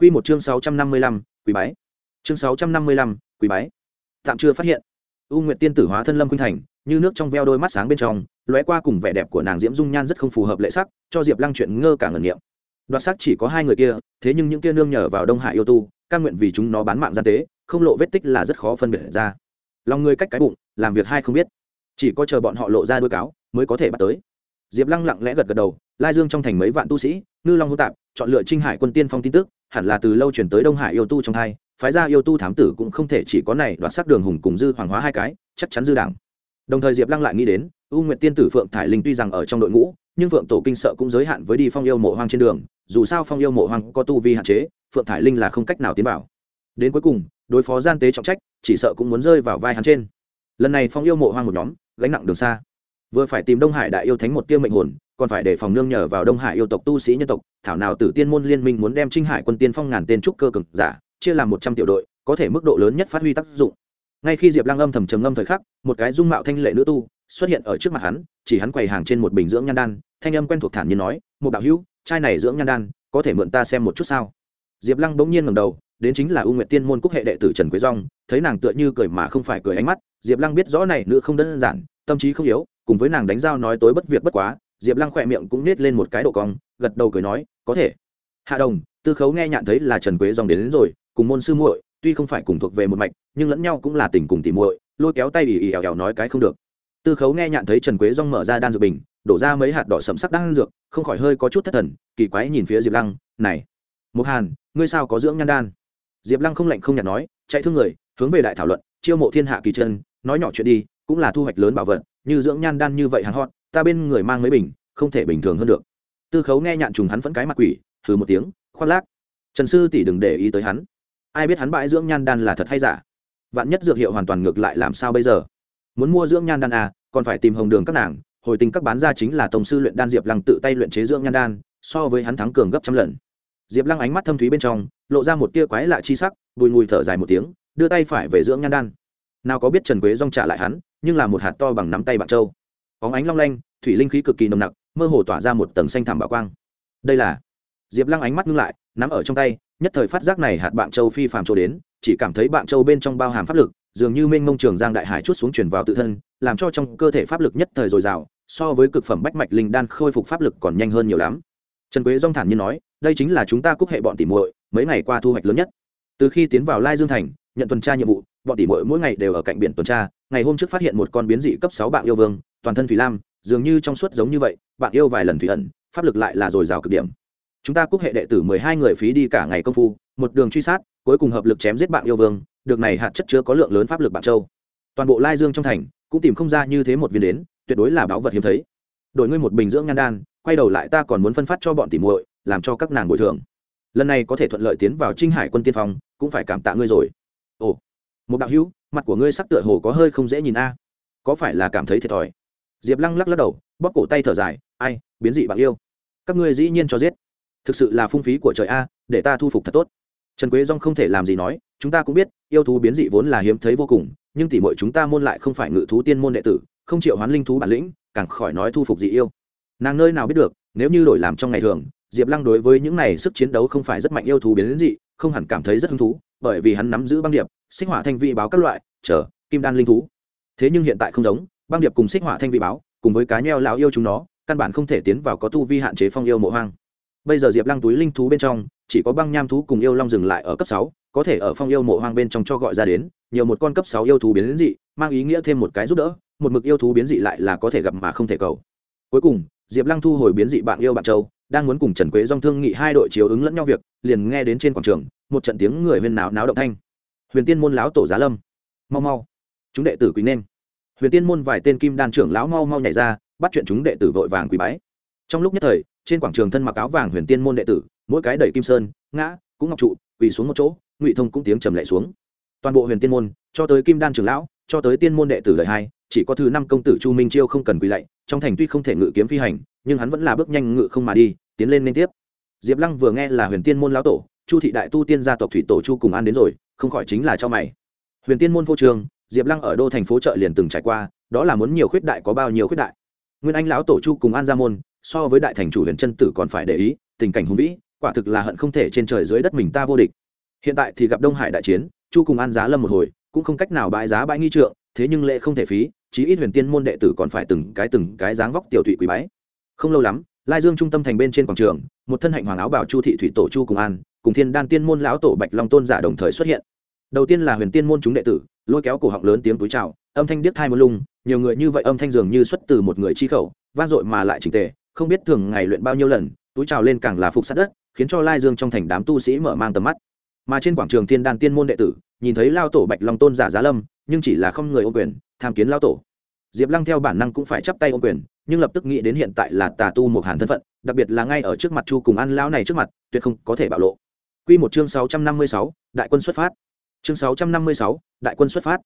Quy một chương 655, quỷ bái. Chương 655, quỷ bái. Tạm chưa phát hiện. U Nguyệt tiên tử hóa thân Lâm Khuynh Thành, như nước trong veo đôi mắt sáng bên trong, lóe qua cùng vẻ đẹp của nàng diễm dung nhan rất không phù hợp lệ sắc, cho Diệp Lăng chuyện ngơ cả ngẩn niệm. Đoạt sắc chỉ có hai người kia, thế nhưng những kia nương nhờ vào Đông Hải yêu tu, cam nguyện vì chúng nó bán mạng gian tế, không lộ vết tích là rất khó phân biệt ra. Lòng người cách cái bụng, làm việc hai không biết, chỉ có chờ bọn họ lộ ra đuôi cáo, mới có thể bắt tới. Diệp Lăng lặng lẽ gật gật đầu, Lai Dương trong thành mấy vạn tu sĩ, ngư long hỗn tạp, chọn lựa Trinh Hải quân tiên phong tin tức, hẳn là từ lâu chuyển tới đông hải yêu tu trong thai, phái ra yêu tu thám tử cũng không thể chỉ có này đoạt sắc đường hùng cùng dư hoàng hóa hai cái, chắc chắn dư đảng. Đồng thời diệp lăng lại nghĩ đến, u nguyệt tiên tử phượng thải linh tuy rằng ở trong đội ngũ, nhưng phượng tổ kinh sợ cũng giới hạn với đi phong yêu mộ hoang trên đường, dù sao phong yêu mộ hoang có tu vi hạn chế, phượng thải linh là không cách nào tiến vào. Đến cuối cùng, đối phó gian tế trọng trách, chỉ sợ cũng muốn rơi vào vai hắn trên. Lần này phong yêu mộ hoang một nhóm, gánh nặng đường xa. Vừa phải tìm đông hải đại yêu thánh một tiêu mệnh hồn còn phải để phòng nương nhờ vào đông hải yêu tộc tu sĩ nhân tộc, thảo nào tử tiên môn liên minh muốn đem trinh hải quân tiên phong ngàn tên trúc cơ cực giả, chia làm một trăm tiểu đội, có thể mức độ lớn nhất phát huy tác dụng. Ngay khi diệp lang âm thầm trầm ngâm thời khắc, một cái dung mạo thanh lệ nữ tu xuất hiện ở trước mặt hắn, chỉ hắn quầy hàng trên một bình dưỡng nhan đan, thanh âm quen thuộc thản nhiên nói một đạo hữu, chai này dưỡng nhan đan, có thể mượn ta xem một chút sao? Diệp lăng bỗng nhiên ngầm đầu, đến chính là u nguyệt tiên môn cúc hệ đệ tử trần quế dong thấy nàng tựa như cười mà không phải cười ánh mắt, diệp lăng biết rõ này nữ không đơn giản, tâm trí không yếu, cùng với nàng đánh giao nói tối bất việc bất quá diệp lăng khỏe miệng cũng nết lên một cái độ cong gật đầu cười nói có thể. Hạ đồng tư khấu nghe nhạn thấy là trần quế dòng đến, đến rồi cùng môn sư muội tuy không phải cùng thuộc về một mạch nhưng lẫn nhau cũng là tình cùng tỉ muội lôi kéo tay ì ì ẻo ẻo nói cái không được. Tư khấu nghe nhạn thấy trần quế dòng mở ra đan dược bình đổ ra mấy hạt đỏ sẫm sắc đan dược không khỏi hơi có chút thất thần kỳ quái nhìn phía diệp lăng này mục hàn ngươi sao có dưỡng nhan đan? Diệp lăng không lạnh không nhạt nói chạy thương người hướng về đại thảo luận chiêu mộ thiên hạ kỳ chân nói nhỏ chuyện đi cũng là thu hoạch lớn bảo vật như dưỡng nhan đan như vậy hàng hot ta bên người mang mấy bình, không thể bình thường hơn được. Tư khấu nghe nhạn trùng hắn vẫn cái mặt quỷ thử một tiếng, khoác lác. Trần sư tỷ đừng để ý tới hắn. Ai biết hắn bãi dưỡng nhan đan là thật hay giả? Vạn nhất dược hiệu hoàn toàn ngược lại làm sao bây giờ? Muốn mua dưỡng nhan đan à còn phải tìm hồng đường các nàng, hồi tình các bán ra chính là tổng sư luyện đan diệp lăng tự tay luyện chế dưỡng nhan đan, so với hắn thắng cường gấp trăm lần. Diệp lăng ánh mắt thâm thúy bên trong, lộ ra một tia quái lạ chi sắc, bùi mùi thở dài một tiếng, đưa tay phải về dưỡng nhan đan. Nào có biết trần quế dong trả lại hắn, nhưng là một hạt to bằng nắm tay bạn châu óng ánh long lanh, thủy linh khí cực kỳ nồng nặc, mơ hồ tỏa ra một tầng xanh thảm bảo quang. Đây là diệp lăng ánh mắt ngưng lại, nắm ở trong tay, nhất thời phát giác này hạt bạn châu phi phàm châu đến, chỉ cảm thấy bạn châu bên trong bao hàm pháp lực, dường như mênh mông trường giang đại hải chút xuống truyền vào tự thân, làm cho trong cơ thể pháp lực nhất thời dồi dào, so với cực phẩm bách mạch linh đan khôi phục pháp lực còn nhanh hơn nhiều lắm. Trần quế dong thản như nói, đây chính là chúng ta cúc hệ bọn tỉ muội, mấy ngày qua thu hoạch lớn nhất. Từ khi tiến vào lai dương thành, nhận tuần tra nhiệm vụ, bọn tỉ muội mỗi ngày đều ở cạnh biển tuần tra, ngày hôm trước phát hiện một con biến dị cấp sáu bạo yêu vương toàn thân thủy lam, dường như trong suốt giống như vậy, bạn yêu vài lần thủy ẩn, pháp lực lại là dồi dào cực điểm. Chúng ta cúc hệ đệ tử mười hai người phí đi cả ngày công phu, một đường truy sát, cuối cùng hợp lực chém giết bạn yêu vương, được này hạt chất chứa có lượng lớn pháp lực bạn châu. Toàn bộ lai dương trong thành cũng tìm không ra như thế một viên đến, tuyệt đối là báu vật hiếm thấy. Đổi ngươi một bình dưỡng nhan đan, quay đầu lại ta còn muốn phân phát cho bọn tỉ muội, làm cho các nàng bồi thường. Lần này có thể thuận lợi tiến vào trinh hải quân tiên phong, cũng phải cảm tạ ngươi rồi. Ồ, một đạo hữu, mặt của ngươi sắc tựa hồ có hơi không dễ nhìn a. Có phải là cảm thấy thiệt thòi? Diệp lăng lắc lắc đầu, bóp cổ tay thở dài, ai, biến dị bạn yêu. Các ngươi dĩ nhiên cho giết. Thực sự là phung phí của trời a, để ta thu phục thật tốt. Trần quế dong không thể làm gì nói, chúng ta cũng biết, yêu thú biến dị vốn là hiếm thấy vô cùng, nhưng tỉ mọi chúng ta môn lại không phải ngự thú tiên môn đệ tử, không chịu hoán linh thú bản lĩnh, càng khỏi nói thu phục dị yêu. Nàng nơi nào biết được, nếu như đổi làm trong ngày thường, diệp lăng đối với những này sức chiến đấu không phải rất mạnh yêu thú biến dị, không hẳn cảm thấy rất hứng thú, bởi vì hắn nắm giữ băng điệp sinh hỏa thanh vị báo các loại, chờ, kim đan linh thú. Thế nhưng hiện tại không giống băng điệp cùng xích hỏa thanh vị báo, cùng với cá nheo lão yêu chúng nó, căn bản không thể tiến vào có tu vi hạn chế phong yêu mộ hoang. Bây giờ diệp lăng túi linh thú bên trong, chỉ có băng nham thú cùng yêu long dừng lại ở cấp sáu, có thể ở phong yêu mộ hoang bên trong cho gọi ra đến, nhiều một con cấp sáu yêu thú biến dị, mang ý nghĩa thêm một cái giúp đỡ, một mực yêu thú biến dị lại là có thể gặp mà không thể cầu. Cuối cùng, diệp lăng thu hồi biến dị bạn yêu bạn châu, đang muốn cùng trần quế dong thương nghị hai đội chiếu ứng lẫn nhau việc, liền nghe đến trên quảng trường, một trận tiếng người huyên náo náo động thanh. Huyền tiên môn lão tổ giá lâm. Mau mau. Chúng đệ tử quý nên huyền tiên môn vài tên kim đan trưởng lão mau mau nhảy ra, bắt chuyện chúng đệ tử vội vàng quý bái. Trong lúc nhất thời, trên quảng trường thân mặc áo vàng huyền tiên môn đệ tử, mỗi cái đẩy kim sơn, ngã, cũng ngọc trụ, quỳ xuống một chỗ, ngụy thông cũng tiếng trầm lệ xuống. Toàn bộ huyền tiên môn, cho tới kim đan trưởng lão, cho tới tiên môn đệ tử đời hai, chỉ có thứ năm công tử chu minh chiêu không cần quỳ lạy, trong thành tuy không thể ngự kiếm phi hành, nhưng hắn vẫn là bước nhanh ngự không mà đi, tiến lên liên tiếp. Diệp lăng vừa nghe là huyền tiên môn lão tổ, chu thị đại tu tiên gia tộc thủy tổ chu cùng an đến rồi, không khỏi chính là cho mày. Huyền tiên môn vô trường diệp lăng ở đô thành phố chợ liền từng trải qua, đó là muốn nhiều khuyết đại có bao nhiêu khuyết đại. Nguyên anh lão tổ chu cùng an gia môn, so với đại thành chủ huyền Trân tử còn phải để ý, tình cảnh hùng vĩ, quả thực là hận không thể trên trời dưới đất mình ta vô địch. Hiện tại thì gặp đông hải đại chiến, chu cùng an giá lâm một hồi, cũng không cách nào bãi giá bãi nghi trượng, thế nhưng lệ không thể phí, chí ít huyền tiên môn đệ tử còn phải từng cái từng cái dáng vóc tiểu thụy quý bái. Không lâu lắm, lai dương trung tâm thành bên trên quảng trường, một thân hạnh hoàng áo bảo chu thị thủy tổ chu cùng an, cùng thiên đan tiên môn lão tổ bạch long tôn giả đồng thời xuất hiện đầu tiên là huyền tiên môn chúng đệ tử lôi kéo cổ họng lớn tiếng túi chào âm thanh điếc thai một lung nhiều người như vậy âm thanh dường như xuất từ một người chi khẩu vang dội mà lại trình tề không biết thường ngày luyện bao nhiêu lần túi trào lên càng là phục sát đất khiến cho lai dương trong thành đám tu sĩ mở mang tầm mắt. Mà trên quảng trường thiên đan tiên môn đệ tử nhìn thấy lao tổ bạch long tôn giả giá lâm nhưng chỉ là không người ô quyền tham kiến lao tổ. Diệp lăng theo bản năng cũng phải chắp tay ô quyền nhưng lập tức nghĩ đến hiện tại là tà tu một hàn thân phận đặc biệt là ngay ở trước mặt chu cùng ăn lão này trước mặt tuyệt không có thể bạo lộ. Quy một chương sáu trăm năm mươi sáu, đại quân xuất phát. Chương sáu trăm năm mươi sáu, đại quân xuất phát.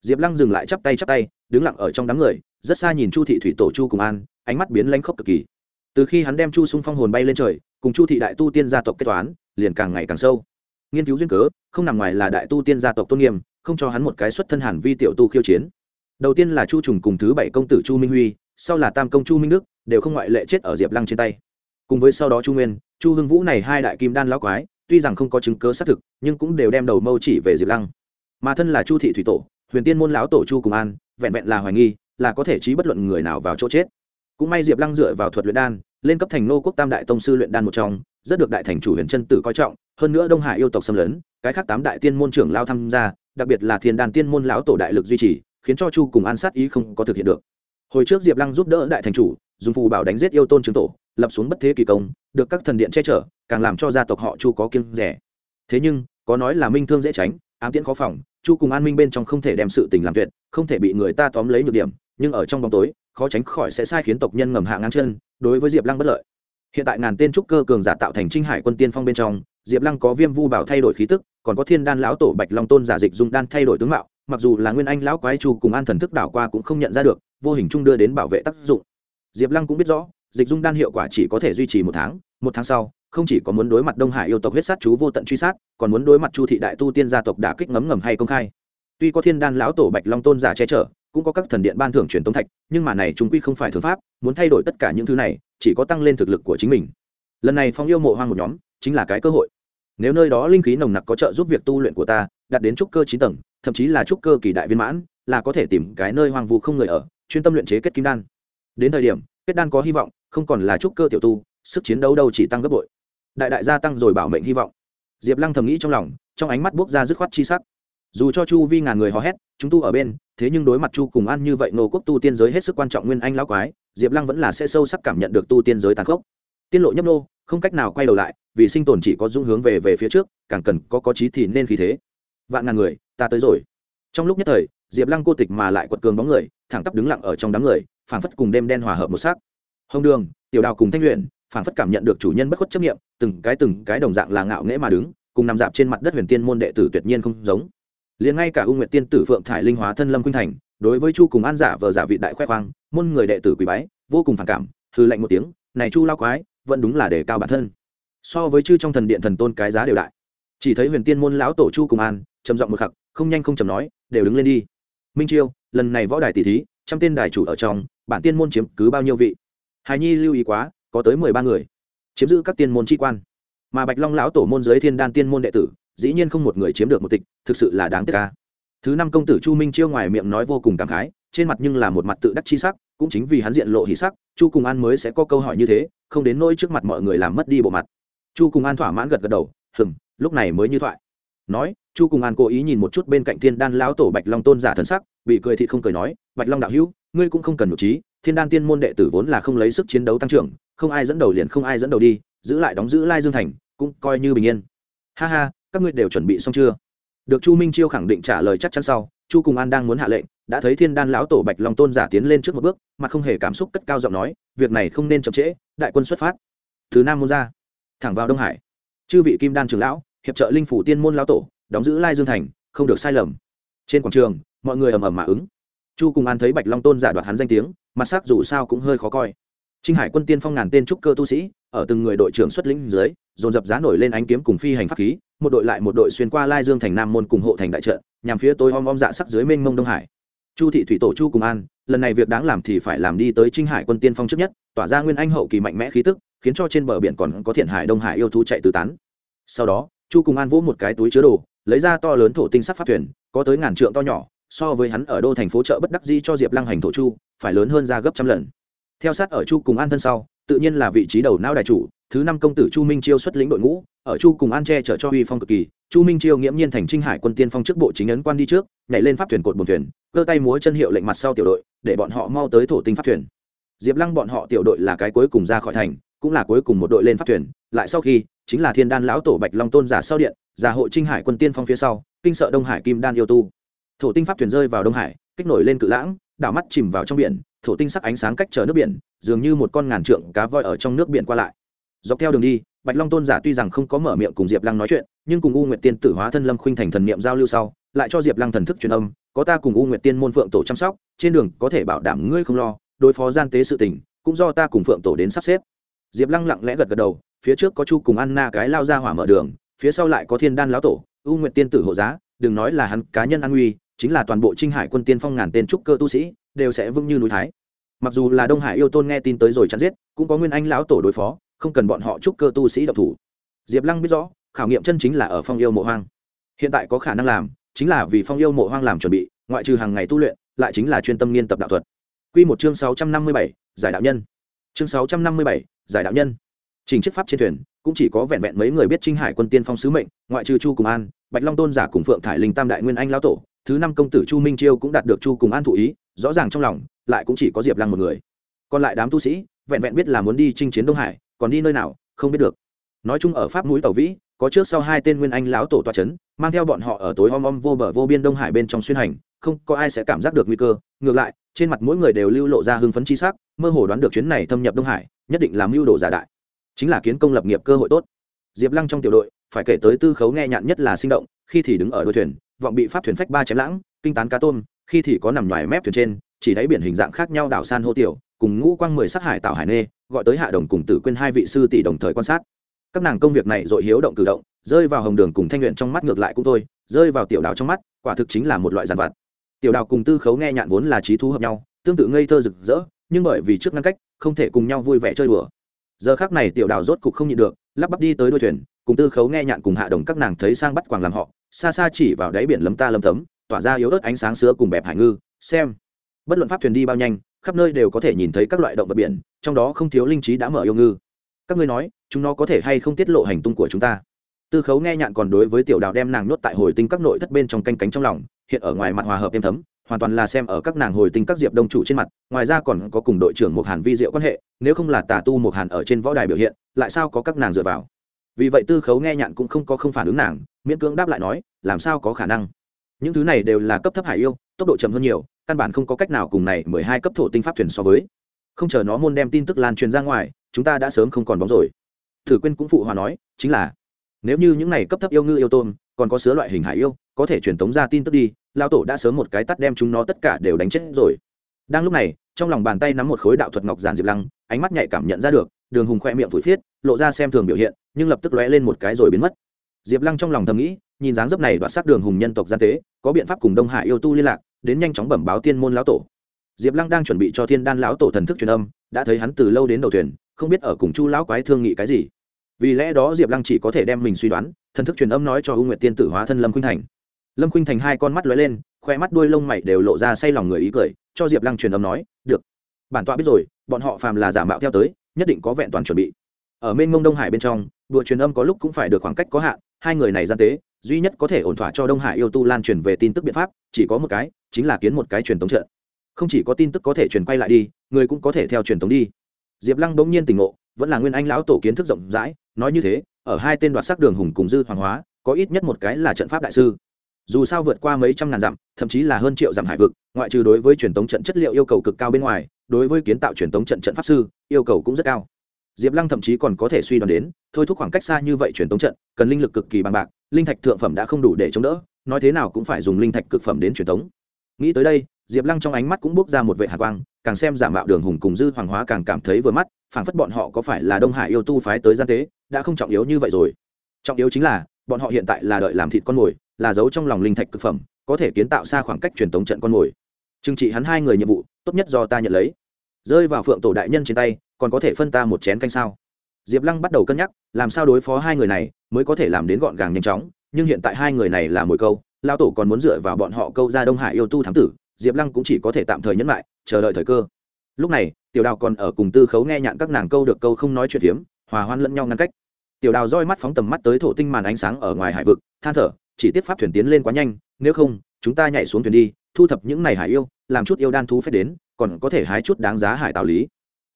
Diệp Lăng dừng lại chắp tay chắp tay, đứng lặng ở trong đám người, rất xa nhìn Chu thị thủy tổ Chu cùng An, ánh mắt biến lãnh khốc cực kỳ. Từ khi hắn đem Chu Sung Phong hồn bay lên trời, cùng Chu thị đại tu tiên gia tộc kết toán, liền càng ngày càng sâu. Nghiên cứu duyên cớ, không nằm ngoài là đại tu tiên gia tộc tôn nghiêm, không cho hắn một cái xuất thân hàn vi tiểu tu khiêu chiến. Đầu tiên là Chu trùng cùng thứ bảy công tử Chu Minh Huy, sau là tam công Chu Minh Đức, đều không ngoại lệ chết ở Diệp Lăng trên tay. Cùng với sau đó Chu Nguyên, Chu Hưng Vũ này hai đại kim đan lão quái, tuy rằng không có chứng cứ xác thực, nhưng cũng đều đem đầu mâu chỉ về diệp lăng. Mà thân là chu thị thủy tổ, huyền tiên môn lão tổ chu cùng an, vẹn vẹn là hoài nghi, là có thể trí bất luận người nào vào chỗ chết. Cũng may diệp lăng dựa vào thuật luyện đan, lên cấp thành nô quốc tam đại tông sư luyện đan một trong, rất được đại thành chủ huyền chân tử coi trọng, hơn nữa đông hải yêu tộc xâm lấn, cái khác tám đại tiên môn trưởng lao tham gia, đặc biệt là thiên đàn tiên môn lão tổ đại lực duy trì, khiến cho chu cùng an sát ý không có thực hiện được. Hồi trước diệp lăng giúp đỡ đại thành chủ, dùng phù bảo đánh giết yêu tôn trường tổ lập xuống bất thế kỳ công, được các thần điện che chở, càng làm cho gia tộc họ chu có kiêng rẻ. Thế nhưng, có nói là minh thương dễ tránh, ám tiễn khó phòng, chu cùng an minh bên trong không thể đem sự tình làm tuyệt, không thể bị người ta tóm lấy nhược điểm, nhưng ở trong bóng tối, khó tránh khỏi sẽ sai khiến tộc nhân ngầm hạ ngang chân, đối với diệp lăng bất lợi. Hiện tại ngàn tên trúc cơ cường giả tạo thành trinh hải quân tiên phong bên trong, diệp lăng có viêm vu bảo thay đổi khí tức, còn có thiên đan lão tổ bạch long tôn giả dịch dung đan thay đổi tướng mạo, mặc dù là nguyên anh lão quái chu cùng an thần thức đảo qua cũng không nhận ra được, vô hình chung đưa đến bảo vệ tác dụng. Diệp lăng cũng biết rõ dịch dung đan hiệu quả chỉ có thể duy trì một tháng một tháng sau, không chỉ có muốn đối mặt đông hải yêu tộc huyết sát chú vô tận truy sát, còn muốn đối mặt chu thị đại tu tiên gia tộc đả kích ngấm ngầm hay công khai. Tuy có thiên đan lão tổ bạch long tôn giả che chở, cũng có các thần điện ban thưởng truyền tống thạch, nhưng mà này chúng quy không phải thường pháp, muốn thay đổi tất cả những thứ này, chỉ có tăng lên thực lực của chính mình. Lần này phong yêu mộ hoang một nhóm, chính là cái cơ hội. Nếu nơi đó linh khí nồng nặc có trợ giúp việc tu luyện của ta, đạt đến trúc cơ chín tầng, thậm chí là trúc cơ kỳ đại viên mãn, là có thể tìm cái nơi hoang vu không người ở, chuyên tâm luyện chế kết kim đan. Đến thời điểm kết đan có hy vọng, không còn là trúc cơ tiểu tu, sức chiến đấu đâu chỉ tăng gấp bội. Đại đại gia tăng rồi bảo mệnh hy vọng. Diệp lăng thầm nghĩ trong lòng, trong ánh mắt buốc ra dứt khoát chi sắc. Dù cho chu vi ngàn người hò hét, chúng tu ở bên, thế nhưng đối mặt chu cùng ăn như vậy nô quốc tu tiên giới hết sức quan trọng nguyên anh lão quái, diệp lăng vẫn là sẽ sâu sắc cảm nhận được tu tiên giới tàn khốc. Tiên lộ nhấp nô, không cách nào quay đầu lại, vì sinh tồn chỉ có dung hướng về về phía trước, càng cần có có trí thì nên khí thế. Vạn ngàn người, ta tới rồi. Trong lúc nhất thời, diệp lăng cô tịch mà lại quật cường bóng người, thẳng tắp đứng lặng ở trong đám người phảng phất cùng đêm đen hòa hợp một sắc. hồng đường tiểu đào cùng thanh luyện phảng phất cảm nhận được chủ nhân bất khuất chấp niệm, từng cái từng cái đồng dạng là ngạo nghễ mà đứng cùng nằm dạp trên mặt đất huyền tiên môn đệ tử tuyệt nhiên không giống. Liền ngay cả u nguyệt tiên tử phượng thải linh hóa thân lâm khuynh thành đối với chu cùng an giả vờ giả vị đại khoe khoang môn người đệ tử quý bái vô cùng phản cảm hư lạnh một tiếng này chu lao quái vẫn đúng là đề cao bản thân. So với chư trong thần điện thần tôn cái giá đều đại. Chỉ thấy huyền tiên môn lão tổ chu cùng an trầm giọng một khắc không nhanh không chậm nói đều đứng lên đi. Minh chiêu lần này võ đài tỷ thí trăm tên đài chủ ở trong, bản tiên môn chiếm cứ bao nhiêu vị? Hài nhi lưu ý quá, có tới mười ba người. Chiếm giữ các tiên môn chi quan. Mà bạch long lão tổ môn giới thiên đan tiên môn đệ tử, dĩ nhiên không một người chiếm được một tịch, thực sự là đáng tiếc ca thứ năm công tử chu minh chiêu ngoài miệng nói vô cùng cảm khái, trên mặt nhưng là một mặt tự đắc chi sắc, cũng chính vì hắn diện lộ hỷ sắc, chu cùng an mới sẽ có câu hỏi như thế, không đến nỗi trước mặt mọi người làm mất đi bộ mặt. Chu cùng an thỏa mãn gật gật đầu hừng lúc này mới như thoại nói, chu cùng an cố ý nhìn một chút bên cạnh thiên đan lão tổ bạch long tôn giả thần sắc, bị cười thì không cười nói, bạch long đạo hữu, ngươi cũng không cần nhục trí, thiên đan tiên môn đệ tử vốn là không lấy sức chiến đấu tăng trưởng, không ai dẫn đầu liền không ai dẫn đầu đi, giữ lại đóng giữ lai dương thành, cũng coi như bình yên. Ha ha, các ngươi đều chuẩn bị xong chưa? Được chu minh chiêu khẳng định trả lời chắc chắn sau, chu cùng an đang muốn hạ lệnh, đã thấy thiên đan lão tổ bạch long tôn giả tiến lên trước một bước mà không hề cảm xúc cất cao giọng nói, việc này không nên chậm trễ, đại quân xuất phát. Thứ nam môn ra, thẳng vào đông hải. Chư vị kim đan trưởng lão hiệp trợ linh phủ tiên môn lao tổ, đóng giữ lai dương thành, không được sai lầm. Trên quảng trường, mọi người ầm ầm mà ứng. Chu cùng an thấy bạch long tôn giả đoạt hắn danh tiếng, mặt sắc dù sao cũng hơi khó coi. Trinh hải quân tiên phong ngàn tên trúc cơ tu sĩ, ở từng người đội trưởng xuất lĩnh dưới, dồn dập giá nổi lên ánh kiếm cùng phi hành pháp khí, một đội lại một đội xuyên qua lai dương thành nam môn cùng hộ thành đại trận, nhằm phía tôi om om dạ sắc dưới mênh mông đông hải. Chu thị thủy tổ chu cùng an, lần này việc đáng làm thì phải làm đi tới trinh hải quân tiên phong trước nhất, tỏa ra nguyên anh hậu kỳ mạnh mẽ khí tức, khiến cho trên bờ biển còn có thiện hải đông hải yêu thú chạy tứ tán. Sau đó chu cùng an vỗ một cái túi chứa đồ, lấy ra to lớn thổ tinh sắc pháp thuyền, có tới ngàn trượng to nhỏ, so với hắn ở đô thành phố chợ bất đắc di cho diệp lăng hành thổ chu, phải lớn hơn ra gấp trăm lần. Theo sát ở chu cùng an thân sau, tự nhiên là vị trí đầu não đại chủ, thứ năm công tử chu minh chiêu xuất lĩnh đội ngũ, ở chu cùng an che chở cho uy phong cực kỳ, chu minh chiêu nghiễm nhiên thành trinh hải quân tiên phong trước bộ chính ấn quan đi trước, nhảy lên pháp thuyền cột buồn thuyền, cơ tay múa chân hiệu lệnh mặt sau tiểu đội, để bọn họ mau tới thổ tinh pháp thuyền. Diệp lăng bọn họ tiểu đội là cái cuối cùng ra khỏi thành, cũng là cuối cùng một đội lên pháp thuyền, lại sau khi chính là thiên đan lão tổ bạch long tôn giả sau điện, giả hộ trinh hải quân tiên phong phía sau, kinh sợ đông hải kim đan yêu tu. Thổ tinh pháp thuyền rơi vào đông hải, kích nổi lên cự lãng, đảo mắt chìm vào trong biển, thổ tinh sắc ánh sáng cách trở nước biển, dường như một con ngàn trượng cá voi ở trong nước biển qua lại. Dọc theo đường đi, bạch long tôn giả tuy rằng không có mở miệng cùng diệp lăng nói chuyện, nhưng cùng u nguyệt tiên tử hóa thân lâm khuynh thành thần niệm giao lưu sau, lại cho diệp lăng thần thức truyền âm, có ta cùng u nguyệt tiên môn phượng tổ chăm sóc, trên đường có thể bảo đảm ngươi không lo, đối phó gian tế sự tình, cũng do ta cùng phượng tổ đến sắp xếp. Diệp lăng lặng lẽ gật gật đầu phía trước có chu cùng ăn na cái lao ra hỏa mở đường, phía sau lại có thiên đan lão tổ ưu nguyện tiên tử hộ giá, đừng nói là hắn, cá nhân an nguy, chính là toàn bộ trinh hải quân tiên phong ngàn tên trúc cơ tu sĩ, đều sẽ vững như núi thái. Mặc dù là đông hải yêu tôn nghe tin tới rồi chắn giết, cũng có nguyên anh lão tổ đối phó, không cần bọn họ trúc cơ tu sĩ độc thủ. Diệp lăng biết rõ, khảo nghiệm chân chính là ở phong yêu mộ hoang. Hiện tại có khả năng làm, chính là vì phong yêu mộ hoang làm chuẩn bị, ngoại trừ hàng ngày tu luyện, lại chính là chuyên tâm nghiên tập đạo thuật. Q một chương sáu trăm năm mươi bảy, giải đạo nhân. Chương sáu trăm năm mươi bảy, giải đạo nhân trình chiếc pháp trên thuyền, cũng chỉ có vẹn vẹn mấy người biết trinh hải quân tiên phong sứ mệnh, ngoại trừ chu cùng an, bạch long tôn giả cùng phượng thải linh tam đại nguyên anh lão tổ, thứ năm công tử chu minh chiêu cũng đạt được chu cùng an thụ ý, rõ ràng trong lòng, lại cũng chỉ có diệp lăng một người. Còn lại đám tu sĩ, vẹn vẹn biết là muốn đi chinh chiến đông hải, còn đi nơi nào, không biết được. Nói chung ở pháp núi tàu vĩ, có trước sau hai tên nguyên anh lão tổ toa c h ấ n mang theo bọn họ ở tối om om vô bờ vô biên đông hải bên trong xuyên hành, không có ai sẽ cảm giác được nguy cơ. Ngược lại, trên mặt mỗi người đều lưu lộ ra hưng phấn chi sắc, mơ hồ đoán được chuyến này thâm nhập đông hải, nhất định làm mưu đồ giả đại chính là kiến công lập nghiệp cơ hội tốt. Diệp lăng trong tiểu đội, phải kể tới tư khấu nghe nhạn nhất là sinh động, khi thì đứng ở đôi thuyền, vọng bị pháp thuyền phách ba chém lãng, kinh tán cá tôm, khi thì có nằm ngoài mép thuyền trên, chỉ đáy biển hình dạng khác nhau đảo san hô tiểu, cùng ngũ quang mười sát hải tạo hải nê, gọi tới hạ đồng cùng tử quên hai vị sư tỷ đồng thời quan sát. Các nàng công việc này dội hiếu động cử động, rơi vào hồng đường cùng thanh luyện trong mắt ngược lại cũng thôi, rơi vào tiểu đào trong mắt, quả thực chính là một loại giàn vặt. Tiểu đào cùng tư khấu nghe nhạn vốn là trí thú hợp nhau, tương tự ngây thơ rực rỡ, nhưng bởi vì trước ngăn cách, không thể cùng nhau vui vẻ chơi đùa giờ khác này tiểu đào rốt cục không nhịn được, lắp bắp đi tới đuôi thuyền, cùng tư khấu nghe nhạn cùng hạ đồng các nàng thấy sang bắt quàng làm họ, xa xa chỉ vào đáy biển lấm ta lấm tấm, tỏa ra yếu ớt ánh sáng sữa cùng bẹp hải ngư, xem. Bất luận pháp thuyền đi bao nhanh, khắp nơi đều có thể nhìn thấy các loại động vật biển, trong đó không thiếu linh trí đã mở yêu ngư. Các ngươi nói, chúng nó có thể hay không tiết lộ hành tung của chúng ta? Tư khấu nghe nhạn còn đối với tiểu đào đem nàng nuốt tại hồi tinh các nội thất bên trong canh cánh trong lòng, hiện ở ngoài mặt hòa hợp êm thấm hoàn toàn là xem ở các nàng hồi tinh các diệp đông chủ trên mặt, ngoài ra còn có cùng đội trưởng một hàn vi diệu quan hệ, nếu không là tà tu một hàn ở trên võ đài biểu hiện, lại sao có các nàng dựa vào? Vì vậy tư khấu nghe nhạn cũng không có không phản ứng nàng, miễn cưỡng đáp lại nói, làm sao có khả năng? Những thứ này đều là cấp thấp hải yêu, tốc độ chậm hơn nhiều, căn bản không có cách nào cùng này mười hai cấp thổ tinh pháp thuyền so với. Không chờ nó môn đem tin tức lan truyền ra ngoài, chúng ta đã sớm không còn bóng rồi. Thử quên cũng phụ hòa nói, chính là, nếu như những này cấp thấp yêu ngư yêu tôm, còn có sứa loại hình hải yêu, có thể truyền tống ra tin tức đi lao tổ đã sớm một cái tắt đem chúng nó tất cả đều đánh chết rồi. Đang lúc này, trong lòng bàn tay nắm một khối đạo thuật ngọc giản diệp lăng, ánh mắt nhạy cảm nhận ra được, đường hùng khoe miệng phủi phiết, lộ ra xem thường biểu hiện, nhưng lập tức lóe lên một cái rồi biến mất. Diệp lăng trong lòng thầm nghĩ, nhìn dáng dấp này đoạt sát đường hùng nhân tộc gian tế, có biện pháp cùng đông hải yêu tu liên lạc, đến nhanh chóng bẩm báo tiên môn lão tổ. Diệp lăng đang chuẩn bị cho thiên đan lão tổ thần thức truyền âm, đã thấy hắn từ lâu đến đầu thuyền, không biết ở cùng chu lão quái thương nghị cái gì. Vì lẽ đó diệp lăng chỉ có thể đem mình suy đoán, thần thức truyền âm nói cho u nguyệt tiên tử hóa thân lâm khuynh thành lâm khuynh thành hai con mắt lóe lên, khoe mắt đuôi lông mày đều lộ ra say lòng người ý cười, cho diệp lăng truyền âm nói, được, bản tọa biết rồi, bọn họ phàm là giả mạo theo tới, nhất định có vẹn toàn chuẩn bị. Ở mênh mông đông hải bên trong, đùa truyền âm có lúc cũng phải được khoảng cách có hạn, hai người này gian tế, duy nhất có thể ổn thỏa cho đông hải yêu tu lan truyền về tin tức biện pháp, chỉ có một cái, chính là kiến một cái truyền tống trận. Không chỉ có tin tức có thể truyền quay lại đi, người cũng có thể theo truyền tống đi. Diệp lăng bỗng nhiên tỉnh ngộ, vẫn là nguyên anh lão tổ kiến thức rộng rãi, nói như thế, ở hai tên đoạt sắc đường hùng cùng dư hoàng hóa, có ít nhất một cái là trận pháp đại sư dù sao vượt qua mấy trăm ngàn dặm, thậm chí là hơn triệu dặm hải vực, ngoại trừ đối với truyền thống trận chất liệu yêu cầu cực cao bên ngoài, đối với kiến tạo truyền thống trận trận pháp sư, yêu cầu cũng rất cao diệp lăng thậm chí còn có thể suy đoán đến, thôi thúc khoảng cách xa như vậy truyền thống trận, cần linh lực cực kỳ bằng bạc, linh thạch thượng phẩm đã không đủ để chống đỡ, nói thế nào cũng phải dùng linh thạch cực phẩm đến truyền thống. nghĩ tới đây, diệp lăng trong ánh mắt cũng bước ra một vệ hạ quang, càng xem giả mạo đường hùng cùng dư hoàng hóa càng cảm thấy vừa mắt, phảng phất bọn họ có phải là đông hải yêu tu phái tới gian tế, đã không trọng yếu như vậy rồi trọng yếu chính là, bọn họ hiện tại là đợi làm thịt con mồi là giấu trong lòng linh thạch cực phẩm, có thể kiến tạo xa khoảng cách truyền tống trận con mồi. Trừng trị hắn hai người nhiệm vụ, tốt nhất do ta nhận lấy. Rơi vào phượng tổ đại nhân trên tay, còn có thể phân ta một chén canh sao? Diệp lăng bắt đầu cân nhắc, làm sao đối phó hai người này mới có thể làm đến gọn gàng nhanh chóng, nhưng hiện tại hai người này là mồi câu lao tổ còn muốn dựa vào bọn họ câu ra đông hải yêu tu thám tử, diệp lăng cũng chỉ có thể tạm thời nhẫn lại, chờ đợi thời cơ. Lúc này, tiểu đào còn ở cùng tư khấu nghe nhạn các nàng câu được câu không nói chuyện hiếm hòa hoan lẫn nhau ngăn cách. Tiểu đào roi mắt phóng tầm mắt tới thổ tinh màn ánh sáng ở ngoài hải vực, than thở chỉ tiếp pháp thuyền tiến lên quá nhanh, nếu không, chúng ta nhảy xuống thuyền đi, thu thập những này hải yêu, làm chút yêu đan thú phép đến, còn có thể hái chút đáng giá hải tạo lý.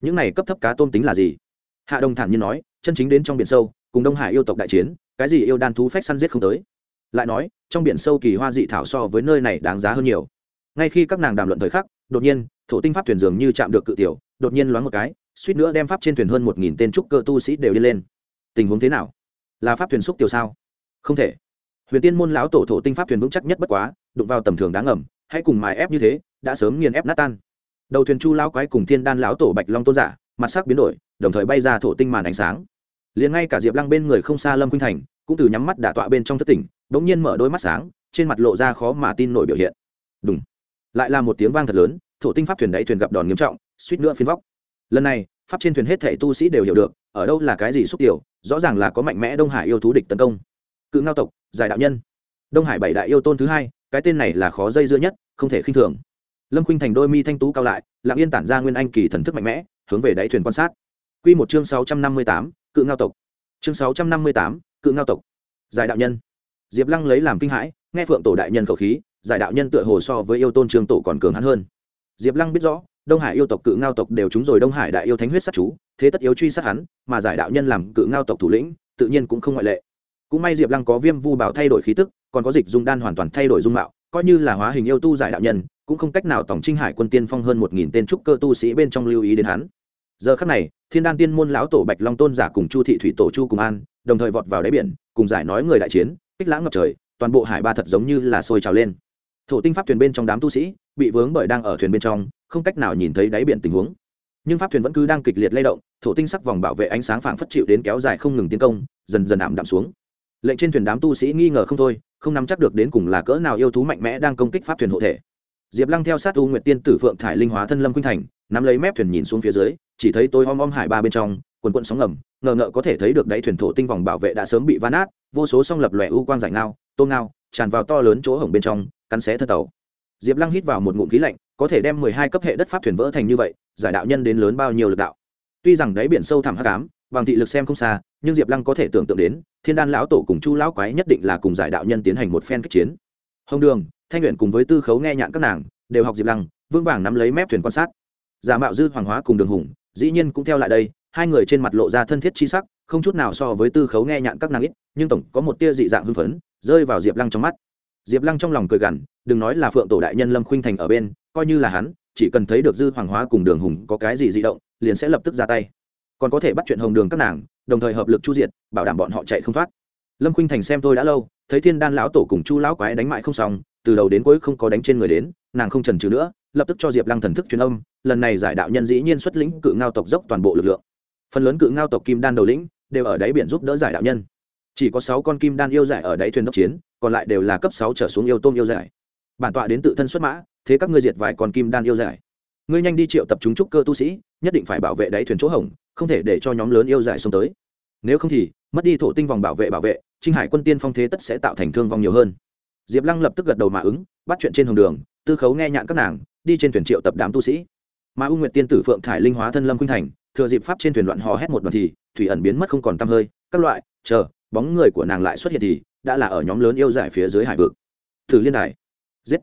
Những này cấp thấp cá tôm tính là gì? Hạ đồng thản nhiên nói, chân chính đến trong biển sâu, cùng đông hải yêu tộc đại chiến, cái gì yêu đan thú phách săn giết không tới. Lại nói, trong biển sâu kỳ hoa dị thảo so với nơi này đáng giá hơn nhiều. Ngay khi các nàng đàm luận thời khắc, đột nhiên, thổ tinh pháp thuyền dường như chạm được cự tiểu, đột nhiên loáng một cái, suýt nữa đem pháp trên thuyền hơn một nghìn tên trúc cơ tu sĩ đều đi lên. Tình huống thế nào? Là pháp thuyền xúc tiểu sao? Không thể huyền tiên môn lão tổ thổ tinh pháp thuyền vững chắc nhất bất quá, đụng vào tầm thường đáng ngầm, hãy cùng mài ép như thế, đã sớm nghiền ép nát tan. Đầu thuyền chu lão quái cùng thiên đan lão tổ bạch long tôn giả, mặt sắc biến đổi, đồng thời bay ra thổ tinh màn ánh sáng. Liền ngay cả diệp lăng bên người không xa lâm khuynh thành, cũng từ nhắm mắt đả tọa bên trong thất tỉnh đ ỗ n g nhiên mở đôi mắt sáng, trên mặt lộ ra khó mà tin nổi biểu hiện. Đúng lại là một tiếng vang thật lớn, thổ tinh pháp thuyền đáy thuyền gặp đòn nghiêm trọng, suýt nữa phiến vóc. Lần này, pháp trên thuyền hết thảy tu sĩ đều hiểu được, ở đâu là cái gì xúc tiểu, rõ ràng là có mạnh mẽ đông hải yêu thú địch tấn công cự ngao tộc, giải đạo nhân. Đông hải bảy đại yêu tôn thứ hai, cái tên này là khó dây dưa nhất, không thể khinh thường. Lâm khuynh thành đôi mi thanh tú cao lại, lặng yên tản ra nguyên anh kỳ thần thức mạnh mẽ, hướng về đáy thuyền quan sát. Q một chương sáu trăm năm mươi tám, cự ngao tộc. Chương sáu trăm năm mươi tám, cự ngao tộc. Giải đạo nhân. Diệp lăng lấy làm kinh hãi, nghe phượng tổ đại nhân khẩu khí, giải đạo nhân tựa hồ so với yêu tôn trường tổ còn cường hắn hơn. Diệp lăng biết rõ, đông hải yêu tộc, cự ngao tộc đều trúng rồi đông hải đại yêu thánh huyết sát chú, thế tất yếu truy sát hắn, mà giải đạo nhân làm cự ngao tộc thủ lĩnh, tự nhiên cũng không ngoại lệ cũng may diệp lăng có viêm vu bảo thay đổi khí tức, còn có dịch dung đan hoàn toàn thay đổi dung mạo, coi như là hóa hình yêu tu giải đạo nhân, cũng không cách nào tổng trinh hải quân tiên phong hơn một nghìn tên trúc cơ tu sĩ bên trong lưu ý đến hắn. Giờ khắc này, thiên đan tiên môn lão tổ bạch long tôn giả cùng chu thị thủy tổ chu cùng an, đồng thời vọt vào đáy biển, cùng giải nói người đại chiến, kích lãng ngập trời, toàn bộ hải ba thật giống như là sôi trào lên. Thổ tinh pháp thuyền bên trong đám tu sĩ, bị vướng bởi đang ở thuyền bên trong, không cách nào nhìn thấy đáy biển tình huống. Nhưng pháp thuyền vẫn cứ đang kịch liệt lay động, thổ tinh sắc vòng bảo vệ ánh sáng phảng phất chịu đến kéo dài không ngừng tiến công, dần dần ảm đạm xuống lệnh trên thuyền đám tu sĩ nghi ngờ không thôi, không nắm chắc được đến cùng là cỡ nào yêu thú mạnh mẽ đang công kích pháp thuyền hộ thể. Diệp lăng theo sát u nguyệt tiên tử phượng thải linh hóa thân lâm khuynh thành, nắm lấy mép thuyền nhìn xuống phía dưới, chỉ thấy tôi om om hải ba bên trong, quần quận sóng ngầm, ngờ ngợ có thể thấy được đáy thuyền thổ tinh vòng bảo vệ đã sớm bị van át vô số song lập lòe u quang giải ngao tôm ngao, tràn vào to lớn chỗ hổng bên trong, cắn xé thân tàu. Diệp lăng hít vào một ngụm khí lạnh, có thể đem mười hai cấp hệ đất pháp thuyền vỡ thành như vậy, giải đạo nhân đến lớn bao nhiêu lực đạo. Tuy rằng đáy biển sâu thẳm hắc ám bằng thị lực xem không xa, nhưng diệp lăng có thể tưởng tượng đến, thiên đan lão tổ cùng chu lão quái nhất định là cùng giải đạo nhân tiến hành một phen kích chiến. Hồng đường, thanh nguyện cùng với tư khấu nghe nhạn các nàng, đều học diệp lăng vương vàng nắm lấy mép thuyền quan sát. Giả mạo dư hoàng hóa cùng đường hùng, dĩ nhiên cũng theo lại đây, hai người trên mặt lộ ra thân thiết chi sắc, không chút nào so với tư khấu nghe nhạn các nàng ít, nhưng tổng có một tia dị dạng hưng phấn, rơi vào diệp lăng trong mắt. Diệp lăng trong lòng cười gằn, đừng nói là phượng tổ đại nhân lâm khuynh thành ở bên, coi như là hắn, chỉ cần thấy được dư hoàng hóa cùng đường hùng có cái gì dị động, liền sẽ lập tức ra tay còn có thể bắt chuyện hồng đường các nàng, đồng thời hợp lực chu diệt, bảo đảm bọn họ chạy không thoát. Lâm khuynh thành xem tôi đã lâu, thấy thiên đan lão tổ cùng chu lão quái đánh mại không xong, từ đầu đến cuối không có đánh trên người đến, nàng không trần trừ nữa, lập tức cho diệp lăng thần thức truyền âm, lần này giải đạo nhân dĩ nhiên xuất lĩnh cự ngao tộc dốc toàn bộ lực lượng. Phần lớn cự ngao tộc kim đan đầu lĩnh đều ở đáy biển giúp đỡ giải đạo nhân. Chỉ có sáu con kim đan yêu giải ở đáy thuyền đốc chiến, còn lại đều là cấp sáu trở xuống yêu tôm yêu giải. Bản tọa đến tự thân xuất mã, thế các ngươi diệt vài con kim đan yêu giải. Ngươi nhanh đi triệu tập chúng trúc cơ tu sĩ, nhất định phải bảo vệ đáy thuyền chỗ hỏng không thể để cho nhóm lớn yêu giải xông tới. Nếu không thì, mất đi thổ tinh vòng bảo vệ bảo vệ, trinh hải quân tiên phong thế tất sẽ tạo thành thương vong nhiều hơn. Diệp lăng lập tức gật đầu mà ứng, bắt chuyện trên hồng đường, tư khấu nghe nhạn các nàng, đi trên thuyền triệu tập đám tu sĩ. Mà u nguyệt tiên tử phượng thải linh hóa thân lâm khuynh thành, thừa dịp pháp trên thuyền loạn hò hét một đoạn thì, thủy ẩn biến mất không còn t hơi, các loại, chờ, bóng người của nàng lại xuất hiện thì, đã là ở nhóm lớn yêu giải phía dưới hải vực. Tử liên đài. Giết.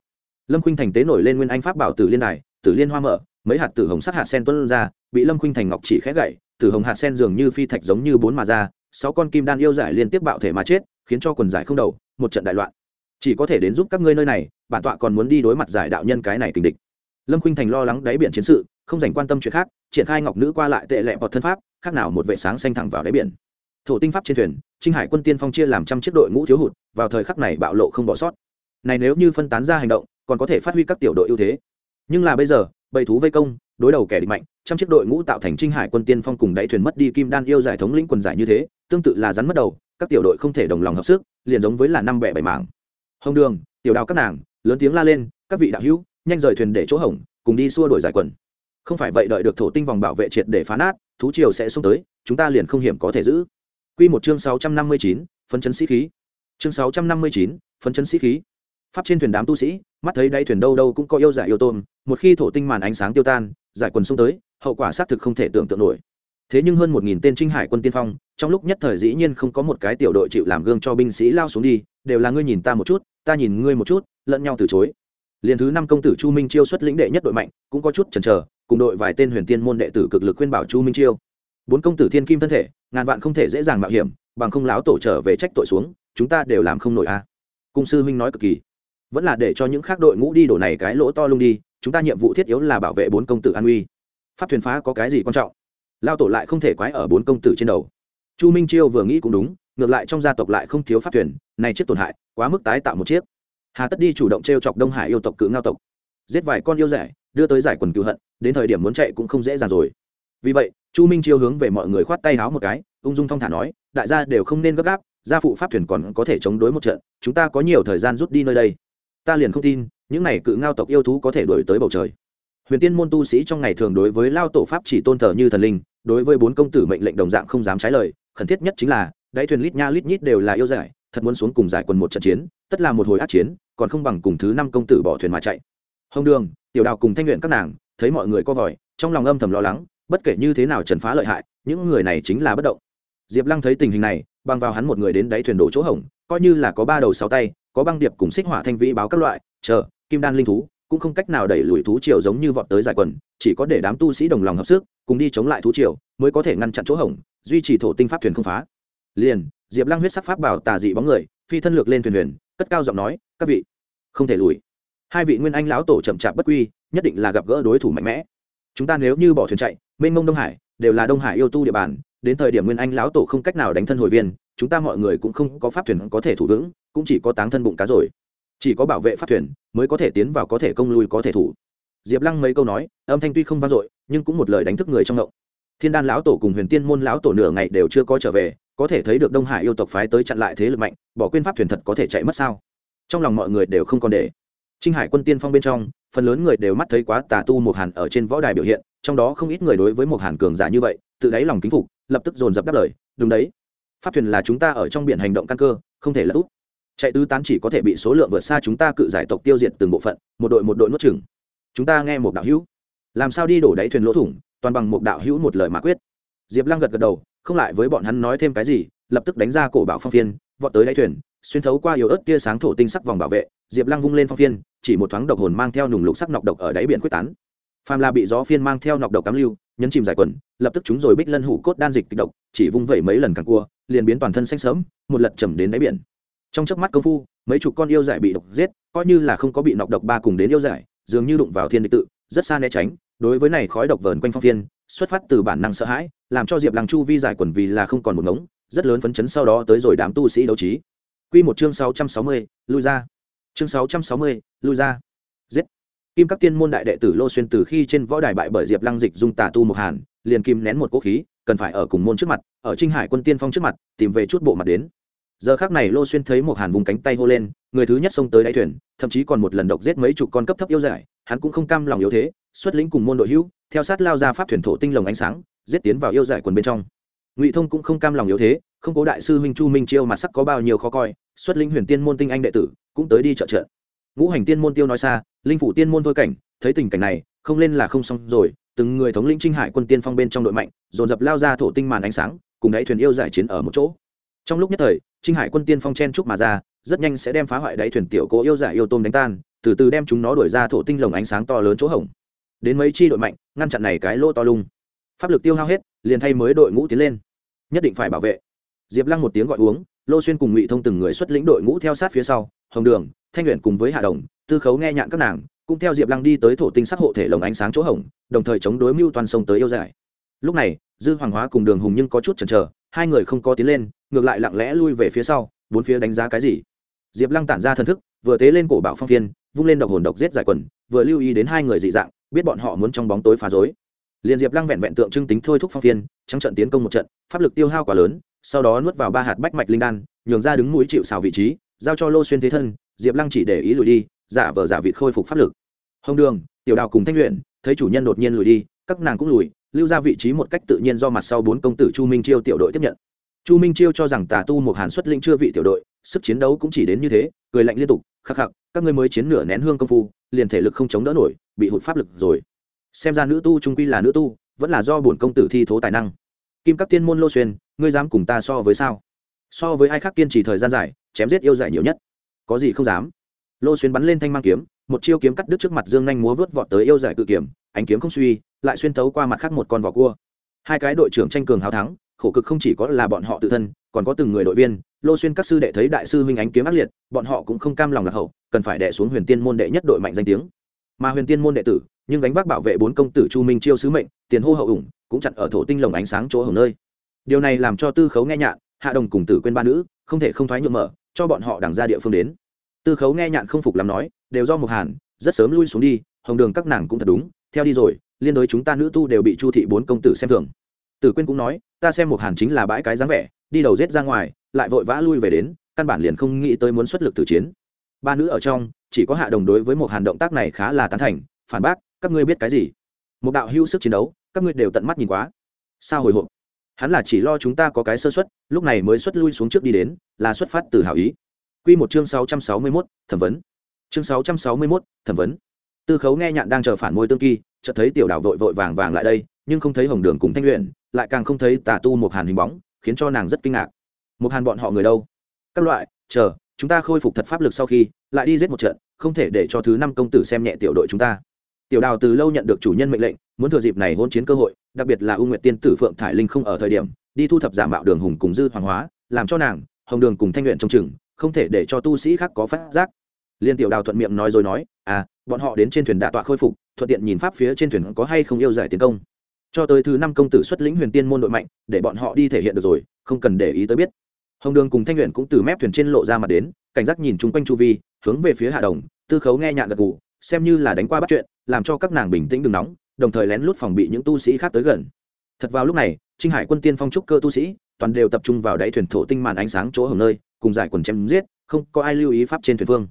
Lâm khuynh thành tế nổi lên nguyên anh pháp bảo tử liên đài, tử liên hoa mở mấy hạt tử hồng sắc hạt sen tuân ra, bị lâm khuynh thành ngọc chỉ khẽ gậy, tử hồng hạt sen dường như phi thạch giống như bốn mà ra, sáu con kim đan yêu giải liên tiếp bạo thể mà chết, khiến cho quần giải không đầu, một trận đại loạn. Chỉ có thể đến giúp các ngươi nơi này, bản tọa còn muốn đi đối mặt giải đạo nhân cái này kình địch. Lâm khuynh thành lo lắng đáy biển chiến sự, không dành quan tâm chuyện khác, triển khai ngọc nữ qua lại tệ lẹ bọt thân pháp, khác nào một vệ sáng xanh thẳng vào đáy biển. Thổ tinh pháp trên thuyền, trinh hải quân tiên phong chia làm trăm chiếc đội ngũ thiếu hụt, vào thời khắc này bạo lộ không bỏ sót. Này nếu như phân tán ra hành động, còn có thể phát huy các tiểu đội ưu thế. Nhưng là bây giờ bầy thú vây công đối đầu kẻ địch mạnh trăm chiếc đội ngũ tạo thành trinh hải quân tiên phong cùng đáy thuyền mất đi kim đan yêu giải thống lĩnh quần giải như thế tương tự là rắn mất đầu các tiểu đội không thể đồng lòng hợp sức liền giống với là năm bẻ bảy mảng hồng đường tiểu đào các nàng lớn tiếng la lên các vị đạo hữu nhanh rời thuyền để chỗ hỏng cùng đi xua đổi giải quần không phải vậy đợi được thổ tinh vòng bảo vệ triệt để phá nát thú triều sẽ xông tới chúng ta liền không hiểm có thể giữ Quy một chương 659, phấn chấn sĩ khí. Chương 659, phấn chấn sĩ khí. Pháp trên thuyền đám tu sĩ, mắt thấy đáy thuyền đâu đâu cũng có yêu giải yêu tôm, một khi thổ tinh màn ánh sáng tiêu tan, giải quần xung tới, hậu quả xác thực không thể tưởng tượng nổi. Thế nhưng hơn 1000 tên trinh hải quân tiên phong, trong lúc nhất thời dĩ nhiên không có một cái tiểu đội chịu làm gương cho binh sĩ lao xuống đi, đều là ngươi nhìn ta một chút, ta nhìn ngươi một chút, lẫn nhau từ chối. Liên thứ năm công tử Chu Minh Chiêu xuất lĩnh đệ nhất đội mạnh, cũng có chút chần chờ, cùng đội vài tên huyền tiên môn đệ tử cực lực khuyên bảo Chu Minh Chiêu. Bốn công tử thiên kim thân thể, ngàn vạn không thể dễ dàng mạo hiểm, bằng không láo tổ trở về trách tội xuống, chúng ta đều làm không nổi a. À. Cung sư huynh nói cực kỳ, vẫn là để cho những khác đội ngũ đi đổ này cái lỗ to lung đi, chúng ta nhiệm vụ thiết yếu là bảo vệ bốn công tử an uy. Pháp thuyền phá có cái gì quan trọng? Lao tổ lại không thể quái ở bốn công tử trên đầu. Chu Minh Chiêu vừa nghĩ cũng đúng, ngược lại trong gia tộc lại không thiếu pháp thuyền, này chiếc tổn hại, quá mức tái tạo một chiếc hà tất đi chủ động t r e o chọc đông hải yêu tộc cự ngao tộc giết vài con yêu rẻ đưa tới giải quần cựu hận đến thời điểm muốn chạy cũng không dễ dàng rồi vì vậy chu minh chiêu hướng về mọi người khoát tay háo một cái ung dung thong thả nói đại gia đều không nên gấp gáp gia phụ pháp thuyền còn có thể chống đối một trận chúng ta có nhiều thời gian rút đi nơi đây ta liền không tin những này cự ngao tộc yêu thú có thể đổi tới bầu trời. Huyền tiên môn tu sĩ trong ngày thường đối với lao tổ pháp chỉ tôn thờ như thần linh đối với bốn công tử mệnh lệnh đồng dạng không dám trái lời khẩn thiết nhất chính là đáy thuyền lít nha lít nhít đều là yêu giải thật muốn xuống cùng giải quần một trận chiến tất là một hồi át chiến còn không bằng cùng thứ năm công tử bỏ thuyền mà chạy. Hồng đường tiểu đào cùng thanh luyện các nàng thấy mọi người co vòi trong lòng âm thầm lo lắng bất kể như thế nào trần phá lợi hại những người này chính là bất động. Diệp lăng thấy tình hình này băng vào hắn một người đến đáy thuyền đổ chỗ hỏng, coi như là có ba đầu sáu tay có băng điệp cùng xích hỏa thanh vĩ báo các loại, chờ, kim đan linh thú, cũng không cách nào đẩy lùi thú triều giống như vọt tới giải quần, chỉ có để đám tu sĩ đồng lòng hợp sức, cùng đi chống lại thú triều, mới có thể ngăn chặn chỗ hỏng duy trì thổ tinh pháp thuyền không phá. Liền, diệp lăng huyết sắc pháp bảo tà dị bóng người, phi thân lược lên thuyền huyền, cất cao giọng nói, các vị, không thể lùi. Hai vị nguyên anh lão tổ chậm chạp bất quy, nhất định là gặp gỡ đối thủ mạnh mẽ. Chúng ta nếu như bỏ thuyền chạy, mênh mông đông hải, đều là đông hải yêu tu địa bàn, đến thời điểm nguyên anh lão tổ không cách nào đánh thân hồi viên, chúng ta mọi người cũng không có pháp thuyền có thể thủ vững cũng chỉ có táng thân bụng cá rồi. Chỉ có bảo vệ pháp thuyền mới có thể tiến vào có thể công lui có thể thủ. Diệp lăng mấy câu nói, âm thanh tuy không vang dội, nhưng cũng một lời đánh thức người trong động. Thiên đan lão tổ cùng huyền tiên môn lão tổ nửa ngày đều chưa có trở về, có thể thấy được đông hải yêu tộc phái tới chặn lại thế lực mạnh, bỏ quên pháp thuyền thật có thể chạy mất sao? Trong lòng mọi người đều không còn để. Trinh hải quân tiên phong bên trong, phần lớn người đều mắt thấy quá tà tu một hàn ở trên võ đài biểu hiện, trong đó không ít người đối với một hàn cường giả như vậy, tự đáy lòng kính phục, lập tức dồn dập đáp lời, đúng đấy. Pháp thuyền là chúng ta ở trong biển hành động căn cơ, không thể lỡ út chạy tứ tán chỉ có thể bị số lượng vượt xa chúng ta cự giải tộc tiêu diệt từng bộ phận, một đội một đội nuốt chừng chúng ta nghe một đạo hữu. Làm sao đi đổ đáy thuyền lỗ thủng, toàn bằng một đạo hữu một lời mà quyết. Diệp lăng gật gật đầu, không lại với bọn hắn nói thêm cái gì, lập tức đánh ra cổ bảo phong phiên, vọt tới đáy thuyền, xuyên thấu qua yếu ớt tia sáng thổ tinh sắc vòng bảo vệ, diệp lăng vung lên phong phiên, chỉ một thoáng độc hồn mang theo nùng lục sắc nọc độc ở đáy biển quyết tán. Phàm là bị gió phiên mang theo nọc độc cám lưu, nhấn chìm giải quần, lập tức chúng rồi bích lân hủ cốt đan dịch kịch độc, chỉ vung vẩy mấy lần càng cua, liền biến toàn thân xanh sớm một lật chầm đến đáy biển trong chớp mắt công phu mấy chục con yêu giải bị độc giết coi như là không có bị nọc độc ba cùng đến yêu giải dường như đụng vào thiên địch tự rất xa né tránh đối với này khói độc vờn quanh phong phiên xuất phát từ bản năng sợ hãi làm cho diệp lăng chu vi giải quần vì là không còn một ngống rất lớn phấn chấn sau đó tới rồi đám tu sĩ đấu trí Quy một chương 660, lui ra. Chương 660, lui ra. Giết. Kim các tiên môn đại đệ tử Lô Xuyên từ khi trên võ đài bại bởi Diệp Lăng Dịch dung tà tu một hàn, liền kim nén một cố khí, cần phải ở cùng môn trước mặt, ở Trinh Hải quân tiên phong trước mặt, tìm về chút bộ mặt đến. Giờ khác này Lô Xuyên thấy một hàn vùng cánh tay hô lên, người thứ nhất xông tới đáy thuyền, thậm chí còn một lần độc giết mấy chục con cấp thấp yêu giải, hắn cũng không cam lòng yếu thế, xuất lĩnh cùng môn đội hữu, theo sát lao ra pháp thuyền thổ tinh lồng ánh sáng, giết tiến vào yêu giải quần bên trong. Ngụy Thông cũng không cam lòng yếu thế, không cố đại sư huynh Chu Minh Chiêu mặt sắc có bao nhiêu khó coi, xuất lĩnh huyền tiên môn tinh anh đệ tử cũng tới đi trợ trợ ngũ hành tiên môn tiêu nói xa linh phủ tiên môn thôi cảnh thấy tình cảnh này không lên là không xong rồi từng người thống lĩnh trinh hải quân tiên phong bên trong đội mạnh dồn dập lao ra thổ tinh màn ánh sáng cùng đáy thuyền yêu giải chiến ở một chỗ trong lúc nhất thời, trinh hải quân tiên phong chen trúc mà ra, rất nhanh sẽ đem phá hoại đáy thuyền tiểu cố yêu giả yêu tôm đánh tan, từ từ đem chúng nó đuổi ra thổ tinh lồng ánh sáng to lớn chỗ hổng. Đến mấy chi đội mạnh, ngăn chặn này cái lỗ to lung. Pháp lực tiêu hao hết, liền thay mới đội ngũ tiến lên. Nhất định phải bảo vệ. Diệp lăng một tiếng gọi uống, lô xuyên cùng ngụy thông từng người xuất lĩnh đội ngũ theo sát phía sau, hồng đường, thanh luyện cùng với hạ đồng, tư khấu nghe nhạn các nàng, cũng theo diệp lăng đi tới thổ tinh sắc hộ thể lồng ánh sáng chỗ hồng đồng thời chống đối mưu toàn sông tới yêu giải. Lúc này, dư hoàng hóa cùng đường hùng nhưng có chút chần chờ, hai người không có tiến lên ngược lại lặng lẽ lui về phía sau, bốn phía đánh giá cái gì? Diệp lăng tản ra thần thức, vừa tế lên cổ bảo phong phiên, vung lên độc hồn độc giết giải quần, vừa lưu ý đến hai người dị dạng, biết bọn họ muốn trong bóng tối phá rối. Liền diệp lăng vẹn vẹn tượng trưng tính thôi thúc phong phiên, trắng trận tiến công một trận, pháp lực tiêu hao quá lớn, sau đó nuốt vào ba hạt bách mạch linh đan, nhường ra đứng mũi chịu xào vị trí, giao cho lô xuyên thế thân, diệp lăng chỉ để ý lùi đi, giả vờ giả vịt khôi phục pháp lực. Hồng đường, tiểu đào cùng thanh luyện thấy chủ nhân đột nhiên lùi đi, các nàng cũng lùi, lưu ra vị trí một cách tự nhiên do mặt sau bốn công tử chu minh chiêu tiểu đội tiếp nhận chu minh chiêu cho rằng tà tu một hàn xuất linh chưa vị tiểu đội, sức chiến đấu cũng chỉ đến như thế, cười lạnh liên tục, khắc khắc, các ngươi mới chiến nửa nén hương công phu, liền thể lực không chống đỡ nổi, bị hụt pháp lực rồi. Xem ra nữ tu trung quy là nữ tu, vẫn là do bổn công tử thi thố tài năng. Kim các tiên môn lô xuyên, ngươi dám cùng ta so với sao? So với ai khác kiên trì thời gian dài, chém giết yêu dạy nhiều nhất. Có gì không dám? Lô xuyên bắn lên thanh mang kiếm, một chiêu kiếm cắt đứt trước mặt dương nhanh múa vớt vọt tới yêu giải cự kiếm, ánh kiếm không suy, lại xuyên tấu qua mặt khác một con vỏ cua. Hai cái đội trưởng tranh cường hào thắng khổ cực không chỉ có là bọn họ tự thân, còn có từng người đội viên, lô xuyên các sư đệ thấy đại sư huynh ánh kiếm ác liệt, bọn họ cũng không cam lòng lạc hậu, cần phải đệ xuống huyền tiên môn đệ nhất đội mạnh danh tiếng. Mà huyền tiên môn đệ tử, nhưng gánh vác bảo vệ bốn công tử chu minh chiêu sứ mệnh, tiền hô hậu ủng, cũng chặn ở thổ tinh lồng ánh sáng chỗ hồng nơi. Điều này làm cho tư khấu nghe nhạn, hạ đồng cùng tử quên ba nữ, không thể không thoái nhượng mở, cho bọn họ đằng ra địa phương đến. Tư khấu nghe nhạn không phục làm nói, đều do một hàn, rất sớm lui xuống đi, hồng đường các nàng cũng thật đúng, theo đi rồi, liên đối chúng ta nữ tu đều bị chu thị bốn công tử xem thường tử quyên cũng nói ta xem một hàn chính là bãi cái dáng vẻ đi đầu rết ra ngoài lại vội vã lui về đến căn bản liền không nghĩ tới muốn xuất lực từ chiến. Ba nữ ở trong chỉ có hạ đồng đối với một hàn động tác này khá là tán thành phản bác các ngươi biết cái gì? Một đạo hữu sức chiến đấu các ngươi đều tận mắt nhìn quá. Sao hồi hộp? Hắn là chỉ lo chúng ta có cái sơ xuất lúc này mới xuất lui xuống trước đi đến là xuất phát từ hảo ý. Quy một chương 661, thẩm vấn. Chương 661, thẩm vấn. Tư Khấu nghe nhạn đang chờ phản môi tương kỳ, chợt thấy tiểu đảo vội vội vàng vàng lại đây, nhưng không thấy Hồng Đường cùng Thanh Luyện, lại càng không thấy Tà Tu một Hàn hình bóng, khiến cho nàng rất kinh ngạc. Một Hàn bọn họ người đâu? Các loại, chờ, chúng ta khôi phục thật pháp lực sau khi, lại đi giết một trận, không thể để cho thứ năm công tử xem nhẹ tiểu đội chúng ta. Tiểu Đào từ lâu nhận được chủ nhân mệnh lệnh, muốn thừa dịp này hôn chiến cơ hội, đặc biệt là U Nguyệt Tiên tử Phượng Thải Linh không ở thời điểm, đi thu thập giả mạo đường hùng cùng dư hoàng hóa, làm cho nàng, Hồng Đường cùng Thanh Luyện trong chừng, không thể để cho tu sĩ khác có phát giác liên tiểu đào thuận miệng nói rồi nói à bọn họ đến trên thuyền đạ tọa khôi phục thuận tiện nhìn pháp phía trên thuyền có hay không yêu giải tiến công cho tới thứ năm công tử xuất lĩnh huyền tiên môn đội mạnh, để bọn họ đi thể hiện được rồi, không cần để ý tới biết. Hồng đường cùng thanh luyện cũng từ mép thuyền trên lộ ra mặt đến, cảnh giác nhìn chung quanh chu vi, hướng về phía hạ đồng, tư khấu nghe nhạn gật gù, xem như là đánh qua bắt chuyện, làm cho các nàng bình tĩnh đừng nóng, đồng thời lén lút phòng bị những tu sĩ khác tới gần. Thật vào lúc này, trinh hải quân tiên phong trúc cơ tu sĩ, toàn đều tập trung vào đáy thuyền thổ tinh màn ánh sáng chỗ hồng nơi, cùng giải quần chém giết, không có ai lưu ý pháp trên thuyền phương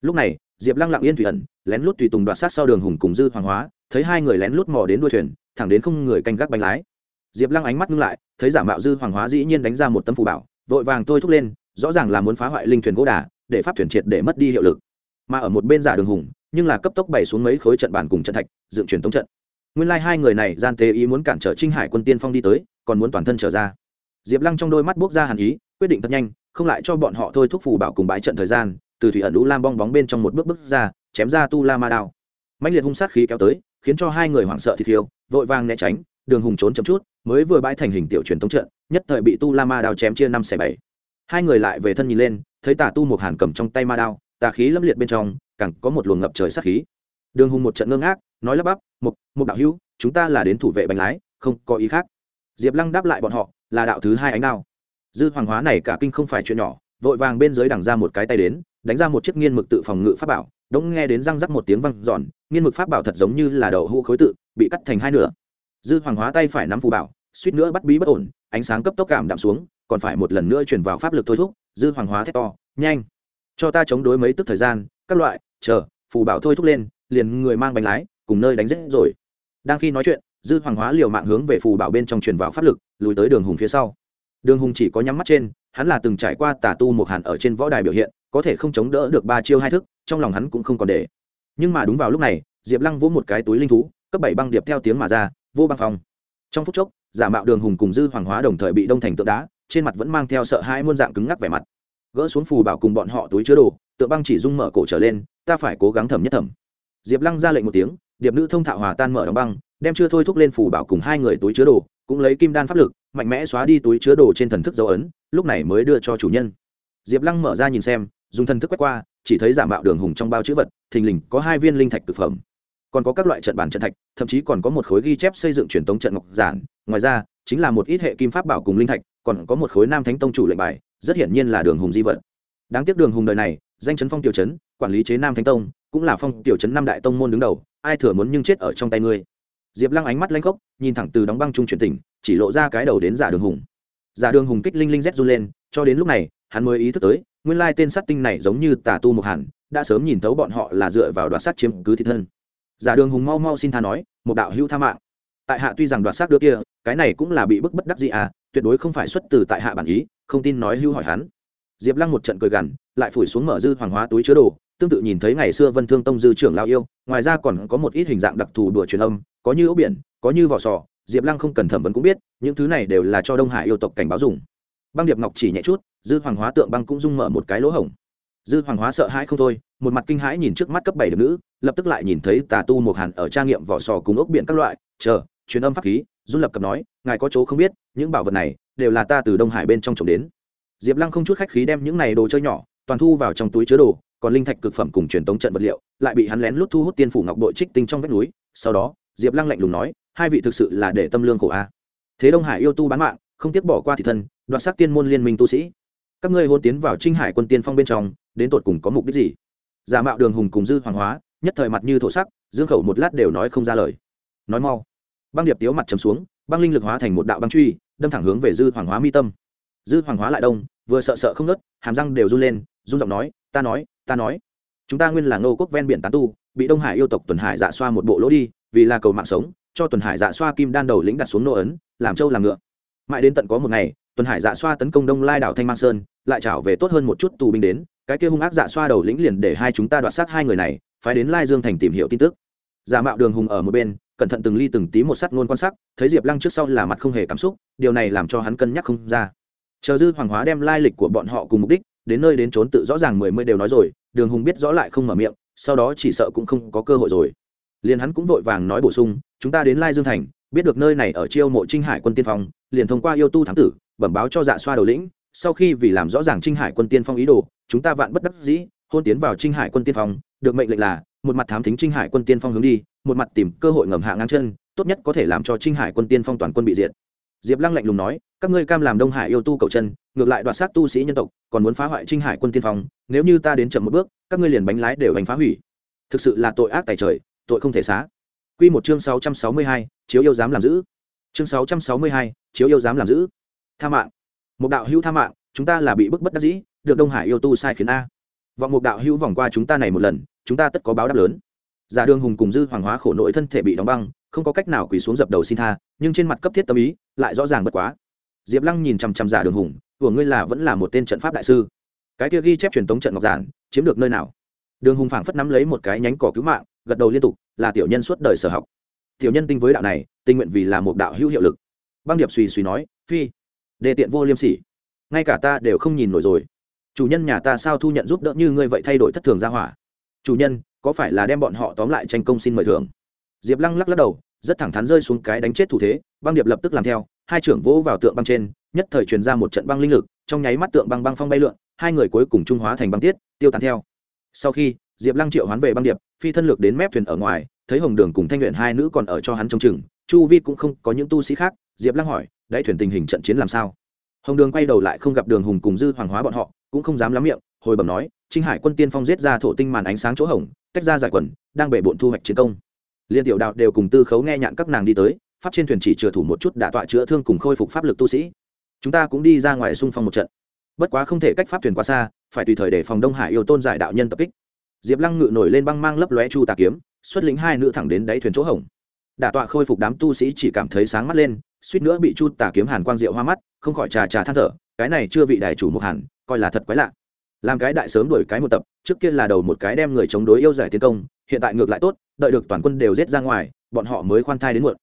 lúc này, diệp lăng lặng yên thủy ẩn, lén lút tùy tùng đoạt sát sau đường hùng cùng dư hoàng hóa thấy hai người lén lút mò đến đuôi thuyền, thẳng đến không người canh gác bánh lái. Diệp lăng ánh mắt ngưng lại, thấy giả mạo dư hoàng hóa dĩ nhiên đánh ra một tấm phù bảo, vội vàng tôi thúc lên, rõ ràng là muốn phá hoại linh thuyền gỗ đà, để pháp thuyền triệt để mất đi hiệu lực. Mà ở một bên giả đường hùng, nhưng là cấp tốc bày xuống mấy khối trận bàn cùng trận thạch, dựng truyền tống trận. Nguyên lai、like、hai người này gian tế ý muốn cản trở trinh hải quân tiên phong đi tới, còn muốn toàn thân trở ra. Diệp lăng trong đôi mắt buốc ra hàn ý, quyết định thật nhanh, không lại cho bọn họ thôi thúc phù bảo cùng bãi trận thời gian, từ thủy ẩn lũ lam bong bóng bên trong một bước bước ra, chém ra tu la ma đao. Mạnh liệt hung sát khí kéo tới khiến cho hai người hoảng sợ thì thiêu, vội vàng né tránh, đường hùng trốn chậm chút, mới vừa bãi thành hình tiểu truyền thống trận, nhất thời bị tu la ma đao chém chia năm xẻ bảy. Hai người lại về thân nhìn lên, thấy tà tu một hàn cầm trong tay ma đao, tà khí lâm liệt bên trong, càng có một luồng ngập trời sát khí. Đường hùng một trận ngơ ngác, nói lắp bắp một một đạo hữu, chúng ta là đến thủ vệ bánh lái, không có ý khác. Diệp lăng đáp lại bọn họ, là đạo thứ hai ánh đao. Dư hoàng hóa này cả kinh không phải chuyện nhỏ vội vàng bên dưới đằng ra một cái tay đến, đánh ra một chiếc nghiên mực tự phòng ngự pháp bảo, đống nghe đến răng rắc một tiếng văng giòn nghiên mực pháp bảo thật giống như là đầu hũ khối tự, bị cắt thành hai nửa. Dư hoàng hóa tay phải nắm phù bảo, suýt nữa bắt bí bất ổn, ánh sáng cấp tốc cảm đạm xuống, còn phải một lần nữa chuyển vào pháp lực thôi thúc, dư hoàng hóa thét to, nhanh, cho ta chống đối mấy tức thời gian, các loại, chờ, phù bảo thôi thúc lên, liền người mang bánh lái, cùng nơi đánh rết rồi. Đang khi nói chuyện, dư hoàng hóa liều mạng hướng về phù bảo bên trong truyền vào pháp lực, lùi tới đường hùng phía sau. Đường hùng chỉ có nhắm mắt trên hắn là từng trải qua tà tu một hàn ở trên võ đài biểu hiện, có thể không chống đỡ được ba chiêu hai thức, trong lòng hắn cũng không còn để. Nhưng mà đúng vào lúc này, diệp lăng vỗ một cái túi linh thú, cấp bảy băng điệp theo tiếng mà ra, vô băng phòng trong phút chốc, giả mạo đường hùng cùng dư hoàng hóa đồng thời bị đông thành tượng đá, trên mặt vẫn mang theo sợ hãi muôn dạng cứng ngắc vẻ mặt. Gỡ xuống phù bảo cùng bọn họ túi chứa đồ, tượng băng chỉ rung mở cổ trở lên, ta phải cố gắng thẩm nhất thẩm. Diệp lăng ra lệnh một tiếng, điệp nữ thông thạo hòa tan mở đóng băng, đem chưa thôi thúc lên phù bảo cùng hai người túi chứa đồ cũng lấy kim đan pháp lực, mạnh mẽ xóa đi túi chứa đồ trên thần thức dấu ấn, lúc này mới đưa cho chủ nhân. Diệp lăng mở ra nhìn xem, dùng thần thức quét qua, chỉ thấy giả mạo đường hùng trong bao chữ vật, thình lình có hai viên linh thạch thực phẩm. Còn có các loại trận bản trận thạch, thậm chí còn có một khối ghi chép xây dựng truyền thống trận ngọc giản, ngoài ra, chính là một ít hệ kim pháp bảo cùng linh thạch, còn có một khối nam thánh tông chủ lệnh bài, rất hiển nhiên là đường hùng di vật. Đáng tiếc đường hùng đời này, danh chấn phong tiểu chấn quản lý chế nam thánh tông, cũng là phong tiểu chấn năm đại tông môn đứng đầu, ai thừa muốn nhưng chết ở trong tay ngươi? Diệp lăng ánh mắt lanh khốc, nhìn thẳng từ đóng băng trung chuyển tỉnh chỉ lộ ra cái đầu đến giả đường hùng. Giả đường hùng kích linh linh rét run lên, cho đến lúc này, hắn mới ý thức tới, nguyên lai tên sát tinh này giống như tà tu một hẳn, đã sớm nhìn thấu bọn họ là dựa vào đoạt sát chiếm cứ thị thân. Giả đường hùng mau mau xin tha nói một đạo hữu tha mạng. Tại hạ tuy rằng đoạt xác đứa kia, cái này cũng là bị bức bất đắc gì à tuyệt đối không phải xuất từ tại hạ bản ý, không tin nói hữu hỏi hắn. Diệp lăng một trận cười gằn, lại phủi xuống mở dư hoàng hóa túi chứa đồ, tương tự nhìn thấy ngày xưa vân thương tông dư trưởng lao yêu, ngoài ra còn có một ít hình dạng đặc thù đùa truyền âm có như ốc biển, có như vỏ sò, diệp lăng không cần thẩm vấn cũng biết, những thứ này đều là cho đông hải yêu tộc cảnh báo dùng. Băng điệp ngọc chỉ nhẹ chút, dư hoàng hóa tượng băng cũng rung mở một cái lỗ hổng. Dư hoàng hóa sợ hãi không thôi, một mặt kinh hãi nhìn trước mắt cấp bảy điệp nữ, lập tức lại nhìn thấy tà tu một hàn ở trang nghiệm vỏ sò cùng ốc biển các loại, chờ, truyền âm pháp khí run lập cập nói, ngài có chỗ không biết, những bảo vật này đều là ta từ đông hải bên trong trồng đến. Diệp lăng không chút khách khí đem những này đồ chơi nhỏ, toàn thu vào trong túi chứa đồ, còn linh thạch cực phẩm cùng truyền tống trận vật liệu, lại bị hắn lén lút thu hút tiên phủ ngọc bội trích tinh trong vách núi, sau đó diệp lăng lạnh lùng nói, hai vị thực sự là để tâm lương khổ a. Thế đông hải yêu tu bán mạng, không tiếc bỏ qua thị thân, đoạt sắc tiên môn liên minh tu sĩ. Các ngươi hôn tiến vào trinh hải quân tiên phong bên trong, đến tột cùng có mục đích gì? Giả mạo đường hùng cùng dư hoàng hóa, nhất thời mặt như thổ sắc, dương khẩu một lát đều nói không ra lời. Nói mau. Băng điệp tiếu mặt chấm xuống, băng linh lực hóa thành một đạo băng truy, đâm thẳng hướng về dư hoàng hóa mi tâm. Dư hoàng hóa lại đông, vừa sợ sợ không nớt, hàm răng đều run lên, run giọng nói, ta nói ta nói, chúng ta nguyên là ngô quốc ven biển tán tu, bị đông hải yêu tộc tuần hải dạ xoa một bộ lỗ đi vì là cầu mạng sống, cho tuần hải dạ xoa kim đan đầu lĩnh đặt xuống nô ấn, làm châu làm ngựa. Mãi đến tận có một ngày, tuần hải dạ xoa tấn công đông lai đảo thanh mang sơn, lại trảo về tốt hơn một chút tù binh đến, cái kia hung ác dạ xoa đầu lĩnh liền để hai chúng ta đoạt sát hai người này, phái đến lai dương thành tìm hiểu tin tức. Giả mạo đường hùng ở một bên, cẩn thận từng ly từng tí một sắt ngôn quan sắc thấy diệp lăng trước sau là mặt không hề cảm xúc, điều này làm cho hắn cân nhắc không ra. Chờ dư hoàng hóa đem lai lịch của bọn họ cùng mục đích, đến nơi đến trốn tự rõ ràng mười mươi đều nói rồi, đường hùng biết rõ lại không mở miệng, sau đó chỉ sợ cũng không có cơ hội rồi liền hắn cũng vội vàng nói bổ sung, chúng ta đến lai dương thành, biết được nơi này ở chiêu mộ trinh hải quân tiên phong, liền thông qua yêu tu thám tử, bẩm báo cho dạ xoa đầu lĩnh, sau khi vì làm rõ ràng trinh hải quân tiên phong ý đồ, chúng ta vạn bất đắc dĩ, hôn tiến vào trinh hải quân tiên phong, được mệnh lệnh là, một mặt thám thính trinh hải quân tiên phong hướng đi, một mặt tìm cơ hội ngầm hạ ngang chân, tốt nhất có thể làm cho trinh hải quân tiên phong toàn quân bị diệt. Diệp lăng lạnh lùng nói, các ngươi cam làm đông hải yêu tu cầu chân, ngược lại đoạt sát tu sĩ nhân tộc, còn muốn phá hoại trinh hải quân tiên phong, nếu như ta đến chậm một bước, các ngươi liền bánh lái đều bánh phá hủy. Thực sự là tội ác tài trời tội không thể xá Quy một chương sáu trăm sáu mươi hai, chiếu yêu dám làm giữ. Chương sáu trăm sáu mươi hai, chiếu yêu dám làm giữ. Tha mạng. Một đạo hữu tha mạng, chúng ta là bị bức bất đắc dĩ, được Đông Hải yêu tu sai khiến a. Vọng một đạo hữu vòng qua chúng ta này một lần, chúng ta tất có báo đáp lớn. Giả Đường Hùng cùng Dư Hoàng Hóa khổ nỗi thân thể bị đóng băng, không có cách nào quỳ xuống dập đầu xin tha, nhưng trên mặt cấp thiết tâm ý, lại rõ ràng bất quá. Diệp Lăng nhìn chằm chằm Giả Đường Hùng, của ngươi là vẫn là một tên trận pháp đại sư. Cái kia ghi chép truyền tống trận ngọc giản, chiếm được nơi nào? Đường Hùng phảng phất nắm lấy một cái nhánh cỏ cứu mạng, gật đầu liên tục, là tiểu nhân suốt đời sở học. Tiểu nhân tinh với đạo này tình nguyện vì là một đạo hữu hiệu lực. Băng điệp suy suy nói phi đề tiện vô liêm sỉ. Ngay cả ta đều không nhìn nổi rồi. Chủ nhân nhà ta sao thu nhận giúp đỡ như ngươi vậy thay đổi thất thường ra hỏa? Chủ nhân có phải là đem bọn họ tóm lại tranh công xin mời thưởng? Diệp lăng lắc lắc đầu rất thẳng thắn rơi xuống cái đánh chết thủ thế băng điệp lập tức làm theo hai trưởng vỗ vào tượng băng trên nhất thời truyền ra một trận băng linh lực trong nháy mắt tượng băng băng phong bay lượn hai người cuối cùng trung hóa thành băng tiết tiêu tán theo sau khi, diệp lăng triệu hoán về băng điệp, phi thân lược đến mép thuyền ở ngoài, thấy hồng đường cùng thanh luyện hai nữ còn ở cho hắn trông chừng, chu vi cũng không có những tu sĩ khác, diệp lăng hỏi, đáy thuyền tình hình trận chiến làm sao? Hồng đường quay đầu lại không gặp đường hùng cùng dư hoàng hóa bọn họ, cũng không dám lắm miệng, hồi bẩm nói, trinh hải quân tiên phong giết ra thổ tinh màn ánh sáng chỗ hồng tách ra giải quần, đang bể bộn thu hoạch chiến công. Liên tiểu đạo đều cùng tư khấu nghe nhạn các nàng đi tới, pháp trên thuyền chỉ chừa thủ một chút đã tọa chữa thương cùng khôi phục pháp lực tu sĩ. Chúng ta cũng đi ra ngoài xung phong một trận bất quá không thể cách pháp thuyền quá xa, phải tùy thời để phòng đông hải yêu tôn giải đạo nhân tập kích. Diệp lăng ngự nổi lên băng mang lấp lóe chu tà kiếm, xuất lĩnh hai nữ thẳng đến đáy thuyền chỗ hồng đả tọa khôi phục đám tu sĩ chỉ cảm thấy sáng mắt lên, suýt nữa bị chu tà kiếm hàn quang diệu hoa mắt, không khỏi trà trà than thở, cái này chưa vị đại chủ mục hàn coi là thật quái lạ. Làm cái đại sớm đuổi cái một tập, trước kia là đầu một cái đem người chống đối yêu giải tiến công, hiện tại ngược lại tốt, đợi được toàn quân đều giết ra ngoài, bọn họ mới khoan thai đến muộn.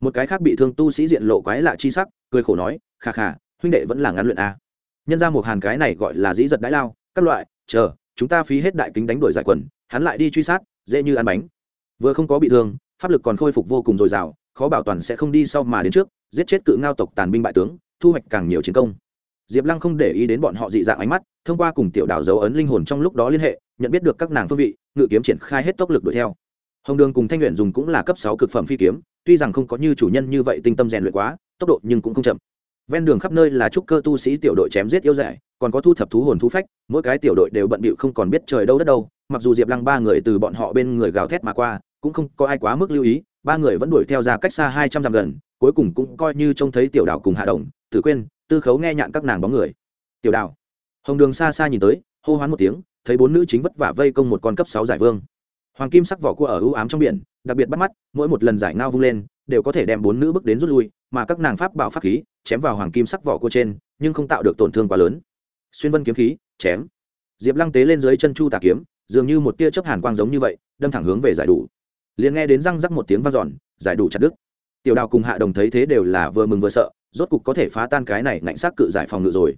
Một cái khác bị thương tu sĩ diện lộ quái lạ chi sắc, cười khổ nói, khà khà, huynh đệ vẫn là ngắn luyện a nhân ra một hàn cái này gọi là dĩ giật đãi lao, các loại, chờ, chúng ta phí hết đại kính đánh đuổi giải quần, hắn lại đi truy sát, dễ như ăn bánh. Vừa không có bị thương, pháp lực còn khôi phục vô cùng dồi dào, khó bảo toàn sẽ không đi sau mà đến trước, giết chết cự ngao tộc tàn binh bại tướng, thu hoạch càng nhiều chiến công. Diệp lăng không để ý đến bọn họ dị dạng ánh mắt, thông qua cùng tiểu đảo dấu ấn linh hồn trong lúc đó liên hệ, nhận biết được các nàng phương vị, ngự kiếm triển khai hết tốc lực đuổi theo. Hồng đường cùng thanh luyện dùng cũng là cấp sáu cực phẩm phi kiếm, tuy rằng không có như chủ nhân như vậy tinh tâm rèn luyện quá, tốc độ nhưng cũng không chậm ven đường khắp nơi là trúc cơ tu sĩ tiểu đội chém giết yêu dại còn có thu thập thú hồn thú phách, mỗi cái tiểu đội đều bận bịu không còn biết trời đâu đất đâu, mặc dù diệp lăng ba người từ bọn họ bên người gào thét mà qua, cũng không có ai quá mức lưu ý, ba người vẫn đuổi theo ra cách xa hai trăm dặm gần, cuối cùng cũng coi như trông thấy tiểu đảo cùng hạ đồng, tử quên tư khấu nghe nhạn các nàng bóng người. Tiểu đảo. Hồng đường xa xa nhìn tới, hô hoán một tiếng, thấy bốn nữ chính vất vả vây công một con cấp sáu giải vương. Hoàng kim sắc vỏ cua ở ưu ám trong biển, đặc biệt bắt mắt, mỗi một lần giải ngao vung lên, đều có thể đem bốn nữ bước đến rút lui, mà các nàng pháp bảo pháp khí chém vào hoàng kim sắc vỏ cua trên, nhưng không tạo được tổn thương quá lớn. Xuyên vân kiếm khí, chém. Diệp lăng tế lên dưới chân chu tà kiếm, dường như một tia chớp hàn quang giống như vậy, đâm thẳng hướng về giải đủ. Liền nghe đến răng rắc một tiếng vang giòn giải đủ chặt đứt. Tiểu đào cùng hạ đồng thấy thế đều là vừa mừng vừa sợ, rốt cục có thể phá tan cái này ngạnh xác cự giải phòng ngự rồi.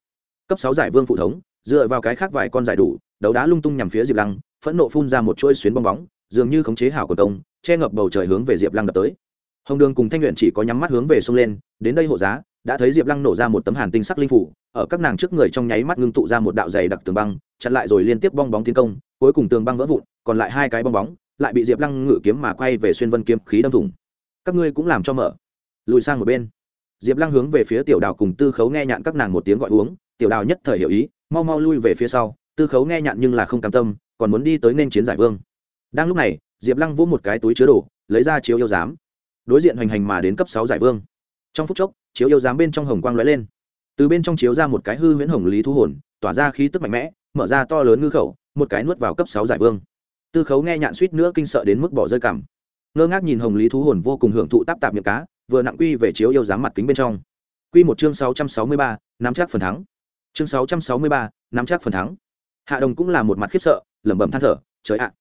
Cấp sáu giải vương phụ thống, dựa vào cái khác vài con giải đủ, đấu đá lung tung nhằm phía diệp lăng, phẫn nộ phun ra một chuỗi xuyến bong bóng, dường như khống chế hảo quần công, che ngập bầu trời hướng về diệp lăng đập tới. Hồng đường cùng thanh luyện chỉ có nhắm mắt hướng về sông lên, đến đây hộ giá đã thấy diệp lăng nổ ra một tấm hàn tinh sắc linh phủ, ở các nàng trước người trong nháy mắt ngưng tụ ra một đạo dày đặc tường băng, chặn lại rồi liên tiếp bong bóng tiến công, cuối cùng tường băng vỡ vụn, còn lại hai cái bong bóng lại bị diệp lăng ngự kiếm mà quay về xuyên vân kiếm khí đâm thủng. Các ngươi cũng làm cho mở. Lùi sang một bên. Diệp lăng hướng về phía tiểu đào cùng tư khấu nghe nhạn các nàng một tiếng gọi uống, tiểu đào nhất thời hiểu ý, mau mau lui về phía sau, tư khấu nghe nhạn nhưng là không cam tâm, còn muốn đi tới nên chiến giải vương. Đang lúc này, diệp lăng vỗ một cái túi chứa đồ, lấy ra chiếu yêu giám. Đối diện hoành hành mà đến cấp sáu giải vương trong phút chốc, chiếu yêu giám bên trong hồng quang lóe lên. Từ bên trong chiếu ra một cái hư huyễn hồng lý thu hồn, tỏa ra khí tức mạnh mẽ, mở ra to lớn ngư khẩu, một cái nuốt vào cấp sáu giải vương. Tư khấu nghe nhạn suýt nữa kinh sợ đến mức bỏ rơi cảm ngơ ngác nhìn hồng lý thú hồn vô cùng hưởng thụ táp tạp miệng cá, vừa nặng quy về chiếu yêu giám mặt kính bên trong. Quy một chương sáu trăm sáu mươi ba, nắm chắc phần thắng. Chương sáu trăm sáu mươi ba, nắm chắc phần thắng. Hạ đồng cũng là một mặt khiếp sợ, lẩm bẩm than thở, trời ạ,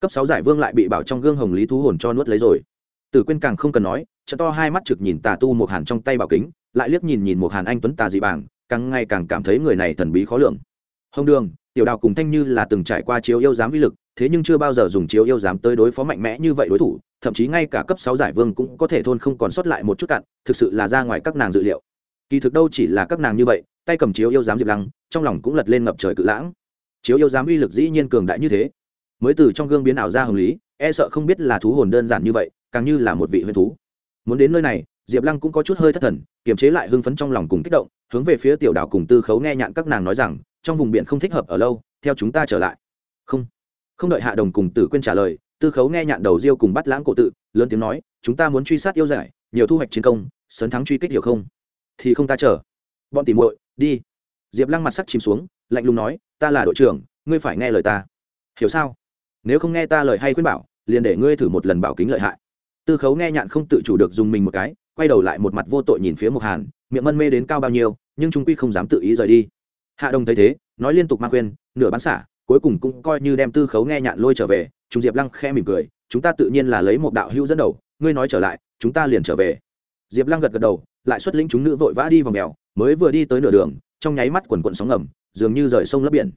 cấp sáu giải vương lại bị bảo trong gương hồng lý thú hồn cho nuốt lấy rồi tử quên càng không cần nói chợ to hai mắt trực nhìn tà tu một hàn trong tay bảo kính, lại liếc nhìn nhìn một hàn anh tuấn tà dị bảng càng ngày càng cảm thấy người này thần bí khó lường. Hồng đường, tiểu đào cùng thanh như là từng trải qua chiếu yêu giám uy lực, thế nhưng chưa bao giờ dùng chiếu yêu giám tới đối phó mạnh mẽ như vậy đối thủ, thậm chí ngay cả cấp sáu giải vương cũng có thể thôn không còn sót lại một chút cặn, thực sự là ra ngoài các nàng dự liệu. Kỳ thực đâu chỉ là các nàng như vậy, tay cầm chiếu yêu giám diệp lăng, trong lòng cũng lật lên ngập trời cự lãng. Chiếu yêu giám uy lực dĩ nhiên cường đại như thế. Mới từ trong gương biến ảo ra hồng lý e sợ không biết là thú hồn đơn giản như vậy càng như là một vị huyền thú. Muốn đến nơi này, diệp lăng cũng có chút hơi thất thần, kiềm chế lại hưng phấn trong lòng cùng kích động, hướng về phía tiểu đảo cùng tư khấu nghe nhạn các nàng nói rằng, trong vùng biển không thích hợp ở lâu, theo chúng ta trở lại. Không. Không đợi hạ đồng cùng tử quên trả lời, tư khấu nghe nhạn đầu riêu cùng bắt lãng cổ tự, lớn tiếng nói, chúng ta muốn truy sát yêu giải, nhiều thu hoạch chiến công sấn thắng truy kích hiểu không? Thì không ta chờ. Bọn tỉ muội, đi. Diệp lăng mặt sắc chìm xuống, lạnh lùng nói, ta là đội trưởng, ngươi phải nghe lời ta. Hiểu sao? Nếu không nghe ta lời hay khuyên bảo, liền để ngươi thử một lần bảo kính lợi hại tư khấu nghe nhạn không tự chủ được dùng mình một cái, quay đầu lại một mặt vô tội nhìn phía mục hàn, miệng mân mê đến cao bao nhiêu, nhưng trung quy không dám tự ý rời đi. Hạ đồng thấy thế, nói liên tục mang khuyên, nửa bán xả, cuối cùng cũng coi như đem tư khấu nghe nhạn lôi trở về. Chúng diệp lăng khe mỉm cười, chúng ta tự nhiên là lấy một đạo hữu dẫn đầu, ngươi nói trở lại, chúng ta liền trở về. Diệp lăng gật gật đầu, lại xuất lĩnh chúng nữ vội vã đi vào mèo, mới vừa đi tới nửa đường, trong nháy mắt quần quận sóng ngầm, dường như rời sông lấp biển.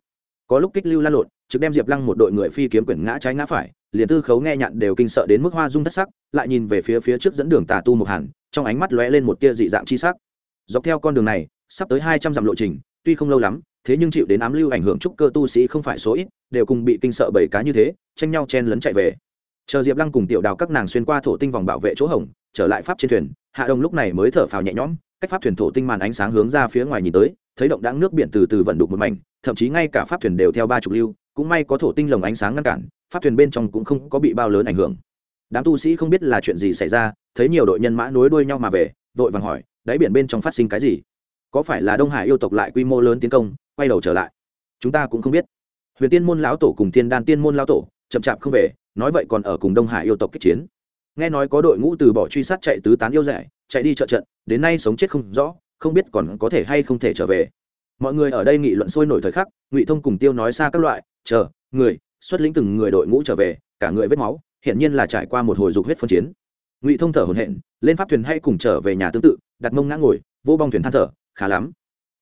Có lúc kích lưu lan lộn, trực đem diệp lăng một đội người phi kiếm quyển ngã trái ngã phải liền tư khấu nghe nhạn đều kinh sợ đến mức hoa dung thất sắc, lại nhìn về phía phía trước dẫn đường tà tu một hàn, trong ánh mắt lóe lên một tia dị dạng chi sắc. Dọc theo con đường này, sắp tới hai trăm dặm lộ trình, tuy không lâu lắm, thế nhưng chịu đến ám lưu ảnh hưởng trúc cơ tu sĩ không phải số ít, đều cùng bị kinh sợ bảy cá như thế, tranh nhau chen lấn chạy về. Chờ diệp lăng cùng tiểu đào các nàng xuyên qua thổ tinh vòng bảo vệ chỗ hỏng trở lại pháp trên thuyền, hạ đông lúc này mới thở phào nhẹ nhõm, cách pháp thuyền thổ tinh màn ánh sáng hướng ra phía ngoài nhìn tới, thấy động đáng nước biển từ từ vận đục một mảnh, thậm chí ngay cả pháp thuyền đều theo ba trục lưu, cũng may có thổ tinh lồng ánh sáng ngăn cản pháp thuyền bên trong cũng không có bị bao lớn ảnh hưởng. Đám tu sĩ không biết là chuyện gì xảy ra, thấy nhiều đội nhân mã nối đuôi nhau mà về, vội vàng hỏi, đáy biển bên trong phát sinh cái gì? Có phải là đông hải yêu tộc lại quy mô lớn tiến công, quay đầu trở lại? Chúng ta cũng không biết. Huyền tiên môn lão tổ cùng thiên đan tiên môn lão tổ chậm chạp không về, nói vậy còn ở cùng đông hải yêu tộc kích chiến. Nghe nói có đội ngũ từ bỏ truy sát chạy tứ tán yêu rẻ, chạy đi trợ trận, đến nay sống chết không rõ, không biết còn có thể hay không thể trở về. Mọi người ở đây nghị luận sôi nổi thời khắc, ngụy thông cùng tiêu nói xa các loại, chờ, người xuất lĩnh từng người đội ngũ trở về, cả người vết máu, hiển nhiên là trải qua một hồi dục huyết phân chiến. Ngụy thông thở hồn hện lên pháp thuyền hay cùng trở về nhà tương tự, đặt mông ngã ngồi, vô bong thuyền than thở, khá lắm.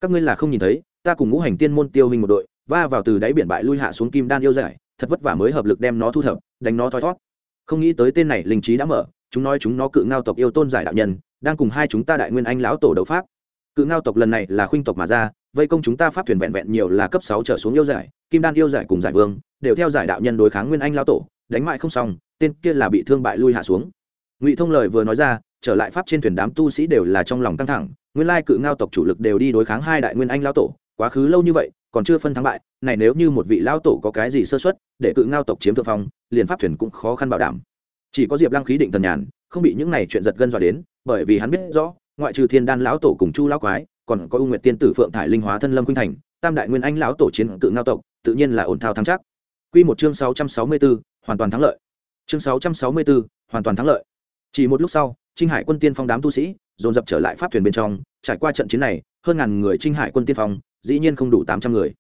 Các ngươi là không nhìn thấy, ta cùng ngũ hành tiên môn tiêu hình một đội, va vào từ đáy biển bại lui hạ xuống kim đan yêu giải, thật vất vả mới hợp lực đem nó thu thập, đánh nó thoi thót. Không nghĩ tới tên này linh trí đã mở, chúng nói chúng nó cự ngao tộc yêu tôn giải đạo nhân, đang cùng hai chúng ta đại nguyên anh lão tổ đấu pháp. Cự ngao tộc lần này là khuynh tộc mà ra, vây công chúng ta pháp thuyền vẹn vẹn nhiều là cấp sáu trở xuống yêu giải, kim đan yêu giải cùng giải vương đều theo giải đạo nhân đối kháng nguyên anh lão tổ, đánh mại không xong, tên kia là bị thương bại lui hạ xuống. Ngụy thông lời vừa nói ra, trở lại pháp trên thuyền đám tu sĩ đều là trong lòng căng thẳng, nguyên lai cự ngao tộc chủ lực đều đi đối kháng hai đại nguyên anh lão tổ, quá khứ lâu như vậy, còn chưa phân thắng bại, này nếu như một vị lão tổ có cái gì sơ xuất để cự ngao tộc chiếm thượng phong, liền pháp thuyền cũng khó khăn bảo đảm. Chỉ có diệp lăng khí định thần nhàn, không bị những này chuyện giật gân dọa đến, bởi vì hắn biết rõ, ngoại trừ thiên đan lão tổ cùng chu lão quái, còn có ưu nguyệt tiên tử phượng thải linh hóa thân lâm khuynh thành, tam đại nguyên anh lão tổ chiến cự ngao tộc, tự nhiên là ổn thao thắng chắc quy một chương sáu trăm sáu mươi 664, hoàn toàn thắng lợi. Chương sáu trăm sáu mươi 664, hoàn toàn thắng lợi. Chỉ một lúc sau trinh hải quân tiên phong đám tu sĩ dồn dập trở lại pháp thuyền bên trong. Trải qua trận chiến này hơn ngàn người trinh hải quân tiên phong dĩ nhiên không đủ tám trăm người.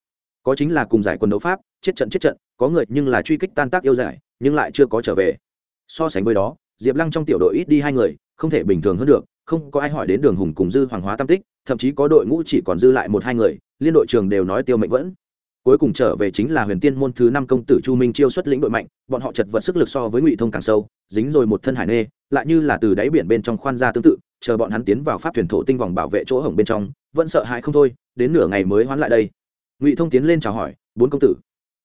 Có chính là cùng giải quân đấu pháp chết trận chết trận có người nhưng là truy kích tan tác yêu giải nhưng lại chưa có trở về. So sánh với đó diệp lăng trong tiểu đội ít đi hai người không thể bình thường hơn được không có ai hỏi đến đường hùng cùng dư hoàng hóa tam tích thậm chí có đội ngũ chỉ còn dư lại một hai người liên đội trưởng đều nói tiêu mệnh vẫn cuối cùng trở về chính là huyền tiên môn thứ năm công tử chu minh chiêu xuất lĩnh đội mạnh, bọn họ chật vật sức lực so với ngụy thông càng sâu, dính rồi một thân hải nê, lại như là từ đáy biển bên trong khoan ra tương tự, chờ bọn hắn tiến vào pháp thuyền thổ tinh vòng bảo vệ chỗ hổng bên trong, vẫn sợ hãi không thôi, đến nửa ngày mới hoán lại đây. Ngụy thông tiến lên chào hỏi, bốn công tử,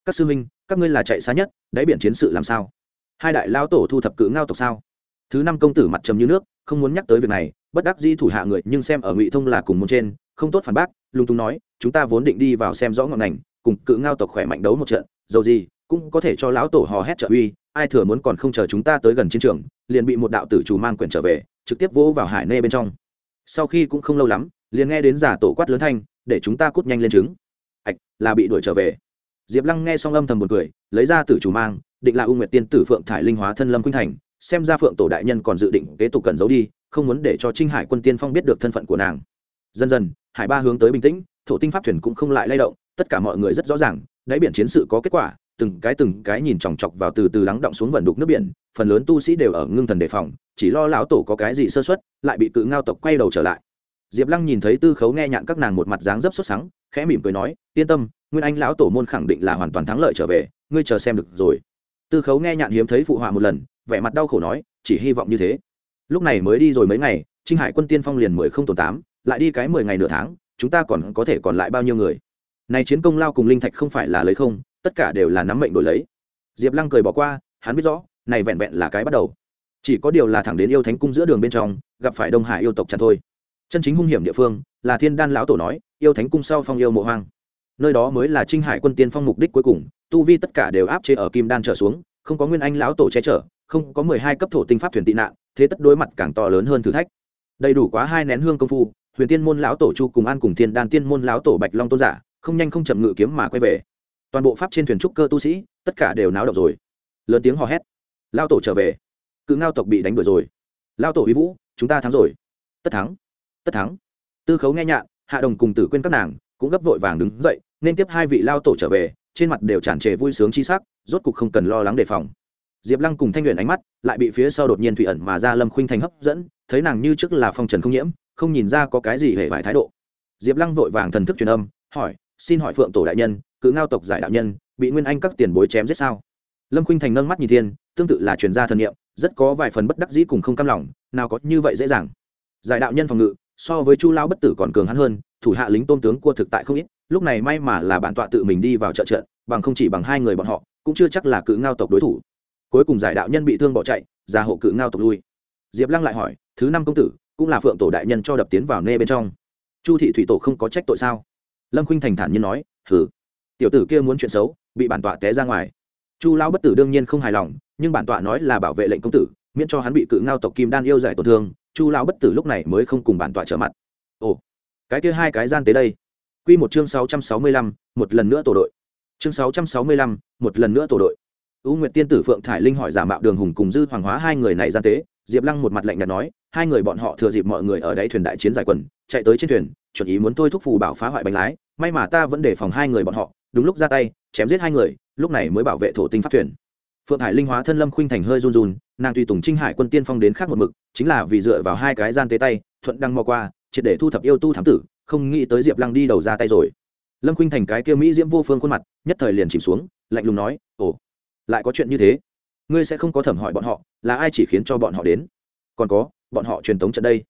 các sư minh các ngươi là chạy xa nhất, đáy biển chiến sự làm sao? Hai đại lao tổ thu thập cự ngao tộc sao? Thứ năm công tử mặt trầm như nước, không muốn nhắc tới việc này, bất đắc di thủ hạ người, nhưng xem ở ngụy thông là cùng môn trên, không tốt phản bác, lung tung nói, chúng ta vốn định đi vào xem rõ ngọn ngành cùng cự ngao tộc khỏe mạnh đấu một trận, dầu gì, cũng có thể cho lão tổ hò hét trợ uy, ai thừa muốn còn không chờ chúng ta tới gần chiến trường, liền bị một đạo tử chủ mang quyển trở về, trực tiếp vỗ vào hải nê bên trong. Sau khi cũng không lâu lắm, liền nghe đến giả tổ quát lớn thanh, để chúng ta cút nhanh lên trứng. Ạch, là bị đuổi trở về. Diệp lăng nghe xong âm thầm một cười, lấy ra tử chủ mang, định là u nguyệt tiên tử phượng thải linh hóa thân lâm khuynh thành, xem ra phượng tổ đại nhân còn dự định kế tục cần giấu đi, không muốn để cho trinh hải quân tiên phong biết được thân phận của nàng. Dần dần, hải ba hướng tới bình tĩnh thổ tinh pháp thuyền cũng không lại lay động, tất cả mọi người rất rõ ràng, đáy biển chiến sự có kết quả, từng cái từng cái nhìn chòng chọc vào từ từ lắng động xuống vần đục nước biển, phần lớn tu sĩ đều ở ngưng thần đề phòng, chỉ lo lão tổ có cái gì sơ xuất lại bị cự ngao tộc quay đầu trở lại. Diệp lăng nhìn thấy tư khấu nghe nhạn các nàng một mặt dáng dấp xuất sáng khẽ mỉm cười nói, yên tâm, nguyên anh lão tổ môn khẳng định là hoàn toàn thắng lợi trở về, ngươi chờ xem được rồi. Tư khấu nghe nhạn hiếm thấy phụ họa một lần, vẻ mặt đau khổ nói, chỉ hy vọng như thế. Lúc này mới đi rồi mấy ngày, trinh hải quân tiên phong liền mười không tồn tám, lại đi cái mười ngày nửa tháng chúng ta còn có thể còn lại bao nhiêu người? Này chiến công lao cùng linh thạch không phải là lấy không, tất cả đều là nắm mệnh đổi lấy. Diệp lăng cười bỏ qua, hắn biết rõ, này vẹn vẹn là cái bắt đầu. Chỉ có điều là thẳng đến yêu thánh cung giữa đường bên trong, gặp phải đông hải yêu tộc chặt thôi. Chân chính hung hiểm địa phương là thiên đan lão tổ nói, yêu thánh cung sau phong yêu mộ hoang. Nơi đó mới là trinh hải quân tiên phong mục đích cuối cùng, tu vi tất cả đều áp chế ở kim đan trở xuống, không có nguyên anh lão tổ che chở, không có mười hai cấp thổ tinh pháp thuyền tị nạn, thế tất đối mặt càng to lớn hơn thử thách. Đầy đủ quá hai nén hương công phu huyền tiên môn lão tổ chu cùng an cùng thiên đan tiên môn lão tổ bạch long tôn giả, không nhanh không chậm ngự kiếm mà quay về. Toàn bộ pháp trên thuyền trúc cơ tu sĩ, tất cả đều náo động rồi. Lớn tiếng hò hét. Lao tổ trở về. Cự ngao tộc bị đánh đuổi rồi. Lao tổ huy vũ, chúng ta thắng rồi. Tất thắng. Tất thắng. Tư khấu nghe nhạn hạ đồng cùng tử quên các nàng cũng gấp vội vàng đứng dậy, nên tiếp hai vị lao tổ trở về, trên mặt đều tràn trề vui sướng chi sắc, rốt cục không cần lo lắng đề phòng. Diệp lăng cùng thanh luyện ánh mắt lại bị phía sau đột nhiên thủy ẩn mà ra lâm khuynh thành hấp dẫn, thấy nàng như trước là phong trần không nhiễm không nhìn ra có cái gì hề vải thái độ. Diệp lăng vội vàng thần thức truyền âm, hỏi, xin hỏi phượng tổ đại nhân, cự ngao tộc giải đạo nhân, bị nguyên anh các tiền bối chém giết sao? Lâm khuynh thành nâng mắt nhìn thiên, tương tự là truyền gia thần niệm, rất có vài phần bất đắc dĩ cùng không cam lòng, nào có như vậy dễ dàng. Giải đạo nhân phòng ngự, so với chu lao bất tử còn cường hắn hơn, thủ hạ lính tôn tướng cua thực tại không ít, lúc này may mà là bản tọa tự mình đi vào trợ trận, bằng không chỉ bằng hai người bọn họ, cũng chưa chắc là cự ngao tộc đối thủ. Cuối cùng giải đạo nhân bị thương bỏ chạy ra hộ cự ngao tộc lui. Diệp lăng lại hỏi, thứ năm công tử cũng là phượng tổ đại nhân cho đập tiến vào nê bên trong. Chu thị thủy tổ không có trách tội sao? Lâm khuynh thành thản nhiên nói hử tiểu tử kia muốn chuyện xấu bị bản tọa té ra ngoài. Chu lão bất tử đương nhiên không hài lòng nhưng bản tọa nói là bảo vệ lệnh công tử miễn cho hắn bị cự ngao tộc kim đan yêu giải tổn thương chu lão bất tử lúc này mới không cùng bản tọa trở mặt. Ồ cái kia hai cái gian tế đây. Quy một chương sáu trăm sáu mươi lăm một lần nữa tổ đội. Chương sáu trăm sáu mươi lăm một lần nữa tổ đội. U Nguyệt Tiên tử Phượng Thải Linh hỏi giả mạo Đường Hùng cùng Dư Hoàng Hóa hai người này gian tế, Diệp Lăng một mặt lạnh nhạt nói, hai người bọn họ thừa dịp mọi người ở đáy thuyền đại chiến giải quần, chạy tới trên thuyền, chuẩn ý muốn thôi thúc phù bảo phá hoại bánh lái, may mà ta vẫn để phòng hai người bọn họ, đúng lúc ra tay, chém giết hai người, lúc này mới bảo vệ thổ tinh pháp thuyền. Phượng hải Linh hóa thân Lâm Khuynh thành hơi run run, nàng tùy tùng Trinh Hải quân tiên phong đến khác một mực, chính là vì dựa vào hai cái gian tế tay, thuận đăng mò qua, triệt để thu thập yêu tu thám tử, không nghĩ tới Diệp Lăng đi đầu ra tay rồi. Lâm Khuynh thành cái kia mỹ diễm vô phương khuôn mặt, nhất thời liền chìm xuống, lạnh lùng nói, "Ồ, lại có chuyện như thế ngươi sẽ không có thẩm hỏi bọn họ là ai chỉ khiến cho bọn họ đến còn có bọn họ truyền tống trận đây.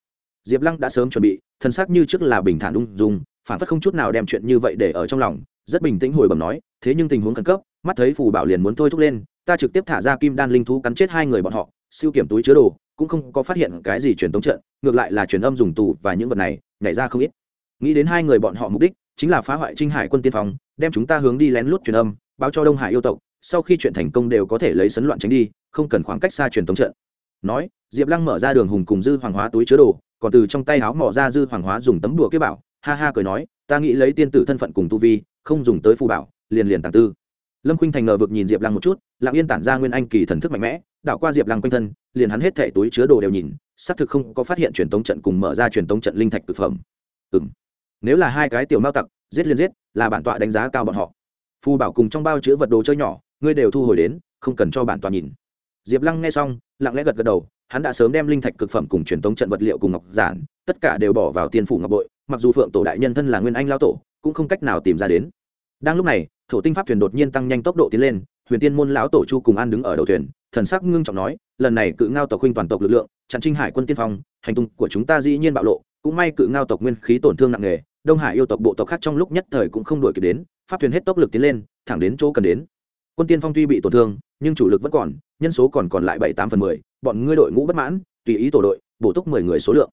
Diệp lăng đã sớm chuẩn bị, thân xác như trước là bình thản ung dung, phản phất không chút nào đem chuyện như vậy để ở trong lòng, rất bình tĩnh hồi bẩm nói, thế nhưng tình huống khẩn cấp, mắt thấy phù bảo liền muốn thôi thúc lên, ta trực tiếp thả ra kim đan linh thú cắn chết hai người bọn họ, siêu kiểm túi chứa đồ, cũng không có phát hiện cái gì truyền tống trận, ngược lại là truyền âm dùng tù và những vật này, nhảy ra không ít. Nghĩ đến hai người bọn họ mục đích, chính là phá hoại trinh hải quân tiên phong, đem chúng ta hướng đi lén lút truyền âm, báo cho đông hải yêu tộc, sau khi chuyện thành công đều có thể lấy sấn loạn tránh đi, không cần khoảng cách xa truyền tống trận. Nói diệp lăng mở ra đường hùng cùng dư hoàng hóa túi chứa đồ, còn từ trong tay áo mỏ ra dư hoàng hóa dùng tấm đùa kế bảo, ha ha cười nói, ta nghĩ lấy tiên tử thân phận cùng tu vi, không dùng tới phù bảo, liền liền tàng tư. Lâm khuynh thành ngờ vực nhìn diệp lăng một chút, lặng yên tản ra nguyên anh kỳ thần thức mạnh mẽ, đảo qua diệp lăng quanh thân, liền hắn hết thẻ túi chứa đồ đều nhìn, xác thực không có phát hiện truyền tống trận cùng mở ra truyền tống trận linh thạch thực phẩm. Ừ m nếu là hai cái tiểu mao tặc, giết liền giết, là bản tọa đánh giá cao bọn họ. Phù bảo cùng trong bao chứa vật đồ chơi nhỏ, ngươi đều thu hồi đến, không cần cho bản tọa nhìn. Diệp lăng nghe xong, lặng lẽ gật gật đầu hắn đã sớm đem linh thạch cực phẩm cùng truyền tống trận vật liệu cùng ngọc giản, tất cả đều bỏ vào tiên phủ ngọc bội, mặc dù phượng tổ đại nhân thân là nguyên anh lao tổ, cũng không cách nào tìm ra đến. Đang lúc này, thổ tinh pháp thuyền đột nhiên tăng nhanh tốc độ tiến lên, huyền tiên môn lão tổ chu cùng an đứng ở đầu thuyền, thần sắc ngưng trọng nói, lần này cự ngao tộc huynh toàn tộc lực lượng, chặn trinh hải quân tiên phong, hành tung của chúng ta dĩ nhiên bạo lộ, cũng may cự ngao tộc nguyên khí tổn thương nặng nề, đông hải yêu tộc bộ tộc khác trong lúc nhất thời cũng không đuổi kịp đến, pháp thuyền hết tốc lực tiến lên, thẳng đến chỗ cần đến. Quân tiên phong tuy bị tổn thương, nhưng chủ lực vẫn còn, nhân số còn còn lại bảy tám phần mười bọn ngươi đội ngũ bất mãn, tùy ý tổ đội, bổ túc mười người số lượng.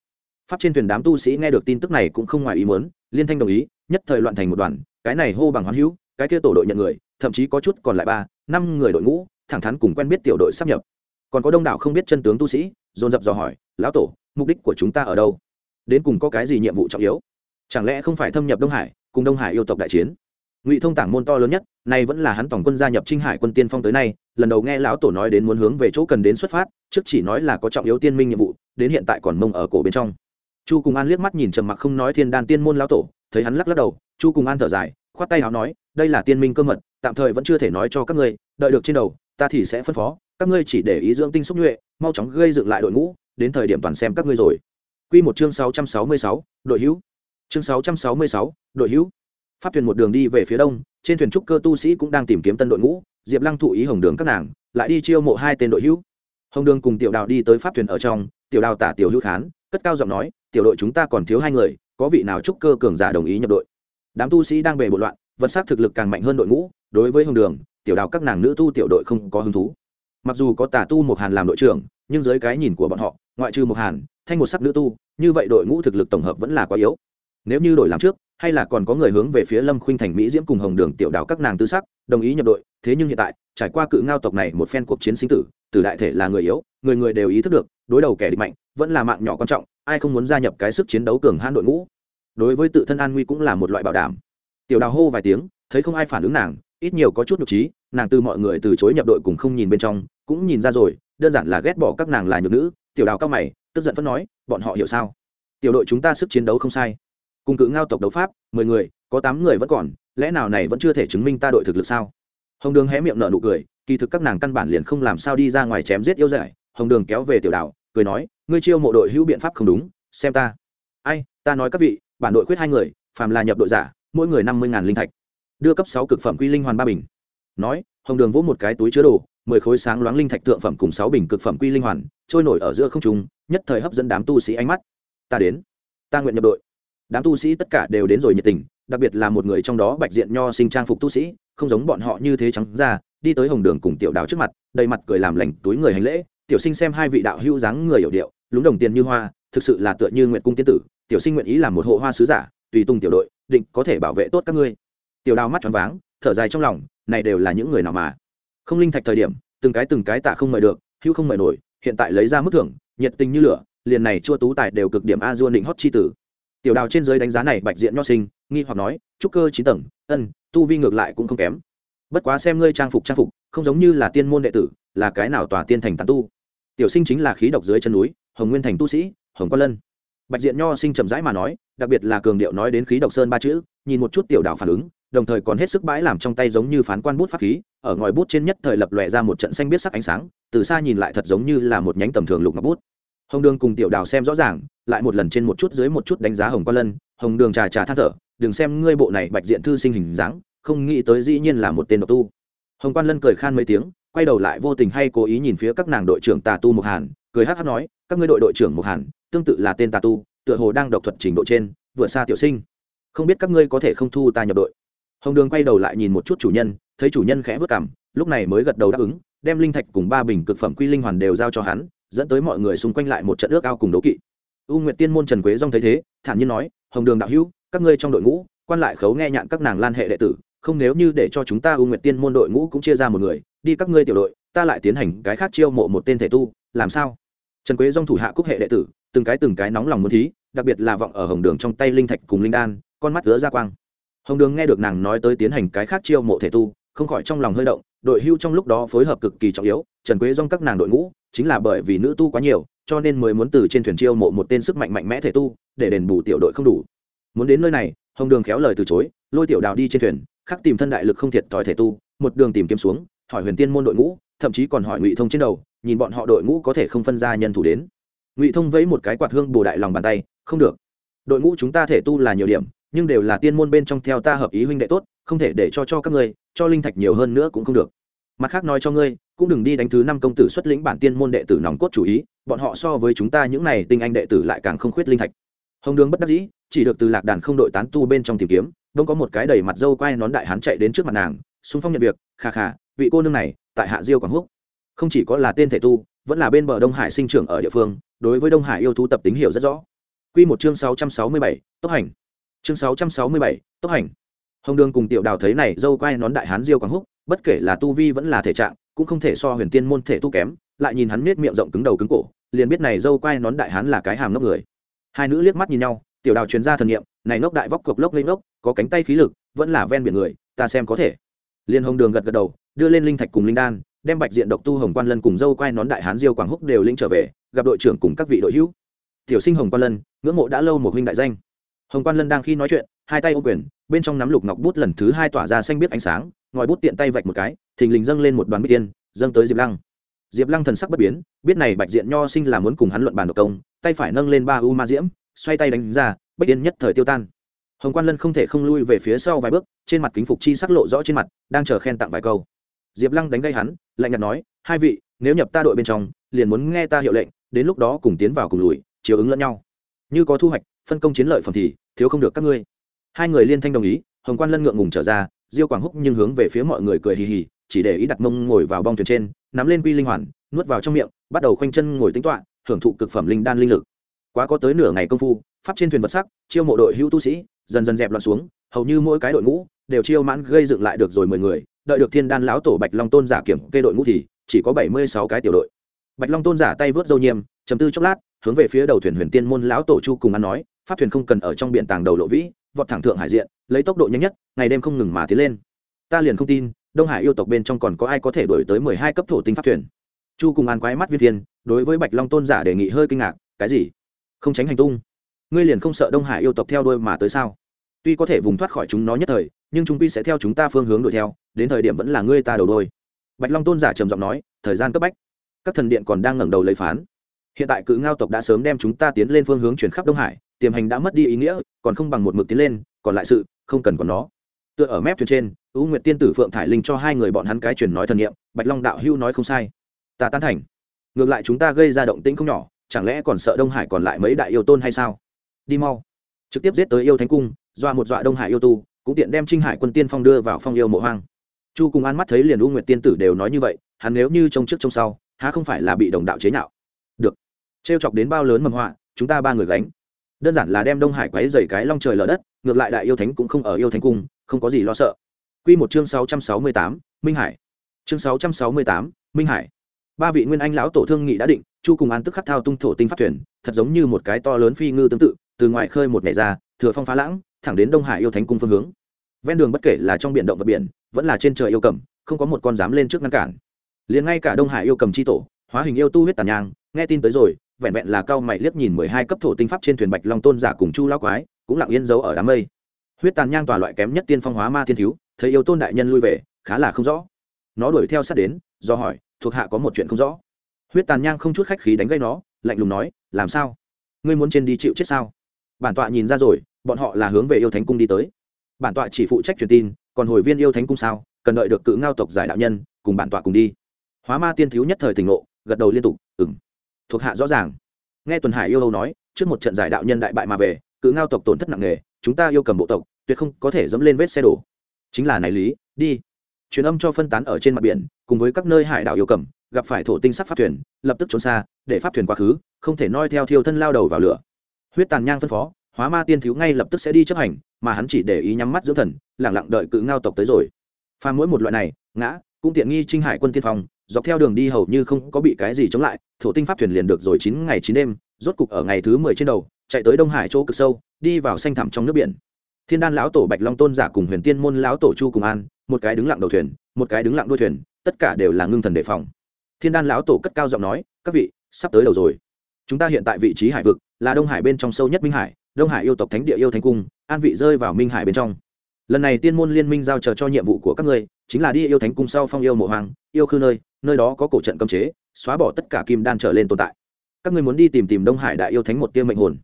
Pháp trên thuyền đám tu sĩ nghe được tin tức này cũng không ngoài ý muốn, liên thanh đồng ý, nhất thời loạn thành một đoàn, cái này hô bằng hoán hữu, cái kia tổ đội nhận người, thậm chí có chút còn lại ba, năm người đội ngũ, thẳng thắn cùng quen biết tiểu đội sắp nhập. Còn có đông đảo không biết chân tướng tu sĩ, dồn dập dò hỏi, lão tổ, mục đích của chúng ta ở đâu? Đến cùng có cái gì nhiệm vụ trọng yếu? Chẳng lẽ không phải thâm nhập đông hải, cùng đông hải yêu tộc đại chiến? Ngụy thông tảng môn to lớn nhất, nay vẫn là hắn tổng quân gia nhập trinh hải quân tiên phong tới nay, lần đầu nghe lão tổ nói đến muốn hướng về chỗ cần đến xuất phát trước chỉ nói là có trọng yếu tiên minh nhiệm vụ đến hiện tại còn mông ở cổ bên trong chu cùng an liếc mắt nhìn trầm mặc không nói thiên đan tiên môn lão tổ thấy hắn lắc lắc đầu chu cùng an thở dài khoát tay áo nói đây là tiên minh cơ mật tạm thời vẫn chưa thể nói cho các ngươi đợi được trên đầu ta thì sẽ phân phó các ngươi chỉ để ý dưỡng tinh xúc nhuệ mau chóng gây dựng lại đội ngũ đến thời điểm toàn xem các ngươi rồi Quy một chương 666, đội hữu. Chương 666, đội hữu. Pháp thuyền một đường đi về phía đông, trên thuyền trúc cơ tu sĩ cũng đang tìm kiếm tân đội ngũ, Diệp Lăng thụ ý Hồng Đường các nàng, lại đi chiêu mộ hai tên đội hữu. Hồng Đường cùng Tiểu Đào đi tới pháp thuyền ở trong, Tiểu Đào tả Tiểu Hữu Khán, cất cao giọng nói, "Tiểu đội chúng ta còn thiếu hai người, có vị nào trúc cơ cường giả đồng ý nhập đội?" Đám tu sĩ đang bề bộ loạn, vật sắc thực lực càng mạnh hơn đội ngũ, đối với Hồng Đường, Tiểu Đào các nàng nữ tu tiểu đội không có hứng thú. Mặc dù có Tả tu một Hàn làm đội trưởng, nhưng dưới cái nhìn của bọn họ, ngoại trừ một Hàn, thanh một sắc nữ tu như vậy đội ngũ thực lực tổng hợp vẫn là quá yếu nếu như đổi làm trước, hay là còn có người hướng về phía lâm khuynh thành, mỹ diễm cùng hồng đường tiểu đào các nàng tư sắc, đồng ý nhập đội, thế nhưng hiện tại, trải qua cự ngao tộc này một phen cuộc chiến sinh tử, từ đại thể là người yếu, người người đều ý thức được, đối đầu kẻ địch mạnh, vẫn là mạng nhỏ quan trọng, ai không muốn gia nhập cái sức chiến đấu cường hãn đội ngũ. Đối với tự thân an nguy cũng là một loại bảo đảm. Tiểu đào hô vài tiếng, thấy không ai phản ứng nàng, ít nhiều có chút nhục trí, nàng từ mọi người từ chối nhập đội cùng không nhìn bên trong, cũng nhìn ra rồi, đơn giản là ghét bỏ các nàng là nhược nữ, tiểu đào cao mày, tức giận phất nói, bọn họ hiểu sao? Tiểu đội chúng ta sức chiến đấu không sai cùng cự ngao tộc đấu pháp, mười người, có tám người vẫn còn, lẽ nào này vẫn chưa thể chứng minh ta đội thực lực sao? Hồng đường hé miệng nở nụ cười, kỳ thực các nàng căn bản liền không làm sao đi ra ngoài chém giết yêu dại hồng đường kéo về tiểu đảo, cười nói, ngươi chiêu mộ đội hữu biện pháp không đúng, xem ta. Ai, ta nói các vị, bản đội khuyết hai người, phàm là nhập đội giả, mỗi người năm mươi linh thạch. Đưa cấp sáu cực phẩm quy linh hoàn ba bình. Nói, hồng đường vỗ một cái túi chứa đồ, mười khối sáng loáng linh thạch tượng phẩm cùng sáu bình cực phẩm quy linh hoàn, trôi nổi ở giữa không trung, nhất thời hấp dẫn đám tu sĩ ánh mắt. Ta đến. Ta nguyện nhập đội đám tu sĩ tất cả đều đến rồi nhiệt tình, đặc biệt là một người trong đó bạch diện nho sinh trang phục tu sĩ, không giống bọn họ như thế trắng ra, đi tới hồng đường cùng tiểu đào trước mặt, đầy mặt cười làm lành, túi người hành lễ, tiểu sinh xem hai vị đạo hữu dáng người hiểu điệu, lúng đồng tiền như hoa, thực sự là tựa như nguyện cung tiên tử, tiểu sinh nguyện ý làm một hộ hoa sứ giả, tùy tung tiểu đội, định có thể bảo vệ tốt các ngươi. Tiểu đào mắt tròn váng, thở dài trong lòng, này đều là những người nào mà? Không linh thạch thời điểm, từng cái từng cái tạ không mời được, hữu không mời nổi, hiện tại lấy ra mức thưởng, nhiệt tình như lửa, liền này chua tú tài đều cực điểm a duôn định hót chi tử tiểu đào trên dưới đánh giá này bạch diện nho sinh, nghi hoặc nói, trúc cơ chín tầng, ân, tu vi ngược lại cũng không kém. Bất quá xem ngươi trang phục trang phục, không giống như là tiên môn đệ tử, là cái nào tòa tiên thành tàn tu. Tiểu sinh chính là khí độc dưới chân núi, hồng nguyên thành tu sĩ, hồng quan lân. Bạch diện nho sinh chậm rãi mà nói, đặc biệt là cường điệu nói đến khí độc sơn ba chữ, nhìn một chút tiểu đào phản ứng, đồng thời còn hết sức bãi làm trong tay giống như phán quan bút pháp khí, ở ngòi bút trên nhất thời lập lòe ra một trận xanh biết sắc ánh sáng, từ xa nhìn lại thật giống như là một nhánh tầm thường lục ngọc bút hồng đường cùng tiểu đào xem rõ ràng, lại một lần trên một chút dưới một chút đánh giá hồng quan lân, hồng đường trà trà than thở, đừng xem ngươi bộ này bạch diện thư sinh hình dáng, không nghĩ tới dĩ nhiên là một tên độc tu. Hồng quan lân cười khan mấy tiếng, quay đầu lại vô tình hay cố ý nhìn phía các nàng đội trưởng tà tu mục hàn, cười hát hát nói, các ngươi đội đội trưởng mục hàn, tương tự là tên tà tu, tựa hồ đang độc thuật trình độ trên vượt xa tiểu sinh. Không biết các ngươi có thể không thu ta nhập đội. Hồng đường quay đầu lại nhìn một chút chủ nhân, thấy chủ nhân khẽ vất cảm lúc này mới gật đầu đáp ứng, đem linh thạch cùng ba bình cực phẩm quy linh hoàn đều giao cho hắn dẫn tới mọi người xung quanh lại một trận ước ao cùng đấu kỵ. U nguyệt tiên môn trần quế dong thấy thế, thản nhiên nói, hồng đường đạo hữu, các ngươi trong đội ngũ, quan lại khấu nghe nhạn các nàng lan hệ đệ tử, không nếu như để cho chúng ta u nguyệt tiên môn đội ngũ cũng chia ra một người, đi các ngươi tiểu đội, ta lại tiến hành cái khác chiêu mộ một tên thể tu, làm sao? Trần quế dong thủ hạ cúc hệ đệ tử, từng cái từng cái nóng lòng muốn thí, đặc biệt là vọng ở hồng đường trong tay linh thạch cùng linh đan, con mắt ứa ra quang. Hồng đường nghe được nàng nói tới tiến hành cái khác chiêu mộ thể tu, không khỏi trong lòng hơi động, đội hưu trong lúc đó phối hợp cực kỳ trọng yếu, trần quế dong các nàng đội ngũ chính là bởi vì nữ tu quá nhiều, cho nên mới muốn từ trên thuyền chiêu mộ một tên sức mạnh mạnh mẽ thể tu, để đền bù tiểu đội không đủ. Muốn đến nơi này, hồng đường khéo lời từ chối, lôi tiểu đào đi trên thuyền, khắc tìm thân đại lực không thiệt thòi thể tu, một đường tìm kiếm xuống, hỏi huyền tiên môn đội ngũ, thậm chí còn hỏi ngụy thông trên đầu, nhìn bọn họ đội ngũ có thể không phân ra nhân thủ đến. Ngụy thông vẫy một cái quạt hương bồ đại lòng bàn tay, không được. Đội ngũ chúng ta thể tu là nhiều điểm, nhưng đều là tiên môn bên trong theo ta hợp ý huynh đệ tốt, không thể để cho cho các ngươi, cho linh thạch nhiều hơn nữa cũng không được mặt khác nói cho ngươi cũng đừng đi đánh thứ năm công tử xuất lĩnh bản tiên môn đệ tử nòng cốt chủ ý bọn họ so với chúng ta những này tinh anh đệ tử lại càng không khuyết linh thạch hồng đường bất đắc dĩ chỉ được từ lạc đàn không đội tán tu bên trong tìm kiếm đông có một cái đầy mặt dâu quai nón đại hán chạy đến trước mặt nàng xung phong nhận việc khà khà vị cô nương này tại hạ diêu quảng húc không chỉ có là tên thể tu vẫn là bên bờ đông hải sinh trưởng ở địa phương đối với đông hải yêu thú tập tính hiểu rất rõ Quy một chương 667, tốc hành. Chương 667, tốc hành. Hồng Đường cùng Tiểu Đào thấy này dâu quai nón đại hán Diêu Quảng Húc, bất kể là tu vi vẫn là thể trạng, cũng không thể so Huyền Tiên môn thể tu kém, lại nhìn hắn nết miệng rộng cứng đầu cứng cổ, liền biết này dâu quai nón đại hắn là cái hàm ngốc người. Hai nữ liếc mắt nhìn nhau, Tiểu Đào truyền ra thần niệm, này ngốc đại vóc cộc lốc lên ngốc, có cánh tay khí lực, vẫn là ven biển người, ta xem có thể. Liên Hồng Đường gật gật đầu, đưa lên linh thạch cùng linh đan, đem bạch diện độc tu Hồng Quan Lân cùng dâu quai nón đại hán Diêu Quảng Húc đều linh trở về, gặp đội trưởng cùng các vị đội hữu tiểu sinh hồng quan lân ngưỡng mộ đã lâu một huynh đại danh hồng quan lân đang khi nói chuyện hai tay ô quyền bên trong nắm lục ngọc bút lần thứ hai tỏa ra xanh biết ánh sáng ngòi bút tiện tay vạch một cái, thình lình dâng lên một đoàn bích tiên dâng tới diệp lăng. Diệp lăng thần sắc bất biến, biết này bạch diện nho sinh là muốn cùng hắn luận bàn độc công, tay phải nâng lên ba u ma diễm, xoay tay đánh ra, bích tiên nhất thời tiêu tan. Hồng quan lân không thể không lui về phía sau vài bước, trên mặt kính phục chi sắc lộ rõ trên mặt, đang chờ khen tặng vài câu. Diệp lăng đánh gây hắn, lạnh nhạt nói, hai vị, nếu nhập ta đội bên trong, liền muốn nghe ta hiệu lệnh, đến lúc đó cùng tiến vào cùng lùi, chiếu ứng lẫn nhau. Như có thu hoạch, phân công chiến lợi phẩm thì thiếu không được các ngươi. Hai người liên thanh đồng ý, hồng quan lân ngượng ngùng trở ra diêu quảng húc nhưng hướng về phía mọi người cười hì hì, chỉ để ý đặt mông ngồi vào bong thuyền trên, nắm lên quy linh hoàn, nuốt vào trong miệng, bắt đầu khoanh chân ngồi tính toạ hưởng thụ cực phẩm linh đan linh lực. Quá có tới nửa ngày công phu, pháp trên thuyền vật sắc, chiêu mộ đội hữu tu sĩ, dần dần dẹp loạn xuống, hầu như mỗi cái đội ngũ đều chiêu mãn gây dựng lại được rồi mười người, đợi được thiên đan lão tổ bạch long tôn giả kiểm kê đội ngũ thì chỉ có bảy mươi sáu cái tiểu đội. Bạch long tôn giả tay vớt dâu nhiêm chấm tư chốc lát, hướng về phía đầu thuyền huyền tiên môn lão tổ chu cùng ăn nói, pháp thuyền không cần ở trong biển tàng đầu lộ vĩ vọt thẳng thượng hải diện, lấy tốc độ nhanh nhất, ngày đêm không ngừng mà tiến lên. Ta liền không tin, đông hải yêu tộc bên trong còn có ai có thể đổi tới mười hai cấp thổ tinh pháp thuyền. Chu cùng an quái mắt viên viên, đối với bạch long tôn giả đề nghị hơi kinh ngạc, cái gì? Không tránh hành tung. Ngươi liền không sợ đông hải yêu tộc theo đuôi mà tới sao? Tuy có thể vùng thoát khỏi chúng nó nhất thời, nhưng chúng quy sẽ theo chúng ta phương hướng đuổi theo, đến thời điểm vẫn là ngươi ta đầu đôi. Bạch long tôn giả trầm giọng nói, thời gian cấp bách. Các thần điện còn đang ngẩng đầu lấy phán. Hiện tại cự ngao tộc đã sớm đem chúng ta tiến lên phương hướng chuyển khắp đông hải tiềm hành đã mất đi ý nghĩa, còn không bằng một mực tiến lên, còn lại sự, không cần còn nó. Tựa ở mép thuyền trên ưu nguyệt tiên tử phượng thải linh cho hai người bọn hắn cái truyền nói thần nghiệm bạch long đạo hưu nói không sai. Ta tán thành. Ngược lại chúng ta gây ra động tĩnh không nhỏ, chẳng lẽ còn sợ đông hải còn lại mấy đại yêu tôn hay sao? Đi mau. Trực tiếp giết tới yêu thánh cung, dọa một dọa đông hải yêu tu, cũng tiện đem trinh hải quân tiên phong đưa vào phong yêu mộ hoang. Chu cùng an mắt thấy liền u nguyệt tiên tử đều nói như vậy, hắn nếu như trông trước trông sau, há không phải là bị đồng đạo chế nhạo? Được. Trêu chọc đến bao lớn mầm họa, chúng ta ba người gánh đơn giản là đem đông hải quấy dày cái long trời lở đất, ngược lại đại yêu thánh cũng không ở yêu thánh cung, không có gì lo sợ. Quy một chương sáu trăm sáu mươi tám, minh hải. Chương sáu trăm sáu mươi tám, minh hải. Ba vị nguyên anh lão tổ thương nghị đã định, chu cùng an tức khắc thao tung thổ tinh phát thuyền, thật giống như một cái to lớn phi ngư tương tự, từ ngoài khơi một ngày ra, thừa phong phá lãng, thẳng đến đông hải yêu thánh cung phương hướng. Ven đường bất kể là trong biển động vật biển, vẫn là trên trời yêu cầm, không có một con dám lên trước ngăn cản. Liền ngay cả đông hải yêu cầm chi tổ, hóa hình yêu tu huyết tàn nhang, nghe tin tới rồi vẹn vẹn là cao mày liếc nhìn mười hai cấp thổ tinh pháp trên thuyền bạch long tôn giả cùng chu lao quái, cũng lặng yên giấu ở đám mây. Huyết tàn nhang tòa loại kém nhất tiên phong hóa ma thiên thiếu, thấy yêu tôn đại nhân lui về, khá là không rõ. Nó đuổi theo sát đến, do hỏi, thuộc hạ có một chuyện không rõ? Huyết tàn nhang không chút khách khí đánh gây nó, lạnh lùng nói, làm sao? Ngươi muốn trên đi chịu chết sao? Bản tọa nhìn ra rồi, bọn họ là hướng về yêu thánh cung đi tới. Bản tọa chỉ phụ trách truyền tin, còn hồi viên yêu thánh cung sao? Cần đợi được cự ngao tộc giải đạo nhân, cùng bản tọa cùng đi. Hóa ma tiên thiếu nhất thời tỉnh ngộ, gật đầu liên tục ừng thuộc hạ rõ ràng. Nghe tuần hải yêu âu nói, trước một trận giải đạo nhân đại bại mà về, cự ngao tộc tổn thất nặng nề, chúng ta yêu cầm bộ tộc, tuyệt không có thể dẫm lên vết xe đổ. Chính là này lý, đi. Truyền âm cho phân tán ở trên mặt biển, cùng với các nơi hải đảo yêu cầm, gặp phải thổ tinh sắc pháp thuyền, lập tức trốn xa, để pháp thuyền quá khứ, không thể noi theo thiêu thân lao đầu vào lửa. Huyết tàn nhang phân phó, hóa ma tiên thiếu ngay lập tức sẽ đi chấp hành, mà hắn chỉ để ý nhắm mắt dưỡng thần lẳng lặng đợi cự ngao tộc tới rồi. Pha mỗi một loại này, ngã, cũng tiện nghi trinh hải quân tiên phong dọc theo đường đi hầu như không có bị cái gì chống lại, thổ tinh pháp thuyền liền được rồi chín ngày chín đêm, rốt cục ở ngày thứ mười trên đầu, chạy tới đông hải chỗ cực sâu, đi vào xanh thẳm trong nước biển. Thiên đan lão tổ bạch long tôn giả cùng huyền tiên môn lão tổ chu cùng an, một cái đứng lặng đầu thuyền, một cái đứng lặng đuôi thuyền, tất cả đều là ngưng thần đề phòng. Thiên đan lão tổ cất cao giọng nói, các vị, sắp tới đầu rồi. Chúng ta hiện tại vị trí hải vực là đông hải bên trong sâu nhất minh hải, đông hải yêu tộc thánh địa yêu thánh cung, an vị rơi vào minh hải bên trong. Lần này tiên môn liên minh giao chờ cho nhiệm vụ của các ngươi chính là đi yêu thánh cung sau phong yêu mộ hoàng yêu khư nơi nơi đó có cổ trận cấm chế, xóa bỏ tất cả kim đan trở lên tồn tại. Các ngươi muốn đi tìm tìm đông hải đại yêu thánh một tiêu mệnh hồn.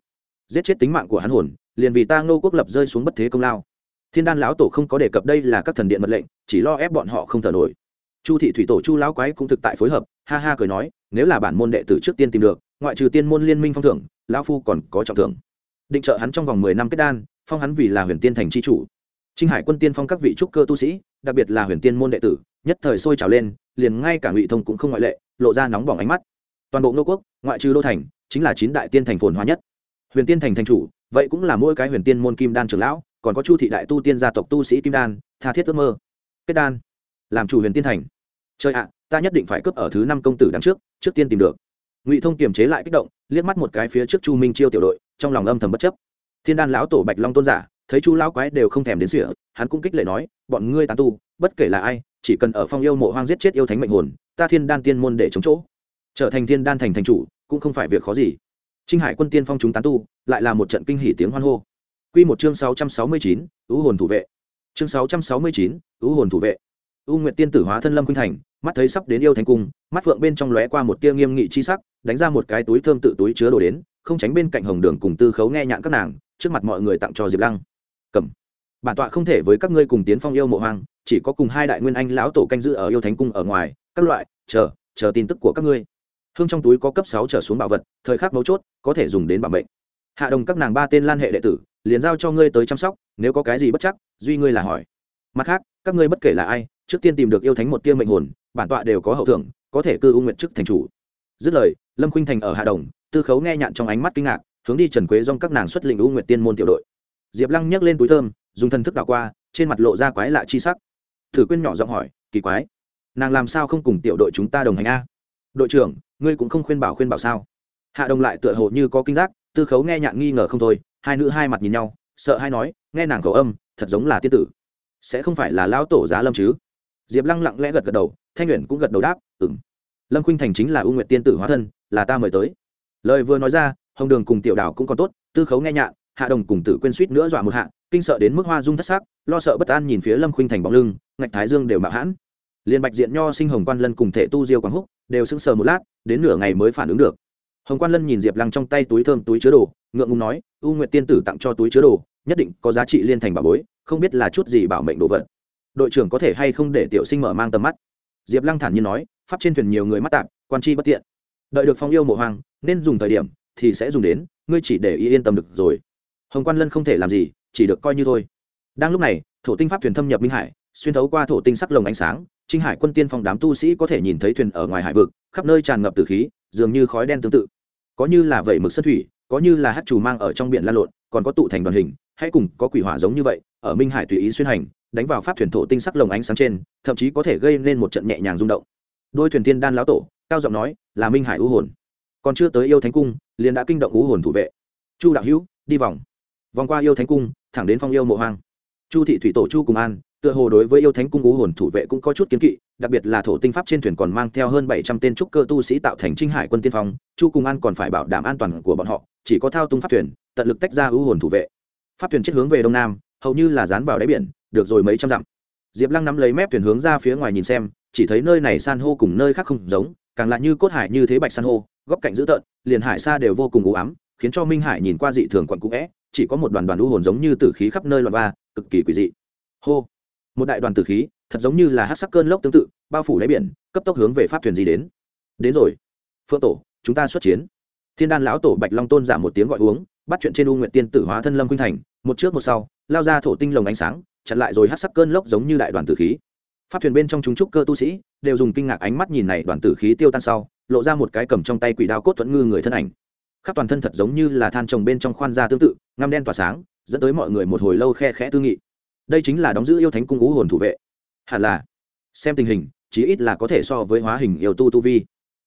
Giết chết tính mạng của hắn hồn, liền vì ta ngô quốc lập rơi xuống bất thế công lao. Thiên đan lão tổ không có đề cập đây là các thần điện mật lệnh, chỉ lo ép bọn họ không thở nổi. Chu thị thủy tổ chu lão quái cũng thực tại phối hợp, ha ha cười nói, nếu là bản môn đệ tử trước tiên tìm được, ngoại trừ tiên môn liên minh phong thưởng, lão phu còn có trọng thưởng. Định trợ hắn trong vòng mười năm kết đan, phong hắn vì là huyền tiên thành c h i chủ. Trinh hải quân tiên phong các vị trúc cơ tu sĩ đặc biệt là huyền tiên môn đệ tử, nhất thời sôi trào lên, liền ngay cả ngụy thông cũng không ngoại lệ, lộ ra nóng bỏng ánh mắt. Toàn bộ ngô quốc, ngoại trừ đô thành, chính là chín đại tiên thành phồn hóa nhất. Huyền tiên thành thành chủ, vậy cũng là mỗi cái huyền tiên môn kim đan trưởng lão, còn có chu thị đại tu tiên gia tộc tu sĩ kim đan, tha thiết ước mơ. Kết đan, làm chủ huyền tiên thành. Chơi ạ, ta nhất định phải cướp ở thứ năm công tử đằng trước trước tiên tìm được. Ngụy thông kiềm chế lại kích động, liếc mắt một cái phía trước chu minh chiêu tiểu đội, trong lòng âm thầm bất chấp. Thiên đan lão tổ bạch long tôn giả thấy chu lão quái đều không thèm đến sỉa, hắn cũng kích lệ nói, bọn ngươi tán tu, bất kể là ai, chỉ cần ở phong yêu mộ hoang giết chết yêu thánh mệnh hồn, ta thiên đan tiên môn để chống chỗ. Trở thành thiên đan thành thành chủ, cũng không phải việc khó gì. Trinh hải quân tiên phong chúng tán tu, lại là một trận kinh hỉ tiếng hoan hô. Quy một chương sáu trăm sáu mươi chín, ưu hồn thủ vệ. Chương sáu trăm sáu mươi chín, ưu hồn thủ vệ. U nguyệt tiên tử hóa thân lâm khuynh thành, mắt thấy sắp đến yêu thành cung, mắt phượng bên trong lóe qua một tia nghiêm nghị chi sắc, đánh ra một cái túi thơm tự túi chứa đồ đến, không tránh bên cạnh hồng đường cùng tư khấu nghe nhạn các nàng, trước mặt mọi người tặng cho diệp lăng cầm. Bản tọa không thể với các ngươi cùng tiến phong yêu mộ hoang, chỉ có cùng hai đại nguyên anh lão tổ canh giữ ở yêu thánh cung ở ngoài, các loại, chờ chờ tin tức của các ngươi. Hương trong túi có cấp sáu trở xuống bảo vật, thời khắc mấu chốt, có thể dùng đến bảo mệnh. Hạ đồng các nàng ba tên lan hệ đệ tử, liền giao cho ngươi tới chăm sóc, nếu có cái gì bất chắc, duy ngươi là hỏi. Mặt khác, các ngươi bất kể là ai, trước tiên tìm được yêu thánh một tiêu mệnh hồn, bản tọa đều có hậu thưởng, có thể cư u nguyện chức thành chủ. Dứt lời, lâm khuynh thành ở hạ đồng, tư khấu nghe nhạn trong ánh mắt kinh ngạc, hướng đi trần quế dong các nàng xuất lĩnh u nguyện tiên môn tiểu đội diệp lăng nhấc lên túi thơm, dùng thần thức đảo qua, trên mặt lộ ra quái lạ chi sắc. Thử quyên nhỏ giọng hỏi, kỳ quái, nàng làm sao không cùng tiểu đội chúng ta đồng hành a? Đội trưởng, ngươi cũng không khuyên bảo khuyên bảo sao? Hạ đồng lại tựa hồ như có kinh giác, tư khấu nghe nhạn nghi ngờ không thôi, hai nữ hai mặt nhìn nhau, sợ hai nói, nghe nàng khẩu âm, thật giống là tiên tử. Sẽ không phải là lão tổ giá lâm chứ? Diệp lăng lặng lẽ gật gật đầu, thanh nguyện cũng gật đầu đáp, ừm. lâm khuynh thành chính là ưu nguyện tiên tử hóa thân, là ta mời tới. Lời vừa nói ra, hồng đường cùng tiểu đảo cũng còn tốt, tư khấu nghe nhạn hạ đồng cùng tử quên suýt nữa dọa một hạ, kinh sợ đến mức hoa dung thất sắc, lo sợ bất an nhìn phía lâm khuynh thành bóng lưng, ngạch thái dương đều mạo hãn. Liền bạch diện nho, sinh hồng quan lân cùng thể tu diêu quảng húc đều sững sờ một lát, đến nửa ngày mới phản ứng được. Hồng quan lân nhìn diệp lăng trong tay túi thơm, túi chứa đồ, ngượng ngùng nói, u nguyệt tiên tử tặng cho túi chứa đồ, nhất định có giá trị liên thành bảo bối, không biết là chút gì bảo mệnh đồ vật. Đội trưởng có thể hay không để tiểu sinh mở mang tầm mắt? Diệp lăng thản nhiên nói, pháp trên thuyền nhiều người mắt tạp, quan chi bất tiện. Đợi được phong yêu mộ hoàng nên dùng thời điểm thì sẽ dùng đến, ngươi chỉ để ý yên tâm được rồi hồng quan lân không thể làm gì, chỉ được coi như thôi. Đang lúc này, thổ tinh pháp thuyền thâm nhập minh hải, xuyên thấu qua thổ tinh sắc lồng ánh sáng, trinh hải quân tiên phong đám tu sĩ có thể nhìn thấy thuyền ở ngoài hải vực, khắp nơi tràn ngập từ khí, dường như khói đen tương tự. Có như là vẩy mực sân thủy, có như là hát trù mang ở trong biển lan lộn, còn có tụ thành đoàn hình hay cùng có quỷ hỏa giống như vậy, ở minh hải tùy ý xuyên hành, đánh vào pháp thuyền thổ tinh sắc lồng ánh sáng trên, thậm chí có thể gây nên một trận nhẹ nhàng rung động. Đôi thuyền tiên đan lão tổ, cao giọng nói, là minh hải ưu hồn. Còn chưa tới yêu thánh cung, liền đã kinh động ưu hồn thủ vệ. Chu đạo hữu, đi vòng vòng qua yêu thánh cung, thẳng đến phong yêu mộ hoang. Chu thị thủy tổ chu cùng an, tựa hồ đối với yêu thánh cung ú hồn thủ vệ cũng có chút kiến kỵ, đặc biệt là thổ tinh pháp trên thuyền còn mang theo hơn bảy trăm tên trúc cơ tu sĩ tạo thành trinh hải quân tiên phong, chu cùng an còn phải bảo đảm an toàn của bọn họ, chỉ có thao tung pháp thuyền, tận lực tách ra ưu hồn thủ vệ. Pháp thuyền chết hướng về đông nam, hầu như là dán vào đáy biển, được rồi mấy trăm dặm. Diệp lăng nắm lấy mép thuyền hướng ra phía ngoài nhìn xem, chỉ thấy nơi này san hô cùng nơi khác không giống, càng lại như cốt hải như thế bạch san hô, góc cạnh dữ tợn, liền hải xa đều vô cùng u ám khiến cho minh hải nhìn qua dị thường quặn cũ vẽ chỉ có một đoàn đoàn u hồn giống như tử khí khắp nơi loạn va, cực kỳ quỷ dị. Hô! Một đại đoàn tử khí, thật giống như là hát sắc cơn lốc tương tự, bao phủ lấy biển, cấp tốc hướng về pháp thuyền gì đến. Đến rồi! Phượng tổ, chúng ta xuất chiến. Thiên đan lão tổ bạch long tôn giảm một tiếng gọi uống, bắt chuyện trên u nguyện tiên tử hóa thân lâm khuynh thành, một trước một sau, lao ra thổ tinh lồng ánh sáng, chặn lại rồi hát sắc cơn lốc giống như đại đoàn tử khí. Pháp thuyền bên trong chúng trúc cơ tu sĩ, đều dùng kinh ngạc ánh mắt nhìn này đoàn tử khí tiêu tan sau, lộ ra một cái cầm trong tay quỷ đao cốt thuẫn ngư người thân ảnh khắp toàn thân thật giống như là than trồng bên trong khoan da tương tự ngăm đen tỏa sáng dẫn tới mọi người một hồi lâu khe khẽ tư nghị. Đây chính là đóng giữ yêu thánh cung ú hồn thủ vệ. Hẳn là xem tình hình chí ít là có thể so với hóa hình yêu tu tu vi.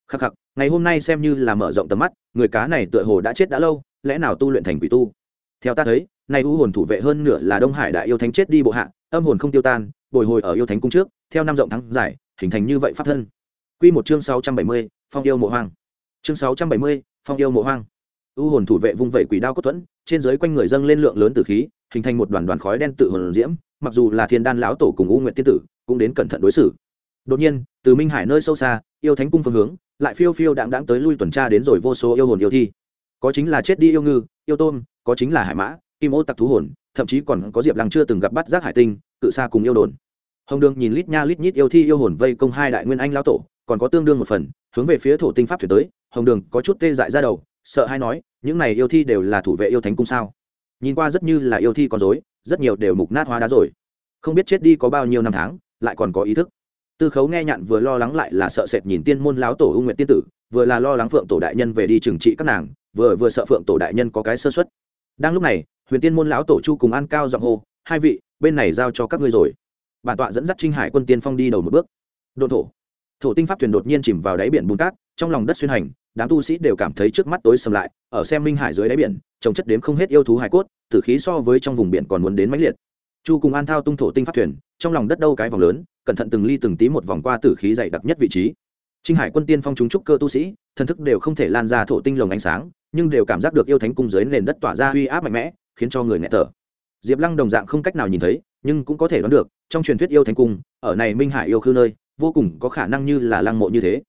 Khắc khắc ngày hôm nay xem như là mở rộng tầm mắt người cá này tựa hồ đã chết đã lâu lẽ nào tu luyện thành quỷ tu? Theo ta thấy nay u hồn thủ vệ hơn nửa là đông hải đại yêu thánh chết đi bộ hạ âm hồn không tiêu tan bồi hồi ở yêu thánh cung trước theo năm rộng thắng giải hình thành như vậy pháp thân. Quy một chương 670, Phong yêu mộ hoang. Chương 670, Phong yêu mộ hoang. U hồn thủ vệ vung vẩy quỷ đao cốt thuẫn, trên dưới quanh người dâng lên lượng lớn tử khí, hình thành một đoàn đoàn khói đen tự hồn diễm, mặc dù là Thiên Đan lão tổ cùng U nguyện tiên tử, cũng đến cẩn thận đối xử. Đột nhiên, từ Minh Hải nơi sâu xa, yêu thánh cung phương hướng, lại phiêu phiêu đạm đạm tới lui tuần tra đến rồi vô số yêu hồn yêu thi. Có chính là chết đi yêu ngư, yêu tôm, có chính là hải mã, kim ô tặc thú hồn, thậm chí còn có Diệp Lăng chưa từng gặp bắt giác hải tinh, cự xa cùng yêu đồn. Hồng Đường nhìn lít nha lít nhít yêu thi yêu hồn vây công hai đại nguyên anh lão tổ, còn có tương đương một phần hướng về phía thổ tinh pháp thuyền tới, hồng đường có chút tê dại ra đầu, sợ hay nói, những này yêu thi đều là thủ vệ yêu thánh cung sao? Nhìn qua rất như là yêu thi con dối rất nhiều đều mục nát hóa đá rồi. Không biết chết đi có bao nhiêu năm tháng, lại còn có ý thức. Tư khấu nghe nhạn vừa lo lắng lại là sợ sệt nhìn tiên môn láo tổ ưu nguyện tiên tử, vừa là lo lắng phượng tổ đại nhân về đi trừng trị các nàng, vừa vừa sợ phượng tổ đại nhân có cái sơ xuất đang lúc này, huyền tiên môn lão tổ chu cùng an cao giọng hô, hai vị, bên này giao cho các ngươi rồi. Bản tọa dẫn dắt trinh hải quân tiên phong đi đầu một bước. Đồn thổ thổ tinh pháp thuyền đột nhiên chìm vào đáy biển bùn cát, trong lòng đất xuyên hành, đám tu sĩ đều cảm thấy trước mắt tối sầm lại, ở xem minh hải dưới đáy biển, trồng chất đếm không hết yêu thú hải cốt, tử khí so với trong vùng biển còn muốn đến mãnh liệt. Chu cùng an thao tung thổ tinh pháp thuyền, trong lòng đất đâu cái vòng lớn, cẩn thận từng ly từng tí một vòng qua tử khí dày đặc nhất vị trí. Trinh hải quân tiên phong chúng trúc cơ tu sĩ, thần thức đều không thể lan ra thổ tinh lồng ánh sáng, nhưng đều cảm giác được yêu thánh cung dưới nền đất tỏa ra uy áp mạnh mẽ, khiến cho người nghẹt thở. Diệp lăng đồng dạng không cách nào nhìn thấy, nhưng cũng có thể đoán được, trong truyền thuyết yêu thánh cung, ở này minh hải yêu khư nơi vô cùng có khả năng như là lăng mộ như thế.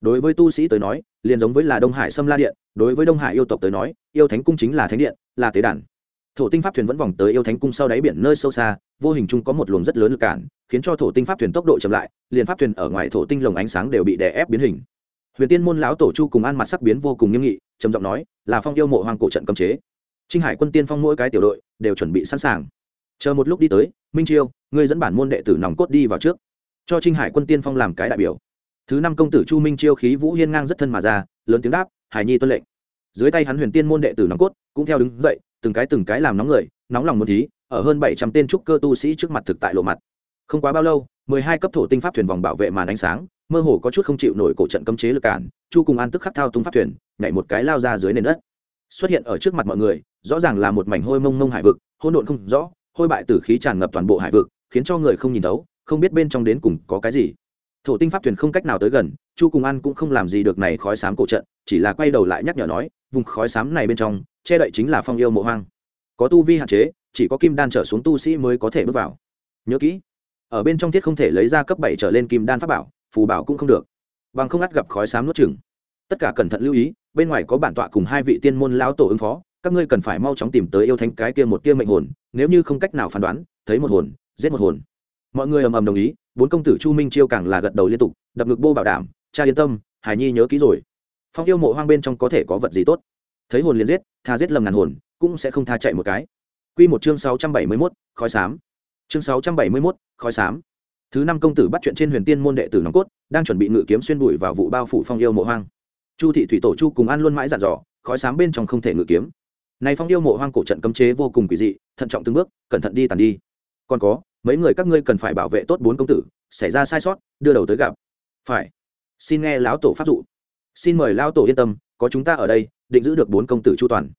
Đối với tu sĩ tới nói, liền giống với là đông hải sâm la điện, đối với đông hải yêu tộc tới nói, yêu thánh cung chính là thánh điện, là tế đàn. Thổ tinh pháp thuyền vẫn vòng tới yêu thánh cung sau đáy biển nơi sâu xa, vô hình chung có một luồng rất lớn lực cản, khiến cho thổ tinh pháp thuyền tốc độ chậm lại, liền pháp thuyền ở ngoài thổ tinh lồng ánh sáng đều bị đè ép biến hình. Huyền tiên môn lão tổ chu cùng an mặt sắc biến vô cùng nghiêm nghị, trầm giọng nói, là phong yêu mộ hoàng cổ trận cấm chế. Trinh hải quân tiên phong mỗi cái tiểu đội đều chuẩn bị sẵn sàng. Chờ một lúc đi tới, minh chiêu, ngươi dẫn bản môn đệ tử nòng cốt đi vào trước cho trinh hải quân tiên phong làm cái đại biểu. Thứ năm công tử chu minh chiêu khí vũ hiên ngang rất thân mà ra, lớn tiếng đáp, hải nhi tuân lệnh. Dưới tay hắn huyền tiên môn đệ tử nòng cốt cũng theo đứng dậy, từng cái từng cái làm nóng người, nóng lòng một thí, ở hơn bảy trăm tên trúc cơ tu sĩ trước mặt thực tại lộ mặt. Không quá bao lâu, mười hai cấp thổ tinh pháp thuyền vòng bảo vệ màn ánh sáng, mơ hồ có chút không chịu nổi cổ trận cấm chế lực cản, chu cùng an tức khắc thao tung pháp thuyền, nhảy một cái lao ra dưới nền đất. Xuất hiện ở trước mặt mọi người, rõ ràng là một mảnh hôi mông mông hải vực hôn độn không rõ, hôi bại tử khí tràn ngập toàn bộ hải vực, khiến cho người không nhìn thấu không biết bên trong đến cùng có cái gì. Thổ tinh pháp thuyền không cách nào tới gần, chu cùng an cũng không làm gì được này khói xám cổ trận, chỉ là quay đầu lại nhắc nhở nói, vùng khói xám này bên trong, che đậy chính là phong yêu mộ hoang. Có tu vi hạn chế, chỉ có kim đan trở xuống tu sĩ mới có thể bước vào. Nhớ kỹ, ở bên trong thiết không thể lấy ra cấp bảy trở lên kim đan pháp bảo, phù bảo cũng không được. Bằng không ngắt gặp khói xám nuốt chừng tất cả cẩn thận lưu ý, bên ngoài có bản tọa cùng hai vị tiên môn lão tổ ứng phó, các ngươi cần phải mau chóng tìm tới yêu thánh cái kia một tia mệnh hồn, nếu như không cách nào phán đoán, thấy một hồn, giết một hồn mọi người ầm ầm đồng ý, bốn công tử chu minh chiêu càng là gật đầu liên tục, đập ngực bô bảo đảm, cha yên tâm, hải nhi nhớ kỹ rồi. Phong yêu mộ hoang bên trong có thể có vật gì tốt? Thấy hồn liền giết, tha giết lầm ngàn hồn, cũng sẽ không tha chạy một cái. Q một chương sáu trăm bảy mươi mốt, khói xám. Chương sáu trăm bảy mươi mốt, khói xám. Thứ năm công tử bắt chuyện trên huyền tiên môn đệ tử nòng cốt, đang chuẩn bị ngự kiếm xuyên bụi vào vụ bao phủ phong yêu mộ hoang. Chu thị thủy tổ chu cùng ăn luôn mãi dặn dò, khói xám bên trong không thể ngự kiếm. Này phong yêu mộ hoang cổ trận cấm chế vô cùng quỷ dị, thận trọng từng bước, cẩn thận đi tàn đi còn có, mấy người các ngươi cần phải bảo vệ tốt bốn công tử, xảy ra sai sót, đưa đầu tới gặp. Phải. Xin nghe lão tổ pháp dụ. Xin mời lão tổ yên tâm, có chúng ta ở đây, định giữ được bốn công tử chu toàn.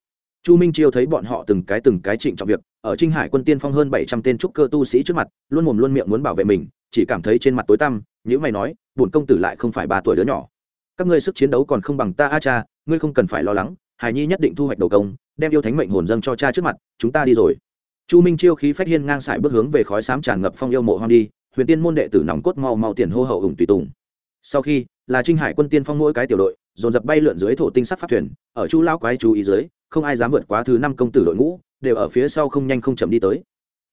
Chu minh chiêu thấy bọn họ từng cái từng cái trịnh trọng việc, ở trinh hải quân tiên phong hơn bảy trăm tên trúc cơ tu sĩ trước mặt, luôn mồm luôn miệng muốn bảo vệ mình, chỉ cảm thấy trên mặt tối tăm những mày nói, bổn công tử lại không phải ba tuổi đứa nhỏ. Các ngươi sức chiến đấu còn không bằng ta a cha, ngươi không cần phải lo lắng, hải nhi nhất định thu hoạch đầu công, đem yêu thánh mệnh hồn dâng cho cha trước mặt, chúng ta đi rồi chu minh chiêu khí phách hiên ngang sải bước hướng về khói xám tràn ngập phong yêu mộ hoang đi, huyền tiên môn đệ tử nòng cốt mau mau tiền hô hậu hùng tùy tùng. Sau khi, là trinh hải quân tiên phong mỗi cái tiểu đội, dồn dập bay lượn dưới thổ tinh sắc pháp thuyền, ở chu lao quái chú ý dưới, không ai dám vượt quá thứ năm công tử đội ngũ, đều ở phía sau không nhanh không chậm đi tới.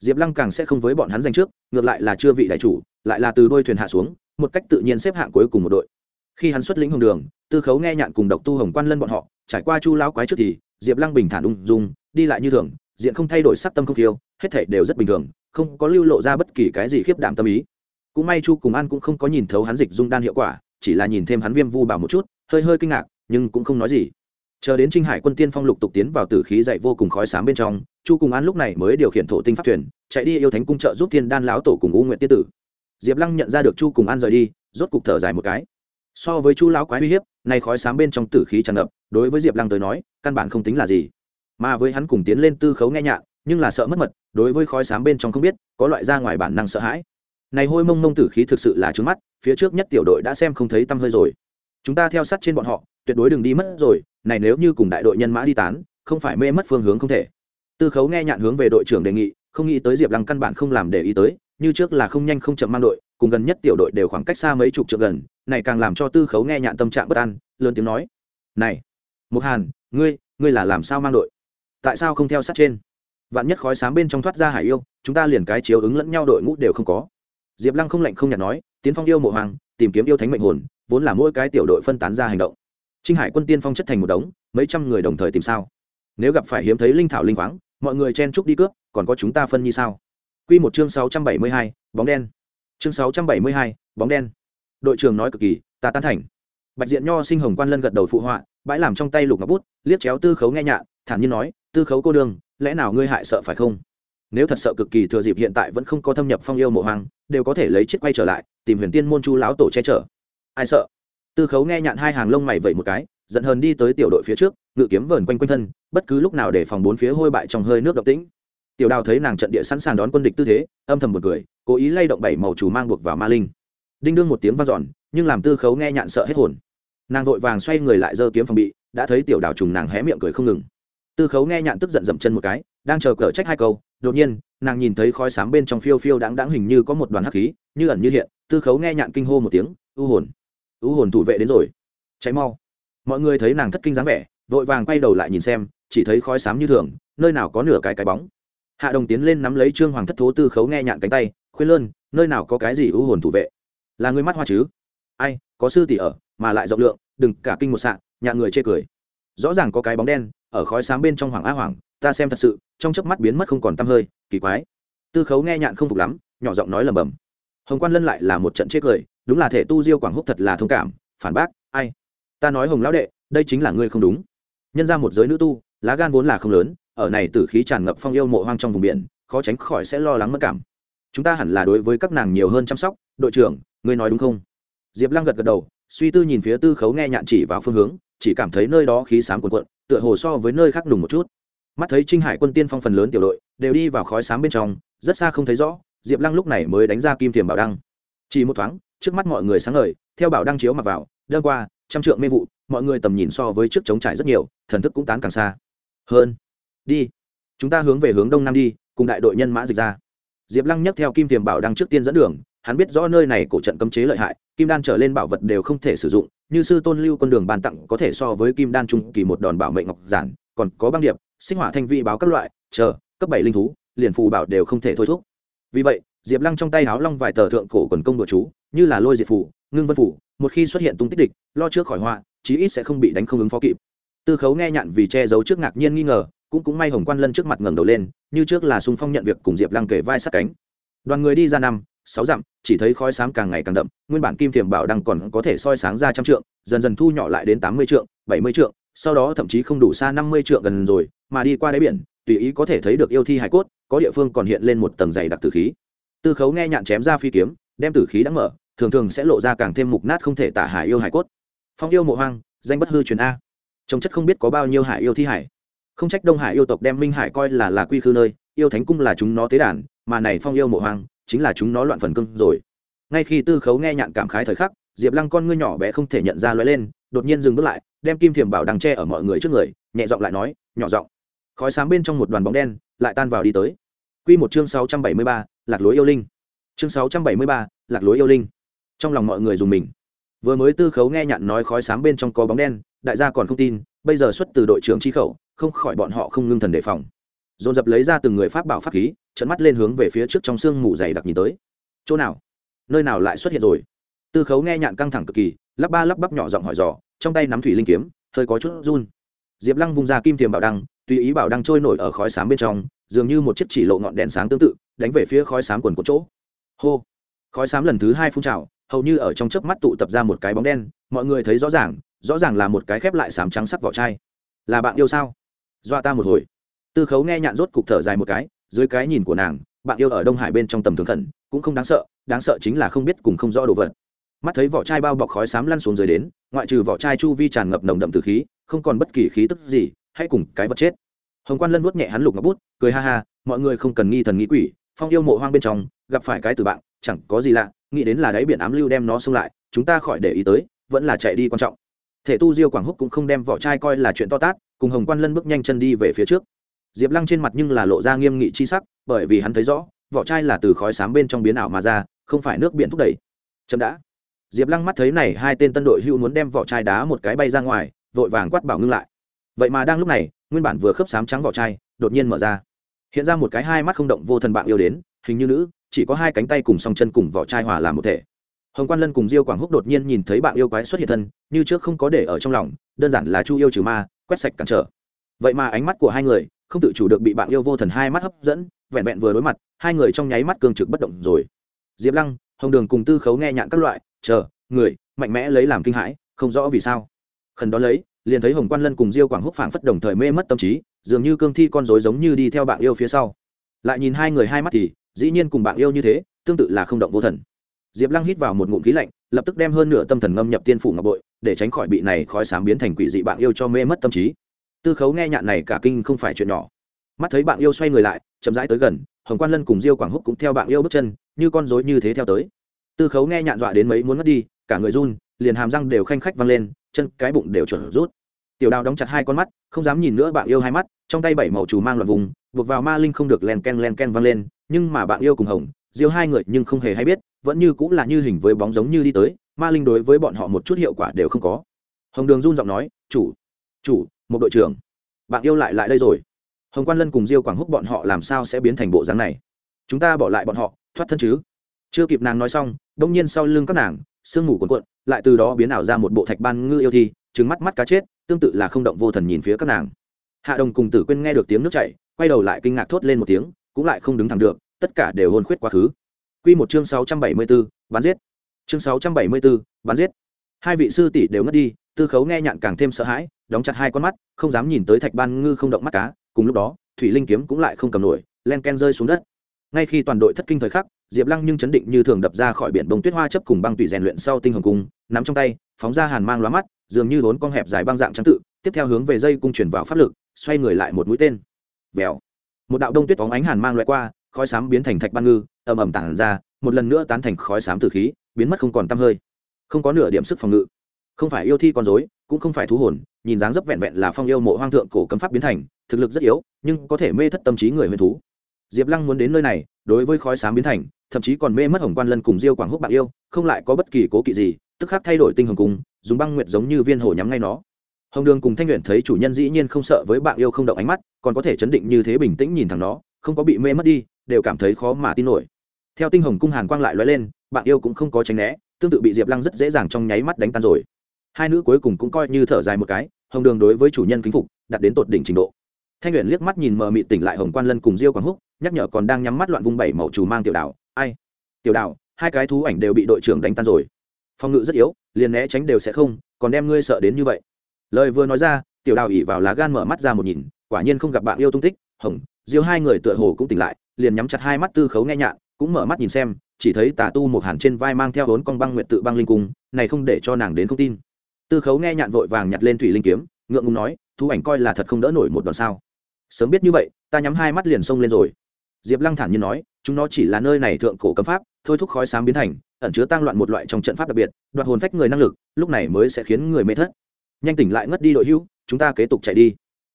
Diệp lăng càng sẽ không với bọn hắn giành trước, ngược lại là chưa vị đại chủ, lại là từ đôi thuyền hạ xuống, một cách tự nhiên xếp hạng cuối cùng một đội. Khi hắn xuất lĩnh hồng đường, tư khấu nghe nhạn cùng độc tu hồng quan lân bọn họ, trải qua chu lao quái trước thì, diệp lăng bình thản ung dung, đi lại như thường diện không thay đổi sắc tâm không khiêu, hết thể đều rất bình thường, không có lưu lộ ra bất kỳ cái gì khiếp đảm tâm ý. Cũng may chu cùng an cũng không có nhìn thấu hắn dịch dung đan hiệu quả, chỉ là nhìn thêm hắn viêm vu bảo một chút, hơi hơi kinh ngạc, nhưng cũng không nói gì. Chờ đến trinh hải quân tiên phong lục tục tiến vào tử khí dậy vô cùng khói sáng bên trong, chu cùng an lúc này mới điều khiển thổ tinh pháp thuyền, chạy đi yêu thánh cung trợ giúp thiên đan lão tổ cùng u nguyện tiên tử. Diệp lăng nhận ra được chu cùng an rời đi, rốt cục thở dài một cái. So với chu lão quái uy hiếp, nay khói sáng bên trong tử khí tràn ngập, đối với diệp lăng tới nói, căn bản không tính là gì mà với hắn cùng tiến lên tư khấu nghe nhạn nhưng là sợ mất mật, đối với khói sám bên trong không biết, có loại ra ngoài bản năng sợ hãi. Này hôi mông mông tử khí thực sự là trướng mắt, phía trước nhất tiểu đội đã xem không thấy tăm hơi rồi. Chúng ta theo sát trên bọn họ, tuyệt đối đừng đi mất rồi, này nếu như cùng đại đội nhân mã đi tán, không phải mê mất phương hướng không thể. Tư khấu nghe nhạn hướng về đội trưởng đề nghị, không nghĩ tới diệp lăng căn bản không làm để ý tới, như trước là không nhanh không chậm mang đội, cùng gần nhất tiểu đội đều khoảng cách xa mấy chục trượng gần, này càng làm cho tư khấu nghe nhạn tâm trạng bất an, lớn tiếng nói. Này, mục hàn, ngươi ngươi là làm sao mang đội? Tại sao không theo sát trên? Vạn nhất khói sáng bên trong thoát ra hải yêu, chúng ta liền cái chiếu ứng lẫn nhau đội ngũ đều không có. Diệp lăng không lạnh không nhạt nói, tiến phong yêu mộ hoàng, tìm kiếm yêu thánh mệnh hồn, vốn là mỗi cái tiểu đội phân tán ra hành động. Trinh hải quân tiên phong chất thành một đống, mấy trăm người đồng thời tìm sao? Nếu gặp phải hiếm thấy linh thảo linh khoáng, mọi người chen trúc đi cướp, còn có chúng ta phân như sao? Q một chương sáu trăm bảy mươi hai, bóng đen. Chương sáu trăm bảy mươi hai, bóng đen. Đội trưởng nói cực kỳ, ta tán thành. Bạch diện nho sinh hồng quan lân gật đầu phụ họa, bãi làm trong tay lục ngọc bút, liếc chéo tư khấu nghe nhạ thản nhiên nói tư khấu cô đương, lẽ nào ngươi hại sợ phải không? Nếu thật sợ cực kỳ thừa dịp hiện tại vẫn không có thâm nhập phong yêu mộ hoang, đều có thể lấy chiếc quay trở lại, tìm huyền tiên môn chu lão tổ che chở. Ai sợ? Tư khấu nghe nhạn hai hàng lông mày vẩy một cái, giận hờn đi tới tiểu đội phía trước, ngự kiếm vờn quanh quanh thân, bất cứ lúc nào để phòng bốn phía hôi bại trong hơi nước độc tĩnh. Tiểu đào thấy nàng trận địa sẵn sàng đón quân địch tư thế, âm thầm một cười, cố ý lay động bảy màu chủ mang buộc vào ma linh. Đinh đương một tiếng vang dọn, nhưng làm tư khấu nghe nhạn sợ hết hồn. Nàng vội vàng xoay người lại giơ kiếm phòng bị, đã thấy tiểu đào trùng nàng hé miệng cười không ngừng tư khấu nghe nhạn tức giận dậm chân một cái, đang chờ cờ trách hai câu, đột nhiên, nàng nhìn thấy khói sám bên trong phiêu phiêu đáng đáng hình như có một đoàn hắc khí, như ẩn như hiện, tư khấu nghe nhạn kinh hô một tiếng, u hồn u hồn thủ vệ đến rồi cháy mau. Mọi người thấy nàng thất kinh dáng vẻ, vội vàng quay đầu lại nhìn xem, chỉ thấy khói sám như thường, nơi nào có nửa cái cái bóng. Hạ đồng tiến lên nắm lấy trương hoàng thất thố tư khấu nghe nhạn cánh tay, khuyên lơn nơi nào có cái gì u hồn thủ vệ? Là người mắt hoa chứ? Ai, có sư tỷ ở, mà lại rộng lượng, đừng cả kinh một sạn nhà người chê cười. Rõ ràng có cái bóng đen ở khói sáng bên trong hoàng á hoàng, ta xem thật sự, trong chớp mắt biến mất không còn tăm hơi, kỳ quái. Tư khấu nghe nhạn không phục lắm, nhỏ giọng nói lầm bầm hồng quan lân lại là một trận chê cười, đúng là thể tu diêu quảng húc thật là thông cảm, phản bác, ai? Ta nói hồng lão đệ, đây chính là ngươi không đúng. Nhân ra một giới nữ tu, lá gan vốn là không lớn, ở này tử khí tràn ngập phong yêu mộ hoang trong vùng biển, khó tránh khỏi sẽ lo lắng mất cảm. Chúng ta hẳn là đối với các nàng nhiều hơn chăm sóc, đội trưởng, ngươi nói đúng không? Diệp lăng gật gật đầu, suy tư nhìn phía tư khấu nghe nhạn chỉ vào phương hướng, chỉ cảm thấy nơi đó khí sáng cuồn cuộn tựa hồ so với nơi khác đùng một chút. Mắt thấy trinh hải quân tiên phong phần lớn tiểu đội đều đi vào khói sáng bên trong, rất xa không thấy rõ, diệp lăng lúc này mới đánh ra kim thiềm bảo đăng. Chỉ một thoáng, trước mắt mọi người sáng ngời, theo bảo đăng chiếu mặc vào đơn qua, trăm trượng mê vụ, mọi người tầm nhìn so với trước chống trải rất nhiều, thần thức cũng tán càng xa. Hơn, đi, chúng ta hướng về hướng đông nam đi, cùng đại đội nhân mã dịch ra. Diệp lăng nhấc theo kim tiềm bảo đăng trước tiên dẫn đường hắn biết rõ nơi này cổ trận cấm chế lợi hại, kim đan trở lên bảo vật đều không thể sử dụng, như sư tôn lưu con đường bàn tặng có thể so với kim đan trung kỳ một đòn bảo mệnh ngọc giản, còn có băng điệp, sinh hỏa thanh vị báo các loại, chờ, cấp bảy linh thú, liền phù bảo đều không thể thôi thúc. Vì vậy, diệp lăng trong tay háo long vài tờ thượng cổ quần công đồ chú, như là lôi diệt phủ ngưng vân phủ một khi xuất hiện tung tích địch, lo trước khỏi họa, chí ít sẽ không bị đánh không ứng phó kịp. Tư khấu nghe nhạn vì che giấu trước ngạc nhiên nghi ngờ, cũng cũng may hồng quan lân trước mặt ngẩng đầu lên, như trước là sung phong nhận việc cùng diệp lăng kể vai sát cánh. Đoàn người đi ra năm sáu dặm, chỉ thấy khói sáng càng ngày càng đậm, nguyên bản kim thiềm bảo đang còn có thể soi sáng ra trăm trượng, dần dần thu nhỏ lại đến tám mươi trượng, bảy mươi trượng, sau đó thậm chí không đủ xa năm mươi trượng gần rồi, mà đi qua đáy biển, tùy ý có thể thấy được yêu thi hải cốt, có địa phương còn hiện lên một tầng dày đặc tử khí. Tư khấu nghe nhạn chém ra phi kiếm, đem tử khí đã mở, thường thường sẽ lộ ra càng thêm mục nát không thể tả hải yêu hải cốt. Phong yêu mộ hoang, danh bất hư truyền a. Trồng chất không biết có bao nhiêu hải yêu thi hải. Không trách đông hải yêu tộc đem minh hải coi là là quy khư nơi, yêu thánh cung là chúng nó tế đàn, mà này phong yêu mộ hoang chính là chúng nó loạn phần cưng rồi. Ngay khi tư khấu nghe nhạn cảm khái thời khắc, diệp lăng con ngươi nhỏ bé không thể nhận ra lóe lên, đột nhiên dừng bước lại, đem kim thiềm bảo đằng tre ở mọi người trước người, nhẹ giọng lại nói, nhỏ giọng. Khói sáng bên trong một đoàn bóng đen lại tan vào đi tới. Q một chương sáu trăm bảy mươi ba, lạc lối yêu linh. Chương sáu trăm bảy mươi ba, lạc lối yêu linh. Trong lòng mọi người dùng mình. Vừa mới tư khấu nghe nhạn nói khói sáng bên trong có bóng đen, đại gia còn không tin, bây giờ xuất từ đội trưởng chi khẩu, không khỏi bọn họ không ngưng thần đề phòng. Dồn dập lấy ra từng người pháp bảo pháp khí trận mắt lên hướng về phía trước trong sương mù dày đặc nhìn tới. Chỗ nào? Nơi nào lại xuất hiện rồi? Tư khấu nghe nhạn căng thẳng cực kỳ, lắp ba lắp bắp nhỏ giọng hỏi dò, trong tay nắm thủy linh kiếm, hơi có chút run. Diệp lăng vung ra kim tiềm bảo đăng, tùy ý bảo đăng trôi nổi ở khói sám bên trong, dường như một chiếc chỉ lộ ngọn đèn sáng tương tự, đánh về phía khói sám quần của chỗ. Hô! Khói sám lần thứ hai phun trào, hầu như ở trong chớp mắt tụ tập ra một cái bóng đen, mọi người thấy rõ ràng rõ ràng là một cái khép lại sám trắng sắc vỏ chai. Là bạn yêu sao? Dọa ta một hồi. Tư khấu nghe nhạn rốt cục thở dài một cái dưới cái nhìn của nàng, bạn yêu ở đông hải bên trong tầm thường khẩn, cũng không đáng sợ đáng sợ chính là không biết cùng không rõ đồ vật. Mắt thấy vỏ chai bao bọc khói xám lăn xuống dưới đến, ngoại trừ vỏ chai chu vi tràn ngập nồng đậm từ khí, không còn bất kỳ khí tức gì hay cùng cái vật chết. Hồng quan lân vuốt nhẹ hắn lục ngọc bút, cười ha ha, mọi người không cần nghi thần nghĩ quỷ, phong yêu mộ hoang bên trong, gặp phải cái từ bạn, chẳng có gì lạ, nghĩ đến là đáy biển ám lưu đem nó xông lại, chúng ta khỏi để ý tới, vẫn là chạy đi quan trọng. Thể tu diêu quảng húc cũng không đem vỏ chai coi là chuyện to tát, cùng hồng quan lân bước nhanh chân đi về phía trước diệp lăng trên mặt nhưng là lộ ra nghiêm nghị chi sắc, bởi vì hắn thấy rõ, vỏ chai là từ khói sám bên trong biến ảo mà ra, không phải nước biển thúc đẩy. Chậm đã. Diệp lăng mắt thấy này hai tên tân đội hữu muốn đem vỏ chai đá một cái bay ra ngoài, vội vàng quát bảo ngưng lại. Vậy mà đang lúc này, nguyên bản vừa khớp sám trắng vỏ chai, đột nhiên mở ra. Hiện ra một cái hai mắt không động vô thần bạn yêu đến, hình như nữ, chỉ có hai cánh tay cùng song chân cùng vỏ chai hòa làm một thể. Hồng quan lân cùng diêu quảng húc đột nhiên nhìn thấy bạn yêu quái xuất hiện thân, như trước không có để ở trong lòng, đơn giản là chu yêu trừ ma, quét sạch cản trở. Vậy mà ánh mắt của hai người không tự chủ được bị bạn yêu vô thần hai mắt hấp dẫn, vẹn vẹn vừa đối mặt, hai người trong nháy mắt cương trực bất động rồi. Diệp lăng, hồng đường cùng tư khấu nghe nhạn các loại, chờ, người, mạnh mẽ lấy làm kinh hãi, không rõ vì sao. Khẩn đó lấy, liền thấy hồng quan lân cùng diêu quảng húc phảng phất đồng thời mê mất tâm trí, dường như cương thi con rối giống như đi theo bạn yêu phía sau. Lại nhìn hai người hai mắt thì, dĩ nhiên cùng bạn yêu như thế, tương tự là không động vô thần. Diệp lăng hít vào một ngụm khí lạnh, lập tức đem hơn nửa tâm thần ngâm nhập tiên phủ ngọc bội, để tránh khỏi bị này khói sám biến thành quỷ dị bạn yêu cho mê mất tâm trí tư khấu nghe nhạn này cả kinh không phải chuyện nhỏ. Mắt thấy bạn yêu xoay người lại, chậm rãi tới gần, hồng quan lân cùng diêu quảng húc cũng theo bạn yêu bước chân, như con rối như thế theo tới. Tư khấu nghe nhạn dọa đến mấy muốn mất đi, cả người run, liền hàm răng đều khanh khách văng lên, chân, cái bụng đều chuẩn rút. Tiểu đào đóng chặt hai con mắt, không dám nhìn nữa bạn yêu hai mắt, trong tay bảy màu chủ mang loạn vùng, buộc vào ma linh không được len ken len ken văng lên, nhưng mà bạn yêu cùng hồng, diêu hai người nhưng không hề hay biết, vẫn như cũng là như hình với bóng giống như đi tới, ma linh đối với bọn họ một chút hiệu quả đều không có. Hồng đường run giọng nói, chủ chủ một đội trưởng bạn yêu lại lại đây rồi. Hồng quan lân cùng diêu quảng húc bọn họ làm sao sẽ biến thành bộ dáng này? Chúng ta bỏ lại bọn họ thoát thân chứ? Chưa kịp nàng nói xong đông nhiên sau lưng các nàng sương mù cuồn cuộn lại từ đó biến ảo ra một bộ thạch ban ngư yêu thi trứng mắt mắt cá chết tương tự là không động vô thần nhìn phía các nàng. Hạ đồng cùng tử quên nghe được tiếng nước chảy quay đầu lại kinh ngạc thốt lên một tiếng cũng lại không đứng thẳng được tất cả đều hôn khuyết quá khứ. Quy một chương 674, bán giết. Chương 674, bán giết. Hai vị sư tỷ đều ngất đi, Tư Khấu nghe nhạn càng thêm sợ hãi, đóng chặt hai con mắt, không dám nhìn tới Thạch Ban Ngư không động mắt cá, cùng lúc đó, Thủy Linh kiếm cũng lại không cầm nổi, len ken rơi xuống đất. Ngay khi toàn đội thất kinh thời khắc, Diệp Lăng nhưng chấn định như thường đập ra khỏi biển bông tuyết hoa chấp cùng băng tủy rèn luyện sau tinh hồng cung, nắm trong tay, phóng ra hàn mang lóa mắt, dường như vốn con hẹp dài băng dạng trắng tự, tiếp theo hướng về dây cung chuyển vào pháp lực, xoay người lại một mũi tên. Vèo. Một đạo đông tuyết phóng ánh hàn mang loại qua, khói xám biến thành thạch ban ngư, ầm ầm tản ra, một lần nữa tán thành khói xám từ khí biến mất không còn tăm hơi không có nửa điểm sức phòng ngự. Không phải yêu thi con dối cũng không phải thú hồn, nhìn dáng dấp vẹn vẹn là phong yêu mộ hoang thượng cổ cấm pháp biến thành, thực lực rất yếu, nhưng có thể mê thất tâm trí người huyền thú. Diệp lăng muốn đến nơi này, đối với khói sám biến thành, thậm chí còn mê mất hồng quan lân cùng diêu quảng húc bạn yêu, không lại có bất kỳ cố kỵ gì, tức khắc thay đổi tinh hồng cung dùng băng nguyệt giống như viên hồ nhắm ngay nó. Hồng đường cùng thanh nguyện thấy chủ nhân dĩ nhiên không sợ với bạn yêu không động ánh mắt, còn có thể chấn định như thế bình tĩnh nhìn thẳng nó, không có bị mê mất đi, đều cảm thấy khó mà tin nổi. Theo tinh hồng cung hàn quang lại lóe lên, bạn yêu cũng không có tránh né tương tự bị diệp lăng rất dễ dàng trong nháy mắt đánh tan rồi hai nữ cuối cùng cũng coi như thở dài một cái hồng đường đối với chủ nhân kính phục đạt đến tột đỉnh trình độ thanh luyện liếc mắt nhìn mờ mị tỉnh lại hồng quan lân cùng diêu quảng húc nhắc nhở còn đang nhắm mắt loạn vung bảy màu chủ mang tiểu đảo ai tiểu đảo hai cái thú ảnh đều bị đội trưởng đánh tan rồi phòng ngự rất yếu liền né tránh đều sẽ không còn đem ngươi sợ đến như vậy lời vừa nói ra tiểu đào ỉ vào lá gan mở mắt ra một nhìn quả nhiên không gặp bạn yêu tung tích hồng diêu hai người tựa hồ cũng tỉnh lại liền nhắm chặt hai mắt tư khấu nghe nhạn cũng mở mắt nhìn xem chỉ thấy tà tu một hàn trên vai mang theo vốn con băng nguyện tự băng linh cung, này không để cho nàng đến không tin. Tư khấu nghe nhạn vội vàng nhặt lên thủy linh kiếm, ngượng ngùng nói thu ảnh coi là thật không đỡ nổi một đòn sao? Sớm biết như vậy, ta nhắm hai mắt liền xông lên rồi. Diệp lăng thản nhiên nói, chúng nó chỉ là nơi này thượng cổ cấm pháp, thôi thúc khói sáng biến thành, ẩn chứa tăng loạn một loại trong trận pháp đặc biệt, đoạt hồn phách người năng lực, lúc này mới sẽ khiến người mê thất. Nhanh tỉnh lại ngất đi đội hữu, chúng ta kế tục chạy đi.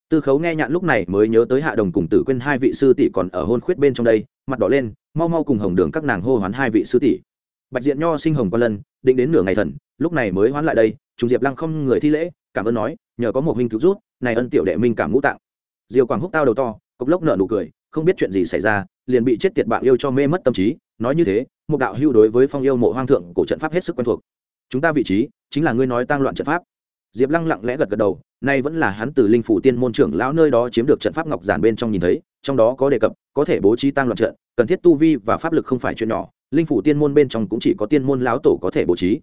Tư khấu nghe nhạn lúc này mới nhớ tới hạ đồng cùng tử quên hai vị sư tỷ còn ở hôn khuyết bên trong đây mặt đỏ lên, mau mau cùng hồng đường các nàng hô hoán hai vị sư tỷ. Bạch diện nho sinh hồng quan lân, định đến nửa ngày thần, lúc này mới hoán lại đây trùng diệp lăng không người thi lễ, cảm ơn nói, nhờ có một huynh cứu rút này ân tiểu đệ minh cảm ngũ tạng. Diều quảng húc tao đầu to, cốc lốc nở nụ cười, không biết chuyện gì xảy ra, liền bị chết tiệt bạn yêu cho mê mất tâm trí, nói như thế, một đạo hưu đối với phong yêu mộ hoang thượng cổ trận pháp hết sức quen thuộc. Chúng ta vị trí chính là ngươi nói tăng loạn trận pháp. Diệp lăng lặng lẽ gật gật đầu, nay vẫn là hắn từ linh phủ tiên môn trưởng lão nơi đó chiếm được trận pháp ngọc giản bên trong nhìn thấy trong đó có đề cập, có thể bố trí tăng loạn trận, cần thiết tu vi và pháp lực không phải chuyện nhỏ, linh phủ tiên môn bên trong cũng chỉ có tiên môn láo tổ có thể bố trí.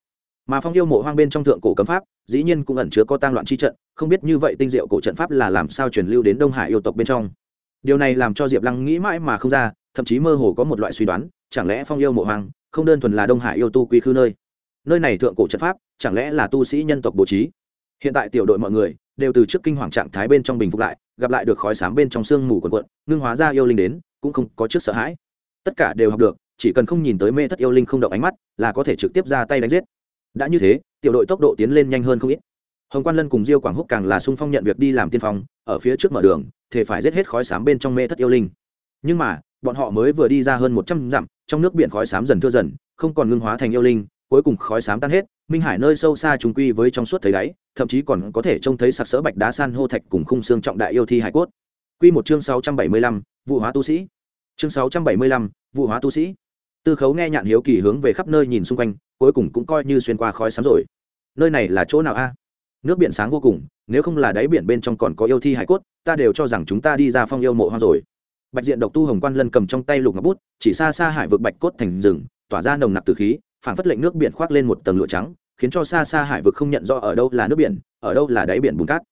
Mà phong yêu mộ hoang bên trong thượng cổ cấm pháp, dĩ nhiên cũng ẩn chứa có tăng loạn chi trận, không biết như vậy tinh diệu cổ trận pháp là làm sao truyền lưu đến đông hải yêu tộc bên trong. Điều này làm cho diệp lăng nghĩ mãi mà không ra, thậm chí mơ hồ có một loại suy đoán, chẳng lẽ phong yêu mộ hoang không đơn thuần là đông hải yêu tu quy khư nơi? Nơi này thượng cổ trận pháp, chẳng lẽ là tu sĩ nhân tộc bố trí? Hiện tại tiểu đội mọi người đều từ trước kinh hoàng trạng thái bên trong bình phục lại gặp lại được khói sám bên trong sương mù quần quận, ngưng hóa ra yêu linh đến, cũng không có trước sợ hãi. Tất cả đều học được, chỉ cần không nhìn tới mê thất yêu linh không động ánh mắt, là có thể trực tiếp ra tay đánh giết. Đã như thế, tiểu đội tốc độ tiến lên nhanh hơn không ít. Hồng quan lân cùng diêu quảng húc càng là sung phong nhận việc đi làm tiên phong, ở phía trước mở đường thể phải giết hết khói sám bên trong mê thất yêu linh. Nhưng mà, bọn họ mới vừa đi ra hơn một trăm dặm, trong nước biển khói sám dần thưa dần, không còn ngưng hóa thành yêu linh cuối cùng khói sám tan hết, minh hải nơi sâu xa trùng quy với trong suốt thấy đáy, thậm chí còn có thể trông thấy sặc sỡ bạch đá san hô thạch cùng khung xương trọng đại yêu thi hải cốt. Quy một chương sáu trăm bảy mươi lăm vụ hóa tu sĩ. Chương sáu trăm bảy mươi lăm vụ hóa tu sĩ. Tư khấu nghe nhạn hiếu kỳ hướng về khắp nơi nhìn xung quanh, cuối cùng cũng coi như xuyên qua khói sám rồi. Nơi này là chỗ nào a? Nước biển sáng vô cùng, nếu không là đáy biển bên trong còn có yêu thi hải cốt, ta đều cho rằng chúng ta đi ra phong yêu mộ hoang rồi. Bạch diện độc tu hồng quan lân cầm trong tay lục ngọc bút, chỉ xa xa hải vực bạch cốt thành rừng, tỏa ra nồng nặc tử khí phản phất lệnh nước biển khoác lên một tầng lụa trắng, khiến cho xa xa hải vực không nhận rõ ở đâu là nước biển, ở đâu là đáy biển bùn cát.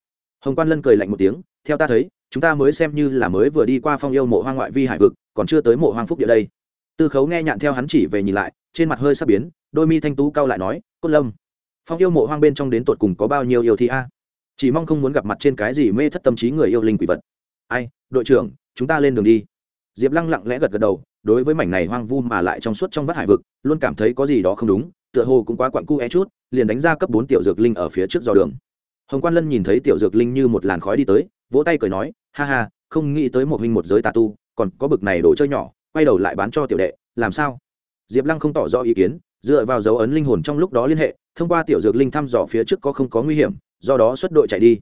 Hồng quan lân cười lạnh một tiếng, theo ta thấy, chúng ta mới xem như là mới vừa đi qua phong yêu mộ hoang ngoại vi hải vực, còn chưa tới mộ hoang phúc địa đây. Tư khấu nghe nhạn theo hắn chỉ về nhìn lại, trên mặt hơi sắp biến, đôi mi thanh tú cao lại nói, cốt lâm, phong yêu mộ hoang bên trong đến tột cùng có bao nhiêu yêu thi a? Chỉ mong không muốn gặp mặt trên cái gì mê thất tâm trí người yêu linh quỷ vật. Ai, đội trưởng, chúng ta lên đường đi diệp lăng lặng lẽ gật gật đầu, đối với mảnh này hoang vu mà lại trong suốt trong vắt hải vực, luôn cảm thấy có gì đó không đúng, tựa hồ cũng quá quặn cu é chút, liền đánh ra cấp bốn tiểu dược linh ở phía trước dò đường. Hồng quan lân nhìn thấy tiểu dược linh như một làn khói đi tới, vỗ tay cười nói, ha ha, không nghĩ tới một huynh một giới tà tu, còn có bực này đồ chơi nhỏ, quay đầu lại bán cho tiểu đệ, làm sao? Diệp lăng không tỏ rõ ý kiến, dựa vào dấu ấn linh hồn trong lúc đó liên hệ, thông qua tiểu dược linh thăm dò phía trước có không có nguy hiểm, do đó xuất đội chạy đi.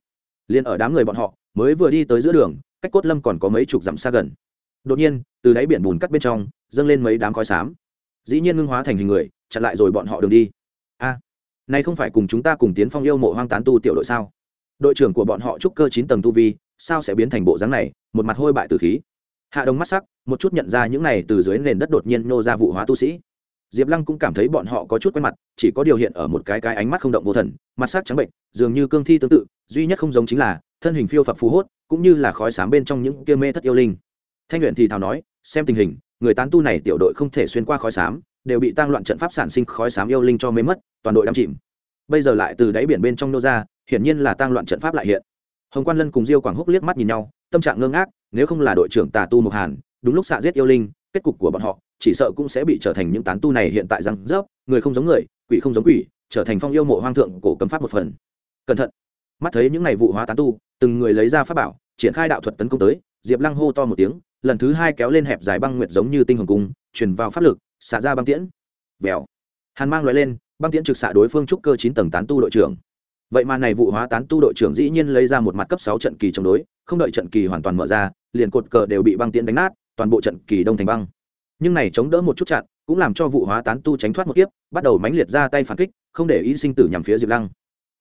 Liền ở đám người bọn họ, mới vừa đi tới giữa đường, cách cốt lâm còn có mấy chục dặm xa gần đột nhiên từ đáy biển bùn cắt bên trong dâng lên mấy đám khói xám. Dĩ nhiên ngưng hóa thành hình người chặn lại rồi bọn họ đường đi. A à, này không phải cùng chúng ta cùng tiến phong yêu mộ hoang tán tu tiểu đội sao? Đội trưởng của bọn họ trúc cơ chín tầng tu vi sao sẽ biến thành bộ dáng này? Một mặt hôi bại từ khí. Hạ đồng mắt sắc một chút nhận ra những này từ dưới nền đất đột nhiên nô ra vụ hóa tu sĩ. Diệp lăng cũng cảm thấy bọn họ có chút quen mặt chỉ có điều hiện ở một cái cái ánh mắt không động vô thần mặt sắc trắng bệnh dường như cương thi tương tự duy nhất không giống chính là thân hình phiêu phập phù hốt cũng như là khói sám bên trong những kia mê thất yêu linh thanh luyện thì thào nói, xem tình hình, người tán tu này tiểu đội không thể xuyên qua khói xám, đều bị tăng loạn trận pháp sản sinh khói xám yêu linh cho mê mất, toàn đội đắm chìm. Bây giờ lại từ đáy biển bên trong nô ra, hiển nhiên là tăng loạn trận pháp lại hiện. Hồng quan lân cùng diêu quảng húc liếc mắt nhìn nhau, tâm trạng ngơ ngác, nếu không là đội trưởng tà tu mộc hàn, đúng lúc xạ giết yêu linh, kết cục của bọn họ, chỉ sợ cũng sẽ bị trở thành những tán tu này hiện tại răng rớp, người không giống người, quỷ không giống quỷ, trở thành phong yêu mộ hoang thượng cổ cấm pháp một phần. Cẩn thận. Mắt thấy những ngày vụ hóa tán tu, từng người lấy ra pháp bảo triển khai đạo thuật tấn công tới, diệp lăng hô to một tiếng, lần thứ hai kéo lên hẹp dài băng nguyệt giống như tinh hồng cung, truyền vào pháp lực, xả ra băng tiễn. Vèo. Hàn mang loại lên, băng tiễn trực xạ đối phương trúc cơ chín tầng tán tu đội trưởng. Vậy mà này vụ hóa tán tu đội trưởng dĩ nhiên lấy ra một mặt cấp sáu trận kỳ chống đối, không đợi trận kỳ hoàn toàn mở ra, liền cột cờ đều bị băng tiễn đánh nát, toàn bộ trận kỳ đông thành băng. Nhưng này chống đỡ một chút chặn, cũng làm cho vụ hóa tán tu tránh thoát một kiếp, bắt đầu mãnh liệt ra tay phản kích, không để ý sinh tử nhằm phía diệp lăng.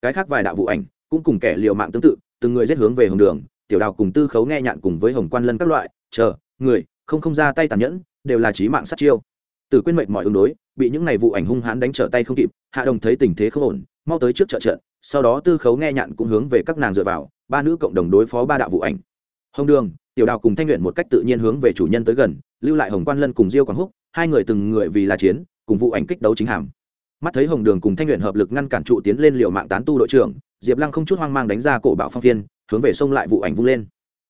Cái khác vài đạo vụ ảnh, cũng cùng kẻ liều mạng tương tự, từng người giết hướng về hồng đường tiểu đào cùng tư khấu nghe nhạn cùng với hồng quan lân các loại, chờ, người, không không ra tay tàn nhẫn, đều là trí mạng sát chiêu. Từ quyên mệnh mọi ứng đối, bị những ngày vụ ảnh hung hãn đánh trở tay không kịp, hạ đồng thấy tình thế không ổn, mau tới trước trợ trận, sau đó tư khấu nghe nhạn cũng hướng về các nàng dựa vào, ba nữ cộng đồng đối phó ba đạo vụ ảnh. Hồng đường, tiểu đào cùng thanh luyện một cách tự nhiên hướng về chủ nhân tới gần, lưu lại hồng quan lân cùng diêu quảng húc, hai người từng người vì là chiến, cùng vụ ảnh kích đấu chính hàm. Mắt thấy hồng đường cùng thanh luyện hợp lực ngăn cản trụ tiến lên liệu mạng tán tu đội trưởng, diệp lăng không chút hoang mang đánh ra cổ bạo phong phiên hướng về sông lại vụ ảnh vung lên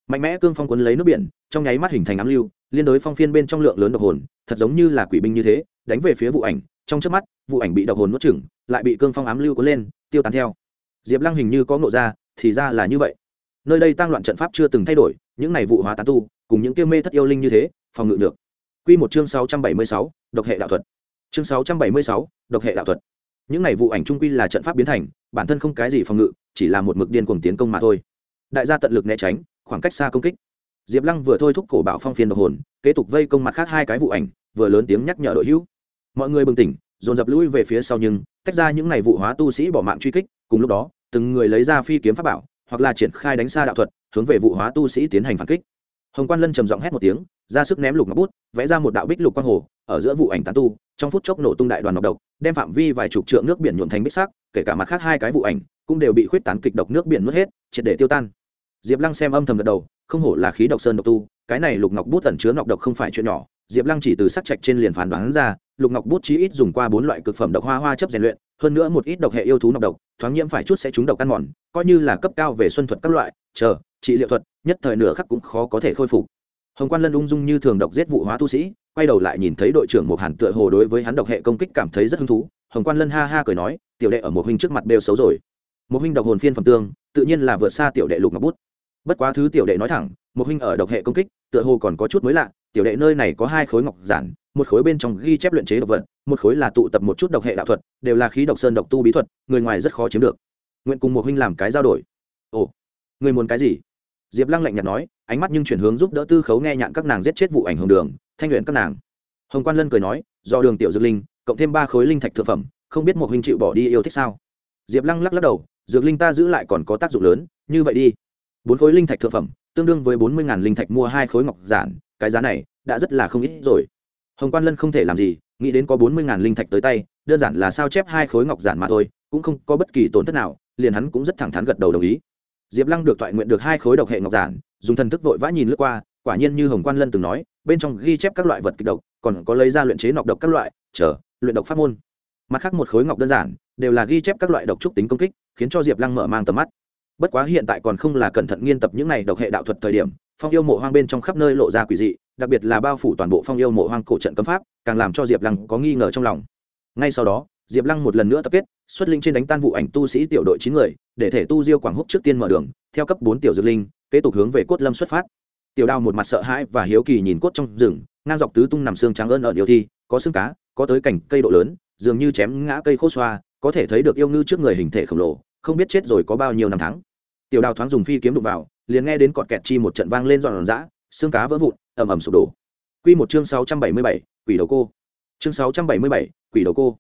mạnh mẽ cương phong quấn lấy nước biển trong nháy mắt hình thành ám lưu liên đối phong phiên bên trong lượng lớn độc hồn thật giống như là quỷ binh như thế đánh về phía vụ ảnh trong trước mắt vụ ảnh bị độc hồn nuốt chửng lại bị cương phong ám lưu cuốn lên tiêu tán theo diệp lăng hình như có ngộ ra thì ra là như vậy nơi đây tăng loạn trận pháp chưa từng thay đổi những này vụ hóa tán tu cùng những kia mê thất yêu linh như thế phòng ngự được Quy một chương sáu trăm bảy mươi sáu, độc hệ đạo thuật. Chương sáu trăm bảy mươi sáu, độc hệ đạo thuật. Những này vụ ảnh trung quy là trận pháp biến thành, bản thân không cái gì phòng ngự, chỉ là một mực điên cuồng tiến công mà thôi. Đại gia tận lực né tránh, khoảng cách xa công kích. Diệp lăng vừa thôi thúc cổ bảo phong phiên độc hồn kế tục vây công mặt khác hai cái vụ ảnh vừa lớn tiếng nhắc nhở đội hữu. Mọi người bừng tỉnh dồn dập lũi về phía sau nhưng tách ra những ngày vụ hóa tu sĩ bỏ mạng truy kích cùng lúc đó từng người lấy ra phi kiếm pháp bảo hoặc là triển khai đánh xa đạo thuật hướng về vụ hóa tu sĩ tiến hành phản kích. Hồng quan lân trầm giọng hét một tiếng ra sức ném lục ngọc bút vẽ ra một đạo bích lục quang hồ ở giữa vụ ảnh tán tu trong phút chốc nổ tung đại đoàn ngọc độc đem phạm vi vài chục trượng nước biển nhuộm thành bích sắc kể cả mặt khác hai cái vụ ảnh cũng đều bị khuyết tán kịch độc nước biển nuốt hết triệt để tiêu tan diệp lăng xem âm thầm gật đầu, không hổ là khí độc sơn độc tu, cái này lục ngọc bút tẩn chứa ngọc độc không phải chuyện nhỏ. Diệp lăng chỉ từ sắc trạch trên liền phán đoán ra, lục ngọc bút chí ít dùng qua bốn loại cực phẩm độc hoa hoa chấp rèn luyện, hơn nữa một ít độc hệ yêu thú nọc độc, thoáng nhiễm phải chút sẽ trúng độc ăn mòn, coi như là cấp cao về xuân thuật các loại, chờ, trị liệu thuật, nhất thời nửa khắc cũng khó có thể khôi phục. Hồng quan lân ung dung như thường độc giết vụ hóa tu sĩ, quay đầu lại nhìn thấy đội trưởng một hàn tựa hồ đối với hắn độc hệ công kích cảm thấy rất hứng thú. Hồng quan lân ha ha cười nói, tiểu đệ ở một huynh trước mặt đều xấu rồi. Một huynh độc hồn phiên phẩm tương, tự nhiên là vượt xa tiểu đệ lục ngọc bút bất quá thứ tiểu đệ nói thẳng, một huynh ở độc hệ công kích, tựa hồ còn có chút mới lạ, tiểu đệ nơi này có hai khối ngọc giản, một khối bên trong ghi chép luyện chế độc vật, một khối là tụ tập một chút độc hệ đạo thuật, đều là khí độc sơn độc tu bí thuật, người ngoài rất khó chiếm được. Nguyện cùng một huynh làm cái giao đổi. Ồ, người muốn cái gì? Diệp lăng lạnh nhạt nói, ánh mắt nhưng chuyển hướng giúp đỡ tư khấu nghe nhạn các nàng giết chết vụ ảnh hưởng đường, thanh luyện các nàng. Hồng quan lân cười nói, do đường tiểu dược linh, cộng thêm ba khối linh thạch thực phẩm, không biết một huynh chịu bỏ đi yêu thích sao? Diệp lăng lắc lắc đầu, dược linh ta giữ lại còn có tác dụng lớn, như vậy đi bốn khối linh thạch thượng phẩm, tương đương với bốn mươi linh thạch mua hai khối ngọc giản, cái giá này đã rất là không ít rồi. Hồng quan lân không thể làm gì, nghĩ đến có bốn mươi linh thạch tới tay, đơn giản là sao chép hai khối ngọc giản mà thôi, cũng không có bất kỳ tổn thất nào, liền hắn cũng rất thẳng thắn gật đầu đồng ý. Diệp lăng được thoại nguyện được hai khối độc hệ ngọc giản, dùng thần thức vội vã nhìn lướt qua, quả nhiên như hồng quan lân từng nói, bên trong ghi chép các loại vật kịch độc, còn có lấy ra luyện chế nọc độc các loại, chờ, luyện độc pháp môn. Mặt khác một khối ngọc đơn giản, đều là ghi chép các loại độc trúc tính công kích, khiến cho diệp lăng mở mang tầm mắt bất quá hiện tại còn không là cẩn thận nghiên tập những này độc hệ đạo thuật thời điểm, phong yêu mộ hoang bên trong khắp nơi lộ ra quỷ dị, đặc biệt là bao phủ toàn bộ phong yêu mộ hoang cổ trận cấm pháp, càng làm cho diệp lăng có nghi ngờ trong lòng. Ngay sau đó, diệp lăng một lần nữa tập kết, xuất linh trên đánh tan vụ ảnh tu sĩ tiểu đội chín người, để thể tu diêu quảng húc trước tiên mở đường, theo cấp bốn tiểu dược linh, kế tục hướng về cốt lâm xuất phát. Tiểu đao một mặt sợ hãi và hiếu kỳ nhìn cốt trong rừng, ngang dọc tứ tung nằm xương trắng ơn ở điều thi, có xương cá, có tới cảnh cây độ lớn, dường như chém ngã cây khô xoa, có thể thấy được yêu ngư trước người hình thể khổng lồ, không biết chết rồi có bao nhiêu năm tháng tiểu đào thoáng dùng phi kiếm đụng vào, liền nghe đến cọt kẹt chi một trận vang lên giòn giã, xương cá vỡ vụn, ầm ầm sụp đổ. Q một chương sáu trăm bảy mươi bảy, quỷ đầu cô. Chương sáu trăm bảy mươi bảy, quỷ đầu cô.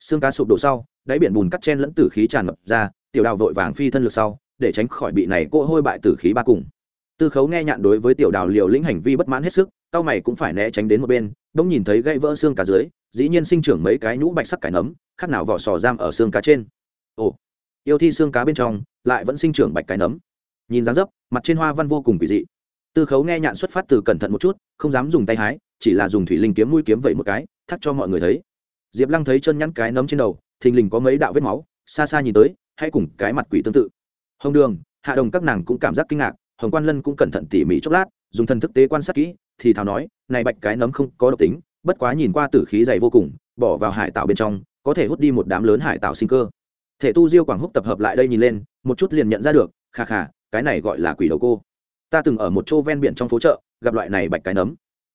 Xương cá sụp đổ sau, đáy biển bùn cắt chen lẫn tử khí tràn ngập ra, tiểu đào vội vàng phi thân lược sau, để tránh khỏi bị này cô hôi bại tử khí ba cùng. Tư khấu nghe nhạn đối với tiểu đào liều lĩnh hành vi bất mãn hết sức, cao mày cũng phải né tránh đến một bên, bỗng nhìn thấy gãy vỡ xương cá dưới, dĩ nhiên sinh trưởng mấy cái nhũ bạch sắc cải nấm, khác nào vỏ sò giam ở xương cá trên. Ồ, yêu thi xương cá bên trong lại vẫn sinh trưởng bạch cái nấm. Nhìn dáng dấp, mặt trên hoa văn vô cùng kỳ dị. Tư khấu nghe nhạn xuất phát từ cẩn thận một chút, không dám dùng tay hái, chỉ là dùng thủy linh kiếm mũi kiếm vậy một cái, thắt cho mọi người thấy. Diệp lăng thấy chân nhắn cái nấm trên đầu, thình lình có mấy đạo vết máu, xa xa nhìn tới, hay cùng cái mặt quỷ tương tự. Hồng đường, hạ đồng các nàng cũng cảm giác kinh ngạc, hồng quan lân cũng cẩn thận tỉ mỉ chốc lát, dùng thần thức tế quan sát kỹ, thì thào nói, này bạch cái nấm không có độc tính, bất quá nhìn qua tử khí dày vô cùng, bỏ vào hải tạo bên trong, có thể hút đi một đám lớn hải tạo sinh cơ thể tu diêu quảng húc tập hợp lại đây nhìn lên, một chút liền nhận ra được khà khà cái này gọi là quỷ đầu cô. Ta từng ở một chỗ ven biển trong phố chợ, gặp loại này bạch cái nấm.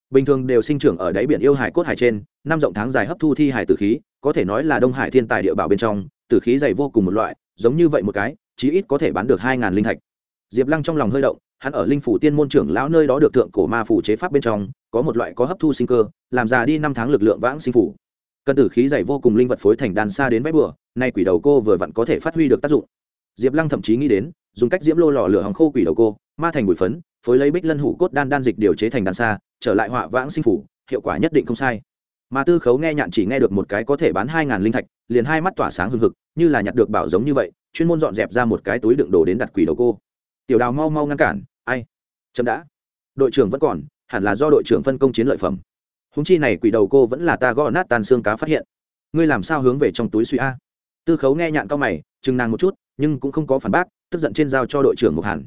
Bình thường đều sinh trưởng ở đáy biển yêu hải cốt hải trên, năm rộng tháng dài hấp thu thi hải tử khí, có thể nói là đông hải thiên tài địa bảo bên trong, tử khí dày vô cùng một loại, giống như vậy một cái, chí ít có thể bán được hai ngàn linh thạch. Diệp lăng trong lòng hơi động, hắn ở linh phủ tiên môn trưởng lão nơi đó được thượng cổ ma phủ chế pháp bên trong, có một loại có hấp thu sinh cơ, làm già đi năm tháng lực lượng vãng sinh phủ. Cần tử khí dày vô cùng linh vật phối thành đàn xa đến vách bừa nay quỷ đầu cô vừa vặn có thể phát huy được tác dụng. Diệp lăng thậm chí nghĩ đến, dùng cách diễm lô lò lửa hòng khô quỷ đầu cô, ma thành bụi phấn, phối lấy bích lân hủ cốt đan đan dịch điều chế thành đàn xa trở lại họa vãng sinh phủ, hiệu quả nhất định không sai. Mà tư khấu nghe nhạn chỉ nghe được một cái có thể bán hai ngàn linh thạch, liền hai mắt tỏa sáng hừng hực, như là nhặt được bảo giống như vậy, chuyên môn dọn dẹp ra một cái túi đựng đồ đến đặt quỷ đầu cô. Tiểu đào mau mau ngăn cản, ai? Chậm đã. Đội trưởng vẫn còn, hẳn là do đội trưởng phân công chiến lợi phẩm. Húng chi này quỷ đầu cô vẫn là ta gõ nát tan xương cá phát hiện. Ngươi làm sao hướng về trong túi suy a? Tư khấu nghe nhạn cao mày, chừng nàng một chút, nhưng cũng không có phản bác, tức giận trên giao cho đội trưởng một hẳn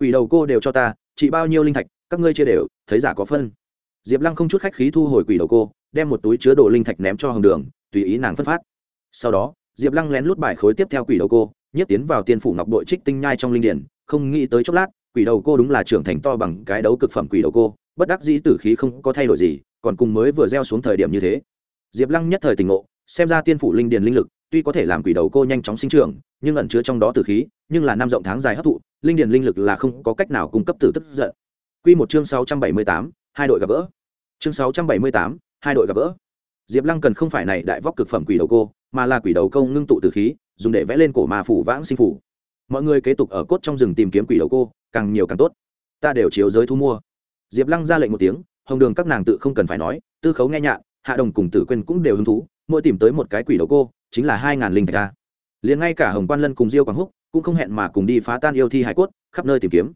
quỷ đầu cô đều cho ta chỉ bao nhiêu linh thạch, các ngươi chia đều, thấy giả có phân. Diệp lăng không chút khách khí thu hồi quỷ đầu cô, đem một túi chứa đồ linh thạch ném cho hồng đường, tùy ý nàng phân phát. Sau đó, diệp lăng lén lút bài khối tiếp theo quỷ đầu cô nhất tiến vào tiên phủ ngọc đội trích tinh nhai trong linh điển, không nghĩ tới chốc lát, quỷ đầu cô đúng là trưởng thành to bằng cái đấu cực phẩm quỷ đầu cô, bất đắc dĩ tử khí không có thay đổi gì, còn cùng mới vừa gieo xuống thời điểm như thế. Diệp lăng nhất thời tình ngộ, xem ra tiên phủ linh điền linh lực tuy có thể làm quỷ đầu cô nhanh chóng sinh trưởng, nhưng ẩn chứa trong đó tử khí, nhưng là năm rộng tháng dài hấp thụ, linh điền linh lực là không có cách nào cung cấp tử tức giận. Quy một chương sáu trăm bảy mươi tám, hai đội gặp gỡ. Chương sáu trăm bảy mươi tám, hai đội gặp gỡ. Diệp lăng cần không phải này đại vóc cực phẩm quỷ đầu cô, mà là quỷ đầu công ngưng tụ tử khí, dùng để vẽ lên cổ mà phủ vãng sinh phủ. Mọi người kế tục ở cốt trong rừng tìm kiếm quỷ đầu cô, càng nhiều càng tốt. Ta đều chiếu giới thu mua. Diệp lăng ra lệnh một tiếng, hồng đường các nàng tự không cần phải nói, tư khấu nghe nhạn hạ đồng cùng tử quên cũng đều hứng thú, mỗi tìm tới một cái quỷ đầu cô chính là hai ngàn linh thạch ca. Liền ngay cả hồng quan lân cùng diêu quang húc cũng không hẹn mà cùng đi phá tan yêu thi hải cốt, khắp nơi tìm kiếm.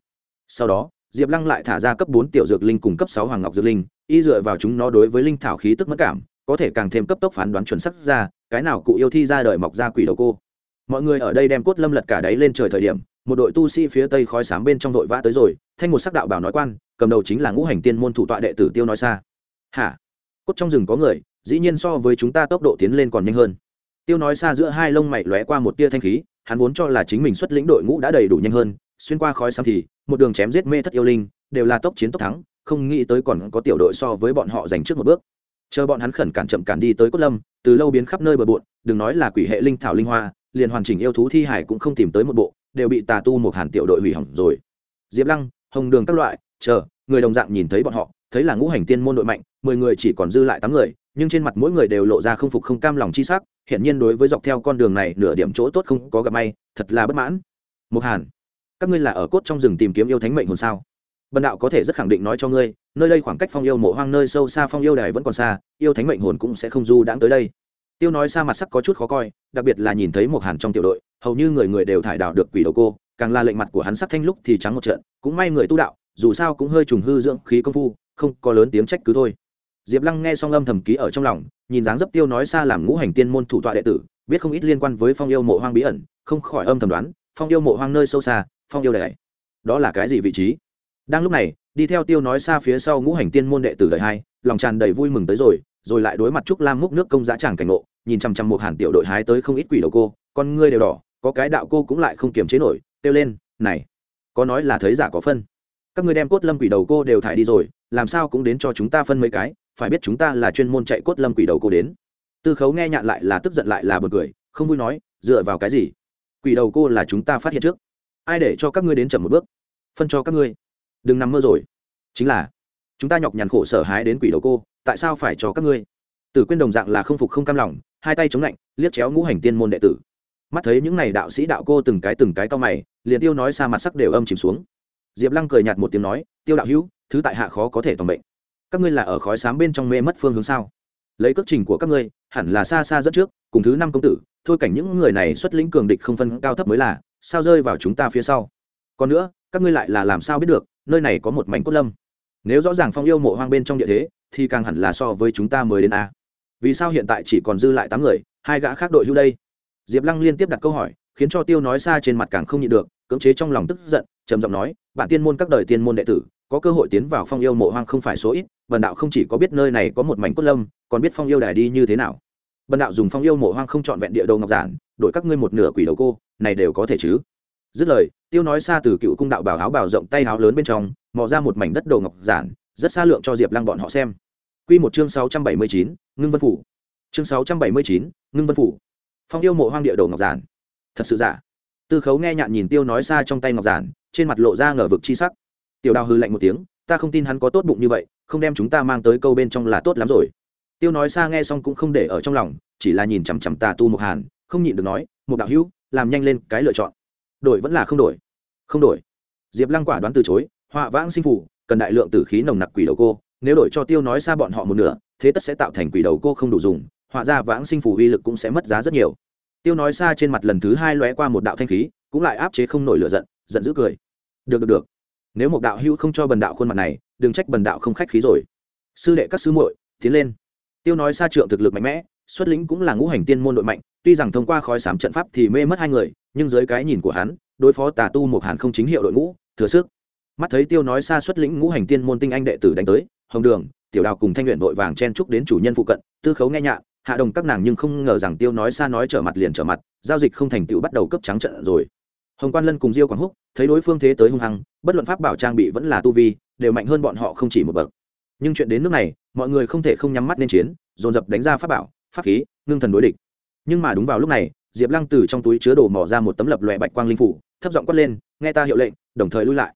Sau đó, diệp lăng lại thả ra cấp bốn tiểu dược linh cùng cấp sáu hoàng ngọc dược linh, y dựa vào chúng nó đối với linh thảo khí tức mất cảm, có thể càng thêm cấp tốc phán đoán chuẩn sắc ra cái nào cụ yêu thi ra đời mọc ra quỷ đầu cô. Mọi người ở đây đem cốt lâm lật cả đáy lên trời thời điểm, một đội tu sĩ phía tây khói sám bên trong đội vã tới rồi, thanh một sắc đạo bảo nói quan, cầm đầu chính là ngũ hành tiên môn thủ tọa đệ tử tiêu nói xa. Hả? Cốt trong rừng có người, dĩ nhiên so với chúng ta tốc độ tiến lên còn nhanh hơn tiêu nói xa giữa hai lông mày lóe qua một tia thanh khí, hắn vốn cho là chính mình xuất lĩnh đội ngũ đã đầy đủ nhanh hơn, xuyên qua khói xăm thì, một đường chém giết mê thất yêu linh, đều là tốc chiến tốc thắng, không nghĩ tới còn có tiểu đội so với bọn họ giành trước một bước. Chờ bọn hắn khẩn cản chậm cản đi tới cốt lâm, từ lâu biến khắp nơi bờ bộn, đừng nói là quỷ hệ linh thảo linh hoa, liền hoàn chỉnh yêu thú thi hải cũng không tìm tới một bộ, đều bị tà tu một hàn tiểu đội hủy hỏng rồi. Diệp lăng, hồng đường các loại, chờ, người đồng dạng nhìn thấy bọn họ, thấy là ngũ hành tiên môn đội mạnh, mười người chỉ còn dư lại tám người nhưng trên mặt mỗi người đều lộ ra không phục không cam lòng chi sắc, hiển nhiên đối với dọc theo con đường này, nửa điểm chỗ tốt không có gặp may, thật là bất mãn. Một hàn, các ngươi là ở cốt trong rừng tìm kiếm yêu thánh mệnh hồn sao? Bần đạo có thể rất khẳng định nói cho ngươi, nơi đây khoảng cách phong yêu mộ hoang nơi sâu xa phong yêu đài vẫn còn xa, yêu thánh mệnh hồn cũng sẽ không du đãng tới đây. Tiêu nói xa mặt sắc có chút khó coi, đặc biệt là nhìn thấy một hàn trong tiểu đội, hầu như người người đều thải đảo được quỷ đầu cô, càng là lệnh mặt của hắn sắc thanh lúc thì trắng một trận, cũng may người tu đạo, dù sao cũng hơi trùng hư dưỡng khí công phu, không có lớn tiếng trách cứ thôi diệp lăng nghe xong âm thầm ký ở trong lòng, nhìn dáng dấp tiêu nói xa làm ngũ hành tiên môn thủ tọa đệ tử, biết không ít liên quan với phong yêu mộ hoang bí ẩn, không khỏi âm thầm đoán, phong yêu mộ hoang nơi sâu xa, phong yêu đệ đó là cái gì vị trí? Đang lúc này, đi theo tiêu nói xa phía sau ngũ hành tiên môn đệ tử đời hai, lòng tràn đầy vui mừng tới rồi rồi lại đối mặt trúc lam múc nước công giá tràng cảnh ngộ, nhìn chằm chằm một hàn tiểu đội hái tới không ít quỷ đầu cô, con ngươi đều đỏ, có cái đạo cô cũng lại không kiềm chế nổi, kêu lên, này, có nói là thấy giả có phân. Các ngươi đem cốt lâm quỷ đầu cô đều thải đi rồi, làm sao cũng đến cho chúng ta phân mấy cái phải biết chúng ta là chuyên môn chạy cốt lâm quỷ đầu cô đến. Tư khấu nghe nhạn lại là tức giận lại là bật cười, không vui nói, dựa vào cái gì? Quỷ đầu cô là chúng ta phát hiện trước. Ai để cho các ngươi đến chậm một bước? Phân cho các ngươi. Đừng nằm mơ rồi. Chính là, chúng ta nhọc nhằn khổ sở hái đến quỷ đầu cô, tại sao phải cho các ngươi? Tử quyên đồng dạng là không phục không cam lòng, hai tay chống lạnh, liếc chéo ngũ hành tiên môn đệ tử. Mắt thấy những n à y đạo sĩ đạo cô từng cái từng cái cao mày, liền tiêu nói xa mặt sắc đều âm chìm xuống. Diệp lăng cười nhạt một tiếng nói, tiêu đạo hữu, thứ tại hạ khó có thể tòng bệnh các ngươi là ở khói sám bên trong mê mất phương hướng sao? Lấy cước trình của các ngươi, hẳn là xa xa rất trước, cùng thứ năm công tử, thôi cảnh những người này xuất lĩnh cường địch không phân cao thấp mới là, sao rơi vào chúng ta phía sau? Còn nữa, các ngươi lại là làm sao biết được, nơi này có một mảnh cốt lâm? Nếu rõ ràng phong yêu mộ hoang bên trong địa thế, thì càng hẳn là so với chúng ta mới đến a. Vì sao hiện tại chỉ còn dư lại tám người, hai gã khác đội hưu đây? Diệp lăng liên tiếp đặt câu hỏi, khiến cho tiêu nói xa trên mặt càng không nhịn được, cưỡng chế trong lòng tức giận, trầm giọng nói, bạn tiên môn các đời tiên môn đệ tử có cơ hội tiến vào phong yêu mộ hoang không phải số ít, bần đạo không chỉ có biết nơi này có một mảnh cốt lâm, còn biết phong yêu đài đi như thế nào. Bần đạo dùng phong yêu mộ hoang không trọn vẹn địa đồ ngọc giản, đổi các ngươi một nửa quỷ đầu cô, này đều có thể chứ? Dứt lời, tiêu nói xa từ cựu cung đạo bảo áo bảo rộng tay áo lớn bên trong, mò ra một mảnh đất đồ ngọc giản, rất xa lượng cho diệp lăng bọn họ xem. Q một chương sáu trăm bảy mươi chín, ngưng vân phủ. Chương sáu trăm bảy mươi chín, ngưng vân phủ. Phong yêu mộ hoang địa đồ ngọc giản. Thật sự giả. Tư khấu nghe nhạn nhìn tiêu nói xa trong tay ngọc giản, trên mặt lộ ra ngờ vực chi sắc tiểu đào hư lạnh một tiếng, ta không tin hắn có tốt bụng như vậy, không đem chúng ta mang tới câu bên trong là tốt lắm rồi. Tiêu nói xa nghe xong cũng không để ở trong lòng, chỉ là nhìn chằm chằm tà tu một hàn, không nhịn được nói một đạo hữu, làm nhanh lên cái lựa chọn. Đổi vẫn là không đổi. Không đổi. Diệp lăng quả đoán từ chối, họa vãng sinh phủ cần đại lượng tử khí nồng nặc quỷ đầu cô, nếu đổi cho tiêu nói xa bọn họ một nửa, thế tất sẽ tạo thành quỷ đầu cô không đủ dùng, họa ra vãng sinh phủ uy lực cũng sẽ mất giá rất nhiều. Tiêu nói xa trên mặt lần thứ hai lóe qua một đạo thanh khí, cũng lại áp chế không nổi lửa giận giận dữ cười. Được được được nếu một đạo hữu không cho bần đạo khuôn mặt này, đừng trách bần đạo không khách khí rồi. Sư đệ các sư muội, tiến lên. Tiêu nói xa trượng thực lực mạnh mẽ, xuất lĩnh cũng là ngũ hành tiên môn đội mạnh, tuy rằng thông qua khói sám trận pháp thì mê mất hai người, nhưng dưới cái nhìn của hắn, đối phó tà tu một hàn không chính hiệu đội ngũ, thừa sức. Mắt thấy tiêu nói xa xuất lĩnh ngũ hành tiên môn tinh anh đệ tử đánh tới, hồng đường, tiểu đào cùng thanh luyện vội vàng chen trúc đến chủ nhân phụ cận, tư khấu nghe nhạ hạ đồng các nàng nhưng không ngờ rằng tiêu nói xa nói trở mặt liền trở mặt, giao dịch không thành tựu bắt đầu cấp trắng trận rồi hồng quan lân cùng diêu quảng húc, thấy đối phương thế tới hung hăng, bất luận pháp bảo trang bị vẫn là tu vi, đều mạnh hơn bọn họ không chỉ một bậc. Nhưng chuyện đến nước này, mọi người không thể không nhắm mắt nên chiến, dồn dập đánh ra pháp bảo, pháp khí, ngưng thần đối địch. Nhưng mà đúng vào lúc này, diệp lăng từ trong túi chứa đồ mỏ ra một tấm lập lòe bạch quang linh phủ, thấp giọng quát lên, nghe ta hiệu lệnh, đồng thời lui lại.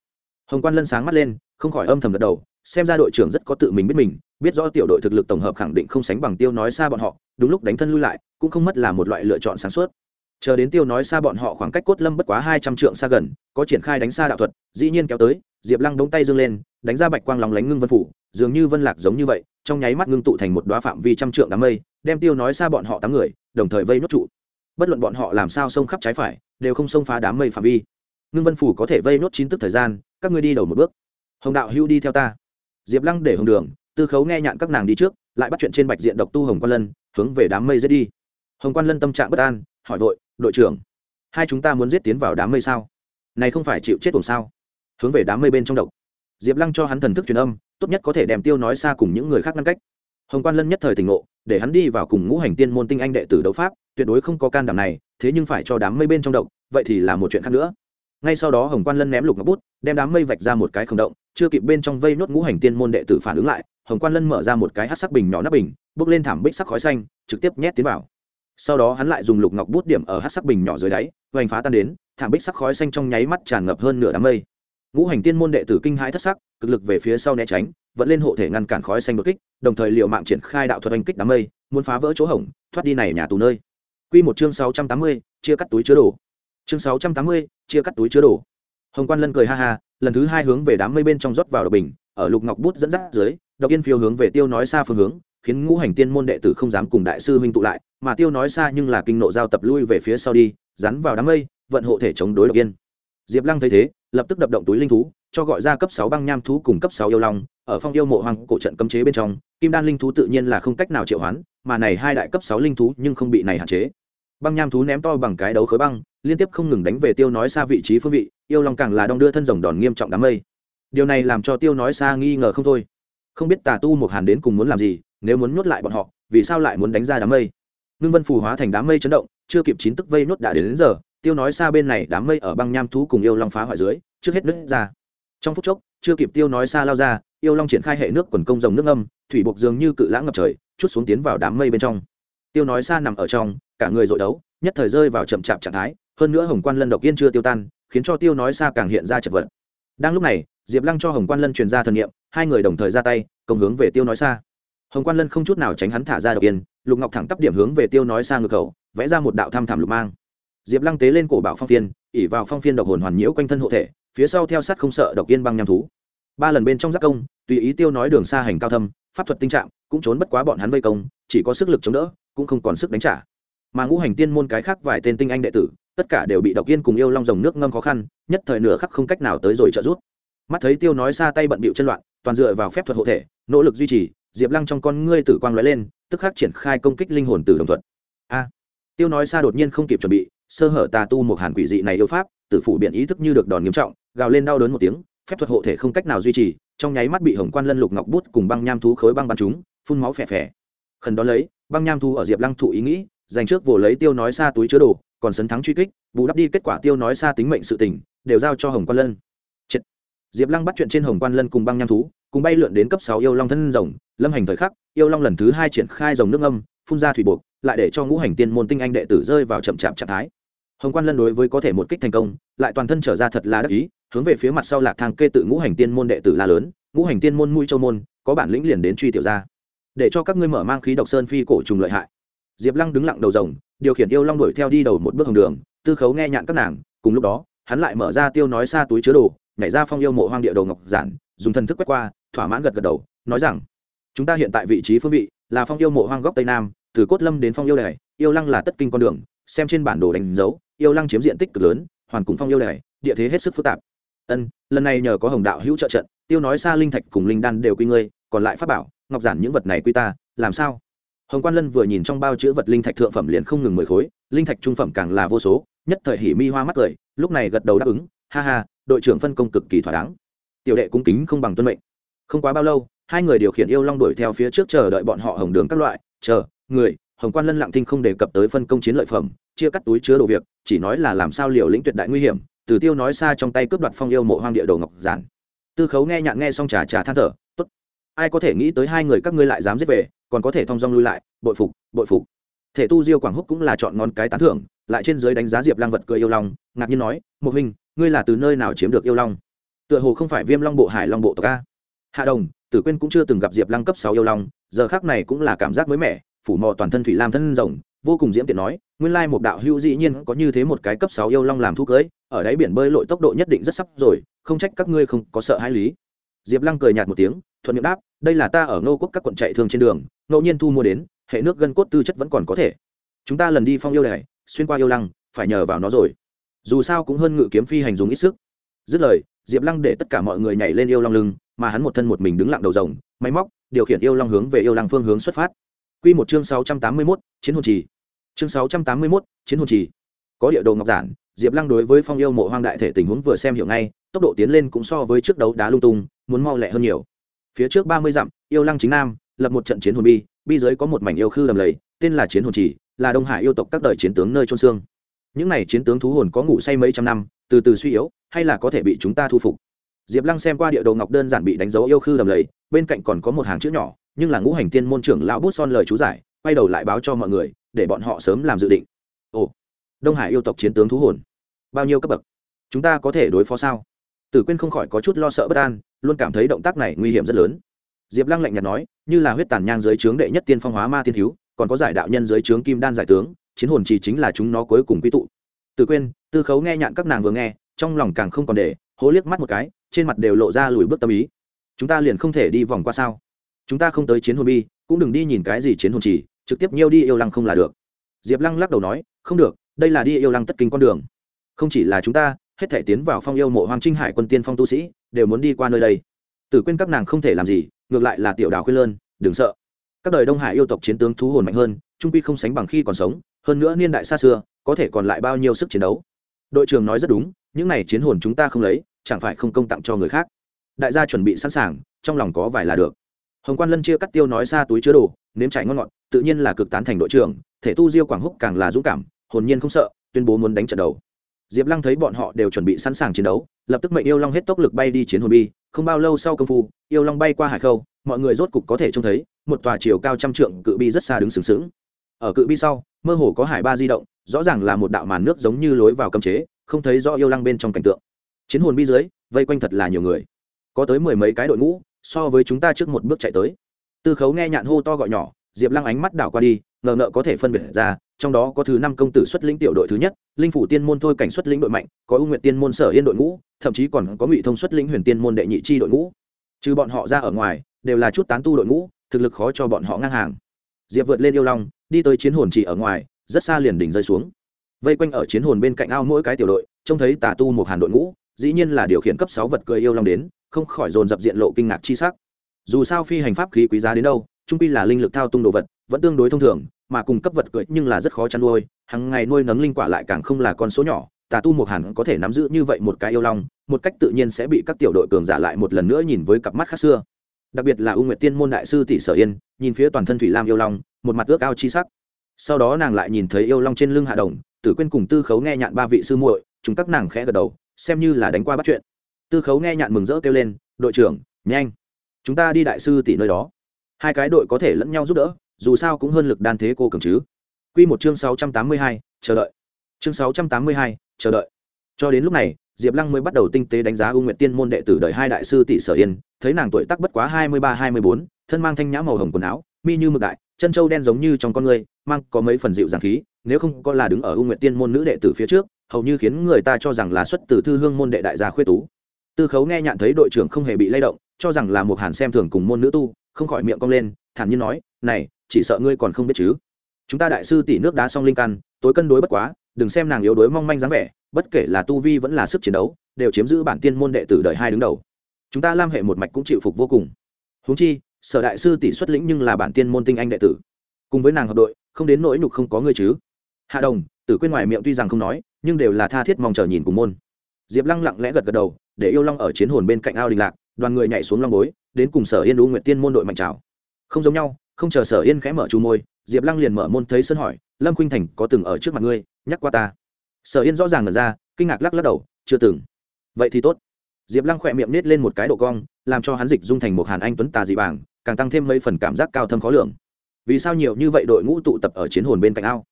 Hồng quan lân sáng mắt lên, không khỏi âm thầm gật đầu, xem ra đội trưởng rất có tự mình biết mình, biết rõ tiểu đội thực lực tổng hợp khẳng định không sánh bằng tiêu nói xa bọn họ, đúng lúc đánh thân lui lại, cũng không mất là một loại lựa chọn sáng suốt chờ đến tiêu nói xa bọn họ khoảng cách cốt lâm bất quá hai trăm trượng xa gần, có triển khai đánh xa đạo thuật, dĩ nhiên kéo tới, diệp lăng đống tay dâng lên, đánh ra bạch quang lóng lánh ngưng vân phủ, dường như vân lạc giống như vậy, trong nháy mắt ngưng tụ thành một đoá phạm vi trăm trượng đám mây, đem tiêu nói xa bọn họ tám người, đồng thời vây nốt trụ. Bất luận bọn họ làm sao xông khắp trái phải, đều không xông phá đám mây phạm vi. Ngưng vân phủ có thể vây nốt chín tức thời gian, các ngươi đi đầu một bước. Hồng đạo hữu đi theo ta. Diệp lăng để hồng đường, tư khấu nghe nhạn các nàng đi trước, lại bắt chuyện trên bạch diện độc tu hồng quan lân, hướng về đám mây dễ đi. Hồng quan lân tâm trạng bất an hỏi vội, đội trưởng, hai chúng ta muốn giết tiến vào đám mây sao? Này không phải chịu chết cùng sao? Hướng về đám mây bên trong độc. Diệp lăng cho hắn thần thức truyền âm, tốt nhất có thể đem tiêu nói xa cùng những người khác ngăn cách. Hồng quan lân nhất thời tỉnh ngộ, để hắn đi vào cùng ngũ hành tiên môn tinh anh đệ tử đấu pháp, tuyệt đối không có can đảm này, thế nhưng phải cho đám mây bên trong động vậy thì là một chuyện khác nữa. Ngay sau đó hồng quan lân ném lục ngọc bút, đem đám mây vạch ra một cái không động, chưa kịp bên trong vây nốt ngũ hành tiên môn đệ tử phản ứng lại, hồng quan lân mở ra một cái hát sắc bình nhỏ nắp bình, bước lên thảm bích sắc khói xanh, trực tiếp nhét tiến vào sau đó hắn lại dùng lục ngọc bút điểm ở hát sắc bình nhỏ dưới đáy hoành phá tan đến thảm bích sắc khói xanh trong nháy mắt tràn ngập hơn nửa đám mây ngũ hành tiên môn đệ tử kinh hãi thất sắc cực lực về phía sau né tránh vẫn lên hộ thể ngăn cản khói xanh đột kích đồng thời liệu mạng triển khai đạo thuật oanh kích đám mây muốn phá vỡ chỗ hổng thoát đi này nhà tù nơi Quy một chương sáu trăm tám mươi, chia cắt túi chứa đồ. Chương sáu trăm tám mươi, chia cắt túi chứa đồ. Hồng Quan Lân cười ha ha, lần thứ hai hướng về đám mây bên trong rót vào độc bình, ở lục ngọc bút dẫn dắt dưới, độc yên phiêu hướng về tiêu nói xa phương hướng, khiến ngũ hành tiên môn đệ tử không dám cùng đại sư huynh tụ lại, mà tiêu nói xa nhưng là kinh nộ giao tập lui về phía sau đi, rắn vào đám mây, vận hộ thể chống đối độc yên. Diệp Lăng thấy thế, lập tức đập động túi linh thú, cho gọi ra cấp sáu băng nham thú cùng cấp sáu yêu long, ở phong yêu mộ hoàng cổ trận cấm chế bên trong, kim đan linh thú tự nhiên là không cách nào triệu hoán, mà này hai đại cấp sáu linh thú nhưng không bị này hạn chế. Băng nham thú ném to bằng cái đấu khối băng, liên tiếp không ngừng đánh về tiêu nói xa vị trí phương vị, yêu long càng là đong đưa thân rồng đòn nghiêm trọng đám mây. Điều này làm cho tiêu nói xa nghi ngờ không thôi. Không biết tà tu một hàn đến cùng muốn làm gì, nếu muốn nhốt lại bọn họ, vì sao lại muốn đánh ra đám mây? ngưng Vân phù hóa thành đám mây chấn động, chưa kịp chín tức vây nhốt đã đến, đến giờ, tiêu nói xa bên này đám mây ở băng nham thú cùng yêu long phá hoại dưới, trước hết nứt ra. Trong phút chốc chưa kịp tiêu nói xa lao ra yêu long triển khai hệ nước quần công dòng nước âm thủy buộc dường như cự lãng ngập trời chút xuống tiến vào đám mây bên trong. Tiêu nói xa nằm ở trong cả người dội đấu nhất thời rơi vào chậm chạp trạng thái hơn nữa hồng quan lân độc yên chưa tiêu tan khiến cho tiêu nói xa càng hiện ra chật vật. Đang lúc này diệp lăng cho hồng quan lân truyền ra thần nghiệm hai người đồng thời ra tay, công hướng về tiêu nói xa hồng quan lân không chút nào tránh hắn thả ra độc yên, lục ngọc thẳng tắp điểm hướng về tiêu nói xa ngược khẩu, vẽ ra một đạo thăm thảm lục mang. Diệp lăng tế lên cổ bảo phong phiên, ỉ vào phong phiên độc hồn hoàn nhiễu quanh thân hộ thể, phía sau theo sát không sợ độc yên băng nham thú. Ba lần bên trong giác công, tùy ý tiêu nói đường xa hành cao thâm, pháp thuật tinh trạng, cũng trốn bất quá bọn hắn vây công, chỉ có sức lực chống đỡ, cũng không còn sức đánh trả. Mà ngũ hành tiên môn cái khác vài tên tinh anh đệ tử, tất cả đều bị độc yên cùng yêu long rồng nước ngâm khó khăn, nhất thời nửa khắc không cách nào tới rồi trợ rút mắt thấy tiêu nói xa tay bận bịu chân loạn, toàn dựa vào phép thuật hộ thể, nỗ lực duy trì, diệp lăng trong con ngươi tử quang lóe lên, tức khắc triển khai công kích linh hồn tử đồng thuật. A! Tiêu nói xa đột nhiên không kịp chuẩn bị, sơ hở tà tu một hàn quỷ dị này yêu pháp, tử phủ biện ý thức như được đòn nghiêm trọng, gào lên đau đớn một tiếng, phép thuật hộ thể không cách nào duy trì, trong nháy mắt bị hồng quan lân lục ngọc bút cùng băng nham thú khối băng bắn chúng phun máu phè phè. Khẩn đó lấy, băng nham thú ở diệp lăng thụ ý nghĩ, dành trước vồ lấy tiêu nói xa túi chứa đồ, còn sấn thắng truy kích, bù đắp đi kết quả tiêu nói xa tính mệnh sự tình, đều giao cho hồng quan lân diệp lăng bắt chuyện trên hồng quan lân cùng băng nham thú, cùng bay lượn đến cấp sáu yêu long thân rồng. Lâm hành thời khắc, yêu long lần thứ hai triển khai dòng nước âm, phun ra thủy buộc, lại để cho ngũ hành tiên môn tinh anh đệ tử rơi vào chậm chạp trạng thái. Hồng quan lân đối với có thể một kích thành công, lại toàn thân trở ra thật là đắc ý, hướng về phía mặt sau lạc thang kê tự ngũ hành tiên môn đệ tử la lớn, ngũ hành tiên môn mũi châu môn, có bản lĩnh liền đến truy tiểu ra để cho các ngươi mở mang khí độc sơn phi cổ trùng lợi hại. Diệp lăng đứng lặng đầu rồng, điều khiển yêu long đuổi theo đi đầu một bước hồng đường, tư khấu nghe nhạn các nàng, cùng lúc đó, hắn lại mở ra tiêu nói xa túi chứa đồ nhảy ra phong yêu mộ hoang địa đồ ngọc giản, dùng thần thức quét qua, thỏa mãn gật gật đầu, nói rằng, chúng ta hiện tại vị trí phương vị là phong yêu mộ hoang góc tây nam, từ cốt lâm đến phong yêu đài, yêu lăng là tất kinh con đường, xem trên bản đồ đánh dấu, yêu lăng chiếm diện tích cực lớn, hoàn cùng phong yêu đài, địa thế hết sức phức tạp. Ân, lần này nhờ có hồng đạo hữu trợ trận, tiêu nói xa linh thạch cùng linh đan đều quy ngươi, còn lại pháp bảo, ngọc giản những vật này quy ta, làm sao? Hồng quan lân vừa nhìn trong bao chữ vật linh thạch thượng phẩm liền không ngừng mười khối, linh thạch trung phẩm càng là vô số, nhất thời hỉ mi hoa mắt cười, lúc này gật đầu đáp ứng, ha ha đội trưởng phân công cực kỳ thỏa đáng. Tiểu đệ cung kính không bằng tuân mệnh. Không quá bao lâu, hai người điều khiển yêu long đuổi theo phía trước chờ đợi bọn họ hồng đường các loại. Chờ, người, hồng quan lân lặng thinh không đề cập tới phân công chiến lợi phẩm, chia cắt túi chứa đồ việc, chỉ nói là làm sao liều lĩnh tuyệt đại nguy hiểm, từ tiêu nói xa trong tay cướp đoạt phong yêu mộ hoang địa đồ ngọc giản. Tư khấu nghe nhạn nghe xong trà trà than thở, tốt, ai có thể nghĩ tới hai người các ngươi lại dám giết về, còn có thể thong dong lui lại, bội phục bội phục. Thể tu diêu quảng húc cũng là chọn ngón cái tán thưởng, lại trên giới đánh giá diệp lang vật cười yêu long, ngạc nhiên nói một hình ngươi là từ nơi nào chiếm được yêu long? Tựa hồ không phải viêm long bộ, hải long bộ tộc a. Hạ đồng, tử quyên cũng chưa từng gặp diệp lăng cấp sáu yêu long, giờ khác này cũng là cảm giác mới mẻ, phủ mò toàn thân thủy lam thân rồng, vô cùng diễm tiện nói, nguyên lai một đạo hữu dĩ nhiên có như thế một cái cấp sáu yêu long làm thu cưới, ở đáy biển bơi lội tốc độ nhất định rất sắp rồi, không trách các ngươi không có sợ hãi lý. Diệp lăng cười nhạt một tiếng, thuận miệng đáp, đây là ta ở ngô quốc các quận chạy thường trên đường, ngẫu nhiên thu mua đến, hệ nước gân cốt tư chất vẫn còn có thể. Chúng ta lần đi phong yêu đài, xuyên qua yêu lăng, phải nhờ vào nó rồi dù sao cũng hơn ngự kiếm phi hành dùng ít sức. Dứt lời, diệp lăng để tất cả mọi người nhảy lên yêu long lưng, mà hắn một thân một mình đứng lặng đầu rồng, máy móc, điều khiển yêu long hướng về yêu lăng phương hướng xuất phát. Q một chương sáu trăm tám mươi mốt, chiến hồn trì. Chương sáu trăm tám mươi mốt, chiến hồn trì. Có địa đồ ngọc giản, diệp lăng đối với phong yêu mộ hoang đại thể tình huống vừa xem hiểu ngay, tốc độ tiến lên cũng so với trước đấu đá lung tung, muốn mau lẹ hơn nhiều. Phía trước ba mươi dặm, yêu lăng chính nam, lập một trận chiến hồn bi bi giới có một mảnh yêu khư đầm lầy, tên là chiến hồn chỉ là đông hải yêu tộc các đời chiến tướng nơi trôn xương những này chiến tướng thú hồn có ngủ say mấy trăm năm, từ từ suy yếu, hay là có thể bị chúng ta thu phục? Diệp lăng xem qua địa đồ ngọc đơn giản bị đánh dấu yêu khư đầm lầy, bên cạnh còn có một hàng chữ nhỏ, nhưng là ngũ hành tiên môn trưởng lão bút son lời chú giải, quay đầu lại báo cho mọi người, để bọn họ sớm làm dự định. Ồ, đông hải yêu tộc chiến tướng thú hồn, bao nhiêu cấp bậc? Chúng ta có thể đối phó sao? Tử quyên không khỏi có chút lo sợ bất an, luôn cảm thấy động tác này nguy hiểm rất lớn. Diệp lăng lạnh nhạt nói, như là huyết tàn nhang dưới trướng đệ nhất tiên phong hóa ma tiên thiếu, còn có giải đạo nhân dưới trướng kim đan giải tướng chiến hồn chỉ chính là chúng nó cuối cùng quy tụ. Tử quyên tư khấu nghe nhạn các nàng vừa nghe, trong lòng càng không còn để, hố liếc mắt một cái, trên mặt đều lộ ra lùi bước tâm ý. Chúng ta liền không thể đi vòng qua sao? Chúng ta không tới chiến hồn bi, cũng đừng đi nhìn cái gì chiến hồn chỉ, trực tiếp nhiêu đi yêu lăng không là được. Diệp lăng lắc đầu nói, không được, đây là đi yêu lăng tất kinh con đường. Không chỉ là chúng ta, hết thể tiến vào phong yêu mộ hoàng trinh hải quân tiên phong tu sĩ, đều muốn đi qua nơi đây. Tử quên các nàng không thể làm gì, ngược lại là tiểu đào khuyên lơn, đừng sợ. Các đời đông hải yêu tộc chiến tướng thú hồn mạnh hơn, trung quy không sánh bằng khi còn sống hơn nữa niên đại xa xưa, có thể còn lại bao nhiêu sức chiến đấu? Đội trưởng nói rất đúng, những này chiến hồn chúng ta không lấy, chẳng phải không công tặng cho người khác. Đại gia chuẩn bị sẵn sàng, trong lòng có vài là được. Hồng quan lân chia cắt tiêu nói xa túi chứa đồ, nếm chảy ngon ngọt, tự nhiên là cực tán thành đội trưởng, thể tu diêu quảng húc càng là dũng cảm, hồn nhiên không sợ, tuyên bố muốn đánh trận đầu. Diệp lăng thấy bọn họ đều chuẩn bị sẵn sàng chiến đấu, lập tức mệnh yêu long hết tốc lực bay đi chiến hồn bi, không bao lâu sau công phu, yêu long bay qua hải khâu, mọi người rốt cục có thể trông thấy, một tòa chiều cao trăm trượng cự bi rất xa đứng sừng sững. Ở cự bi sau mơ hồ có hải ba di động, rõ ràng là một đạo màn nước giống như lối vào cấm chế, không thấy rõ yêu lăng bên trong cảnh tượng. Chiến hồn bi dưới, vây quanh thật là nhiều người. Có tới mười mấy cái đội ngũ, so với chúng ta trước một bước chạy tới. Tư khấu nghe nhạn hô to gọi nhỏ, diệp lăng ánh mắt đảo qua đi, ngờ ngợ có thể phân biệt ra, trong đó có thứ năm công tử xuất lĩnh tiểu đội thứ nhất, linh phủ tiên môn thôi cảnh xuất lĩnh đội mạnh, có ưu nguyện tiên môn sở yên đội ngũ, thậm chí còn có ngụy thông xuất lĩnh huyền tiên môn đệ nhị chi đội ngũ. Trừ bọn họ ra ở ngoài, đều là chút tán tu đội ngũ, thực lực khó cho bọn họ ngang hàng diệp vượt lên yêu long, đi tới chiến hồn chỉ ở ngoài, rất xa liền đỉnh rơi xuống. Vây quanh ở chiến hồn bên cạnh ao mỗi cái tiểu đội, trông thấy tà tu một hàn đội ngũ, dĩ nhiên là điều khiển cấp sáu vật cười yêu long đến, không khỏi dồn dập diện lộ kinh ngạc chi sắc. Dù sao phi hành pháp khí quý giá đến đâu, trung pi là linh lực thao tung đồ vật, vẫn tương đối thông thường, mà cùng cấp vật cưỡi nhưng là rất khó chăn nuôi hàng ngày nuôi nấng linh quả lại càng không là con số nhỏ, tà tu một hàn có thể nắm giữ như vậy một cái yêu long, một cách tự nhiên sẽ bị các tiểu đội cường giả lại một lần nữa nhìn với cặp mắt khác xưa đặc biệt là u nguyệt tiên môn đại sư tỷ sở yên nhìn phía toàn thân thủy lam yêu long một mặt ước ao chi sắc sau đó nàng lại nhìn thấy yêu long trên lưng hạ đồng tử quên cùng tư khấu nghe nhạn ba vị sư muội chúng các nàng khẽ gật đầu xem như là đánh qua bắt chuyện tư khấu nghe nhạn mừng rỡ kêu lên đội trưởng nhanh chúng ta đi đại sư tỷ nơi đó hai cái đội có thể lẫn nhau giúp đỡ dù sao cũng hơn lực đan thế cô cường chứ Quy một chương sáu trăm tám mươi hai, chờ đợi. Chương sáu trăm tám mươi hai, chờ đợi. Cho đến lúc này, Diệp Lăng mới bắt đầu tinh tế đánh giá U Nguyệt Tiên môn đệ tử đời hai đại sư tỷ Sở Yên, thấy nàng tuổi tác bất quá hai mươi ba hai mươi bốn, thân mang thanh nhã màu hồng quần áo, mi như mực đại, chân châu đen giống như trong con người, mang có mấy phần dịu dàng khí, nếu không có là đứng ở U Nguyệt Tiên môn nữ đệ tử phía trước, hầu như khiến người ta cho rằng là xuất từ thư hương môn đệ đại gia khuê tú. Tư Khấu nghe nhạn thấy đội trưởng không hề bị lay động, cho rằng là một hàn xem thường cùng môn nữ tu, không khỏi miệng cong lên, thản nhiên nói, "Này, chỉ sợ ngươi còn không biết chứ?" Chúng ta đại sư tỷ nước đá song linh căn, tối cân đối bất quá, đừng xem nàng yếu đuối mong manh dáng vẻ, bất kể là tu vi vẫn là sức chiến đấu, đều chiếm giữ bản tiên môn đệ tử đời hai đứng đầu. Chúng ta Lam hệ một mạch cũng chịu phục vô cùng. Huống chi, sở đại sư tỷ xuất lĩnh nhưng là bản tiên môn tinh anh đệ tử. Cùng với nàng hợp đội, không đến nỗi nhục không có ngươi chứ? Hạ Đồng, Tử Quyên ngoài miệng tuy rằng không nói, nhưng đều là tha thiết mong chờ nhìn cùng môn. Diệp Lăng lặng lẽ gật gật đầu, để yêu long ở chiến hồn bên cạnh ao đình lạc, đoàn người nhảy xuống long bối, đến cùng Sở Yên Đu Nguyệt Tiên môn đội mạnh chào. Không giống nhau, không chờ Sở Yên khẽ mở chu môi, Diệp Lăng liền mở môn thấy sân hỏi, Lâm Khuynh Thành có từng ở trước mặt ngươi, nhắc qua ta. Sở Yên rõ ràng ngẩn ra, kinh ngạc lắc lắc đầu, chưa từng. Vậy thì tốt. Diệp Lăng khỏe miệng nết lên một cái độ cong, làm cho hắn dịch dung thành một Hàn Anh tuấn tà dị bảng, càng tăng thêm mấy phần cảm giác cao thâm khó lường. Vì sao nhiều như vậy đội ngũ tụ tập ở chiến hồn bên cạnh ao?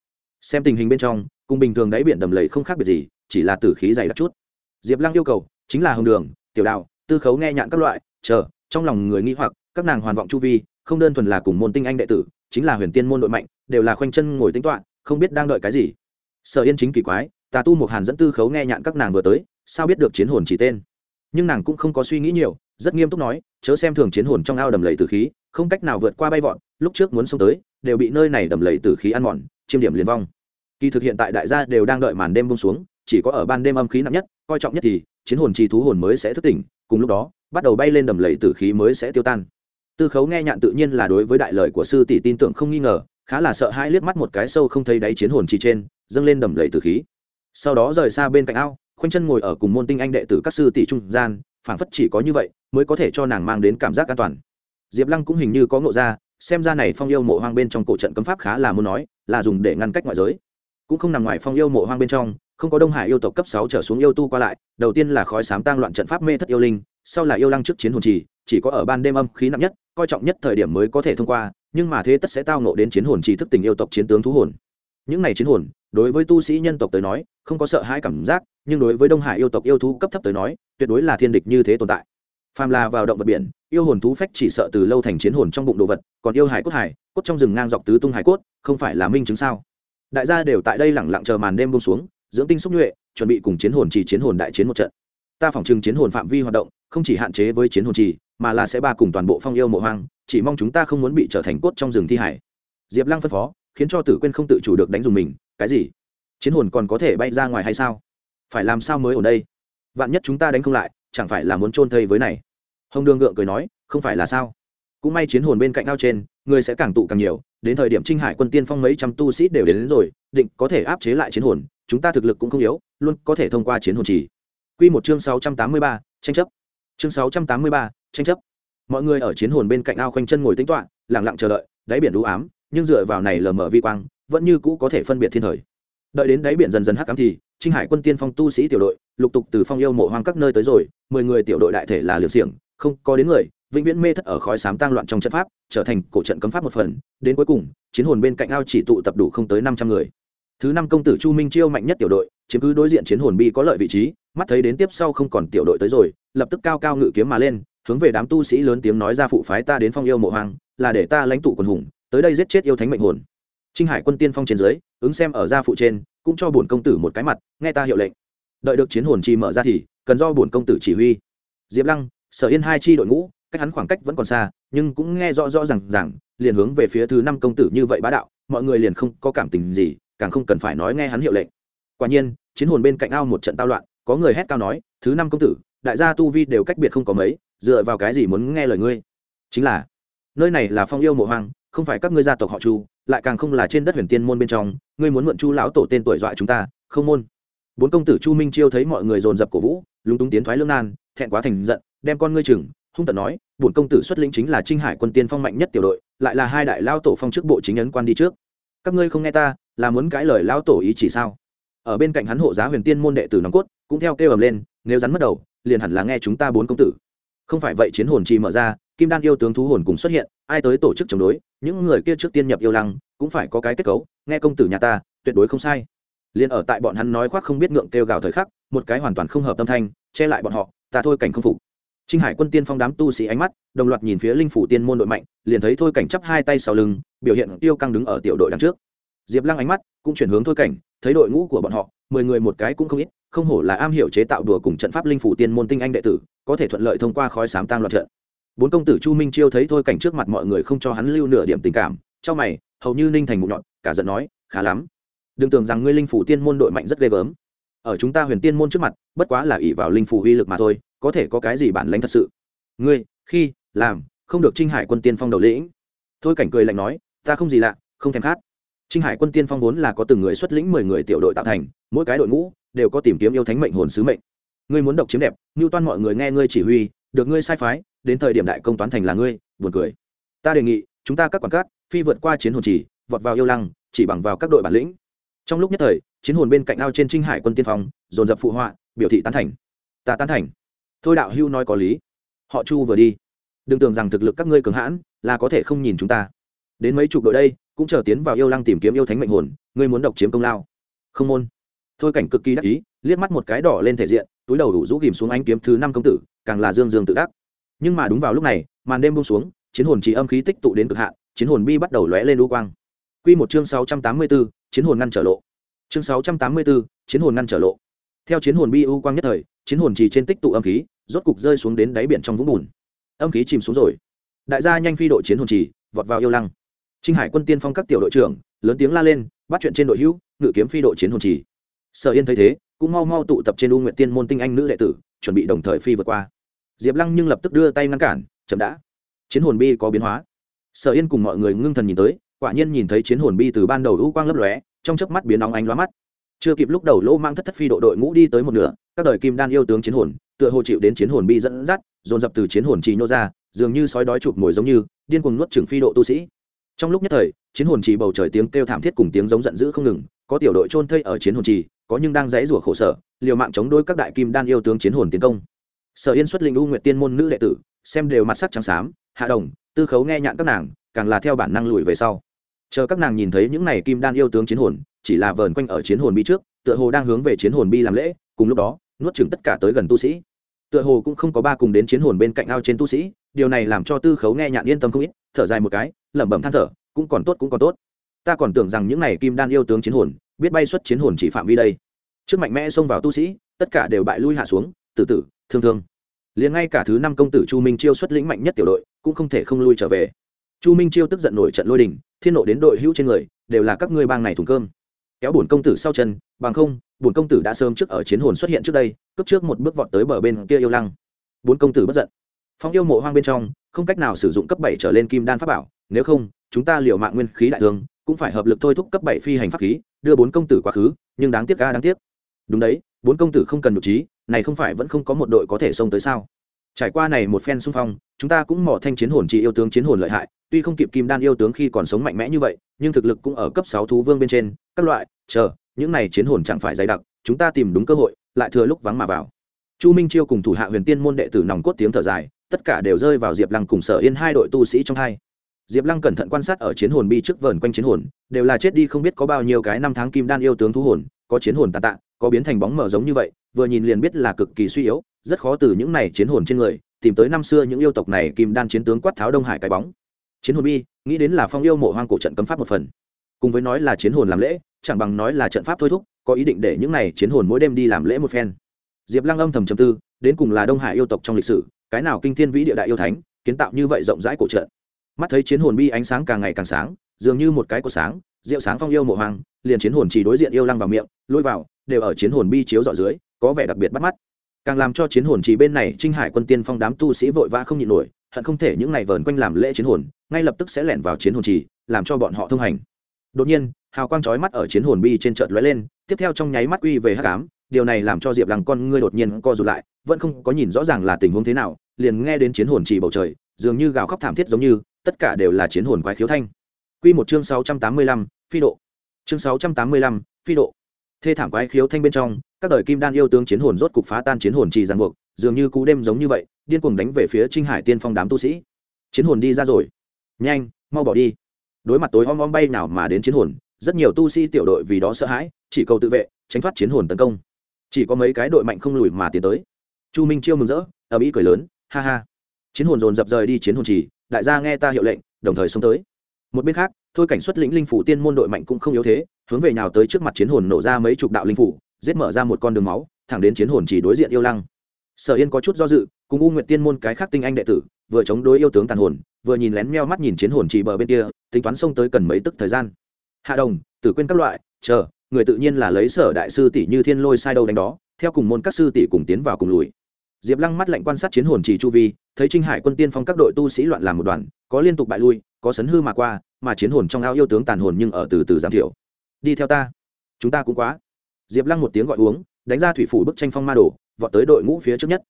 Xem tình hình bên trong, cùng bình thường đáy biển đầm lầy không khác biệt gì chỉ là tử khí dày đặc chút diệp lăng yêu cầu chính là hồng đường tiểu đạo tư khấu nghe nhạn các loại chờ trong lòng người nghĩ hoặc các nàng hoàn vọng chu vi không đơn thuần là cùng môn tinh anh đệ tử chính là huyền tiên môn đội mạnh, đều là khoanh chân ngồi tính toạ không biết đang đợi cái gì. Sở yên chính kỳ quái, tà tu một hàn dẫn tư khấu nghe nhạn các nàng vừa tới, sao biết được chiến hồn chỉ tên? Nhưng nàng cũng không có suy nghĩ nhiều, rất nghiêm túc nói, chớ xem thường chiến hồn trong ao đầm lầy tử khí, không cách nào vượt qua bay vọt, lúc trước muốn xông tới, đều bị nơi này đầm lầy tử khí ăn mòn, chiêm điểm liền vong. Kỳ thực hiện tại đại gia đều đang đợi màn đêm bông xuống, chỉ có ở ban đêm âm khí nặng nhất, coi trọng nhất thì, chiến hồn trì thú hồn mới sẽ thức tỉnh, cùng lúc đó, bắt đầu bay lên đầm lầy tử khí mới sẽ tiêu tan tư khấu nghe nhạn tự nhiên là đối với đại lời của sư tỷ tin tưởng không nghi ngờ, khá là sợ hãi liếc mắt một cái sâu không thấy đáy chiến hồn trì trên, dâng lên đầm lầy từ khí. Sau đó rời xa bên cạnh ao, khoanh chân ngồi ở cùng môn tinh anh đệ tử các sư tỷ trung gian, phảng phất chỉ có như vậy mới có thể cho nàng mang đến cảm giác an toàn. Diệp lăng cũng hình như có ngộ ra, xem ra này phong yêu mộ hoang bên trong cổ trận cấm pháp khá là muốn nói, là dùng để ngăn cách ngoại giới. Cũng không nằm ngoài phong yêu mộ hoang bên trong, không có đông hải yêu tộc cấp sáu trở xuống yêu tu qua lại, đầu tiên là khói sám tang loạn trận pháp mê thất yêu linh, sau là yêu lăng trước chiến hồn trì chỉ có ở ban đêm âm khí nặng nhất, coi trọng nhất thời điểm mới có thể thông qua, nhưng mà thế tất sẽ tao nộ đến chiến hồn trì thức tình yêu tộc chiến tướng thú hồn. Những này chiến hồn, đối với tu sĩ nhân tộc tới nói, không có sợ hãi cảm giác, nhưng đối với đông hải yêu tộc yêu thú cấp thấp tới nói, tuyệt đối là thiên địch như thế tồn tại. Phàm là vào động vật biển, yêu hồn thú phách chỉ sợ từ lâu thành chiến hồn trong bụng đồ vật, còn yêu hải cốt hải, cốt trong rừng ngang dọc tứ tung hải cốt, không phải là minh chứng sao? Đại gia đều tại đây lẳng lặng chờ màn đêm bông xuống, dưỡng tinh xúc nhuệ, chuẩn bị cùng chiến hồn trì chiến hồn đại chiến một trận. Ta phỏng chừng chiến hồn phạm vi hoạt động, không chỉ hạn chế với chiến hồn trì mà là sẽ ba cùng toàn bộ phong yêu mộ hoang chỉ mong chúng ta không muốn bị trở thành cốt trong rừng thi hải. Diệp lăng phân phó khiến cho tử quên không tự chủ được đánh dùng mình cái gì? Chiến hồn còn có thể bay ra ngoài hay sao? Phải làm sao mới ở đây? Vạn nhất chúng ta đánh không lại chẳng phải là muốn trôn thây với này? Hồng đường gượng cười nói không phải là sao? Cũng may chiến hồn bên cạnh ao trên người sẽ càng tụ càng nhiều đến thời điểm trinh hải quân tiên phong mấy trăm tu sĩ đều đến, đến rồi định có thể áp chế lại chiến hồn chúng ta thực lực cũng không yếu luôn có thể thông qua chiến hồn chỉ. Quy một chương sáu trăm tám mươi ba, tranh chấp. Chương sáu trăm tám mươi ba, tranh chấp. Mọi người ở chiến hồn bên cạnh ao khoanh chân ngồi tĩnh toạ lặng lặng chờ đợi, đáy biển đũ ám, nhưng dựa vào này lờ mờ vi quang, vẫn như cũ có thể phân biệt thiên thời. Đợi đến đáy biển dần dần hắc ám thì, Trinh Hải quân tiên phong tu sĩ tiểu đội, lục tục từ phong yêu mộ hoang các nơi tới rồi, mười người tiểu đội đại thể là liều xiềng không có đến người, vĩnh viễn mê thất ở khói sám tang loạn trong trận pháp trở thành cổ trận cấm pháp một phần đến cuối cùng chiến hồn bên cạnh ao chỉ tụ tập đủ không tới năm trăm người thứ năm công tử chu minh chiêu mạnh nhất tiểu đội chiếm cứ đối diện chiến hồn bi có lợi vị trí mắt thấy đến tiếp sau không còn tiểu đội tới rồi lập tức cao cao ngự kiếm mà lên hướng về đám tu sĩ lớn tiếng nói ra phụ phái ta đến phong yêu mộ hoang, là để ta lãnh tụ quần hùng, tới đây giết chết yêu thánh mệnh hồn. Trinh hải quân tiên phong trên dưới, ứng xem ở gia phụ trên, cũng cho bổn công tử một cái mặt, nghe ta hiệu lệnh. Đợi được chiến hồn chi mở ra thì, cần do bổn công tử chỉ huy. Diệp lăng, sở yên hai chi đội ngũ, cách hắn khoảng cách vẫn còn xa, nhưng cũng nghe rõ rõ rằng rằng liền hướng về phía thứ năm công tử như vậy bá đạo, mọi người liền không có cảm tình gì, càng không cần phải nói nghe hắn hiệu lệnh. Quả nhiên, chiến hồn bên cạnh ao một trận tao loạn, có người hét cao nói, thứ năm công tử, đại gia tu vi đều cách biệt không có mấy dựa vào cái gì muốn nghe lời ngươi? Chính là, nơi này là phong yêu mộ hoang, không phải các ngươi gia tộc họ chu, lại càng không là trên đất huyền tiên môn bên trong, ngươi muốn mượn chu lão tổ tên tuổi dọa chúng ta, không môn. Bốn công tử chu minh chiêu thấy mọi người dồn dập cổ vũ, lúng túng tiến thoái lương nan, thẹn quá thành giận, đem con ngươi chừng, hung tận nói, bổn công tử xuất lĩnh chính là trinh hải quân tiên phong mạnh nhất tiểu đội, lại là hai đại lao tổ phong chức bộ chính ấn quan đi trước. Các ngươi không nghe ta, là muốn cãi lời lao tổ ý chỉ sao? Ở bên cạnh hắn hộ giá huyền tiên môn đệ tử nòng cốt, cũng theo kêu ầm lên, nếu rắn mất đầu, liền hẳn là nghe chúng ta bốn công tử không phải vậy chiến hồn trì mở ra kim đan yêu tướng thú hồn cùng xuất hiện ai tới tổ chức chống đối những người kia trước tiên nhập yêu lăng cũng phải có cái kết cấu nghe công tử nhà ta tuyệt đối không sai liền ở tại bọn hắn nói khoác không biết ngượng kêu gào thời khắc một cái hoàn toàn không hợp tâm thanh che lại bọn họ ta thôi cảnh không phục Trinh Hải Quân Tiên Phong đám tu sĩ ánh mắt, đồng loạt nhìn phía Linh phủ tiên môn đội mạnh, liền thấy Thôi Cảnh chắp hai tay sau lưng, biểu hiện tiêu căng đứng ở tiểu đội đằng trước. Diệp Lăng ánh mắt cũng chuyển hướng Thôi Cảnh, thấy đội ngũ của bọn họ, mười người một cái cũng không ít, không hổ là am hiểu chế tạo đùa cùng trận pháp linh phủ tiên môn tinh anh đệ tử, có thể thuận lợi thông qua khói sám tang loạn trận. Bốn công tử Chu Minh Chiêu thấy Thôi Cảnh trước mặt mọi người không cho hắn lưu nửa điểm tình cảm, cho mày, hầu như ninh thành mụ nhọn, cả giận nói, khá lắm. Đừng tưởng rằng ngươi linh phủ tiên môn đội mạnh rất ghê gớm. Ở chúng ta Huyền Tiên môn trước mặt, bất quá là ỷ vào linh phủ uy lực mà thôi, có thể có cái gì bản lãnh thật sự ngươi khi làm không được trinh hải quân tiên phong đầu lĩnh thôi cảnh cười lạnh nói ta không gì lạ không thèm khát trinh hải quân tiên phong vốn là có từng người xuất lĩnh mười người tiểu đội tạo thành, mỗi cái đội ngũ đều có tìm kiếm yêu thánh mệnh hồn sứ mệnh. Ngươi muốn độc chiếm đẹp như toan mọi người nghe ngươi chỉ huy, được ngươi sai phái, đến thời điểm đại công toán thành là ngươi, buồn cười. Ta đề nghị, chúng ta các quản cát, phi vượt qua chiến hồn chỉ, vọt vào yêu lăng, chỉ bằng vào các đội bản lĩnh. Trong lúc nhất thời, chiến hồn bên cạnh ao trên trinh hải quân tiên phong, dồn dập phụ họa, biểu thị tán thành. Ta tán thành. Thôi đạo hưu nói có lý. Họ chu vừa đi. Đừng tưởng rằng thực lực các ngươi cường hãn, là có thể không nhìn chúng ta. Đến mấy chục đội đây cũng chờ tiến vào yêu lăng tìm kiếm yêu thánh mệnh hồn ngươi muốn độc chiếm công lao. Không môn. Thôi cảnh cực kỳ đắc ý liếc mắt một cái đỏ lên thể diện túi đầu đủ rũ ghìm xuống ánh kiếm thứ năm công tử càng là dương dương tự đắc. Nhưng mà đúng vào lúc này màn đêm buông xuống chiến hồn chỉ âm khí tích tụ đến cực hạn chiến hồn bi bắt đầu lóe lên đu quang. Quy một chương sáu trăm tám mươi 684, chiến hồn ngăn trở lộ. Chương sáu trăm tám mươi 684, chiến hồn ngăn trở lộ. Theo chiến hồn bi u quang nhất thời chiến hồn chỉ trên tích tụ âm khí rốt cục rơi xuống đến đáy biển trong vũng bùn. Âm khí chìm xuống rồi. Đại gia nhanh phi đội chiến hồn trì vọt vào yêu lăng trinh hải quân tiên phong các tiểu đội trưởng, lớn tiếng la lên, bắt chuyện trên đội hữu, ngự kiếm phi đội chiến hồn trì. Sở yên thấy thế, cũng mau mau tụ tập trên u nguyện tiên môn tinh anh nữ đệ tử, chuẩn bị đồng thời phi vượt qua. Diệp lăng nhưng lập tức đưa tay ngăn cản, chậm đã. Chiến hồn bi có biến hóa. Sở yên cùng mọi người ngưng thần nhìn tới, quả nhiên nhìn thấy chiến hồn bi từ ban đầu u quang lấp lóe, trong chớp mắt biến óng ánh lóa mắt. Chưa kịp lúc đầu lỗ mang thất thất phi đội đội ngũ đi tới một nửa, các đời kim đan yêu tướng chiến hồn, tựa hồ chịu đến chiến hồn bi dẫn dắt, dồn dập từ chiến hồn trì nhô ra, dường như sói đói chụp mồi giống như, điên cuồng nuốt chửng phi độ tu sĩ trong lúc nhất thời, chiến hồn trì bầu trời tiếng kêu thảm thiết cùng tiếng giống giận dữ không ngừng, có tiểu đội trôn thây ở chiến hồn trì, có nhưng đang dãy rủa khổ sở, liều mạng chống đôi các đại kim đan yêu tướng chiến hồn tiến công. Sở yên xuất linh u nguyệt tiên môn nữ đệ tử, xem đều mặt sắc trắng xám, hạ đồng, tư khấu nghe nhạn các nàng, càng là theo bản năng lùi về sau. Chờ các nàng nhìn thấy những này kim đan yêu tướng chiến hồn, chỉ là vờn quanh ở chiến hồn bi trước, tựa hồ đang hướng về chiến hồn bi làm lễ, cùng lúc đó, nuốt chừng tất cả tới gần tu sĩ. Tựa hồ cũng không có ba cùng đến chiến hồn bên cạnh ao trên tu sĩ, điều này làm cho tư khấu nghe nhạn yên tâm không ít, thở dài một cái lẩm bẩm than thở, cũng còn tốt, cũng còn tốt. Ta còn tưởng rằng những này kim đan yêu tướng chiến hồn, biết bay xuất chiến hồn chỉ phạm vi đây. Trước mạnh mẽ xông vào tu sĩ, tất cả đều bại lui hạ xuống, tử tử, thương thương. Liền ngay cả thứ năm công tử chu minh chiêu xuất lĩnh mạnh nhất tiểu đội, cũng không thể không lui trở về. Chu minh chiêu tức giận nổi trận lôi đình, thiên nộ đến đội hữu trên người, đều là các ngươi bang này thùng cơm. Kéo bổn công tử sau chân, bằng không, bổn công tử đã sớm trước ở chiến hồn xuất hiện trước đây, cướp trước một bước vọt tới bờ bên kia yêu lăng. Bốn công tử bất giận. Phong yêu mộ hoang bên trong, không cách nào sử dụng cấp bảy trở lên kim đan pháp bảo nếu không, chúng ta liều mạng nguyên khí đại thương, cũng phải hợp lực thôi thúc cấp bảy phi hành pháp khí, đưa bốn công tử quá khứ, nhưng đáng tiếc ga đáng tiếc. Đúng đấy, bốn công tử không cần nhục trí, này không phải vẫn không có một đội có thể xông tới sao? Trải qua này một phen xung phong, chúng ta cũng mỏ thanh chiến hồn chỉ yêu tướng chiến hồn lợi hại, tuy không kịp kim đan yêu tướng khi còn sống mạnh mẽ như vậy, nhưng thực lực cũng ở cấp sáu thú vương bên trên, các loại, chờ, những này chiến hồn chẳng phải dày đặc, chúng ta tìm đúng cơ hội, lại thừa lúc vắng mà vào. Chu minh chiêu cùng thủ hạ huyền tiên môn đệ tử nòng cốt tiếng thở dài, tất cả đều rơi vào diệp lăng cùng sở yên hai đội tu sĩ trong hai diệp lăng cẩn thận quan sát ở chiến hồn bi trước vờn quanh chiến hồn, đều là chết đi không biết có bao nhiêu cái năm tháng kim đan yêu tướng thú hồn, có chiến hồn tàn tạ, có biến thành bóng mở giống như vậy, vừa nhìn liền biết là cực kỳ suy yếu, rất khó từ những này chiến hồn trên người tìm tới năm xưa những yêu tộc này kim đan chiến tướng quát tháo đông hải cái bóng. Chiến hồn bi, nghĩ đến là phong yêu mộ hoang cổ trận cấm pháp một phần. Cùng với nói là chiến hồn làm lễ, chẳng bằng nói là trận pháp thôi thúc, có ý định để những này chiến hồn mỗi đêm đi làm lễ một phen. Diệp lăng âm thầm trầm tư, đến cùng là đông hải yêu tộc trong lịch sử, cái nào kinh thiên vĩ địa đại yêu thánh, kiến tạo như vậy rộng rãi cổ trận mắt thấy chiến hồn bi ánh sáng càng ngày càng sáng dường như một cái cột sáng rượu sáng phong yêu mộ hoang liền chiến hồn chỉ đối diện yêu lăng vào miệng lôi vào đều ở chiến hồn bi chiếu dọ dưới có vẻ đặc biệt bắt mắt. Càng làm cho chiến hồn chỉ bên này trinh hải quân tiên phong đám tu sĩ vội vã không nhịn nổi hận không thể những ngày vờn quanh làm lễ chiến hồn ngay lập tức sẽ lẻn vào chiến hồn chỉ, làm cho bọn họ thông hành. Đột nhiên hào quang chói mắt ở chiến hồn bi trên chợt lóe lên tiếp theo trong nháy mắt uy về hắc ám điều này làm cho diệp lăng con ngươi đột nhiên co rụt lại vẫn không có nhìn rõ ràng là tình huống thế nào liền nghe đến chiến hồn chỉ bầu trời dường như gào khóc thảm thiết giống như tất cả đều là chiến hồn quái khiếu thanh. Quy một chương sáu trăm tám mươi lăm, phi độ. Chương sáu trăm tám mươi lăm, phi độ. Thê thảm quái khiếu thanh bên trong, các đời kim đan yêu tướng chiến hồn rốt cục phá tan chiến hồn trì giang buộc, dường như cú đêm giống như vậy, điên cuồng đánh về phía trinh hải tiên phong đám tu sĩ. Chiến hồn đi ra rồi. Nhanh, mau bỏ đi. Đối mặt tối om om bay nào mà đến chiến hồn, rất nhiều tu sĩ tiểu đội vì đó sợ hãi, chỉ cầu tự vệ, tránh thoát chiến hồn tấn công. Chỉ có mấy cái đội mạnh không lùi mà tiến tới. Chu minh chiêu mừng rỡ ở mỹ cười lớn, ha ha. Chiến hồn dồn dập rời đi chiến hồn trì đại gia nghe ta hiệu lệnh, đồng thời xông tới. Một bên khác, thôi cảnh xuất lĩnh linh phủ tiên môn đội mạnh cũng không yếu thế, hướng về nào tới trước mặt chiến hồn nổ ra mấy chục đạo linh phủ, giết mở ra một con đường máu, thẳng đến chiến hồn chỉ đối diện yêu lăng. Sở yên có chút do dự, cùng u nguyện tiên môn cái khác tinh anh đệ tử, vừa chống đối yêu tướng tàn hồn, vừa nhìn lén meo mắt nhìn chiến hồn chỉ bờ bên kia, tính toán xông tới cần mấy tức thời gian. Hạ đồng, tử quên các loại, chờ, người tự nhiên là lấy sở đại sư tỷ như thiên lôi sai đâu đánh đó, theo cùng môn các sư tỷ cùng tiến vào cùng lùi. Diệp lăng mắt lạnh quan sát chiến hồn chỉ chu vi thấy trinh hải quân tiên phong các đội tu sĩ loạn làm một đoàn, có liên tục bại lui, có sấn hư mà qua, mà chiến hồn trong ao yêu tướng tàn hồn nhưng ở từ từ giảm thiểu. Đi theo ta. Chúng ta cũng quá. Diệp lăng một tiếng gọi uống, đánh ra thủy phủ bức tranh phong ma đồ, vọt tới đội ngũ phía trước nhất.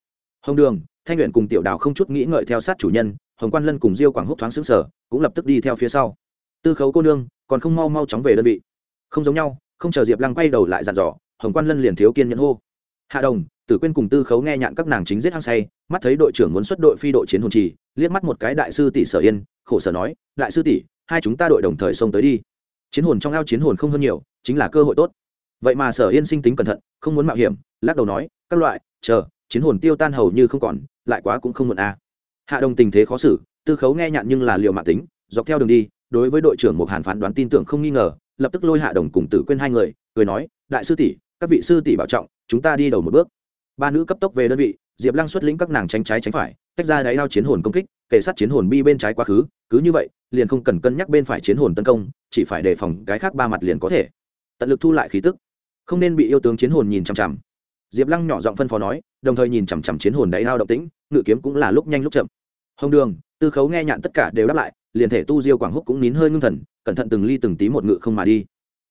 Hồng đường, thanh nguyện cùng tiểu đào không chút nghĩ ngợi theo sát chủ nhân, hồng quan lân cùng diêu quảng húc thoáng xứng sở cũng lập tức đi theo phía sau. Tư khấu cô nương, còn không mau mau chóng về đơn vị. Không giống nhau, không chờ diệp lăng quay đầu lại dặn dò, hồng quan lân liền thiếu kiên nhẫn hô. Hạ đồng tử quên cùng tư khấu nghe nhạn các nàng chính giết hăng say, mắt thấy đội trưởng muốn xuất đội phi đội chiến hồn trì, liếc mắt một cái đại sư tỷ sở yên, khổ sở nói, đại sư tỷ, hai chúng ta đội đồng thời xông tới đi. Chiến hồn trong ao chiến hồn không hơn nhiều, chính là cơ hội tốt. Vậy mà sở yên sinh tính cẩn thận, không muốn mạo hiểm, lắc đầu nói, các loại, chờ, chiến hồn tiêu tan hầu như không còn, lại quá cũng không muộn a. À. hạ đồng tình thế khó xử, tư khấu nghe nhạn nhưng là liệu mạng tính, dọc theo đường đi, đối với đội trưởng một hàn phán đoán tin tưởng không nghi ngờ, lập tức lôi hạ đồng cùng tử quên hai người, cười nói, đại sư tỷ, các vị sư tỷ bảo trọng, chúng ta đi đầu một bước ba nữ cấp tốc về đơn vị, diệp lăng xuất lĩnh các nàng tránh trái tránh phải, tách ra đáy lao chiến hồn công kích kể sát chiến hồn bi bên trái quá khứ, cứ như vậy, liền không cần cân nhắc bên phải chiến hồn tấn công, chỉ phải đề phòng cái khác ba mặt liền có thể. Tận lực thu lại khí tức, không nên bị yêu tướng chiến hồn nhìn chằm chằm. Diệp lăng nhỏ giọng phân phó nói, đồng thời nhìn chằm chằm chiến hồn đáy lao động tĩnh, ngự kiếm cũng là lúc nhanh lúc chậm. Hồng đường, tư khấu nghe nhạn tất cả đều đáp lại, liền thể tu diêu quảng húc cũng nín hơi ngưng thần, cẩn thận từng ly từng tí một ngự không mà đi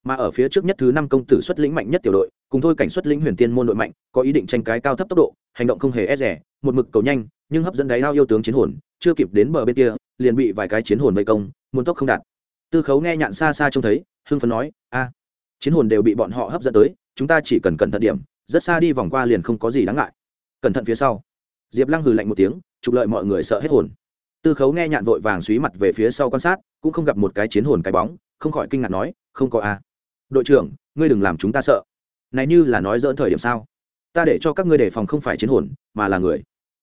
mà ở phía trước nhất thứ năm công tử xuất lĩnh mạnh nhất tiểu đội, cùng thôi cảnh xuất lĩnh huyền tiên môn đội mạnh, có ý định tranh cái cao thấp tốc độ, hành động không hề e rẻ một mực cầu nhanh, nhưng hấp dẫn đáy lao yêu tướng chiến hồn, chưa kịp đến bờ bên kia, liền bị vài cái chiến hồn vây công, muốn tốc không đạt. Tư khấu nghe nhạn xa xa trông thấy, hưng phấn nói, a, chiến hồn đều bị bọn họ hấp dẫn tới, chúng ta chỉ cần cẩn thận điểm, rất xa đi vòng qua liền không có gì đáng ngại. Cẩn thận phía sau, diệp lăng hừ lạnh một tiếng, trục lợi mọi người sợ hết hồn. Tư khấu nghe nhạn vội vàng xúy mặt về phía sau quan sát, cũng không gặp một cái chiến hồn cái bóng, không khỏi kinh ngạc nói, không có a đội trưởng, ngươi đừng làm chúng ta sợ. Này như là nói dỡn thời điểm sao? Ta để cho các ngươi đề phòng không phải chiến hồn, mà là người.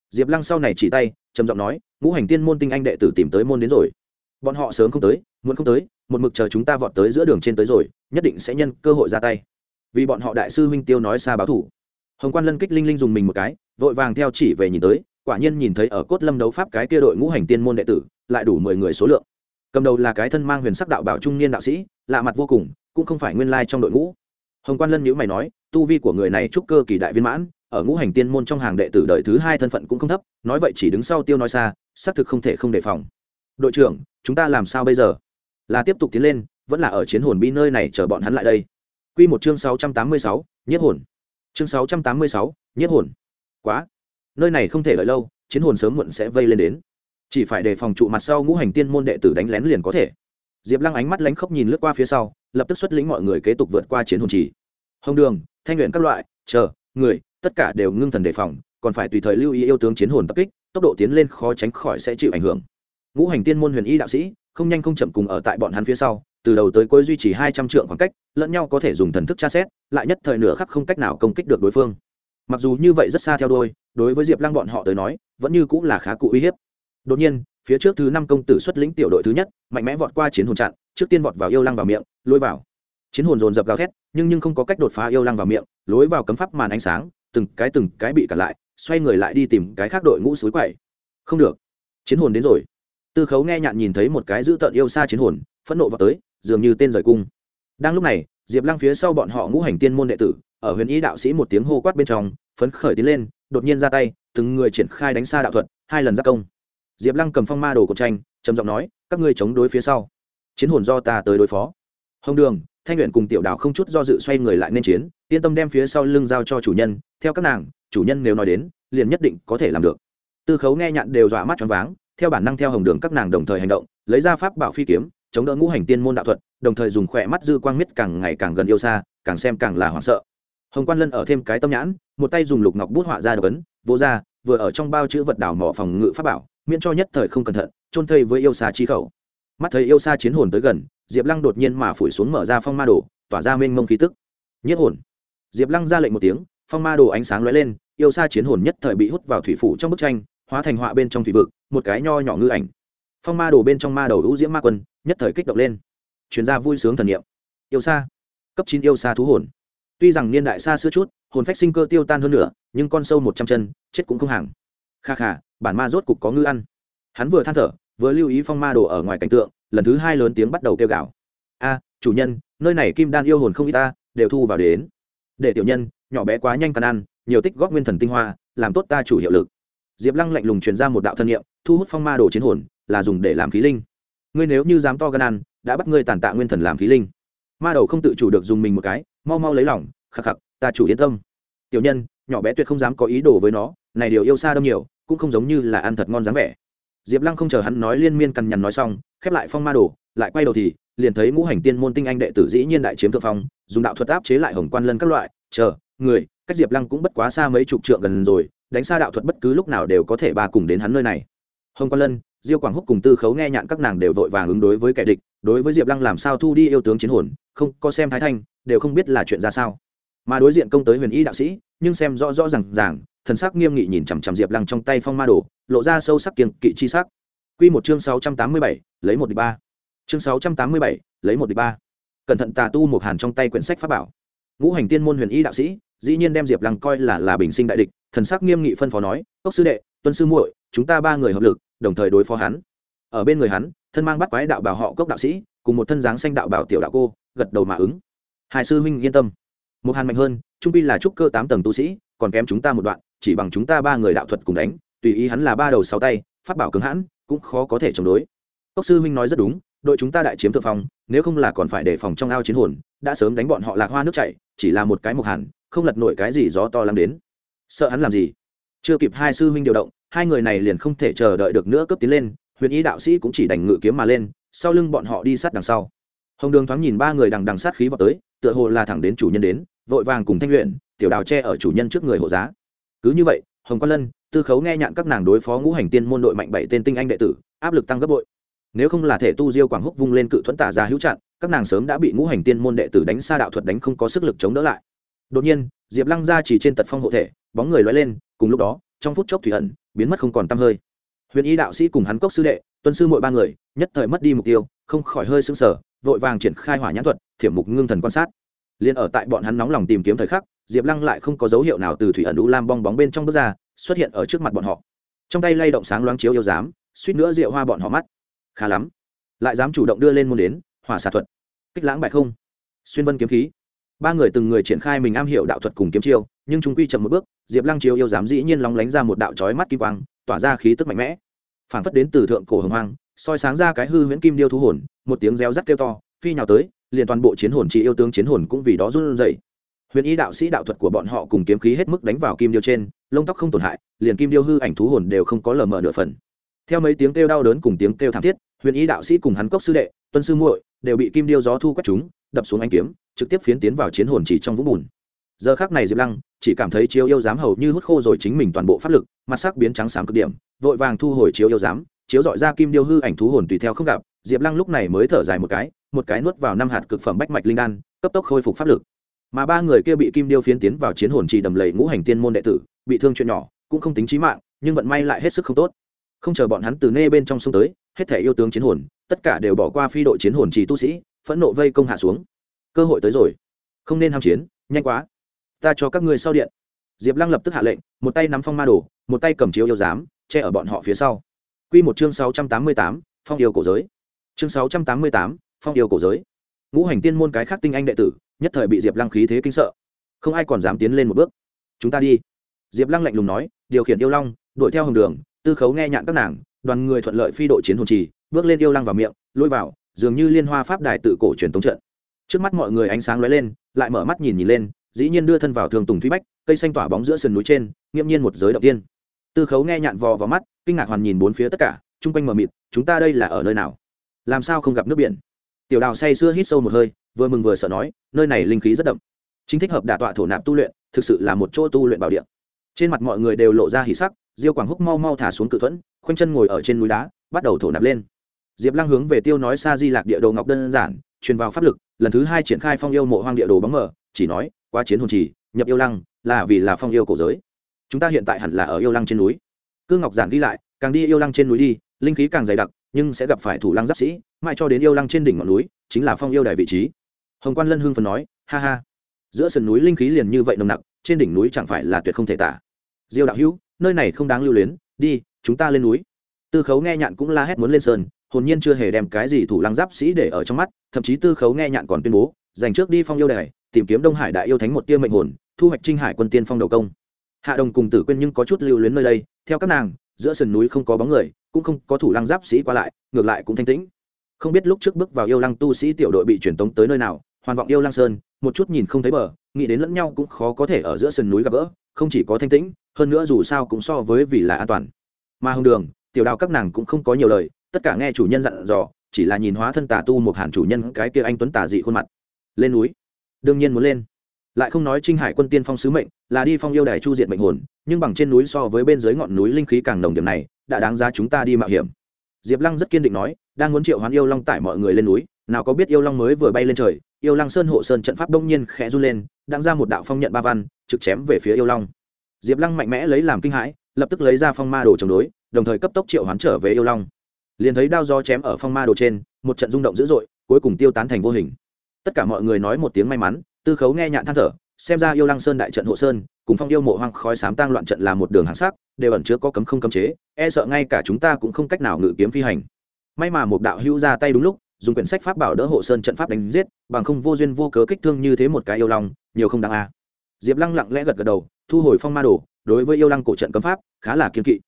Diệp lăng sau này chỉ tay, trầm giọng nói, ngũ hành tiên môn tinh anh đệ tử tìm tới môn đến rồi. Bọn họ sớm không tới, muốn không tới, một mực chờ chúng ta vọt tới giữa đường trên tới rồi, nhất định sẽ nhân cơ hội ra tay. Vì bọn họ đại sư huynh tiêu nói xa báo thủ. Hồng quan lân kích linh linh dùng mình một cái, vội vàng theo chỉ về nhìn tới, quả nhiên nhìn thấy ở cốt lâm đấu pháp cái kia đội ngũ hành tiên môn đệ tử, lại đủ mười người số lượng. Cầm đầu là cái thân mang huyền sắc đạo bảo trung niên đạo sĩ, lạ mặt vô cùng cũng không phải nguyên lai trong đội ngũ hồng quan lân nhữ mày nói tu vi của người này trúc cơ kỳ đại viên mãn ở ngũ hành tiên môn trong hàng đệ tử đời thứ hai thân phận cũng không thấp nói vậy chỉ đứng sau tiêu nói xa xác thực không thể không đề phòng đội trưởng chúng ta làm sao bây giờ là tiếp tục tiến lên vẫn là ở chiến hồn bi nơi này chờ bọn hắn lại đây Quy một chương 686, nhiếp hồn. Chương 686, nhiếp hồn. Quá, nơi này không thể đợi lâu, chiến hồn sớm muộn sẽ vây lên đến. Chỉ phải đề phòng trụ mặt sau ngũ hành tiên môn đệ tử đánh lén liền có thể. Diệp Lăng ánh mắt lánh khóc nhìn lướt qua phía sau, lập tức xuất lĩnh mọi người kế tục vượt qua chiến hồn trì. Hồng Đường, Thanh luyện các loại, chờ, người, tất cả đều ngưng thần đề phòng, còn phải tùy thời lưu ý yêu tướng chiến hồn tập kích, tốc độ tiến lên khó tránh khỏi sẽ chịu ảnh hưởng. Ngũ hành tiên môn huyền y đạo sĩ, không nhanh không chậm cùng ở tại bọn hắn phía sau, từ đầu tới cuối duy trì hai trăm trượng khoảng cách lẫn nhau có thể dùng thần thức tra xét lại nhất thời nửa khắc không cách nào công kích được đối phương mặc dù như vậy rất xa theo đôi đối với diệp lăng bọn họ tới nói vẫn như cũng là khá cụ uy hiếp đột nhiên phía trước thứ năm công tử xuất lĩnh tiểu đội thứ nhất, mạnh mẽ vọt qua chiến hồn chặn, trước tiên vọt vào yêu lăng vào miệng, lôi vào. Chiến hồn dồn dập gào thét, nhưng nhưng không có cách đột phá yêu lăng vào miệng, lối vào cấm pháp màn ánh sáng, từng cái từng cái bị cản lại, xoay người lại đi tìm cái khác đội ngũ suối quậy. Không được. Chiến hồn đến rồi. Tư khấu nghe nhạn nhìn thấy một cái dữ tợn yêu xa chiến hồn, phẫn nộ vào tới, dường như tên rời cung. Đang lúc này, diệp lăng phía sau bọn họ ngũ hành tiên môn đệ tử, ở huyền ý đạo sĩ một tiếng hô quát bên trong, phấn khởi tiến lên, đột nhiên ra tay, từng người triển khai đánh xa đạo thuật, hai lần giác công diệp lăng cầm phong ma đồ cột tranh, trầm giọng nói, các ngươi chống đối phía sau. Chiến hồn do ta tới đối phó. Hồng đường, thanh luyện cùng tiểu đạo không chút do dự xoay người lại nên chiến, yên tâm đem phía sau lưng giao cho chủ nhân, theo các nàng, chủ nhân nếu nói đến, liền nhất định có thể làm được. Tư khấu nghe nhạn đều dọa mắt choáng váng, theo bản năng theo hồng đường các nàng đồng thời hành động, lấy ra pháp bảo phi kiếm, chống đỡ ngũ hành tiên môn đạo thuật, đồng thời dùng khỏe mắt dư quang miết càng ngày càng gần yêu xa, càng xem càng là hoảng sợ. Hồng quan lân ở thêm cái tâm nhãn, một tay dùng lục ngọc bút họa ra đ ấn vô ra, vừa ở trong bao chữ vật đảo mỏ phòng ngự pháp bảo miễn cho nhất thời không cẩn thận trôn thây với yêu xa chi khẩu. Mắt thấy yêu xa chiến hồn tới gần, diệp lăng đột nhiên mà phủi xuống mở ra phong ma đồ, tỏa ra mênh mông khí tức. Nhất hồn. Diệp lăng ra lệnh một tiếng, phong ma đồ ánh sáng lóe lên, yêu xa chiến hồn nhất thời bị hút vào thủy phủ trong bức tranh, hóa thành họa bên trong thủy vực, một cái nho nhỏ ngư ảnh. Phong ma đồ bên trong ma đầu hữu diễm ma quân, nhất thời kích động lên. Chuyên gia vui sướng thần niệm. Yêu xa cấp chín yêu xa thú hồn. Tuy rằng niên đại xa xưa chút, hồn phách sinh cơ tiêu tan hơn nữa nhưng con sâu một trăm chân, chết cũng không hàng. Kha kha bản ma rốt cục có ngư ăn. Hắn vừa than thở, vừa lưu ý phong ma đồ ở ngoài cảnh tượng, lần thứ hai lớn tiếng bắt đầu kêu gào. A, chủ nhân, nơi này kim đan yêu hồn không ít ta, đều thu vào đến. Để tiểu nhân, nhỏ bé quá nhanh cần ăn, nhiều tích góp nguyên thần tinh hoa, làm tốt ta chủ hiệu lực. Diệp lăng lạnh lùng truyền ra một đạo thân nhiệm thu hút phong ma đồ chiến hồn, là dùng để làm khí linh. Ngươi nếu như dám to gan ăn, đã bắt ngươi tàn tạ nguyên thần làm khí linh. Ma đầu không tự chủ được dùng mình một cái, mau mau lấy lòng, khắc khắc, ta chủ yên tâm. Tiểu nhân, nhỏ bé tuyệt không dám có ý đồ với nó, này điều yêu xa đâm nhiều cũng không giống như là ăn thật ngon dáng vẻ. Diệp lăng không chờ hắn nói liên miên cằn nhằn nói xong, khép lại phong ma đồ, lại quay đầu thì, liền thấy ngũ hành tiên môn tinh anh đệ tử dĩ nhiên đại chiếm thượng phong, dùng đạo thuật áp chế lại hồng quan lân các loại, chờ, người, cách diệp lăng cũng bất quá xa mấy chục trượng gần rồi, đánh xa đạo thuật bất cứ lúc nào đều có thể ba cùng đến hắn nơi này. Hồng quan lân, diêu quảng húc cùng tư khấu nghe nhạn các nàng đều vội vàng ứng đối với kẻ địch, đối với diệp lăng làm sao thu đi yêu tướng chiến hồn, không, có xem thái thanh, đều không biết là chuyện ra sao. Mà đối diện công tới huyền y đạo sĩ, nhưng xem rõ rõ r à n g ràng thần sắc nghiêm nghị nhìn chằm chằm diệp lăng trong tay phong ma đồ, lộ ra sâu sắc kiêng kỵ chi sắc. Q một chương sáu trăm tám mươi bảy, lấy một đ ị ba. Chương sáu trăm tám mươi bảy, lấy một đ ị ba. Cẩn thận tà tu một hàn trong tay quyển sách pháp bảo. Ngũ hành tiên môn huyền y đạo sĩ, dĩ nhiên đem diệp lăng coi là là bình sinh đại địch, thần sắc nghiêm nghị phân phó nói cốc sư đệ, tuân sư muội, chúng ta ba người hợp lực, đồng thời đối phó hắn. Ở bên người hắn, thân mang bắt quái đạo bảo họ cốc đạo sĩ, cùng một thân dáng xanh đạo bảo tiểu đạo cô, gật đầu mà ứng. Hai sư huynh yên tâm. Một hàn mạnh hơn, trung pi là trúc cơ tám tầng tu sĩ, còn kém chúng ta một đoạn chỉ bằng chúng ta ba người đạo thuật cùng đánh, tùy ý hắn là ba đầu sáu tay phát bảo cứng hãn, cũng khó có thể chống đối. Cốc sư huynh nói rất đúng, đội chúng ta đại chiếm thượng phong, nếu không là còn phải đề phòng trong ao chiến hồn, đã sớm đánh bọn họ lạc hoa nước chảy, chỉ là một cái mộc hẳn, không lật nổi cái gì gió to lắm đến. Sợ hắn làm gì? Chưa kịp hai sư huynh điều động, hai người này liền không thể chờ đợi được nữa cấp tiến lên, huyền ý đạo sĩ cũng chỉ đành ngự kiếm mà lên, sau lưng bọn họ đi sát đằng sau. Hồng đường thoáng nhìn ba người đằng đằng sát khí vào tới, tựa hồ là thẳng đến chủ nhân đến, vội vàng cùng thanh luyện tiểu đào tre ở chủ nhân trước người hộ giá cứ như vậy, hồng quan lân, tư khấu nghe nhạn các nàng đối phó ngũ hành tiên môn đội mạnh bảy tên tinh anh đệ tử, áp lực tăng gấp bội. Nếu không là thể tu diêu quảng húc vung lên cự thuẫn tả ra hữu chặn các nàng sớm đã bị ngũ hành tiên môn đệ tử đánh xa đạo thuật đánh không có sức lực chống đỡ lại. Đột nhiên, diệp lăng ra chỉ trên tật phong hộ thể, bóng người loay lên, cùng lúc đó, trong phút chốc thủy ẩn, biến mất không còn t hơi. Huyền y đạo sĩ cùng hắn cốc sư đệ, tuân sư mỗi ba người, nhất thời mất đi mục tiêu, không khỏi hơi sững sờ, vội vàng triển khai hỏa nhãn thuật, thiểm mục ngưng thần quan sát. Liền ở tại bọn hắn nóng lòng tìm kiếm thời khắc diệp lăng lại không có dấu hiệu nào từ thủy ẩn u lam bong bóng bên trong bước ra, xuất hiện ở trước mặt bọn họ. Trong tay lay động sáng loáng chiếu yêu dám suýt nữa rượu hoa bọn họ mắt. Khá lắm. Lại dám chủ động đưa lên môn đến, hỏa xạ thuật. Kích lãng bại không? Xuyên vân kiếm khí. Ba người từng người triển khai mình am hiểu đạo thuật cùng kiếm chiêu, nhưng chúng quy chậm một bước, diệp lăng chiếu yêu dám dĩ nhiên lóng lánh ra một đạo trói mắt kim quang, tỏa ra khí tức mạnh mẽ. Phản phất đến từ thượng cổ hồng hoang, soi sáng ra cái hư huyễn kim điêu thú hồn, một tiếng reo rắt kêu to, phi nhào tới, liền toàn bộ chiến hồn chị yêu tướng chiến hồn cũng vì đó run rẩy huyền y đạo sĩ đạo thuật của bọn họ cùng kiếm khí hết mức đánh vào kim điêu trên, lông tóc không tổn hại, liền kim điêu hư ảnh thú hồn đều không có lờ mờ nửa phần. Theo mấy tiếng kêu đau đớn cùng tiếng kêu thảm thiết, huyền y đạo sĩ cùng hắn cốc sư đệ, tuân sư muội đều bị kim điêu gió thu quét chúng, đập xuống anh kiếm, trực tiếp phiến tiến vào chiến hồn chỉ trong vũng bùn. Giờ khác này diệp lăng chỉ cảm thấy chiếu yêu dám hầu như hút khô rồi chính mình toàn bộ pháp lực, mặt sắc biến trắng xám cực điểm, vội vàng thu hồi chiếu yêu dám chiếu dọi ra kim điêu hư ảnh thú hồn tùy theo không gặp, diệp lăng lúc này mới thở dài một cái một cái nuốt vào năm hạt cực phẩm bách mạch linh đan, cấp tốc khôi phục pháp lực mà ba người kia bị kim điêu phiến tiến vào chiến hồn chỉ đầm lầy ngũ hành tiên môn đệ tử, bị thương chuyện nhỏ, cũng không tính trí mạng, nhưng vận may lại hết sức không tốt. Không chờ bọn hắn từ nê bên trong sông tới, hết thể yêu tướng chiến hồn, tất cả đều bỏ qua phi đội chiến hồn trì tu sĩ, phẫn nộ vây công hạ xuống. Cơ hội tới rồi. Không nên ham chiến, nhanh quá. Ta cho các ngươi sau điện. Diệp lăng lập tức hạ lệnh, một tay nắm phong ma đồ, một tay cầm chiếu yêu giám, che ở bọn họ phía sau. Q một chương sáu trăm tám mươi tám, phong yêu cổ giới. Chương sáu trăm tám mươi tám, phong yêu cổ giới. Ngũ hành tiên môn cái khác tinh anh đệ tử nhất thời bị diệp lăng khí thế kinh sợ không ai còn dám tiến lên một bước chúng ta đi diệp lăng lạnh lùng nói điều khiển yêu long đuổi theo hồng đường tư khấu nghe nhạn các nàng đoàn người thuận lợi phi đội chiến hồn trì bước lên yêu lăng vào miệng lôi vào dường như liên hoa pháp đài tự cổ truyền tống trận trước mắt mọi người ánh sáng lóe lên lại mở mắt nhìn nhìn lên dĩ nhiên đưa thân vào thường tùng thúy bách cây xanh tỏa bóng giữa sườn núi trên nghiễm nhiên một giới đầu tiên tư khấu nghe nhạn vò vào mắt kinh ngạc hoàn nhìn bốn phía tất cả chung quanh mờ mịt chúng ta đây là ở nơi nào làm sao không gặp nước biển tiểu đào say sưa hít sâu một hơi vừa mừng vừa sợ nói, nơi này linh khí rất đậm. Chính thích hợp đả tọa thổ nạp tu luyện, thực sự là một chỗ tu luyện bảo địa. Trên mặt mọi người đều lộ ra hỉ sắc, diêu quảng húc mau mau thả xuống cự thuẫn, khoanh chân ngồi ở trên núi đá, bắt đầu thổ nạp lên. Diệp lăng hướng về tiêu nói xa di lạc địa đồ ngọc đơn giản, truyền vào pháp lực, lần thứ hai triển khai phong yêu mộ hoang địa đồ bóng mờ, chỉ nói qua chiến hồn trì, nhập yêu lăng, là vì là phong yêu cổ giới. Chúng ta hiện tại hẳn là ở yêu lăng trên núi. Cương ngọc giản đi lại, càng đi yêu lăng trên núi đi, linh khí càng dày đặc, nhưng sẽ gặp phải thủ lăng giáp sĩ, mãi cho đến yêu lăng trên đỉnh ngọn núi, chính là phong yêu đài vị trí hồng quan lân hương phần nói, ha ha, giữa sườn núi linh khí liền như vậy nồng nặc, trên đỉnh núi chẳng phải là tuyệt không thể tả. Diêu đạo hữu, nơi này không đáng lưu luyến, đi, chúng ta lên núi. Tư khấu nghe nhạn cũng la hét muốn lên sơn hồn nhiên chưa hề đem cái gì thủ lăng giáp sĩ để ở trong mắt, thậm chí tư khấu nghe nhạn còn tuyên bố, dành trước đi phong yêu đài, tìm kiếm đông hải đại yêu thánh một tia mệnh hồn, thu hoạch trinh hải quân tiên phong đầu công. Hạ đồng cùng tử quên nhưng có chút lưu luyến nơi đây, theo các nàng, giữa sườn núi không có bóng người, cũng không có thủ lăng giáp sĩ qua lại, ngược lại cũng thanh tĩnh. Không biết lúc trước bước vào yêu lăng tu sĩ tiểu đội bị truyền tống tới nơi nào hoàn vọng yêu Lang sơn, một chút nhìn không thấy bờ, nghĩ đến lẫn nhau cũng khó có thể ở giữa sườn núi gặp gỡ, không chỉ có thanh tĩnh, hơn nữa dù sao cũng so với vì là an toàn. Mà hồng đường, tiểu đào các nàng cũng không có nhiều lời, tất cả nghe chủ nhân dặn dò, chỉ là nhìn hóa thân tà tu một hàn chủ nhân cái kia anh tuấn tà dị khuôn mặt. Lên núi. Đương nhiên muốn lên. Lại không nói trinh hải quân tiên phong sứ mệnh, là đi phong yêu đài chu diệt mệnh hồn, nhưng bằng trên núi so với bên dưới ngọn núi linh khí càng nồng điểm này, đã đáng ra chúng ta đi mạo hiểm. Diệp lăng rất kiên định nói, đang muốn triệu hoán yêu long tải mọi người lên núi, nào có biết yêu long mới vừa bay lên trời yêu lăng sơn hộ sơn trận pháp đông nhiên khẽ run lên đang ra một đạo phong nhận ba văn, trực chém về phía yêu long. Diệp lăng mạnh mẽ lấy làm kinh hãi, lập tức lấy ra phong ma đồ chống đối, đồng thời cấp tốc triệu hoán trở về yêu long. Liền thấy đao gió chém ở phong ma đồ trên, một trận rung động dữ dội, cuối cùng tiêu tán thành vô hình. Tất cả mọi người nói một tiếng may mắn, tư khấu nghe nhạn than thở, xem ra yêu lăng sơn đại trận hộ sơn, cùng phong yêu mộ hoang khói sám tang loạn trận là một đường hàng sắc, đều ẩn chứa có cấm không cấm chế e sợ ngay cả chúng ta cũng không cách nào ngự kiếm phi hành. May mà một đạo hữu ra tay đúng lúc dùng quyển sách pháp bảo đỡ hộ sơn trận pháp đánh giết, bằng không vô duyên vô cớ kích thương như thế một cái yêu long, nhiều không đáng a. Diệp lăng lặng lẽ gật gật đầu, thu hồi phong ma đồ, đối với yêu lăng cổ trận cấm pháp, khá là kiên kỵ.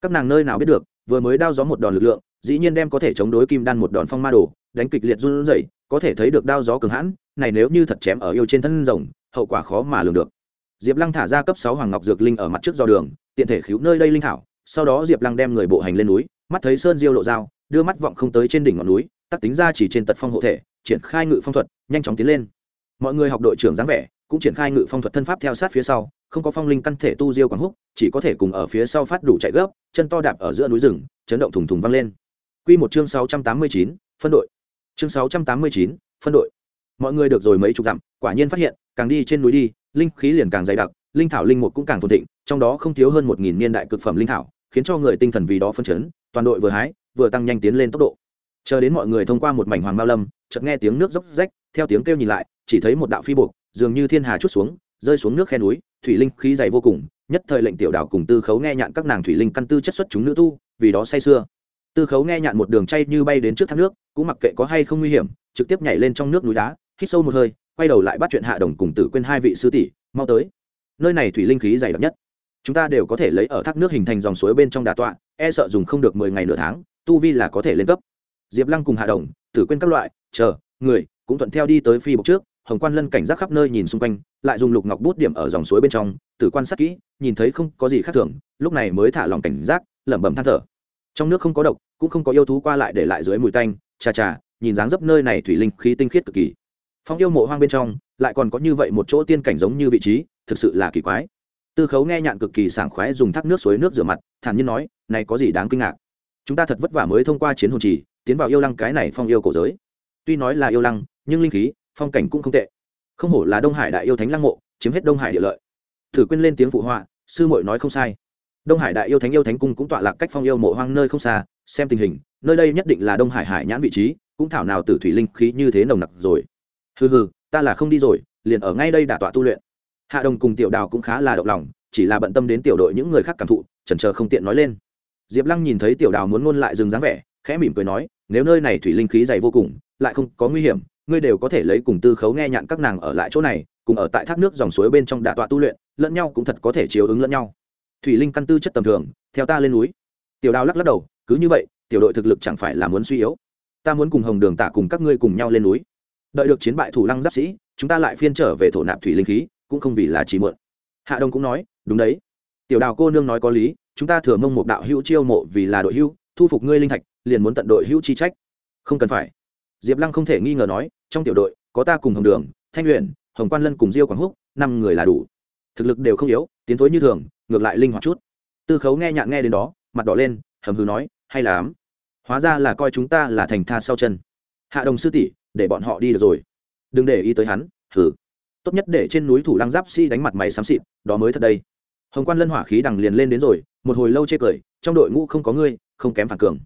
Các nàng nơi nào biết được, vừa mới đao gió một đòn lực lượng, dĩ nhiên đem có thể chống đối kim đan một đòn phong ma đồ, đánh kịch liệt run rẩy, có thể thấy được đao gió cường hãn, này nếu như thật chém ở yêu trên thân rồng, hậu quả khó mà lường được. Diệp lăng thả ra cấp sáu hoàng ngọc dược linh ở mặt trước do đường, tiện thể khiếu nơi đây linh thảo, sau đó diệp lăng đem người bộ hành lên núi, mắt thấy sơn diêu lộ dao đưa mắt vọng không tới trên đỉnh ngọn núi, tắc tính ra chỉ trên tật phong hộ thể, triển khai ngự phong thuật, nhanh chóng tiến lên. Mọi người học đội trưởng dáng vẻ cũng triển khai ngự phong thuật thân pháp theo sát phía sau, không có phong linh căn thể tu diêu quảng húc, chỉ có thể cùng ở phía sau phát đủ chạy gấp, chân to đạp ở giữa núi rừng, chấn động thùng thùng văng lên. Quy một chương sáu trăm tám mươi chín, phân đội. Chương sáu trăm tám mươi chín, phân đội. Mọi người được rồi mấy chục dặm, quả nhiên phát hiện, càng đi trên núi đi, linh khí liền càng dày đặc, linh thảo linh mục cũng càng phồn thịnh, trong đó không thiếu hơn một nghìn niên đại cực phẩm linh thảo, khiến cho người tinh thần vì đó phân chấn, toàn đội vừa hái vừa tăng nhanh tiến lên tốc độ. Chờ đến mọi người thông qua một mảnh hoàng bao lâm, chợt nghe tiếng nước dốc rách, theo tiếng kêu nhìn lại, chỉ thấy một đạo phi buộc, dường như thiên hà chút xuống, rơi xuống nước khe núi, thủy linh khí dày vô cùng, nhất thời lệnh tiểu đảo cùng tư khấu nghe nhạn các nàng thủy linh căn tư chất xuất chúng nữ tu, vì đó say sưa. Tư khấu nghe nhạn một đường chay như bay đến trước thác nước, cũng mặc kệ có hay không nguy hiểm, trực tiếp nhảy lên trong nước núi đá, hít sâu một hơi, quay đầu lại bắt chuyện hạ đồng cùng tử quên hai vị sư tỷ, mau tới. Nơi này thủy linh khí dày đặc nhất. Chúng ta đều có thể lấy ở thác nước hình thành dòng suối bên trong đà tọa e sợ dùng không được mười ngày nửa tháng tu vi là có thể lên cấp. Diệp lăng cùng hạ đồng, tử quên các loại, chờ, người, cũng thuận theo đi tới phi bốc trước, hồng quan lân cảnh giác khắp nơi nhìn xung quanh, lại dùng lục ngọc bút điểm ở dòng suối bên trong, tử quan sát kỹ, nhìn thấy không có gì khác thường, lúc này mới thả lòng cảnh giác, lẩm bẩm than thở. Trong nước không có độc, cũng không có yêu thú qua lại để lại dưới mùi tanh, chà chà, nhìn dáng dấp nơi này thủy linh khí tinh khiết cực kỳ. Phong yêu mộ hoang bên trong, lại còn có như vậy một chỗ tiên cảnh giống như vị trí, thực sự là kỳ quái. Tư khấu nghe nhạn cực kỳ sảng khoái dùng thác nước suối nước rửa mặt, thản nhiên nói, này có gì đáng kinh ngạc? Chúng ta thật vất vả mới thông qua chiến hồn trì tiến vào yêu lăng cái này phong yêu cổ giới. Tuy nói là yêu lăng, nhưng linh khí, phong cảnh cũng không tệ. Không hổ là đông hải đại yêu thánh lăng mộ, chiếm hết đông hải địa lợi. Thử quên lên tiếng phụ họa, sư muội nói không sai. Đông hải đại yêu thánh yêu thánh cung cũng tọa lạc cách phong yêu mộ hoang nơi không xa, xem tình hình, nơi đây nhất định là đông hải hải nhãn vị trí, cũng thảo nào tử thủy linh khí như thế nồng nặc rồi. Hừ hừ, ta là không đi rồi, liền ở ngay đây đả tọa tu luyện. Hạ đồng cùng tiểu đào cũng khá là động lòng, chỉ là bận tâm đến tiểu đội những người khác cảm thụ, chần chờ không tiện nói lên diệp lăng nhìn thấy tiểu đào muốn ngôn lại dừng dáng vẻ, khẽ mỉm cười nói, nếu nơi này thủy linh khí dày vô cùng, lại không có nguy hiểm, ngươi đều có thể lấy cùng tư khấu nghe nhạn các nàng ở lại chỗ này, cùng ở tại thác nước dòng suối bên trong đả tọa tu luyện, lẫn nhau cũng thật có thể chiếu ứng lẫn nhau. Thủy linh căn tư chất tầm thường, theo ta lên núi. Tiểu đào lắc lắc đầu, cứ như vậy, tiểu đội thực lực chẳng phải là muốn suy yếu. Ta muốn cùng hồng đường tạ cùng các ngươi cùng nhau lên núi. Đợi được chiến bại thủ lăng giáp sĩ, chúng ta lại phiên trở về thổ nạp thủy linh khí, cũng không vì là chỉ mượn hạ đông cũng nói, đúng đấy. Tiểu đào cô nương nói có lý chúng ta thừa mông một đạo hữu chiêu mộ vì là đội hữu, thu phục ngươi linh thạch, liền muốn tận đội hữu chi trách. Không cần phải. Diệp lăng không thể nghi ngờ nói, trong tiểu đội, có ta cùng hồng đường, thanh luyện hồng quan lân cùng diêu quảng húc, năm người là đủ. Thực lực đều không yếu, tiến thối như thường, ngược lại linh hoạt chút. Tư khấu nghe nhạn nghe đến đó, mặt đỏ lên, hầm hừ nói, hay là ám hóa ra là coi chúng ta là thành tha sau chân. Hạ đồng sư tỷ, để bọn họ đi được rồi. Đừng để ý tới hắn, hừ. Tốt nhất để trên núi thủ lăng giáp si đánh mặt mày xám xịt, đó mới thật đây. Hồng quan lân hỏa khí đằng liền lên đến rồi một hồi lâu chê cười, trong đội ngũ không có ngươi, không kém phản cường.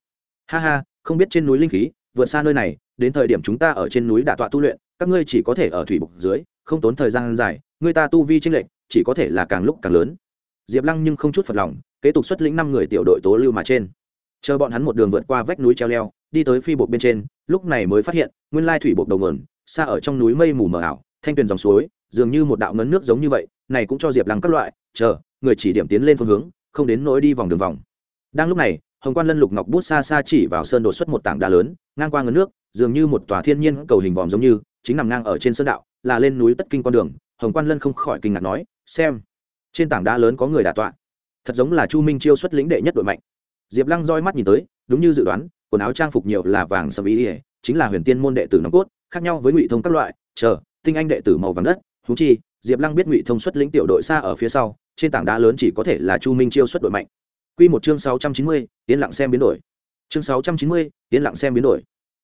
Ha ha, không biết trên núi linh khí, vượt xa nơi này, đến thời điểm chúng ta ở trên núi đả tọa tu luyện, các ngươi chỉ có thể ở thủy bục dưới, không tốn thời gian dài, người ta tu vi tranh lệch, chỉ có thể là càng lúc càng lớn. Diệp lăng nhưng không chút phật lòng, kế tục xuất lĩnh năm người tiểu đội tố lưu mà trên. Chờ bọn hắn một đường vượt qua vách núi treo leo, đi tới phi bột bên trên, lúc này mới phát hiện, nguyên lai thủy bột đầu nguồn, xa ở trong núi mây mù mờ ảo, thanh tuyền dòng suối, dường như một đạo ngấn nước giống như vậy, này cũng cho diệp lăng các loại, chờ, người chỉ điểm tiến lên phương hướng không đến nỗi đi vòng đường vòng. Đang lúc này, hồng quan lân lục ngọc bút xa xa chỉ vào sơn đột xuất một tảng đá lớn, ngang qua ngấn nước, dường như một tòa thiên nhiên cầu hình vòm giống như, chính nằm ngang ở trên sơn đạo, là lên núi tất kinh con đường. Hồng quan lân không khỏi kinh ngạc nói, xem, trên tảng đá lớn có người đà tọa. Thật giống là chu minh chiêu xuất lĩnh đệ nhất đội mạnh. Diệp lăng roi mắt nhìn tới, đúng như dự đoán, quần áo trang phục nhiều là vàng sầm ý ỉa chính là huyền tiên môn đệ tử nòng cốt, khác nhau với ngụy thông các loại, chờ, tinh anh đệ tử màu vàng đất. Thú chi, diệp lăng biết ngụy thông xuất lĩnh tiểu đội xa ở phía sau trên tảng đá lớn chỉ có thể là chu minh chiêu xuất đội mạnh. Q một chương sáu trăm chín mươi, yên lặng xem biến đổi. Chương sáu trăm chín mươi, yên lặng xem biến đổi.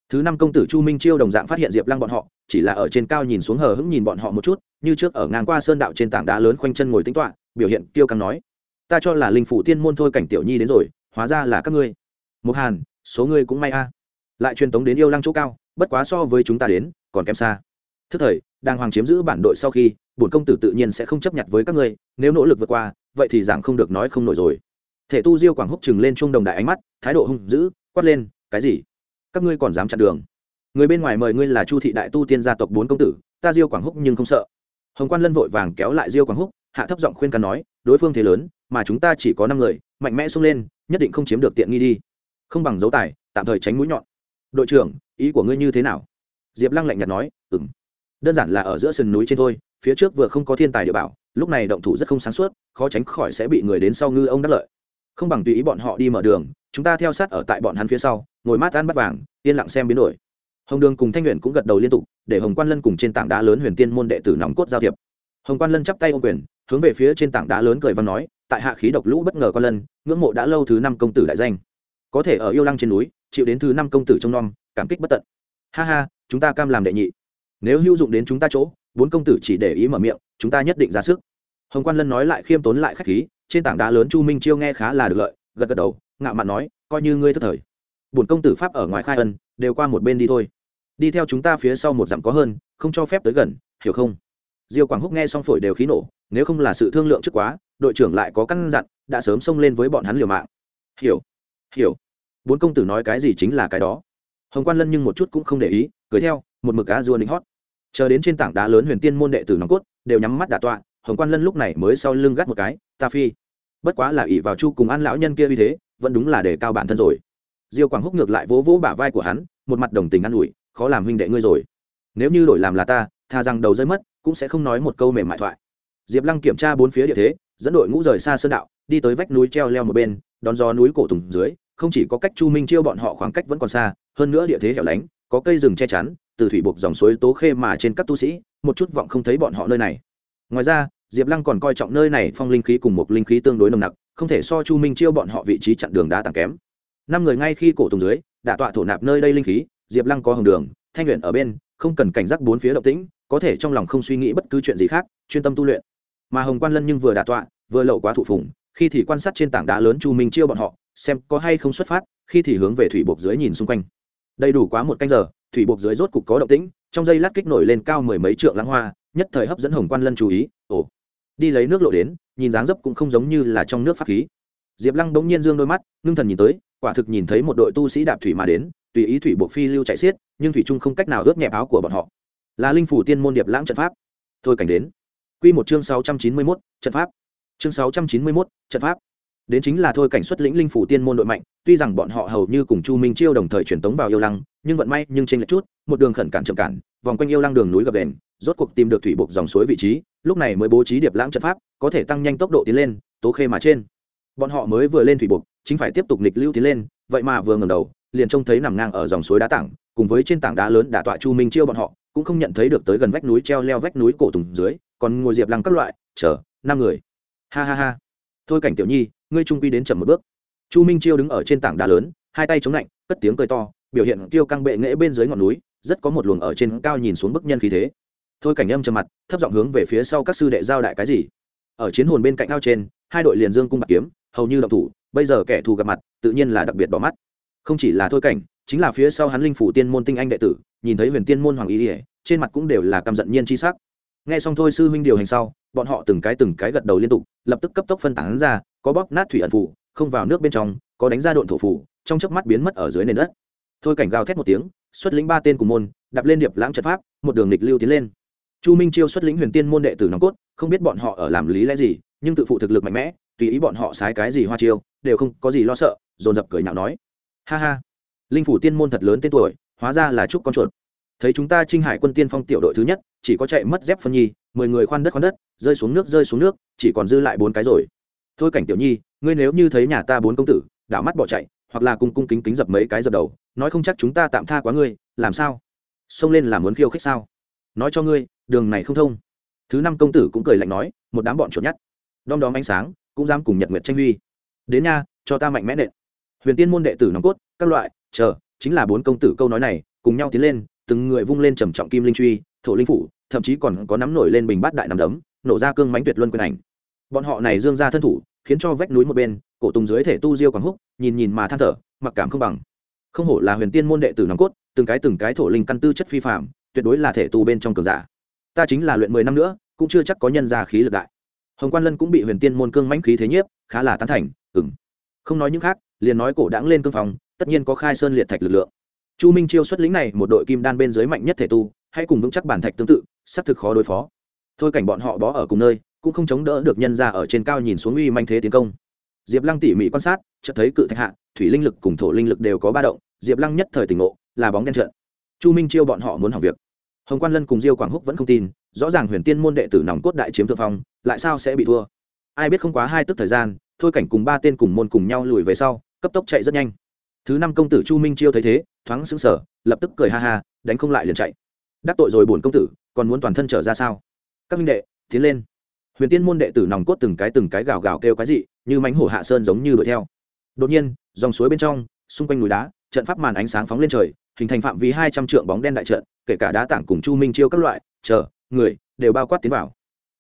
Thứ năm công tử chu minh chiêu đồng dạng phát hiện diệp lăng bọn họ, chỉ là ở trên cao nhìn xuống hờ hững nhìn bọn họ một chút, như trước ở ngang qua sơn đạo trên tảng đá lớn khoanh chân ngồi tính toạ biểu hiện tiêu căng nói, ta cho là linh phủ tiên môn thôi cảnh tiểu nhi đến rồi, hóa ra là các ngươi. Mục hàn, số ngươi cũng may a. Lại truyền tống đến yêu lăng chỗ cao, bất quá so với chúng ta đến, còn kém xa. Thức thời, đang hoàng chiếm giữ bản đội sau khi bổn công tử tự nhiên sẽ không chấp nhận với các ngươi, nếu nỗ lực vượt qua, vậy thì giảng không được nói không nổi rồi. Thể tu diêu quảng húc chừng lên trung đồng đại ánh mắt, thái độ hung dữ, quát lên, cái gì? Các ngươi còn dám chặn đường? Người bên ngoài mời ngươi là chu thị đại tu tiên gia tộc bốn công tử, ta diêu quảng húc nhưng không sợ. Hồng quan lân vội vàng kéo lại diêu quảng húc, hạ thấp giọng khuyên can nói, đối phương thế lớn, mà chúng ta chỉ có năm người, mạnh mẽ xông lên, nhất định không chiếm được tiện nghi đi. Không bằng dấu tài, tạm thời tránh mũi nhọn. Đội trưởng, ý của ngươi như thế nào? Diệp lăng lạnh nhạt nói ừng đơn giản là ở giữa sườn núi trên thôi phía trước vừa không có thiên tài địa bảo, lúc này động thủ rất không sáng suốt, khó tránh khỏi sẽ bị người đến sau ngư ông đắc lợi. Không bằng tùy ý bọn họ đi mở đường, chúng ta theo sát ở tại bọn hắn phía sau, ngồi mát ăn bắt vàng, yên lặng xem biến đổi. Hồng đường cùng thanh nguyện cũng gật đầu liên tục, để hồng quan lân cùng trên tảng đá lớn huyền tiên môn đệ tử nòng cốt giao thiệp. Hồng quan lân chắp tay ô quyền, hướng về phía trên tảng đá lớn cười văn nói, tại hạ khí độc lũ bất ngờ quan lân, ngưỡng mộ đã lâu thứ năm công tử đại danh. Có thể ở yêu lăng trên núi, chịu đến thứ năm công tử trong nom, cảm kích bất tận. Ha ha, chúng ta cam làm đệ nhị. Nếu hữu dụng đến chúng ta chỗ bốn công tử chỉ để ý mở miệng, chúng ta nhất định ra sức. Hồng quan lân nói lại khiêm tốn lại khách khí, trên tảng đá lớn chu minh chiêu nghe khá là được lợi, gật gật đầu, ngạo mạn nói, coi như ngươi thất thời. Bổn công tử pháp ở ngoài khai ân, đều qua một bên đi thôi. Đi theo chúng ta phía sau một dặm có hơn, không cho phép tới gần, hiểu không? Diêu quảng húc nghe xong phổi đều khí nổ, nếu không là sự thương lượng trước quá, đội trưởng lại có căn dặn, đã sớm xông lên với bọn hắn liều mạng. Hiểu hiểu. Bốn công tử nói cái gì chính là cái đó. Hồng quan lân nhưng một chút cũng không để ý, cười theo, một mực cá dua lính hót chờ đến trên tảng đá lớn huyền tiên môn đệ tử nòng cốt, đều nhắm mắt đả tọa, hồng quan lân lúc này mới sau lưng gắt một cái, ta phi. Bất quá là ỷ vào chu cùng ăn lão nhân kia uy thế, vẫn đúng là để cao bản thân rồi. Diêu quảng húc ngược lại vỗ vỗ bả vai của hắn, một mặt đồng tình ă n ủi, khó làm huynh đệ ngươi rồi. Nếu như đổi làm là ta thà rằng đầu rơi mất, cũng sẽ không nói một câu mềm mại thoại. Diệp lăng kiểm tra bốn phía địa thế, dẫn đội ngũ rời xa sơn đạo, đi tới vách núi treo leo một bên, đón gió núi cổ tùng dưới, không chỉ có cách chu minh chiêu bọn họ khoảng cách vẫn còn xa, hơn nữa địa thế hẻo lánh, có cây rừng che chắn từ thủy buộc dòng suối tố khê mà trên các tu sĩ, một chút vọng không thấy bọn họ nơi này. Ngoài ra, diệp lăng còn coi trọng nơi này phong linh khí cùng một linh khí tương đối nồng nặc, không thể so chu minh chiêu bọn họ vị trí chặn đường đá tàng kém. Năm người ngay khi cổ tùng dưới, đã tọa thổ nạp nơi đây linh khí, diệp lăng có hồng đường, thanh luyện ở bên, không cần cảnh giác bốn phía động tĩnh, có thể trong lòng không suy nghĩ bất cứ chuyện gì khác, chuyên tâm tu luyện. Mà hồng quan lân nhưng vừa đả tọa, vừa lậu quá thụ phùng, khi thì quan sát trên tảng đá lớn chu minh chiêu bọn họ, xem có hay không xuất phát, khi thì hướng về thủy buộc dưới nhìn xung quanh. Đầy đủ quá một canh giờ thủy buộc dưới rốt cục có động tĩnh, trong dây lát kích nổi lên cao mười mấy trượng lãng hoa, nhất thời hấp dẫn hồng quan lân chú ý, ồ, đi lấy nước lộ đến, nhìn dáng dấp cũng không giống như là trong nước pháp khí. Diệp lăng bỗng nhiên dương đôi mắt, ngưng thần nhìn tới, quả thực nhìn thấy một đội tu sĩ đạp thủy mà đến, tùy ý thủy buộc phi lưu chạy xiết, nhưng thủy trung không cách nào ướt nhẹp áo của bọn họ. Là linh phủ tiên môn điệp lãng trận pháp. Thôi cảnh đến. Quy một chương sáu trăm chín mươi mốt, trận pháp. Chương sáu trăm chín mươi mốt, trận pháp đến chính là thôi cảnh xuất lĩnh linh phủ tiên môn đội mạnh, tuy rằng bọn họ hầu như cùng chu minh chiêu đồng thời truyền tống vào yêu lăng, nhưng vận may nhưng trên lệch chút, một đường khẩn cản chậm cản, vòng quanh yêu lăng đường núi gập đền, rốt cuộc tìm được thủy buộc dòng suối vị trí, lúc này mới bố trí điệp lãng trận pháp, có thể tăng nhanh tốc độ tiến lên, tố khê mà trên. Bọn họ mới vừa lên thủy buộc, chính phải tiếp tục nghịch lưu tiến lên, vậy mà vừa ngẩng đầu, liền trông thấy nằm ngang ở dòng suối đá tảng, cùng với trên tảng đá lớn đả tọa chu minh chiêu bọn họ, cũng không nhận thấy được tới gần vách núi treo leo vách núi cổ tùng dưới, còn ngồi diệp lăng các loại, chờ, năm người. Ha ha ha thôi cảnh tiểu nhi, ngươi trung quy đến chậm một bước. Chu minh chiêu đứng ở trên tảng đá lớn, hai tay chống lạnh, cất tiếng cười to, biểu hiện tiêu căng bệ nghễ bên dưới ngọn núi, rất có một luồng ở trên cao nhìn xuống bức nhân khí thế. Thôi cảnh âm trầm mặt, thấp giọng hướng về phía sau các sư đệ giao đại cái gì. Ở chiến hồn bên cạnh ao trên, hai đội liền dương cung bạc kiếm, hầu như động thủ, bây giờ kẻ thù gặp mặt, tự nhiên là đặc biệt bỏ mắt. Không chỉ là thôi cảnh, chính là phía sau hắn linh phủ tiên môn tinh anh đệ tử, nhìn thấy huyền tiên môn hoàng ý ỉa trên mặt cũng đều là căm giận nhiên chi sắc. Nghe xong thôi sư huynh điều hành sau bọn họ từng cái từng cái gật đầu liên tục, lập tức cấp tốc phân tán ra, có bóp nát thủy ẩn phủ, không vào nước bên trong, có đánh ra độn thổ phủ, trong chớp mắt biến mất ở dưới nền đất. Thôi cảnh gào thét một tiếng, xuất lĩnh ba tên cùng môn, đạp lên điệp lãng trận pháp, một đường nghịch lưu tiến lên. Chu minh chiêu xuất lĩnh huyền tiên môn đệ tử nòng cốt, không biết bọn họ ở làm lý lẽ gì, nhưng tự phụ thực lực mạnh mẽ, tùy ý bọn họ sái cái gì hoa chiêu, đều không có gì lo sợ, dồn dập cười nhạo nói. Ha ha, linh phủ tiên môn thật lớn tên tuổi, hóa ra là trúc con chuột thấy chúng ta trinh hải quân tiên phong tiểu đội thứ nhất, chỉ có chạy mất dép phân nhi, mười người khoan đất khoan đất, rơi xuống nước, rơi xuống nước, chỉ còn dư lại bốn cái rồi. Thôi cảnh tiểu nhi, ngươi nếu như thấy nhà ta bốn công tử, đảo mắt bỏ chạy, hoặc là cung cung kính kính dập mấy cái dập đầu, nói không chắc chúng ta tạm tha quá ngươi, làm sao? Xông lên làm muốn khiêu khích sao? Nói cho ngươi, đường này không thông. Thứ năm công tử cũng cười lạnh nói, một đám bọn chuột nhắt. Đom đóm ánh sáng, cũng dám cùng nhật nguyệt tranh huy. Đến nha, cho ta mạnh mẽ nện. Huyền tiên môn đệ tử nòng cốt, các loại, chờ, chính là bốn công tử câu nói này, cùng nhau tiến lên từng người vung lên trầm trọng kim linh truy, thổ linh phủ, thậm chí còn có nắm nổi lên bình bát đại nằm đấm, nổ ra cương mánh tuyệt luân quyền ảnh. Bọn họ này dương ra thân thủ, khiến cho vách núi một bên, cổ tùng dưới thể tu diêu quảng húc, nhìn nhìn mà than thở, mặc cảm không bằng. Không hổ là huyền tiên môn đệ tử nòng cốt, từng cái từng cái thổ linh căn tư chất phi phạm tuyệt đối là thể tu bên trong cường giả. Ta chính là luyện mười năm nữa, cũng chưa chắc có nhân gia khí lực đại. Hồng quan lân cũng bị huyền tiên môn cương mãnh khí thế nhiếp, khá là tán thành ừng không nói những khác, liền nói cổ đãng lên cương phòng, tất nhiên có khai sơn liệt thạch lực lượng chu minh chiêu xuất lĩnh này, một đội kim đan bên dưới mạnh nhất thể tu, hãy cùng vững chắc bản thạch tương tự xác thực khó đối phó. Thôi cảnh bọn họ bó ở cùng nơi, cũng không chống đỡ được nhân ra ở trên cao nhìn xuống uy manh thế tiến công. Diệp lăng tỉ mỉ quan sát, chợt thấy cự thạch hạ, thủy linh lực cùng thổ linh lực đều có ba động, diệp lăng nhất thời tỉnh ngộ, là bóng đen trợn. Chu minh chiêu bọn họ muốn hỏng việc. Hồng quan lân cùng diêu quảng húc vẫn không tin, rõ ràng huyền tiên môn đệ tử nòng cốt đại chiếm thượng phong, lại sao sẽ bị thua? Ai biết không quá hai tức thời gian, thôi cảnh cùng ba tên cùng môn cùng nhau lùi về sau, cấp tốc chạy rất nhanh. Thứ năm công tử chu minh chiêu thấy thế thoáng sững sờ, lập tức cười ha ha, đánh không lại liền chạy. Đắc tội rồi bổn công tử, còn muốn toàn thân trở ra sao? Các minh đệ, tiến lên. Huyền tiên môn đệ tử nòng cốt từng cái từng cái gào gào kêu cái gì như mánh hổ hạ sơn giống như đuổi theo. Đột nhiên, dòng suối bên trong, xung quanh núi đá, trận pháp màn ánh sáng phóng lên trời, hình thành phạm vi hai trăm trượng bóng đen đại trận, kể cả đá tảng cùng chu minh chiêu các loại, chờ, người, đều bao quát tiến vào.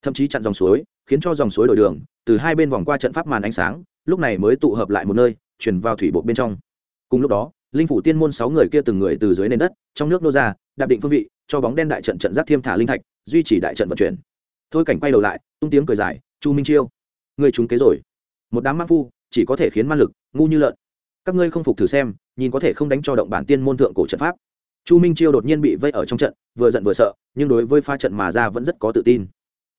Thậm chí chặn dòng suối, khiến cho dòng suối đổi đường, từ hai bên vòng qua trận pháp màn ánh sáng, lúc này mới tụ hợp lại một nơi, chuyển vào thủy bộ bên trong. Cùng lúc đó linh phủ tiên môn sáu người kia từng người từ dưới nền đất, trong nước nô ra, đạp định phương vị, cho bóng đen đại trận trận giáp thiêm thả linh thạch, duy trì đại trận vận chuyển. Thôi cảnh quay đầu lại, tung tiếng cười dài, chu minh chiêu, người trúng kế rồi. Một đám mắc phu, chỉ có thể khiến man lực, ngu như lợn. Các ngươi không phục thử xem, nhìn có thể không đánh cho động bản tiên môn thượng cổ trận pháp. Chu minh chiêu đột nhiên bị vây ở trong trận, vừa giận vừa sợ, nhưng đối với pha trận mà ra vẫn rất có tự tin.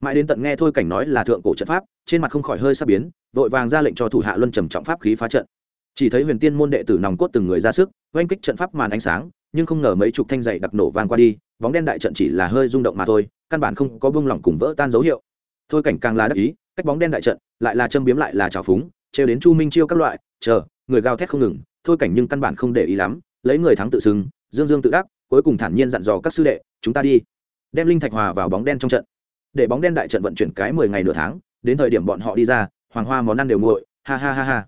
Mãi đến tận nghe thôi cảnh nói là thượng cổ trận pháp, trên mặt không khỏi hơi sắp biến, vội vàng ra lệnh cho thủ hạ luân trầm trọng pháp khí phá trận chỉ thấy huyền tiên môn đệ tử nòng cốt từng người ra sức, oanh kích trận pháp màn ánh sáng, nhưng không ngờ mấy chục thanh dày đặc nổ vang qua đi, bóng đen đại trận chỉ là hơi rung động mà thôi, căn bản không có bông lỏng cùng vỡ tan dấu hiệu. Thôi cảnh càng là đắc ý, cách bóng đen đại trận, lại là châm biếm lại là trào phúng, trêu đến chu minh chiêu các loại, chờ, người gào thét không ngừng, thôi cảnh nhưng căn bản không để ý lắm, lấy người thắng tự xưng, dương dương tự đắc, cuối cùng thản nhiên dặn dò các sư đệ, chúng ta đi. Đem linh thạch hòa vào bóng đen trong trận. Để bóng đen đại trận vận chuyển cái mười ngày nửa tháng, đến thời điểm bọn họ đi ra, hoàng hoa món ăn đều nguội, ha ha ha ha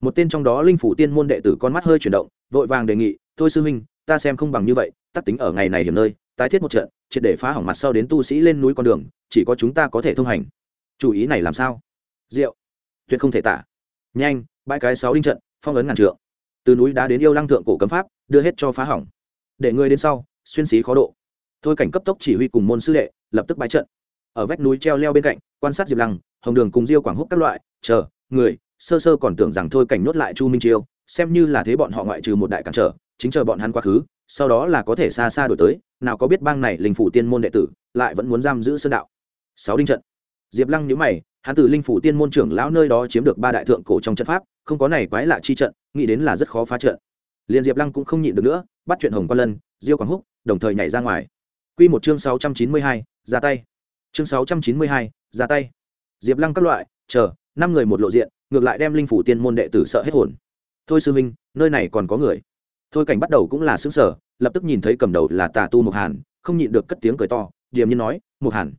một tên trong đó linh phủ tiên môn đệ tử con mắt hơi chuyển động, vội vàng đề nghị, thôi sư huynh, ta xem không bằng như vậy, tắc tính ở ngày này hiểm nơi, tái thiết một trận, triệt để phá hỏng mặt sau đến tu sĩ lên núi con đường, chỉ có chúng ta có thể thông hành. Chủ ý này làm sao? Diệu, tuyệt không thể tả. Nhanh, bãi cái sáu đinh trận, phong ấn ngàn trượng. Từ núi đá đến yêu lăng thượng cổ cấm pháp, đưa hết cho phá hỏng. Để người đến sau, xuyên xí khó độ. Thôi cảnh cấp tốc chỉ huy cùng môn sư đệ, lập tức bãi trận. Ở vách núi treo leo bên cạnh, quan sát diệp lăng, hồng đường cùng diêu quảng húc các loại, chờ, người sơ sơ còn tưởng rằng thôi cảnh nhốt lại chu minh chiêu, xem như là thế bọn họ ngoại trừ một đại cản trở, chính chờ bọn hắn quá khứ, sau đó là có thể xa xa đổi tới, nào có biết bang này linh phủ tiên môn đệ tử, lại vẫn muốn giam giữ sơn đạo. Sáu đinh trận. Diệp lăng nhữ mày, hắn từ linh phủ tiên môn trưởng lão nơi đó chiếm được ba đại thượng cổ trong trận pháp, không có này quái lạ chi trận, nghĩ đến là rất khó phá trận. Liền diệp lăng cũng không nhịn được nữa, bắt chuyện hồng quan lân, diêu quảng húc, đồng thời nhảy ra ngoài. Quy một chương sáu trăm chín mươi hai, ra tay. Chương sáu trăm chín mươi hai, ra tay. Diệp lăng các loại, chờ, năm người một lộ diện ngược lại đem linh phủ tiên môn đệ tử sợ hết hồn. Thôi sư minh nơi này còn có người. Thôi cảnh bắt đầu cũng là xứng sở lập tức nhìn thấy cầm đầu là tà tu mục hàn, không nhịn được cất tiếng cười to, điềm nhiên nói mục hàn,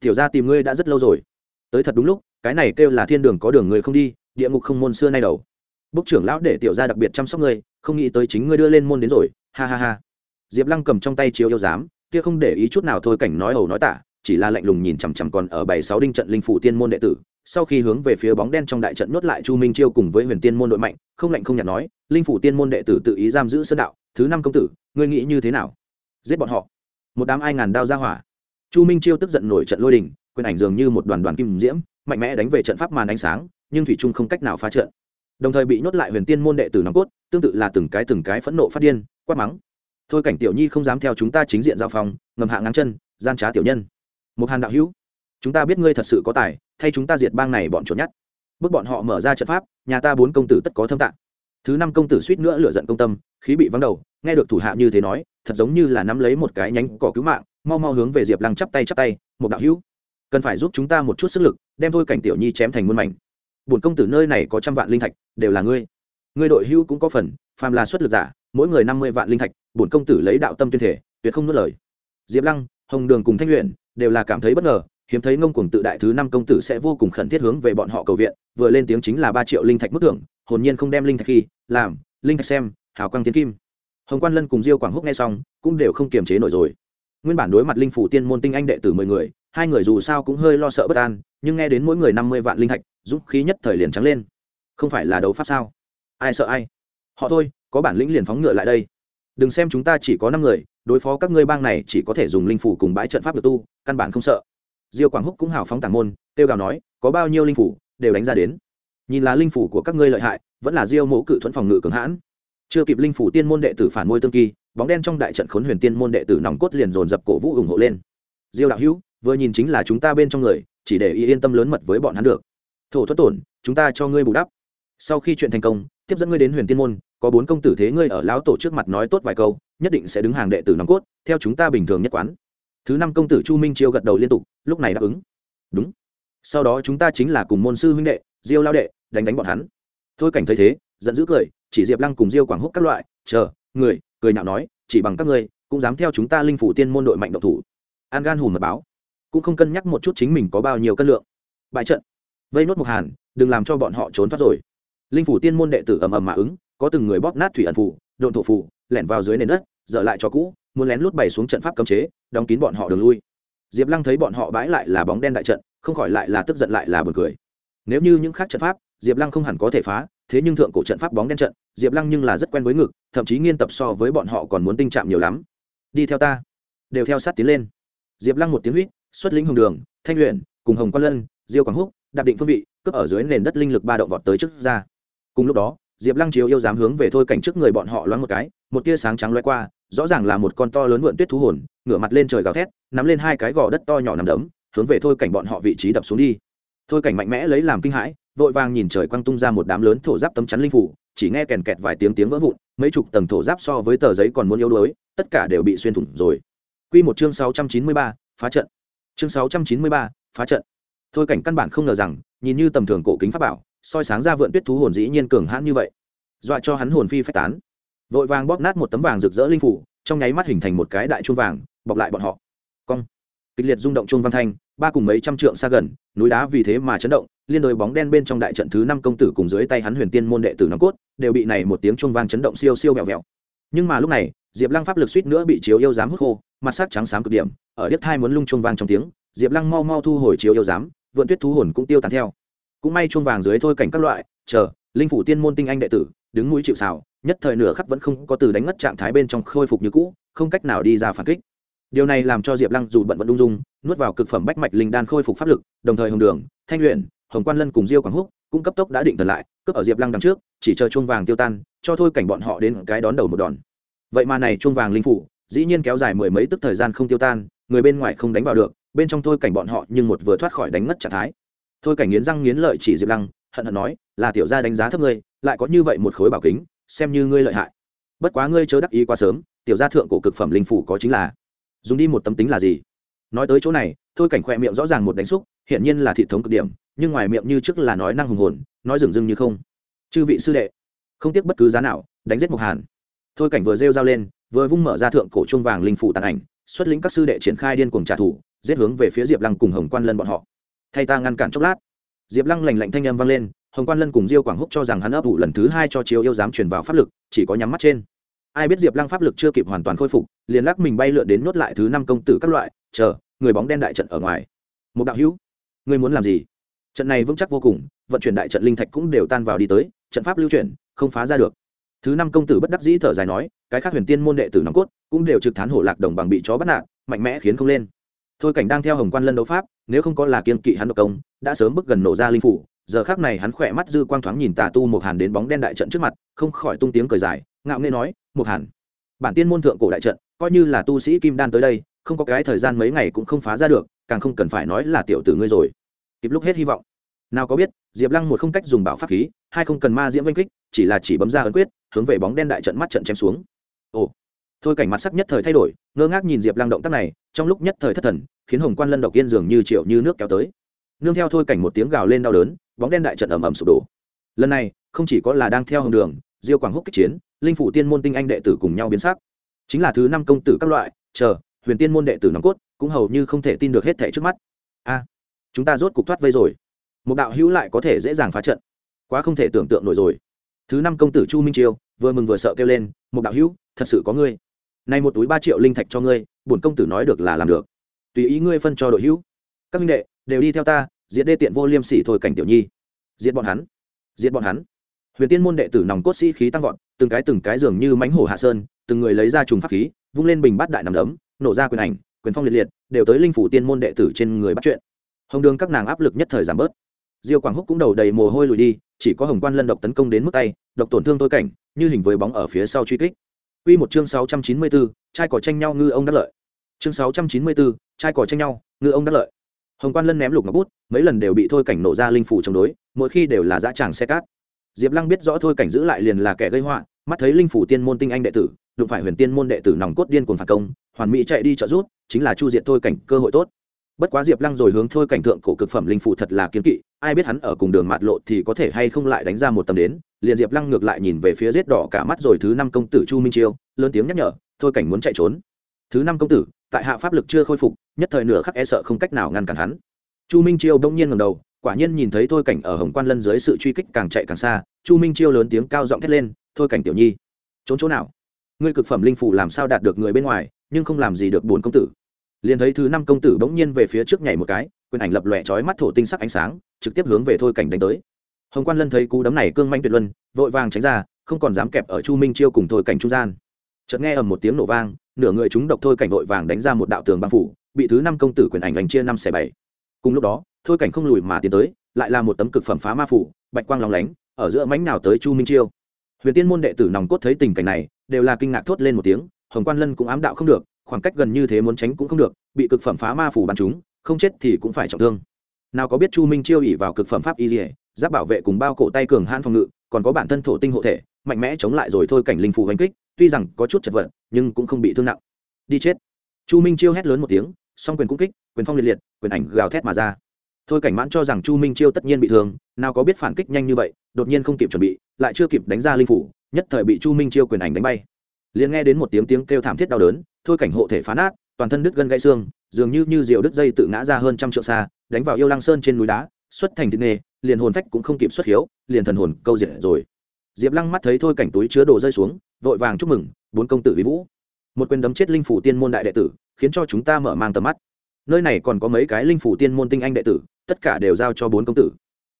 tiểu ra tìm ngươi đã rất lâu rồi. Tới thật đúng lúc, cái này kêu là thiên đường có đường người không đi, địa ngục không môn xưa nay đầu bốc trưởng lão để tiểu ra đặc biệt chăm sóc ngươi, không nghĩ tới chính ngươi đưa lên môn đến rồi, ha ha ha. Diệp lăng cầm trong tay chiếu yêu giám, kia không để ý chút nào thôi cảnh nói ẩu nói tả, chỉ là lạnh lùng nhìn chằm chằm còn ở bảy sáu đinh trận linh phủ tiên môn đệ tử sau khi hướng về phía bóng đen trong đại trận nhốt lại chu minh chiêu cùng với huyền tiên môn đội mạnh, không lạnh không nhạt nói, linh phủ tiên môn đệ tử tự ý giam giữ sơn đạo, thứ năm công tử, ngươi nghĩ như thế nào? Giết bọn họ. Một đám ai ngàn đao ra hỏa. Chu minh chiêu tức giận nổi trận lôi đình, quyền ảnh dường như một đoàn đoàn kim diễm, mạnh mẽ đánh về trận pháp màn ánh sáng, nhưng thủy trung không cách nào phá trận. Đồng thời bị nhốt lại huyền tiên môn đệ tử nòng cốt, tương tự là từng cái từng cái phẫn nộ phát điên, quát mắng. Thôi cảnh tiểu nhi không dám theo chúng ta chính diện giao phòng ngầm hạ ngang chân, gian trá tiểu nhân. Một hàn đạo hữu chúng ta biết ngươi thật sự có tài, thay chúng ta diệt bang này bọn trốn nhát. bước bọn họ mở ra trận pháp, nhà ta bốn công tử tất có thâm tạng. Thứ năm công tử suýt nữa lựa giận công tâm, khí bị vắng đầu, nghe được thủ hạ như thế nói, thật giống như là nắm lấy một cái nhánh cỏ cứu mạng, mau mau hướng về diệp lăng chắp tay chắp tay, một đạo hữu, cần phải giúp chúng ta một chút sức lực, đem thôi cảnh tiểu nhi chém thành muôn mảnh. Bổn công tử nơi này có trăm vạn linh thạch, đều là ngươi. Ngươi đội hữu cũng có phần, phàm là xuất lực giả, mỗi người năm mươi vạn linh thạch, bổn công tử lấy đạo tâm tuyên thể, tuyệt không nuốt lời. Diệp lăng, hồng đường cùng thanh luyện đều là cảm thấy bất ngờ hiếm thấy ngông cuồng tự đại thứ năm công tử sẽ vô cùng khẩn thiết hướng về bọn họ cầu viện, vừa lên tiếng chính là ba triệu linh thạch mức thưởng, hồn nhiên không đem linh thạch khi, làm, linh thạch xem, hào quang tiến kim. Hồng quan lân cùng diêu quảng húc nghe xong, cũng đều không kiềm chế nổi rồi. Nguyên bản đối mặt linh phủ tiên môn tinh anh đệ tử mười người, hai người dù sao cũng hơi lo sợ bất an, nhưng nghe đến mỗi người năm mươi vạn linh thạch giúp khí nhất thời liền trắng lên. Không phải là đấu pháp sao? Ai sợ ai? Họ thôi, có bản lĩnh liền phóng ngựa lại đây. Đừng xem chúng ta chỉ có năm người, đối phó các ngươi bang này chỉ có thể dùng linh phủ cùng bãi trận pháp được tu, căn bản không sợ diêu quảng húc cũng hào phóng tàng môn tiêu gào nói, có bao nhiêu linh phủ, đều đánh ra đến. Nhìn là linh phủ của các ngươi lợi hại, vẫn là diêu mộ cự thuẫn phòng ngự cường hãn. Chưa kịp linh phủ tiên môn đệ tử phản môi tương kỳ, bóng đen trong đại trận khốn huyền tiên môn đệ tử nòng cốt liền dồn dập cổ vũ ủng hộ lên. Diêu đạo hữu, vừa nhìn chính là chúng ta bên trong người, chỉ để ý yên tâm lớn mật với bọn hắn được. Thổ thoát tổn, chúng ta cho ngươi bù đắp. Sau khi chuyện thành công, tiếp dẫn ngươi đến huyền tiên môn, có bốn công tử thế ngươi ở lão tổ trước mặt nói tốt vài câu, nhất định sẽ đứng hàng đệ tử nòng cốt, theo chúng ta bình thường nhất quán thứ năm công tử chu minh chiêu gật đầu liên tục, lúc này đáp ứng. Đúng. Sau đó chúng ta chính là cùng môn sư huynh đệ, diêu lao đệ, đánh đánh bọn hắn. Thôi cảnh thấy thế, giận dữ cười, chỉ diệp lăng cùng diêu quảng húc các loại, chờ, người, cười nhạo nói, chỉ bằng các ngươi, cũng dám theo chúng ta linh phủ tiên môn đội mạnh độc thủ. An gan hùm mật báo. Cũng không cân nhắc một chút chính mình có bao nhiêu cân lượng. Bại trận. Vây nốt một hàn, đừng làm cho bọn họ trốn thoát rồi. Linh phủ tiên môn đệ tử ầm ầm mà ứng, có từng người bóp nát thủy ẩn phủ, độn thổ phủ, lẻn vào dưới nền đất dở lại cho cũ, muốn lén lút bày xuống trận pháp cấm chế, đóng kín bọn họ đường lui. Diệp lăng thấy bọn họ bãi lại là bóng đen đại trận, không khỏi lại là tức giận lại là buồn cười. Nếu như những khác trận pháp, diệp lăng không hẳn có thể phá, thế nhưng thượng cổ trận pháp bóng đen trận, diệp lăng nhưng là rất quen với ngực, thậm chí nghiên tập so với bọn họ còn muốn tinh trạng nhiều lắm. Đi theo ta. Đều theo sát tiến lên. Diệp lăng một tiếng huýt, xuất lĩnh hồng đường, thanh luyện cùng hồng quan lân, diêu quảng húc, đạp định phương vị, cướp ở dưới nền đất linh lực ba động vọt tới trước ra. Cùng lúc đó, diệp lăng chiếu yêu dám hướng về thôi cảnh trước người bọn họ loáng một cái, một tia sáng trắng loay qua rõ ràng là một con to lớn vượn tuyết thú hồn ngửa mặt lên trời gào thét nắm lên hai cái gò đất to nhỏ nằm đấm hướng về thôi cảnh bọn họ vị trí đập xuống đi thôi cảnh mạnh mẽ lấy làm kinh hãi vội vàng nhìn trời quăng tung ra một đám lớn thổ giáp tấm chắn linh phủ chỉ nghe kèn kẹt vài tiếng tiếng vỡ vụn mấy chục tầng thổ giáp so với tờ giấy còn muốn yếu đuối tất cả đều bị xuyên thủng rồi Quy một chương 693, phá trận. Chương 693, phá trận. Thôi cảnh căn bản không ngờ rằng, nhìn như tầm thường cổ kính pháp bảo, soi sáng ra vượn tuyết thú hồn dĩ nhiên cường hãn như vậy. Dọa cho hắn hồn phi phách tán. Vội vàng bóp nát một tấm vàng rực rỡ linh phủ, trong nháy mắt hình thành một cái đại chuông vàng, bọc lại bọn họ. Cong. Kịch liệt rung động chuông văn thanh, ba cùng mấy trăm trượng xa gần, núi đá vì thế mà chấn động, liên đối bóng đen bên trong đại trận thứ năm công tử cùng dưới tay hắn huyền tiên môn đệ tử nòng cốt, đều bị này một tiếng chuông vang chấn động siêu siêu vẹo vẹo. Nhưng mà lúc này, Diệp Lăng pháp lực suýt nữa bị chiếu yêu dám hút khô, mặt sắc trắng xám cực điểm ở điếc thai muốn lung chuông vàng trong tiếng diệp lăng mau mau thu hồi chiếu yêu giám vượn tuyết thú hồn cũng tiêu tán theo cũng may chuông vàng dưới thôi cảnh các loại chờ linh phủ tiên môn tinh anh đệ tử đứng mũi chịu xào nhất thời nửa khắc vẫn không có từ đánh ngất trạng thái bên trong khôi phục như cũ, không cách nào đi ra phản kích. Điều này làm cho diệp lăng dù bận vẫn đung dung, nuốt vào cực phẩm bách mạch linh đan khôi phục pháp lực, đồng thời hồng đường, thanh luyện hồng quan lân cùng diêu quảng húc cũng cấp tốc đã định thần lại, cướp ở diệp lăng đằng trước, chỉ chờ chuông vàng tiêu tan, cho thôi cảnh bọn họ đến cái đón đầu một đòn. Vậy mà này chuông vàng linh phủ, dĩ nhiên kéo dài mười mấy tức thời gian không tiêu tan, người bên ngoài không đánh vào được, bên trong thôi cảnh bọn họ nhưng một vừa thoát khỏi đánh ngất trạng thái. Thôi cảnh nghiến răng nghiến lợi chỉ diệp lăng hận hận nói, là tiểu gia đánh giá thấp ngươi, lại có như vậy một khối bảo kính, xem như ngươi lợi hại. Bất quá ngươi chớ đắc ý quá sớm, tiểu gia thượng cổ cực phẩm linh phủ có chính là, dùng đi một tấm tính là gì? Nói tới chỗ này, thôi cảnh khoe miệng rõ ràng một đánh xúc hiện nhiên là thị thống cực điểm, nhưng ngoài miệng như trước là nói năng hùng hồn, nói dừng dưng như không. Chư vị sư đệ, không tiếc bất cứ giá nào, đánh giết một hàn. Thôi cảnh vừa rêu dao lên, vừa vung mở ra thượng cổ trung vàng linh phủ tàn ảnh, xuất lĩnh các sư đệ triển khai điên cuồng trả thù, giết hướng về phía diệp lăng cùng hồng quan lân bọn họ. Thay ta ngăn cản chốc lát diệp lăng lành lạnh thanh âm vang lên, hồng quan lân cùng diêu quảng húc cho rằng hắn ấp ủ lần thứ hai cho chiếu yêu dám truyền vào pháp lực, chỉ có nhắm mắt trên. Ai biết diệp lăng pháp lực chưa kịp hoàn toàn khôi phục, liền lắc mình bay lượn đến nốt lại thứ năm công tử các loại, chờ, người bóng đen đại trận ở ngoài. Một đạo hữu, ngươi muốn làm gì? Trận này vững chắc vô cùng, vận chuyển đại trận linh thạch cũng đều tan vào đi tới, trận pháp lưu chuyển, không phá ra được. Thứ năm công tử bất đắc dĩ thở dài nói, cái khác huyền tiên môn đệ tử nòng cốt, cũng đều trực thán hổ lạc đồng bằng bị chó bắt nạt, mạnh mẽ khiến không lên thôi cảnh đang theo hồng quan lân đấu pháp, nếu không có là kiên kỵ hắn độc công, đã sớm bước gần nổ ra linh phủ. Giờ khác này hắn khỏe mắt dư quang thoáng nhìn tà tu một hàn đến bóng đen đại trận trước mặt, không khỏi tung tiếng cười dài, ngạo nghê nói một hàn, bản tiên môn thượng cổ đại trận, coi như là tu sĩ kim đan tới đây, không có cái thời gian mấy ngày cũng không phá ra được, càng không cần phải nói là tiểu tử ngươi rồi. Kịp lúc hết hy vọng. Nào có biết, diệp lăng một không cách dùng bảo pháp khí, hai không cần ma diễm vanh kích, chỉ là chỉ bấm ra ấn quyết, hướng về bóng đen đại trận mắt trận chém xuống. Ồ. Thôi cảnh mặt sắc nhất thời thay đổi ngơ ngác nhìn diệp lăng động tác này, trong lúc nhất thời thất thần, khiến hồng quan lân độc yên dường như triệu như nước kéo tới. Nương theo thôi cảnh một tiếng gào lên đau đớn, bóng đen đại trận ầm ầm sụp đổ. Lần này, không chỉ có là đang theo hồng đường, diêu quảng húc kích chiến, linh phủ tiên môn tinh anh đệ tử cùng nhau biến sắc. Chính là thứ năm công tử các loại, chờ, huyền tiên môn đệ tử nòng cốt, cũng hầu như không thể tin được hết thẻ trước mắt. A, chúng ta rốt cục thoát vây rồi. Một đạo hữu lại có thể dễ dàng phá trận. Quá không thể tưởng tượng nổi rồi. Thứ năm công tử chu minh chiêu, vừa mừng vừa sợ kêu lên, một đạo hữu, thật sự có ngươi nay một túi ba triệu linh thạch cho ngươi, bổn công tử nói được là làm được. Tùy ý ngươi phân cho đội hữu. Các minh đệ, đều đi theo ta, diệt đê tiện vô liêm sỉ thôi cảnh tiểu nhi. Diệt bọn hắn. Diệt bọn hắn. Huyền tiên môn đệ tử nòng cốt sĩ khí tăng vọt, từng cái từng cái dường như mánh hổ hạ sơn, từng người lấy ra trùng pháp khí, vung lên bình bát đại nằm đấm, nổ ra quyền ảnh, quyền phong liệt liệt, đều tới linh phủ tiên môn đệ tử trên người bắt chuyện. Hồng đường các nàng áp lực nhất thời giảm bớt. Diêu quảng húc cũng đầu đầy mồ hôi lùi đi, chỉ có hồng quan lân độc tấn công đến mức tay, độc tổn thương thôi cảnh, như hình với bóng ở phía sau truy kích. Quy một chương 694, trai cỏ tranh nhau ngư ông đắc lợi. Chương 694, trai cỏ tranh nhau, ngư ông đắc lợi. Hồng Quan Lân ném lục ngọc bút, mấy lần đều bị thôi cảnh nổ ra linh phủ chống đối, mỗi khi đều là dã tràng xe cát. Diệp Lăng biết rõ thôi cảnh giữ lại liền là kẻ gây họa, mắt thấy linh phủ tiên môn tinh anh đệ tử, đụng phải huyền tiên môn đệ tử nòng cốt điên cuồng phản công, hoàn mỹ chạy đi trợ giúp, chính là chu diệt thôi cảnh cơ hội tốt. Bất quá Diệp Lăng rồi hướng thôi cảnh thượng cổ cực phẩm linh phủ thật là kiên kỵ, ai biết hắn ở cùng đường mạt lộ thì có thể hay không lại đánh ra một tầm đến. Liền diệp lăng ngược lại nhìn về phía giết đỏ cả mắt rồi thứ năm công tử chu minh chiêu, lớn tiếng nhắc nhở, thôi cảnh muốn chạy trốn. Thứ năm công tử, tại hạ pháp lực chưa khôi phục, nhất thời nửa khắc e sợ không cách nào ngăn cản hắn. Chu minh chiêu đông nhiên ngầm đầu, quả nhiên nhìn thấy thôi cảnh ở hồng quan lân dưới sự truy kích càng chạy càng xa. Chu minh chiêu lớn tiếng cao giọng thét lên, thôi cảnh tiểu nhi, trốn chỗ nào? Ngươi cực phẩm linh phủ làm sao đạt được người bên ngoài, nhưng không làm gì được bốn công tử. Liền thấy thứ năm công tử bỗng nhiên về phía trước nhảy một cái, quyền ảnh lập lòe trói mắt thổ tinh sắc ánh sáng trực tiếp hướng về thôi cảnh đánh tới. Hồng quan lân thấy cú đấm này cương manh tuyệt luân, vội vàng tránh ra, không còn dám kẹp ở chu minh chiêu cùng thôi cảnh trung gian. Chợt nghe ầm một tiếng nổ vang, nửa người chúng độc thôi cảnh vội vàng đánh ra một đạo tường băng phủ, bị thứ năm công tử quyền ảnh đánh chia năm xẻ bảy. Cùng lúc đó, thôi cảnh không lùi mà tiến tới, lại là một tấm cực phẩm phá ma phủ, bạch quang lóng lánh, ở giữa mánh nào tới chu minh chiêu. Huyền tiên môn đệ tử nòng cốt thấy tình cảnh này, đều là kinh ngạc thốt lên một tiếng, hồng quan lân cũng ám đạo không được, khoảng cách gần như thế muốn tránh cũng không được, bị cực phẩm phá ma phủ bắn chúng không chết thì cũng phải trọng thương nào có biết chu minh chiêu ỉ vào cực phẩm pháp y dỉa giáp bảo vệ cùng bao cổ tay cường han phòng ngự, còn có bản thân thổ tinh hộ thể, mạnh mẽ chống lại rồi thôi cảnh linh phù hành kích, tuy rằng có chút chật vật, nhưng cũng không bị thương nặng. Đi chết. Chu minh chiêu hét lớn một tiếng, song quyền cung kích, quyền phong liệt liệt, quyền ảnh gào thét mà ra. Thôi cảnh mãn cho rằng chu minh chiêu tất nhiên bị thương, nào có biết phản kích nhanh như vậy, đột nhiên không kịp chuẩn bị, lại chưa kịp đánh ra linh phủ nhất thời bị chu minh chiêu quyền ảnh đánh bay. Liền nghe đến một tiếng tiếng kêu thảm thiết đau đớn, thôi cảnh hộ thể phá nát, toàn thân đứt gân gãy xương dường như như diều đứt dây tự ngã ra hơn trăm triệu xa, đánh vào yêu lăng sơn trên núi đá, xuất thành thịt nghề, liền hồn phách cũng không kịp xuất hiếu, liền thần hồn câu diệt rồi. Diệp lăng mắt thấy thôi cảnh túi chứa đồ rơi xuống, vội vàng chúc mừng, bốn công tử vi vũ. Một quyền đấm chết linh phủ tiên môn đại đệ tử, khiến cho chúng ta mở mang tầm mắt. Nơi này còn có mấy cái linh phủ tiên môn tinh anh đệ tử, tất cả đều giao cho bốn công tử.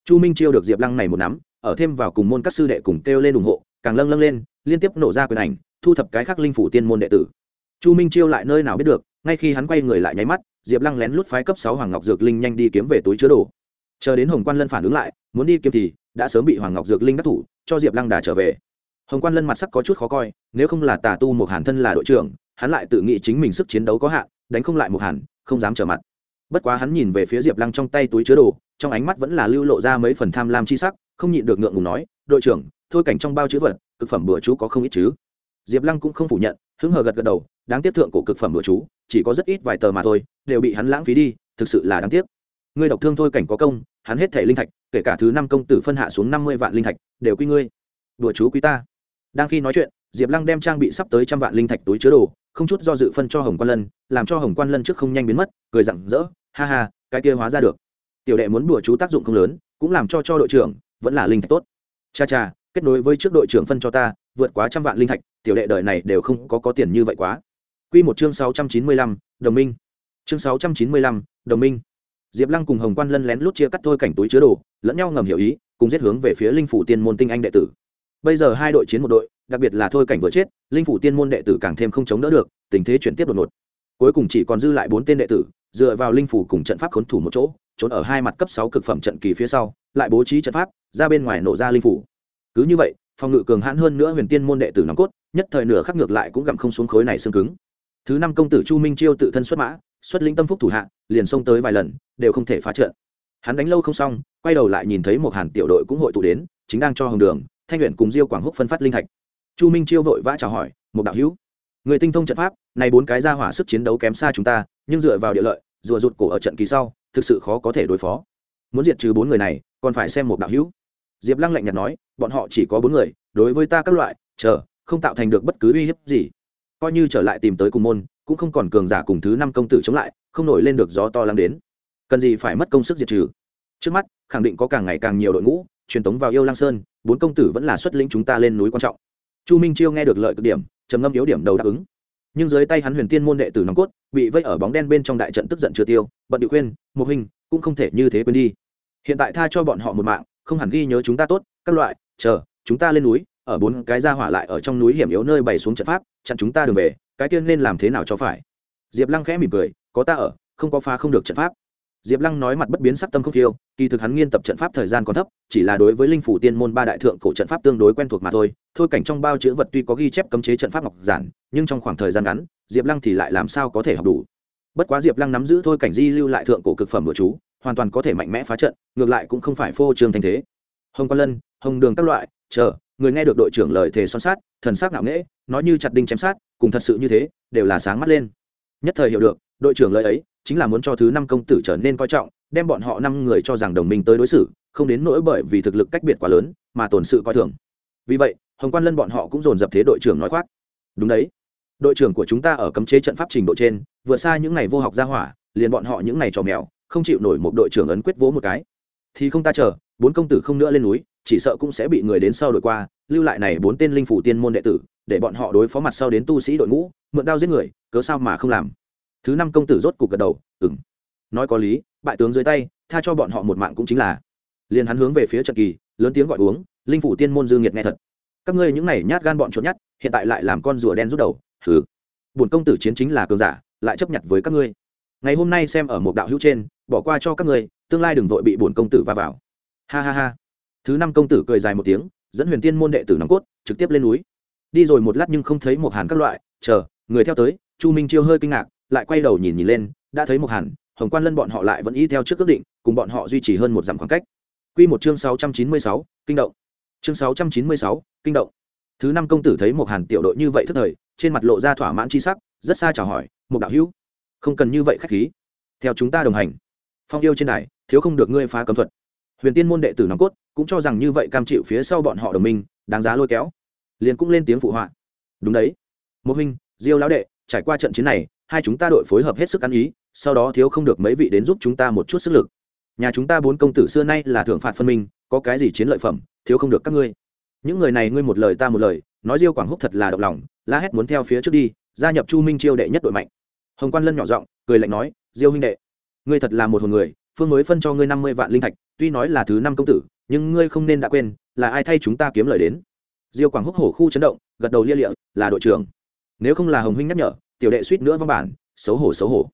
Chu minh chiêu được diệp lăng này một nắm, ở thêm vào cùng môn các sư đệ cùng kêu lên ủng hộ, càng lâng lâng lên, liên tiếp nổ ra quyền ảnh, thu thập cái khác linh phủ tiên môn đệ tử. Chu minh chiêu lại nơi nào biết được ngay khi hắn quay người lại nháy mắt, diệp lăng lén lút phái cấp sáu hoàng ngọc dược linh nhanh đi kiếm về túi chứa đồ. Chờ đến hồng quan lân phản ứng lại, muốn đi kiếm thì, đã sớm bị hoàng ngọc dược linh đắc thủ, cho diệp lăng đà trở về. Hồng quan lân mặt sắc có chút khó coi, nếu không là tà tu một hàn thân là đội trưởng, hắn lại tự nghĩ chính mình sức chiến đấu có hạn, đánh không lại một hàn, không dám trở mặt. Bất quá hắn nhìn về phía diệp lăng trong tay túi chứa đồ, trong ánh mắt vẫn là lưu lộ ra mấy phần tham lam chi sắc, không nhịn được ngượng ngùng nói, đội trưởng, thôi cảnh trong bao chữ vật, cực phẩm bữa chú có không ít chứ? Diệp lăng cũng không phủ nhận, hứng hờ gật gật đầu, đáng tiếc thượng của cực phẩm bữa chú chỉ có rất ít vài tờ mà thôi, đều bị hắn lãng phí đi, thực sự là đáng tiếc. Ngươi độc thương thôi cảnh có công, hắn hết thể linh thạch, kể cả thứ năm công tử phân hạ xuống năm mươi vạn linh thạch, đều quy ngươi. Đùa chú quý ta. Đang khi nói chuyện, diệp lăng đem trang bị sắp tới trăm vạn linh thạch túi chứa đồ, không chút do dự phân cho hồng quan lân, làm cho hồng quan lân trước không nhanh biến mất, cười rặng rỡ, ha ha, cái kia hóa ra được. Tiểu đệ muốn đùa chú tác dụng không lớn, cũng làm cho cho đội trưởng, vẫn là linh thạch tốt. Cha cha, kết nối với trước đội trưởng phân cho ta, vượt quá trăm vạn linh thạch, tiểu đệ đời này đều không có có tiền như vậy quá. Quy một chương sáu trăm chín mươi lăm, đồng minh. Chương sáu trăm chín mươi lăm, đồng minh. Diệp lăng cùng hồng quan lân lén lút chia cắt thôi cảnh túi chứa đồ, lẫn nhau ngầm hiểu ý, cùng giết hướng về phía linh phủ tiên môn tinh anh đệ tử. Bây giờ hai đội chiến một đội, đặc biệt là thôi cảnh vừa chết, linh phủ tiên môn đệ tử càng thêm không chống đỡ được, tình thế chuyển tiếp đột ngột. Cuối cùng chỉ còn dư lại bốn tên đệ tử, dựa vào linh phủ cùng trận pháp khốn thủ một chỗ, trốn ở hai mặt cấp sáu cực phẩm trận kỳ phía sau, lại bố trí trận pháp, ra bên ngoài nổ ra linh phủ. Cứ như vậy, phòng ngự cường hãn hơn nữa huyền tiên môn đệ tử nòng cốt, nhất thời nửa khắc ngược lại cũng gặm không xuống khối này xương cứng thứ năm công tử chu minh chiêu tự thân xuất mã, xuất linh tâm phúc thủ hạ, liền xông tới vài lần, đều không thể phá trận. Hắn đánh lâu không xong, quay đầu lại nhìn thấy một hàn tiểu đội cũng hội tụ đến, chính đang cho hồng đường, thanh luyện cùng diêu quảng húc phân phát linh thạch. Chu minh chiêu vội vã chào hỏi một đạo hữu, người tinh thông trận pháp, này bốn cái ra hỏa sức chiến đấu kém xa chúng ta, nhưng dựa vào địa lợi, rùa rụt cổ ở trận kỳ sau, thực sự khó có thể đối phó. Muốn diệt trừ bốn người này, còn phải xem một đạo hữu. Diệp lăng lạnh nhạt nói, bọn họ chỉ có bốn người, đối với ta các loại, chờ, không tạo thành được bất cứ uy hiếp gì coi như trở lại tìm tới cùng môn, cũng không còn cường giả cùng thứ năm công tử chống lại, không nổi lên được gió to lắng đến. Cần gì phải mất công sức diệt trừ? Trước mắt, khẳng định có càng ngày càng nhiều đội ngũ, truyền tống vào yêu lang sơn, bốn công tử vẫn là xuất lĩnh chúng ta lên núi quan trọng. Chu minh chiêu nghe được lợi cực điểm, trầm ngâm yếu điểm đầu đáp ứng. Nhưng dưới tay hắn huyền tiên môn đệ tử nòng cốt, bị vây ở bóng đen bên trong đại trận tức giận chưa tiêu, bận điệu khuyên một hình cũng không thể như thế quên đi. Hiện tại tha cho bọn họ một mạng, không hẳn ghi nhớ chúng ta tốt, các loại, chờ, chúng ta lên núi ở bốn cái ra hỏa lại ở trong núi hiểm yếu nơi bày xuống trận pháp, chặn chúng ta đường về, cái tiên nên làm thế nào cho phải? Diệp lăng khẽ mỉm cười, có ta ở, không có phá không được trận pháp. Diệp lăng nói mặt bất biến sắc tâm không khiêu kỳ thực hắn nghiên tập trận pháp thời gian còn thấp, chỉ là đối với linh phủ tiên môn ba đại thượng cổ trận pháp tương đối quen thuộc mà thôi. Thôi cảnh trong bao chữ vật tuy có ghi chép cấm chế trận pháp ngọc giản, nhưng trong khoảng thời gian ngắn, diệp lăng thì lại làm sao có thể học đủ. Bất quá diệp lăng nắm giữ thôi cảnh di lưu lại thượng cổ cực phẩm của chú, hoàn toàn có thể mạnh mẽ phá trận, ngược lại cũng không phải phô trương thanh thế. Hồng quan lân, hồng đường các loại, chờ người nghe được đội trưởng lời thề son sát thần sắc ngạo nghễ, nói như chặt đinh chém sát, cùng thật sự như thế, đều là sáng mắt lên. Nhất thời hiểu được, đội trưởng lời ấy, chính là muốn cho thứ năm công tử trở nên coi trọng, đem bọn họ năm người cho rằng đồng minh tới đối xử, không đến nỗi bởi vì thực lực cách biệt quá lớn, mà tổn sự coi thường. Vì vậy, hồng quan lân bọn họ cũng dồn dập thế đội trưởng nói khoác. Đúng đấy. Đội trưởng của chúng ta ở cấm chế trận pháp trình độ trên vượt xa những ngày vô học gia hỏa, liền bọn họ những ngày trò mèo, không chịu nổi một đội trưởng ấn quyết vỗ một cái. Thì không ta chờ, bốn công tử không nữa lên núi chỉ sợ cũng sẽ bị người đến sau đổi qua, lưu lại này bốn tên linh phủ tiên môn đệ tử, để bọn họ đối phó mặt sau đến tu sĩ đội ngũ, mượn đao giết người, cớ sao mà không làm. Thứ năm công tử rốt cục gật đầu ừng nói có lý, bại tướng dưới tay, tha cho bọn họ một mạng cũng chính là. Liền hắn hướng về phía trận kỳ, lớn tiếng gọi uống, linh phủ tiên môn dương nghiệt nghe thật. Các ngươi những này nhát gan bọn trốn nhát, hiện tại lại làm con rùa đen rút đầu, hừ. Bổn công tử chiến chính là cường giả, lại chấp nhận với các ngươi. Ngày hôm nay xem ở một đạo hữu trên, bỏ qua cho các ngươi, tương lai đừng vội bị bổn công tử va vào. Ha ha ha thứ năm công tử cười dài một tiếng dẫn huyền tiên môn đệ tử nòng cốt trực tiếp lên núi đi rồi một lát nhưng không thấy một hàn các loại chờ người theo tới chu minh chiêu hơi kinh ngạc lại quay đầu nhìn nhìn lên đã thấy một hàn hồng quan lân bọn họ lại vẫn y theo trước ước định cùng bọn họ duy trì hơn một dặm khoảng cách Quy một chương sáu trăm chín mươi sáu, kinh động. Chương sáu trăm chín mươi sáu, kinh động. Thứ năm công tử thấy một Hàn tiểu đội như vậy thức thời, trên mặt lộ ra thỏa mãn chi sắc, rất xa chào hỏi, "Một đạo hữu, không cần như vậy khách khí, theo chúng ta đồng hành." Phong yêu trên đài, thiếu không được ngươi phá cấm thuật. Huyền Tiên môn đệ tử nòng cốt, cũng cho rằng như vậy cam chịu phía sau bọn họ đồng minh, đáng giá lôi kéo. Liền cũng lên tiếng phụ họa. "Đúng đấy. Một huynh, Diêu lão đệ, trải qua trận chiến này, hai chúng ta đội phối hợp hết sức ăn ý, sau đó thiếu không được mấy vị đến giúp chúng ta một chút sức lực nhà chúng ta bốn công tử xưa nay là thượng phạt phân minh có cái gì chiến lợi phẩm thiếu không được các ngươi những người này ngươi một lời ta một lời nói diêu quảng húc thật là động lòng la hét muốn theo phía trước đi gia nhập chu minh chiêu đệ nhất đội mạnh hồng quan lân nhỏ giọng cười lạnh nói diêu huynh đệ ngươi thật là một hồn người phương mới phân cho ngươi năm mươi vạn linh thạch, tuy nói là thứ năm công tử, nhưng ngươi không nên đã quên, là ai thay chúng ta kiếm lời đến. Diêu quảng húc hổ khu chấn động, gật đầu lia lịa, là đội trưởng. Nếu không là hồng huynh nhắc nhở, tiểu đệ suýt nữa văng bản, xấu hổ xấu hổ.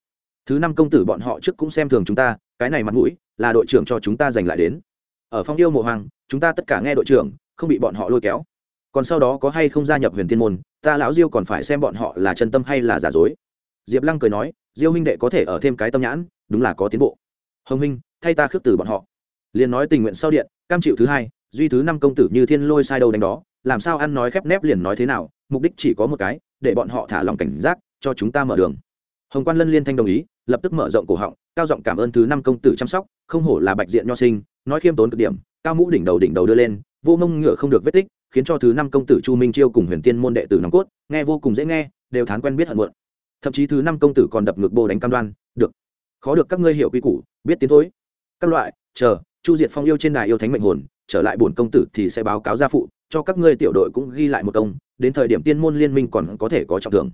Thứ năm công tử bọn họ trước cũng xem thường chúng ta, cái này mặt mũi, là đội trưởng cho chúng ta giành lại đến. Ở phong yêu mộ hoàng, chúng ta tất cả nghe đội trưởng, không bị bọn họ lôi kéo. Còn sau đó có hay không gia nhập huyền tiên môn, ta lão diêu còn phải xem bọn họ là chân tâm hay là giả dối. Diệp lăng cười nói, diêu huynh đệ có thể ở thêm cái tâm nhãn, đúng là có tiến bộ hồng huynh, thay ta khước từ bọn họ. Liền nói tình nguyện sau điện, cam chịu thứ hai, duy thứ năm công tử như thiên lôi sai đầu đánh đó, làm sao ăn nói khép nép liền nói thế nào, mục đích chỉ có một cái, để bọn họ thả lòng cảnh giác, cho chúng ta mở đường. Hồng quan lân liên thanh đồng ý, lập tức mở rộng cổ họng, cao giọng cảm ơn thứ năm công tử chăm sóc, không hổ là bạch diện nho sinh, nói khiêm tốn cực điểm, cao mũ đỉnh đầu đỉnh đầu đưa lên, vô mông ngựa không được vết tích, khiến cho thứ năm công tử chu minh chiêu cùng huyền tiên môn đệ tử nòng cốt, nghe vô cùng dễ nghe, đều thán quen biết hận muộn. Thậm chí thứ năm công tử còn đập ngược bô đánh cam đoan, được, khó được các ngươi hiểu quy củ biết tiến thối. Các loại, chờ, chu diệt phong yêu trên đài yêu thánh mệnh hồn, trở lại bổn công tử thì sẽ báo cáo gia phụ, cho các ngươi tiểu đội cũng ghi lại một công, đến thời điểm tiên môn liên minh còn có thể có trọng thưởng.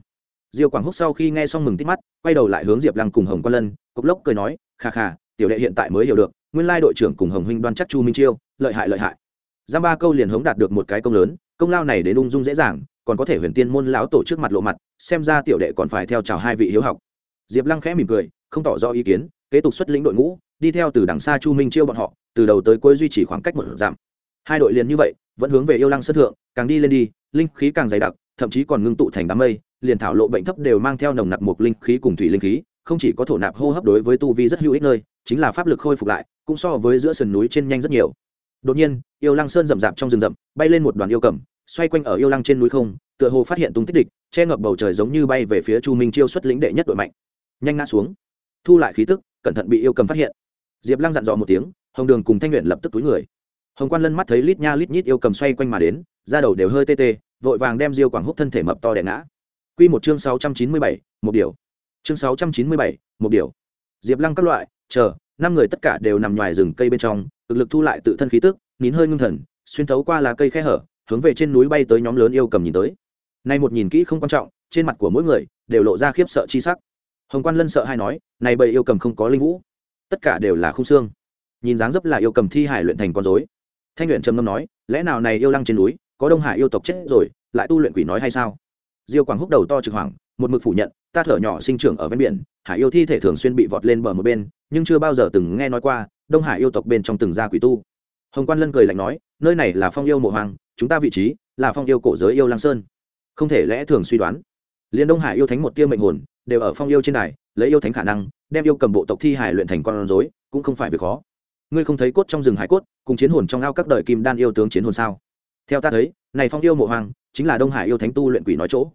Diêu quảng húc sau khi nghe xong mừng tít mắt, quay đầu lại hướng diệp lăng cùng hồng quan lân cốc lốc cười nói, kha kha, tiểu đệ hiện tại mới hiểu được, nguyên lai đội trưởng cùng hồng huynh đoan chắc chu minh chiêu, lợi hại lợi hại. Giam ba câu liền hống đạt được một cái công lớn, công lao này đến ung dung dễ dàng, còn có thể huyền tiên môn lão tổ trước mặt lộ mặt, xem ra tiểu đệ còn phải theo chào hai vị hiếu học. Diệp lăng khẽ mỉm cười, không tỏ rõ ý kiến kế tục xuất lĩnh đội ngũ, đi theo từ đằng xa chu minh chiêu bọn họ, từ đầu tới cuối duy trì khoảng cách một giảm hai đội liền như vậy, vẫn hướng về yêu lăng sân thượng, càng đi lên đi, linh khí càng dày đặc, thậm chí còn ngưng tụ thành đám mây, liền thảo lộ bệnh thấp đều mang theo nồng nặc mục linh khí cùng thủy linh khí, không chỉ có thổ nạp hô hấp đối với tu vi rất hữu ích nơi, chính là pháp lực khôi phục lại, cũng so với giữa sườn núi trên nhanh rất nhiều. Đột nhiên, yêu lăng sơn rậm rạp trong rừng rậm, bay lên một đoàn yêu cầm, xoay quanh ở yêu lăng trên núi không, tựa hồ phát hiện tung tích địch, che ngập bầu trời giống như bay về phía chu minh chiêu xuất lĩnh đệ nhất đội mạnh. Nhanh ngã xuống, thu lại khí tức cẩn thận bị yêu cầm phát hiện diệp lăng dặn dò một tiếng hồng đường cùng thanh nguyện lập tức túi người hồng quan lân mắt thấy lít nha lít nhít yêu cầm xoay quanh mà đến da đầu đều hơi tê tê vội vàng đem diêu quảng húc thân thể mập to đè ngã Quy một chương 697, một điều. Chương 697, một điều. Diệp Lăng các loại, chờ, năm người tất cả đều nằm ngoài rừng cây bên trong, thực lực thu lại tự thân khí tức, nín hơi ngưng thần, xuyên thấu qua lá cây khe hở, hướng về trên núi bay tới nhóm lớn yêu cầm nhìn tới. Nay một nhìn kỹ không quan trọng, trên mặt của mỗi người đều lộ ra khiếp sợ chi sắc. Hồng Quan Lân sợ hai nói, này bầy yêu cầm không có linh vũ, tất cả đều là khung xương. Nhìn dáng dấp là yêu cầm thi hải luyện thành con rối. Thanh luyện trầm ngâm nói, lẽ nào này yêu lăng trên núi, có Đông Hải yêu tộc chết rồi, lại tu luyện quỷ nói hay sao? diêu quảng húc đầu to trực hoàng một mực phủ nhận ta thở nhỏ sinh trưởng ở ven biển hải yêu thi thể thường xuyên bị vọt lên bờ một bên nhưng chưa bao giờ từng nghe nói qua đông hải yêu tộc bên trong từng gia quỷ tu hồng quan lân cười lạnh nói nơi này là phong yêu mộ hoàng chúng ta vị trí là phong yêu cổ giới yêu lang sơn không thể lẽ thường suy đoán liền đông hải yêu thánh một tiêu mệnh hồn đều ở phong yêu trên này lấy yêu thánh khả năng, đem yêu cầm bộ tộc thi hải luyện thành con rối, cũng không phải việc khó. Ngươi không thấy cốt trong rừng hải cốt, cùng chiến hồn trong ao các đời kim đan yêu tướng chiến hồn sao? Theo ta thấy, này phong yêu mộ hoàng chính là đông hải yêu thánh tu luyện quỷ nói chỗ.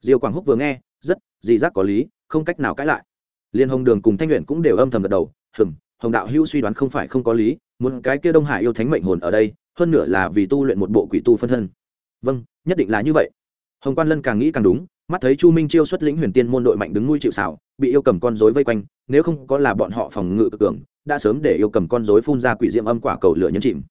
Diêu quảng húc vừa nghe, rất, dị giác có lý, không cách nào cãi lại. Liên hồng đường cùng thanh luyện cũng đều âm thầm gật đầu hừng hồng đạo hữu suy đoán không phải không có lý, muốn cái kia đông hải yêu thánh mệnh hồn ở đây, hơn nữa là vì tu luyện một bộ quỷ tu phân thân. Vâng nhất định là như vậy. Hồng quan lân càng nghĩ càng đúng mắt thấy chu minh chiêu xuất lĩnh huyền tiên môn đội mạnh đứng nuôi chịu xảo, bị yêu cầm con dối vây quanh, nếu không có là bọn họ phòng ngự cực cường, đã sớm để yêu cầm con dối phun ra quỷ diệm âm quả cầu lửa nhấn chìm.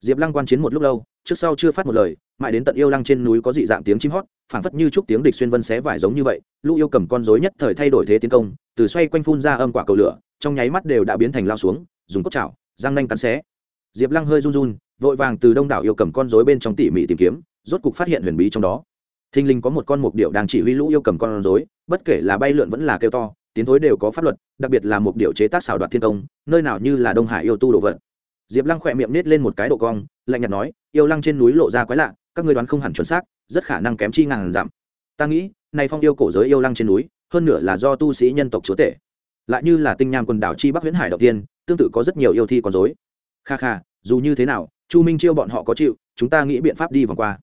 Diệp lăng quan chiến một lúc lâu, trước sau chưa phát một lời, mãi đến tận yêu lăng trên núi có dị dạng tiếng chim hót, phảng phất như chúc tiếng địch xuyên vân xé vải giống như vậy, lũ yêu cầm con dối nhất thời thay đổi thế tiến công, từ xoay quanh phun ra âm quả cầu lửa, trong nháy mắt đều đã biến thành lao xuống, dùng cốt chảo, răng nanh cắn xé. Diệp lăng hơi run run, vội vàng từ đông đảo yêu cầm con dối bên trong tỉ mỉ tìm kiếm, rốt cục phát hiện huyền bí trong đó thình Linh có một con mục điệu đang chỉ huy lũ yêu cầm con rối, bất kể là bay lượn vẫn là kêu to, tiến thối đều có pháp luật, đặc biệt là mục điệu chế tác xảo đoạt thiên công, nơi nào như là đông hải yêu tu đồ vật. Diệp lăng khỏe miệng nết lên một cái độ cong, lạnh nhạt nói, yêu lăng trên núi lộ ra quái lạ, các người đoán không hẳn chuẩn xác, rất khả năng kém chi ngàn giảm ta nghĩ nay phong yêu cổ giới yêu lăng trên núi, hơn nửa là do tu sĩ nhân tộc chúa tể, lại như là tinh nham quần đảo chi bắc huyễn hải đầu tiên, tương tự có rất nhiều yêu thi con dối kha kha, dù như thế nào, chu minh chiêu bọn họ có chịu, chúng ta nghĩ biện pháp đi vòng qua.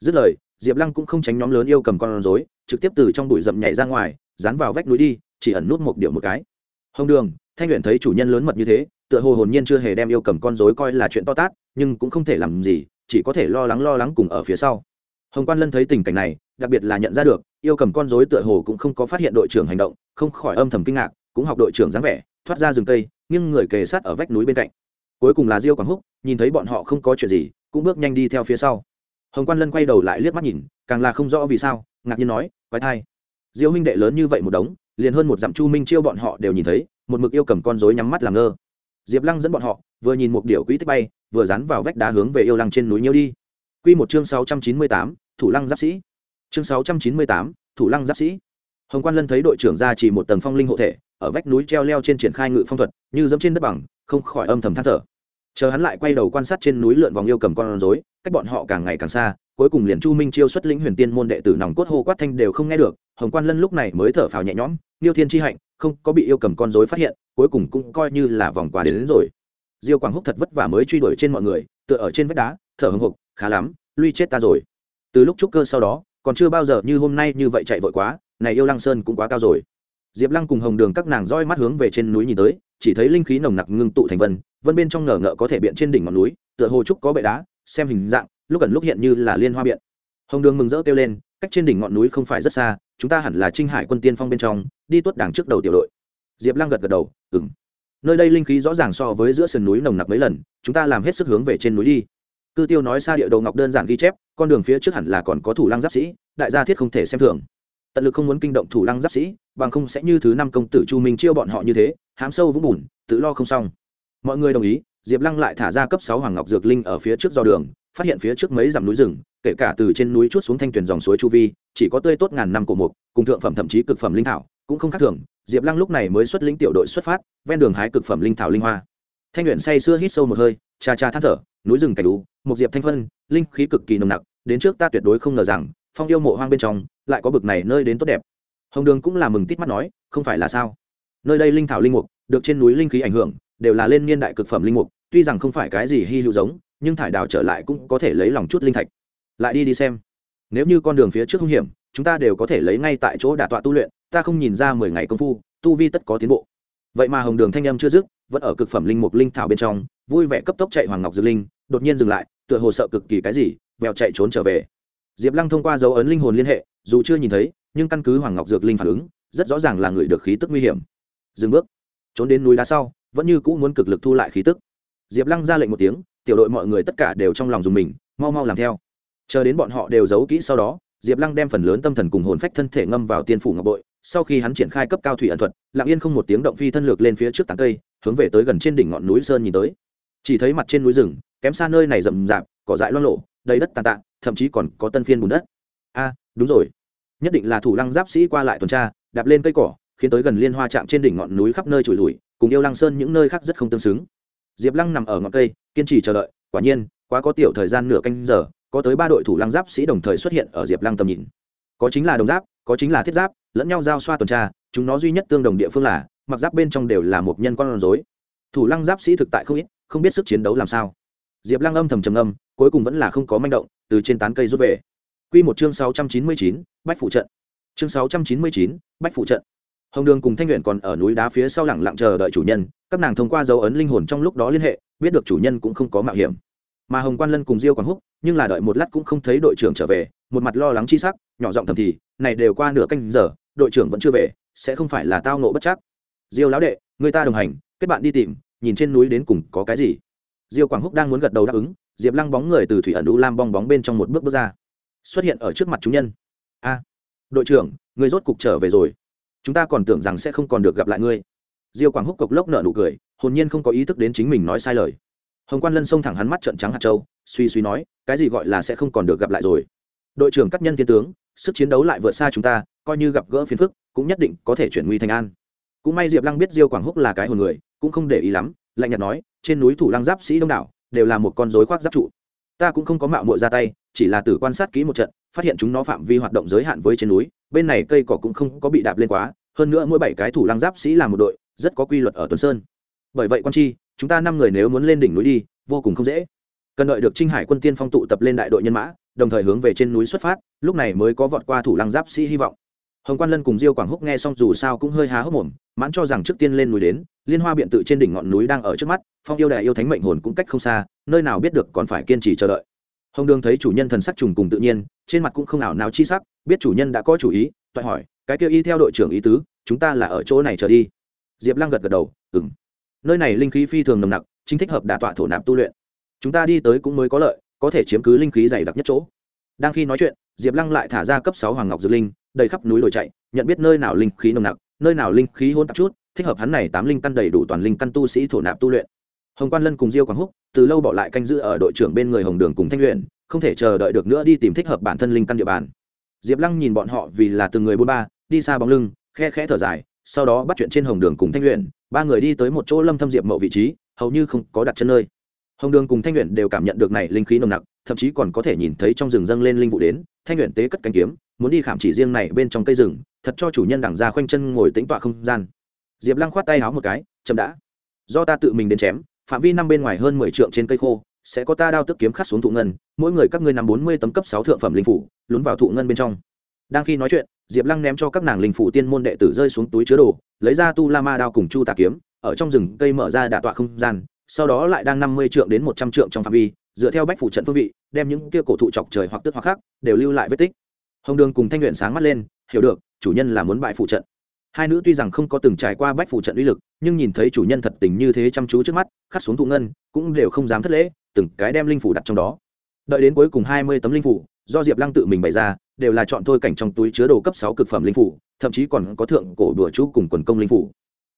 Dứt lời diệp lăng cũng không tránh nhóm lớn yêu cầm con rối, trực tiếp từ trong bụi rậm nhảy ra ngoài, dán vào vách núi đi, chỉ ẩn nút một điệu một cái. Hồng đường, thanh luyện thấy chủ nhân lớn mật như thế, tựa hồ hồn nhiên chưa hề đem yêu cầm con rối coi là chuyện to tát, nhưng cũng không thể làm gì, chỉ có thể lo lắng lo lắng cùng ở phía sau. Hồng quan lân thấy tình cảnh này, đặc biệt là nhận ra được, yêu cầm con rối tựa hồ cũng không có phát hiện đội trưởng hành động, không khỏi âm thầm kinh ngạc, cũng học đội trưởng dáng vẻ, thoát ra rừng cây nhưng người kề sát ở vách núi bên cạnh. Cuối cùng là diêu quảng húc, nhìn thấy bọn họ không có chuyện gì, cũng bước nhanh đi theo phía sau hồng quan lân quay đầu lại liếc mắt nhìn, càng là không rõ vì sao, ngạc nhiên nói, quái thai, diêu huynh đệ lớn như vậy một đống, liền hơn một dặm chu minh chiêu bọn họ đều nhìn thấy, một mực yêu cầm con rối nhắm mắt làm ngơ. Diệp lăng dẫn bọn họ, vừa nhìn một điệu quỹ tích bay, vừa dán vào vách đá hướng về yêu lăng trên núi nhiêu đi. Q một chương sáu trăm chín mươi tám, thủ lăng giáp sĩ. Chương sáu trăm chín mươi tám, thủ lăng giáp sĩ. Hồng quan lân thấy đội trưởng ra chỉ một tầng phong linh hộ thể, ở vách núi treo leo trên triển khai ngự phong thuật, như dẫm trên đất bằng, không khỏi âm thầm than thở chờ hắn lại quay đầu quan sát trên núi lượn vòng yêu cầm con rối cách bọn họ càng ngày càng xa cuối cùng liền chu minh chiêu xuất lĩnh huyền tiên môn đệ tử nòng cốt hô quát thanh đều không nghe được hồng quan lân lúc này mới thở phào nhẹ nhõm niêu thiên tri hạnh không có bị yêu cầm con dối phát hiện cuối cùng cũng coi như là vòng quà đến, đến rồi. Diêu quảng húc thật vất vả mới truy đuổi trên mọi người tựa ở trên vách đá thở hồng hộc khá lắm lui chết ta rồi. Từ lúc trúc cơ sau đó còn chưa bao giờ như hôm nay như vậy chạy vội quá này yêu lăng sơn cũng quá cao rồi diệp lăng cùng hồng đường các nàng roi mắt hướng về trên núi nhìn tới, chỉ thấy linh khí nồng nặc ngưng tụ thành vân vân bên trong ngờ ngợ có thể biện trên đỉnh ngọn núi, tựa hồ trúc có bệ đá, xem hình dạng, lúc ẩn lúc hiện như là liên hoa biện. Hồng đường mừng rỡ kêu lên, cách trên đỉnh ngọn núi không phải rất xa, chúng ta hẳn là trinh hải quân tiên phong bên trong, đi tuốt đảng trước đầu tiểu đội. Diệp lăng gật gật đầu ừng nơi đây linh khí rõ ràng so với giữa sườn núi nồng nặc mấy lần, chúng ta làm hết sức hướng về trên núi đi. Cư tiêu nói xa địa đầu ngọc đơn giản ghi chép, con đường phía trước hẳn là còn có thủ lăng giáp sĩ, đại gia thiết không thể xem thường tận lực không muốn kinh động thủ lăng giáp sĩ, bằng không sẽ như thứ năm công tử chu minh chiêu bọn họ như thế, hám sâu vũng bùn, tự lo không xong. Mọi người đồng ý, diệp lăng lại thả ra cấp sáu hoàng ngọc dược linh ở phía trước do đường, phát hiện phía trước mấy dặm núi rừng, kể cả từ trên núi chút xuống thanh tuyền dòng suối chu vi, chỉ có tươi tốt ngàn năm cổ mục, cùng thượng phẩm thậm chí cực phẩm linh thảo, cũng không khác thường. Diệp lăng lúc này mới xuất lĩnh tiểu đội xuất phát, ven đường hái cực phẩm linh thảo linh hoa. Thanh luyện say sưa hít sâu một hơi, cha cha than thở, núi rừng cảnh đú một diệp thanh phân, linh khí cực kỳ nồng nặc, đến trước ta tuyệt đối không ngờ rằng phong yêu mộ hoang bên trong, lại có bực này nơi đến tốt đẹp. Hồng đường cũng là mừng tít mắt nói, không phải là sao? Nơi đây linh thảo linh mục, được trên núi linh khí ảnh hưởng, đều là lên niên đại cực phẩm linh mục, tuy rằng không phải cái gì hy hữu giống, nhưng thải đào trở lại cũng có thể lấy lòng chút linh thạch. Lại đi đi xem. Nếu như con đường phía trước hung hiểm, chúng ta đều có thể lấy ngay tại chỗ đả tọa tu luyện, ta không nhìn ra mười ngày công phu, tu vi tất có tiến bộ. Vậy mà hồng đường thanh âm chưa dứt, vẫn ở cực phẩm linh mục linh thảo bên trong, vui vẻ cấp tốc chạy hoàng ngọc dược linh, đột nhiên dừng lại, tựa hồ sợ cực kỳ cái gì, vèo chạy trốn trở về diệp lăng thông qua dấu ấn linh hồn liên hệ, dù chưa nhìn thấy, nhưng căn cứ hoàng ngọc dược linh phản ứng, rất rõ ràng là người được khí tức nguy hiểm. Dừng bước. Trốn đến núi đá sau, vẫn như cũ muốn cực lực thu lại khí tức. Diệp lăng ra lệnh một tiếng, tiểu đội mọi người tất cả đều trong lòng dùng mình, mau mau làm theo. Chờ đến bọn họ đều giấu kỹ sau đó, diệp lăng đem phần lớn tâm thần cùng hồn phách thân thể ngâm vào tiên phủ ngọc bội, sau khi hắn triển khai cấp cao thủy ẩn thuật, lặng yên không một tiếng động phi thân lược lên phía trước tảng cây, hướng về tới gần trên đỉnh ngọn núi sơn nhìn tới. Chỉ thấy mặt trên núi rừng, kém xa nơi này rậm rạp, cỏ dại loang lộ đầy đất tàn tạ, thậm chí còn có tân phiên bùn đất. A, đúng rồi. Nhất định là thủ lăng giáp sĩ qua lại tuần tra, đạp lên cây cỏ, khiến tới gần liên hoa chạm trên đỉnh ngọn núi khắp nơi trùi lùi, cùng yêu lăng sơn những nơi khác rất không tương xứng. Diệp lăng nằm ở ngọn cây, kiên trì chờ đợi, quả nhiên, quá có tiểu thời gian nửa canh giờ, có tới ba đội thủ lăng giáp sĩ đồng thời xuất hiện ở diệp lăng tầm nhìn. Có chính là đồng giáp, có chính là thiết giáp, lẫn nhau giao xoa tuần tra, chúng nó duy nhất tương đồng địa phương là, mặc giáp bên trong đều là một nhân con rối. Thủ lăng giáp sĩ thực tại không ít, không biết sức chiến đấu làm sao. Diệp lăng âm thầm trầm âm cuối cùng vẫn là không có manh động, từ trên tán cây rút về. Quy một chương sáu trăm chín mươi chín, bách phụ trận. Chương sáu trăm chín mươi chín, bách phụ trận. Hồng đường cùng thanh Uyển còn ở núi đá phía sau lẳng lặng chờ đợi chủ nhân, các nàng thông qua dấu ấn linh hồn trong lúc đó liên hệ, biết được chủ nhân cũng không có mạo hiểm. Mà hồng quan lân cùng diêu quảng húc, nhưng là đợi một lát cũng không thấy đội trưởng trở về, một mặt lo lắng chi sắc, nhỏ giọng thầm thì, này đều qua nửa canh giờ, đội trưởng vẫn chưa về, sẽ không phải là tao nộ bất trắc. diêu lão đệ, người ta đồng hành, kết bạn đi tìm, nhìn trên núi đến cùng có cái gì. Diêu quảng húc đang muốn gật đầu đáp ứng diệp lăng bóng người từ thủy ẩn u lam bong bóng bên trong một bước bước ra. Xuất hiện ở trước mặt chúng nhân. A, đội trưởng, người rốt cục trở về rồi. Chúng ta còn tưởng rằng sẽ không còn được gặp lại ngươi. Diêu quảng húc cộc lốc nở nụ cười, hồn nhiên không có ý thức đến chính mình nói sai lời. Hồng quan lân xông thẳng hắn mắt trận trắng hạt châu, suy suy nói, cái gì gọi là sẽ không còn được gặp lại rồi. Đội trưởng cắt nhân thiên tướng, sức chiến đấu lại vượt xa chúng ta, coi như gặp gỡ phiền phức, cũng nhất định có thể chuyển nguy thành an. Cũng may diệp lăng biết diêu quảng húc là cái hồn người, cũng không để ý lắm, lạnh nhạt nói, trên núi thủ lăng giáp sĩ đông đảo đều là một con rối khoác giáp trụ. Ta cũng không có mạo muội ra tay, chỉ là tử quan sát kỹ một trận, phát hiện chúng nó phạm vi hoạt động giới hạn với trên núi, bên này cây cỏ cũng không có bị đạp lên quá, hơn nữa mỗi bảy cái thủ lăng giáp sĩ làm một đội, rất có quy luật ở tuần sơn. Bởi vậy quan chi, chúng ta năm người nếu muốn lên đỉnh núi đi, vô cùng không dễ. Cần đợi được trinh hải quân tiên phong tụ tập lên đại đội nhân mã, đồng thời hướng về trên núi xuất phát, lúc này mới có vọt qua thủ lăng giáp sĩ hy vọng. Hồng quan lân cùng diêu quảng húc nghe xong dù sao cũng hơi há hốc mồm, mãn cho rằng trước tiên lên núi đến liên hoa biện tự trên đỉnh ngọn núi đang ở trước mắt, phong yêu đại yêu thánh mệnh hồn cũng cách không xa, nơi nào biết được còn phải kiên trì chờ đợi. Hồng đường thấy chủ nhân thần sắc trùng cùng tự nhiên, trên mặt cũng không ảo nào chi sắc, biết chủ nhân đã có chủ ý, toại hỏi, cái kêu y theo đội trưởng ý tứ, chúng ta là ở chỗ này chờ đi. Diệp lăng gật gật đầu ừng nơi này linh khí phi thường nồng nặc, chính thích hợp đả tọa thổ nạp tu luyện. Chúng ta đi tới cũng mới có lợi, có thể chiếm cứ linh khí dày đặc nhất chỗ. Đang khi nói chuyện, diệp lăng lại thả ra cấp sáu hoàng ngọc dược linh, đầy khắp núi đồi chạy, nhận biết nơi nào linh khí nồng nặc, nơi nào linh khí hôn tạp chút thích hợp hắn này tám linh căn đầy đủ toàn linh căn tu sĩ thổ nạp tu luyện. Hồng quan lân cùng diêu quảng húc, từ lâu bỏ lại canh giữ ở đội trưởng bên người hồng đường cùng thanh luyện không thể chờ đợi được nữa đi tìm thích hợp bản thân linh căn địa bàn. Diệp lăng nhìn bọn họ vì là từng người bôn ba, đi xa bóng lưng, khe khẽ thở dài, sau đó bắt chuyện trên hồng đường cùng thanh luyện ba người đi tới một chỗ lâm thâm diệp mậu vị trí, hầu như không có đặt chân nơi. Hồng đường cùng thanh luyện đều cảm nhận được này linh khí nồng nặc, thậm chí còn có thể nhìn thấy trong rừng dâng lên linh vụ đến, thanh luyện tế cất cánh kiếm, muốn đi khảm chỉ riêng này bên trong cây rừng, thật cho chủ nhân đằng ra khoanh chân ngồi tĩnh tọa không gian diệp lăng khoát tay háo một cái, chậm đã. Do ta tự mình đến chém, phạm vi năm bên ngoài hơn mười trượng trên cây khô, sẽ có ta đao tức kiếm khắc xuống thụ ngân, mỗi người các ngươi nằm bốn mươi tấm cấp sáu thượng phẩm linh phủ, lún vào thụ ngân bên trong. Đang khi nói chuyện, diệp lăng ném cho các nàng linh phủ tiên môn đệ tử rơi xuống túi chứa đồ, lấy ra tu la ma đao cùng chu tà kiếm, ở trong rừng cây mở ra đạ tọa không gian, sau đó lại đang năm mươi trượng đến một trăm trượng trong phạm vi, dựa theo bách phủ trận phương vị, đem những kia cổ thụ chọc trời hoặc tức hoặc khác, đều lưu lại vết tích. Hồng đường cùng thanh luyện sáng mắt lên, hiểu được, chủ nhân là muốn bại phụ trận hai nữ tuy rằng không có từng trải qua bách phủ trận uy lực, nhưng nhìn thấy chủ nhân thật tình như thế chăm chú trước mắt, khắc xuống thụ ngân, cũng đều không dám thất lễ, từng cái đem linh phủ đặt trong đó. Đợi đến cuối cùng hai mươi tấm linh phủ do diệp lăng tự mình bày ra, đều là chọn thôi cảnh trong túi chứa đồ cấp sáu cực phẩm linh phủ thậm chí còn có thượng cổ đùa chú cùng quần công linh phủ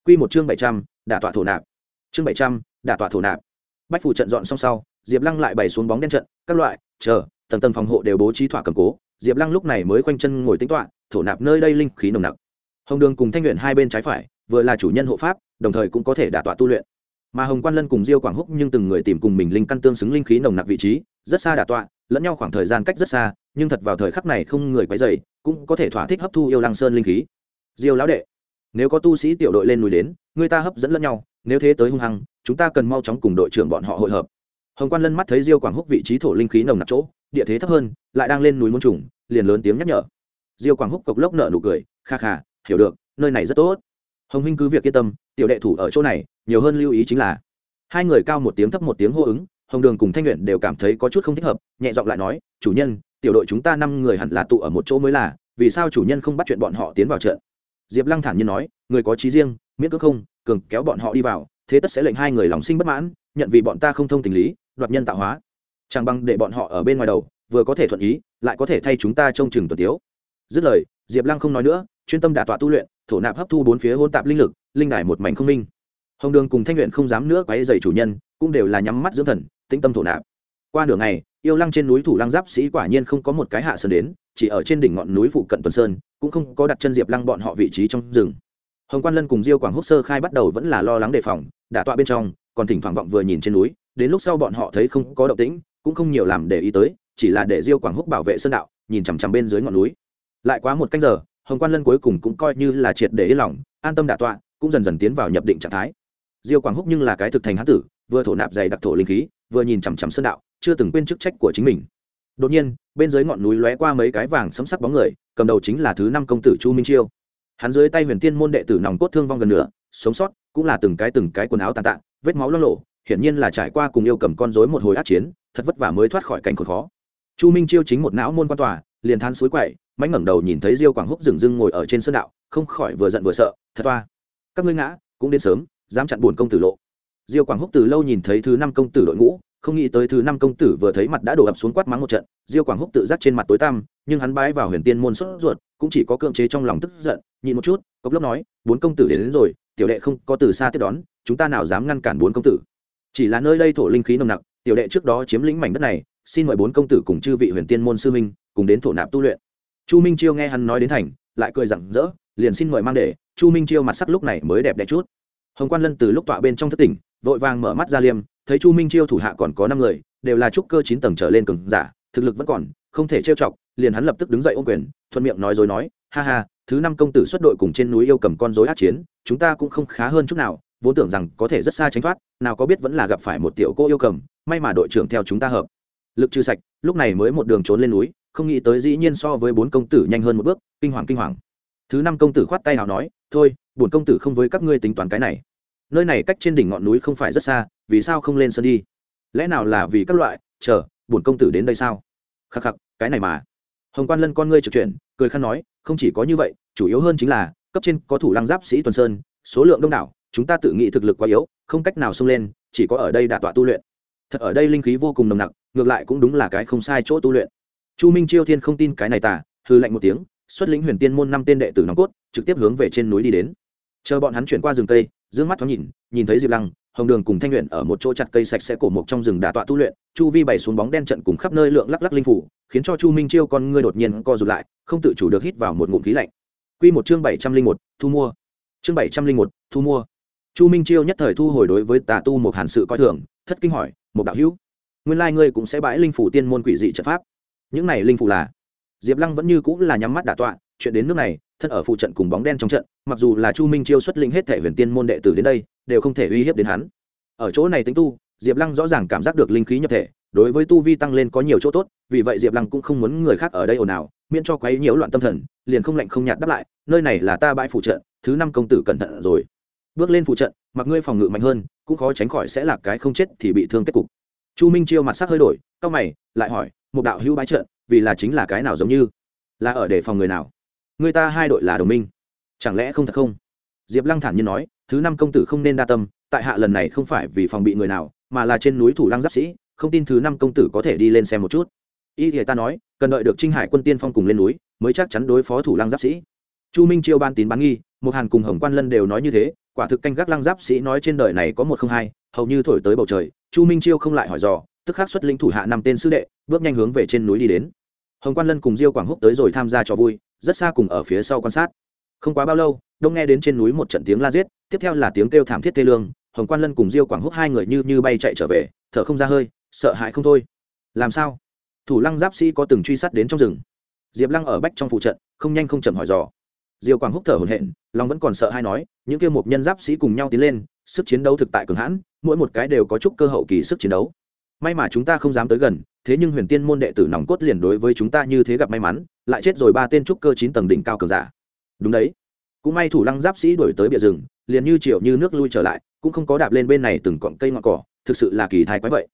q một chương bảy trăm, đả tọa thổ nạp. Chương bảy trăm, đả tọa thổ nạp. Bách phủ trận dọn xong sau, diệp lăng lại bày xuống bóng đen trận, các loại, chờ, tầng tầng phòng hộ đều bố trí thỏa cầm cố. Diệp lăng lúc này mới khoanh chân ngồi tính tọa thổ nạp nơi đây linh khí nồng nặc hồng đường cùng thanh luyện hai bên trái phải, vừa là chủ nhân hộ pháp, đồng thời cũng có thể đả tọa tu luyện. Mà hồng quan lân cùng diêu quảng húc nhưng từng người tìm cùng mình linh căn tương xứng linh khí nồng nặc vị trí, rất xa đả tọa, lẫn nhau khoảng thời gian cách rất xa, nhưng thật vào thời khắc này không người quấy dày cũng có thể thỏa thích hấp thu yêu lăng sơn linh khí. Diêu lão đệ, nếu có tu sĩ tiểu đội lên núi đến, người ta hấp dẫn lẫn nhau, nếu thế tới hung hăng, chúng ta cần mau chóng cùng đội trưởng bọn họ hội hợp. Hồng quan lân mắt thấy diêu quảng húc vị trí thổ linh khí nồng nặc chỗ, địa thế thấp hơn, lại đang lên núi muôn trùng, liền lớn tiếng nhắc nhở. Diêu quảng húc cộc lốc nợ nụ cười, kha kha hiểu được, nơi này rất tốt. Hồng huynh cứ việc yên tâm, tiểu đệ thủ ở chỗ này, nhiều hơn lưu ý chính là, hai người cao một tiếng thấp một tiếng hô ứng, hồng đường cùng thanh luyện đều cảm thấy có chút không thích hợp, nhẹ giọng lại nói, chủ nhân, tiểu đội chúng ta năm người hẳn là tụ ở một chỗ mới là, vì sao chủ nhân không bắt chuyện bọn họ tiến vào trận? Diệp lăng thản nhiên nói, người có trí riêng, miễn cưỡng không, cường kéo bọn họ đi vào, thế tất sẽ lệnh hai người lòng sinh bất mãn, nhận vì bọn ta không thông tình lý, đoạt nhân tạo hóa. Chẳng bằng để bọn họ ở bên ngoài đầu, vừa có thể thuận ý, lại có thể thay chúng ta trông chừng tuần tiếu. Dứt lời, diệp lăng không nói nữa chuyên tâm đả tọa tu luyện, thổ nạp hấp thu bốn phía hôn tạp linh lực, linh đài một mảnh không minh. Hồng đường cùng thanh luyện không dám nữa quáy dày chủ nhân, cũng đều là nhắm mắt dưỡng thần, tĩnh tâm thổ nạp. Qua nửa ngày, yêu lăng trên núi thủ lăng giáp sĩ quả nhiên không có một cái hạ sơn đến, chỉ ở trên đỉnh ngọn núi phụ cận tuần sơn, cũng không có đặt chân diệp lăng bọn họ vị trí trong rừng. Hồng quan lân cùng diêu quảng húc sơ khai bắt đầu vẫn là lo lắng đề phòng, đả tọa bên trong, còn thỉnh thoảng vọng vừa nhìn trên núi, đến lúc sau bọn họ thấy không có động tĩnh, cũng không nhiều làm để ý tới, chỉ là để diêu quảng húc bảo vệ sơn đạo, nhìn chằm chằm bên dưới ngọn núi. Lại quá một canh giờ hồng quan lân cuối cùng cũng coi như là triệt để yên lòng, an tâm đả tọa, cũng dần dần tiến vào nhập định trạng thái. Diêu quảng húc nhưng là cái thực thành hán tử, vừa thổ nạp dày đặc thổ linh khí, vừa nhìn chằm chằm sơn đạo, chưa từng quên chức trách của chính mình. Đột nhiên, bên dưới ngọn núi lóe qua mấy cái vàng sấm sắc bóng người, cầm đầu chính là thứ năm công tử chu minh chiêu. Hắn dưới tay huyền tiên môn đệ tử nòng cốt thương vong gần nửa, sống sót, cũng là từng cái từng cái quần áo tàn tạ, vết máu lo lộ hiển nhiên là trải qua cùng yêu cầm con rối một hồi át chiến, thật vất vả mới thoát khỏi cảnh khốn khó. Chu minh chiêu chính một não môn quan tòa, liền than suối quậy mánh ngẩng đầu nhìn thấy diêu quảng húc dừng dưng ngồi ở trên sơn đạo không khỏi vừa giận vừa sợ thật toa các ngươi ngã cũng đến sớm dám chặn buồn công tử lộ. Diêu quảng húc từ lâu nhìn thấy thứ năm công tử đội ngũ không nghĩ tới thứ năm công tử vừa thấy mặt đã đổ ập xuống quát mắng một trận diêu quảng húc tự giác trên mặt tối tăm nhưng hắn bái vào huyền tiên môn sốt ruột cũng chỉ có cưỡng chế trong lòng tức giận nhịn một chút cốc lốc nói bốn công tử đến, đến rồi tiểu đệ không có từ xa tiếp đón chúng ta nào dám ngăn cản bốn công tử? Chỉ là nơi đây thổ linh khí nồng nặc tiểu đệ trước đó chiếm lĩnh mảnh đất này xin mời bốn công tử cùng chư vị huyền tiên môn sư minh cùng đến thổ nạp tu luyện chu minh chiêu nghe hắn nói đến thành, lại cười rặng rỡ, liền xin mời mang để, chu minh chiêu mặt sắc lúc này mới đẹp đẽ chút. Hồng quan lân từ lúc tọa bên trong thất tỉnh, vội vàng mở mắt ra liêm, thấy chu minh chiêu thủ hạ còn có năm người, đều là trúc cơ chín tầng trở lên cường giả, thực lực vẫn còn, không thể trêu chọc, liền hắn lập tức đứng dậy ôm quyền, thuận miệng nói dối nói, ha ha, thứ năm công tử xuất đội cùng trên núi yêu cầm con dối át chiến, chúng ta cũng không khá hơn chút nào, vốn tưởng rằng có thể rất xa tránh thoát, nào có biết vẫn là gặp phải một tiểu cô yêu cầm, may mà đội trưởng theo chúng ta hợp. Lực trừ sạch, lúc này mới một đường trốn lên núi không nghĩ tới dĩ nhiên so với bốn công tử nhanh hơn một bước, kinh hoàng kinh hoàng. Thứ năm công tử khoát tay nào nói, thôi, bổn công tử không với các ngươi tính toán cái này. Nơi này cách trên đỉnh ngọn núi không phải rất xa, vì sao không lên sơn đi? Lẽ nào là vì các loại? Chờ, bổn công tử đến đây sao? Khắc khắc, cái này mà. Hồng quan lân con ngươi trực chuyển, cười khăn nói, không chỉ có như vậy, chủ yếu hơn chính là, cấp trên có thủ lăng giáp sĩ tuần sơn, số lượng đông đảo, chúng ta tự nghĩ thực lực quá yếu, không cách nào xông lên, chỉ có ở đây đả tọa tu luyện. Thật ở đây linh khí vô cùng nồng nặc, ngược lại cũng đúng là cái không sai chỗ tu luyện chu minh chiêu thiên không tin cái này tả hư lạnh một tiếng, xuất lĩnh huyền tiên môn năm tên đệ tử nòng cốt, trực tiếp hướng về trên núi đi đến. Chờ bọn hắn chuyển qua rừng cây d mắt thoáng nhìn nhìn thấy diệp lăng, hồng đường cùng thanh luyện ở một chỗ chặt cây sạch sẽ cổ mộc trong rừng đà tọa tu luyện, chu vi bày xuống bóng đen trận cùng khắp nơi lượng lắc lắc linh phủ, khiến cho chu minh chiêu con ngươi đột nhiên co rụt lại, không tự chủ được hít vào một ngụm khí lạnh. Q một chương bảy trăm linh một, thu mua. Chương bảy trăm linh một, thu mua. Chu minh chiêu nhất thời thu hồi đối với tà tu một hàn sự coi thường, thất kinh hỏi một đạo hữu, nguyên lai ngươi cũng sẽ bãi linh phủ tiên môn quỷ dị trận pháp? Những này linh phụ là? Diệp lăng vẫn như cũng là nhắm mắt đả tọa, chuyện đến nước này, thân ở phụ trận cùng bóng đen trong trận, mặc dù là chu minh chiêu xuất linh hết thể huyền tiên môn đệ tử đến đây, đều không thể uy hiếp đến hắn. Ở chỗ này tính tu, diệp lăng rõ ràng cảm giác được linh khí nhập thể, đối với tu vi tăng lên có nhiều chỗ tốt, vì vậy diệp lăng cũng không muốn người khác ở đây ồn ào, miễn cho quấy nhiễu loạn tâm thần, liền không lạnh không nhạt đáp lại, nơi này là ta bãi phụ trận, thứ năm công tử cẩn thận rồi. Bước lên phụ trận, mặc ngươi phòng ngự mạnh hơn, cũng khó tránh khỏi sẽ là cái không chết thì bị thương kết cục. Chu minh chiêu mặt sắc hơi đổi c mày, lại hỏi một đạo hữu bãi trận, vì là chính là cái nào giống như? Là ở để phòng người nào? Người ta hai đội là đồng minh. Chẳng lẽ không thật không? Diệp lăng thản nhiên nói, thứ năm công tử không nên đa tâm, tại hạ lần này không phải vì phòng bị người nào, mà là trên núi thủ lăng giáp sĩ, không tin thứ năm công tử có thể đi lên xem một chút. Y thì ta nói, cần đợi được trinh hải quân tiên phong cùng lên núi, mới chắc chắn đối phó thủ lăng giáp sĩ. Chu minh chiêu ban tín bán nghi, một hàn cùng hồng quan lân đều nói như thế, quả thực canh gác lăng giáp sĩ nói trên đời này có một không hai, hầu như thổi tới bầu trời. Chu minh chiêu không lại hỏi dò tức khắc xuất linh thủ hạ năm tên sư đệ, bước nhanh hướng về trên núi đi đến. Hồng quan lân cùng diêu quảng húc tới rồi tham gia cho vui, rất xa cùng ở phía sau quan sát. Không quá bao lâu, đông nghe đến trên núi một trận tiếng la giết, tiếp theo là tiếng kêu thảm thiết tê lương, hồng quan lân cùng diêu quảng húc hai người như như bay chạy trở về, thở không ra hơi, sợ hãi không thôi. Làm sao? Thủ lăng giáp sĩ có từng truy sát đến trong rừng. Diệp lăng ở bách trong phụ trận, không nhanh không chậm hỏi dò. Diêu quảng húc thở hổn hển, lòng vẫn còn sợ hay nói, những kia một nhân giáp sĩ cùng nhau tiến lên, sức chiến đấu thực tại cường hãn, mỗi một cái đều có chút cơ hậu kỳ sức chiến đấu may mà chúng ta không dám tới gần, thế nhưng huyền tiên môn đệ tử nòng cốt liền đối với chúng ta như thế gặp may mắn, lại chết rồi ba tên trúc cơ chín tầng đỉnh cao cường giả. Đúng đấy. Cũng may thủ lăng giáp sĩ đổi tới bìa rừng, liền như triệu như nước lui trở lại, cũng không có đạp lên bên này từng cọng cây ngọn cỏ, thực sự là kỳ thái quái vậy.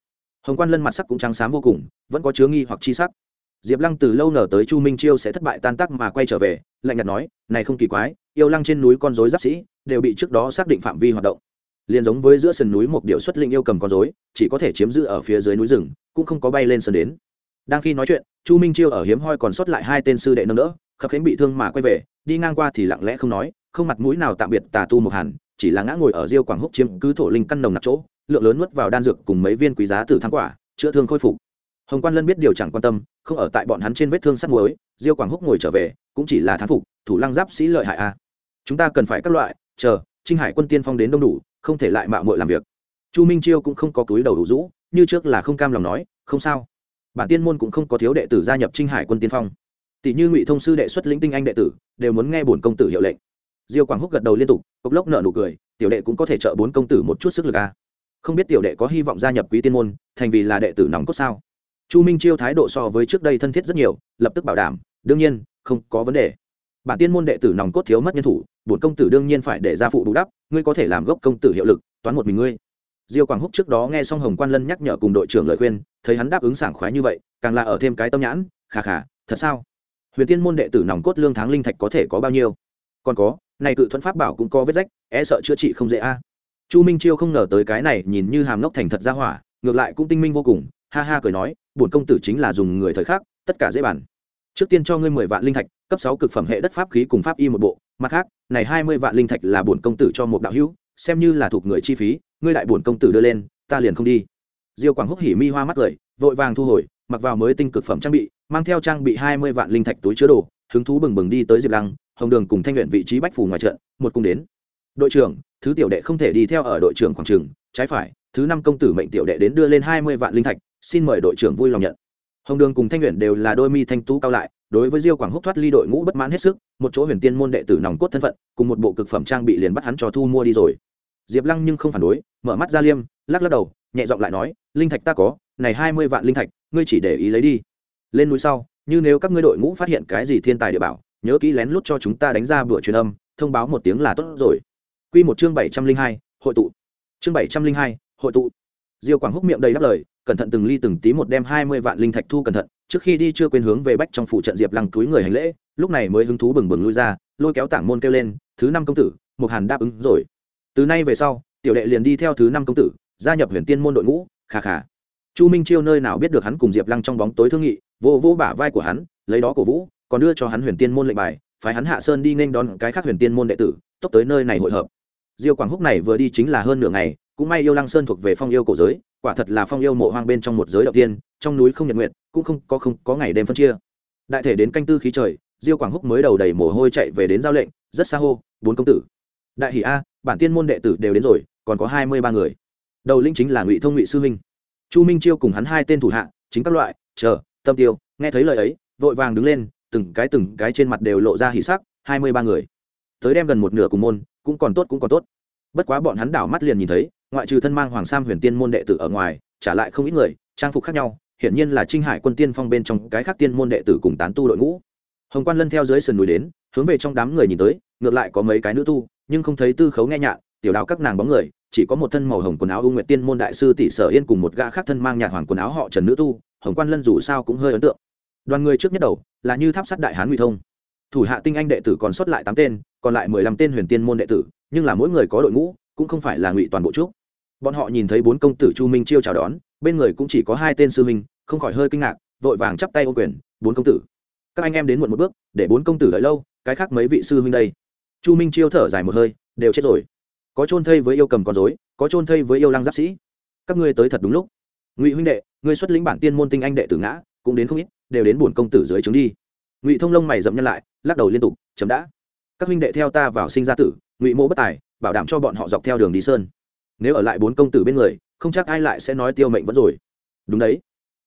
Hồng quan lân mặt sắc cũng trắng xám vô cùng, vẫn có chứa nghi hoặc chi sắc. Diệp lăng từ lâu nở tới chu minh chiêu sẽ thất bại tan tác mà quay trở về, lạnh nhạt nói, này không kỳ quái, yêu lăng trên núi con dối giáp sĩ, đều bị trước đó xác định phạm vi hoạt động liền giống với giữa sườn núi một điệu xuất linh yêu cầm con dối chỉ có thể chiếm giữ ở phía dưới núi rừng, cũng không có bay lên sân đến. Đang khi nói chuyện, chu minh chiêu ở hiếm hoi còn sót lại hai tên sư đệ nâng đỡ, khập khiễng bị thương mà quay về, đi ngang qua thì lặng lẽ không nói, không mặt mũi nào tạm biệt tà tu một hàn, chỉ là ngã ngồi ở diêu quảng húc chiếm cứ thổ linh căn nồng nặc chỗ, lượng lớn nuốt vào đan dược cùng mấy viên quý giá từ thắng quả, chữa thương khôi phục. Hồng quan lân biết điều chẳng quan tâm, không ở tại bọn hắn trên vết thương sắt muối, diêu quảng húc ngồi trở về, cũng chỉ là thán phục, thủ lăng giáp sĩ lợi hại a. Chúng ta cần phải các loại, chờ, trinh hải quân tiên phong đến đông đủ không thể lại mạo muội làm việc. Chu minh chiêu cũng không có túi đầu đủ rũ, như trước là không cam lòng nói, không sao. Bản tiên môn cũng không có thiếu đệ tử gia nhập trinh hải quân tiên phong. Tỷ như ngụy thông sư đệ xuất lĩnh tinh anh đệ tử, đều muốn nghe bổn công tử hiệu lệnh. Diêu quảng húc gật đầu liên tục, cốc lốc nợ nụ cười, tiểu đệ cũng có thể trợ bốn công tử một chút sức lực a. Không biết tiểu đệ có hy vọng gia nhập quý tiên môn, thành vì là đệ tử nòng cốt sao? Chu minh chiêu thái độ so với trước đây thân thiết rất nhiều, lập tức bảo đảm, đương nhiên, không có vấn đề. Bản tiên môn đệ tử nòng cốt thiếu mất nhân thủ, bổn công tử đương nhiên phải để ra phụ bù đắp ngươi có thể làm gốc công tử hiệu lực toán một mình ngươi. Diêu quảng húc trước đó nghe xong hồng quan lân nhắc nhở cùng đội trưởng lời khuyên thấy hắn đáp ứng sảng khoái như vậy càng là ở thêm cái tâm nhãn khà khà thật sao? Huyền tiên môn đệ tử nòng cốt lương tháng linh thạch có thể có bao nhiêu? Còn có này cự thuẫn pháp bảo cũng có vết rách e sợ chữa trị không dễ a. Chu minh chiêu không ngờ tới cái này nhìn như hàm ngốc thành thật ra hỏa ngược lại cũng tinh minh vô cùng ha ha cười nói bổn công tử chính là dùng người thời khác, tất cả dễ bản trước tiên cho ngươi mười vạn linh thạch cấp sáu cực phẩm hệ đất pháp khí cùng pháp y một bộ mặt khác, này hai mươi vạn linh thạch là bổn công tử cho một đạo hữu, xem như là thuộc người chi phí, ngươi đại bổn công tử đưa lên, ta liền không đi. Diêu quảng húc hỉ mi hoa mắt cười, vội vàng thu hồi, mặc vào mới tinh cực phẩm trang bị, mang theo trang bị hai mươi vạn linh thạch túi chứa đồ, hứng thú bừng bừng đi tới diệp lăng, hồng đường cùng thanh luyện vị trí bách phủ ngoài trận, một cung đến. Đội trưởng, thứ tiểu đệ không thể đi theo ở đội trưởng khoảng trường, trái phải, thứ năm công tử mệnh tiểu đệ đến đưa lên hai mươi vạn linh thạch, xin mời đội trưởng vui lòng nhận. Hồng đường cùng thanh luyện đều là đôi mi thanh tú cao lại đối với diêu quảng húc thoát ly đội ngũ bất mãn hết sức, một chỗ huyền tiên môn đệ tử nòng cốt thân phận, cùng một bộ cực phẩm trang bị liền bắt hắn cho thu mua đi rồi. Diệp lăng nhưng không phản đối, mở mắt ra liêm, lắc lắc đầu, nhẹ giọng lại nói, linh thạch ta có, này hai mươi vạn linh thạch, ngươi chỉ để ý lấy đi. Lên núi sau, như nếu các ngươi đội ngũ phát hiện cái gì thiên tài địa bảo, nhớ kỹ lén lút cho chúng ta đánh ra bữa truyền âm, thông báo một tiếng là tốt rồi. Quy một chương bảy trăm linh hai, hội tụ. Chương bảy trăm linh hai, hội tụ. Diêu quảng húc miệng đầy đáp lời, cẩn thận từng ly từng tí một đem hai mươi vạn linh thạch thu cẩn thận trước khi đi chưa quên hướng về bách trong phủ trận diệp lăng túi người hành lễ, lúc này mới hứng thú bừng bừng lui ra, lôi kéo tảng môn kêu lên, thứ năm công tử một hàn đáp ứng rồi. Từ nay về sau, tiểu đệ liền đi theo thứ năm công tử, gia nhập huyền tiên môn đội ngũ khà khà chu minh chiêu nơi nào biết được hắn cùng diệp lăng trong bóng tối thương nghị, vô vô bả vai của hắn, lấy đó cổ vũ, còn đưa cho hắn huyền tiên môn lệnh bài, phái hắn hạ sơn đi nên đón cái khác huyền tiên môn đệ tử, tốc tới nơi này hội hợp. Diêu quảng húc này vừa đi chính là hơn nửa ngày, cũng may yêu lăng sơn thuộc về phong yêu cổ giới quả thật là phong yêu mộ hoang bên trong một giới đầu tiên trong núi không nhật nguyện cũng không có không có ngày đêm phân chia. Đại thể đến canh tư khí trời diêu quảng húc mới đầu đầy mồ hôi chạy về đến giao lệnh rất xa hô bốn công tử. Đại hỷ a bản tiên môn đệ tử đều đến rồi còn có hai mươi ba người. Đầu linh chính là ngụy thông ngụy sư Minh, chu minh chiêu cùng hắn hai tên thủ hạ chính các loại chờ tâm tiêu nghe thấy lời ấy vội vàng đứng lên từng cái từng cái trên mặt đều lộ ra hỉ sắc hai mươi ba người. Tới đem gần một nửa cùng môn cũng còn tốt cũng còn tốt. Bất quá bọn hắn đảo mắt liền nhìn thấy ngoại trừ thân mang hoàng sam huyền tiên môn đệ tử ở ngoài, trả lại không ít người, trang phục khác nhau, hiển nhiên là trinh hải quân tiên phong bên trong cái khác tiên môn đệ tử cùng tán tu đội ngũ. Hồng quan lân theo dưới sườn núi đến, hướng về trong đám người nhìn tới, ngược lại có mấy cái nữ tu, nhưng không thấy tư khấu nghe nhạn tiểu đạo các nàng bóng người, chỉ có một thân màu hồng quần áo ưu nguyệt tiên môn đại sư tỷ sở yên cùng một gã khác thân mang nhạt hoàng quần áo họ trần nữ tu, hồng quan lân dù sao cũng hơi ấn tượng. Đoàn người trước nhất đầu, là như tháp sắt đại hán nguy thông. Thủ hạ tinh anh đệ tử còn sót lại tám tên, còn lại mười lăm tên huyền tiên môn đệ tử, nhưng là mỗi người có đội ngũ, cũng không phải là ngụy toàn bộ trúc bọn họ nhìn thấy bốn công tử chu minh chiêu chào đón, bên người cũng chỉ có hai tên sư minh không khỏi hơi kinh ngạc, vội vàng chắp tay ô quyền, bốn công tử, các anh em đến muộn một bước, để bốn công tử đợi lâu, cái khác mấy vị sư huynh đây. Chu minh chiêu thở dài một hơi, đều chết rồi. Có trôn thây với yêu cầm con dối có trôn thây với yêu lăng giáp sĩ. Các ngươi tới thật đúng lúc. Ngụy huynh đệ, ngươi xuất lĩnh bản tiên môn tinh anh đệ tử ngã, cũng đến không ít, đều đến bổn công tử dưới trướng đi. Ngụy thông lông mày dậm nhân lại, lắc đầu liên tục, chấm đã. Các huynh đệ theo ta vào sinh ra tử, ngụy mô bất tài, bảo đảm cho bọn họ dọc theo đường đi sơn nếu ở lại bốn công tử bên người, không chắc ai lại sẽ nói tiêu mệnh vẫn rồi. Đúng đấy.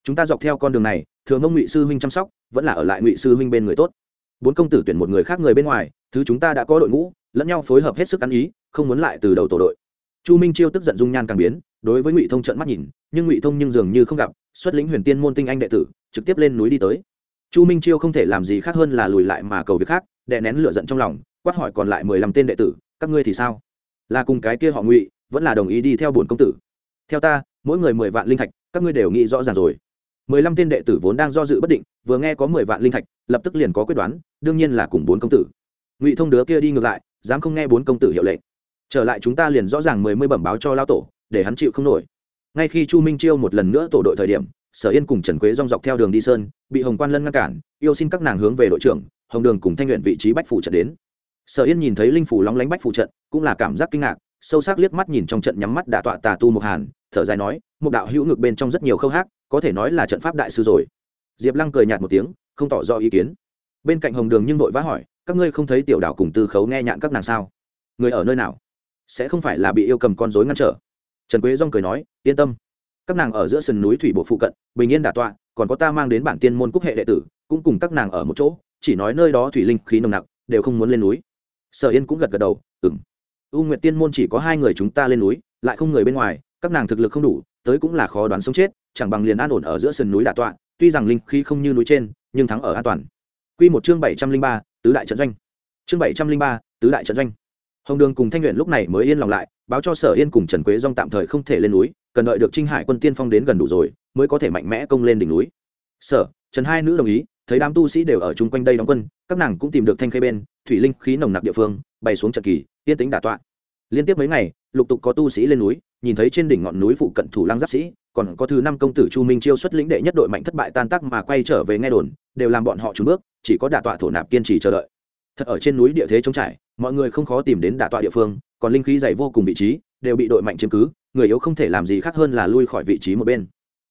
Chúng ta dọc theo con đường này thường ông ngụy sư huynh chăm sóc, vẫn là ở lại ngụy sư huynh bên người tốt. Bốn công tử tuyển một người khác người bên ngoài, thứ chúng ta đã có đội ngũ, lẫn nhau phối hợp hết sức ăn ý, không muốn lại từ đầu tổ đội. Chu minh chiêu tức giận dung nhan càng biến, đối với ngụy thông trận mắt nhìn, nhưng ngụy thông nhưng dường như không gặp, xuất lĩnh huyền tiên môn tinh anh đệ tử, trực tiếp lên núi đi tới. Chu minh chiêu không thể làm gì khác hơn là lùi lại mà cầu việc khác, đè nén lửa giận trong lòng, quát hỏi còn lại mười lăm tên đệ tử, các ngươi thì sao? Là cùng cái kia họ ngụy vẫn là đồng ý đi theo bổn công tử. Theo ta, mỗi người mười vạn linh thạch, các ngươi đều nghĩ rõ ràng rồi. Mười lăm tên đệ tử vốn đang do dự bất định, vừa nghe có mười vạn linh thạch, lập tức liền có quyết đoán, đương nhiên là cùng bốn công tử. Ngụy thông đứa kia đi ngược lại, dám không nghe bốn công tử hiệu lệnh. Trở lại chúng ta liền rõ ràng mười mươi bẩm báo cho lao tổ, để hắn chịu không nổi. Ngay khi chu minh chiêu một lần nữa tổ đội thời điểm, sở yên cùng trần quế rong dọc theo đường đi sơn, bị hồng quan lân ngăn cản, yêu xin các nàng hướng về đội trưởng, hồng đường cùng thanh luyện vị trí bách phủ trận đến. Sở yên nhìn thấy linh phủ lóng lánh bách phủ trận, cũng là cảm giác kinh ngạc sâu sắc liếc mắt nhìn trong trận nhắm mắt đả tọa tà tu mục hàn, thở dài nói một đạo hữu ngực bên trong rất nhiều khâu hát có thể nói là trận pháp đại sư rồi. Diệp lăng cười nhạt một tiếng, không tỏ rõ ý kiến. Bên cạnh hồng đường nhưng vội vã hỏi, các ngươi không thấy tiểu đạo cùng tư khấu nghe nhạn các nàng sao? Người ở nơi nào? Sẽ không phải là bị yêu cầm con dối ngăn trở? Trần quế dong cười nói, yên tâm. Các nàng ở giữa sườn núi thủy bộ phụ cận, bình yên đả tọa, còn có ta mang đến bản tiên môn cúc hệ đệ tử, cũng cùng các nàng ở một chỗ, chỉ nói nơi đó thủy linh khí nồng nặc, đều không muốn lên núi. Sở yên cũng gật gật đầu ừng u nguyệt tiên môn chỉ có hai người chúng ta lên núi, lại không người bên ngoài, các nàng thực lực không đủ, tới cũng là khó đoán sống chết, chẳng bằng liền an ổn ở giữa sườn núi đà tọa, tuy rằng linh khí không như núi trên, nhưng thắng ở an toàn. Quy một chương bảy trăm linh ba, tứ đại trận doanh. Chương bảy trăm linh ba, tứ đại trận doanh. Hồng đường cùng thanh luyện lúc này mới yên lòng lại, báo cho sở yên cùng trần quế dong tạm thời không thể lên núi, cần đợi được trinh hải quân tiên phong đến gần đủ rồi, mới có thể mạnh mẽ công lên đỉnh núi. Sở, trần hai nữ đồng ý thấy đám tu sĩ đều ở chung quanh đây đóng quân, các nàng cũng tìm được thanh khê bên, thủy linh khí nồng nặc địa phương bay xuống trận kỳ, yên tính đả tọa. Liên tiếp mấy ngày, lục tục có tu sĩ lên núi, nhìn thấy trên đỉnh ngọn núi phụ cận thủ lăng giáp sĩ, còn có thứ năm công tử chu minh chiêu xuất lĩnh đệ nhất đội mạnh thất bại tan tác mà quay trở về nghe đồn, đều làm bọn họ trùn bước, chỉ có đả tọa thổ nạp kiên trì chờ đợi. Thật ở trên núi địa thế trống trải, mọi người không khó tìm đến đả tọa địa phương, còn linh khí dày vô cùng vị trí, đều bị đội mạnh chiếm cứ, người yếu không thể làm gì khác hơn là lui khỏi vị trí một bên.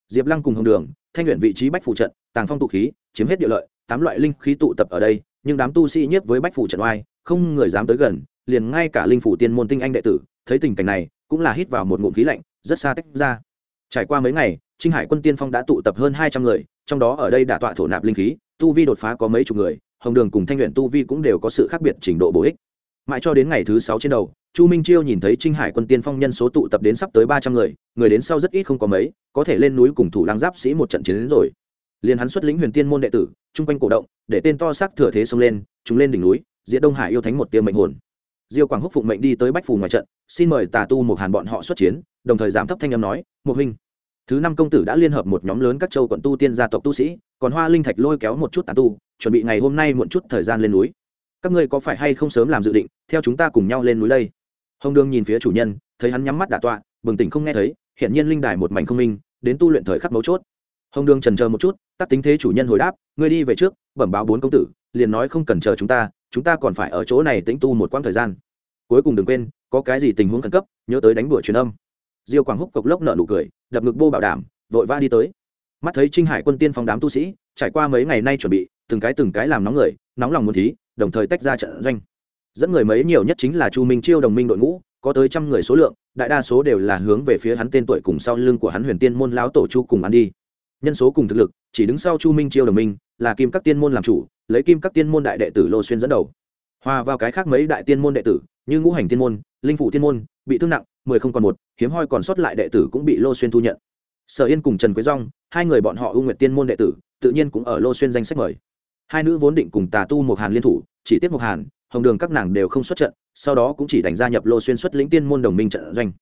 Diệp lăng cùng hồng đường, thanh luyện vị trí bách phụ trận tàng phong tụ khí, chiếm hết địa lợi, tám loại linh khí tụ tập ở đây, nhưng đám tu sĩ nhiếp với bách phụ trận oai, không người dám tới gần, liền ngay cả linh phủ tiên môn tinh anh đệ tử, thấy tình cảnh này, cũng là hít vào một ngụm khí lạnh, rất xa tách ra. Trải qua mấy ngày, trinh hải quân tiên phong đã tụ tập hơn hai trăm người, trong đó ở đây đã tọa thổ nạp linh khí, tu vi đột phá có mấy chục người, hồng đường cùng thanh luyện tu vi cũng đều có sự khác biệt trình độ bổ ích. Mãi cho đến ngày thứ sáu trên đầu, chu minh chiêu nhìn thấy trinh hải quân tiên phong nhân số tụ tập đến sắp tới ba trăm người người đến sau rất ít không có mấy, có thể lên núi cùng thủ lăng giáp sĩ một trận chiến đến rồi liền hắn xuất lĩnh huyền tiên môn đệ tử, chung quanh cổ động, để tên to xác thừa thế xông lên, chúng lên đỉnh núi diễn đông hải yêu thánh một tiêm mệnh hồn. Diêu quảng húc phụng mệnh đi tới bách phù ngoài trận, xin mời tà tu một hàn bọn họ xuất chiến, đồng thời giảm thấp thanh âm nói, một huynh, thứ năm công tử đã liên hợp một nhóm lớn các châu quận tu tiên gia tộc tu sĩ, còn hoa linh thạch lôi kéo một chút tà tu, chuẩn bị ngày hôm nay muộn chút thời gian lên núi. Các ngươi có phải hay không sớm làm dự định, theo chúng ta cùng nhau lên núi đây? Hồng đương nhìn phía chủ nhân, thấy hắn nhắm mắt đả tọa, bừng tỉnh không nghe thấy hiện nhiên linh đài một mảnh không minh, đến tu luyện thời khắc mấu chốt. Hồng đương trần chờ một chút tác tính thế chủ nhân hồi đáp, ngươi đi về trước, bẩm báo bốn công tử, liền nói không cần chờ chúng ta chúng ta còn phải ở chỗ này tĩnh tu một quãng thời gian. Cuối cùng đừng quên, có cái gì tình huống khẩn cấp, nhớ tới đánh đuổi truyền âm. Diêu quảng húc cộc lốc nợ nụ cười, đập ngực bô bảo đảm, vội va đi tới. Mắt thấy trinh hải quân tiên phong đám tu sĩ, trải qua mấy ngày nay chuẩn bị, từng cái từng cái làm nóng người, nóng lòng muốn thí, đồng thời tách ra trận doanh. Dẫn người mấy nhiều nhất chính là chu minh chiêu đồng minh đội ngũ, có tới trăm người số lượng, đại đa số đều là hướng về phía hắn tên tuổi cùng sau lưng của hắn huyền tiên môn lão tổ chu cùng ăn đi nhân số cùng thực lực, chỉ đứng sau chu minh chiêu đồng minh, là kim các tiên môn làm chủ, lấy kim các tiên môn đại đệ tử lô xuyên dẫn đầu. Hòa vào cái khác mấy đại tiên môn đệ tử, như ngũ hành tiên môn, linh phủ tiên môn, bị thương nặng, mười không còn một, hiếm hoi còn sót lại đệ tử cũng bị lô xuyên thu nhận. Sở yên cùng trần quế dong hai người bọn họ ưu nguyệt tiên môn đệ tử, tự nhiên cũng ở lô xuyên danh sách mời. Hai nữ vốn định cùng tà tu một hàn liên thủ, chỉ tiếp một hàn, hồng đường các nàng đều không xuất trận, sau đó cũng chỉ đánh gia nhập lô xuyên xuất lĩnh tiên môn đồng minh trận doanh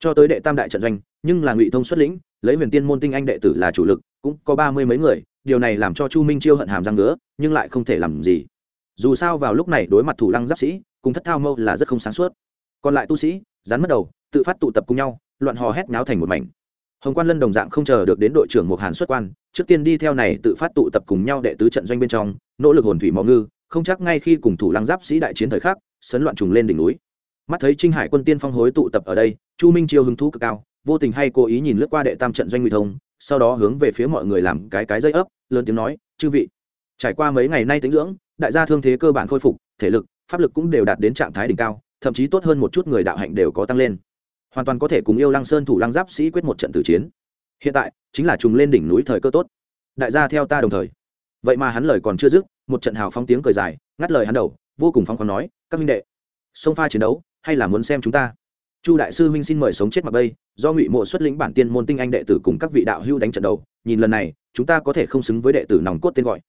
cho tới đệ tam đại trận doanh, nhưng là ngụy thông xuất lĩnh, lấy huyền tiên môn tinh anh đệ tử là chủ lực, cũng có ba mươi mấy người, điều này làm cho chu minh chiêu hận hàm răng nữa nhưng lại không thể làm gì. Dù sao vào lúc này đối mặt thủ lăng giáp sĩ, cùng thất thao mâu là rất không sáng suốt. Còn lại tu sĩ rán mất đầu, tự phát tụ tập cùng nhau, loạn hò hét náo thành một mảnh. Hồng quan lân đồng dạng không chờ được đến đội trưởng một hàn xuất quan, trước tiên đi theo này tự phát tụ tập cùng nhau đệ tứ trận doanh bên trong, nỗ lực hồn thủy mò ngư, không chắc ngay khi cùng thủ lăng giáp sĩ đại chiến thời khắc, sấn loạn trùng lên đỉnh núi mắt thấy trinh hải quân tiên phong hối tụ tập ở đây, chu minh chiêu hứng thú cực cao, vô tình hay cố ý nhìn lướt qua đệ tam trận doanh nguy thông, sau đó hướng về phía mọi người làm cái cái dây ấp, lớn tiếng nói, chư vị, trải qua mấy ngày nay tính dưỡng, đại gia thương thế cơ bản khôi phục, thể lực, pháp lực cũng đều đạt đến trạng thái đỉnh cao, thậm chí tốt hơn một chút người đạo hạnh đều có tăng lên. Hoàn toàn có thể cùng yêu lăng sơn thủ lăng giáp sĩ quyết một trận tử chiến. Hiện tại, chính là trùng lên đỉnh núi thời cơ tốt. Đại gia theo ta đồng thời. Vậy mà hắn lời còn chưa dứt, một trận hào phóng tiếng cười dài, ngắt lời hắn đầu, vô cùng phóng khoáng nói, các minh đệ, sông pha chiến đấu hay là muốn xem chúng ta? Chu đại sư huynh xin mời sống chết mặc bây, do ngụy mộ xuất lĩnh bản tiên môn tinh anh đệ tử cùng các vị đạo hưu đánh trận đầu, nhìn lần này, chúng ta có thể không xứng với đệ tử nòng cốt tên gọi.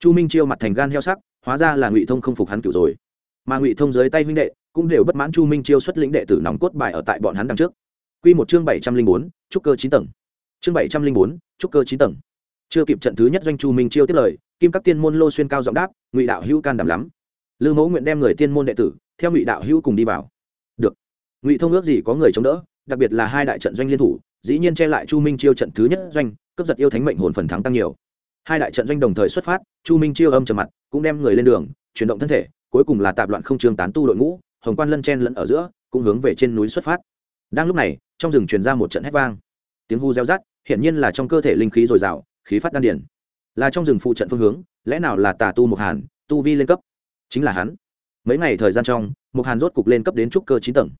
Chu minh chiêu mặt thành gan heo sắc, hóa ra là ngụy thông không phục hắn cựu rồi. Mà ngụy thông dưới tay huynh đệ, cũng đều bất mãn chu minh chiêu xuất lĩnh đệ tử nòng cốt bài ở tại bọn hắn đằng trước. Q một chương bảy trăm linh bốn, trúc cơ chín tầng. Chương bảy trăm linh bốn, trúc cơ chín tầng. Chưa kịp trận thứ nhất doanh chu minh chiêu tiếp lời, kim các tiên môn lô xuyên cao giọng đáp, ngụy đạo hữu can đảm lắm. Lư mẫu nguyện đem người tiên môn đệ tử, theo ngụy đạo hữu cùng đi vào ngụy thông ước gì có người chống đỡ, đặc biệt là hai đại trận doanh liên thủ, dĩ nhiên che lại chu minh chiêu trận thứ nhất doanh, cướp giật yêu thánh mệnh hồn phần thắng tăng nhiều. Hai đại trận doanh đồng thời xuất phát, chu minh chiêu âm trầm mặt, cũng đem người lên đường, chuyển động thân thể, cuối cùng là tạp loạn không trường tán tu đội ngũ, hồng quan lân chen lẫn ở giữa, cũng hướng về trên núi xuất phát. Đang lúc này, trong rừng truyền ra một trận hét vang. Tiếng hu reo rát hiển nhiên là trong cơ thể linh khí dồi dào, khí phát đan điển là trong rừng phụ trận phương hướng, lẽ nào là tà tu Mục hàn, tu vi lên cấp? Chính là hắn. Mấy ngày thời gian trong Mục hàn rốt cục lên cấp đến trúc cơ chín tầng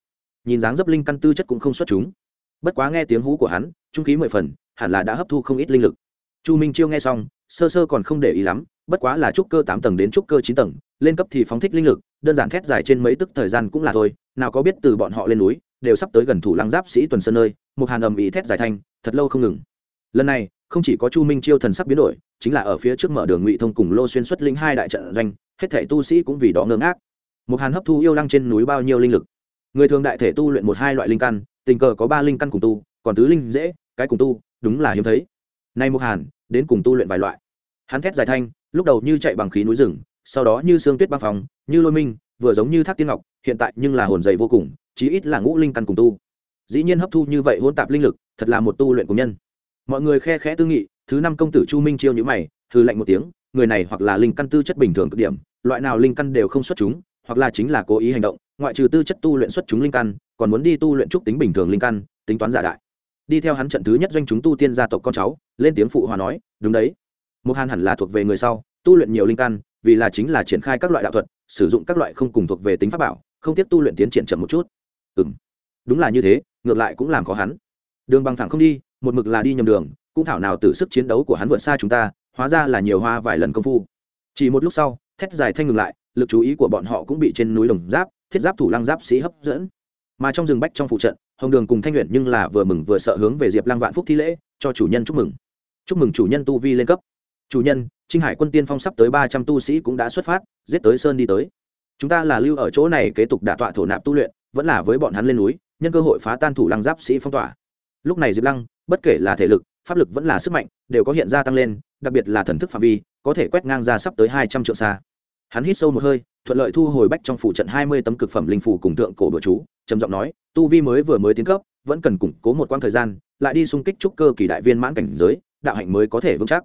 nhìn dáng dấp linh căn tư chất cũng không xuất chúng. Bất quá nghe tiếng hú của hắn, trung khí mười phần, hẳn là đã hấp thu không ít linh lực. Chu minh chiêu nghe xong, sơ sơ còn không để ý lắm, bất quá là trúc cơ tám tầng đến trúc cơ chín tầng, lên cấp thì phóng thích linh lực, đơn giản thét dài trên mấy tức thời gian cũng là thôi, nào có biết từ bọn họ lên núi, đều sắp tới gần thủ lăng giáp sĩ tuần sơn nơi, một hàn ầm ĩ thét dài thanh, thật lâu không ngừng. Lần này, không chỉ có chu minh chiêu thần sắc biến đổi, chính là ở phía trước mở đường ngụy thông cùng lô xuyên xuất linh hai đại trận doanh, hết thể tu sĩ cũng vì đó ngơ ngác. Một hàn hấp thu yêu lăng trên núi bao nhiêu linh lực người thường đại thể tu luyện một hai loại linh căn, tình cờ có ba linh căn cùng tu, còn tứ linh dễ, cái cùng tu, đúng là hiếm thấy. Nay một hàn, đến cùng tu luyện vài loại. Hắn thét dài thanh, lúc đầu như chạy bằng khí núi rừng, sau đó như sương tuyết băng phòng như lôi minh, vừa giống như thác tiên ngọc, hiện tại nhưng là hồn dày vô cùng, chí ít là ngũ linh căn cùng tu. Dĩ nhiên hấp thu như vậy hôn tạp linh lực, thật là một tu luyện của nhân. Mọi người khe khẽ tư nghị, thứ năm công tử chu minh chiêu nhữ mày hư lạnh một tiếng, người này hoặc là linh căn tư chất bình thường cực điểm, loại nào linh căn đều không xuất chúng, hoặc là chính là cố ý hành động ngoại trừ tư chất tu luyện xuất chúng linh căn, còn muốn đi tu luyện trúc tính bình thường linh căn, tính toán giả đại. Đi theo hắn trận thứ nhất doanh chúng tu tiên gia tộc con cháu, lên tiếng phụ hòa nói, đúng đấy. Một hàn hẳn là thuộc về người sau, tu luyện nhiều linh căn, vì là chính là triển khai các loại đạo thuật, sử dụng các loại không cùng thuộc về tính pháp bảo, không tiếp tu luyện tiến triển chậm một chút. Ừ m đúng là như thế, ngược lại cũng làm khó hắn. Đường bằng thẳng không đi, một mực là đi nhầm đường, cũng thảo nào từ sức chiến đấu của hắn vượt xa chúng ta, hóa ra là nhiều hoa vài lần công phu. Chỉ một lúc sau, thét dài thanh ngừng lại, lực chú ý của bọn họ cũng bị trên núi đồng giáp thiết giáp thủ lăng giáp sĩ hấp dẫn. Mà trong rừng bách trong phụ trận, hồng đường cùng thanh luyện nhưng là vừa mừng vừa sợ hướng về diệp lăng vạn phúc thi lễ, cho chủ nhân chúc mừng. Chúc mừng chủ nhân tu vi lên cấp. Chủ nhân, trinh hải quân tiên phong sắp tới ba trăm tu sĩ cũng đã xuất phát, giết tới sơn đi tới. Chúng ta là lưu ở chỗ này kế tục đả tọa thổ nạp tu luyện, vẫn là với bọn hắn lên núi, nhân cơ hội phá tan thủ lăng giáp sĩ phong tỏa. Lúc này diệp lăng, bất kể là thể lực, pháp lực vẫn là sức mạnh, đều có hiện ra tăng lên, đặc biệt là thần thức phạm vi, có thể quét ngang ra sắp tới hai trăm triệu xa hắn hít sâu một hơi, thuận lợi thu hồi bách trong phủ trận hai mươi tấm cực phẩm linh phủ cùng tượng cổ bữa chú, trầm giọng nói, tu vi mới vừa mới tiến cấp, vẫn cần củng cố một quãng thời gian, lại đi xung kích trúc cơ kỳ đại viên mãn cảnh giới, đạo hạnh mới có thể vững chắc.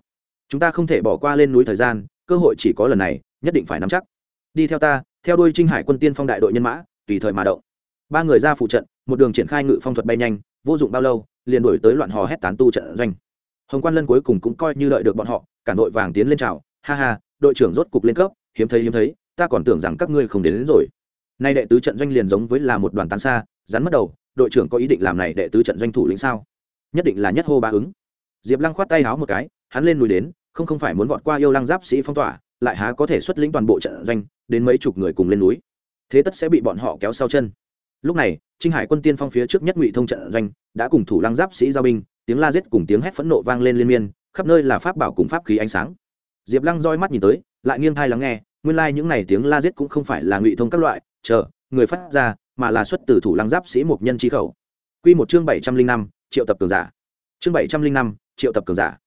Chúng ta không thể bỏ qua lên núi thời gian, cơ hội chỉ có lần này, nhất định phải nắm chắc. Đi theo ta, theo đuôi trinh hải quân tiên phong đại đội nhân mã, tùy thời mà động. Ba người ra phụ trận, một đường triển khai ngự phong thuật bay nhanh, vô dụng bao lâu, liền đổi tới loạn hò hét tán tu trận doanh. Hồng quan lân cuối cùng cũng coi như đợi được bọn họ, cả đội vàng tiến lên trào ha ha, đội trưởng rốt cục lên cấp hiếm thấy hiếm thấy ta còn tưởng rằng các ngươi không đến, đến rồi. Nay đệ tứ trận doanh liền giống với là một đoàn tán xa rắn mất đầu đội trưởng có ý định làm này đệ tứ trận doanh thủ lĩnh sao? Nhất định là nhất hô ba ứng. Diệp lăng khoát tay háo một cái hắn lên núi đến không không phải muốn vọt qua yêu lăng giáp sĩ phong tỏa lại há có thể xuất lĩnh toàn bộ trận doanh đến mấy chục người cùng lên núi. Thế tất sẽ bị bọn họ kéo sau chân. Lúc này trinh hải quân tiên phong phía trước nhất ngụy thông trận doanh đã cùng thủ lăng giáp sĩ giao binh tiếng la giết cùng tiếng hét phẫn nộ vang lên liên miên khắp nơi là pháp bảo cùng pháp khí ánh sáng diệp lăng roi mắt nhìn tới, lại nghiêng thai lắng nghe, nguyên lai、like、những n à y tiếng la giết cũng không phải là ngụy thông các loại, chờ, người phát ra, mà là xuất từ thủ lăng giáp sĩ một nhân trí khẩu. Q một chương bảy trăm linh năm, triệu tập cường giả. Chương bảy trăm linh năm, triệu tập cường giả.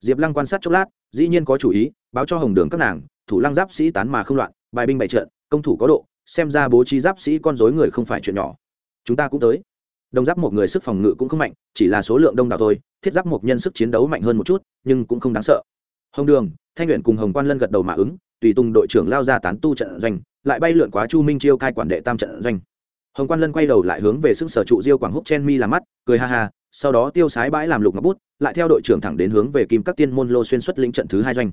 Diệp lăng quan sát chốc lát, dĩ nhiên có chủ ý, báo cho hồng đường các nàng, thủ lăng giáp sĩ tán mà không loạn, bài binh bại trận, công thủ có độ, xem ra bố trí giáp sĩ con dối người không phải chuyện nhỏ. Chúng ta cũng tới. Đồng giáp một người sức phòng ngự cũng không mạnh, chỉ là số lượng đông đảo thôi, thiết giáp một nhân sức chiến đấu mạnh hơn một chút, nhưng cũng không đáng sợ hồng đường, thanh luyện cùng hồng quan lân gật đầu mà ứng, tùy tùng đội trưởng lao ra tán tu trận doanh, lại bay lượn quá chu minh chiêu cai quản đệ tam trận doanh. Hồng quan lân quay đầu lại hướng về sức sở trụ diêu quảng húc chen mi làm mắt, cười ha ha, sau đó tiêu sái bãi làm lục ngọc bút, lại theo đội trưởng thẳng đến hướng về kim các tiên môn lô xuyên xuất lĩnh trận thứ hai doanh.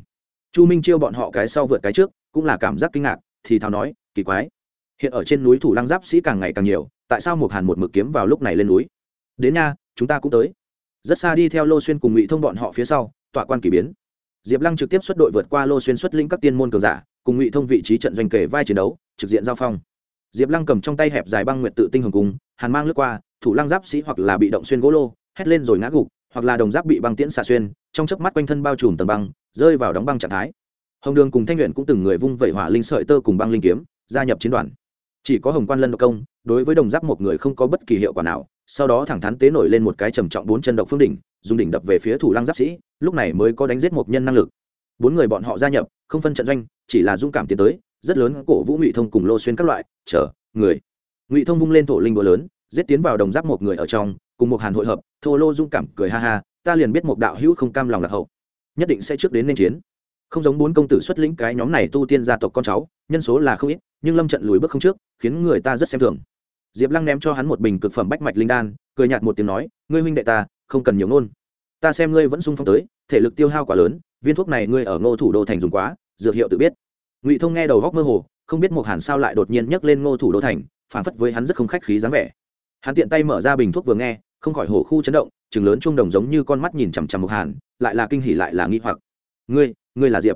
Chu minh chiêu bọn họ cái sau vượt cái trước, cũng là cảm giác kinh ngạc, thì thào nói, kỳ quái. Hiện ở trên núi thủ lăng giáp sĩ càng ngày càng nhiều, tại sao một hàn một mực kiếm vào lúc này lên núi? Đến nha, chúng ta cũng tới. Rất xa đi theo lô xuyên cùng ngụy thông bọn họ phía sau, tọa quan kỳ biến diệp lăng trực tiếp xuất đội vượt qua lô xuyên xuất linh các tiên môn cường giả, cùng ngụy thông vị trí trận doanh kể vai chiến đấu, trực diện giao phong. Diệp lăng cầm trong tay hẹp dài băng nguyện tự tinh hồng cung, hàn mang lướt qua, thủ lăng giáp sĩ hoặc là bị động xuyên gỗ lô, hét lên rồi ngã gục, hoặc là đồng giáp bị băng tiễn xạ xuyên, trong chớp mắt quanh thân bao trùm tầng băng, rơi vào đóng băng trạng thái. Hồng đường cùng thanh luyện cũng từng người vung vẩy hỏa linh sợi tơ cùng băng linh kiếm, gia nhập chiến đoàn. Chỉ có hồng quan lân độc công, đối với đồng giáp một người không có bất kỳ hiệu quả nào sau đó thẳng thắn tế nổi lên một cái trầm trọng bốn chân độc phương đỉnh, dùng đỉnh đập về phía thủ lăng giáp sĩ, lúc này mới có đánh giết một nhân năng lực. Bốn người bọn họ gia nhập, không phân trận doanh, chỉ là dũng cảm tiến tới, rất lớn cổ vũ ngụy thông cùng lô xuyên các loại chở người. Ngụy thông vung lên thổ linh búa lớn, giết tiến vào đồng giáp một người ở trong, cùng một hàn hội hợp, thô lô dũng cảm cười ha ha, ta liền biết một đạo hữu không cam lòng lạc hậu, nhất định sẽ trước đến nên chiến. Không giống bốn công tử xuất lĩnh cái nhóm này tu tiên gia tộc con cháu, nhân số là không ít, nhưng lâm trận lùi bước không trước, khiến người ta rất xem thường diệp lăng ném cho hắn một bình cực phẩm bách mạch linh đan cười nhạt một tiếng nói ngươi huynh đệ ta không cần nhiều ngôn. Ta xem ngươi vẫn sung phong tới thể lực tiêu hao quá lớn viên thuốc này ngươi ở ngô thủ đô thành dùng quá dược hiệu tự biết. Ngụy thông nghe đầu góc mơ hồ không biết một hàn sao lại đột nhiên nhấc lên ngô thủ đô thành phản phất với hắn rất không khách khí dáng vẻ. Hắn tiện tay mở ra bình thuốc vừa nghe không khỏi hổ khu chấn động chừng lớn trung đồng giống như con mắt nhìn chằm chằm một hàn lại là kinh hỉ lại là nghi hoặc. Ngươi ngươi là diệp.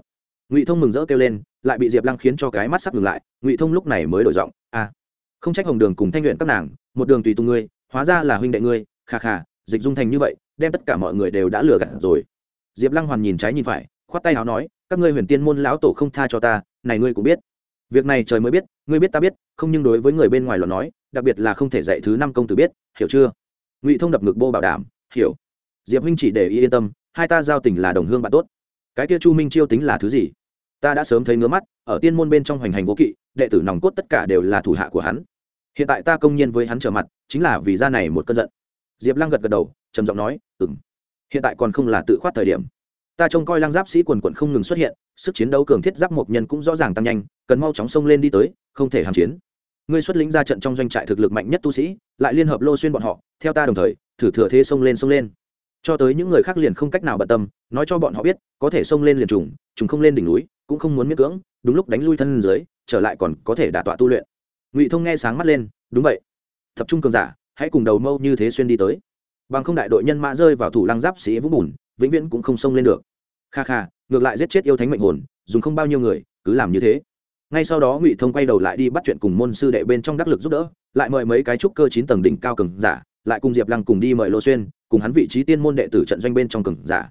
Ngụy thông mừng rỡ kêu lên lại bị diệp lăng khiến cho cái mắt sắp ngừng lại ngụy thông lúc này mới đổi giọng a à, không trách hồng đường cùng thanh luyện các nàng, một đường tùy tùng ngươi, hóa ra là huynh đệ ngươi khà khà dịch dung thành như vậy, đem tất cả mọi người đều đã lừa gạt rồi. Diệp lăng hoàn nhìn trái nhìn phải, khoát tay áo nói, các ngươi huyền tiên môn lão tổ không tha cho ta, này ngươi cũng biết. Việc này trời mới biết, ngươi biết ta biết, không nhưng đối với người bên ngoài luận nói, đặc biệt là không thể dạy thứ năm công tử biết, hiểu chưa? Ngụy thông đập ngực bô bảo đảm, hiểu. Diệp huynh chỉ để ý yên tâm, hai ta giao tình là đồng hương bạn tốt. Cái kia chu minh chiêu tính là thứ gì? Ta đã sớm thấy ngứa mắt, ở tiên môn bên trong hoành hành vô kỵ đệ tử nòng cốt tất cả đều là thủ hạ của hắn. Hiện tại ta công nhiên với hắn trở mặt, chính là vì ra này một cơn giận. Diệp lăng gật gật đầu, trầm giọng nói ừng hiện tại còn không là tự khoát thời điểm. Ta trông coi lăng giáp sĩ quần quận không ngừng xuất hiện, sức chiến đấu cường thiết giáp một nhân cũng rõ ràng tăng nhanh, cần mau chóng xông lên đi tới, không thể hàm chiến. Ngươi xuất lĩnh ra trận trong doanh trại thực lực mạnh nhất tu sĩ, lại liên hợp lô xuyên bọn họ, theo ta đồng thời, thử thừa thế xông lên xông lên. Cho tới những người khác liền không cách nào bận tâm, nói cho bọn họ biết, có thể xông lên liền trùng trùng không lên đỉnh núi cũng không muốn miễn cưỡng, đúng lúc đánh lui thân dưới, trở lại còn có thể đả tọa tu luyện. Ngụy thông nghe sáng mắt lên, đúng vậy. Tập trung cường giả, hãy cùng đầu mâu như thế xuyên đi tới. Bằng không đại đội nhân mã rơi vào thủ lăng giáp sĩ vũng bùn, vĩnh viễn cũng không xông lên được. Kha kha, ngược lại giết chết yêu thánh mệnh hồn, dùng không bao nhiêu người, cứ làm như thế. Ngay sau đó ngụy thông quay đầu lại đi bắt chuyện cùng môn sư đệ bên trong đắc lực giúp đỡ, lại mời mấy cái trúc cơ chín tầng đỉnh cao cường giả, lại cùng diệp lăng cùng đi mời lô xuyên, cùng hắn vị trí tiên môn đệ tử trận doanh bên trong cường giả.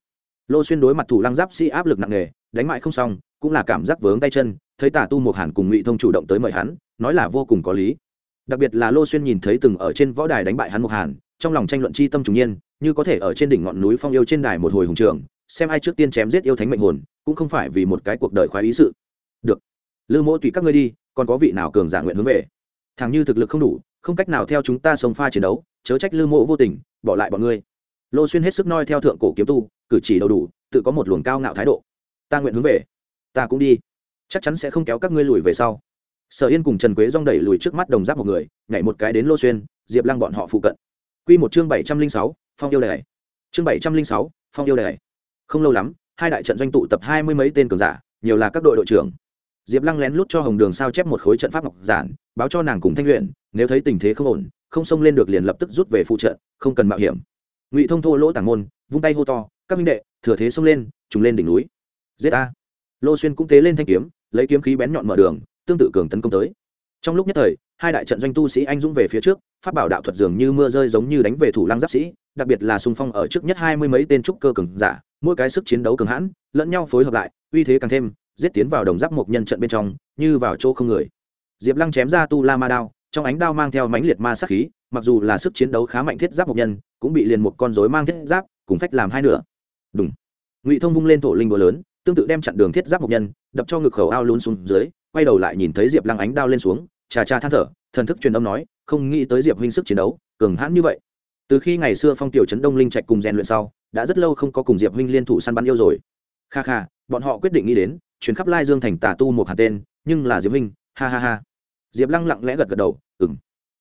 Lô xuyên đối mặt thủ lăng giáp sĩ áp lực nặng nề đánh mại không xong, cũng là cảm giác vướng tay chân, thấy tà tu một hàn cùng ngụy thông chủ động tới mời hắn, nói là vô cùng có lý. Đặc biệt là lô xuyên nhìn thấy từng ở trên võ đài đánh bại hắn một hàn, trong lòng tranh luận chi tâm trùng nhiên, như có thể ở trên đỉnh ngọn núi phong yêu trên đài một hồi hùng trường, xem ai trước tiên chém giết yêu thánh mệnh hồn, cũng không phải vì một cái cuộc đời khoái ý sự. Được. Lư mỗ tùy các ngươi đi, còn có vị nào cường giả nguyện hướng về? Thằng như thực lực không đủ, không cách nào theo chúng ta sống pha chiến đấu, chớ trách lư mỗ vô tình, bỏ lại bọn ngươi. Lô xuyên hết sức noi theo thượng cổ kiếm tu, cử chỉ đầu đủ, tự có một luồng cao ngạo thái độ ta nguyện hướng về. Ta cũng đi. Chắc chắn sẽ không kéo các ngươi lùi về sau. Sở yên cùng trần quế rong đẩy lùi trước mắt đồng giáp một người, nhảy một cái đến lô xuyên, diệp lăng bọn họ phụ cận. Q một chương bảy trăm linh sáu, phong yêu đề chương bảy trăm linh sáu, phong yêu đề không lâu lắm, hai đại trận doanh tụ tập hai mươi mấy tên cường giả, nhiều là các đội đội trưởng. Diệp lăng lén lút cho hồng đường sao chép một khối trận pháp ngọc giản, báo cho nàng cùng thanh luyện nếu thấy tình thế không ổn, không xông lên được liền lập tức rút về phụ trận, không cần mạo hiểm. Ngụy thông thô lỗ tàng môn, vung tay hô to, các minh đệ, thừa thế xông lên, trùng lên đỉnh núi giết a lô xuyên cũng tế lên thanh kiếm, lấy kiếm khí bén nhọn mở đường, tương tự cường tấn công tới. Trong lúc nhất thời, hai đại trận doanh tu sĩ anh dũng về phía trước phát bảo đạo thuật dường như mưa rơi giống như đánh về thủ lăng giáp sĩ, đặc biệt là xung phong ở trước nhất hai mươi mấy tên trúc cơ cường giả, mỗi cái sức chiến đấu cường hãn, lẫn nhau phối hợp lại, uy thế càng thêm, giết tiến vào đồng giáp một nhân trận bên trong, như vào chỗ không người. Diệp lăng chém ra tu la ma đao, trong ánh đao mang theo mãnh liệt ma sát khí, mặc dù là sức chiến đấu khá mạnh thiết giáp một nhân, cũng bị liền một con rối mang thiết giáp, cùng phách làm hai nửa. Đúng ngụy thông vung lên thổ linh búa lớn tương tự đem chặn đường thiết giáp một nhân, đập cho ngực khẩu ao luôn xuống dưới, quay đầu lại nhìn thấy diệp lăng ánh đao lên xuống, trà trà than thở, thần thức truyền âm nói, không nghĩ tới diệp huynh sức chiến đấu, cường hãn như vậy. Từ khi ngày xưa phong tiểu trấn đông linh trạch cùng rèn luyện sau, đã rất lâu không có cùng diệp huynh liên thủ săn bắn yêu rồi. Kha kha, bọn họ quyết định nghĩ đến chuyến khắp lai dương thành tà tu một hạt tên, nhưng là diệp huynh, ha ha ha. Diệp lăng lặng lẽ gật gật đầu ừng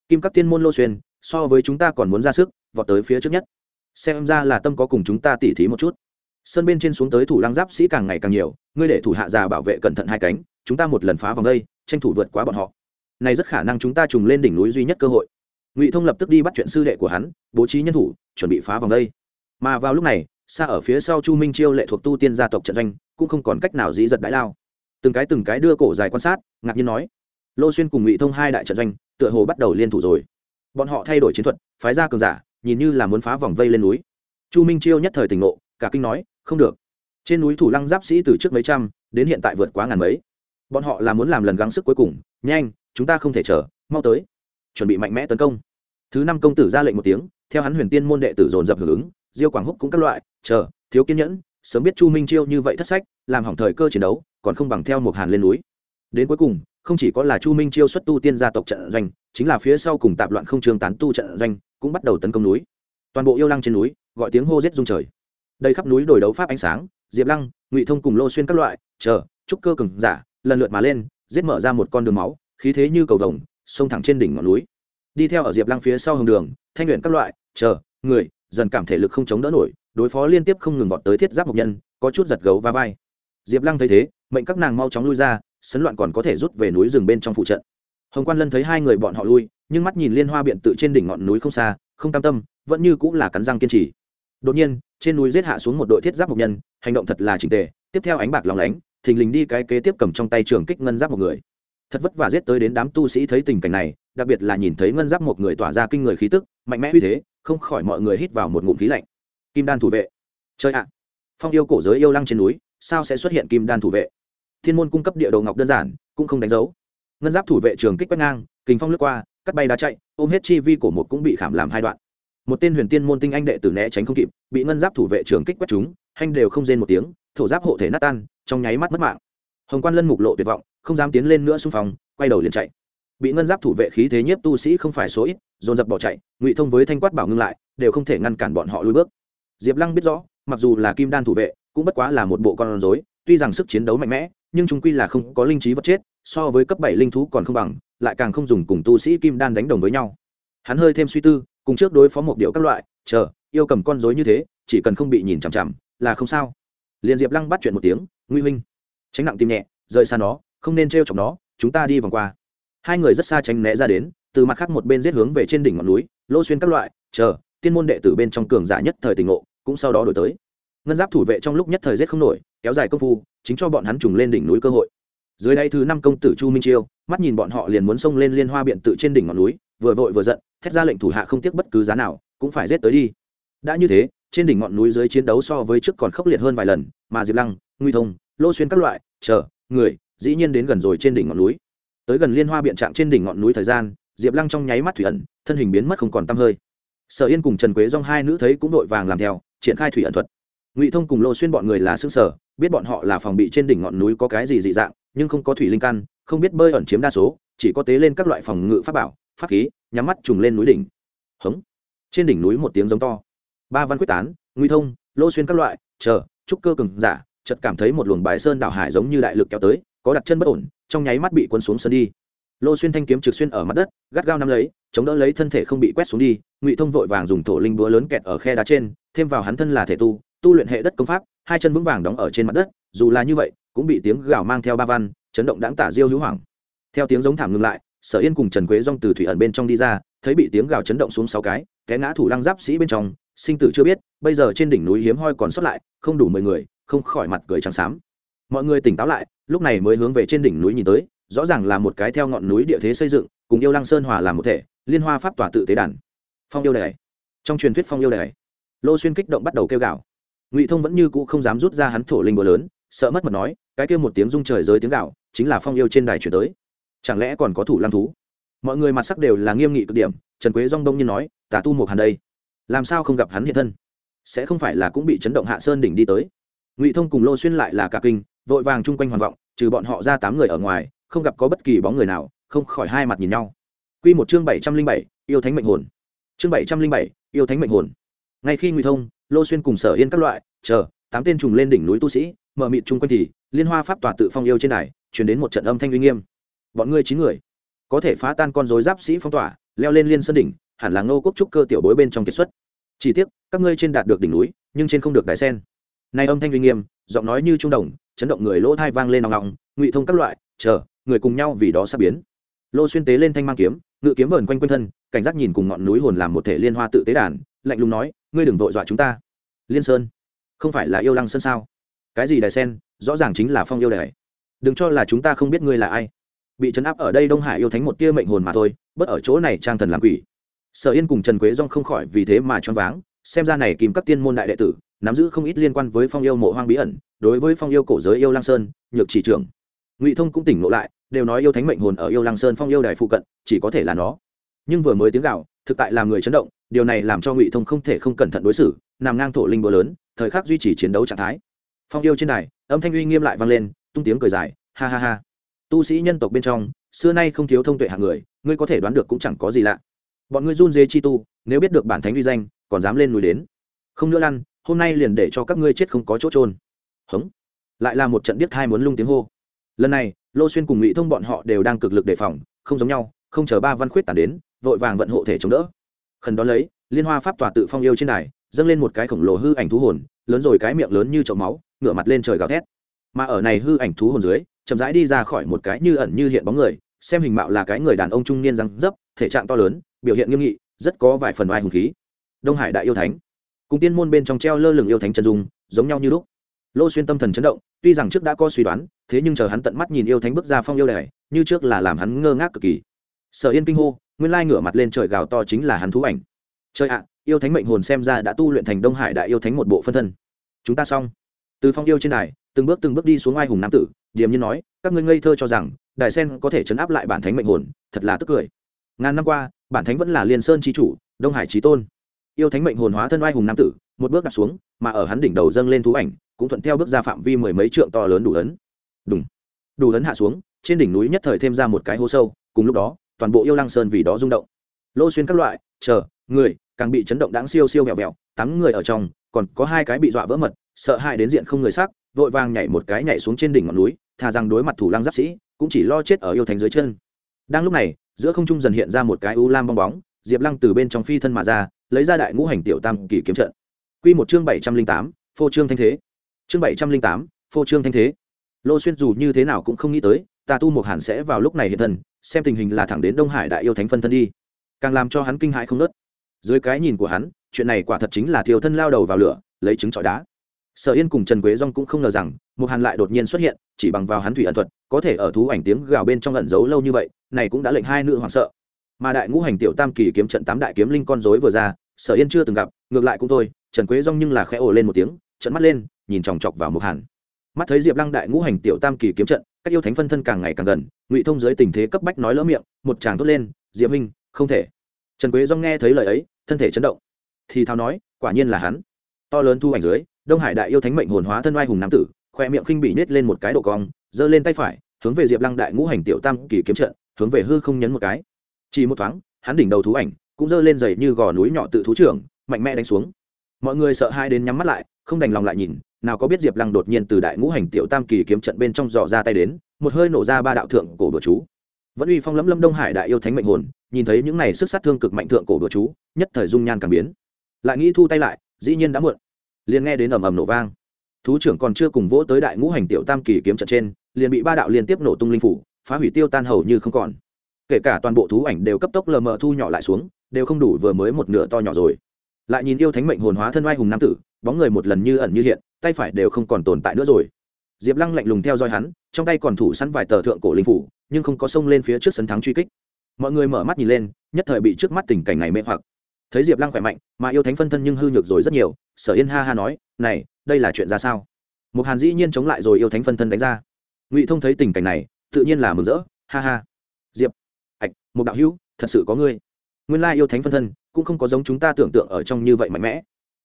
kim các tiên môn lô xuyên, so với chúng ta còn muốn ra sức, vọt tới phía trước nhất. Xem ra là tâm có cùng chúng ta tỉ thí một chút sân bên trên xuống tới thủ lăng giáp sĩ càng ngày càng nhiều, ngươi để thủ hạ già bảo vệ cẩn thận hai cánh, chúng ta một lần phá vòng đây, tranh thủ vượt quá bọn họ. Này rất khả năng chúng ta trùng lên đỉnh núi duy nhất cơ hội. Ngụy thông lập tức đi bắt chuyện sư đệ của hắn, bố trí nhân thủ, chuẩn bị phá vòng đây. Mà vào lúc này, xa ở phía sau chu minh chiêu lệ thuộc tu tiên gia tộc trận doanh, cũng không còn cách nào dĩ giật đãi lao. Từng cái từng cái đưa cổ dài quan sát, ngạc nhiên nói, lô xuyên cùng ngụy thông hai đại trận doanh, tựa hồ bắt đầu liên thủ rồi. Bọn họ thay đổi chiến thuật, phái ra cường giả, nhìn như là muốn phá vòng vây lên núi. Chu minh chiêu nhất thời tỉnh ngộ, cả kinh nói không được. Trên núi thủ lăng giáp sĩ từ trước mấy trăm, đến hiện tại vượt quá ngàn mấy. Bọn họ là muốn làm lần gắng sức cuối cùng. Nhanh, chúng ta không thể chờ, mau tới. Chuẩn bị mạnh mẽ tấn công. Thứ năm công tử ra lệnh một tiếng, theo hắn huyền tiên môn đệ tử dồn dập hưởng ứng, diêu quảng húc cũng các loại, chờ, thiếu kiên nhẫn, sớm biết chu minh chiêu như vậy thất sách, làm hỏng thời cơ chiến đấu, còn không bằng theo một hàn lên núi. Đến cuối cùng, không chỉ có là chu minh chiêu xuất tu tiên gia tộc trận doanh, chính là phía sau cùng tạp loạn không trường tán tu trận doanh, cũng bắt đầu tấn công núi. Toàn bộ yêu lăng trên núi, gọi tiếng hô rết rung trời đây khắp núi đổi đấu pháp ánh sáng, diệp lăng, ngụy thông cùng lô xuyên các loại, chờ trúc cơ cừng giả, lần lượt mà lên, giết mở ra một con đường máu, khí thế như cầu vồng, xông thẳng trên đỉnh ngọn núi. Đi theo ở diệp lăng phía sau hồng đường, thanh luyện các loại, chờ, người, dần cảm thể lực không chống đỡ nổi, đối phó liên tiếp không ngừng vọt tới thiết giáp mộc nhân, có chút giật gấu và vai. Diệp lăng thấy thế, mệnh các nàng mau chóng lui ra, sấn loạn còn có thể rút về núi rừng bên trong phụ trận. Hồng quan lân thấy hai người bọn họ lui, nhưng mắt nhìn liên hoa biện tự trên đỉnh ngọn núi không xa, không tam tâm, vẫn như cũng là cắn răng kiên trì đột nhiên, trên núi giết hạ xuống một đội thiết giáp mộc nhân, hành động thật là trình tề, tiếp theo ánh bạc lóng lánh, thình lình đi cái kế tiếp cầm trong tay trường kích ngân giáp một người. Thật vất vả giết tới đến đám tu sĩ thấy tình cảnh này, đặc biệt là nhìn thấy ngân giáp một người tỏa ra kinh người khí tức, mạnh mẽ uy thế, không khỏi mọi người hít vào một ngụm khí lạnh. Kim đan thủ vệ. Chơi ạ! Phong yêu cổ giới yêu lăng trên núi, sao sẽ xuất hiện kim đan thủ vệ? Thiên môn cung cấp địa đồ ngọc đơn giản, cũng không đánh dấu. Ngân giáp thủ vệ trường kích quét ngang, kình phong lướt qua, cắt bay đá chạy, ôm hết chi vi của một cũng bị khảm làm hai đoạn một tên huyền tiên môn tinh anh đệ tử né tránh không kịp, bị ngân giáp thủ vệ trường kích quét chúng hành đều không rên một tiếng, thổ giáp hộ thể nát tan, trong nháy mắt mất mạng. Hồng quan lân mục lộ tuyệt vọng, không dám tiến lên nữa xung phong, quay đầu liền chạy. Bị ngân giáp thủ vệ khí thế nhiếp tu sĩ không phải số ít, dồn dập bỏ chạy, ngụy thông với thanh quát bảo ngưng lại, đều không thể ngăn cản bọn họ lùi bước. Diệp lăng biết rõ, mặc dù là kim đan thủ vệ, cũng bất quá là một bộ con rối, tuy rằng sức chiến đấu mạnh mẽ, nhưng chúng quy là không có linh trí vật chết, so với cấp bảy linh thú còn không bằng, lại càng không dùng cùng tu sĩ kim đan đánh đồng với nhau. Hắn hơi thêm suy tư cùng trước đối phó một điệu các loại, chờ, yêu cầm con rối như thế, chỉ cần không bị nhìn chằm chằm, là không sao. Liền diệp lăng bắt chuyện một tiếng nguy huynh, tránh nặng tim nhẹ, rời xa nó, không nên t r chọc nó, chúng ta đi vòng qua. Hai người rất xa tránh né ra đến, từ mặt khác một bên giết hướng về trên đỉnh ngọn núi, lô xuyên các loại, chờ, tiên môn đệ tử bên trong cường giả nhất thời tình ngộ, cũng sau đó đổi tới. Ngân giáp thủ vệ trong lúc nhất thời giết không nổi, kéo dài công phu, chính cho bọn hắn trùng lên đỉnh núi cơ hội dưới đây thứ năm công tử chu minh chiêu, mắt nhìn bọn họ liền muốn xông lên liên hoa biện tự trên đỉnh ngọn núi, vừa vội vừa giận, thét ra lệnh thủ hạ không tiếc bất cứ giá nào, cũng phải giết tới đi. Đã như thế, trên đỉnh ngọn núi dưới chiến đấu so với trước còn khốc liệt hơn vài lần, mà diệp lăng nguy thông, lô xuyên các loại, chờ, người, dĩ nhiên đến gần rồi trên đỉnh ngọn núi. Tới gần liên hoa biện trạng trên đỉnh ngọn núi thời gian, diệp lăng trong nháy mắt thủy ẩn, thân hình biến mất không còn t hơi. Sở yên cùng trần quế dong hai nữ thấy cũng vội vàng làm theo, triển khai thủy ẩn thuật. Ngụy thông cùng lô xuyên bọn người là xương sở, biết bọn họ là phòng bị trên đỉnh ngọn núi có cái gì dị dạng nhưng không có thủy linh căn, không biết bơi ẩn chiếm đa số, chỉ có tế lên các loại phòng ngự pháp bảo, pháp khí, nhắm mắt trùng lên núi đỉnh. Hống. Trên đỉnh núi một tiếng giống to. Ba văn quyết tán ngụy thông, lô xuyên các loại, chờ, trúc cơ cường giả, chợt cảm thấy một luồng bài sơn đảo hải giống như đại lực kéo tới, có đặt chân bất ổn, trong nháy mắt bị cuốn xuống sân đi. Lô xuyên thanh kiếm trực xuyên ở mặt đất, gắt gao nắm lấy, chống đỡ lấy thân thể không bị quét xuống đi, ngụy thông vội vàng dùng thổ linh búa lớn kẹt ở khe đá trên, thêm vào hắn thân là thể tu tu luyện hệ đất công pháp, hai chân vững vàng đóng ở trên mặt đất, dù là như vậy cũng bị tiếng gào mang theo ba văn, chấn động đáng tả diêu hữu hoàng theo tiếng giống thảm ngừng lại, sở yên cùng trần quế rong từ thủy ẩn bên trong đi ra, thấy bị tiếng gào chấn động xuống sáu cái, té ngã thủ lăng giáp sĩ bên trong, sinh tử chưa biết, bây giờ trên đỉnh núi hiếm hoi còn sót lại, không đủ mười người, không khỏi mặt cười trắng xám. Mọi người tỉnh táo lại, lúc này mới hướng về trên đỉnh núi nhìn tới, rõ ràng là một cái theo ngọn núi địa thế xây dựng, cùng yêu lăng sơn hòa làm một thể, liên hoa pháp tỏa tự tế đàn. Phong yêu đài. Trong truyền thuyết phong yêu đài, lô xuyên kích động bắt đầu kêu gào. Ngụy thông vẫn như cũ không dám rút ra hắn thổ linh búa lớn, sợ mất mật nói cái kia một tiếng rung trời rơi tiếng gạo, chính là phong yêu trên đài chuyển tới. Chẳng lẽ còn có thủ lăng thú? Mọi người mặt sắc đều là nghiêm nghị cực điểm, trần quế dong đông như nói tả tu một hàn đây. Làm sao không gặp hắn hiện thân? Sẽ không phải là cũng bị chấn động hạ sơn đỉnh đi tới? Ngụy thông cùng lô xuyên lại là cả kinh, vội vàng chung quanh hoàn vọng, trừ bọn họ ra tám người ở ngoài, không gặp có bất kỳ bóng người nào, không khỏi hai mặt nhìn nhau. Quy một chương bảy trăm linh bảy, yêu thánh mệnh hồn. Chương bảy trăm linh bảy, yêu thánh mệnh hồn. Ngay khi ngụy thông, lô xuyên cùng sở yên các loại, chờ, tám tên trùng lên đỉnh núi tu sĩ, mở mịt chung quanh thì liên hoa pháp tòa tự phong yêu trên này chuyển đến một trận âm thanh uy nghiêm. Bọn ngươi chín người, có thể phá tan con rối giáp sĩ phong tỏa, leo lên liên sơn đỉnh, hẳn là ngô quốc trúc cơ tiểu bối bên trong kiệt xuất. Chỉ tiếc, các ngươi trên đạt được đỉnh núi, nhưng trên không được đài sen. Nay âm thanh uy nghiêm, giọng nói như trung đồng, chấn động người lỗ thai vang lên nòng nòng ngụy thông các loại, chờ, người cùng nhau vì đó sắp biến. Lô xuyên tế lên thanh mang kiếm, ngự kiếm vờn quanh quanh thân, cảnh giác nhìn cùng ngọn núi hồn làm một thể liên hoa tự tế đàn, lạnh lùng nói, ngươi đừng vội dọa chúng ta. Liên sơn? Không phải là yêu lăng sơn sao? Cái gì đài sen? Rõ ràng chính là phong yêu đài đừng cho là chúng ta không biết ngươi là ai. Bị trấn áp ở đây đông hải yêu thánh một tia mệnh hồn mà thôi, bất ở chỗ này trang thần làm quỷ. Sở yên cùng trần quế dong không khỏi vì thế mà choáng váng, xem ra này kìm các tiên môn đại đệ tử, nắm giữ không ít liên quan với phong yêu mộ hoang bí ẩn, đối với phong yêu cổ giới yêu lang sơn, nhược chỉ trưởng. Ngụy thông cũng tỉnh ngộ lại, đều nói yêu thánh mệnh hồn ở yêu lang sơn phong yêu đài phụ cận, chỉ có thể là nó. Nhưng vừa mới tiếng gạo thực tại làm người chấn động, điều này làm cho ngụy thông không thể không cẩn thận đối xử, nằm ngang thổ linh búa lớn, thời khắc duy trì chiến đấu trạng thái. Phong yêu trên đài âm thanh uy nghiêm lại vang lên, tung tiếng cười dài, ha ha ha. Tu sĩ nhân tộc bên trong, xưa nay không thiếu thông tuệ hạng người, ngươi có thể đoán được cũng chẳng có gì lạ. Bọn ngươi run dê chi tu, nếu biết được bản thánh uy danh, còn dám lên núi đến. Không nữa lăn, hôm nay liền để cho các ngươi chết không có chỗ trôn hống. Lại là một trận điếc thai muốn lung tiếng hô. Lần này, lô xuyên cùng ngụy thông bọn họ đều đang cực lực đề phòng, không giống nhau, không chờ ba văn khuyết tàn đến, vội vàng vận hộ thể chống đỡ. Khẩn đón lấy, liên hoa pháp tòa tự phong yêu trên đài, dâng lên một cái khổng lồ hư ảnh thú hồn, lớn rồi cái miệng lớn như chậu máu ngửa mặt lên trời gào thét. Mà ở này hư ảnh thú hồn dưới, chậm rãi đi ra khỏi một cái như ẩn như hiện bóng người, xem hình mạo là cái người đàn ông trung niên răng dấp, thể trạng to lớn, biểu hiện nghiêm nghị, rất có vài phần oai hùng khí. Đông hải đại yêu thánh. Cùng tiên môn bên trong treo lơ lửng yêu thánh chân dung, giống nhau như lúc. Lô xuyên tâm thần chấn động, tuy rằng trước đã có suy đoán, thế nhưng chờ hắn tận mắt nhìn yêu thánh bước ra phong yêu đài, như trước là làm hắn ngơ ngác cực kỳ. Sở yên kinh hô, nguyên lai ngửa mặt lên trời gào to chính là hắn thú ảnh. Trời ạ, yêu thánh mệnh hồn xem ra đã tu luyện thành đông hải đại yêu thánh một bộ phân thân. Chúng ta xong từ phong yêu trên đài, từng bước từng bước đi xuống ai hùng nam tử, điềm nhiên nói, các ngươi ngây thơ cho rằng đại sen có thể chấn áp lại bản thánh mệnh hồn, thật là tức cười. Ngàn năm qua, bản thánh vẫn là liên sơn trí chủ, đông hải trí tôn. Yêu thánh mệnh hồn hóa thân oai hùng nam tử, một bước đặt xuống, mà ở hắn đỉnh đầu dâng lên thú ảnh, cũng thuận theo bước ra phạm vi mười mấy trượng to lớn đủ lớn. đúng đủ lớn hạ xuống, trên đỉnh núi nhất thời thêm ra một cái hố sâu, cùng lúc đó, toàn bộ yêu lăng sơn vì đó rung động. Lô xuyên các loại, chờ, người, càng bị chấn động đáng siêu siêu vẹo vẹo, tám người ở trong, còn có hai cái bị dọa vỡ mật sợ hãi đến diện không người sắc, vội vàng nhảy một cái nhảy xuống trên đỉnh ngọn núi thà rằng đối mặt thủ lăng giáp sĩ cũng chỉ lo chết ở yêu thành dưới chân. Đang lúc này giữa không trung dần hiện ra một cái u lam bong bóng diệp lăng từ bên trong phi thân mà ra lấy ra đại ngũ hành tiểu tam kỳ kiếm trận. Q một chương bảy trăm linh tám phô trương thanh thế. Chương bảy trăm linh tám phô trương thanh thế. Lô xuyên dù như thế nào cũng không nghĩ tới tà tu một hàn sẽ vào lúc này hiện thân xem tình hình là thẳng đến đông hải đại yêu thánh phân thân đi. Càng làm cho hắn kinh hãi không nớt dưới cái nhìn của hắn chuyện này quả thật chính là thiêu thân lao đầu vào lửa lấy trứng trọi đá sở yên cùng trần quế dong cũng không ngờ rằng một hàn lại đột nhiên xuất hiện, chỉ bằng vào hắn thủy ẩn thuật, có thể ở thú ảnh tiếng gào bên trong ẩn giấu lâu như vậy, này cũng đã lệnh hai nữ hoảng sợ. Mà đại ngũ hành tiểu tam kỳ kiếm trận tám đại kiếm linh con rối vừa ra, sở yên chưa từng gặp, ngược lại cũng thôi, trần quế dong nhưng là khẽ ồ lên một tiếng trận mắt lên, nhìn chòng chọc vào một hàn. Mắt thấy diệp lăng đại ngũ hành tiểu tam kỳ kiếm trận, các yêu thánh phân thân càng ngày càng gần, ngụy thông dưới tình thế cấp bách nói lỡ miệng, một chàng thốt lên, diệp minh không thể. Trần quế dong nghe thấy lời ấy, thân thể chấn động. Thì thao nói, quả nhiên là hắn. To lớn thu ảnh dưới đông hải đại yêu thánh mệnh hồn hóa thân oai hùng nam tử, khoe miệng khinh bị nết lên một cái độ cong, giơ lên tay phải, hướng về diệp lăng đại ngũ hành tiểu tam kỳ kiếm trận, hướng về hư không nhấn một cái. Chỉ một thoáng, hắn đỉnh đầu thú ảnh cũng giơ lên dày như gò núi nhỏ tự thú trưởng, mạnh mẽ đánh xuống. Mọi người sợ hai đến nhắm mắt lại, không đành lòng lại nhìn, nào có biết diệp lăng đột nhiên từ đại ngũ hành tiểu tam kỳ kiếm trận bên trong dò ra tay đến, một hơi nổ ra ba đạo thượng cổ bừa chú. Vẫn uy phong lẫm lâm đông hải đại yêu thánh mệnh hồn, nhìn thấy những này sức sát thương cực mạnh thượng cổ bừa chú, nhất thời dung nhan càng biến. Lại nghĩ thu tay lại, dĩ nhiên đã muộn liền nghe đến ầm ầm nổ vang. Thú trưởng còn chưa cùng vỗ tới đại ngũ hành tiểu tam kỳ kiếm trận trên, liền bị ba đạo liên tiếp nổ tung linh phủ, phá hủy tiêu tan hầu như không còn. Kể cả toàn bộ thú ảnh đều cấp tốc lờ mờ thu nhỏ lại xuống, đều không đủ vừa mới một nửa to nhỏ rồi. Lại nhìn yêu thánh mệnh hồn hóa thân oai hùng nam tử, bóng người một lần như ẩn như hiện, tay phải đều không còn tồn tại nữa rồi. Diệp lăng lạnh lùng theo dõi hắn, trong tay còn thủ sẵn vài tờ thượng cổ linh phủ, nhưng không có xông lên phía trước sân thắng truy kích. Mọi người mở mắt nhìn lên, nhất thời bị trước mắt tình cảnh này mê hoặc thấy diệp lăng khỏe mạnh mà yêu thánh phân thân nhưng hư nhược rồi rất nhiều sở yên ha ha nói này đây là chuyện ra sao một hàn dĩ nhiên chống lại rồi yêu thánh phân thân đánh ra ngụy thông thấy tình cảnh này tự nhiên là mừng rỡ ha ha diệp ạch một đạo hữu thật sự có ngươi nguyên lai yêu thánh phân thân cũng không có giống chúng ta tưởng tượng ở trong như vậy mạnh mẽ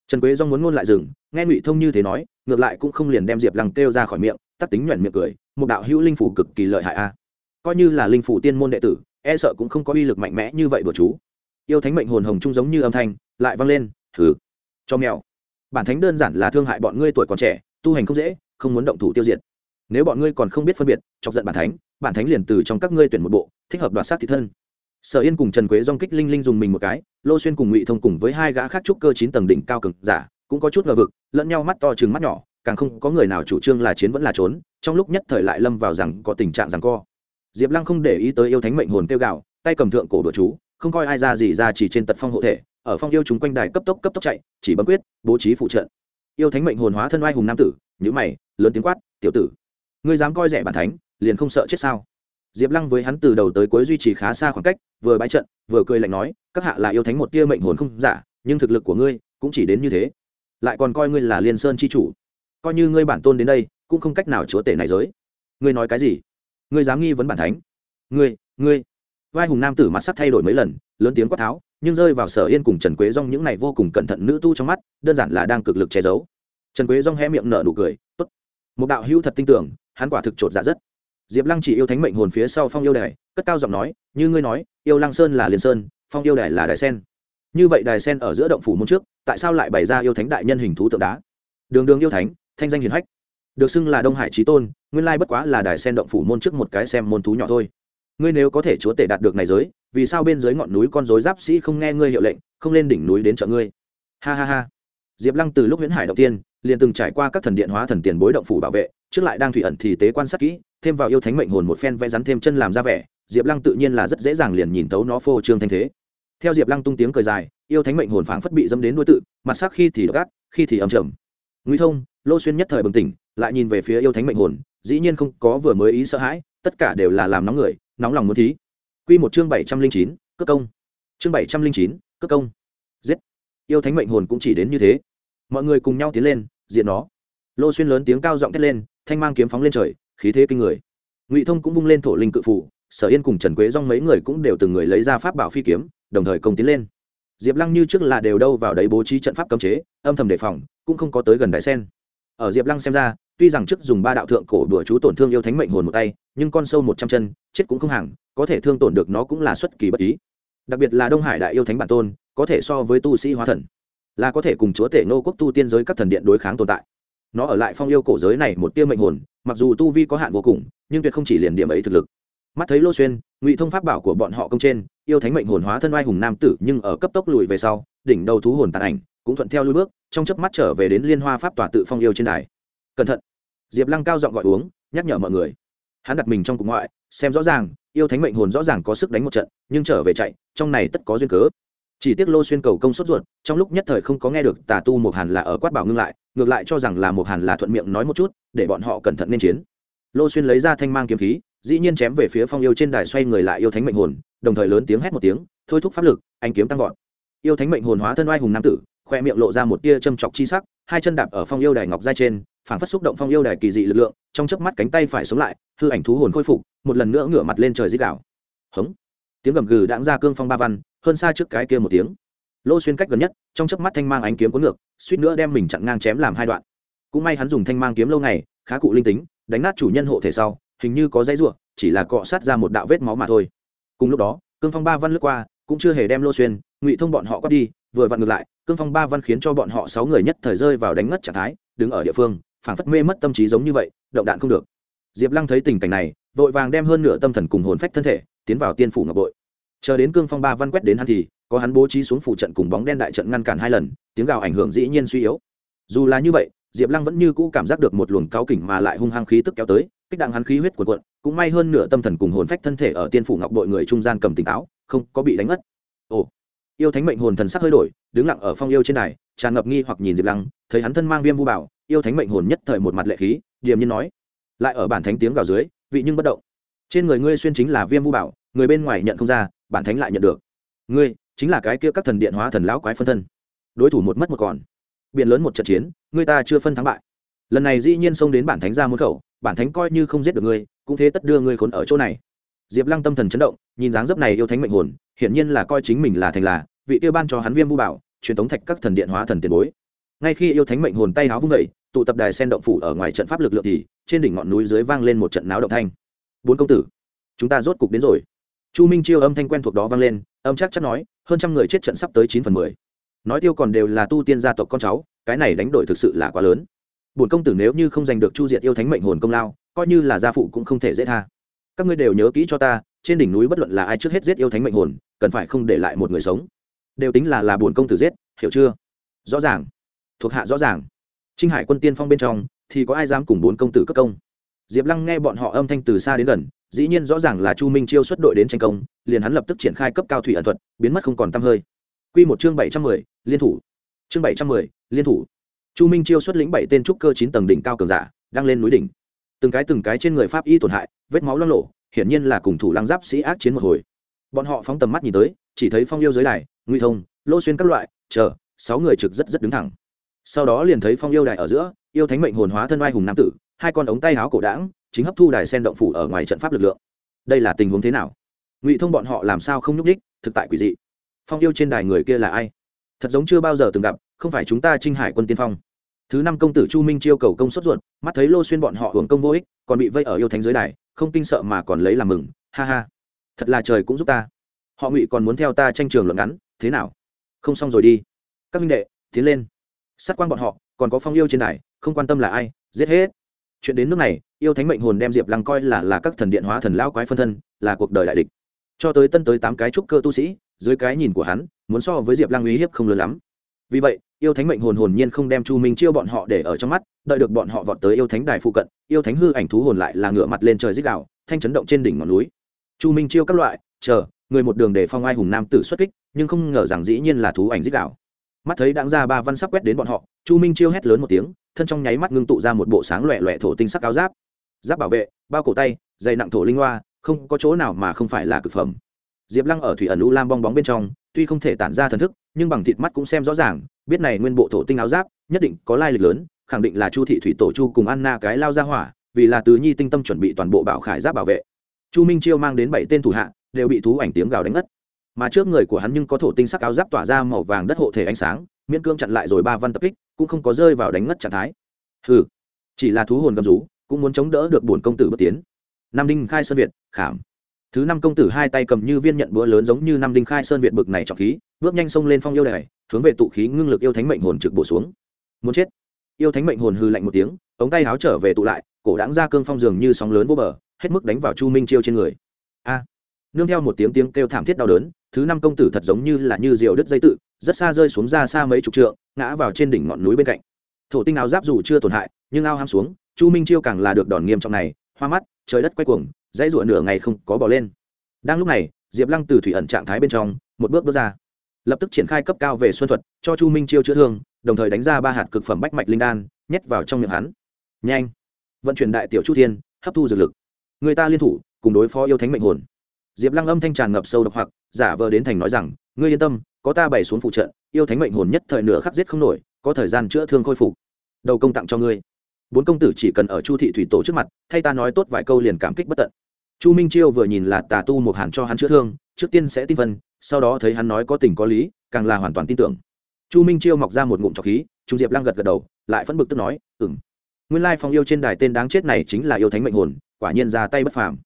trần quế do muốn ngôn lại rừng nghe ngụy thông như thế nói ngược lại cũng không liền đem diệp lăng kêu ra khỏi miệng tắc tính nhuận miệng cười một đạo hữu linh phủ cực kỳ lợi hại a coi như là linh phủ tiên môn đệ tử e sợ cũng không có uy lực mạnh mẽ như vậy bừa chú yêu thánh mệnh hồn hồng trung giống như âm thanh, lại vang lên, thử, cho mèo. Bản thánh đơn giản là thương hại bọn ngươi tuổi còn trẻ, tu hành không dễ, không muốn động thủ tiêu diệt. Nếu bọn ngươi còn không biết phân biệt, chọc giận bản thánh bản thánh liền từ trong các ngươi tuyển một bộ, thích hợp đoạt sát thị thân. Sở yên cùng trần quế dong kích linh linh dùng mình một cái, lô xuyên cùng ngụy thông cùng với hai gã khác trúc cơ chín tầng đỉnh cao cực giả, cũng có chút ngờ vực, lẫn nhau mắt to chừng mắt nhỏ, càng không có người nào chủ trương là chiến vẫn là trốn, trong lúc nhất thời lại lâm vào rằng có tình trạng rằng co. Diệp lăng không để ý tới yêu thánh mệnh hồn tiêu gạo tay cầm thượng cổ bữa chú không coi ai ra gì ra chỉ trên tật phong hộ thể, ở phong yêu chúng quanh đài cấp tốc cấp tốc chạy, chỉ bấm quyết, bố trí phụ trận yêu thánh mệnh hồn hóa thân oai hùng nam tử nhữ mày, lớn tiếng quát, tiểu tử, ngươi dám coi rẻ bản thánh, liền không sợ chết sao? Diệp lăng với hắn từ đầu tới cuối duy trì khá xa khoảng cách, vừa bãi trận, vừa cười lạnh nói, các hạ là yêu thánh một tia mệnh hồn không giả, nhưng thực lực của ngươi cũng chỉ đến như thế. Lại còn coi ngươi là liên sơn c h i chủ, coi như ngươi bản tôn đến đây, cũng không cách nào chúa tể này giới. Ngươi nói cái gì? Ngươi dám nghi vấn bản thánh? Ngươi ngươi vai hùng nam tử mặt sắc thay đổi mấy lần, lớn tiếng quát tháo, nhưng rơi vào sở yên cùng trần quế dong những này vô cùng cẩn thận nữ tu trong mắt, đơn giản là đang cực lực che giấu. Trần quế dong hé miệng nở nụ cười, tốt. Một đạo hữu thật tin tưởng, hắn quả thực chột dạ rất. Diệp lăng chỉ yêu thánh mệnh hồn phía sau phong yêu đài, cất cao giọng nói, như ngươi nói, yêu lăng sơn là liền sơn, phong yêu đài là đài sen. Như vậy đài sen ở giữa động phủ môn trước, tại sao lại bày ra yêu thánh đại nhân hình thú tượng đá? Đường đường yêu thánh, thanh danh hiền hách. Được xưng là đông hải trí tôn, nguyên lai bất quá là đài sen động phủ môn trước một cái xem môn thú nhỏ thôi ngươi nếu có thể chúa tể đạt được này giới, vì sao bên dưới ngọn núi con dối giáp sĩ không nghe ngươi hiệu lệnh, không lên đỉnh núi đến chợ ngươi? Ha ha ha. Diệp lăng từ lúc huyễn hải đầu tiên, liền từng trải qua các thần điện hóa thần tiền bối động phủ bảo vệ, trước lại đang thủy ẩn thì tế quan sát kỹ, thêm vào yêu thánh mệnh hồn một phen vẽ rắn thêm chân làm ra vẻ, diệp lăng tự nhiên là rất dễ dàng liền nhìn tấu nó phô trương thanh thế. Theo diệp lăng tung tiếng cười dài, yêu thánh mệnh hồn phảng phất bị dâm đến đôi tự, mặt sắc khi thì gắt khi thì ầm trầm. Nguy thông, lô xuyên nhất thời bừng tỉnh, lại nhìn về phía yêu thánh mệnh hồn, dĩ nhiên không có vừa mới ý sợ hãi, tất cả đều là làm nóng người nóng lòng muốn thí. Quy một chương bảy trăm linh chín cước công. Chương bảy trăm linh chín cước công. Giết. Yêu thánh mệnh hồn cũng chỉ đến như thế. Mọi người cùng nhau tiến lên, diện nó. Lô xuyên lớn tiếng cao giọng thét lên, thanh mang kiếm phóng lên trời, khí thế kinh người. Ngụy thông cũng vung lên thổ linh cự phủ, sở yên cùng trần quế dong mấy người cũng đều từng người lấy ra pháp bảo phi kiếm, đồng thời công tiến lên. Diệp lăng như trước là đều đâu vào đấy bố trí trận pháp cấm chế, âm thầm đề phòng, cũng không có tới gần đại sen. Ở diệp lăng xem ra tuy rằng trước dùng ba đạo thượng cổ đùa chú tổn thương yêu thánh mệnh hồn một tay, nhưng con sâu một trăm chân, chết cũng không hàng, có thể thương tổn được nó cũng là xuất kỳ bất ý. Đặc biệt là đông hải đại yêu thánh bản tôn, có thể so với tu sĩ hóa thần, là có thể cùng chúa tể nô quốc tu tiên giới các thần điện đối kháng tồn tại. Nó ở lại phong yêu cổ giới này một tiêu mệnh hồn, mặc dù tu vi có hạn vô cùng, nhưng tuyệt không chỉ liền điểm ấy thực lực. Mắt thấy lô xuyên, ngụy thông pháp bảo của bọn họ công trên, yêu thánh mệnh hồn hóa thân oai hùng nam tử nhưng ở cấp tốc lùi về sau, đỉnh đầu thú hồn tàn ảnh, cũng thuận theo lui bước, trong chớp mắt trở về đến liên hoa pháp tỏa tự phong yêu trên đài. Cẩn thận diệp lăng cao giọng gọi uống, nhắc nhở mọi người. Hắn đặt mình trong cục ngoại, xem rõ ràng, yêu thánh mệnh hồn rõ ràng có sức đánh một trận, nhưng trở về chạy, trong này tất có duyên cớ. Chỉ tiếc lô xuyên cầu công sốt ruột, trong lúc nhất thời không có nghe được tà tu một hàn là ở quát bảo ngưng lại, ngược lại cho rằng là một hàn là thuận miệng nói một chút, để bọn họ cẩn thận nên chiến. Lô xuyên lấy ra thanh mang kiếm khí, dĩ nhiên chém về phía phong yêu trên đài xoay người lại yêu thánh mệnh hồn, đồng thời lớn tiếng hét một tiếng, thôi thúc pháp lực, anh kiếm tăng vọt. Yêu thánh mệnh hồn hóa thân oai hùng nam tử, khoe miệng lộ ra một tia châm chọc chi sắc, hai chân đạp ở phong yêu đài ngọc giai trên phảng phất xúc động phong yêu đài kỳ dị lực lượng, trong chớp mắt cánh tay phải sống lại, hư ảnh thú hồn khôi phục, một lần nữa ngửa mặt lên trời dích đảo hống. Tiếng gầm gừ đãng ra cương phong ba văn, hơn xa trước cái kia một tiếng. Lô xuyên cách gần nhất, trong chớp mắt thanh mang ánh kiếm cuốn ngược, suýt nữa đem mình chặn ngang chém làm hai đoạn. Cũng may hắn dùng thanh mang kiếm lâu ngày, khá cụ linh tính, đánh nát chủ nhân hộ thể sau, hình như có dãy ruộng chỉ là cọ sát ra một đạo vết máu mà thôi. Cùng lúc đó, cương phong ba văn lướt qua, cũng chưa hề đem lô xuyên, ngụy thông bọn họ quát đi, vừa vặn ngược lại, cương phong ba văn khiến cho bọn họ sáu người nhất thời rơi vào đánh ngất trạng thái, đứng ở địa phương phảng phất mê mất tâm trí giống như vậy động đạn không được. Diệp lăng thấy tình cảnh này vội vàng đem hơn nửa tâm thần cùng hồn phách thân thể tiến vào tiên phủ ngọc bội. Chờ đến cương phong ba văn quét đến hắn thì có hắn bố trí xuống phủ trận cùng bóng đen đại trận ngăn cản hai lần tiếng gào ảnh hưởng dĩ nhiên suy yếu. Dù là như vậy diệp lăng vẫn như cũ cảm giác được một luồng cao kỉnh mà lại hung hăng khí tức kéo tới kích đặng hắn khí huyết cuộn cuộn cũng may hơn nửa tâm thần cùng hồn phách thân thể ở tiên phủ ngọc bội người trung gian cầm tỉnh táo không có bị đánh mất ồ yêu thánh mệnh hồn thần sắc hơi đổi đứng lặng ở phong yêu trên này, tràn ngập nghi hoặc nhìn diệp lăng thấy hắn thân mang viêm vu bảo yêu thánh mệnh hồn nhất thời một mặt lệ khí, điềm nhiên nói, lại ở bản thánh tiếng gào dưới, vị nhưng bất động. Trên người ngươi xuyên chính là viêm vu bảo, người bên ngoài nhận không ra, bản thánh lại nhận được. Ngươi chính là cái kia các thần điện hóa thần lão quái phân thân. Đối thủ một mất một còn. Biện lớn một trận chiến, ngươi ta chưa phân thắng bại. Lần này dĩ nhiên xông đến bản thánh ra môn khẩu, bản thánh coi như không giết được ngươi, cũng thế tất đưa ngươi khốn ở chỗ này. Diệp lăng tâm thần chấn động, nhìn dáng dấp này yêu thánh mệnh hồn, hiển nhiên là coi chính mình là thành là, vị tiêu ban cho hắn viêm vu bảo, truyền tống thạch các thần điện hóa thần tiền bối ngay khi yêu thánh mệnh hồn tay háo vung vẩy tụ tập đài sen động phủ ở ngoài trận pháp lực lượng thì, trên đỉnh ngọn núi dưới vang lên một trận náo động thanh. Bốn công tử, chúng ta rốt cục đến rồi. Chu minh chiêu âm thanh quen thuộc đó vang lên, âm chắc chắc nói, hơn trăm người chết trận sắp tới chín phần mười. Nói tiêu còn đều là tu tiên gia tộc con cháu, cái này đánh đổi thực sự là quá lớn. Bổn công tử nếu như không giành được chu diệt yêu thánh mệnh hồn công lao, coi như là gia phụ cũng không thể dễ tha. Các ngươi đều nhớ kỹ cho ta, trên đỉnh núi bất luận là ai trước hết giết yêu thánh mệnh hồn, cần phải không để lại một người sống. Đều tính là là bổn công tử giết, hiểu chưa? Rõ ràng thuộc hạ rõ ràng. Trinh hải quân tiên phong bên trong, thì có ai dám cùng bốn công tử cất công? Diệp lăng nghe bọn họ âm thanh từ xa đến gần, dĩ nhiên rõ ràng là chu minh chiêu xuất đội đến tranh công, liền hắn lập tức triển khai cấp cao thủy ẩn thuật, biến mất không còn t hơi. Q một chương bảy trăm mười, liên thủ. Chương bảy trăm mười, liên thủ. Chu minh chiêu xuất lĩnh bảy tên trúc cơ chín tầng đỉnh cao cường giả, đang lên núi đỉnh. Từng cái từng cái trên người pháp y tổn hại, vết máu lo lộ, hiển nhiên là cùng thủ lăng giáp sĩ ác chiến một hồi. Bọn họ phóng tầm mắt nhìn tới, chỉ thấy phong yêu giới đài, nguy thông, lô xuyên các loại, chờ, sáu người trực rất rất đứng thẳng sau đó liền thấy phong yêu đài ở giữa, yêu thánh mệnh hồn hóa thân oai hùng nam tử, hai con ống tay áo cổ đảng chính hấp thu đài sen động phủ ở ngoài trận pháp lực lượng. Đây là tình huống thế nào? Ngụy thông bọn họ làm sao không nhúc ních thực tại quỷ dị. Phong yêu trên đài người kia là ai? Thật giống chưa bao giờ từng gặp, không phải chúng ta trinh hải quân tiên phong. Thứ năm công tử chu minh chiêu cầu công xuất ruột, mắt thấy lô xuyên bọn họ hưởng công vô ích, còn bị vây ở yêu thánh giới đài, không kinh sợ mà còn lấy làm mừng, ha ha. Thật là trời cũng giúp ta. Họ ngụy còn muốn theo ta tranh trường luận ngắn, thế nào? Không xong rồi đi. Các minh đệ, tiến lên sát quan bọn họ, còn có phong yêu trên đài, không quan tâm là ai, giết hết. Chuyện đến nước này, yêu thánh mệnh hồn đem diệp lăng coi là là các thần điện hóa thần lao quái phân thân, là cuộc đời đại địch. Cho tới tân tới tám cái trúc cơ tu sĩ, dưới cái nhìn của hắn, muốn so với diệp lăng uy hiếp không lớn lắm. Vì vậy, yêu thánh mệnh hồn hồn nhiên không đem chu minh chiêu bọn họ để ở trong mắt, đợi được bọn họ vọt tới yêu thánh đài phụ cận, yêu thánh hư ảnh thú hồn lại là ngựa mặt lên trời dích đạo thanh chấn động trên đỉnh ngọn núi. Chu minh chiêu các loại, chờ, người một đường để phong ai hùng nam tử xuất kích, nhưng không ngờ rằng dĩ nhiên là thú ảnh dích đạo mắt thấy đáng ra ba văn sắp quét đến bọn họ, chu minh chiêu hét lớn một tiếng, thân trong nháy mắt ngưng tụ ra một bộ sáng loẹ loẹ thổ tinh sắc áo giáp. Giáp bảo vệ, bao cổ tay, dày nặng thổ linh hoa, không có chỗ nào mà không phải là cực phẩm. Diệp lăng ở thủy ẩn u lam bong bóng bên trong, tuy không thể tản ra thần thức, nhưng bằng thịt mắt cũng xem rõ ràng, biết này nguyên bộ thổ tinh áo giáp, nhất định có lai lịch lớn, khẳng định là chu thị thủy tổ chu cùng anna cái lao ra hỏa, vì là tứ nhi tinh tâm chuẩn bị toàn bộ bảo khải giáp bảo vệ. Chu minh chiêu mang đến bảy tên thủ hạ, đều bị thú ảnh tiếng gào đánh ngất mà trước người của hắn nhưng có thổ tinh sắc áo giáp tỏa ra màu vàng đất hộ thể ánh sáng, miễn cương chặn lại rồi ba văn tập kích, cũng không có rơi vào đánh ngất trạng thái. Hừ, chỉ là thú hồn gầm rú, cũng muốn chống đỡ được bổn công tử bất tiến. Nam đinh khai sơn việt, khảm. Thứ năm công tử hai tay cầm như viên nhận búa lớn giống như nam đinh khai sơn việt bực này trọng khí, bước nhanh xông lên phong yêu đài, hướng về tụ khí ngưng lực yêu thánh mệnh hồn trực bổ xuống. Muốn chết. Yêu thánh mệnh hồn hư lạnh một tiếng, ống tay áo trở về tụ lại, cổ đáng ra cương phong dường như sóng lớn vô bờ, hết mức đánh vào chu minh chiêu trên người. A nương theo một tiếng tiếng kêu thảm thiết đau đớn, thứ năm công tử thật giống như là như diều đứt dây tự, rất xa rơi xuống ra xa mấy chục trượng, ngã vào trên đỉnh ngọn núi bên cạnh. Thổ tinh áo giáp dù chưa tổn hại, nhưng ao ham xuống, chu minh chiêu càng là được đòn nghiêm trọng này, hoa mắt, trời đất quay cuồng, dãy rủa nửa ngày không có bỏ lên. Đang lúc này, diệp lăng từ thủy ẩn trạng thái bên trong, một bước bước ra. Lập tức triển khai cấp cao về xuân thuật, cho chu minh chiêu chữa thương, đồng thời đánh ra ba hạt cực phẩm bách mạch linh đan, nhét vào trong miệng hắn. Nhanh! Vận chuyển đại tiểu chu thiên, hấp thu dược lực. Người ta liên thủ, cùng đối phó yêu thánh mệnh hồn diệp lăng âm thanh tràn ngập sâu độc hoặc giả vờ đến thành nói rằng ngươi yên tâm có ta bày xuống phụ trợ, yêu thánh mệnh hồn nhất thời nửa khắc giết không nổi có thời gian chữa thương khôi phục. Đầu công tặng cho ngươi. Bốn công tử chỉ cần ở chu thị thủy tổ trước mặt thay ta nói tốt vài câu liền cảm kích bất tận. Chu minh chiêu vừa nhìn là tà tu một hàn cho hắn chữa thương trước tiên sẽ tin phân sau đó thấy hắn nói có tình có lý càng là hoàn toàn tin tưởng. Chu minh chiêu mọc ra một ngụm trọc khí trung diệp lăng gật gật đầu lại phẫn bực tức nói ừng nguyên lai phong yêu trên đài tên đáng chết này chính là yêu thánh mệnh hồn quả nhiên ra tay bất phàm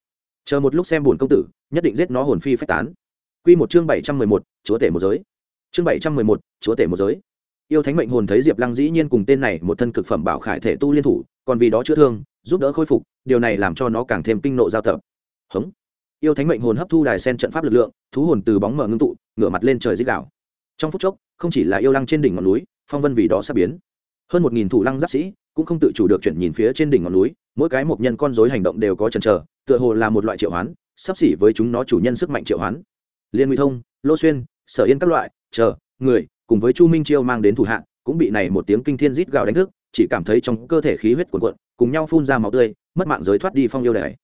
chờ một lúc xem buồn công tử, nhất định giết nó hồn phi phách tán. Quy một chương bảy trăm mười một, chúa tể một giới. Chương bảy trăm mười một, chúa tể một giới. Yêu thánh mệnh hồn thấy diệp lăng dĩ nhiên cùng tên này một thân cực phẩm bảo khải thể tu liên thủ, còn vì đó chữa thương, giúp đỡ khôi phục, điều này làm cho nó càng thêm kinh nộ giao tập hống. Yêu thánh mệnh hồn hấp thu đài sen trận pháp lực lượng, thú hồn từ bóng mở ngưng tụ, ngửa mặt lên trời dích đạo trong phút chốc, không chỉ là yêu lăng trên đỉnh ngọn núi, phong vân vì đó sắp biến. Hơn một nghìn thủ lăng giáp sĩ cũng không tự chủ được chuyển nhìn phía trên đỉnh ngọn núi, mỗi cái một nhân con dối hành động đều có chần chờ, tựa hồ là một loại triệu hoán, sắp xỉ với chúng nó chủ nhân sức mạnh triệu hoán. Liên nguy thông, lô xuyên, sở yên các loại, chờ, người, cùng với chu minh chiêu mang đến thủ hạng cũng bị này một tiếng kinh thiên rít gào đánh thức, chỉ cảm thấy trong cơ thể khí huyết cuộn cuộn, cùng nhau phun ra máu tươi, mất mạng giới thoát đi phong yêu đẻ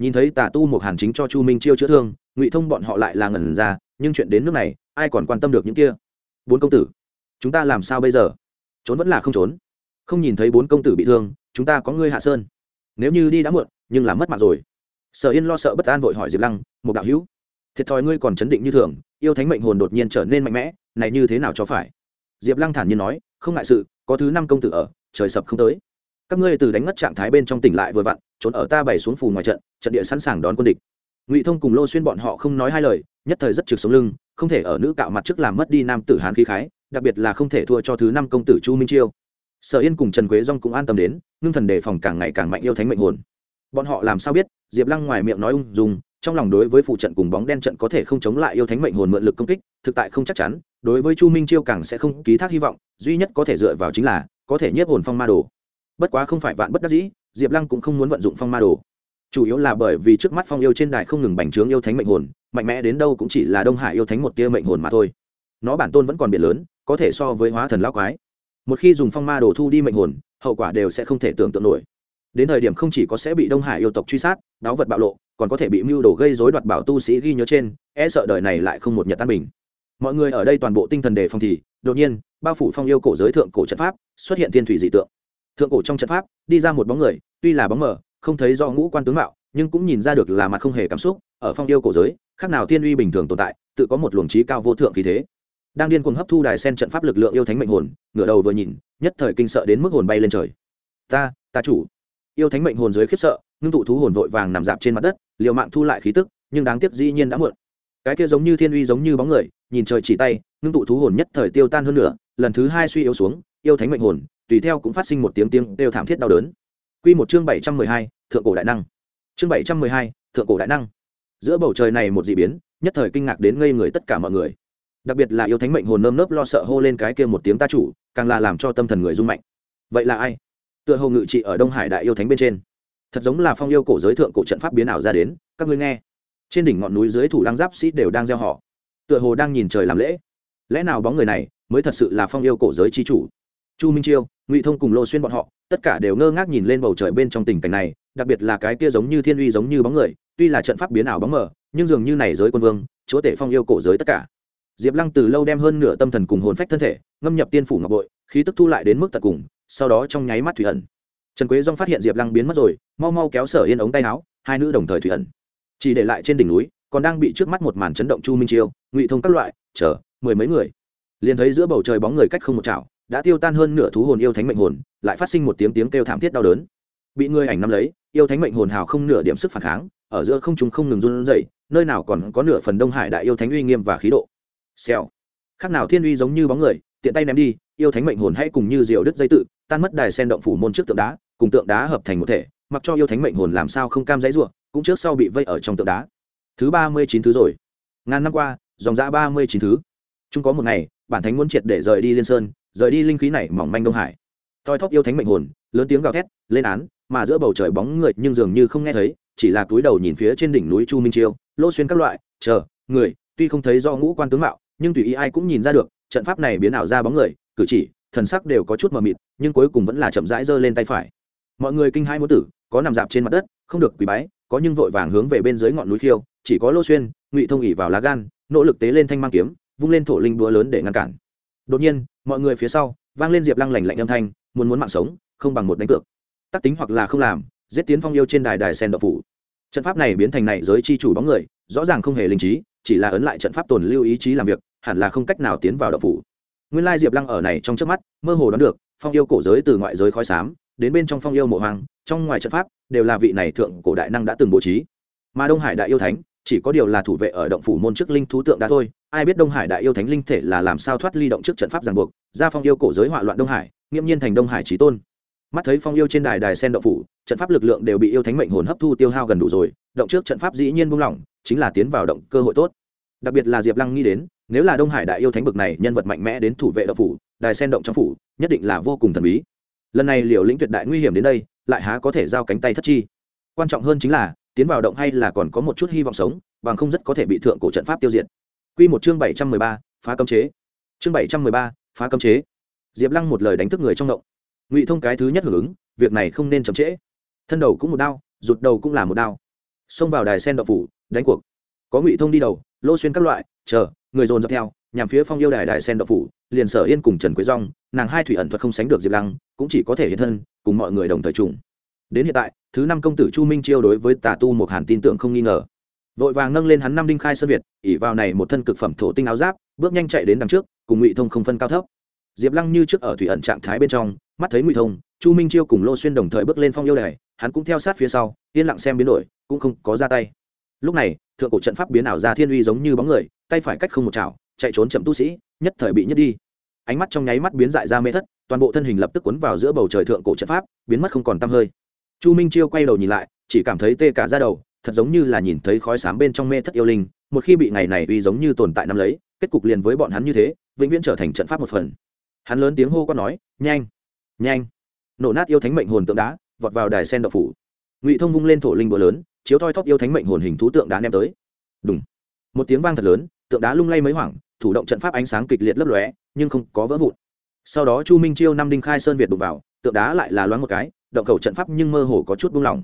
nhìn thấy tà tu một hàn chính cho chu minh chiêu chữa thương, ngụy thông bọn họ lại là ngẩn ra, nhưng chuyện đến nước này, ai còn quan tâm được những kia? Bốn công tử, chúng ta làm sao bây giờ? Trốn vẫn là không trốn không nhìn thấy bốn công tử bị thương, chúng ta có ngươi hạ sơn. Nếu như đi đã muộn, nhưng là mất mạng rồi. Sở yên lo sợ bất an vội hỏi diệp lăng một đạo hữu, thiệt thòi ngươi còn chấn định như thường, yêu thánh mệnh hồn đột nhiên trở nên mạnh mẽ, này như thế nào cho phải? Diệp lăng thản nhiên nói, không ngại sự, có thứ năm công tử ở, trời sập không tới. Các ngươi từ đánh ngất trạng thái bên trong tỉnh lại vừa vặn, trốn ở ta bày xuống phù ngoài trận trận địa sẵn sàng đón quân địch. Ngụy thông cùng lô xuyên bọn họ không nói hai lời, nhất thời rất trực sống lưng, không thể ở nữ cạo mặt trước làm mất đi nam tử hán khí khái, đặc biệt là không thể thua cho thứ năm công tử chu minh chiêu sở yên cùng trần quế dong cũng an tâm đến, ngưng thần đề phòng càng ngày càng mạnh yêu thánh mệnh hồn. Bọn họ làm sao biết, diệp lăng ngoài miệng nói ung dung, trong lòng đối với phụ trận cùng bóng đen trận có thể không chống lại yêu thánh mệnh hồn mượn lực công kích, thực tại không chắc chắn, đối với chu minh chiêu càng sẽ không ký thác hy vọng, duy nhất có thể dựa vào chính là, có thể nhiếp hồn phong ma đồ. Bất quá không phải vạn bất đắc dĩ, diệp lăng cũng không muốn vận dụng phong ma đồ. Chủ yếu là bởi vì trước mắt phong yêu trên đài không ngừng bành trướng yêu thánh mệnh hồn, mạnh mẽ đến đâu cũng chỉ là đông hải yêu thánh một tia mệnh hồn mà thôi. Nó bản tôn vẫn còn biển lớn, có thể so với hóa thần lao quái một khi dùng phong ma đồ thu đi mệnh hồn, hậu quả đều sẽ không thể tưởng tượng nổi. Đến thời điểm không chỉ có sẽ bị đông hải yêu tộc truy sát đáo vật bạo lộ, còn có thể bị mưu đồ gây dối đoạt bảo tu sĩ ghi nhớ trên e sợ đời này lại không một nhật tan bình. Mọi người ở đây toàn bộ tinh thần đề phòng thì, đột nhiên, bao phủ phong yêu cổ giới thượng cổ trận pháp, xuất hiện thiên thủy dị tượng. Thượng cổ trong trận pháp, đi ra một bóng người, tuy là bóng mờ, không thấy do ngũ quan tướng mạo, nhưng cũng nhìn ra được là mặt không hề cảm xúc, ở phong yêu cổ giới, khác nào thiên uy bình thường tồn tại, tự có một luồng trí cao vô thượng khí thế đang điên cuồng hấp thu đài sen trận pháp lực lượng yêu thánh mệnh hồn, ngửa đầu vừa nhìn, nhất thời kinh sợ đến mức hồn bay lên trời. Ta ta chủ. Yêu thánh mệnh hồn dưới khiếp sợ, ngưng tụ thú hồn vội vàng nằm dạp trên mặt đất, liều mạng thu lại khí tức, nhưng đáng tiếc dĩ nhiên đã muộn. Cái kia giống như thiên uy giống như bóng người, nhìn trời chỉ tay, ngưng tụ thú hồn nhất thời tiêu tan hơn nữa lần thứ hai suy yếu xuống, yêu thánh mệnh hồn, tùy theo cũng phát sinh một tiếng tiếng đều thảm thiết đau đớn. Quy một chương bảy trăm mười hai, thượng cổ đại năng. Chương bảy trăm mười hai, thượng cổ đại năng. Giữa bầu trời này một dị biến, nhất thời kinh ngạc đến ngây người tất cả mọi người đặc biệt là yêu thánh mệnh hồn nơm nớp lo sợ hô lên cái kia một tiếng ta chủ, càng là làm cho tâm thần người rung mạnh. Vậy là ai? Tựa hồ ngự trị ở đông hải đại yêu thánh bên trên. Thật giống là phong yêu cổ giới thượng cổ trận pháp biến ảo ra đến, các ngươi nghe. Trên đỉnh ngọn núi dưới thủ đăng giáp sĩ đều đang gieo họ. Tựa hồ đang nhìn trời làm lễ. Lẽ nào bóng người này mới thật sự là phong yêu cổ giới chi chủ? Chu minh chiêu, ngụy thông cùng lô xuyên bọn họ, tất cả đều ngơ ngác nhìn lên bầu trời bên trong tình cảnh này, đặc biệt là cái kia giống như thiên uy giống như bóng người, tuy là trận pháp biến ảo bóng mờ, nhưng dường như này giới quân vương, chúa tể phong yêu cổ giới tất cả diệp lăng từ lâu đem hơn nửa tâm thần cùng hồn phách thân thể, ngâm nhập tiên phủ ngọc bội, khí tức thu lại đến mức tận cùng, sau đó trong nháy mắt thủy ẩn. Trần quế dong phát hiện diệp lăng biến mất rồi, mau mau kéo sở yên ống tay áo, hai nữ đồng thời thủy ẩn. Chỉ để lại trên đỉnh núi, còn đang bị trước mắt một màn chấn động chu minh chiêu, ngụy thông các loại, chờ, mười mấy người. Liền thấy giữa bầu trời bóng người cách không một chảo, đã tiêu tan hơn nửa thú hồn yêu thánh mệnh hồn, lại phát sinh một tiếng tiếng kêu thảm thiết đau đớn. Bị người ảnh nắm lấy, yêu thánh mệnh hồn hào không nửa điểm sức phản kháng, ở giữa không chúng không ngừng run rẩy, nơi nào còn có nửa phần đông hải đại yêu thánh uy nghiêm và khí độ xèo. Khác nào thiên uy giống như bóng người, tiện tay ném đi, yêu thánh mệnh hồn hãy cùng như diều đứt dây tự, tan mất đài sen động phủ môn trước tượng đá, cùng tượng đá hợp thành một thể, mặc cho yêu thánh mệnh hồn làm sao không cam dãy ruộng cũng trước sau bị vây ở trong tượng đá. Thứ ba mươi chín thứ rồi. Ngàn năm qua, dòng dã ba mươi chín thứ. Chung có một ngày, bản thánh muốn triệt để rời đi liên sơn, rời đi linh khí này mỏng manh đông hải. Toi thóp yêu thánh mệnh hồn, lớn tiếng gào thét, lên án, mà giữa bầu trời bóng người nhưng dường như không nghe thấy, chỉ là túi đầu nhìn phía trên đỉnh núi chu minh chiêu, lô xuyên các loại, chờ, người tuy không thấy do ngũ quan tướng mạo, nhưng tùy ý ai cũng nhìn ra được, trận pháp này biến ảo ra bóng người, cử chỉ, thần sắc đều có chút mờ mịt, nhưng cuối cùng vẫn là chậm rãi giơ lên tay phải. Mọi người kinh hai muốn tử, có nằm dạp trên mặt đất, không được quỳ bái, có nhưng vội vàng hướng về bên dưới ngọn núi khiêu, chỉ có lô xuyên, ngụy thông ỉ vào lá gan, nỗ lực tế lên thanh mang kiếm, vung lên thổ linh búa lớn để ngăn cản. Đột nhiên, mọi người phía sau, vang lên diệp lăng lành lạnh âm thanh, muốn muốn mạng sống, không bằng một đánh cược. Tắc tính hoặc là không làm, giết tiến phong yêu trên đài đài sen đậu phủ. Trận pháp này biến thành này giới chi chủ bóng người, rõ ràng không hề linh trí chỉ là ấn lại trận pháp tồn lưu ý chí làm việc, hẳn là không cách nào tiến vào động phủ. Nguyên lai diệp lăng ở này trong trước mắt, mơ hồ đoán được, phong yêu cổ giới từ ngoại giới khói xám, đến bên trong phong yêu mộ hoàng trong ngoài trận pháp, đều là vị này thượng cổ đại năng đã từng bố trí. Mà đông hải đại yêu thánh, chỉ có điều là thủ vệ ở động phủ môn trước linh thú tượng đã thôi, ai biết đông hải đại yêu thánh linh thể là làm sao thoát ly động trước trận pháp ràng buộc, ra phong yêu cổ giới hỏa loạn đông hải, nghiễm nhiên thành đông hải trí tôn. Mắt thấy phong yêu trên đài đài sen động phủ, trận pháp lực lượng đều bị yêu thánh mệnh hồn hấp thu tiêu hao gần đủ rồi, động trước trận pháp dĩ nhiên buông lỏng chính là tiến vào động cơ hội tốt. Đặc biệt là diệp lăng nghĩ đến, nếu là đông hải đại yêu thánh bực này nhân vật mạnh mẽ đến thủ vệ động phủ, đài sen động trong phủ, nhất định là vô cùng thần bí. Lần này liều lĩnh tuyệt đại nguy hiểm đến đây, lại há có thể giao cánh tay thất chi. Quan trọng hơn chính là, tiến vào động hay là còn có một chút hy vọng sống, bằng không rất có thể bị thượng cổ trận pháp tiêu diệt. Quy một chương bảy trăm mười ba, phá cấm chế. Chương bảy trăm mười ba, phá cấm chế. Diệp lăng một lời đánh thức người trong động. Ngụy thông cái thứ nhất hưởng ứng, việc này không nên chậm trễ. Thân đầu cũng một đao, rụt đầu cũng là một đao xông vào đài sen đậu phủ, đánh cuộc. Có ngụy thông đi đầu, lô xuyên các loại, chờ, người dồn dập theo, nhằm phía phong yêu đài đài sen đậu phủ, liền sở yên cùng trần quế rong nàng hai thủy ẩn thuật không sánh được diệp lăng, cũng chỉ có thể hiện thân, cùng mọi người đồng thời trùng. Đến hiện tại, thứ năm công tử chu minh chiêu đối với tà tu một hàn tin tưởng không nghi ngờ. Vội vàng nâng lên hắn năm đinh khai sơn việt ỉ vào này một thân cực phẩm thổ tinh áo giáp, bước nhanh chạy đến đằng trước, cùng ngụy thông không phân cao thấp. Diệp lăng như trước ở thủy ẩn trạng thái bên trong, mắt thấy ngụy thông chu minh chiêu cùng lô xuyên đồng thời bước lên phong yêu đài, hắn cũng theo sát phía sau, yên lặng xem biến đổi, cũng không có ra tay. Lúc này, thượng cổ trận pháp biến ảo ra thiên uy giống như bóng người, tay phải cách không một chảo, chạy trốn chậm tu sĩ, nhất thời bị nhất đi. Ánh mắt trong nháy mắt biến dại ra mê thất, toàn bộ thân hình lập tức cuốn vào giữa bầu trời thượng cổ trận pháp, biến mất không còn tăm hơi. Chu minh chiêu quay đầu nhìn lại, chỉ cảm thấy tê cả ra đầu, thật giống như là nhìn thấy khói sám bên trong mê thất yêu linh, một khi bị ngày này uy giống như tồn tại năm lấy, kết cục liền với bọn hắn như thế, vĩnh viễn trở thành trận pháp một phần. Hắn lớn tiếng hô quát nói, nhanh nhanh! Nổ nát yêu thánh mệnh hồn tượng đá, vọt vào đài sen đậu phủ. Ngụy thông vung lên thổ linh búa lớn, chiếu thoi thóp yêu thánh mệnh hồn hình thú tượng đá ném tới. Đúng một tiếng vang thật lớn, tượng đá lung lay mấy hoảng, thủ động trận pháp ánh sáng kịch liệt lấp lóe, nhưng không có vỡ vụn. Sau đó chu minh chiêu năm đinh khai sơn việt đục vào, tượng đá lại là loáng một cái, động cầu trận pháp nhưng mơ hồ có chút buông lỏng.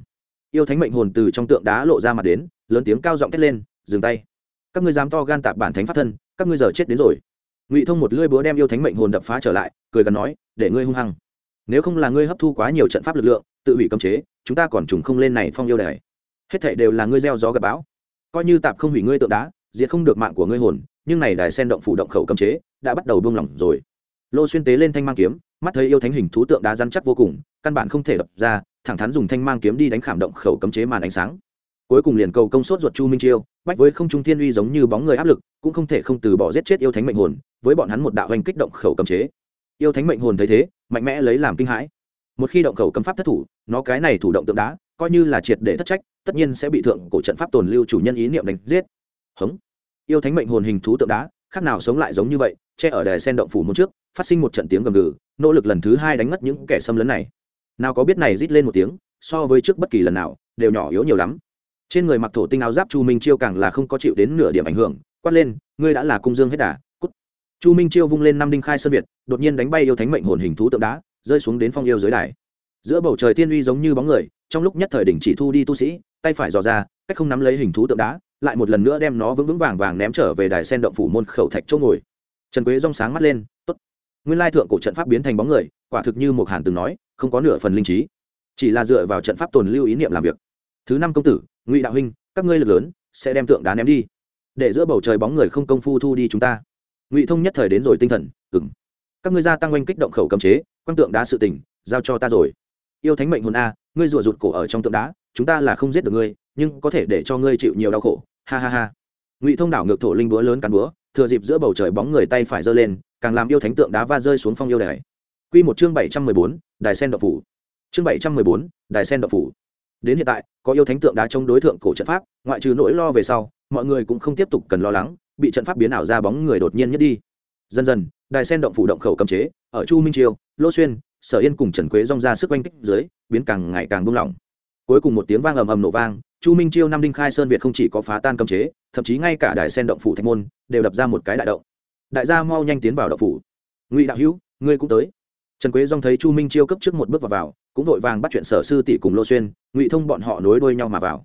Yêu thánh mệnh hồn từ trong tượng đá lộ ra mặt đến, lớn tiếng cao giọng thét lên, dừng tay. Các ngươi dám to gan tạp bản thánh pháp thân, các ngươi giờ chết đến rồi. Ngụy thông một lưỡi búa đem yêu thánh mệnh hồn đập phá trở lại, cười gần nói, để ngươi hung hăng nếu không là ngươi hấp thu quá nhiều trận pháp lực lượng, tự hủy cấm chế, chúng ta còn trùng không lên này phong yêu đài. Hết thảy đều là ngươi gieo gió gặp bão. Coi như tạp không hủy ngươi tượng đá, diệt không được mạng của ngươi hồn, nhưng này đài sen động phủ động khẩu cấm chế, đã bắt đầu buông lỏng rồi. Lô xuyên tế lên thanh mang kiếm, mắt thấy yêu thánh hình thú tượng đá rắn chắc vô cùng, căn bản không thể đập ra, thẳng thắn dùng thanh mang kiếm đi đánh khảm động khẩu cấm chế màn ánh sáng. Cuối cùng liền cầu công sốt ruột chu minh chiêu, bách với không trung thiên uy giống như bóng người áp lực, cũng không thể không từ bỏ giết chết yêu thánh mệnh hồn, với bọn hắn một đạo hành kích động khẩu cấm chế yêu thánh mệnh hồn thấy thế, mạnh mẽ lấy làm kinh hãi. Một khi động khẩu cấm pháp thất thủ, nó cái này thủ động tượng đá, coi như là triệt để thất trách, tất nhiên sẽ bị thượng cổ trận pháp tồn lưu chủ nhân ý niệm đánh giết. Hống. Yêu thánh mệnh hồn hình thú tượng đá, khác nào sống lại giống như vậy, che ở đài sen động phủ môn trước, phát sinh một trận tiếng gầm gừ, nỗ lực lần thứ hai đánh ngất những kẻ xâm lấn này. Nào có biết này rít lên một tiếng, so với trước bất kỳ lần nào, đều nhỏ yếu nhiều lắm. Trên người mặc thổ tinh áo giáp chu minh chiêu càng là không có chịu đến nửa điểm ảnh hưởng, quát lên, ngươi đã là cung dương hết đà chu minh chiêu vung lên năm đinh khai sơn việt, đột nhiên đánh bay yêu thánh mệnh hồn hình thú tượng đá, rơi xuống đến phong yêu dưới đài. Giữa bầu trời tiên uy giống như bóng người, trong lúc nhất thời đỉnh chỉ thu đi tu sĩ, tay phải dò ra, cách không nắm lấy hình thú tượng đá, lại một lần nữa đem nó vững vững vàng vàng ném trở về đài sen động phủ môn khẩu thạch chỗ ngồi. Trần quế rong sáng mắt lên, tốt. Nguyên lai thượng cổ trận pháp biến thành bóng người, quả thực như một hàn từng nói, không có nửa phần linh trí. Chỉ là dựa vào trận pháp tồn lưu ý niệm làm việc. Thứ năm công tử, ngụy đạo huynh, các ngươi lực lớn, sẽ đem tượng đá ném đi. Để giữa bầu trời bóng người không công phu thu đi chúng ta ngụy thông nhất thời đến rồi tinh thần ừng các ngươi gia tăng oanh kích động khẩu cầm chế quan tượng đá sự tỉnh giao cho ta rồi. Yêu thánh mệnh hồn a, ngươi rùa rụt cổ ở trong tượng đá, chúng ta là không giết được ngươi, nhưng có thể để cho ngươi chịu nhiều đau khổ. Ha ha ha. Ngụy thông đảo ngược thổ linh búa lớn cắn búa, thừa dịp giữa bầu trời bóng người tay phải giơ lên, càng làm yêu thánh tượng đá va rơi xuống phong yêu đài. Q một chương bảy trăm mười bốn, đài sen đậu phủ. Chương bảy trăm mười bốn, đài sen đậu phủ. Đến hiện tại, có yêu thánh tượng đá trong đối tượng cổ trận pháp, ngoại trừ nỗi lo về sau, mọi người cũng không tiếp tục cần lo lắng bị trận pháp biến ảo ra bóng người đột nhiên nhất đi. Dần dần đài sen động phủ động khẩu cầm chế ở chu minh triều lô xuyên sở yên cùng trần quế rong ra sức oanh kích dưới biến càng ngày càng buông lỏng. Cuối cùng một tiếng vang ầm ầm nổ vang chu minh chiêu năm đinh khai sơn việt không chỉ có phá tan cấm chế thậm chí ngay cả đài sen động phủ thạch môn đều đập ra một cái đại động. Đại gia mau nhanh tiến vào động phủ. Ngụy đạo hữu ngươi cũng tới. Trần quế dong thấy chu minh chiêu cấp trước một bước vào, vào cũng vội vàng bắt chuyện sở sư tỷ cùng lô xuyên ngụy thông bọn họ nối đuôi nhau mà vào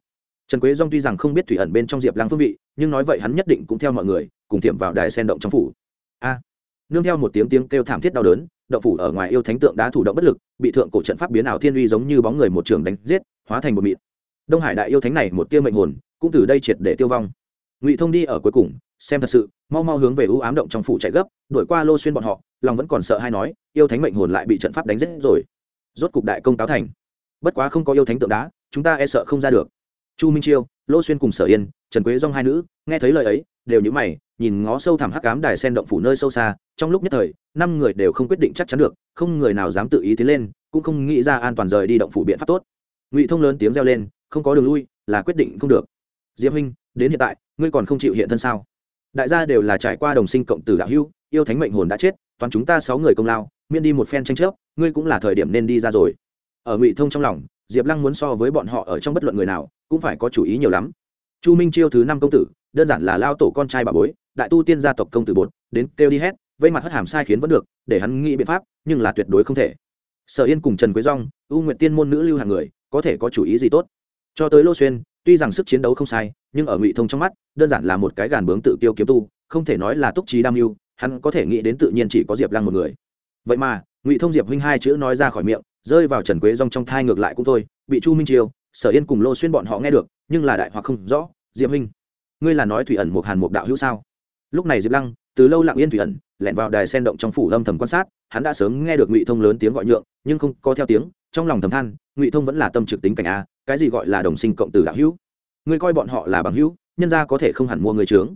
trần quế dong tuy rằng không biết thủy ẩn bên trong diệp lăng phương vị, nhưng nói vậy hắn nhất định cũng theo mọi người, cùng tiệm vào đài sen động trong phủ. A. Nương theo một tiếng tiếng kêu thảm thiết đau đớn, động phủ ở ngoài yêu thánh tượng đá thủ động bất lực, bị thượng cổ trận pháp biến ảo thiên uy giống như bóng người một trường đánh giết, hóa thành một mịn. Đông hải đại yêu thánh này một tia mệnh hồn, cũng từ đây triệt để tiêu vong. Ngụy thông đi ở cuối cùng, xem thật sự, mau mau hướng về ưu ám động trong phủ chạy gấp, đuổi qua lô xuyên bọn họ, lòng vẫn còn sợ hay nói, yêu thánh mệnh hồn lại bị trận pháp đánh giết rồi. Rốt cục đại công cáo thành. Bất quá không có yêu thánh tượng đá, chúng ta e sợ không ra được chu minh chiêu lô xuyên cùng sở yên trần quế dong hai nữ nghe thấy lời ấy đều nhữ mày nhìn ngó sâu thẳm hắc cám đài sen động phủ nơi sâu xa trong lúc nhất thời năm người đều không quyết định chắc chắn được không người nào dám tự ý tiến lên cũng không nghĩ ra an toàn rời đi động phủ biện pháp tốt. Ngụy thông lớn tiếng reo lên không có đường lui là quyết định không được. Diễm huynh đến hiện tại ngươi còn không chịu hiện thân sao? Đại gia đều là trải qua đồng sinh cộng tử đạo hưu, yêu thánh mệnh hồn đã chết toàn chúng ta sáu người công lao miễn đi một phen tranh chấp ngươi cũng là thời điểm nên đi ra rồi. Ở ngụy thông trong lòng diệp lăng muốn so với bọn họ ở trong bất luận người nào, cũng phải có chủ ý nhiều lắm. Chu minh chiêu thứ năm công tử, đơn giản là lao tổ con trai bà bối, đại tu tiên gia tộc công tử bột, đến kêu đi hết, vây mặt hất hàm sai khiến vẫn được, để hắn nghĩ biện pháp, nhưng là tuyệt đối không thể. Sở yên cùng trần quế dong u nguyện tiên môn nữ lưu hàng người, có thể có chủ ý gì tốt? Cho tới lô xuyên, tuy rằng sức chiến đấu không sai, nhưng ở ngụy thông trong mắt, đơn giản là một cái gàn bướng tự tiêu kiếm tu, không thể nói là túc trí đam mưu, hắn có thể nghĩ đến tự nhiên chỉ có diệp lăng một người. Vậy mà, ngụy thông diệp huynh hai chữ nói ra khỏi miệng rơi vào trần quế rong trong thai ngược lại cũng thôi, bị chu minh triều, sở yên cùng lô xuyên bọn họ nghe được, nhưng là đại hoặc không rõ, diệp huynh, ngươi là nói thủy ẩn một hàn một đạo hữu sao? Lúc này diệp lăng, từ lâu lặng yên thủy ẩn, lẻn vào đài sen động trong phủ lâm thầm quan sát, hắn đã sớm nghe được ngụy thông lớn tiếng gọi nhượng, nhưng không có theo tiếng, trong lòng thầm than, ngụy thông vẫn là tâm trực tính cảnh a, cái gì gọi là đồng sinh cộng tử đạo hữu? Ngươi coi bọn họ là bằng hữu, nhân ra có thể không hẳn mua người trướng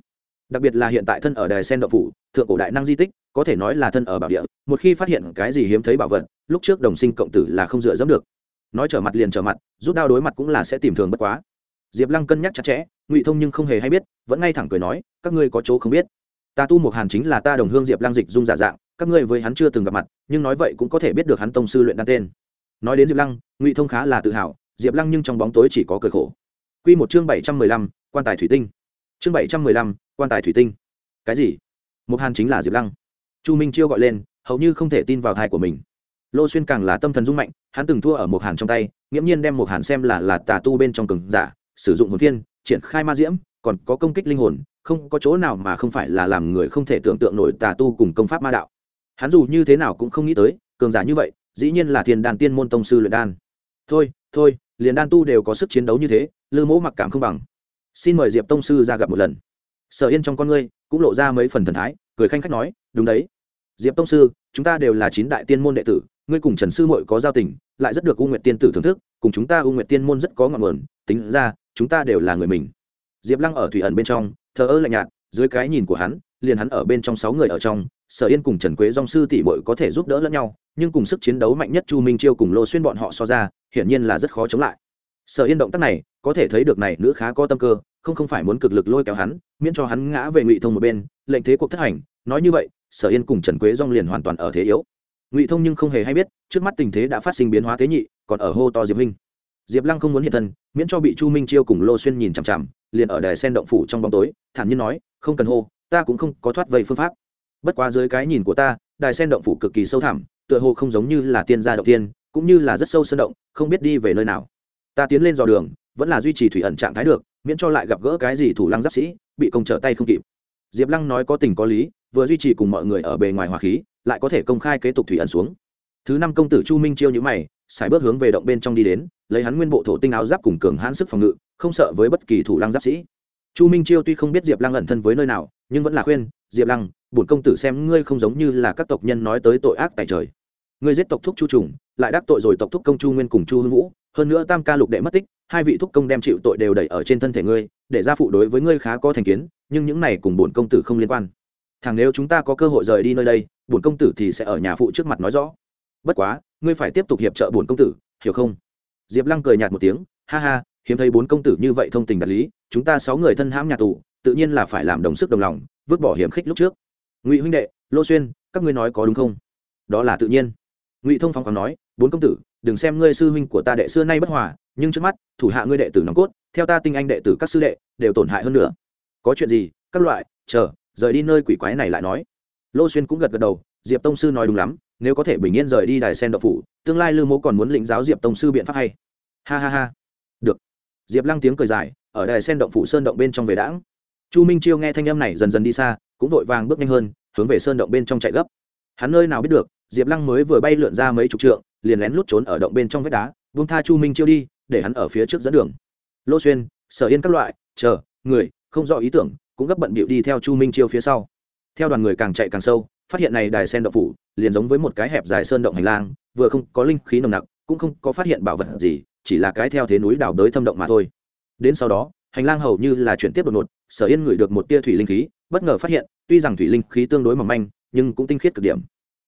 đặc biệt là hiện tại thân ở đài sen động phủ, thượng cổ đại năng di tích, có thể nói là thân ở bảo địa, một khi phát hiện cái gì hiếm thấy bảo vật lúc trước đồng sinh cộng tử là không dựa dẫm được. Nói trở mặt liền trở mặt, rút đao đối mặt cũng là sẽ tìm thường bất quá. Diệp lăng cân nhắc chặt chẽ, ngụy thông nhưng không hề hay biết, vẫn ngay thẳng cười nói, các ngươi có chỗ không biết. Ta tu một hàn chính là ta đồng hương diệp lăng dịch dung giả dạng, các ngươi với hắn chưa từng gặp mặt, nhưng nói vậy cũng có thể biết được hắn tông sư luyện đan tên. Nói đến diệp lăng, ngụy thông khá là tự hào, diệp lăng nhưng trong bóng tối chỉ có cười khổ. Q một chương bảy trăm mười lăm, quan tài thủy tinh. Chương bảy trăm mười lăm, quan tài thủy tinh. Cái gì? Một hàn chính là diệp lăng. Chu minh chiêu gọi lên, hầu như không thể tin vào thai của mình lô xuyên càng là tâm thần dung mạnh, hắn từng thua ở một hàn trong tay, nghiễm nhiên đem một hàn xem là là tà tu bên trong cường giả, sử dụng một viên triển khai ma diễm, còn có công kích linh hồn, không có chỗ nào mà không phải là làm người không thể tưởng tượng nổi tà tu cùng công pháp ma đạo. Hắn dù như thế nào cũng không nghĩ tới, cường giả như vậy, dĩ nhiên là thiên đàn tiên môn tông sư luyện đan. Thôi thôi, liền đan tu đều có sức chiến đấu như thế, lư mẫu mặc cảm không bằng. Xin mời diệp tông sư ra gặp một lần. Sở yên trong con ngươi cũng lộ ra mấy phần thần thái, cười khanh khách nói, đúng đấy. Diệp tông sư, chúng ta đều là chín đại tiên môn đệ tử ngươi cùng trần sư mội có giao tình, lại rất được u nguyệt tiên tử thưởng thức, cùng chúng ta u nguyệt tiên môn rất có ngọn nguồn, tính ra, chúng ta đều là người mình. Diệp lăng ở thủy ẩn bên trong, thờ ơ lạnh nhạt, dưới cái nhìn của hắn, liền hắn ở bên trong sáu người ở trong, sở yên cùng trần quế dong sư tỷ muội có thể giúp đỡ lẫn nhau, nhưng cùng sức chiến đấu mạnh nhất chu minh chiêu cùng lô xuyên bọn họ so ra, hiển nhiên là rất khó chống lại. Sở yên động tác này, có thể thấy được này nữ khá có tâm cơ, không không phải muốn cực lực lôi kéo hắn, miễn cho hắn ngã về ngụy thông một bên, lệnh thế cuộc thất hành, nói như vậy, sở yên cùng trần quế dong liền hoàn toàn ở thế yếu ngụy thông nhưng không hề hay biết, trước mắt tình thế đã phát sinh biến hóa thế nhị, còn ở hô to diệp minh diệp lăng không muốn hiện thân, miễn cho bị chu minh chiêu cùng lô xuyên nhìn chằm chằm, liền ở đài sen động phủ trong bóng tối, thản nhiên nói, không cần hô, ta cũng không có thoát vây phương pháp. Bất quá dưới cái nhìn của ta, đài sen động phủ cực kỳ sâu thẳm, tựa hồ không giống như là tiên gia động tiên, cũng như là rất sâu sơn động, không biết đi về nơi nào. Ta tiến lên dò đường, vẫn là duy trì thủy ẩn trạng thái được, miễn cho lại gặp gỡ cái gì thủ lăng giáp sĩ, bị công trở tay không kịp. Diệp lăng nói có tình có lý, vừa duy trì cùng mọi người ở bề ngoài hòa khí lại có thể công khai kế tục thủy ẩn xuống. Thứ năm công tử chu minh chiêu nhữ mày xài bước hướng về động bên trong đi đến, lấy hắn nguyên bộ thổ tinh áo giáp cùng cường hãn sức phòng ngự, không sợ với bất kỳ thủ lăng giáp sĩ. Chu minh chiêu tuy không biết diệp lăng ẩn thân với nơi nào, nhưng vẫn là khuyên, diệp lăng, bổn công tử xem ngươi không giống như là các tộc nhân nói tới tội ác tại trời. Ngươi giết tộc thúc chu trùng, lại đắc tội rồi tộc thúc công chu nguyên cùng chu hưng vũ, hơn nữa tam ca lục đệ mất tích, hai vị thúc công đem chịu tội đều đẩy ở trên thân thể ngươi, để gia phụ đối với ngươi khá có thành kiến, nhưng những này cùng bổn công tử không liên quan thằng nếu chúng ta có cơ hội rời đi nơi đây, bổn công tử thì sẽ ở nhà phụ trước mặt nói rõ. Bất quá, ngươi phải tiếp tục hiệp trợ bổn công tử, hiểu không? Diệp lăng cười nhạt một tiếng, ha ha, hiếm thấy bốn công tử như vậy thông tình đạt lý, chúng ta sáu người thân hãm nhà tù, tự nhiên là phải làm đồng sức đồng lòng, vứt bỏ hiểm khích lúc trước. Ngụy huynh đệ, lô xuyên, các ngươi nói có đúng không? Đó là tự nhiên. Ngụy thông phong còn nói, bốn công tử, đừng xem ngươi sư huynh của ta đệ xưa nay bất hòa, nhưng trước mắt, thủ hạ ngươi đệ tử nòng cốt, theo ta tinh anh đệ tử các sư đệ, đều tổn hại hơn nữa. Có chuyện gì, các loại, chờ rời đi nơi quỷ quái này lại nói. Lô xuyên cũng gật gật đầu, diệp tông sư nói đúng lắm, nếu có thể bình yên rời đi đài sen đậu phủ, tương lai lư mô còn muốn lĩnh giáo diệp tông sư biện pháp hay. Ha ha ha. Được. Diệp lăng tiếng cười dài, ở đài sen động phủ sơn động bên trong về đãng. Chu minh chiêu nghe thanh âm này dần dần đi xa, cũng vội vàng bước nhanh hơn, hướng về sơn động bên trong chạy gấp. Hắn nơi nào biết được, diệp lăng mới vừa bay lượn ra mấy chục trượng, liền lén lút trốn ở động bên trong vách đá vung tha chu minh chiêu đi, để hắn ở phía trước dẫn đường. Lô xuyên, sở yên các loại, chờ, người, không rõ ý tưởng cũng gấp bận bịu đi theo chu minh chiêu phía sau. Theo đoàn người càng chạy càng sâu, phát hiện này đài sen động phủ liền giống với một cái hẹp dài sơn động hành lang, vừa không có linh khí nồng nặc, cũng không có phát hiện bảo vật gì, chỉ là cái theo thế núi đào đới thâm động mà thôi. Đến sau đó, hành lang hầu như là chuyển tiếp đột ngột, sở yên ngửi được một tia thủy linh khí, bất ngờ phát hiện, tuy rằng thủy linh khí tương đối mỏng manh, nhưng cũng tinh khiết cực điểm.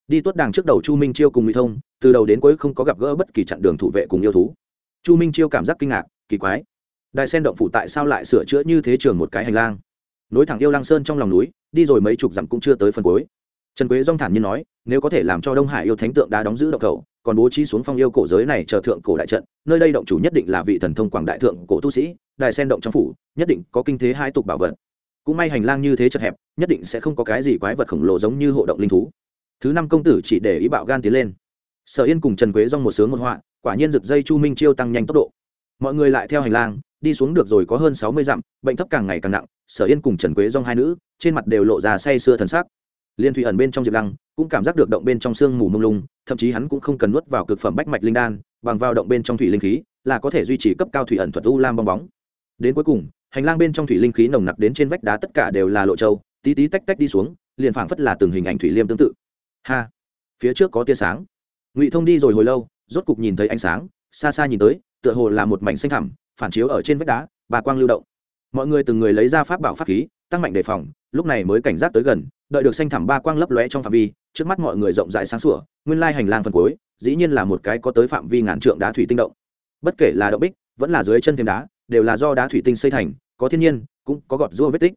Đi tuốt đàng trước đầu chu minh chiêu cùng mỹ thông, từ đầu đến cuối không có gặp gỡ bất kỳ chặn đường thủ vệ cùng yêu thú. Chu minh chiêu cảm giác kinh ngạc, kỳ quái. Đại sen động phủ tại sao lại sửa chữa như thế trường một cái hành lang? Nối thẳng yêu lang sơn trong lòng núi đi rồi mấy chục dặm cũng chưa tới phần cuối. Trần quế dong thản nhiên nói nếu có thể làm cho đông hải yêu thánh tượng đá đóng giữ động khẩu, còn bố trí xuống phong yêu cổ giới này chờ thượng cổ đại trận nơi đây động chủ nhất định là vị thần thông quảng đại thượng cổ tu sĩ đại sen động trong phủ nhất định có kinh thế hai tục bảo vật. Cũng may hành lang như thế chật hẹp nhất định sẽ không có cái gì quái vật khổng lồ giống như hộ động linh thú. Thứ năm công tử chỉ để ý bạo gan tiến lên. Sở yên cùng trần quế dong một sướng một họa quả nhiên rực dây chu minh chiêu tăng nhanh tốc độ. Mọi người lại theo hành lang đi xuống được rồi có hơn sáu mươi dặm, bệnh thấp càng ngày càng nặng, sở yên cùng trần quế dong hai nữ, trên mặt đều lộ ra say sưa thần sắc. Liên thủy ẩn bên trong diệp lăng, cũng cảm giác được động bên trong sương mù mông lung, thậm chí hắn cũng không cần nuốt vào cực phẩm bách mạch linh đan, bằng vào động bên trong thủy linh khí, là có thể duy trì cấp cao thủy ẩn thuật u lam bong bóng. Đến cuối cùng, hành lang bên trong thủy linh khí nồng nặc đến trên vách đá tất cả đều là lộ châu, tí tí tách tách đi xuống, liền phảng phất là từng hình ảnh thủy liêm tương tự. Ha! Phía trước có tia sáng. Ngụy thông đi rồi hồi lâu, rốt cục nhìn thấy ánh sáng, xa xa nhìn tới, tựa hồ là một mảnh xanh thẳm phản chiếu ở trên vách đá, bà quang lưu động. Mọi người từng người lấy ra pháp bảo pháp khí, tăng mạnh đề phòng, lúc này mới cảnh giác tới gần, đợi được xanh thẳm ba quang lấp lóe trong phạm vi, trước mắt mọi người rộng rãi sáng sủa, nguyên lai hành lang phần cuối, dĩ nhiên là một cái có tới phạm vi ngàn trượng đá thủy tinh động. Bất kể là động bích, vẫn là dưới chân thêm đá, đều là do đá thủy tinh xây thành, có thiên nhiên, cũng có gọt rua vết tích.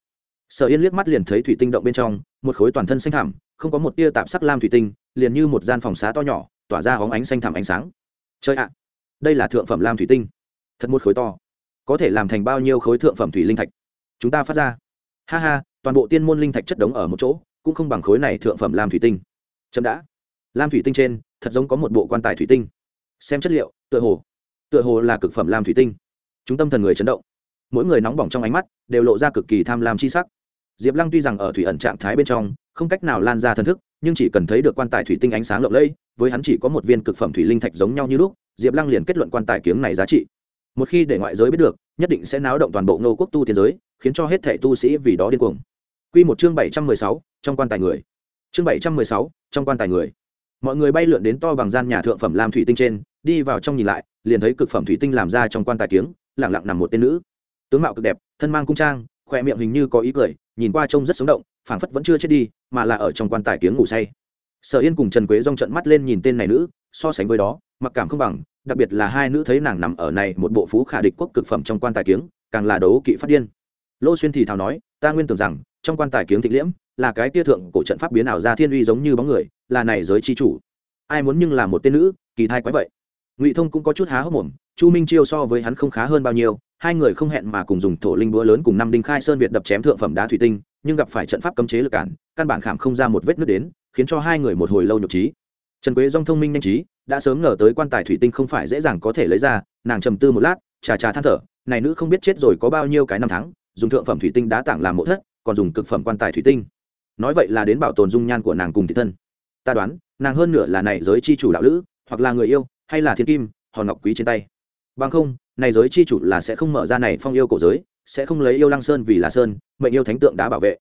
Sở yên liếc mắt liền thấy thủy tinh động bên trong, một khối toàn thân xanh thẳm, không có một tia tạp sắc lam thủy tinh, liền như một gian phòng xá to nhỏ, tỏa ra hóng ánh xanh thẳm ánh sáng. Chơi ạ, đây là thượng phẩm lam thủy tinh thật một khối to. Có thể làm thành bao nhiêu khối thượng phẩm thủy linh thạch? Chúng ta phát ra. Ha ha, toàn bộ tiên môn linh thạch chất đống ở một chỗ, cũng không bằng khối này thượng phẩm làm thủy tinh. Chậm đã. Lam thủy tinh trên, thật giống có một bộ quan tài thủy tinh. Xem chất liệu, tựa hồ tựa hồ là cực phẩm lam thủy tinh. Chúng tâm thần người chấn động. Mỗi người nóng bỏng trong ánh mắt đều lộ ra cực kỳ tham lam chi sắc. Diệp lăng tuy rằng ở thủy ẩn trạng thái bên trong, không cách nào lan ra thần thức, nhưng chỉ cần thấy được quan tài thủy tinh ánh sáng lộng lẫy, với hắn chỉ có một viên cực phẩm thủy linh thạch giống nhau như lúc, diệp lăng liền kết luận quan tài kiếng này giá trị một khi để ngoại giới biết được, nhất định sẽ náo động toàn bộ ngô quốc tu tiên giới, khiến cho hết thẻ tu sĩ vì đó điên cuồng. Q một chương bảy trăm mười sáu, trong quan tài người. Chương bảy trăm mười sáu, trong quan tài người. Mọi người bay lượn đến to bằng gian nhà thượng phẩm làm thủy tinh trên, đi vào trong nhìn lại, liền thấy cực phẩm thủy tinh làm ra trong quan tài kiếng lẳng lặng nằm một tên nữ. Tướng mạo cực đẹp, thân mang cung trang khoe miệng hình như có ý cười, nhìn qua trông rất sống động, phảng phất vẫn chưa chết đi, mà là ở trong quan tài kiếng ngủ say. Sở yên cùng trần quế rong trận mắt lên nhìn tên này nữ, so sánh với đó, mặc cảm không bằng đặc biệt là hai nữ thấy nàng nằm ở này một bộ phú khả địch quốc cực phẩm trong quan tài kiếng, càng là đấu kỵ phát điên. Lô xuyên thì thào nói, ta nguyên tưởng rằng, trong quan tài kiếng thịnh liễm, là cái tia thượng cổ trận pháp biến ảo ra thiên uy giống như bóng người, là này giới chi chủ. Ai muốn nhưng là một tên nữ, kỳ thai quái vậy. Ngụy thông cũng có chút há hốc mồm, chu minh chiêu so với hắn không khá hơn bao nhiêu, hai người không hẹn mà cùng dùng thổ linh búa lớn cùng năm đinh khai sơn việt đập chém thượng phẩm đá thủy tinh, nhưng gặp phải trận pháp cấm chế lực cản, căn bản khảm không ra một vết nước đến, khiến cho hai người một hồi lâu nhục trí. Trần quế dong thông minh nhanh trí đã sớm ngờ tới quan tài thủy tinh không phải dễ dàng có thể lấy ra, nàng trầm tư một lát trà trà than thở, này nữ không biết chết rồi có bao nhiêu cái năm tháng, dùng thượng phẩm thủy tinh đá tảng làm mộ thất, còn dùng cực phẩm quan tài thủy tinh. Nói vậy là đến bảo tồn dung nhan của nàng cùng thị thân. Ta đoán, nàng hơn nửa là này giới chi chủ đạo lữ, hoặc là người yêu, hay là thiên kim, hòn ngọc quý trên tay. Bằng không, này giới chi chủ là sẽ không mở ra này phong yêu cổ giới, sẽ không lấy yêu lăng sơn vì là sơn, mệnh yêu thánh tượng đã bảo vệ.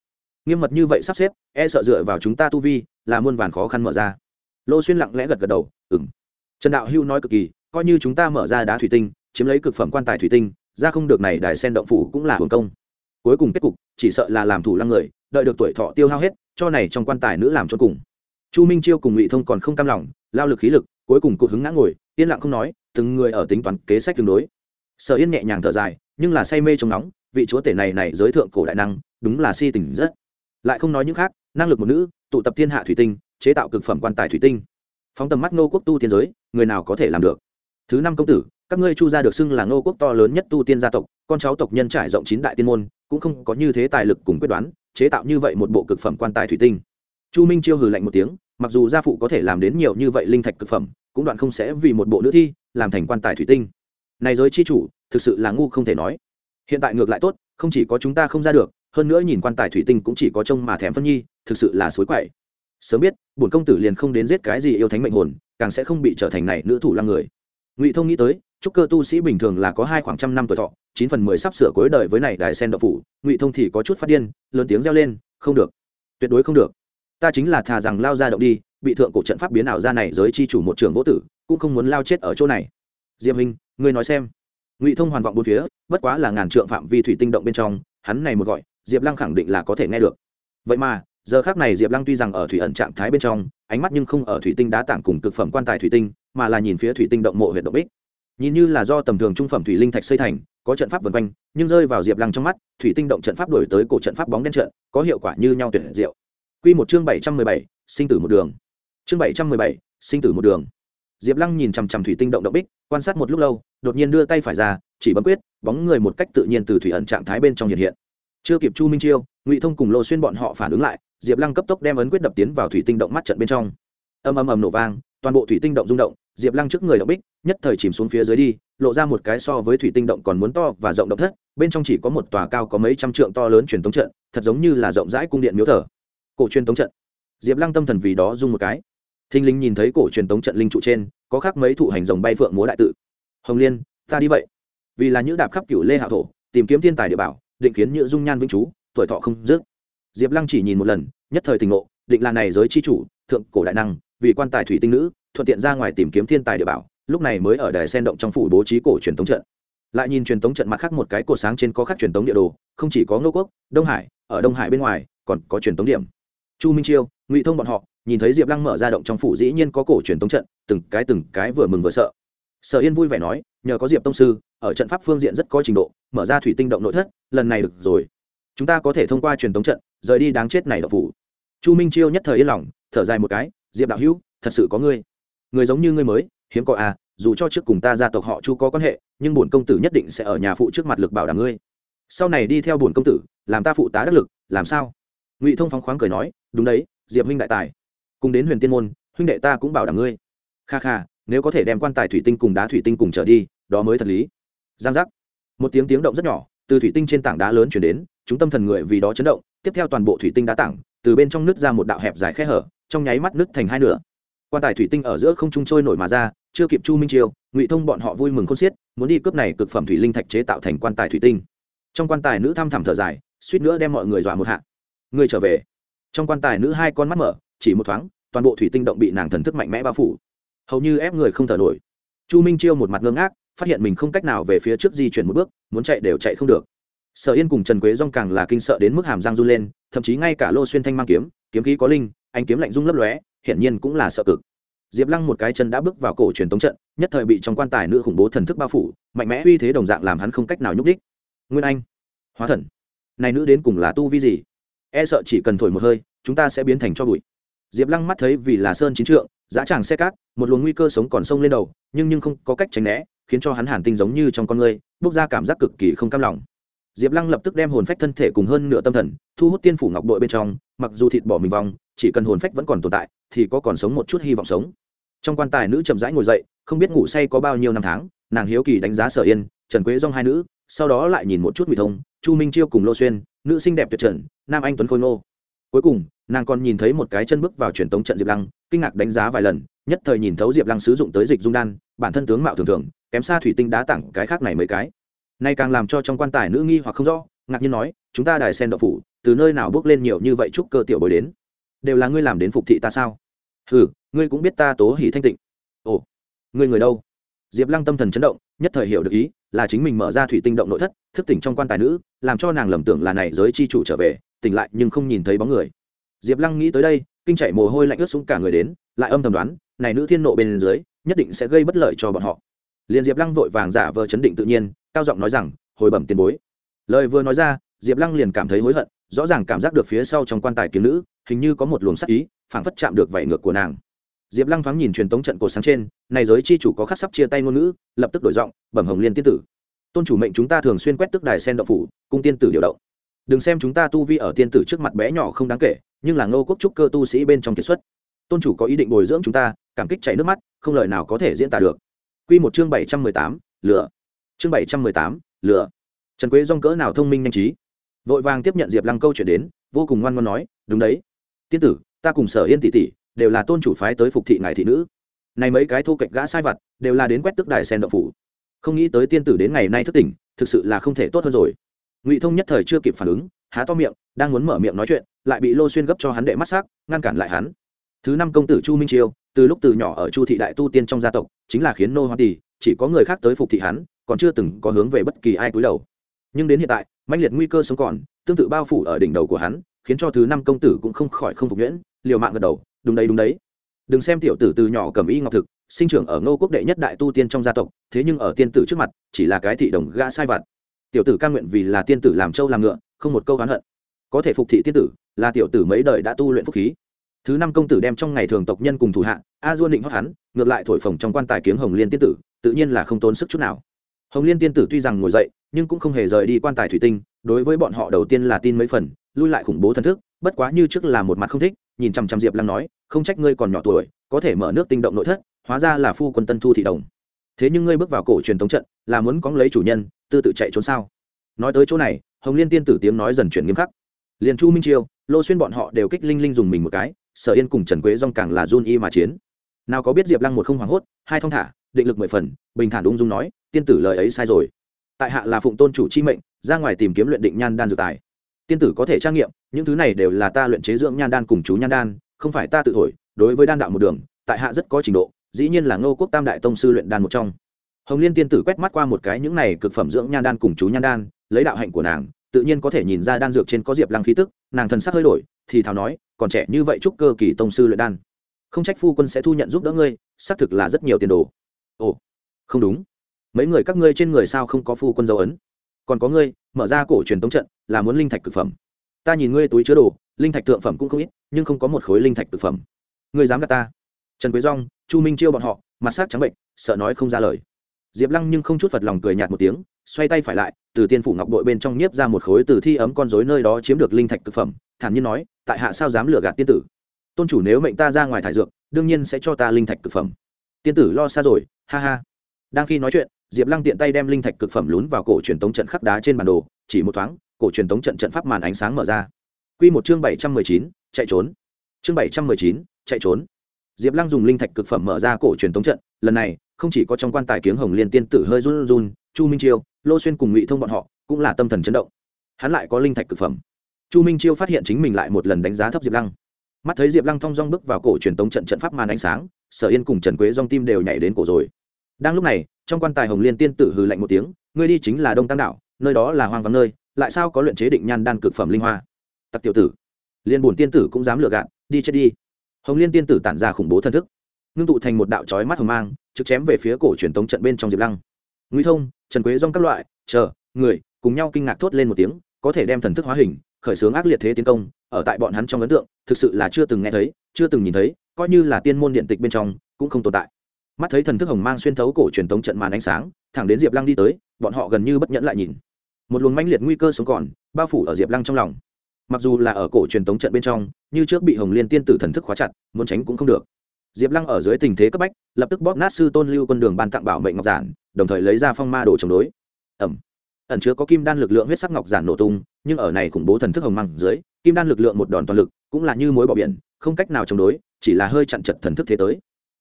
Nghiêm mật như vậy sắp xếp e sợ dựa vào chúng ta tu vi, là muôn vàn khó khăn mở ra. Lô xuyên lặng lẽ gật gật đầu ừng trần đạo hưu nói cực kỳ, coi như chúng ta mở ra đá thủy tinh, chiếm lấy cực phẩm quan tài thủy tinh, ra không được này đài sen động phủ cũng là hưởng công. Cuối cùng kết cục, chỉ sợ là làm thủ lăng người, đợi được tuổi thọ tiêu hao hết, cho này trong quan tài nữ làm cho cùng. Chu minh chiêu cùng ngụy thông còn không cam lòng, lao lực khí lực, cuối cùng cụt hứng ngã ngồi, yên lặng không nói, từng người ở tính toán kế sách tương đối. Sở yên nhẹ nhàng thở dài, nhưng là say mê trong nóng, vị chúa tể này này giới thượng cổ đại năng, đúng là si tình rất. Lại không nói những khác, năng lực một nữ, tụ tập thiên hạ thủy tinh, chế tạo cực phẩm quan tài thủy tinh phóng tầm mắt ngô quốc tu tiên giới, người nào có thể làm được? Thứ năm công tử, các ngươi chu gia được xưng là ngô quốc to lớn nhất tu tiên gia tộc, con cháu tộc nhân trải rộng chín đại tiên môn, cũng không có như thế tài lực cùng quyết đoán, chế tạo như vậy một bộ cực phẩm quan tài thủy tinh. Chu minh chiêu hừ lạnh một tiếng, mặc dù gia phụ có thể làm đến nhiều như vậy linh thạch cực phẩm, cũng đoạn không sẽ vì một bộ nữ thi, làm thành quan tài thủy tinh. Này giới chi chủ, thực sự là ngu không thể nói. Hiện tại ngược lại tốt, không chỉ có chúng ta không ra được, hơn nữa nhìn quan tài thủy tinh cũng chỉ có trông mà thèm phân nhi, thực sự là suối quậy sớm biết, bổn công tử liền không đến giết cái gì yêu thánh mệnh hồn, càng sẽ không bị trở thành này nữ thủ lăng người. Ngụy thông nghĩ tới trúc cơ tu sĩ bình thường là có hai khoảng trăm năm tuổi thọ, chín phần mười sắp sửa cuối đời với này đại sen đậu phủ, ngụy thông thì có chút phát điên, lớn tiếng reo lên, không được, tuyệt đối không được. Ta chính là thà rằng lao ra động đi, bị thượng cổ trận pháp biến ảo ra này giới chi chủ một trường vỗ tử, cũng không muốn lao chết ở chỗ này. Diệp hình, ngươi nói xem. Ngụy thông hoàn vọng bốn phía, bất quá là ngàn trượng phạm vi thủy tinh động bên trong, hắn này một gọi, diệp lăng khẳng định là có thể nghe được. Vậy mà giờ khác này diệp lăng tuy rằng ở thủy ẩn trạng thái bên trong, ánh mắt nhưng không ở thủy tinh đá tảng cùng cực phẩm quan tài thủy tinh, mà là nhìn phía thủy tinh động mộ huyện động bích. Nhìn như là do tầm thường trung phẩm thủy linh thạch xây thành, có trận pháp vần quanh, nhưng rơi vào diệp lăng trong mắt, thủy tinh động trận pháp đổi tới cổ trận pháp bóng đen trận, có hiệu quả như nhau tuyệt diệu. Q một chương bảy trăm mười bảy, sinh tử một đường. Chương bảy trăm mười bảy, sinh tử một đường. Diệp lăng nhìn chằm chằm thủy tinh động động bích, quan sát một lúc lâu, đột nhiên đưa tay phải ra, chỉ bấm quyết, bóng người một cách tự nhiên từ thủy ẩn trạng thái bên trong hiện hiện. Chưa kịp chu minh chiêu, ngụy thông cùng lô xuyên bọn họ phản ứng lại diệp lăng cấp tốc đem ấn quyết đập tiến vào thủy tinh động mắt trận bên trong. Âm âm ầm nổ vang, toàn bộ thủy tinh động rung động, diệp lăng trước người động bích, nhất thời chìm xuống phía dưới đi, lộ ra một cái so với thủy tinh động còn muốn to và rộng động thất, bên trong chỉ có một tòa cao có mấy trăm trượng to lớn truyền thống trận, thật giống như là rộng rãi cung điện miếu thờ. Cổ truyền thống trận. Diệp lăng tâm thần vì đó rung một cái. Thinh linh nhìn thấy cổ truyền thống trận linh trụ trên, có khác mấy thụ hành rồng bay phượng múa đại tự. Hồng liên, ta đi vậy. Vì là những đạp khắp cựu lê hạ thổ, tìm kiếm thiên tài địa bảo, định kiến nhựa dung nhan vĩnh chú, tuổi thọ không dứt diệp lăng chỉ nhìn một lần, nhất thời tình ngộ, định là này giới chi chủ, thượng cổ đại năng, vì quan tài thủy tinh nữ, thuận tiện ra ngoài tìm kiếm thiên tài địa bảo, lúc này mới ở đài sen động trong phủ bố trí cổ truyền thống trận. Lại nhìn truyền thống trận mặt khác một cái cổ sáng trên có khắc truyền thống địa đồ, không chỉ có ngô quốc, đông hải, ở đông hải bên ngoài, còn có truyền thống điểm. Chu minh chiêu, ngụy thông bọn họ, nhìn thấy diệp lăng mở ra động trong phủ dĩ nhiên có cổ truyền thống trận, từng cái từng cái vừa mừng vừa sợ. Sở yên vui vẻ nói, nhờ có diệp tông sư, ở trận pháp phương diện rất có trình độ, mở ra thủy tinh động nội thất, lần này được rồi chúng ta có thể thông qua truyền thống trận, rời đi đáng chết này độc phủ. Chu minh chiêu nhất thời yên lòng, thở dài một cái, diệp đạo hữu, thật sự có ngươi. Người giống như ngươi mới, hiếm có à dù cho trước cùng ta gia tộc họ chu có quan hệ, nhưng bổn công tử nhất định sẽ ở nhà phụ trước mặt lực bảo đảm ngươi. Sau này đi theo bổn công tử, làm ta phụ tá đắc lực, làm sao? Ngụy thông phóng khoáng cười nói, đúng đấy, diệp huynh đại tài. Cùng đến huyền tiên môn, huynh đệ ta cũng bảo đảm ngươi. Kha kha, nếu có thể đem quan tài thủy tinh cùng đá thủy tinh cùng trở đi, đó mới thật lý. Giang giác. Một tiếng tiếng động rất nhỏ, từ thủy tinh trên tảng đá lớn chuyển đến chúng tâm thần người vì đó chấn động, tiếp theo toàn bộ thủy tinh đá tảng, từ bên trong nứt ra một đạo hẹp dài khe hở, trong nháy mắt nứt thành hai nửa. Quan tài thủy tinh ở giữa không trung trôi nổi mà ra, chưa kịp chu minh triều, ngụy thông bọn họ vui mừng khôn xiết, muốn đi cướp này cực phẩm thủy linh thạch chế tạo thành quan tài thủy tinh. Trong quan tài nữ thăm thẳm thở dài, suýt nữa đem mọi người dọa một hạ. Người trở về. Trong quan tài nữ hai con mắt mở, chỉ một thoáng, toàn bộ thủy tinh động bị nàng thần thức mạnh mẽ bao phủ. Hầu như ép người không thở nổi. Chu minh chiêu một mặt ngơ ngác, phát hiện mình không cách nào về phía trước di chuyển một bước, muốn chạy đều chạy không được sở yên cùng trần quế dong càng là kinh sợ đến mức hàm răng run lên, thậm chí ngay cả lô xuyên thanh mang kiếm kiếm khí có linh anh kiếm lạnh rung lấp lóe, hiển nhiên cũng là sợ cực. Diệp lăng một cái chân đã bước vào cổ truyền tống trận, nhất thời bị trong quan tài nữ khủng bố thần thức bao phủ, mạnh mẽ uy thế đồng dạng làm hắn không cách nào nhúc đích nguyên anh, hóa thần. Này nữ đến cùng là tu vi gì? E sợ chỉ cần thổi một hơi, chúng ta sẽ biến thành cho bụi. Diệp lăng mắt thấy vì là sơn chín trượng giá tràng xe cát, một luồng nguy cơ sống còn sông lên đầu, nhưng nhưng không có cách tránh né, khiến cho hắn hàn tinh giống như trong con người, bốc ra cảm giác cực kỳ không cam lòng diệp lăng lập tức đem hồn phách thân thể cùng hơn nửa tâm thần, thu hút tiên phủ ngọc đội bên trong, mặc dù thịt bỏ mình vong chỉ cần hồn phách vẫn còn tồn tại, thì có còn sống một chút hy vọng sống. Trong quan tài nữ chậm rãi ngồi dậy, không biết ngủ say có bao nhiêu năm tháng, nàng hiếu kỳ đánh giá sở yên, trần quế dong hai nữ, sau đó lại nhìn một chút ngụy thông, chu minh chiêu cùng lô xuyên, nữ xinh đẹp tuyệt trần, nam anh tuấn khôi ngô. Cuối cùng, nàng còn nhìn thấy một cái chân bước vào truyền tống trận diệp lăng, kinh ngạc đánh giá vài lần, nhất thời nhìn thấu diệp lăng sử dụng tới dịch dung đan, bản thân tướng mạo thường thường, kém xa thủy tinh đá tặng cái khác này mấy cái nay càng làm cho trong quan tài nữ nghi hoặc không rõ, ngạc nhiên nói, chúng ta đài sen đậu phủ, từ nơi nào bước lên nhiều như vậy chúc cơ tiểu bồi đến? Đều là ngươi làm đến phục thị ta sao? Ừ ngươi cũng biết ta tố hỉ thanh tịnh. Ồ, ngươi người đâu? Diệp lăng tâm thần chấn động, nhất thời hiểu được ý, là chính mình mở ra thủy tinh động nội thất, thức tỉnh trong quan tài nữ, làm cho nàng lầm tưởng là này giới chi chủ trở về, tỉnh lại nhưng không nhìn thấy bóng người. Diệp lăng nghĩ tới đây, kinh chạy mồ hôi lạnh ướt xuống cả người đến, lại âm thầm đoán, này nữ thiên nộ bên dưới, nhất định sẽ gây bất lợi cho bọn họ liền diệp lăng vội vàng giả vờ chấn định tự nhiên, cao giọng nói rằng, hồi bẩm tiền bối. Lời vừa nói ra, diệp lăng liền cảm thấy hối hận, rõ ràng cảm giác được phía sau trong quan tài kiếm nữ, hình như có một luồng sắc ý, phảng phất chạm được vảy ngược của nàng. Diệp lăng thoáng nhìn truyền tống trận cổ sáng trên, này giới chi chủ có khắc sắp chia tay ngôn ngữ, lập tức đổi giọng, bẩm hồng liên tiên tử. Tôn chủ mệnh chúng ta thường xuyên quét tức đài sen đậu phủ, cung tiên tử điều động. Đừng xem chúng ta tu vi ở tiên tử trước mặt bé nhỏ không đáng kể, nhưng là ngô quốc trúc cơ tu sĩ bên trong kiệt xuất. Tôn chủ có ý định bồi dưỡng chúng ta, cảm kích chảy nước mắt, không lời nào có thể diễn tả được. Quy một chương bảy trăm mười tám, lửa. Chương bảy trăm mười tám, lửa. Trần quế Dung cỡ nào thông minh nhanh trí. Vội vàng tiếp nhận diệp lăng câu chuyện đến, vô cùng ngoan ngoãn nói, đúng đấy. Tiên tử, ta cùng sở yên tỷ tỷ đều là tôn chủ phái tới phục thị ngài thị nữ. Này mấy cái thu kịch gã sai vặt đều là đến quét tức đại sen động phủ. Không nghĩ tới tiên tử đến ngày nay thức tỉnh, thực sự là không thể tốt hơn rồi. Ngụy thông nhất thời chưa kịp phản ứng, há to miệng, đang muốn mở miệng nói chuyện, lại bị lô xuyên gấp cho hắn đệ mắt sắc, ngăn cản lại hắn thứ năm công tử chu minh chiêu, từ lúc từ nhỏ ở chu thị đại tu tiên trong gia tộc, chính là khiến nô hoa tỷ chỉ có người khác tới phục thị hắn, còn chưa từng có hướng về bất kỳ ai cúi đầu. Nhưng đến hiện tại, mãnh liệt nguy cơ sống còn, tương tự bao phủ ở đỉnh đầu của hắn, khiến cho thứ năm công tử cũng không khỏi không phục nhuyễn, liều mạng gật đầu, đúng đấy đúng đấy. Đừng xem tiểu tử từ nhỏ cầm y ngọc thực, sinh trưởng ở ngô quốc đệ nhất đại tu tiên trong gia tộc, thế nhưng ở tiên tử trước mặt, chỉ là cái thị đồng gã sai vặt. Tiểu tử ca nguyện vì là tiên tử làm trâu làm ngựa, không một câu oán hận. Có thể phục thị tiên tử, là tiểu tử mấy đời đã tu luyện phúc khí thứ năm công tử đem trong ngày thường tộc nhân cùng thủ hạ, a duôn định hót hắn, ngược lại thổi phồng trong quan tài kiếng hồng liên tiên tử, tự nhiên là không tốn sức chút nào. Hồng liên tiên tử tuy rằng ngồi dậy, nhưng cũng không hề rời đi quan tài thủy tinh, đối với bọn họ đầu tiên là tin mấy phần, lui lại khủng bố thần thức, bất quá như trước là một mặt không thích, nhìn chằm chằm diệp lăng nói, không trách ngươi còn nhỏ tuổi, có thể mở nước tinh động nội thất, hóa ra là phu quân tân thu thị đồng. Thế nhưng ngươi bước vào cổ truyền thống trận, là muốn cóng lấy chủ nhân, tư tự chạy trốn sao? Nói tới chỗ này, hồng liên tiên tử tiếng nói dần chuyển nghiêm khắc. Liền chu minh chiêu lô xuyên bọn họ đều kích linh linh dùng mình một cái sở yên cùng trần quế dong càng là run y mà chiến nào có biết diệp lăng một không hoảng hốt hai thong thả định lực mười phần bình thản ung dung nói tiên tử lời ấy sai rồi tại hạ là phụng tôn chủ chi mệnh ra ngoài tìm kiếm luyện định nhan đan dược tài tiên tử có thể trang nghiệm những thứ này đều là ta luyện chế dưỡng nhan đan cùng chú nhan đan không phải ta tự thổi đối với đan đạo một đường tại hạ rất có trình độ dĩ nhiên là ngô quốc tam đại tông sư luyện đan một trong hồng liên tiên tử quét mắt qua một cái những này cực phẩm dưỡng nhan đan cùng chú nhan đan lấy đạo hạnh của nàng tự nhiên có thể nhìn ra đan dược trên có diệp lăng khí tức, nàng thần sắc hơi đổi, thì thào nói, còn trẻ như vậy chúc cơ kỳ tông sư luyện đan. Không trách phu quân sẽ thu nhận giúp đỡ ngươi, xác thực là rất nhiều tiền đồ. Ồ, không đúng. Mấy người các ngươi trên người sao không có phu quân dấu ấn? Còn có ngươi, mở ra cổ truyền tống trận, là muốn linh thạch thực phẩm. Ta nhìn ngươi túi chứa đồ, linh thạch thượng phẩm cũng không ít, nhưng không có một khối linh thạch thực phẩm. Ngươi dám gạt ta? Trần quế dong chu minh chiêu bọn họ, mặt sắc trắng bệnh, sợ nói không ra lời. Diệp lăng nhưng không chút phật lòng cười nhạt một tiếng xoay tay phải lại, từ tiên phủ ngọc đội bên trong nhiếp ra một khối từ thi ấm con dối nơi đó chiếm được linh thạch cực phẩm, thản nhiên nói, tại hạ sao dám lừa gạt tiên tử? Tôn chủ nếu mệnh ta ra ngoài thải dược, đương nhiên sẽ cho ta linh thạch cực phẩm. Tiên tử lo xa rồi, ha ha. Đang khi nói chuyện, diệp lăng tiện tay đem linh thạch cực phẩm lún vào cổ truyền tống trận khắc đá trên bản đồ, chỉ một thoáng, cổ truyền tống trận trận pháp màn ánh sáng mở ra. Q một chương bảy trăm mười chín, chạy trốn. Chương bảy trăm mười chín, chạy trốn. Diệp lăng dùng linh thạch cực phẩm mở ra cổ truyền tống trận, lần này, không chỉ có trong quan tài kiếng hồng liên tiên tử hơi run run, chu minh chiêu lô xuyên cùng ngụy thông bọn họ cũng là tâm thần chấn động. Hắn lại có linh thạch cực phẩm. Chu minh chiêu phát hiện chính mình lại một lần đánh giá thấp diệp lăng. Mắt thấy diệp lăng thong dong bước vào cổ truyền tống trận trận pháp màn ánh sáng, sở yên cùng trần quế dong tim đều nhảy đến cổ rồi. Đang lúc này, trong quan tài hồng liên tiên tử hừ lạnh một tiếng, ngươi đi chính là đông tăng đạo nơi đó là hoang vắng nơi, lại sao có luyện chế định nhan đan cực phẩm linh hoa? Tặc tiểu tử. Liên bổn tiên tử cũng dám lừa gạt, đi chết đi. Hồng liên tiên tử tản ra khủng bố thân thức, ngưng tụ thành một đạo trói mắt hồng mang, trực chém về phía cổ truyền tống trận bên trong diệp lăng nguy thông, trần quế dong các loại, chờ, người, cùng nhau kinh ngạc thốt lên một tiếng, có thể đem thần thức hóa hình, khởi xướng ác liệt thế tiến công, ở tại bọn hắn trong ấn tượng, thực sự là chưa từng nghe thấy, chưa từng nhìn thấy, coi như là tiên môn điện tịch bên trong, cũng không tồn tại. Mắt thấy thần thức hồng mang xuyên thấu cổ truyền tống trận màn ánh sáng, thẳng đến diệp lăng đi tới, bọn họ gần như bất nhẫn lại nhìn. Một luồng manh liệt nguy cơ sống còn, bao phủ ở diệp lăng trong lòng. Mặc dù là ở cổ truyền tống trận bên trong, như trước bị hồng liên tiên tử thần thức khóa chặt, muốn tránh cũng không được. Diệp lăng ở dưới tình thế cấp bách, lập tức bóp nát sư tôn lưu quân đường ban tặng bảo mệnh ngọc giản đồng thời lấy ra phong ma đồ chống đối. Ẩm. Ẩn chứa có kim đan lực lượng huyết sắc ngọc giản nổ tung, nhưng ở này khủng bố thần thức hồng măng dưới, kim đan lực lượng một đòn toàn lực, cũng là như mối bỏ biển, không cách nào chống đối, chỉ là hơi chặn chật thần thức thế tới.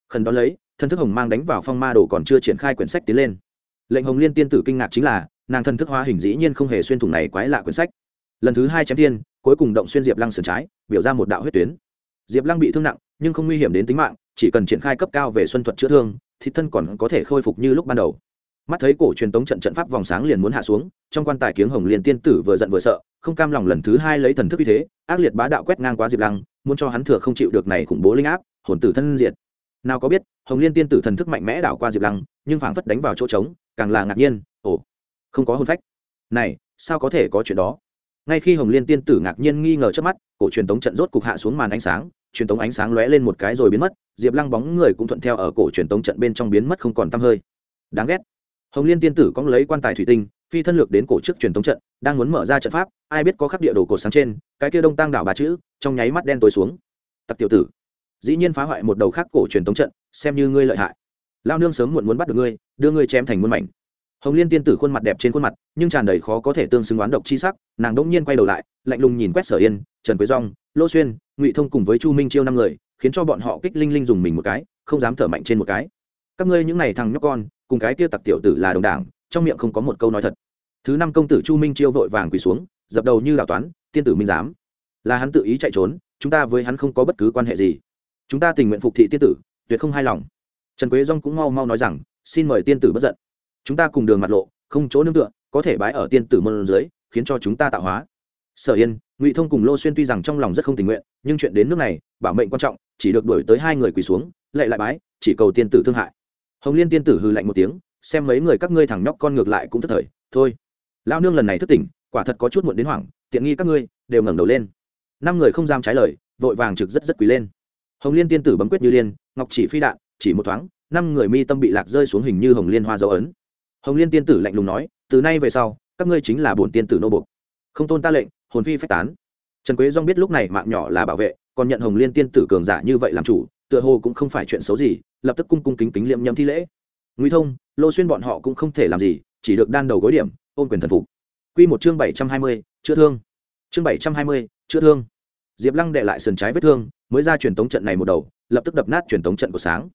Khẩn đón lấy, thần thức hồng mang đánh vào phong ma đồ còn chưa triển khai quyển sách tiến lên. Lệnh hồng liên tiên tử kinh ngạc chính là, nàng thần thức hóa hình dĩ nhiên không hề xuyên thủng này quái lạ quyển sách. Lần thứ hai chém tiên cuối cùng động xuyên diệp lăng sườn trái, biểu ra một đạo huyết tuyến. Diệp lăng bị thương nặng, nhưng không nguy hiểm đến tính mạng, chỉ cần triển khai cấp cao về xuân thuật chữa thương, thì thân còn có thể khôi phục như lúc ban đầu mắt thấy cổ truyền tống trận trận pháp vòng sáng liền muốn hạ xuống, trong quan tài kiếng hồng liên tiên tử vừa giận vừa sợ, không cam lòng lần thứ hai lấy thần thức uy thế, ác liệt bá đạo quét ngang quá diệp lăng, muốn cho hắn thừa không chịu được này khủng bố linh áp, hồn tử thân diệt. Nào có biết, hồng liên tiên tử thần thức mạnh mẽ đảo qua diệp lăng, nhưng phảng phất đánh vào chỗ trống, càng là ngạc nhiên, ồ, không có hôn phách. Này, sao có thể có chuyện đó? Ngay khi hồng liên tiên tử ngạc nhiên nghi ngờ trước mắt, cổ truyền tống trận rốt cục hạ xuống màn ánh sáng, truyền tống ánh sáng lóe lên một cái rồi biến mất, diệp lăng bóng người cũng thuận theo ở cổ truyền tống trận bên trong biến mất không còn tăm hơi. Đáng ghét hồng liên tiên tử cóng lấy quan tài thủy tinh, phi thân lược đến cổ trước truyền tống trận, đang muốn mở ra trận pháp, ai biết có khắc địa đồ cổ sáng trên, cái kia đông tăng đảo bà chữ, trong nháy mắt đen tối xuống. Tặc tiểu tử, dĩ nhiên phá hoại một đầu khác cổ truyền tống trận, xem như ngươi lợi hại. Lao nương sớm muộn muốn bắt được ngươi, đưa ngươi chém thành muôn mảnh. Hồng liên tiên tử khuôn mặt đẹp trên khuôn mặt, nhưng tràn đầy khó có thể tương xứng oán độc chi sắc, nàng đỗng nhiên quay đầu lại, lạnh lùng nhìn quét sở yên, trần quế dong lô xuyên, ngụy thông cùng với chu minh chiêu năm người, khiến cho bọn họ kích linh linh dùng mình một cái, không dám thở mạnh trên một cái. Các ngươi những này thằng nhóc con cùng cái kia tặc tiểu tử là đồng đảng, trong miệng không có một câu nói thật. Thứ năm công tử chu minh chiêu vội vàng quỳ xuống, dập đầu như đạo toán, tiên tử minh giám, là hắn tự ý chạy trốn, chúng ta với hắn không có bất cứ quan hệ gì. Chúng ta tình nguyện phục thị tiên tử, tuyệt không hài lòng. Trần quế dong cũng mau mau nói rằng, xin mời tiên tử bất giận. Chúng ta cùng đường mặt lộ, không chỗ nương tựa, có thể bái ở tiên tử môn dưới, khiến cho chúng ta tạo hóa. Sở yên, ngụy thông cùng lô xuyên tuy rằng trong lòng rất không tình nguyện, nhưng chuyện đến nước này, bảo mệnh quan trọng, chỉ được đuổi tới hai người quỳ xuống lệ lại bái, chỉ cầu tiên tử thương hại hồng liên tiên tử hư lạnh một tiếng, xem mấy người các ngươi thằng nhóc con ngược lại cũng thất thời, thôi. Lao nương lần này thất tỉnh, quả thật có chút muộn đến hoảng, tiện nghi các ngươi, đều ngẩng đầu lên. Năm người không dám trái lời, vội vàng trực rất rất quý lên. Hồng liên tiên tử bấm quyết như liên ngọc chỉ phi đạn, chỉ một thoáng, năm người mi tâm bị lạc rơi xuống hình như hồng liên hoa dấu ấn. Hồng liên tiên tử lạnh lùng nói, từ nay về sau, các ngươi chính là bổn tiên tử nô bục không tôn ta lệnh, hồn phi phách tán. Trần quế dong biết lúc này mạng nhỏ là bảo vệ, còn nhận hồng liên tiên tử cường giả như vậy làm chủ, tựa hồ cũng không phải chuyện xấu gì lập tức cung cung kính kính liệm nhậm thi lễ. Nguy thông, lô xuyên bọn họ cũng không thể làm gì, chỉ được đan đầu gối điểm, ôm quyền thần phục. Quy một chương bảy trăm hai mươi, chữa thương. Chương bảy trăm hai mươi, chữa thương. Diệp lăng đệ lại sườn trái vết thương, mới ra truyền tống trận này một đầu, lập tức đập nát truyền tống trận của sáng.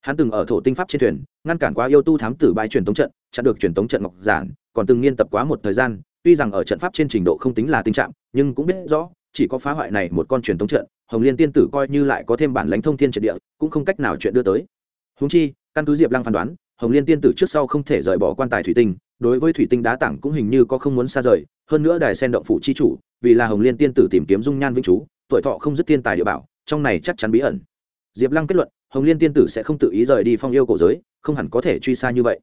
Hắn từng ở thổ tinh pháp trên thuyền, ngăn cản quá yêu tu thám tử bài truyền tống trận, chặn được truyền tống trận ngọc giản, còn từng nghiên tập quá một thời gian, tuy rằng ở trận pháp trên trình độ không tính là tình trạng, nhưng cũng biết rõ, chỉ có phá hoại này một con truyền tống trận hồng liên tiên tử coi như lại có thêm bản lãnh thông thiên trận địa, cũng không cách nào chuyện đưa tới. Húng chi, căn cứ diệp lăng phán đoán, hồng liên tiên tử trước sau không thể rời bỏ quan tài thủy tinh, đối với thủy tinh đá tảng cũng hình như có không muốn xa rời, hơn nữa đài sen động phủ chi chủ, vì là hồng liên tiên tử tìm kiếm dung nhan vĩnh chú, tuổi thọ không dứt thiên tài địa bảo, trong này chắc chắn bí ẩn. Diệp lăng kết luận, hồng liên tiên tử sẽ không tự ý rời đi phong yêu cổ giới, không hẳn có thể truy xa như vậy.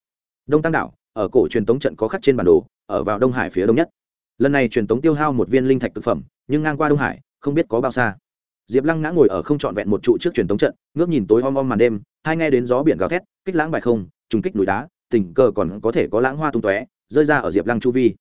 Đông tăng đảo, ở cổ truyền tống trận có khắc trên bản đồ, ở vào đông hải phía đông nhất. Lần này truyền tống tiêu hao một viên linh thạch thực phẩm, nhưng ngang qua đông hải, không biết có bao xa diệp lăng ngã ngồi ở không trọn vẹn một trụ trước truyền tống trận, ngước nhìn tối om om màn đêm, hai nghe đến gió biển gào thét, kích lãng bài không, trùng kích núi đá, tình cờ còn có thể có lãng hoa tung tóe, rơi ra ở diệp lăng chu vi.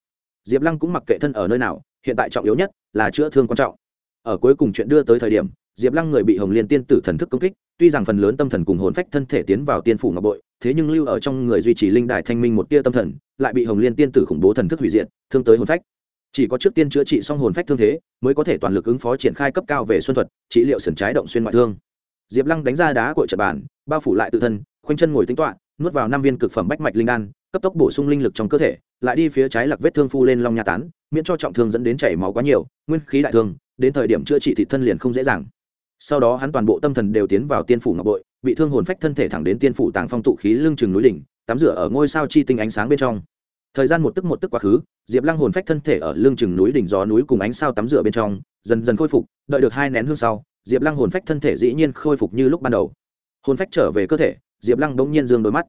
Diệp lăng cũng mặc kệ thân ở nơi nào, hiện tại trọng yếu nhất là chữa thương quan trọng. Ở cuối cùng chuyện đưa tới thời điểm, diệp lăng người bị hồng liên tiên tử thần thức công kích, tuy rằng phần lớn tâm thần cùng hồn phách thân thể tiến vào tiên phủ ngọc bội, thế nhưng lưu ở trong người duy trì linh đại thanh minh một tia tâm thần, lại bị hồng liên tiên tử khủng bố thần thức hủy diệt, thương tới hồn phách chỉ có trước tiên chữa trị xong hồn phách thương thế mới có thể toàn lực ứng phó triển khai cấp cao về xuân thuật trị liệu sườn trái động xuyên ngoại thương. Diệp lăng đánh ra đá cội trận bản, bao phủ lại tự thân khoanh chân ngồi tính toạ nuốt vào năm viên cực phẩm bách mạch linh đan cấp tốc bổ sung linh lực trong cơ thể lại đi phía trái lạc vết thương phu lên long nha tán miễn cho trọng thương dẫn đến chảy máu quá nhiều nguyên khí đại thương đến thời điểm chữa trị thị thân liền không dễ dàng. Sau đó hắn toàn bộ tâm thần đều tiến vào tiên phủ ngọc bội bị thương hồn phách thân thể thẳng đến tiên phủ tàng phong tụ khí lưng chừng núi đỉnh tắm rửa ở ngôi sao chi tinh ánh sáng bên trong thời gian một tức một tức quá khứ, diệp lăng hồn phách thân thể ở lưng chừng núi đỉnh gió núi cùng ánh sao tắm rửa bên trong, dần dần khôi phục, đợi được hai nén hương sau, diệp lăng hồn phách thân thể dĩ nhiên khôi phục như lúc ban đầu. Hồn phách trở về cơ thể, diệp lăng bỗng nhiên dương đôi mắt.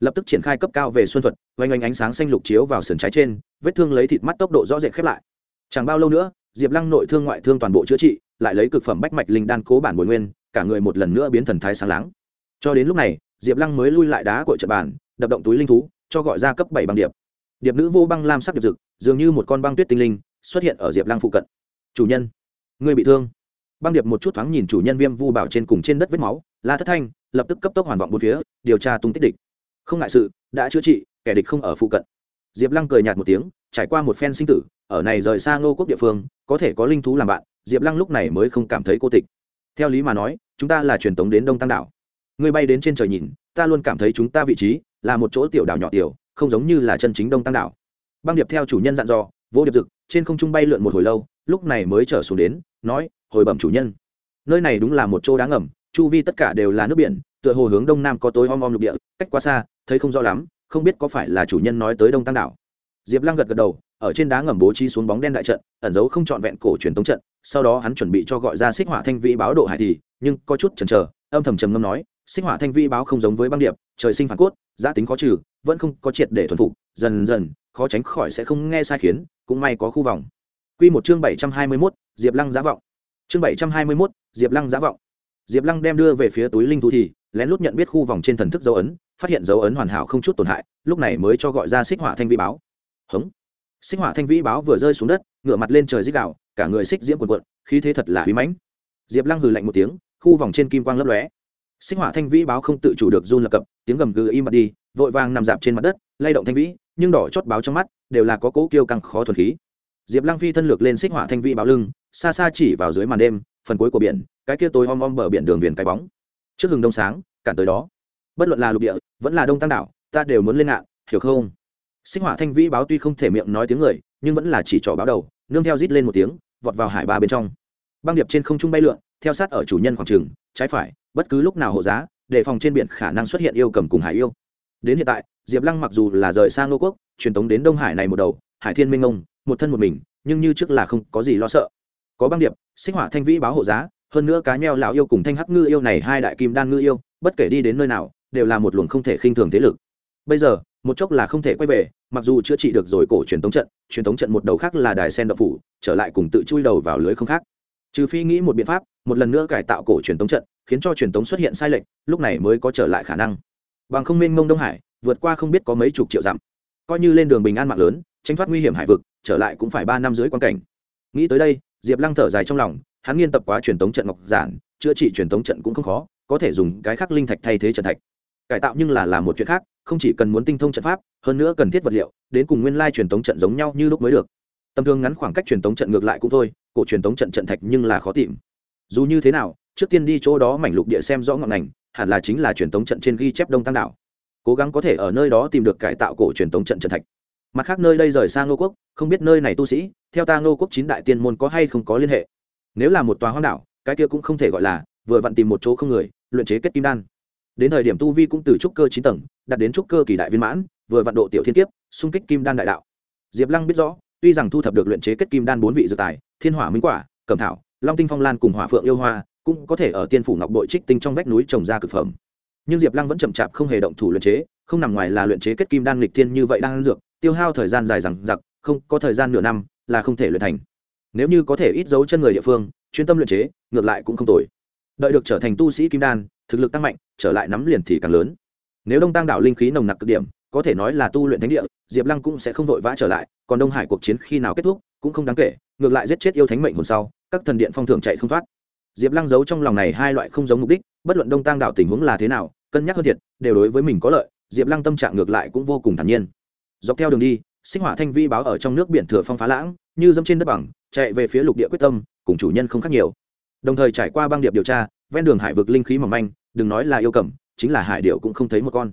Lập tức triển khai cấp cao về xuân thuật, oanh oanh ánh sáng xanh lục chiếu vào sườn trái trên, vết thương lấy thịt mắt tốc độ rõ rệt khép lại. Chẳng bao lâu nữa, diệp lăng nội thương ngoại thương toàn bộ chữa trị, lại lấy cực phẩm bách mạch linh đan cố bản bồi nguyên, cả người một lần nữa biến thần thái sáng láng. Cho đến lúc này, diệp lăng mới lui lại đá cội trận bàn, đập động túi linh thú, cho gọi ra cấp bảy băng điệp điệp nữ vô băng lam sắc điệp rực dường như một con băng tuyết tinh linh, xuất hiện ở diệp lăng phụ cận. Chủ nhân người bị thương. Băng điệp một chút thoáng nhìn chủ nhân viêm vu bảo trên cùng trên đất vết máu, la thất thanh lập tức cấp tốc hoàn vọng bốn phía, điều tra tung tích địch. Không ngại sự, đã chữa trị, kẻ địch không ở phụ cận. Diệp lăng cười nhạt một tiếng, trải qua một phen sinh tử, ở này rời xa ngô quốc địa phương, có thể có linh thú làm bạn, diệp lăng lúc này mới không cảm thấy cô tịch. Theo lý mà nói, chúng ta là truyền tống đến đông tăng đảo. Ngươi bay đến trên trời nhìn, ta luôn cảm thấy chúng ta vị trí là một chỗ tiểu đảo nhỏ tiểu không giống như là chân chính đông tăng đảo. Băng điệp theo chủ nhân dặn dò, vô điệp dực, trên không trung bay lượn một hồi lâu, lúc này mới trở xuống đến, nói, hồi bẩm chủ nhân. Nơi này đúng là một chỗ đá ngầm, chu vi tất cả đều là nước biển, tựa hồ hướng đông nam có tối om om lục địa, cách quá xa, thấy không rõ lắm, không biết có phải là chủ nhân nói tới đông tăng đảo. Diệp lăng gật gật đầu, ở trên đá ngầm bố trí xuống bóng đen đại trận, ẩn giấu không trọn vẹn cổ truyền tống trận, sau đó hắn chuẩn bị cho gọi ra xích hỏa thanh vĩ báo độ hải thì, nhưng có chút chần chờ, âm thầm trầm ngâm nói xích hỏa thanh vi báo không giống với băng điệp trời sinh phản cốt giã tính khó trừ vẫn không có triệt để thuần phục dần dần khó tránh khỏi sẽ không nghe sai khiến cũng may có khu vòng Quy một chương bảy trăm hai mươi 721, Diệp Lăng giá vọng. Chương bảy trăm hai mươi 721, Diệp Lăng giá vọng. Diệp Lăng đem đưa về phía túi linh thú thì, lén lút nhận biết khu vòng trên thần thức dấu ấn, phát hiện dấu ấn hoàn hảo không chút tổn hại, lúc này mới cho gọi ra xích hỏa thanh vĩ báo. Hững Xích hỏa thanh vĩ báo vừa rơi xuống đất ngửa mặt lên trời dích đạo cả người xích diễm quần quận khí thế thật là uy mãnh diệp lăng hừ lạnh một tiếng khu vòng trên kim quang lấp lóe sinh hỏa thanh vĩ báo không tự chủ được run lập cập, tiếng gầm gừ im mặt đi, vội vàng nằm dạp trên mặt đất, lay động thanh vĩ, nhưng đỏ chót báo trong mắt đều là có cố kiêu càng khó thuần khí. Diệp lăng phi thân lược lên xích hỏa thanh vĩ báo lưng, xa xa chỉ vào dưới màn đêm, phần cuối của biển, cái kia tối om om bờ biển đường viền cái bóng. Trước hừng đông sáng, cản tới đó. Bất luận là lục địa, vẫn là đông tăng đảo, ta đều muốn lên ngạn, hiểu không? Sinh hỏa thanh vĩ báo tuy không thể miệng nói tiếng người, nhưng vẫn là chỉ trỏ báo đầu, nương theo rít lên một tiếng, vọt vào hải ba bên trong. Băng điệp trên không trung bay lượn, theo sát ở chủ nhân khoảng trường, trái phải bất cứ lúc nào hộ giá, đề phòng trên biển khả năng xuất hiện yêu cầm cùng hải yêu. Đến hiện tại, diệp lăng mặc dù là rời sang ngô quốc, truyền tống đến đông hải này một đầu, hải thiên minh ông, một thân một mình, nhưng như trước là không có gì lo sợ. Có băng điệp sinh hỏa thanh vĩ báo hộ giá, hơn nữa cá nheo lão yêu cùng thanh hắc ngư yêu này hai đại kim đan ngư yêu, bất kể đi đến nơi nào, đều là một luồng không thể khinh thường thế lực. Bây giờ, một chốc là không thể quay về, mặc dù chữa trị được rồi cổ truyền tống trận, truyền tống trận một đầu khác là đài sen đậu phủ, trở lại cùng tự chui đầu vào lưới không khác. Trừ phi nghĩ một biện pháp, một lần nữa cải tạo cổ truyền tống trận khiến cho truyền tống xuất hiện sai lệch, lúc này mới có trở lại khả năng. Bằng không mênh mông đông hải, vượt qua không biết có mấy chục triệu dặm. Coi như lên đường bình an mạng lớn tranh thoát nguy hiểm hải vực, trở lại cũng phải ba năm dưới quan cảnh. Nghĩ tới đây, diệp lăng thở dài trong lòng, hắn nghiên tập quá truyền tống trận ngọc giản, chữa trị truyền tống trận cũng không khó, có thể dùng cái khắc linh thạch thay thế trận thạch. Cải tạo nhưng là làm một chuyện khác, không chỉ cần muốn tinh thông trận pháp, hơn nữa cần thiết vật liệu, đến cùng nguyên lai truyền tống trận giống nhau như lúc mới được. Tầm thường ngắn khoảng cách truyền tống trận ngược lại cũng thôi, cổ truyền tống trận trận thạch nhưng là khó tìm. Dù như thế nào trước tiên đi chỗ đó mảnh lục địa xem rõ ngọn ngành, hẳn là chính là truyền tống trận trên ghi chép đông tăng đảo. Cố gắng có thể ở nơi đó tìm được cải tạo cổ truyền tống trận trận thạch. Mặt khác nơi đây rời sang ngô quốc, không biết nơi này tu sĩ, theo ta ngô quốc chín đại tiên môn có hay không có liên hệ. Nếu là một tòa hoang đảo, cái kia cũng không thể gọi là, vừa vặn tìm một chỗ không người, luyện chế kết kim đan. Đến thời điểm tu vi cũng từ trúc cơ chín tầng, đạt đến trúc cơ kỳ đại viên mãn, vừa vặn độ tiểu thiên kiếp, xung kích kim đan đại đạo. Diệp lăng biết rõ, tuy rằng thu thập được luyện chế kết kim đan bốn vị dược tài, thiên hỏa minh quả, cẩm thảo, long tinh phong lan cùng hỏa phượng yêu hoa cũng có thể ở tiên phủ ngọc bội trích tinh trong vách núi trồng ra cực phẩm. Nhưng diệp lăng vẫn chậm chạp không hề động thủ luyện chế, không nằm ngoài là luyện chế kết kim đan lịch thiên như vậy đang dược, tiêu hao thời gian dài rằng giặc không có thời gian nửa năm là không thể luyện thành. Nếu như có thể ít dấu chân người địa phương, chuyên tâm luyện chế, ngược lại cũng không tồi. Đợi được trở thành tu sĩ kim đan, thực lực tăng mạnh, trở lại nắm liền thì càng lớn. Nếu đông tăng đảo linh khí nồng nặc cực điểm, có thể nói là tu luyện thánh địa, diệp lăng cũng sẽ không vội vã trở lại, còn đông hải cuộc chiến khi nào kết thúc cũng không đáng kể, ngược lại giết chết yêu thánh mệnh hồn sau, các thần điện phong thường chạy không thoát diệp lăng giấu trong lòng này hai loại không giống mục đích, bất luận đông tăng đảo tình huống là thế nào, cân nhắc hơn thiệt, đều đối với mình có lợi, diệp lăng tâm trạng ngược lại cũng vô cùng thản nhiên. Dọc theo đường đi, sinh hỏa thanh vi báo ở trong nước biển thừa phong phá lãng, như dẫm trên đất bằng, chạy về phía lục địa quyết tâm, cùng chủ nhân không khác nhiều. Đồng thời trải qua băng điệp điều tra, ven đường hải vực linh khí mỏng manh, đừng nói là yêu cầm, chính là hải điệu cũng không thấy một con.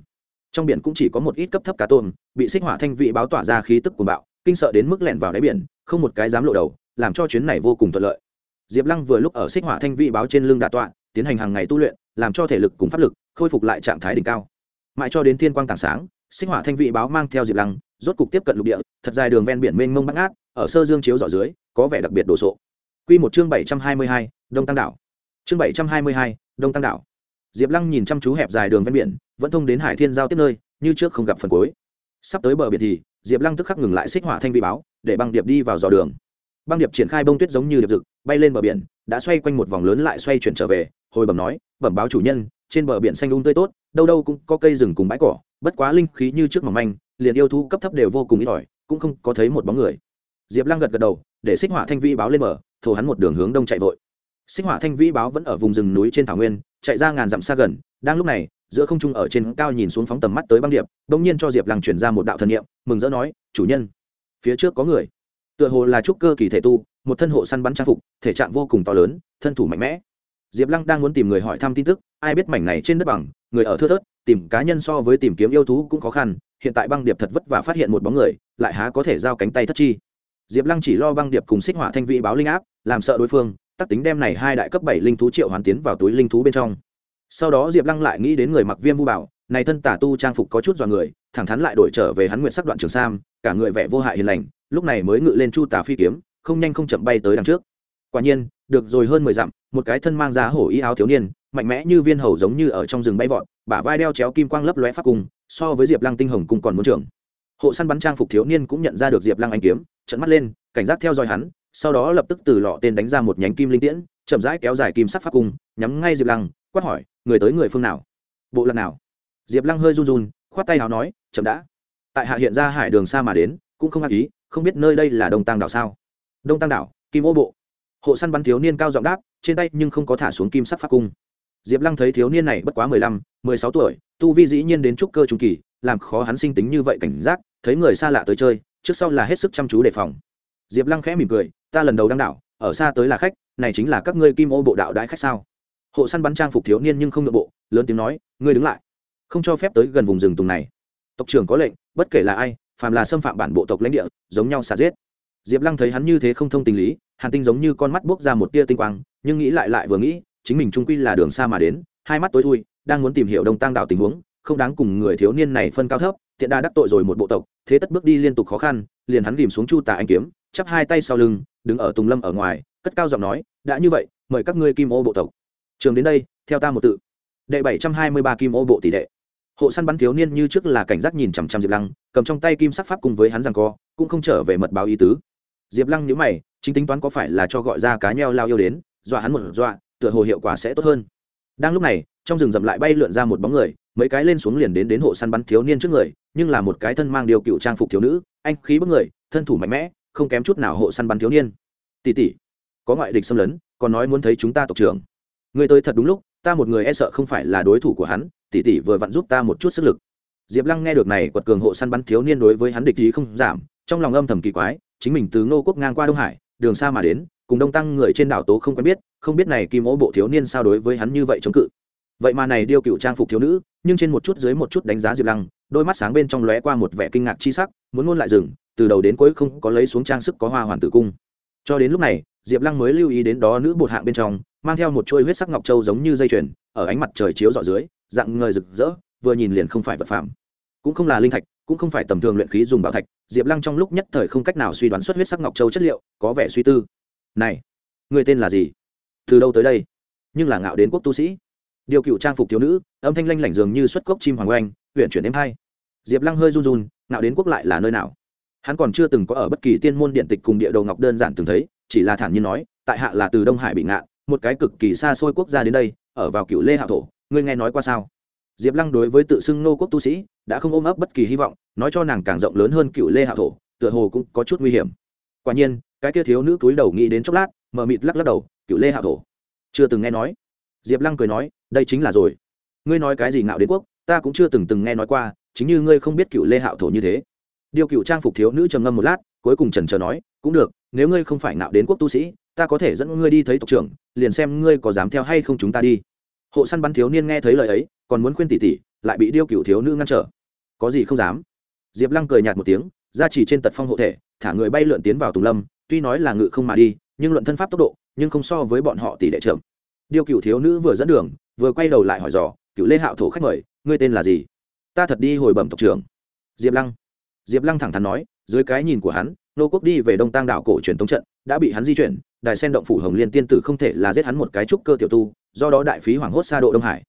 Trong biển cũng chỉ có một ít cấp thấp cá tôm, bị xích hỏa thanh vị báo tỏa ra khí tức cuồng bạo, kinh sợ đến mức lẹn vào đáy biển, không một cái dám lộ đầu, làm cho chuyến này vô cùng thuận lợi diệp lăng vừa lúc ở xích hỏa thanh vị báo trên lưng đà tọa, tiến hành hàng ngày tu luyện, làm cho thể lực cùng pháp lực khôi phục lại trạng thái đỉnh cao. Mãi cho đến thiên quang tảng sáng, xích hỏa thanh vị báo mang theo diệp lăng, rốt cục tiếp cận lục địa, thật dài đường ven biển mênh mông bắt ngát, ở sơ dương chiếu dọ dưới, có vẻ đặc biệt đồ sộ. Q một chương bảy trăm hai mươi hai, đông tăng đảo. Chương bảy trăm hai mươi hai, đông tăng đảo. Diệp lăng nhìn chăm chú hẹp dài đường ven biển, vẫn thông đến hải thiên giao tiếp nơi, như trước không gặp phần cuối. Sắp tới bờ biển thì, diệp lăng tức khắc ngừng lại xích hỏa thanh Vị báo, để băng điệp đi vào dò đường băng điệp triển khai bông tuyết giống như điệp rực, bay lên bờ biển, đã xoay quanh một vòng lớn lại xoay chuyển trở về, hồi bẩm nói, bẩm báo chủ nhân, trên bờ biển xanh đúng um tươi tốt, đâu đâu cũng có cây rừng cùng bãi cỏ, bất quá linh khí như trước mỏng manh, liền yêu thú cấp thấp đều vô cùng ít ỏi, cũng không có thấy một bóng người. Diệp lăng gật gật đầu, để xích hỏa thanh vi báo lên bờ, thổ hắn một đường hướng đông chạy vội. Xích hỏa thanh vi báo vẫn ở vùng rừng núi trên thảo nguyên, chạy ra ngàn dặm xa gần, đang lúc này, giữa không trung ở trên cao nhìn xuống phóng tầm mắt tới băng điệp, bỗng nhiên cho diệp lăng chuyển ra một đạo thần niệm, mừng rỡ nói, chủ nhân, phía trước có người tựa hồ là trúc cơ kỳ thể tu, một thân hộ săn bắn trang phục, thể trạng vô cùng to lớn, thân thủ mạnh mẽ. Diệp lăng đang muốn tìm người hỏi thăm tin tức, ai biết mảnh này trên đất bằng, người ở thưa thớt, tìm cá nhân so với tìm kiếm yêu thú cũng khó khăn, hiện tại băng điệp thật vất vả phát hiện một bóng người, lại há có thể giao cánh tay thất chi. Diệp lăng chỉ lo băng điệp cùng xích hỏa thanh vị báo linh áp, làm sợ đối phương, tắc tính đem này hai đại cấp bảy linh thú triệu hoàn tiến vào túi linh thú bên trong. Sau đó diệp lăng lại nghĩ đến người mặc viêm vu bảo này thân tả tu trang phục có chút dọa người, thẳng thắn lại đổi trở về hắn nguyện sắc đoạn trường sam, cả người vẻ vô hại hiền lành, lúc này mới ngự lên chu tả phi kiếm, không nhanh không chậm bay tới đằng trước. Quả nhiên, được rồi hơn mười dặm, một cái thân mang giá hổ y áo thiếu niên, mạnh mẽ như viên hầu giống như ở trong rừng bay vọt, bả vai đeo chéo kim quang lấp lóe pháp cung, so với diệp lăng tinh hồng cung còn muốn trưởng. Hộ săn bắn trang phục thiếu niên cũng nhận ra được diệp lăng anh kiếm trận mắt lên, cảnh giác theo dõi hắn, sau đó lập tức từ lọ tên đánh ra một nhánh kim linh tiễn, chậm rãi kéo dài kim sắc pháp cung, nhắm ngay diệp lăng, quát hỏi, người tới người phương nào? Bộ lạc nào? Diệp lăng hơi run run, khoát tay nào nói, chậm đã. Tại hạ hiện ra hải đường xa mà đến, cũng không hạ ý, không biết nơi đây là đông tăng đảo sao? Đông tăng đảo, kim ô bộ. Hộ săn bắn thiếu niên cao giọng đáp, trên tay nhưng không có thả xuống kim sắc pháp cung. Diệp lăng thấy thiếu niên này bất quá mười lăm, mười sáu tuổi, tu vi dĩ nhiên đến trúc cơ trung kỳ, làm khó hắn sinh tính như vậy cảnh giác, thấy người xa lạ tới chơi, trước sau là hết sức chăm chú đề phòng. Diệp lăng khẽ mỉm cười, ta lần đầu đăng đảo, ở xa tới là khách, này chính là các ngươi kim ô bộ đạo đãi khách sao? Hộ săn bắn trang phục thiếu niên nhưng không nội bộ, lớn tiếng nói, ngươi đứng lại không cho phép tới gần vùng rừng tùng này. Tộc trưởng có lệnh, bất kể là ai, phàm là xâm phạm bản bộ tộc lãnh địa, giống nhau xả giết. Diệp lăng thấy hắn như thế không thông tình lý, hàn tinh giống như con mắt buốc ra một tia tinh quang, nhưng nghĩ lại lại vừa nghĩ, chính mình trung quy là đường xa mà đến, hai mắt tối thui, đang muốn tìm hiểu đông tăng đảo tình huống, không đáng cùng người thiếu niên này phân cao thấp tiện đa đắc tội rồi một bộ tộc, thế tất bước đi liên tục khó khăn, liền hắn ghìm xuống chu tà anh kiếm, chắp hai tay sau lưng, đứng ở tùng lâm ở ngoài, cất cao giọng nói, đã như vậy, mời các ngươi kim ô bộ tộc. Trường đến đây, theo ta một tự. Đệ bảy trăm hai mươi ba kim ô bộ tỷ đệ hộ săn bắn thiếu niên như trước là cảnh giác nhìn chằm chằm diệp lăng, cầm trong tay kim sắc pháp cùng với hắn rằng co, cũng không trở về mật báo ý tứ. Diệp lăng nhữ mày, chính tính toán có phải là cho gọi ra cá nheo lao yêu đến, dọa hắn một dọa, tựa hồ hiệu quả sẽ tốt hơn. Đang lúc này, trong rừng rậm lại bay lượn ra một bóng người, mấy cái lên xuống liền đến đến hộ săn bắn thiếu niên trước người, nhưng là một cái thân mang điều cựu trang phục thiếu nữ, anh khí bức người, thân thủ mạnh mẽ, không kém chút nào hộ săn bắn thiếu niên. Tỉ tỉ có ngoại địch xâm lấn, còn nói muốn thấy chúng ta tộc trưởng. Người tới thật đúng lúc, ta một người e sợ không phải là đối thủ của hắn tỷ tỷ vừa vặn giúp ta một chút sức lực. Diệp lăng nghe được này quật cường hộ săn bắn thiếu niên đối với hắn địch ý không giảm, trong lòng âm thầm kỳ quái, chính mình từ ngô quốc ngang qua đông hải, đường xa mà đến, cùng đông tăng người trên đảo tố không quen biết, không biết này kim ô bộ thiếu niên sao đối với hắn như vậy chống cự. Vậy mà này điêu cựu trang phục thiếu nữ, nhưng trên một chút dưới một chút đánh giá diệp lăng, đôi mắt sáng bên trong lóe qua một vẻ kinh ngạc chi sắc, muốn ngôn lại rừng từ đầu đến cuối không có lấy xuống trang sức có hoa hoàn tử cung. Cho đến lúc này, diệp lăng mới lưu ý đến đó nữ bột hạng bên trong, mang theo một chuôi huyết sắc ngọc châu giống như dây chuyền, ở ánh mặt trời chiếu rọi dưới dạng ngời rực rỡ, vừa nhìn liền không phải vật phẩm. Cũng không là linh thạch, cũng không phải tầm thường luyện khí dùng bảo thạch, diệp lăng trong lúc nhất thời không cách nào suy đoán xuất huyết sắc ngọc châu chất liệu, có vẻ suy tư. Này, người tên là gì? Từ đâu tới đây? Nhưng là ngạo đến quốc tu sĩ. Điều cựu trang phục thiếu nữ, âm thanh lanh lảnh dường như xuất cốc chim hoàng oanh huyện chuyển đêm hai. Diệp lăng hơi run run, ngạo đến quốc lại là nơi nào? Hắn còn chưa từng có ở bất kỳ tiên môn điện tịch cùng địa đầu ngọc đơn giản từng thấy, chỉ là thản nhiên nói, tại hạ là từ đông hải bị ngạn, một cái cực kỳ xa xôi quốc gia đến đây, ở vào cựu lê hạ thổ ngươi nghe nói qua sao? Diệp lăng đối với tự xưng nô quốc tu sĩ đã không ôm ấp bất kỳ hy vọng, nói cho nàng càng rộng lớn hơn cựu lê hạ thổ, tựa hồ cũng có chút nguy hiểm. Quả nhiên, cái kia thiếu nữ túi đầu nghĩ đến chốc lát mờ mịt lắc lắc đầu, cựu lê hạ thổ, chưa từng nghe nói. Diệp lăng cười nói, đây chính là rồi. Ngươi nói cái gì ngạo đến quốc, ta cũng chưa từng từng nghe nói qua, chính như ngươi không biết cựu lê hạo thổ như thế. Điều cựu trang phục thiếu nữ trầm ngâm một lát, cuối cùng trần trờ nói, cũng được, nếu ngươi không phải ngạo đến quốc tu sĩ, ta có thể dẫn ngươi đi thấy tộc trưởng, liền xem ngươi có dám theo hay không chúng ta đi hộ săn bắn thiếu niên nghe thấy lời ấy, còn muốn khuyên tỷ tỷ, lại bị điêu cựu thiếu nữ ngăn trở. Có gì không dám? Diệp lăng cười nhạt một tiếng, ra chỉ trên tật phong hộ thể, thả người bay lượn tiến vào tùng lâm, tuy nói là ngự không mà đi, nhưng luận thân pháp tốc độ, nhưng không so với bọn họ tỷ đệ trưởng điêu cựu thiếu nữ vừa dẫn đường, vừa quay đầu lại hỏi dò cựu lê hạo thổ khách mời, ngươi tên là gì? Ta thật đi hồi bẩm tộc trưởng. Diệp lăng. Diệp lăng thẳng thắn nói, dưới cái nhìn của hắn, nô quốc đi về đông tăng đảo cổ truyền tống trận, đã bị hắn di chuyển, đài sen động phủ hồng liên tiên tử không thể là giết hắn một cái trúc cơ tiểu tu do đó đại phí hoảng hốt xa độ đông hải.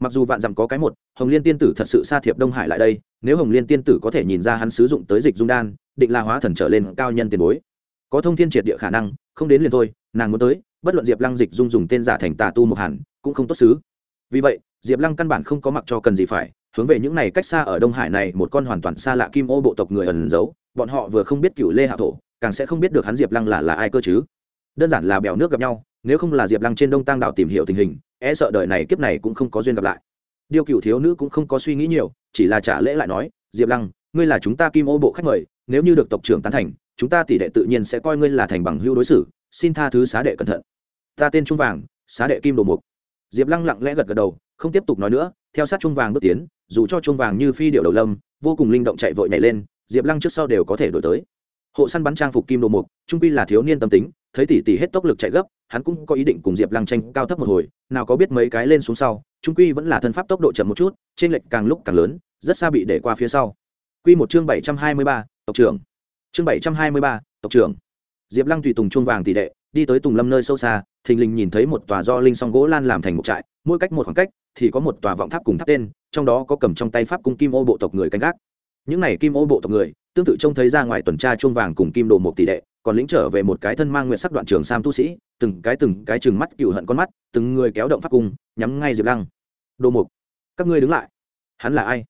Mặc dù vạn dặm có cái một, hồng liên tiên tử thật sự xa thiệp đông hải lại đây, nếu hồng liên tiên tử có thể nhìn ra hắn sử dụng tới dịch dung đan, định là hóa thần trở lên cao nhân tiền bối. Có thông thiên triệt địa khả năng, không đến liền thôi, nàng muốn tới, bất luận diệp lăng dịch dung dùng tên giả thành tà tu một hẳn, cũng không tốt xứ. Vì vậy, diệp lăng căn bản không có mặc cho cần gì phải, hướng về những này cách xa ở đông hải này một con hoàn toàn xa lạ kim ô bộ tộc người ẩn giấu, bọn họ vừa không biết cựu lê hạ thổ, càng sẽ không biết được hắn diệp lăng là là ai cơ chứ. Đơn giản là bèo nước gặp nhau nếu không là diệp lăng trên đông tăng đảo tìm hiểu tình hình e sợ đời này kiếp này cũng không có duyên gặp lại. Điêu cựu thiếu nữ cũng không có suy nghĩ nhiều, chỉ là trả lễ lại nói, diệp lăng, ngươi là chúng ta kim ô bộ khách mời, nếu như được tộc trưởng tán thành, chúng ta tỷ đệ tự nhiên sẽ coi ngươi là thành bằng hưu đối xử, xin tha thứ xá đệ cẩn thận. Ta tên trung vàng, xá đệ kim đồ mục. Diệp lăng lặng lẽ gật gật đầu, không tiếp tục nói nữa, theo sát Trung vàng bước tiến, dù cho Trung vàng như phi điệu đầu lâm, vô cùng linh động chạy vội nhảy lên, diệp lăng trước sau đều có thể đổi tới. Hộ săn bắn trang phục kim đồ mục, trung pi là thiếu niên tâm tính, thấy tỷ tỷ hết tốc lực chạy gấp hắn cũng có ý định cùng diệp lăng tranh cao thấp một hồi, nào có biết mấy cái lên xuống sau, trung quy vẫn là thân pháp tốc độ chậm một chút, trên lệch càng lúc càng lớn, rất xa bị để qua phía sau. Q một chương bảy trăm hai mươi ba, tộc trưởng. Chương bảy trăm hai mươi ba, tộc trưởng. Diệp lăng tùy tùng chuông vàng tỷ đệ, đi tới tùng lâm nơi sâu xa, thình lình nhìn thấy một tòa do linh song gỗ lan làm thành một trại, mỗi cách một khoảng cách thì có một tòa vọng tháp cùng tháp tên, trong đó có cầm trong tay pháp cung kim ô bộ tộc người canh gác. Những này kim ô bộ tộc người, tương tự trông thấy ra ngoài tuần tra chuông vàng cùng kim đồ một tỷ đệ còn lĩnh trở về một cái thân mang nguyện sắc đoạn trường sam tu sĩ, từng cái từng cái chừng mắt cựu hận con mắt, từng người kéo động pháp cung, nhắm ngay diệp lăng. Đồ mục, các ngươi đứng lại. Hắn là ai?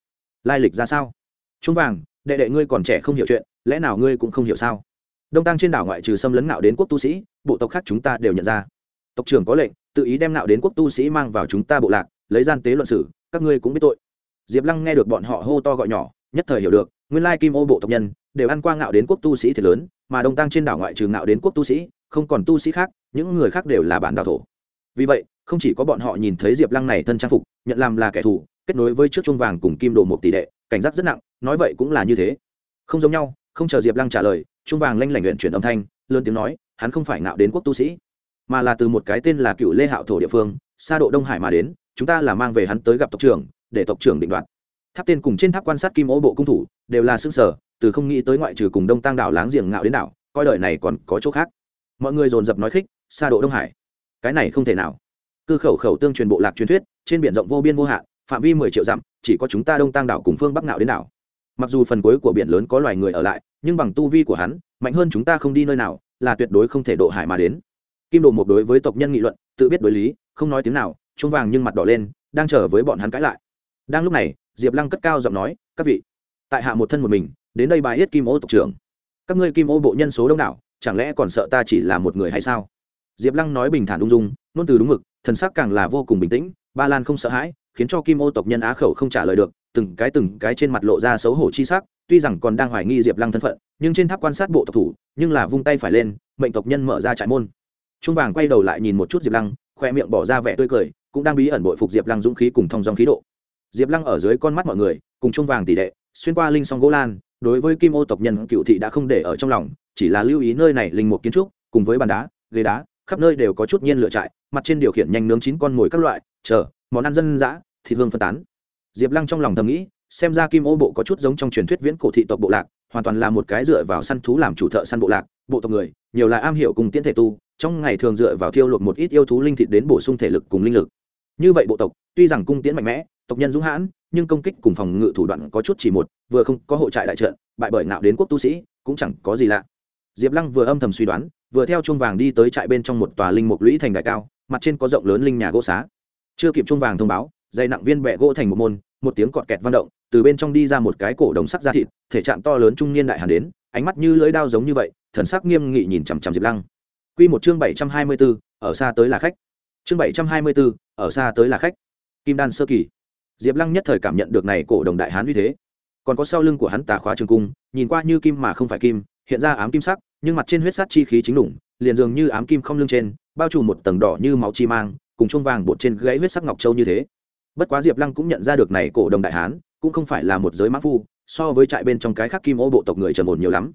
Lai lịch ra sao? Trung vàng, đệ đệ ngươi còn trẻ không hiểu chuyện, lẽ nào ngươi cũng không hiểu sao? Đông tăng trên đảo ngoại trừ xâm lấn ngạo đến quốc tu sĩ, bộ tộc khác chúng ta đều nhận ra. Tộc trưởng có lệnh, tự ý đem nạo đến quốc tu sĩ mang vào chúng ta bộ lạc, lấy gian tế luận sử, các ngươi cũng biết tội. Diệp lăng nghe được bọn họ hô to gọi nhỏ, nhất thời hiểu được, nguyên lai kim ô bộ tộc nhân đều ăn qua ngạo đến quốc tu sĩ thì lớn, mà đông tăng trên đảo ngoại trừ ngạo đến quốc tu sĩ, không còn tu sĩ khác, những người khác đều là bản đảo thổ. Vì vậy, không chỉ có bọn họ nhìn thấy diệp lăng này thân trang phục, nhận làm là kẻ thù, kết nối với trước chuông vàng cùng kim đồ một tỷ đệ, cảnh giác rất nặng, nói vậy cũng là như thế. Không giống nhau, không chờ diệp lăng trả lời, chuông vàng lanh lảnh luyện chuyển âm thanh, lớn tiếng nói, hắn không phải ngạo đến quốc tu sĩ, mà là từ một cái tên là cựu lê hạo thổ địa phương, xa độ đông hải mà đến, chúng ta là mang về hắn tới gặp tộc trưởng, để tộc trưởng định đoạt. Tháp tên cùng trên tháp quan sát kim ô bộ cung thủ, đều là xương sở từ không nghĩ tới ngoại trừ cùng đông tăng đảo láng giềng ngạo đến đảo, coi đời này còn có chỗ khác. Mọi người dồn dập nói khích, xa độ đông hải. Cái này không thể nào. Cư khẩu khẩu tương truyền bộ lạc truyền thuyết, trên biển rộng vô biên vô hạn, phạm vi mười triệu dặm, chỉ có chúng ta đông tăng đảo cùng phương bắc ngạo đến đảo. Mặc dù phần cuối của biển lớn có loài người ở lại, nhưng bằng tu vi của hắn, mạnh hơn chúng ta không đi nơi nào, là tuyệt đối không thể độ hải mà đến. Kim đồ một đối với tộc nhân nghị luận, tự biết đối lý, không nói tiếng nào trung vàng nhưng mặt đỏ lên, đang chờ với bọn hắn cãi lại. Đang lúc này, diệp lăng cất cao giọng nói, các vị, tại hạ một thân một mình đến đây bài yết kim ô tộc trưởng. Các ngươi kim ô bộ nhân số đông đảo, chẳng lẽ còn sợ ta chỉ là một người hay sao? Diệp lăng nói bình thản ung dung nôn từ đúng mực, thần sắc càng là vô cùng bình tĩnh, ba lan không sợ hãi, khiến cho kim ô tộc nhân á khẩu không trả lời được, từng cái từng cái trên mặt lộ ra xấu hổ chi sắc, tuy rằng còn đang hoài nghi diệp lăng thân phận, nhưng trên tháp quan sát bộ tộc thủ, nhưng là vung tay phải lên, mệnh tộc nhân mở ra trại môn. Trung vàng quay đầu lại nhìn một chút diệp lăng, khoe miệng bỏ ra vẻ tươi cười, cũng đang bí ẩn bội phục diệp lăng dũng khí cùng thong dòng khí độ. Diệp lăng ở dưới con mắt mọi người, cùng trung vàng tỷ đệ, xuyên qua linh song gỗ lan đối với kim ô tộc nhân cựu thị đã không để ở trong lòng, chỉ là lưu ý nơi này linh mục kiến trúc, cùng với bàn đá, ghế đá, khắp nơi đều có chút nhiên lựa trại, mặt trên điều khiển nhanh nướng chín con mồi các loại, chờ, món ăn dân dã, thịt hương phân tán. Diệp lăng trong lòng thầm nghĩ, xem ra kim ô bộ có chút giống trong truyền thuyết viễn cổ thị tộc bộ lạc, hoàn toàn là một cái dựa vào săn thú làm chủ thợ săn bộ lạc, bộ tộc người, nhiều là am hiểu cùng tiễn thể tu, trong ngày thường dựa vào thiêu luộc một ít yêu thú linh thịt đến bổ sung thể lực cùng linh lực. Như vậy bộ tộc, tuy rằng cung tiễn mạnh mẽ, tộc nhân dũng hãn, nhưng công kích cùng phòng ngự thủ đoạn có chút chỉ một vừa không có hộ trại đại trận bại bởi ngạo đến quốc tu sĩ cũng chẳng có gì lạ diệp lăng vừa âm thầm suy đoán vừa theo chuông vàng đi tới trại bên trong một tòa linh mục lũy thành đại cao mặt trên có rộng lớn linh nhà gỗ xá chưa kịp chuông vàng thông báo dây nặng viên bẹ gỗ thành một môn một tiếng cọt kẹt vang động từ bên trong đi ra một cái cổ đồng sắc da thịt thể trạng to lớn trung niên đại hàn đến ánh mắt như lưỡi đao giống như vậy thần sắc nghiêm nghị nhìn chằm chằm diệp lăng Quy một chương bảy trăm hai mươi 724, ở xa tới là khách. Chương bảy trăm hai mươi 724, ở xa tới là khách. Kim đan sơ kỳ. Diệp Lăng nhất thời cảm nhận được này cổ đồng đại hán uy thế. Còn có sau lưng của hắn tà khóa trường cung, nhìn qua như kim mà không phải kim, hiện ra ám kim sắc, nhưng mặt trên huyết sát chi khí chính đủng, liền dường như ám kim không lưng trên, bao trùm một tầng đỏ như máu chi mang, cùng chuông vàng bột trên gãy huyết sắc ngọc châu như thế. Bất quá Diệp Lăng cũng nhận ra được này cổ đồng đại hán, cũng không phải là một giới mã phu, so với trại bên trong cái khác kim ô bộ tộc người trầm ổn nhiều lắm.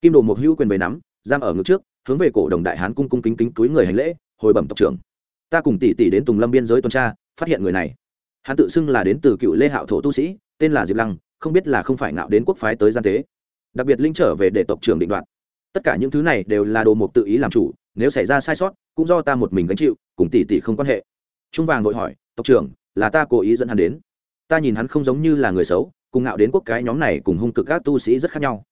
Kim đồ một hữu quyền về nắm, giam ở ngực trước, hướng về cổ đồng đại hán cung cung kính kính túi người hành lễ hồi bẩm tộc trưởng ta cùng tỷ tỷ đến tùng lâm biên giới tuần tra phát hiện người này hắn tự xưng là đến từ cựu lê hạo thổ tu sĩ tên là diệp lăng không biết là không phải ngạo đến quốc phái tới gian tế. Đặc biệt linh trở về để tộc trưởng định đoạt. Tất cả những thứ này đều là đồ mục tự ý làm chủ, nếu xảy ra sai sót, cũng do ta một mình gánh chịu, cùng tỷ tỷ không quan hệ. Trung vàng vội hỏi, tộc trưởng, là ta cố ý dẫn hắn đến? Ta nhìn hắn không giống như là người xấu, cùng ngạo đến quốc cái nhóm này cùng hung cực các tu sĩ rất khác nhau.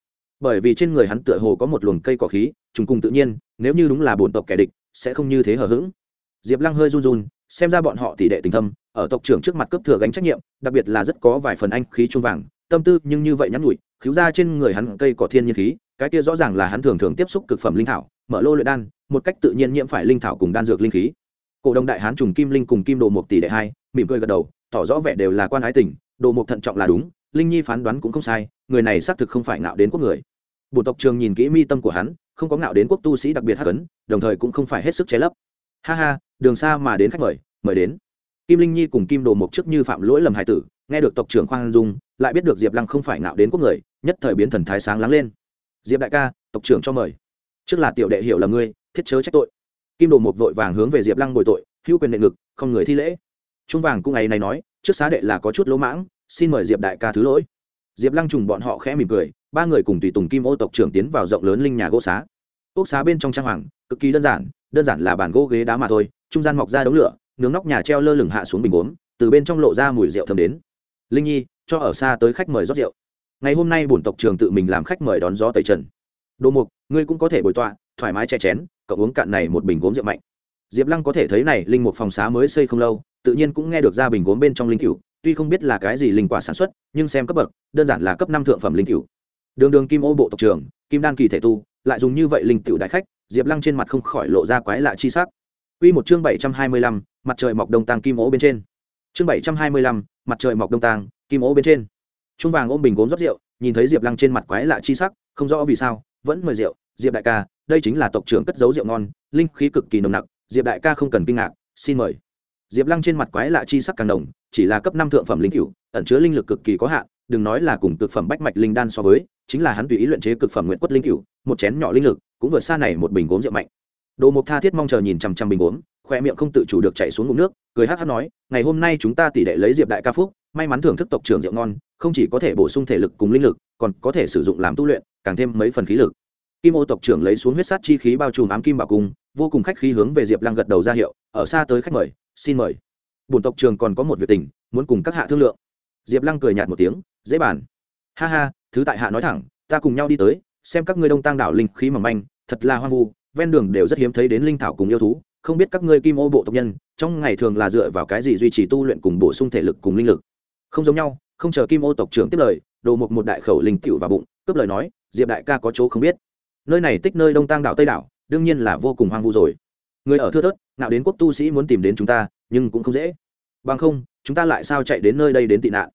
Bởi vì trên người hắn tựa hồ có một luồng cây cỏ khí, trùng cùng tự nhiên, nếu như đúng là bổn tộc kẻ địch, sẽ không như thế hờ hững. Diệp lăng hơi run run, xem ra bọn họ tỷ đệ tình thâm, ở tộc trưởng trước mặt cấp thừa gánh trách nhiệm, đặc biệt là rất có vài phần anh khí Trung vàng tâm tư nhưng như vậy nhắn nhủi khiếu ra trên người hắn cây cỏ thiên nhiên khí, cái kia rõ ràng là hắn thường thường tiếp xúc cực phẩm linh thảo, mở lô luyện đan, một cách tự nhiên nhiễm phải linh thảo cùng đan dược linh khí. Cổ đông đại hán trùng kim linh cùng kim đồ một tỷ đệ hai, mỉm cười gật đầu, tỏ rõ vẻ đều là quan ái tình, đồ một thận trọng là đúng, linh nhi phán đoán cũng không sai, người này xác thực không phải ngạo đến quốc người. Bổn tộc trường nhìn kỹ mi tâm của hắn, không có ngạo đến quốc tu sĩ đặc biệt hắc ấn, đồng thời cũng không phải hết sức chế lấp. Ha ha, đường xa mà đến khách mời mời đến kim linh nhi cùng kim đồ mục trước như phạm lỗi lầm hải tử, nghe được tộc trưởng khoan dung, lại biết được diệp lăng không phải ngạo đến quốc người, nhất thời biến thần thái sáng lắng lên. Diệp đại ca, tộc trưởng cho mời. Trước là tiểu đệ hiểu là ngươi, thiết chớ trách tội. Kim đồ mục vội vàng hướng về diệp lăng bồi tội, hữu quyền đệ ngực, không người thi lễ. Trung vàng cũng ấy này nói, trước xá đệ là có chút lỗ mãng, xin mời diệp đại ca thứ lỗi. Diệp lăng trùng bọn họ khẽ mỉm cười, ba người cùng tùy tùng kim ô tộc trưởng tiến vào rộng lớn linh nhà gỗ xá. Ốc xá bên trong trang hoàng, cực kỳ đơn giản đơn giản là bàn gỗ ghế đá mà thôi, trung gian mọc ra đống lửa nướng nóc nhà treo lơ lửng hạ xuống bình uống từ bên trong lộ ra mùi rượu thơm đến. Linh nhi cho ở xa tới khách mời rót rượu. Ngày hôm nay bổn tộc trường tự mình làm khách mời đón gió tẩy trần. Đồ mục ngươi cũng có thể bồi tọa thoải mái che chén cậu uống cạn này một bình gốm rượu mạnh. Diệp lăng có thể thấy này linh mục phòng xá mới xây không lâu tự nhiên cũng nghe được ra bình gốm bên trong linh cựu tuy không biết là cái gì linh quả sản xuất nhưng xem cấp bậc đơn giản là cấp năm thượng phẩm linh cựu đường đường kim ô bộ tộc trường kim đan kỳ thể tu lại dùng như vậy linh cựu đại khách diệp lăng trên mặt không khỏi lộ ra quái lạ chi sắc. Quy một chương 725, mặt trời mọc đông tàng kim ố bên trên. Chương bảy trăm hai mươi lăm, mặt trời mọc đông tàng, kim ố bên trên. Trung vàng ôm bình gốm rót rượu, nhìn thấy Diệp Lăng trên mặt quái lạ chi sắc, không rõ vì sao, vẫn mời rượu, "Diệp đại ca, đây chính là tộc trưởng cất giấu rượu ngon, linh khí cực kỳ nồng nặc, Diệp đại ca không cần kinh ngạc, xin mời." Diệp Lăng trên mặt quái lạ chi sắc càng đồng, chỉ là cấp năm thượng phẩm linh cựu ẩn chứa linh lực cực kỳ có hạn, đừng nói là cùng cực phẩm bách mạch linh đan so với, chính là hắn tùy ý luyện chế cực phẩm nguyện quất linh cựu một chén nhỏ linh lực, cũng vượt xa này một bình gốm rượu mạnh đồ mục tha thiết mong chờ nhìn chằm chằm bình gốm khoe miệng không tự chủ được chạy xuống ngụm nước, cười hát hát nói, ngày hôm nay chúng ta tỷ đệ lấy diệp đại ca phúc, may mắn thưởng thức tộc trưởng rượu ngon, không chỉ có thể bổ sung thể lực cùng linh lực, còn có thể sử dụng làm tu luyện, càng thêm mấy phần khí lực. Kim ô tộc trưởng lấy xuống huyết sát chi khí bao trùm ám kim bảo cung, vô cùng khách khí hướng về diệp lăng gật đầu ra hiệu, ở xa tới khách mời, xin mời. Bổn tộc trưởng còn có một việc tình, muốn cùng các hạ thương lượng. Diệp lăng cười nhạt một tiếng, dễ bàn. Ha ha, thứ tại hạ nói thẳng, ta cùng nhau đi tới, xem các ngươi đông tăng đảo linh khí mỏng manh, thật là hoang vu, ven đường đều rất hiếm thấy đến linh thảo cùng yêu thú không biết các ngươi kim ô bộ tộc nhân, trong ngày thường là dựa vào cái gì duy trì tu luyện cùng bổ sung thể lực cùng linh lực? Không giống nhau, không chờ kim ô tộc trưởng tiếp lời, đồ một một đại khẩu linh tiểu vào bụng, cướp lời nói, diệp đại ca có chỗ không biết. Nơi này tích nơi đông tăng đảo tây đảo, đương nhiên là vô cùng hoang vu rồi. Người ở thưa thớt nào đến quốc tu sĩ muốn tìm đến chúng ta, nhưng cũng không dễ. Bằng không, chúng ta lại sao chạy đến nơi đây đến tị nạn?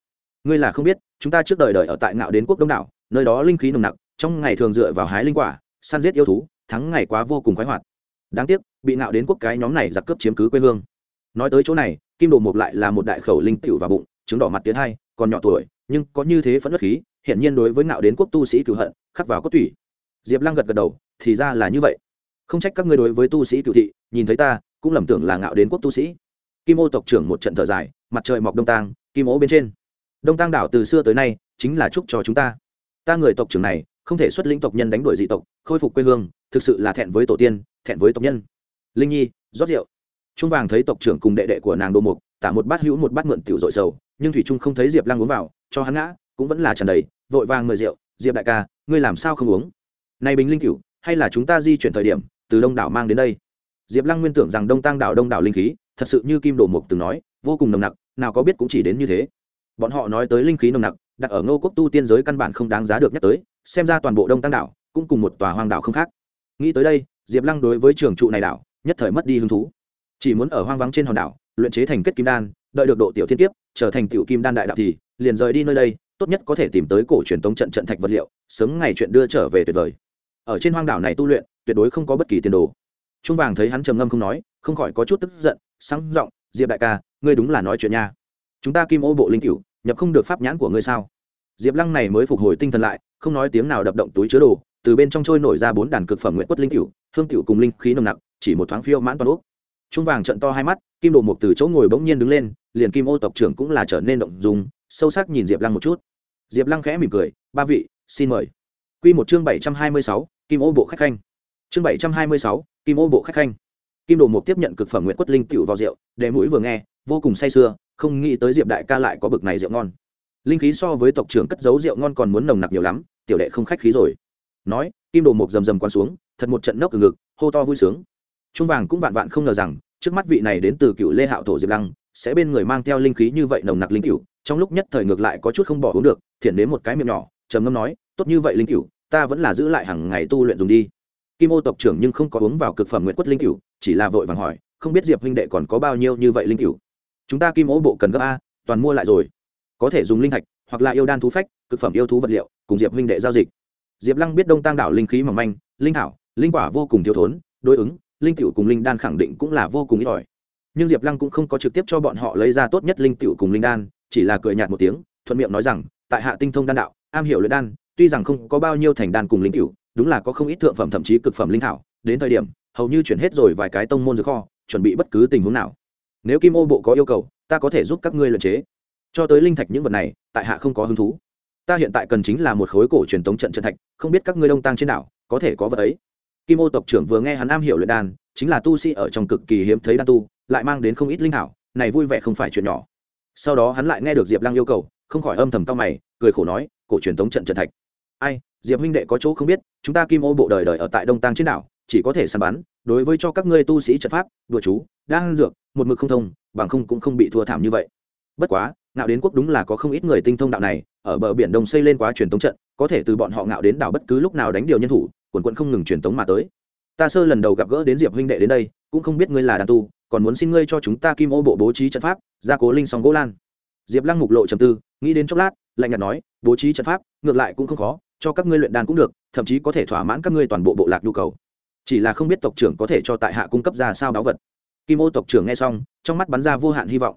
Ngươi là không biết, chúng ta trước đời đời ở tại ngạo đến quốc đông đảo, nơi đó linh khí nồng nặc, trong ngày thường dựa vào hái linh quả, săn giết yêu thú, thắng ngày quá vô cùng khoái hoạt đáng tiếc, bị ngạo đến quốc cái nhóm này giặc cướp chiếm cứ quê hương. Nói tới chỗ này, kim đồ mục lại là một đại khẩu linh tiểu và bụng, chứng đỏ mặt tiến hai, còn nhỏ tuổi, nhưng có như thế phẫn nộ khí hiện nhiên đối với ngạo đến quốc tu sĩ cửu hận, khắc vào cốt tủy. Diệp lăng gật gật đầu, thì ra là như vậy. Không trách các ngươi đối với tu sĩ cửu thị, nhìn thấy ta, cũng lầm tưởng là ngạo đến quốc tu sĩ. Kim ô tộc trưởng một trận thở dài, mặt trời mọc đông tang, kim ô bên trên. Đông tang đảo từ xưa tới nay, chính là chúc cho chúng ta. Ta người tộc trưởng này, không thể xuất lĩnh tộc nhân đánh đuổi dị tộc, khôi phục quê hương, thực sự là thẹn với tổ tiên thẹn với tộc nhân. Linh nhi, rót rượu. Trung vàng thấy tộc trưởng cùng đệ đệ của nàng đô mục, tả một bát hữu một bát mượn tiểu dội sầu, nhưng thủy trung không thấy diệp lăng uống vào, cho hắn ngã, cũng vẫn là tràn đầy, vội vàng mời rượu, diệp đại ca, ngươi làm sao không uống? Nay bình linh cửu, hay là chúng ta di chuyển thời điểm, từ đông đảo mang đến đây? Diệp lăng nguyên tưởng rằng đông tăng đảo đông đảo linh khí, thật sự như kim đồ mục từng nói, vô cùng nồng nặc, nào có biết cũng chỉ đến như thế. Bọn họ nói tới linh khí nồng nặc, đặt ở ngô quốc tu tiên giới căn bản không đáng giá được nhắc tới, xem ra toàn bộ đông tăng đảo cũng cùng một tòa hoang đảo không khác. Nghĩ tới đây diệp lăng đối với trường trụ này đảo, nhất thời mất đi hứng thú. Chỉ muốn ở hoang vắng trên hòn đảo, luyện chế thành kết kim đan, đợi được độ tiểu thiên kiếp, trở thành tiểu kim đan đại đạo thì, liền rời đi nơi đây, tốt nhất có thể tìm tới cổ truyền tống trận trận thạch vật liệu, sớm ngày chuyện đưa trở về tuyệt vời. Ở trên hoang đảo này tu luyện, tuyệt đối không có bất kỳ tiền đồ. Trung vàng thấy hắn trầm ngâm không nói, không khỏi có chút tức giận, sáng giọng, diệp đại ca, ngươi đúng là nói chuyện nha. Chúng ta kim ô bộ linh cửu, nhập không được pháp nhãn của ngươi sao? Diệp lăng này mới phục hồi tinh thần lại, không nói tiếng nào đập động túi chứa đồ, từ bên trong trôi nổi ra bốn đàn cực phẩm nguyện quất linh cựu hương tiểu cùng linh khí nồng nặc, chỉ một thoáng phiêu mãn toàn úc. Trung vàng trận to hai mắt, kim đồ mục từ chỗ ngồi bỗng nhiên đứng lên, liền kim ô tộc trưởng cũng là trở nên động dùng sâu sắc nhìn diệp lăng một chút. Diệp lăng khẽ mỉm cười, ba vị, xin mời. Q một chương bảy trăm hai mươi sáu, kim ô bộ khách khanh. Chương bảy trăm hai mươi sáu, kim ô bộ khách khanh. Kim đồ mục tiếp nhận cực phẩm Nguyệt quất linh cựu vào rượu, để mũi vừa nghe, vô cùng say sưa, không nghĩ tới diệp đại ca lại có bực này rượu ngon. Linh khí so với tộc trưởng cất giấu rượu ngon còn muốn nồng nặc nhiều lắm, tiểu đệ không khách khí rồi. Nói, kim đồ mục rầm rầm quan xuống thật một trận nốc từ ngực, hô to vui sướng. Trung vàng cũng vạn vạn không ngờ rằng, trước mắt vị này đến từ cựu lê hạo thổ diệp lăng, sẽ bên người mang theo linh khí như vậy nồng nặc linh cựu trong lúc nhất thời ngược lại có chút không bỏ uống được, thiện đến một cái miệng nhỏ, trầm ngâm nói, tốt như vậy linh cựu ta vẫn là giữ lại hàng ngày tu luyện dùng đi. Kim ô tộc trưởng nhưng không có uống vào cực phẩm nguyện quất linh cựu chỉ là vội vàng hỏi, không biết diệp huynh đệ còn có bao nhiêu như vậy linh cựu chúng ta kim ô bộ cần gấp a, toàn mua lại rồi. Có thể dùng linh thạch, hoặc là yêu đan thú phách, cực phẩm yêu thú vật liệu, cùng diệp huynh đệ giao dịch. Diệp lăng biết đông tăng đảo linh khí mỏng manh, linh thảo linh quả vô cùng thiếu thốn, đối ứng, linh tiểu cùng linh đan khẳng định cũng là vô cùng ít ỏi. Nhưng diệp lăng cũng không có trực tiếp cho bọn họ lấy ra tốt nhất linh t cùng linh đan, chỉ là cười nhạt một tiếng, thuận miệng nói rằng, tại hạ tinh thông đan đạo, am hiểu luyện đan, tuy rằng không có bao nhiêu thành đan cùng linh t đúng là có không ít thượng phẩm thậm chí cực phẩm linh thảo, đến thời điểm, hầu như chuyển hết rồi vài cái tông môn dược kho, chuẩn bị bất cứ tình huống nào. Nếu kim ô bộ có yêu cầu, ta có thể giúp các ngươi luyện chế. Cho tới linh thạch những vật này, tại hạ không có hứng thú. Ta hiện tại cần chính là một khối cổ truyền tống trận trận thạch, không biết các ngươi đông tăng trên đảo, có thể có vật ấy kim ô tộc trưởng vừa nghe hắn am hiểu luyện đan, chính là tu sĩ ở trong cực kỳ hiếm thấy đan tu, lại mang đến không ít linh thảo, này vui vẻ không phải chuyện nhỏ. Sau đó hắn lại nghe được diệp lăng yêu cầu, không khỏi âm thầm cao mày, cười khổ nói, cổ truyền thống trận trận thạch. Ai, diệp huynh đệ có chỗ không biết, chúng ta kim ô bộ đời đời ở tại đông tăng trên đảo, chỉ có thể săn bắn, đối với cho các ngươi tu sĩ trận pháp, đùa chú đang dược, một mực không thông, bằng không cũng không bị thua thảm như vậy. Bất quá, ngạo đến quốc đúng là có không ít người tinh thông đạo này, ở bờ biển đông xây lên quá truyền tống trận, có thể từ bọn họ ngạo đến đảo bất cứ lúc nào đánh điều nhân thủ quần quận không ngừng truyền tống mà tới. Ta sơ lần đầu gặp gỡ đến diệp huynh đệ đến đây, cũng không biết ngươi là đàn tu, còn muốn xin ngươi cho chúng ta kim ô bộ bố trí trận pháp, gia cố linh song gỗ lan. Diệp lăng mục lộ trầm tư, nghĩ đến chốc lát, lạnh nhạt nói, bố trí trận pháp, ngược lại cũng không khó, cho các ngươi luyện đàn cũng được, thậm chí có thể thỏa mãn các ngươi toàn bộ bộ lạc nhu cầu. Chỉ là không biết tộc trưởng có thể cho tại hạ cung cấp ra sao đáo vật. Kim ô tộc trưởng nghe xong, trong mắt bắn ra vô hạn hy vọng.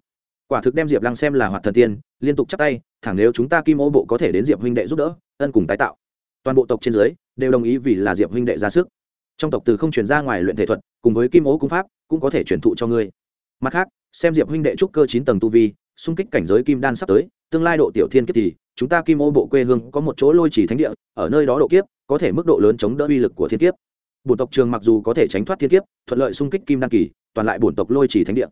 Quả thực đem diệp lăng xem là hoạt thần tiên, liên tục chắc tay, thẳng nếu chúng ta kim ô bộ có thể đến diệp huynh đệ giúp đỡ, ân cùng tái tạo. Toàn bộ tộc trên dưới đều đồng ý vì là diệp huynh đệ ra sức. Trong tộc từ không chuyển ra ngoài luyện thể thuật, cùng với kim ố cung pháp, cũng có thể truyền thụ cho ngươi. Mặt khác, xem diệp huynh đệ trúc cơ chín tầng tu vi, xung kích cảnh giới kim đan sắp tới, tương lai độ tiểu thiên kiếp thì, chúng ta kim ô bộ quê hương có một chỗ lôi chỉ thánh địa, ở nơi đó độ kiếp, có thể mức độ lớn chống đỡ uy lực của thiên kiếp. Bổn tộc trường mặc dù có thể tránh thoát thiên kiếp, thuận lợi xung kích kim đan kỳ, toàn lại bổn tộc lôi chỉ thánh địa.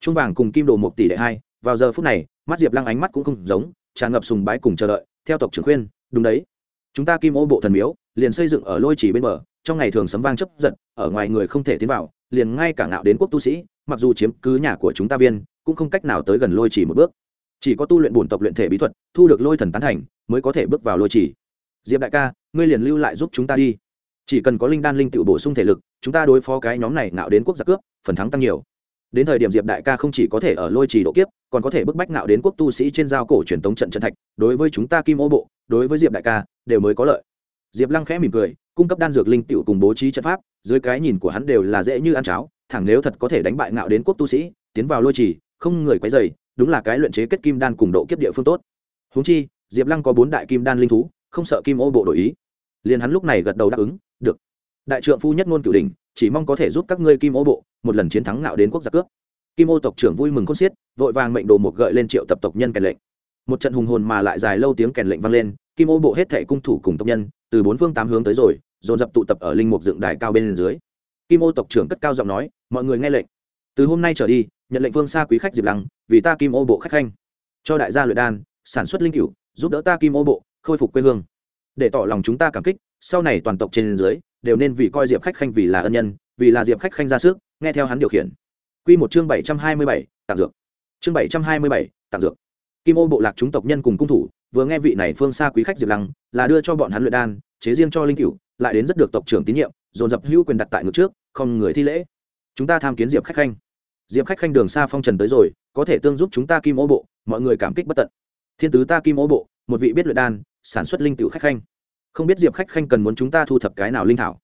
Trung vàng cùng kim đồ một tỷ đệ hai, vào giờ phút này, mắt diệp lăng ánh mắt cũng không giống, tràn ngập sùng bái cùng chờ đợi, theo tộc trưởng khuyên, đúng đấy. Chúng ta kim ô bộ thần miếu liền xây dựng ở lôi chỉ bên bờ, trong ngày thường sấm vang chấp giật, ở ngoài người không thể tiến vào, liền ngay cả ngạo đến quốc tu sĩ, mặc dù chiếm cứ nhà của chúng ta viên, cũng không cách nào tới gần lôi chỉ một bước. Chỉ có tu luyện bổn tộc luyện thể bí thuật, thu được lôi thần tán thành, mới có thể bước vào lôi chỉ. Diệp đại ca, ngươi liền lưu lại giúp chúng ta đi. Chỉ cần có linh đan linh tự bổ sung thể lực, chúng ta đối phó cái nhóm này ngạo đến quốc gia cướp, phần thắng tăng nhiều. Đến thời điểm diệp đại ca không chỉ có thể ở lôi trì độ kiếp, còn có thể bức bách ngạo đến quốc tu sĩ trên giao cổ truyền tống trận trận thạch, đối với chúng ta kim ô bộ, đối với diệp đại ca, đều mới có lợi diệp lăng khẽ mỉm cười, cung cấp đan dược linh tiểu cùng bố trí trận pháp, dưới cái nhìn của hắn đều là dễ như ăn cháo, thẳng nếu thật có thể đánh bại ngạo đến quốc tu sĩ, tiến vào lôi trì, không người quấy dày đúng là cái luyện chế kết kim đan cùng độ kiếp địa phương tốt. Húng chi, diệp lăng có bốn đại kim đan linh thú, không sợ kim ô bộ đổi ý. Liền hắn lúc này gật đầu đáp ứng, được. Đại trượng phu nhất ngôn cửu đình chỉ mong có thể giúp các ngươi kim ô bộ một lần chiến thắng ngạo đến quốc gia cướp. Kim ô tộc trưởng vui mừng khôn xiết, vội vàng mệnh đồ một gợi lên triệu tập tộc nhân kèn lệnh. Một trận hùng hồn mà lại dài lâu tiếng kèn lệnh vang lên, kim ô bộ hết thệ cung thủ cùng tộc nhân từ bốn phương tám hướng tới rồi dồn dập tụ tập ở linh mục dựng đài cao bên dưới. Kim ô tộc trưởng cất cao giọng nói mọi người nghe lệnh. Từ hôm nay trở đi nhận lệnh phương xa quý khách diệp lăng vì ta kim ô bộ khách khanh. Cho đại gia luyện đan sản xuất linh cựu giúp đỡ ta kim ô bộ khôi phục quê hương. Để tỏ lòng chúng ta cảm kích sau này toàn tộc trên dưới đều nên vì coi diệp khách khanh vì là ân nhân vì là diệp khách khanh ra sức nghe theo hắn điều khiển. Quy một chương bảy trăm hai mươi bảy, tặng dược. Chương bảy trăm hai mươi bảy, tặng dược. Kim Ô bộ lạc chúng tộc nhân cùng cung thủ, vừa nghe vị này phương xa quý khách Diệp Lăng, là đưa cho bọn hắn luyện đan, chế riêng cho linh cựu lại đến rất được tộc trưởng tín nhiệm, dồn dập hữu quyền đặt tại ngực trước, không người thi lễ. Chúng ta tham kiến Diệp khách khanh. Diệp khách khanh đường xa phong trần tới rồi, có thể tương giúp chúng ta Kim Ô bộ, mọi người cảm kích bất tận. Thiên tứ ta Kim Ô bộ, một vị biết luyện đan, sản xuất linh tiểu khách khanh. Không biết Diệp khách khanh cần muốn chúng ta thu thập cái nào linh thảo.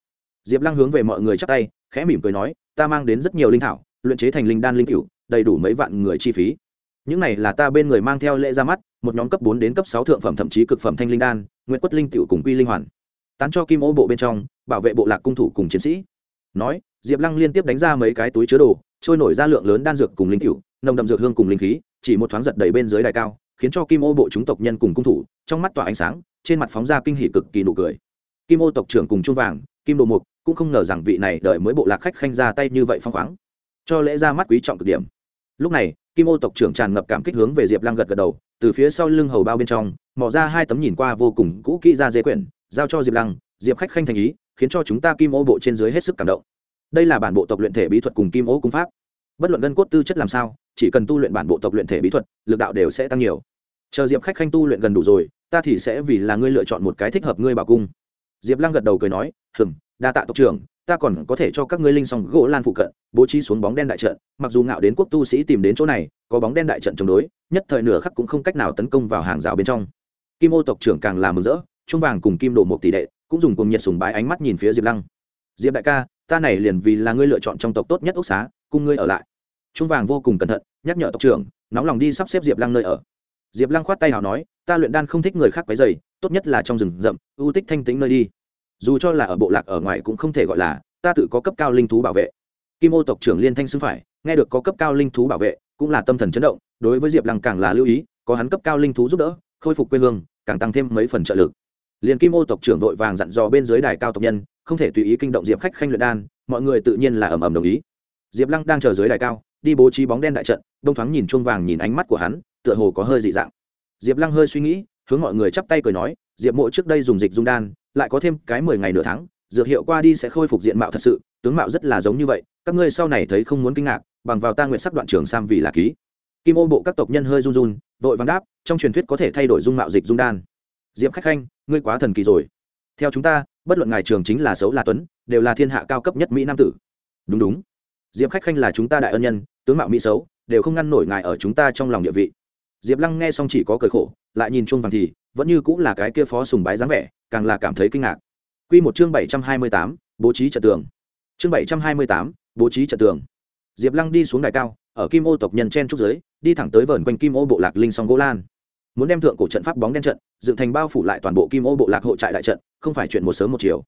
Diệp Lăng hướng về mọi người chắp tay, khẽ mỉm cười nói, ta mang đến rất nhiều linh thảo, luyện chế thành linh đan linh cựu đầy đủ mấy vạn người chi phí những này là ta bên người mang theo lễ ra mắt một nhóm cấp bốn đến cấp sáu thượng phẩm thậm chí cực phẩm thanh linh đan nguyễn quất linh tiểu cùng quy linh hoàn. Tán cho kim ô bộ bên trong bảo vệ bộ lạc cung thủ cùng chiến sĩ. Nói diệp lăng liên tiếp đánh ra mấy cái túi chứa đồ trôi nổi ra lượng lớn đan dược cùng linh tiểu, nồng đậm dược hương cùng linh khí chỉ một thoáng giật đầy bên dưới đài cao khiến cho kim ô bộ chúng tộc nhân cùng cung thủ trong mắt tỏa ánh sáng trên mặt phóng ra kinh hỉ cực kỳ nụ cười. Kim ô tộc trưởng cùng chuông vàng kim đồ mục cũng không ngờ rằng vị này đợi mới bộ lạc khách khanh ra tay như vậy phong khoáng. Cho lễ ra mắt quý trọng cực điểm. Lúc này kim ô tộc trưởng tràn ngập cảm kích hướng về diệp lăng gật gật đầu, từ phía sau lưng hầu bao bên trong mỏ ra hai tấm nhìn qua vô cùng cũ kỹ ra dê quyển, giao cho diệp lăng, diệp khách khanh thành ý, khiến cho chúng ta kim ô bộ trên dưới hết sức cảm động. Đây là bản bộ tộc luyện thể bí thuật cùng kim ô cung pháp. Bất luận gân cốt tư chất làm sao, chỉ cần tu luyện bản bộ tộc luyện thể bí thuật, lực đạo đều sẽ tăng nhiều. Chờ diệp khách khanh tu luyện gần đủ rồi, ta thì sẽ vì là ngươi lựa chọn một cái thích hợp ngươi bảo cung. Diệp lăng gật đầu cười nói hừm đa tạ tộc trưởng ta còn có thể cho các ngươi linh song gỗ lan phụ cận, bố trí xuống bóng đen đại trận, mặc dù ngạo đến quốc tu sĩ tìm đến chỗ này, có bóng đen đại trận chống đối, nhất thời nửa khắc cũng không cách nào tấn công vào hàng rào bên trong. Kim ô tộc trưởng càng làm mừng rỡ trung vàng cùng kim đồ một tỷ đệ, cũng dùng cùng nhiệt sùng bái ánh mắt nhìn phía diệp lăng. Diệp đại ca, ta này liền vì là ngươi lựa chọn trong tộc tốt nhất ốc xá, cùng ngươi ở lại. Trung vàng vô cùng cẩn thận, nhắc nhở tộc trưởng, nóng lòng đi sắp xếp diệp lăng nơi ở. Diệp lăng khoát tay hào nói, ta luyện đan không thích người khác quấy dày tốt nhất là trong rừng rậm, ưu tích thanh tính nơi đi dù cho là ở bộ lạc ở ngoài cũng không thể gọi là, ta tự có cấp cao linh thú bảo vệ. Kim ô tộc trưởng liên thanh xưng phải, nghe được có cấp cao linh thú bảo vệ, cũng là tâm thần chấn động, đối với diệp lăng càng là lưu ý, có hắn cấp cao linh thú giúp đỡ, khôi phục quê hương, càng tăng thêm mấy phần trợ lực. Liền kim ô tộc trưởng vội vàng dặn dò bên dưới đài cao tộc nhân, không thể tùy ý kinh động diệp khách khanh luyện đan, mọi người tự nhiên là ầm ầm đồng ý. Diệp lăng đang chờ dưới đài cao, đi bố trí bóng đen đại trận, đông thoáng nhìn chuông vàng nhìn ánh mắt của hắn, tựa hồ có hơi dị dạng. Diệp lăng hơi suy nghĩ, hướng mọi người chắp tay cười nói, diệp mộ trước đây dùng dịch dung đan lại có thêm cái mười ngày nửa tháng, dược hiệu qua đi sẽ khôi phục diện mạo thật sự, tướng mạo rất là giống như vậy, các ngươi sau này thấy không muốn kinh ngạc, bằng vào ta nguyện sắc đoạn trường sam vì là ký. Kim ô bộ các tộc nhân hơi run run, vội vàng đáp, trong truyền thuyết có thể thay đổi dung mạo dịch dung đan. Diệp khách khanh, ngươi quá thần kỳ rồi. Theo chúng ta, bất luận ngài trường chính là xấu là tuấn, đều là thiên hạ cao cấp nhất mỹ nam tử. Đúng đúng. Diệp khách khanh là chúng ta đại ân nhân, tướng mạo mỹ xấu, đều không ngăn nổi ngài ở chúng ta trong lòng địa vị. Diệp lăng nghe xong chỉ có cười khổ, lại nhìn chung vàng thì vẫn như cũng là cái kia phó sùng bái dáng vẻ, càng là cảm thấy kinh ngạc. Quy một chương bảy trăm hai mươi tám, bố trí trận tường. Chương bảy trăm hai mươi tám, bố trí trận tường. Diệp lăng đi xuống đài cao, ở kim ô tộc nhân chen trúc giới đi thẳng tới vờn quanh kim ô bộ lạc linh song gỗ lan. Muốn đem thượng cổ trận pháp bóng đen trận, dựng thành bao phủ lại toàn bộ kim ô bộ lạc hộ trại đại trận, không phải chuyện một sớm một chiều.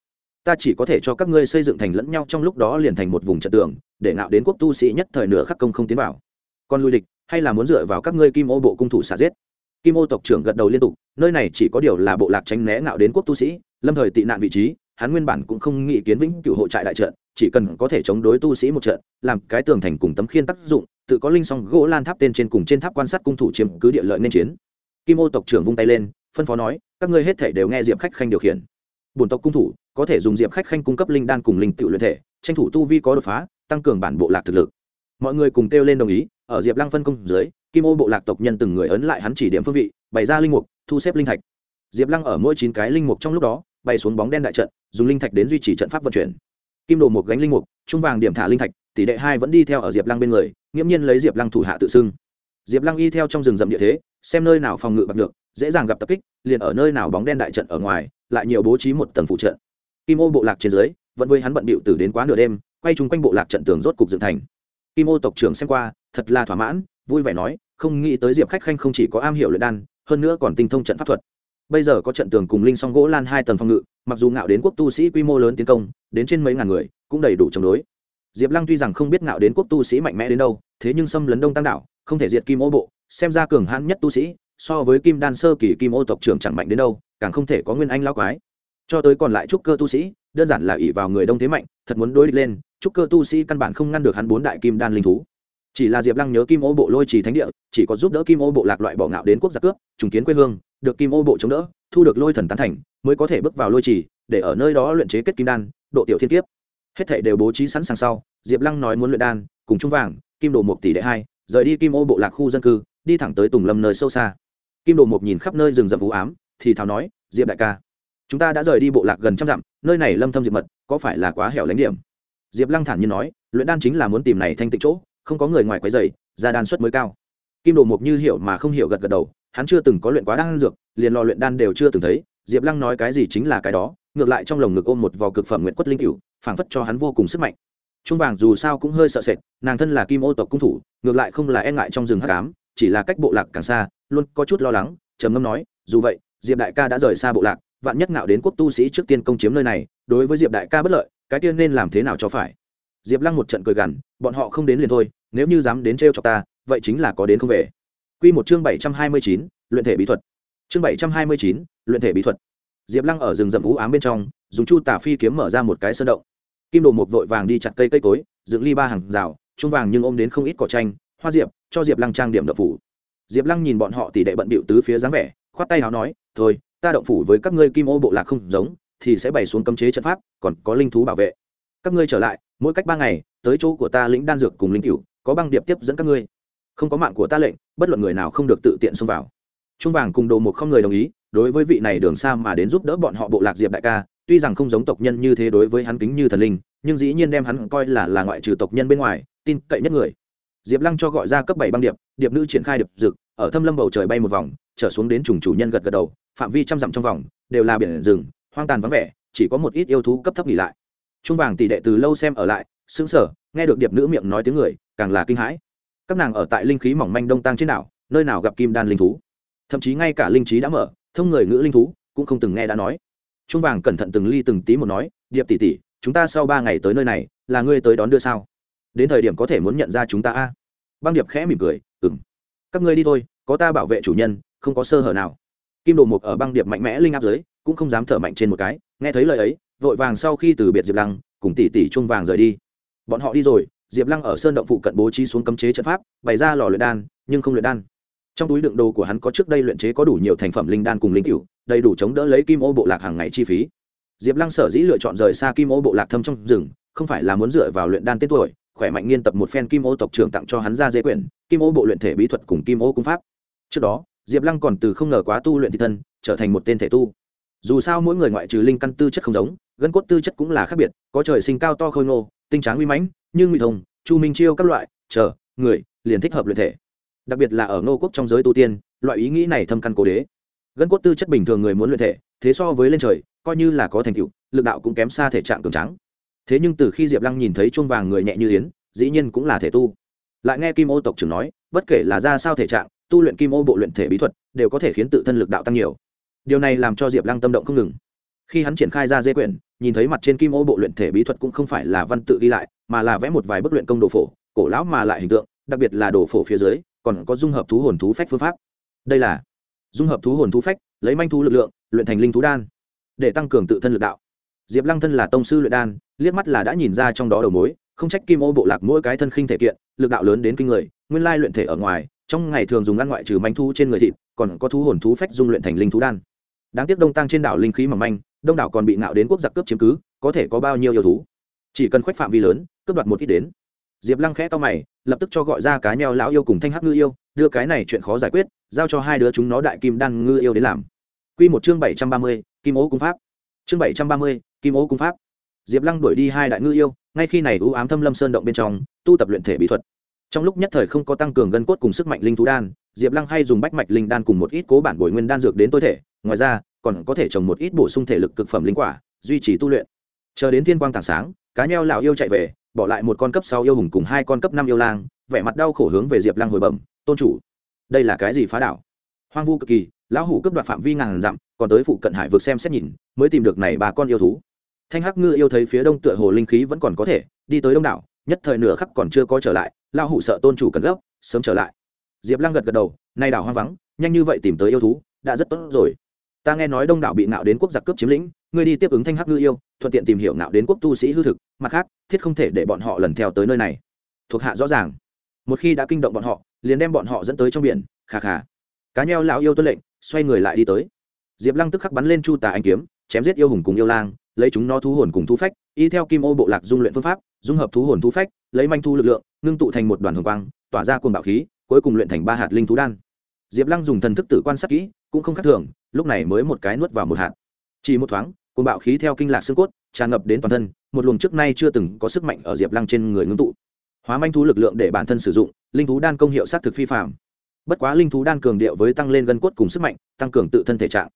Ta chỉ có thể cho các ngươi xây dựng thành lẫn nhau trong lúc đó liền thành một vùng trận tường, để ngạo đến quốc tu sĩ nhất thời nửa khắc công không tiến vào. Còn lui địch, hay là muốn dựa vào các ngươi kim ô bộ cung thủ xả giết? Kim ô tộc trưởng gật đầu liên tục, nơi này chỉ có điều là bộ lạc tránh né ngạo đến quốc tu sĩ, lâm thời tị nạn vị trí, hắn nguyên bản cũng không nghĩ kiến vĩnh cựu hộ trại đại trận, chỉ cần có thể chống đối tu sĩ một trận, làm cái tường thành cùng tấm khiên tác dụng, tự có linh song gỗ lan tháp tên trên cùng trên tháp quan sát cung thủ chiếm cứ địa lợi nên chiến. Kim ô tộc trưởng vung tay lên, phân phó nói, các ngươi hết thể đều nghe diệp khách khanh điều khiển. Bổn tộc cung thủ có thể dùng diệp khách khanh cung cấp linh đan cùng linh tự luyện thể, tranh thủ tu vi có đột phá, tăng cường bản bộ lạc thực lực. Mọi người cùng kêu lên đồng ý, ở diệp lăng phân công dưới kim ô bộ lạc tộc nhân từng người ấn lại hắn chỉ điểm phương vị, bày ra linh mục, thu xếp linh thạch. Diệp lăng ở mỗi chín cái linh mục trong lúc đó, bay xuống bóng đen đại trận, dùng linh thạch đến duy trì trận pháp vận chuyển. Kim đồ một gánh linh mục, trung vàng điểm thả linh thạch, tỷ đệ hai vẫn đi theo ở diệp lăng bên người, nghiễm nhiên lấy diệp lăng thủ hạ tự xưng. Diệp lăng y theo trong rừng rậm địa thế, xem nơi nào phòng ngự bạc được, dễ dàng gặp tập kích, liền ở nơi nào bóng đen đại trận ở ngoài, lại nhiều bố trí một tầng phụ trận. Kim ô bộ lạc trên dưới, vẫn với hắn bận bịu từ đến quá nửa đêm, quay chung quanh bộ lạc trận tường rốt cục dựng thành. Kim ô tộc trưởng xem qua, thật là thỏa mãn, vui vẻ nói không nghĩ tới diệp khách khanh không chỉ có am hiểu luyện đan, hơn nữa còn tinh thông trận pháp thuật. Bây giờ có trận tường cùng linh song gỗ lan hai tầng phòng ngự, mặc dù ngạo đến quốc tu sĩ quy mô lớn tiến công, đến trên mấy ngàn người, cũng đầy đủ chống đối. Diệp lăng tuy rằng không biết ngạo đến quốc tu sĩ mạnh mẽ đến đâu, thế nhưng xâm lấn đông tăng đảo, không thể diệt kim ô bộ, xem ra cường hãn nhất tu sĩ, so với kim đan sơ kỳ kim ô tộc trưởng chẳng mạnh đến đâu, càng không thể có nguyên anh lao quái. Cho tới còn lại trúc cơ tu sĩ, đơn giản là ỷ vào người đông thế mạnh, thật muốn đối địch lên, trúc cơ tu sĩ căn bản không ngăn được hắn bốn đại kim đan linh thú chỉ là diệp lăng nhớ kim ô bộ lôi trì thánh địa, chỉ có giúp đỡ kim ô bộ lạc loại bỏ ngạo đến quốc gia cướp, trùng kiến quê hương, được kim ô bộ chống đỡ, thu được lôi thần tán thành, mới có thể bước vào lôi trì, để ở nơi đó luyện chế kết kim đan, độ tiểu thiên kiếp. Hết thảy đều bố trí sẵn sàng sau, diệp lăng nói muốn luyện đan, cùng trung vàng, kim đồ một tỷ đệ hai, rời đi kim ô bộ lạc khu dân cư, đi thẳng tới tùng lâm nơi sâu xa. Kim đồ một nhìn khắp nơi rừng rậm u ám, thì thào nói, diệp đại ca, chúng ta đã rời đi bộ lạc gần trăm dặm, nơi này lâm thâm diệp mật, có phải là quá hẻo lánh điểm? Diệp lăng thản nhiên nói, luyện đan chính là muốn tìm này thanh tịnh chỗ không có người ngoài quấy rầy, ra đan suất mới cao. Kim đồ mục như hiểu mà không hiểu gật gật đầu, hắn chưa từng có luyện quá đan dược, liền lò luyện đan đều chưa từng thấy, diệp lăng nói cái gì chính là cái đó, ngược lại trong lồng ngực ôm một vò cực phẩm nguyện quất linh cửu, phảng phất cho hắn vô cùng sức mạnh. Trung vàng dù sao cũng hơi sợ sệt, nàng thân là kim ô tộc cung thủ, ngược lại không là e ngại trong rừng hắc ám, chỉ là cách bộ lạc càng xa, luôn có chút lo lắng, trầm ngâm nói, dù vậy, diệp đại ca đã rời xa bộ lạc, vạn nhất ngạo đến quốc tu sĩ trước tiên công chiếm nơi này, đối với diệp đại ca bất lợi, cái tiên nên làm thế nào cho phải? Diệp lăng một trận cười gằn, bọn họ không đến liền thôi nếu như dám đến trêu chọc cho ta, vậy chính là có đến không về. Quy một chương bảy trăm hai mươi chín, luyện thể bí thuật. Chương bảy trăm hai mươi chín, luyện thể bí thuật. Diệp lăng ở rừng rậm u ám bên trong, dùng chu tả phi kiếm mở ra một cái sơn động. Kim đồ một vội vàng đi chặt cây cây cối, dựng ly ba hàng rào trung vàng nhưng ôm đến không ít cỏ tranh hoa diệp, cho diệp lăng trang điểm đậu phủ. Diệp lăng nhìn bọn họ tỉ đệ bận bịu tứ phía dáng vẻ, khoát tay áo nói, thôi, ta động phủ với các ngươi kim ô bộ lạc không giống, thì sẽ bày xuống cấm chế trận pháp, còn có linh thú bảo vệ. Các ngươi trở lại, mỗi cách ba ngày, tới chỗ của ta lĩnh đan dược cùng linh cựu có băng điệp tiếp dẫn các ngươi. Không có mạng của ta lệnh, bất luận người nào không được tự tiện xông vào. Trung vàng cùng đồ một không người đồng ý, đối với vị này đường xa mà đến giúp đỡ bọn họ bộ lạc diệp đại ca, tuy rằng không giống tộc nhân như thế đối với hắn kính như thần linh, nhưng dĩ nhiên đem hắn coi là là ngoại trừ tộc nhân bên ngoài, tin cậy nhất người. Diệp lăng cho gọi ra cấp bảy băng điệp điệp nữ triển khai điệp rực ở thâm lâm bầu trời bay một vòng, trở xuống đến trùng chủ nhân gật gật đầu, phạm vi trăm dặm trong vòng, đều là biển rừng, hoang tàn vắng vẻ, chỉ có một ít yêu thú cấp thấp nghỉ lại. Trung vàng tỷ đệ từ lâu xem ở lại xứng sở nghe được điệp nữ miệng nói tiếng người, càng là kinh hãi. Các nàng ở tại linh khí mỏng manh đông tăng trên đảo, nơi nào gặp kim đan linh thú. Thậm chí ngay cả linh trí đã mở, thông người ngữ linh thú cũng không từng nghe đã nói. Trung vàng cẩn thận từng ly từng tí một nói, điệp tỷ tỷ, chúng ta sau ba ngày tới nơi này, là ngươi tới đón đưa sao? Đến thời điểm có thể muốn nhận ra chúng ta a? Băng điệp khẽ mỉm cười ừng các ngươi đi thôi, có ta bảo vệ chủ nhân, không có sơ hở nào. Kim đồ mục ở băng điệp mạnh mẽ linh áp dưới, cũng không dám thở mạnh trên một cái, nghe thấy lời ấy, vội vàng sau khi từ biệt diệp lăng, cùng tỷ tỷ chuông vàng rời đi bọn họ đi rồi, diệp lăng ở sơn động phụ cận bố trí xuống cấm chế trận pháp, bày ra lò luyện đan, nhưng không luyện đan. Trong túi đựng đồ của hắn có trước đây luyện chế có đủ nhiều thành phẩm linh đan cùng linh cựu đầy đủ chống đỡ lấy kim ô bộ lạc hàng ngày chi phí. Diệp lăng sở dĩ lựa chọn rời xa kim ô bộ lạc thâm trong rừng, không phải là muốn dựa vào luyện đan tên tuổi, khỏe mạnh nghiên tập một phen kim ô tộc trưởng tặng cho hắn ra dễ quyển, kim ô bộ luyện thể bí thuật cùng kim ô cung pháp. Trước đó, diệp lăng còn từ không ngờ quá tu luyện thị thân, trở thành một tên thể tu. Dù sao mỗi người ngoại trừ linh căn tư chất không giống, gân cốt tư chất cũng là khác biệt, có trời sinh cao to khôi ngô tinh tráng uy mãnh, như ngụy thông, chu minh chiêu các loại, chờ, người, liền thích hợp luyện thể. Đặc biệt là ở ngô quốc trong giới tu tiên, loại ý nghĩ này thâm căn cố đế. Gân cốt tư chất bình thường người muốn luyện thể, thế so với lên trời, coi như là có thành tựu, lực đạo cũng kém xa thể trạng cường trắng thế nhưng từ khi diệp lăng nhìn thấy chuông vàng người nhẹ như yến, dĩ nhiên cũng là thể tu. Lại nghe kim ô tộc trưởng nói, bất kể là ra sao thể trạng, tu luyện kim ô bộ luyện thể bí thuật, đều có thể khiến tự thân lực đạo tăng nhiều. Điều này làm cho diệp lăng tâm động không ngừng khi hắn triển khai ra dây quyển, nhìn thấy mặt trên kim ô bộ luyện thể bí thuật cũng không phải là văn tự ghi lại, mà là vẽ một vài bức luyện công đồ phổ, cổ lão mà lại hình tượng, đặc biệt là đồ phổ phía dưới, còn có dung hợp thú hồn thú phách phương pháp. Đây là dung hợp thú hồn thú phách, lấy manh thú lực lượng, luyện thành linh thú đan, để tăng cường tự thân lực đạo. Diệp lăng thân là tông sư luyện đan, liếc mắt là đã nhìn ra trong đó đầu mối, không trách kim ô bộ lạc mỗi cái thân khinh thể kiện, lực đạo lớn đến kinh người, nguyên lai luyện thể ở ngoài, trong ngày thường dùng ăn ngoại trừ manh thú trên người thịt, còn có thú hồn thú phách dung luyện thành linh thú đan. Đáng tiếc đông tăng trên đảo linh khí mỏng manh đông đảo còn bị ngạo đến quốc giặc cướp chiếm cứ, có thể có bao nhiêu yêu thú? Chỉ cần khoách phạm vi lớn, cướp đoạt một ít đến. Diệp lăng khẽ to mày, lập tức cho gọi ra cá nheo lão yêu cùng thanh hắc ngư yêu, đưa cái này chuyện khó giải quyết, giao cho hai đứa chúng nó đại kim đan ngư yêu đến làm. Q một chương bảy trăm ba mươi, kim ố cung pháp. Chương bảy trăm ba mươi, kim ố cung pháp. Diệp lăng đuổi đi hai đại ngư yêu, ngay khi này ưu ám thâm lâm sơn động bên trong, tu tập luyện thể bí thuật. Trong lúc nhất thời không có tăng cường gân cốt cùng sức mạnh linh thú đan, diệp lăng hay dùng bách mạch linh đan cùng một ít cố bản bồi nguyên đan dược đến tối thể. Ngoài ra còn có thể trồng một ít bổ sung thể lực cực phẩm linh quả, duy trì tu luyện. Chờ đến thiên quang tảng sáng, cá nheo lão yêu chạy về, bỏ lại một con cấp sáu yêu hùng cùng hai con cấp năm yêu lang, vẻ mặt đau khổ hướng về diệp lang hồi bẩm, tôn chủ, đây là cái gì phá đảo? Hoang vu cực kỳ, lão hủ cấp đoạt phạm vi ngàn dặm, còn tới phụ cận hải vực xem xét nhìn, mới tìm được này bà con yêu thú. Thanh hắc ngư yêu thấy phía đông tựa hồ linh khí vẫn còn có thể, đi tới đông đảo, nhất thời nửa khắc còn chưa có trở lại, lão hủ sợ tôn chủ cần gấp, sớm trở lại. Diệp lăng gật gật đầu nay đảo hoang vắng, nhanh như vậy tìm tới yêu thú, đã rất tốt rồi ta nghe nói đông đảo bị nạo đến quốc giặc cướp chiếm lĩnh, ngươi đi tiếp ứng thanh hắc ngư yêu, thuận tiện tìm hiểu nạo đến quốc tu sĩ hư thực, mặt khác, thiết không thể để bọn họ lần theo tới nơi này. Thuộc hạ rõ ràng. Một khi đã kinh động bọn họ, liền đem bọn họ dẫn tới trong biển khà khà cá nheo lão yêu tuân lệnh, xoay người lại đi tới. Diệp lăng tức khắc bắn lên chu tà anh kiếm, chém giết yêu hùng cùng yêu lang, lấy chúng nó thú hồn cùng thú phách, y theo kim ô bộ lạc dung luyện phương pháp, dung hợp thú hồn thú phách, lấy manh thu lực lượng, ngưng tụ thành một đoàn hồng quang, tỏa ra cuồng bạo khí, cuối cùng luyện thành ba hạt linh thú đan. Diệp lăng dùng thần thức tử quan sát kỹ cũng không khác thường, lúc này mới một cái nuốt vào một hạt. Chỉ một thoáng, cuồng bạo khí theo kinh lạc xương cốt, tràn ngập đến toàn thân, một luồng trước nay chưa từng có sức mạnh ở diệp lăng trên người ngưng tụ. Hóa manh thú lực lượng để bản thân sử dụng, linh thú đan công hiệu sát thực phi phạm bất quá linh thú đan cường điệu với tăng lên gân cốt cùng sức mạnh, tăng cường tự thân thể trạng.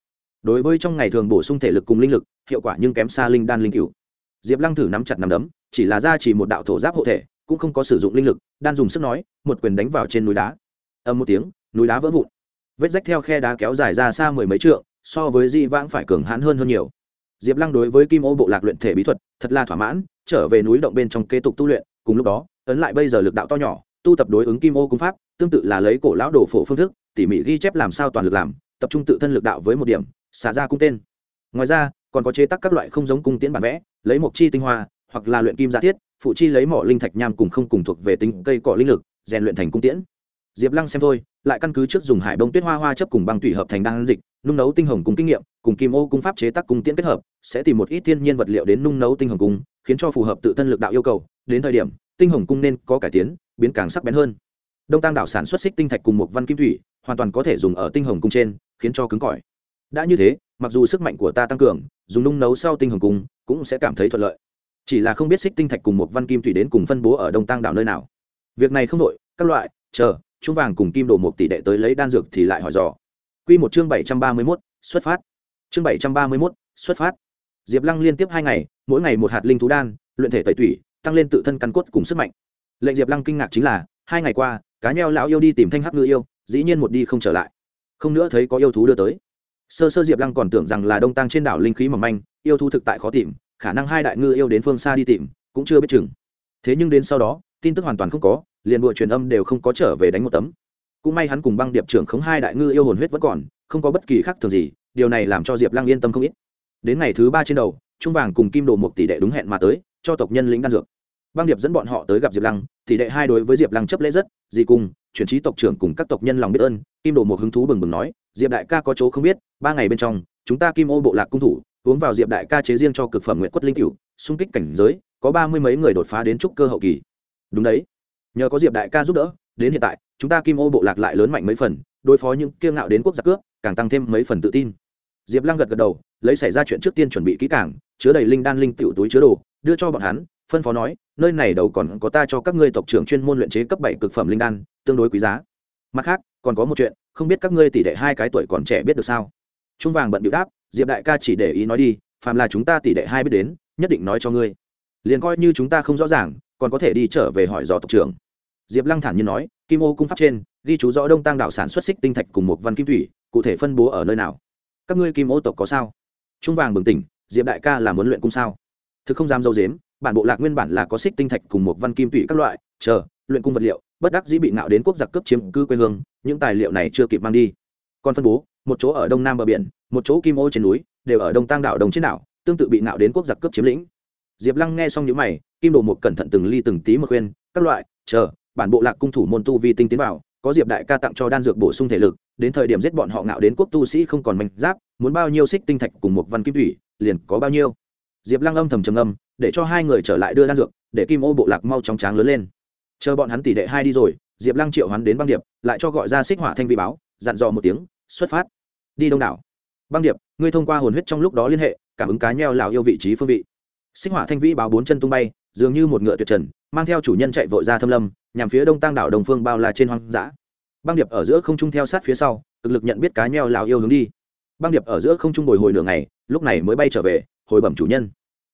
Đối với trong ngày thường bổ sung thể lực cùng linh lực, hiệu quả nhưng kém xa linh đan linh cựu diệp lăng thử nắm chặt nắm đấm, chỉ là ra chỉ một đạo thổ giáp hộ thể, cũng không có sử dụng linh lực, đan dùng sức nói, một quyền đánh vào trên núi đá. Âm một tiếng, núi đá vỡ vụn vết rách theo khe đá kéo dài ra xa mười mấy trượng, so với di vãng phải cường hãn hơn hơn nhiều. Diệp lăng đối với kim ô bộ lạc luyện thể bí thuật, thật là thỏa mãn, trở về núi động bên trong kế tục tu luyện, cùng lúc đó, ấn lại bây giờ lực đạo to nhỏ, tu tập đối ứng kim ô cung pháp, tương tự là lấy cổ lão đồ phổ phương thức, tỉ mỉ ghi chép làm sao toàn lực làm, tập trung tự thân lực đạo với một điểm, xả ra cung tên. Ngoài ra, còn có chế tác các loại không giống cung tiễn bản vẽ, lấy một chi tinh hoa, hoặc là luyện kim giả thiết, phụ chi lấy mỏ linh thạch nham cùng không cùng thuộc về tính cây cỏ linh lực, rèn luyện thành cung tiễn diệp lăng xem thôi, lại căn cứ trước dùng hải bông tuyết hoa hoa chấp cùng băng thủy hợp thành đan dịch, nung nấu tinh hồng cùng kinh nghiệm, cùng kim ô cung pháp chế tác cung tiễn kết hợp, sẽ tìm một ít thiên nhiên vật liệu đến nung nấu tinh hồng cung, khiến cho phù hợp tự thân lực đạo yêu cầu. Đến thời điểm, tinh hồng cung nên có cải tiến, biến càng sắc bén hơn. Đông tăng đảo sản xuất xích tinh thạch cùng một văn kim thủy, hoàn toàn có thể dùng ở tinh hồng cung trên, khiến cho cứng cỏi. Đã như thế, mặc dù sức mạnh của ta tăng cường, dùng nung nấu sau tinh hồng cung cũng sẽ cảm thấy thuận lợi. Chỉ là không biết xích tinh thạch cùng một văn kim thủy đến cùng phân bố ở đông tăng đảo nơi nào. Việc này không đội các loại, chờ chúng vàng cùng kim đồ một tỷ đệ tới lấy đan dược thì lại hỏi dò. Quy một chương bảy trăm ba mươi 731, xuất phát. Chương bảy trăm ba mươi 731, xuất phát. Diệp lăng liên tiếp hai ngày mỗi ngày một hạt linh thú đan luyện thể tẩy tủy tăng lên tự thân căn cốt cùng sức mạnh. Lệnh diệp lăng kinh ngạc chính là hai ngày qua cá nheo lão yêu đi tìm thanh hắc ngư yêu dĩ nhiên một đi không trở lại. Không nữa thấy có yêu thú đưa tới. Sơ sơ diệp lăng còn tưởng rằng là đông tăng trên đảo linh khí mỏng manh yêu thú thực tại khó tìm khả năng hai đại ngư yêu đến phương xa đi tìm cũng chưa biết chừng. Thế nhưng đến sau đó tin tức hoàn toàn không có liền bụa truyền âm đều không có trở về đánh một tấm. Cũng may hắn cùng băng điệp trưởng khống hai đại ngư yêu hồn huyết vẫn còn, không có bất kỳ khác thường gì, điều này làm cho diệp lăng yên tâm không ít. Đến ngày thứ ba trên đầu, trung vàng cùng kim đồ một tỷ đệ đúng hẹn mà tới, cho tộc nhân lĩnh đan dược. Băng điệp dẫn bọn họ tới gặp diệp lăng, tỷ đệ hai đối với diệp lăng chấp lễ rất dì cùng chuyển trí tộc trưởng cùng các tộc nhân lòng biết ơn, kim đồ một hứng thú bừng bừng nói, diệp đại ca có chỗ không biết, ba ngày bên trong, chúng ta kim ô bộ lạc cung thủ, uống vào diệp đại ca chế riêng cho cực phẩm nguyện quất linh cựu xung kích cảnh giới, có ba mươi mấy người đột phá đến trúc cơ hậu kỳ. Đúng đấy nhờ có diệp đại ca giúp đỡ, đến hiện tại, chúng ta kim ô bộ lạc lại lớn mạnh mấy phần, đối phó những kiêng ngạo đến quốc gia cướp, càng tăng thêm mấy phần tự tin. Diệp lăng gật gật đầu, lấy xảy ra chuyện trước tiên chuẩn bị kỹ càng, chứa đầy linh đan linh tiểu túi chứa đồ, đưa cho bọn hắn, phân phó nói, nơi này đầu còn có ta cho các ngươi tộc trưởng chuyên môn luyện chế cấp bảy cực phẩm linh đan, tương đối quý giá. Mặt khác, còn có một chuyện, không biết các ngươi tỷ đệ hai cái tuổi còn trẻ biết được sao? Trung vàng bận điệu đáp, diệp đại ca chỉ để ý nói đi, phàm là chúng ta tỷ đệ hai biết đến, nhất định nói cho ngươi. Liền coi như chúng ta không rõ ràng còn có thể đi trở về hỏi dò tộc trưởng. Diệp lăng thản nhiên nói, kim ô cung pháp trên, ghi chú rõ đông tăng đạo sản xuất xích tinh thạch cùng một văn kim thủy, cụ thể phân bố ở nơi nào? Các ngươi kim ô tộc có sao? Trung vàng bừng tỉnh, diệp đại ca là muốn luyện cung sao? Thực không dám dâu dếm, bản bộ lạc nguyên bản là có xích tinh thạch cùng một văn kim thủy các loại, chờ, luyện cung vật liệu, bất đắc dĩ bị nạo đến quốc giặc cướp chiếm cư quê hương, những tài liệu này chưa kịp mang đi. Còn phân bố, một chỗ ở đông nam bờ biển, một chỗ kim ô trên núi, đều ở đông tăng đảo đồng trên đảo, tương tự bị nạo đến quốc giặc cướp chiếm lĩnh. Diệp lăng nghe xong những mày kim đồ một cẩn thận từng ly từng tí một khuyên, các loại, chờ, bản bộ lạc cung thủ môn tu vi tinh tiến vào, có diệp đại ca tặng cho đan dược bổ sung thể lực, đến thời điểm giết bọn họ ngạo đến quốc tu sĩ không còn manh giáp, muốn bao nhiêu xích tinh thạch cùng một văn kim thủy, liền có bao nhiêu. Diệp lăng âm thầm trầm âm để cho hai người trở lại đưa đan dược, để kim ô bộ lạc mau chóng tráng lớn lên. Chờ bọn hắn tỷ đệ hai đi rồi, diệp lăng triệu hắn đến băng điệp, lại cho gọi ra xích hỏa thanh vi báo, dặn dò một tiếng, xuất phát. Đi đông đảo. Băng điệp, ngươi thông qua hồn huyết trong lúc đó liên hệ, cảm ứng cá nheo lào yêu vị trí phương vị. Xích hỏa thanh vi báo bốn chân tung bay dường như một ngựa tuyệt trần, mang theo chủ nhân chạy vội ra thâm lâm, nhằm phía đông tăng đảo đồng phương bao la trên hoang dã. Băng điệp ở giữa không trung theo sát phía sau, cực lực nhận biết cá nheo lào yêu hướng đi. Băng điệp ở giữa không trung bồi hồi nửa ngày, lúc này mới bay trở về, hồi bẩm chủ nhân.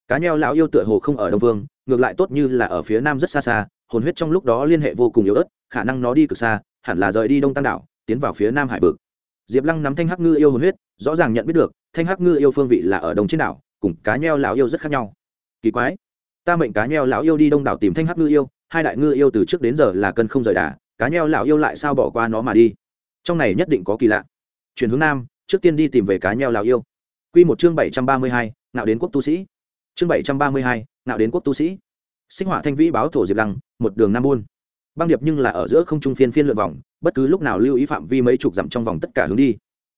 Cá nheo lão yêu tựa hồ không ở đông vương ngược lại tốt như là ở phía nam rất xa xa, hồn huyết trong lúc đó liên hệ vô cùng yếu ớt, khả năng nó đi cực xa, hẳn là rời đi đông tăng đảo, tiến vào phía nam hải vực. Diệp lăng nắm thanh hắc ngư yêu hồn huyết, rõ ràng nhận biết được, thanh hắc ngư yêu phương vị là ở đông trên đảo, cùng cá nheo lão yêu rất khác nhau. Kỳ quái ta mệnh cá nheo lão yêu đi đông đảo tìm thanh hắc ngư yêu, hai đại ngư yêu từ trước đến giờ là cân không rời đà, cá nheo lão yêu lại sao bỏ qua nó mà đi? Trong này nhất định có kỳ lạ. Chuyển hướng nam, trước tiên đi tìm về cá nheo lão yêu. Quy một chương bảy trăm ba mươi hai nạo đến quốc tu sĩ. Chương bảy trăm ba mươi hai nạo đến quốc tu sĩ. Sinh hỏa thanh vĩ báo thổ diệp lăng, một đường nam buôn. Băng điệp nhưng là ở giữa không trung phiên phiên lượn vòng, bất cứ lúc nào lưu ý phạm vi mấy chục dặm trong vòng tất cả hướng đi.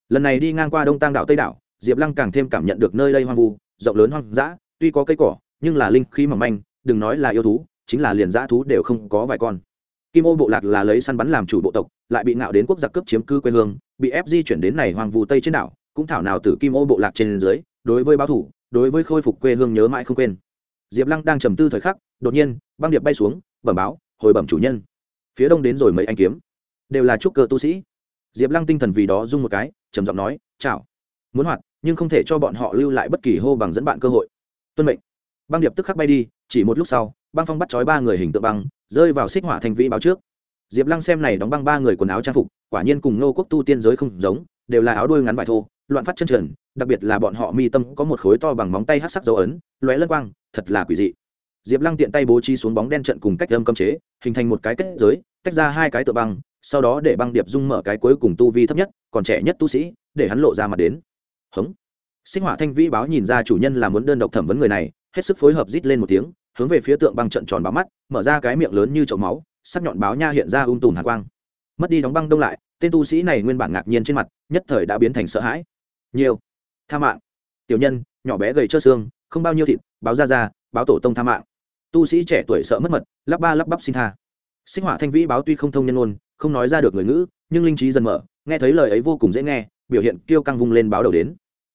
Lần này đi ngang qua đông tăng đảo tây đảo, diệp lăng càng thêm cảm nhận được nơi đây hoang vu, rộng lớn hoang dã, tuy có cây cỏ nhưng là linh khí mỏng manh, đừng nói là yêu thú, chính là liền dã thú đều không có vài con. Kim ô bộ lạc là lấy săn bắn làm chủ bộ tộc, lại bị ngạo đến quốc giặc cướp chiếm cư quê hương, bị ép di chuyển đến này hoàng vu tây trên đảo, cũng thảo nào từ kim ô bộ lạc trên dưới, đối với báo thủ, đối với khôi phục quê hương nhớ mãi không quên. Diệp lăng đang trầm tư thời khắc, đột nhiên, băng điệp bay xuống, bẩm báo, hồi bẩm chủ nhân. Phía đông đến rồi mấy anh kiếm. Đều là trúc cơ tu sĩ. Diệp lăng tinh thần vì đó rung một cái, trầm giọng nói, chào. Muốn hoạt, nhưng không thể cho bọn họ lưu lại bất kỳ hô bằng dẫn bạn cơ hội. Tuân mệnh băng điệp tức khắc bay đi, chỉ một lúc sau, băng phong bắt trói ba người hình tượng băng, rơi vào xích hỏa thành vĩ báo trước. Diệp lăng xem này đóng băng ba người quần áo trang phục, quả nhiên cùng nô quốc tu tiên giới không giống, đều là áo đuôi ngắn vải thô, loạn phát chân trần, đặc biệt là bọn họ mi tâm có một khối to bằng móng tay hát sắc dấu ấn, lóe lân quang, thật là quỷ dị. Diệp lăng tiện tay bố trí xuống bóng đen trận cùng cách âm cấm chế, hình thành một cái kết giới, tách ra hai cái tựa băng, sau đó để băng điệp dung mở cái cuối cùng tu vi thấp nhất, còn trẻ nhất tu sĩ, để hắn lộ ra mặt đến. Hống. Sinh hỏa thanh vĩ báo nhìn ra chủ nhân là muốn đơn độc thẩm vấn người này hết sức phối hợp rít lên một tiếng, hướng về phía tượng băng trận tròn báo mắt, mở ra cái miệng lớn như chậu máu, sắc nhọn báo nha hiện ra ung tùm hạ quang. Mất đi đóng băng đông lại, tên tu sĩ này nguyên bản ngạc nhiên trên mặt, nhất thời đã biến thành sợ hãi. Nhiều. Tha mạng. Tiểu nhân, nhỏ bé gầy trơ xương, không bao nhiêu thịt, báo ra ra báo tổ tông tha mạng. Tu sĩ trẻ tuổi sợ mất mật, lắp ba lắp bắp xin tha. Sinh hỏa thanh vĩ báo tuy không thông nhân ôn không nói ra được người ngữ, nhưng linh trí dần mở, nghe thấy lời ấy vô cùng dễ nghe, biểu hiện kêu căng vung lên báo đầu đến.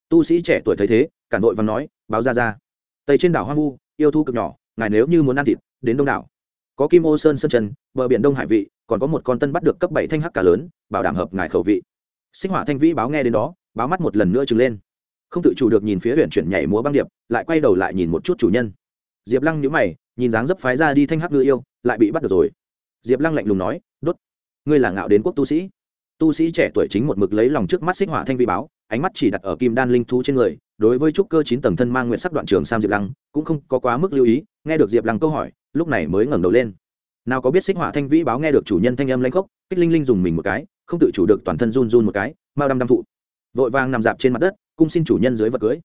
Tu sĩ trẻ tuổi thấy thế cản vội và nói, báo ra ra tây trên đảo hoang vu, yêu thu cực nhỏ, ngài nếu như muốn ăn thịt, đến đông đảo. Có kim ô sơn sơn trần bờ biển đông hải vị, còn có một con tân bắt được cấp bảy thanh hắc cả lớn, bảo đảm hợp ngài khẩu vị. Sinh hỏa thanh vĩ báo nghe đến đó, báo mắt một lần nữa trừng lên. Không tự chủ được nhìn phía huyện chuyển nhảy múa băng điệp, lại quay đầu lại nhìn một chút chủ nhân. Diệp lăng nhíu mày, nhìn dáng dấp phái ra đi thanh hắc ngư yêu, lại bị bắt được rồi. Diệp lăng lạnh lùng nói, đốt, ngươi là ngạo đến quốc tu sĩ. Tu sĩ trẻ tuổi chính một mực lấy lòng trước mắt xích hỏa thanh vi báo, ánh mắt chỉ đặt ở kim đan linh thú trên người đối với trúc cơ chín tầng thân mang nguyện sắc đoạn trường sam diệp lăng, cũng không có quá mức lưu ý, nghe được diệp lăng câu hỏi, lúc này mới ngẩng đầu lên. Nào có biết xích hỏa thanh vĩ báo nghe được chủ nhân thanh âm lanh khốc, kích linh linh dùng mình một cái, không tự chủ được toàn thân run run một cái, mao đăm đăm thụ. Vội vàng nằm dạp trên mặt đất, cung xin chủ nhân dưới vật cưới.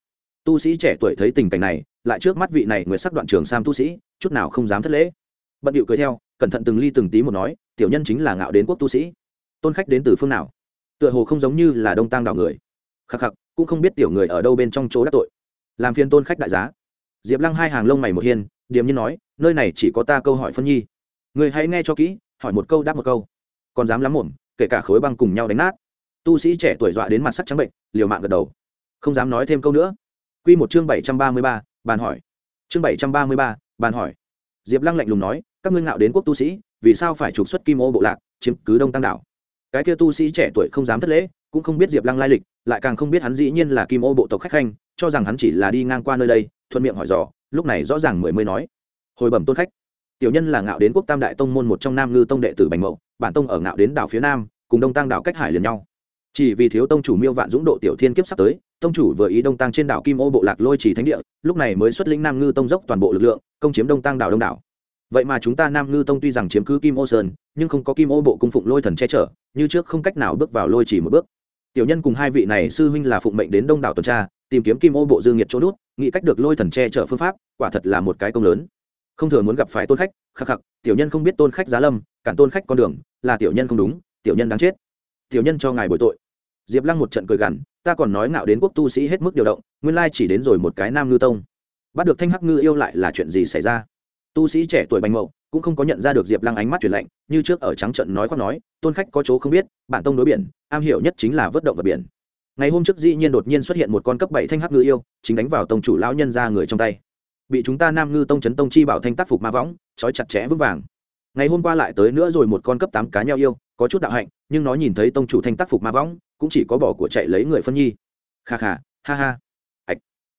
Tu sĩ trẻ tuổi thấy tình cảnh này, lại trước mắt vị này nguyệt sắc đoạn trường sam tu sĩ, chút nào không dám thất lễ. Bận điệu cười theo, cẩn thận từng ly từng tí một nói, tiểu nhân chính là ngạo đến quốc tu sĩ. Tôn khách đến từ phương nào? Tựa hồ không giống như là đông tăng đảo người khắc khắc, cũng không biết tiểu người ở đâu bên trong chỗ đắc tội. Làm phiên tôn khách đại giá. Diệp lăng hai hàng lông mày một hiên, điềm nhiên nói, nơi này chỉ có ta câu hỏi phân nhi. Người hãy nghe cho kỹ, hỏi một câu đáp một câu. Còn dám lắm mồm kể cả khối băng cùng nhau đánh nát. Tu sĩ trẻ tuổi dọa đến mặt sắc trắng bệnh, liều mạng gật đầu. Không dám nói thêm câu nữa. Q một chương bảy trăm ba mươi ba, bàn hỏi. Chương bảy trăm ba mươi ba, bàn hỏi. Diệp lăng lạnh lùng nói, các ngươi ngạo đến quốc tu sĩ, vì sao phải trục xuất kim ô bộ lạc, chiếm cứ đông tăng đảo? Cái kia tu sĩ trẻ tuổi không dám thất lễ cũng không biết diệp lăng lai lịch, lại càng không biết hắn dĩ nhiên là kim ô bộ tộc khách khanh, cho rằng hắn chỉ là đi ngang qua nơi đây, thuận miệng hỏi dò, lúc này rõ ràng mười mới nói. Hồi bẩm tôn khách, tiểu nhân là ngạo đến quốc tam đại tông môn một trong nam ngư tông đệ tử bành mậu, bản tông ở ngạo đến đảo phía nam, cùng đông tăng đảo cách hải liền nhau. Chỉ vì thiếu tông chủ miêu vạn dũng độ tiểu thiên kiếp sắp tới, tông chủ vừa ý đông tăng trên đảo kim ô bộ lạc lôi trì thánh địa, lúc này mới xuất lĩnh nam ngư tông dốc toàn bộ lực lượng, công chiếm đông tăng đảo đông đảo. Vậy mà chúng ta nam ngư tông tuy rằng chiếm cứ kim ô sơn, nhưng không có kim ô bộ cung phụng lôi thần che chở, như trước không cách nào bước vào lôi chỉ một bước tiểu nhân cùng hai vị này sư huynh là phụng mệnh đến đông đảo tuần tra, tìm kiếm kim ô bộ dương nhiệt chỗ nút, nghĩ cách được lôi thần che chở phương pháp, quả thật là một cái công lớn. Không thường muốn gặp phải tôn khách, khắc khắc, tiểu nhân không biết tôn khách giá lâm, cản tôn khách con đường, là tiểu nhân không đúng, tiểu nhân đáng chết. Tiểu nhân cho ngài bồi tội. Diệp lăng một trận cười gằn, ta còn nói ngạo đến quốc tu sĩ hết mức điều động, nguyên lai chỉ đến rồi một cái nam ngư tông. Bắt được thanh hắc ngư yêu lại là chuyện gì xảy ra? Tu sĩ trẻ tuổi bành mậu cũng không có nhận ra được diệp lăng ánh mắt chuyển lạnh, như trước ở trắng trận nói khoác nói, tôn khách có chỗ không biết, bản tông đối biển, am hiểu nhất chính là vớt động vật biển. Ngày hôm trước dĩ nhiên đột nhiên xuất hiện một con cấp bảy thanh hắc ngư yêu, chính đánh vào tông chủ lão nhân ra người trong tay. Bị chúng ta nam ngư tông trấn tông chi bảo thanh tác phục ma võng, trói chặt chẽ vững vàng. Ngày hôm qua lại tới nữa rồi một con cấp tám cá nhau yêu, có chút đạo hạnh, nhưng nó nhìn thấy tông chủ thanh tác phục ma võng, cũng chỉ có bỏ của chạy lấy người phân nhi. Kha kha, ha ha. Ạch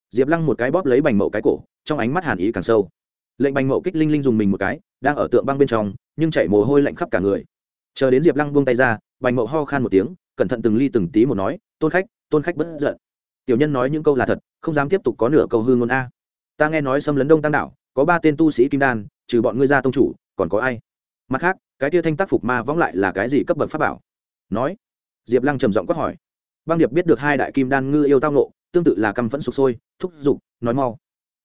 diệp lăng một cái bóp lấy bành mậu cái cổ, trong ánh mắt hàn ý càng sâu lệnh bành mậu kích linh linh dùng mình một cái, đang ở tượng băng bên trong, nhưng chạy mồ hôi lạnh khắp cả người. Chờ đến diệp lăng buông tay ra, bành mậu ho khan một tiếng, cẩn thận từng ly từng tí một nói, tôn khách tôn khách bất giận. Tiểu nhân nói những câu là thật, không dám tiếp tục có nửa câu hư ngôn a. Ta nghe nói xâm lấn đông tăng đảo, có ba tên tu sĩ kim đan, trừ bọn ngươi ra tông chủ, còn có ai? Mặt khác, cái tia thanh tác phục ma võng lại là cái gì cấp bậc pháp bảo? Nói. Diệp lăng trầm giọng quát hỏi. Băng điệp biết được hai đại kim đan ngư yêu tao nộ tương tự là căm phẫn sụp sôi, thúc giục, nói mau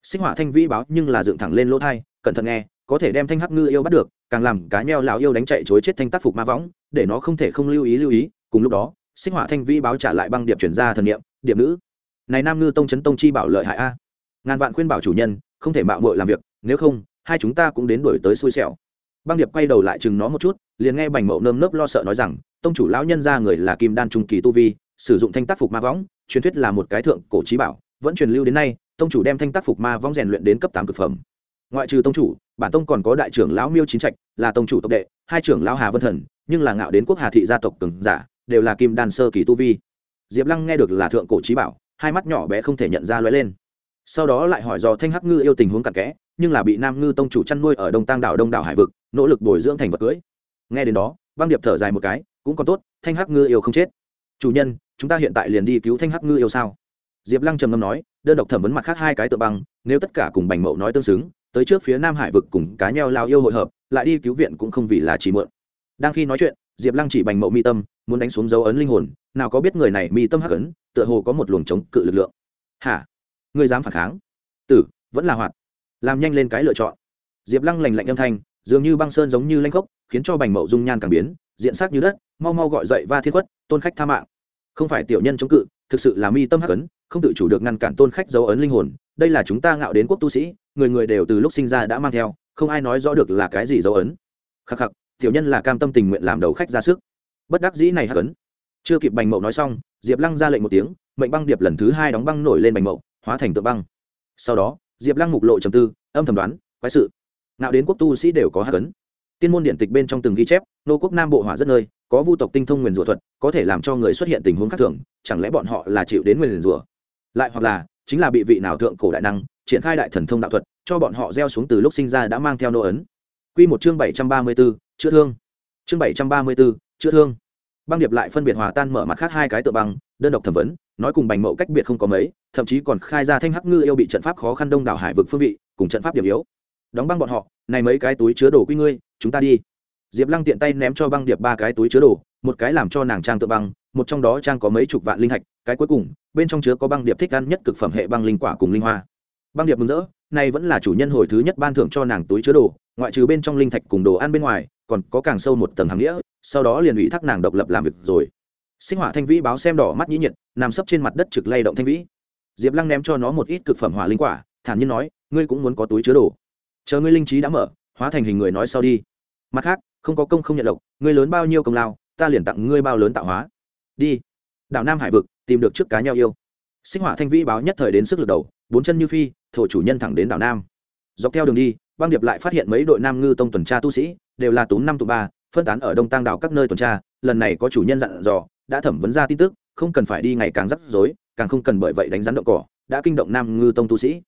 sinh hỏa thanh vĩ báo nhưng là dựng thẳng lên lỗ thai, cẩn thận nghe, có thể đem thanh hắc ngư yêu bắt được, càng làm cá nheo lão yêu đánh chạy chối chết thanh tác phục ma võng, để nó không thể không lưu ý lưu ý, cùng lúc đó, sinh hỏa thanh vĩ báo trả lại băng điệp chuyển ra thần niệm, điệp nữ. Này nam ngư tông chấn tông chi bảo lợi hại a. Ngàn vạn khuyên bảo chủ nhân, không thể mạo muội làm việc, nếu không, hai chúng ta cũng đến đuổi tới xui xẻo. Băng điệp quay đầu lại chừng nó một chút, liền nghe bành mậu nơm nớp lo sợ nói rằng, tông chủ lão nhân ra người là kim đan trung kỳ tu vi, sử dụng thanh tác phục ma võng, truyền thuyết là một cái thượng cổ trí bảo, vẫn truyền lưu đến nay tông chủ đem thanh tác phục ma vong rèn luyện đến cấp tám cực phẩm. Ngoại trừ tông chủ, bản tông còn có đại trưởng lão miêu chín trạch, là tông chủ tộc đệ, hai trưởng lão hà vân thần, nhưng là ngạo đến quốc hà thị gia tộc cường giả, đều là kim đan sơ kỳ tu vi. Diệp lăng nghe được là thượng cổ trí bảo, hai mắt nhỏ bé không thể nhận ra lóe lên. Sau đó lại hỏi do thanh hắc ngư yêu tình huống cặn kẽ, nhưng là bị nam ngư tông chủ chăn nuôi ở đông tăng đảo đông đảo hải vực, nỗ lực bồi dưỡng thành vật cưới. Nghe đến đó băng điệp thở dài một cái, cũng còn tốt, thanh hắc ngư yêu không chết. Chủ nhân, chúng ta hiện tại liền đi cứu thanh hắc ngư yêu sao? Diệp lăng trầm ngâm nói đơn độc thẩm vấn mặt khác hai cái tự băng, nếu tất cả cùng bành mậu nói tương xứng, tới trước phía nam hải vực cùng cá nheo lao yêu hội hợp, lại đi cứu viện cũng không vì là chỉ mượn. Đang khi nói chuyện, diệp lăng chỉ bành mậu mi tâm, muốn đánh xuống dấu ấn linh hồn, nào có biết người này mi tâm hắc ấn, tựa hồ có một luồng chống cự lực lượng. Hả? Ngươi dám phản kháng? Tử, vẫn là hoạt. Làm nhanh lên cái lựa chọn. Diệp lăng lành lạnh âm thanh, dường như băng sơn giống như lanh khốc, khiến cho bành mậu dung nhan càng biến, diện sắc như đất, mau mau gọi dậy va thiên quất tôn khách tha mạng. Không phải tiểu nhân chống cự thực sự là mi tâm hắc ấn, không tự chủ được ngăn cản tôn khách dấu ấn linh hồn. Đây là chúng ta ngạo đến quốc tu sĩ, người người đều từ lúc sinh ra đã mang theo, không ai nói rõ được là cái gì dấu ấn. Khắc khắc, tiểu nhân là cam tâm tình nguyện làm đầu khách ra sức. Bất đắc dĩ này hắc ấn. Chưa kịp bành mậu nói xong, diệp lăng ra lệnh một tiếng, mệnh băng điệp lần thứ hai đóng băng nổi lên bành mậu, hóa thành tượng băng. Sau đó, diệp lăng mục lộ trầm tư, âm thầm đoán, quái sự. Ngạo đến quốc tu sĩ đều có hắc ấn. Tiên môn điện tịch bên trong từng ghi chép, nô quốc nam bộ hỏa rất nơi có vu tộc tinh thông nguyền rủa thuật có thể làm cho người xuất hiện tình huống khác thường chẳng lẽ bọn họ là chịu đến nguyền rủa? Lại hoặc là chính là bị vị nào thượng cổ đại năng triển khai đại thần thông đạo thuật cho bọn họ gieo xuống từ lúc sinh ra đã mang theo nô ấn. Quy một chương bảy trăm ba mươi 734, chữa thương. Chương bảy trăm ba mươi 734, chữa thương. Băng điệp lại phân biệt hòa tan mở mặt khác hai cái tự băng đơn độc thẩm vấn nói cùng bành mậu cách biệt không có mấy thậm chí còn khai ra thanh hắc ngư yêu bị trận pháp khó khăn đông đảo hải vực phương vị cùng trận pháp điểm yếu. Đóng băng bọn họ này mấy cái túi chứa đồ quy ngươi chúng ta đi diệp lăng tiện tay ném cho băng điệp ba cái túi chứa đồ, một cái làm cho nàng trang tự băng, một trong đó trang có mấy chục vạn linh thạch, cái cuối cùng, bên trong chứa có băng điệp thích ăn nhất cực phẩm hệ băng linh quả cùng linh hoa. Băng điệp mừng rỡ này vẫn là chủ nhân hồi thứ nhất ban thưởng cho nàng túi chứa đồ, ngoại trừ bên trong linh thạch cùng đồ ăn bên ngoài, còn có càng sâu một tầng hàng nghĩa, sau đó liền ủy thác nàng độc lập làm việc rồi. Sinh hỏa thanh vĩ báo xem đỏ mắt nhĩ nhiệt, nằm sấp trên mặt đất trực lay động thanh vĩ. Diệp lăng ném cho nó một ít cực phẩm hỏa linh quả, thản nhiên nói, ngươi cũng muốn có túi chứa đồ. Chờ ngươi linh trí đã mở, hóa thành hình người nói sau đi. Mặt khác không có công không nhận lộc, ngươi lớn bao nhiêu công lao, ta liền tặng ngươi bao lớn tạo hóa. Đi. Đảo nam hải vực, tìm được trước cá nhau yêu. Sinh hỏa thanh vĩ báo nhất thời đến sức lực đầu, bốn chân như phi, thổ chủ nhân thẳng đến đảo nam. Dọc theo đường đi, băng điệp lại phát hiện mấy đội nam ngư tông tuần tra tu sĩ, đều là tú năm tụ ba, phân tán ở đông tăng đảo các nơi tuần tra, lần này có chủ nhân dặn dò, đã thẩm vấn ra tin tức, không cần phải đi ngày càng rắc rối, càng không cần bởi vậy đánh rắn động cỏ, đã kinh động nam ngư tông tu sĩ.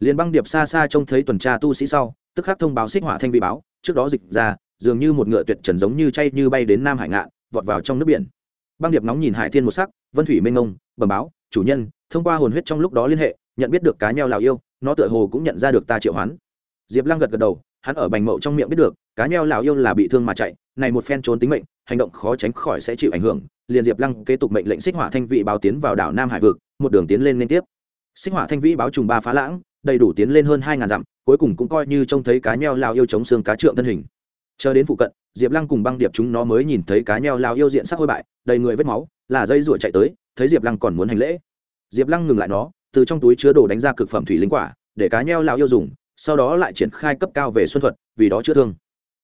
Liền băng điệp xa xa trông thấy tuần tra tu sĩ sau, tức khắc thông báo xích hỏa thanh vị báo, trước đó dịch ra dường như một ngựa tuyệt trần giống như chay như bay đến nam hải ngạn, vọt vào trong nước biển. Băng điệp nóng nhìn hải thiên một sắc, vân thủy mênh ngông bẩm báo, chủ nhân, thông qua hồn huyết trong lúc đó liên hệ, nhận biết được cá nheo lào yêu, nó tựa hồ cũng nhận ra được ta triệu hoán. Diệp lăng gật gật đầu, hắn ở bành mậu trong miệng biết được, cá nheo lào yêu là bị thương mà chạy, này một phen trốn tính mệnh, hành động khó tránh khỏi sẽ chịu ảnh hưởng, liền diệp lăng kế tục mệnh lệnh xích hỏa thanh vị báo tiến vào đảo nam hải vực, một đường tiến lên liên tiếp. Xích hỏa thanh vĩ báo trùng ba phá lãng, đầy đủ tiến lên hơn hai ngàn dặm, cuối cùng cũng coi như trông thấy cá nheo lao yêu chống xương cá trượng thân hình chờ đến phụ cận, diệp lăng cùng băng điệp chúng nó mới nhìn thấy cá nheo lao yêu diện sắc hôi bại, đầy người vết máu, là dây ruổi chạy tới, thấy diệp lăng còn muốn hành lễ. Diệp lăng ngừng lại nó, từ trong túi chứa đồ đánh ra cực phẩm thủy linh quả, để cá nheo lao yêu dùng, sau đó lại triển khai cấp cao về xuân thuật, vì đó chữa thương.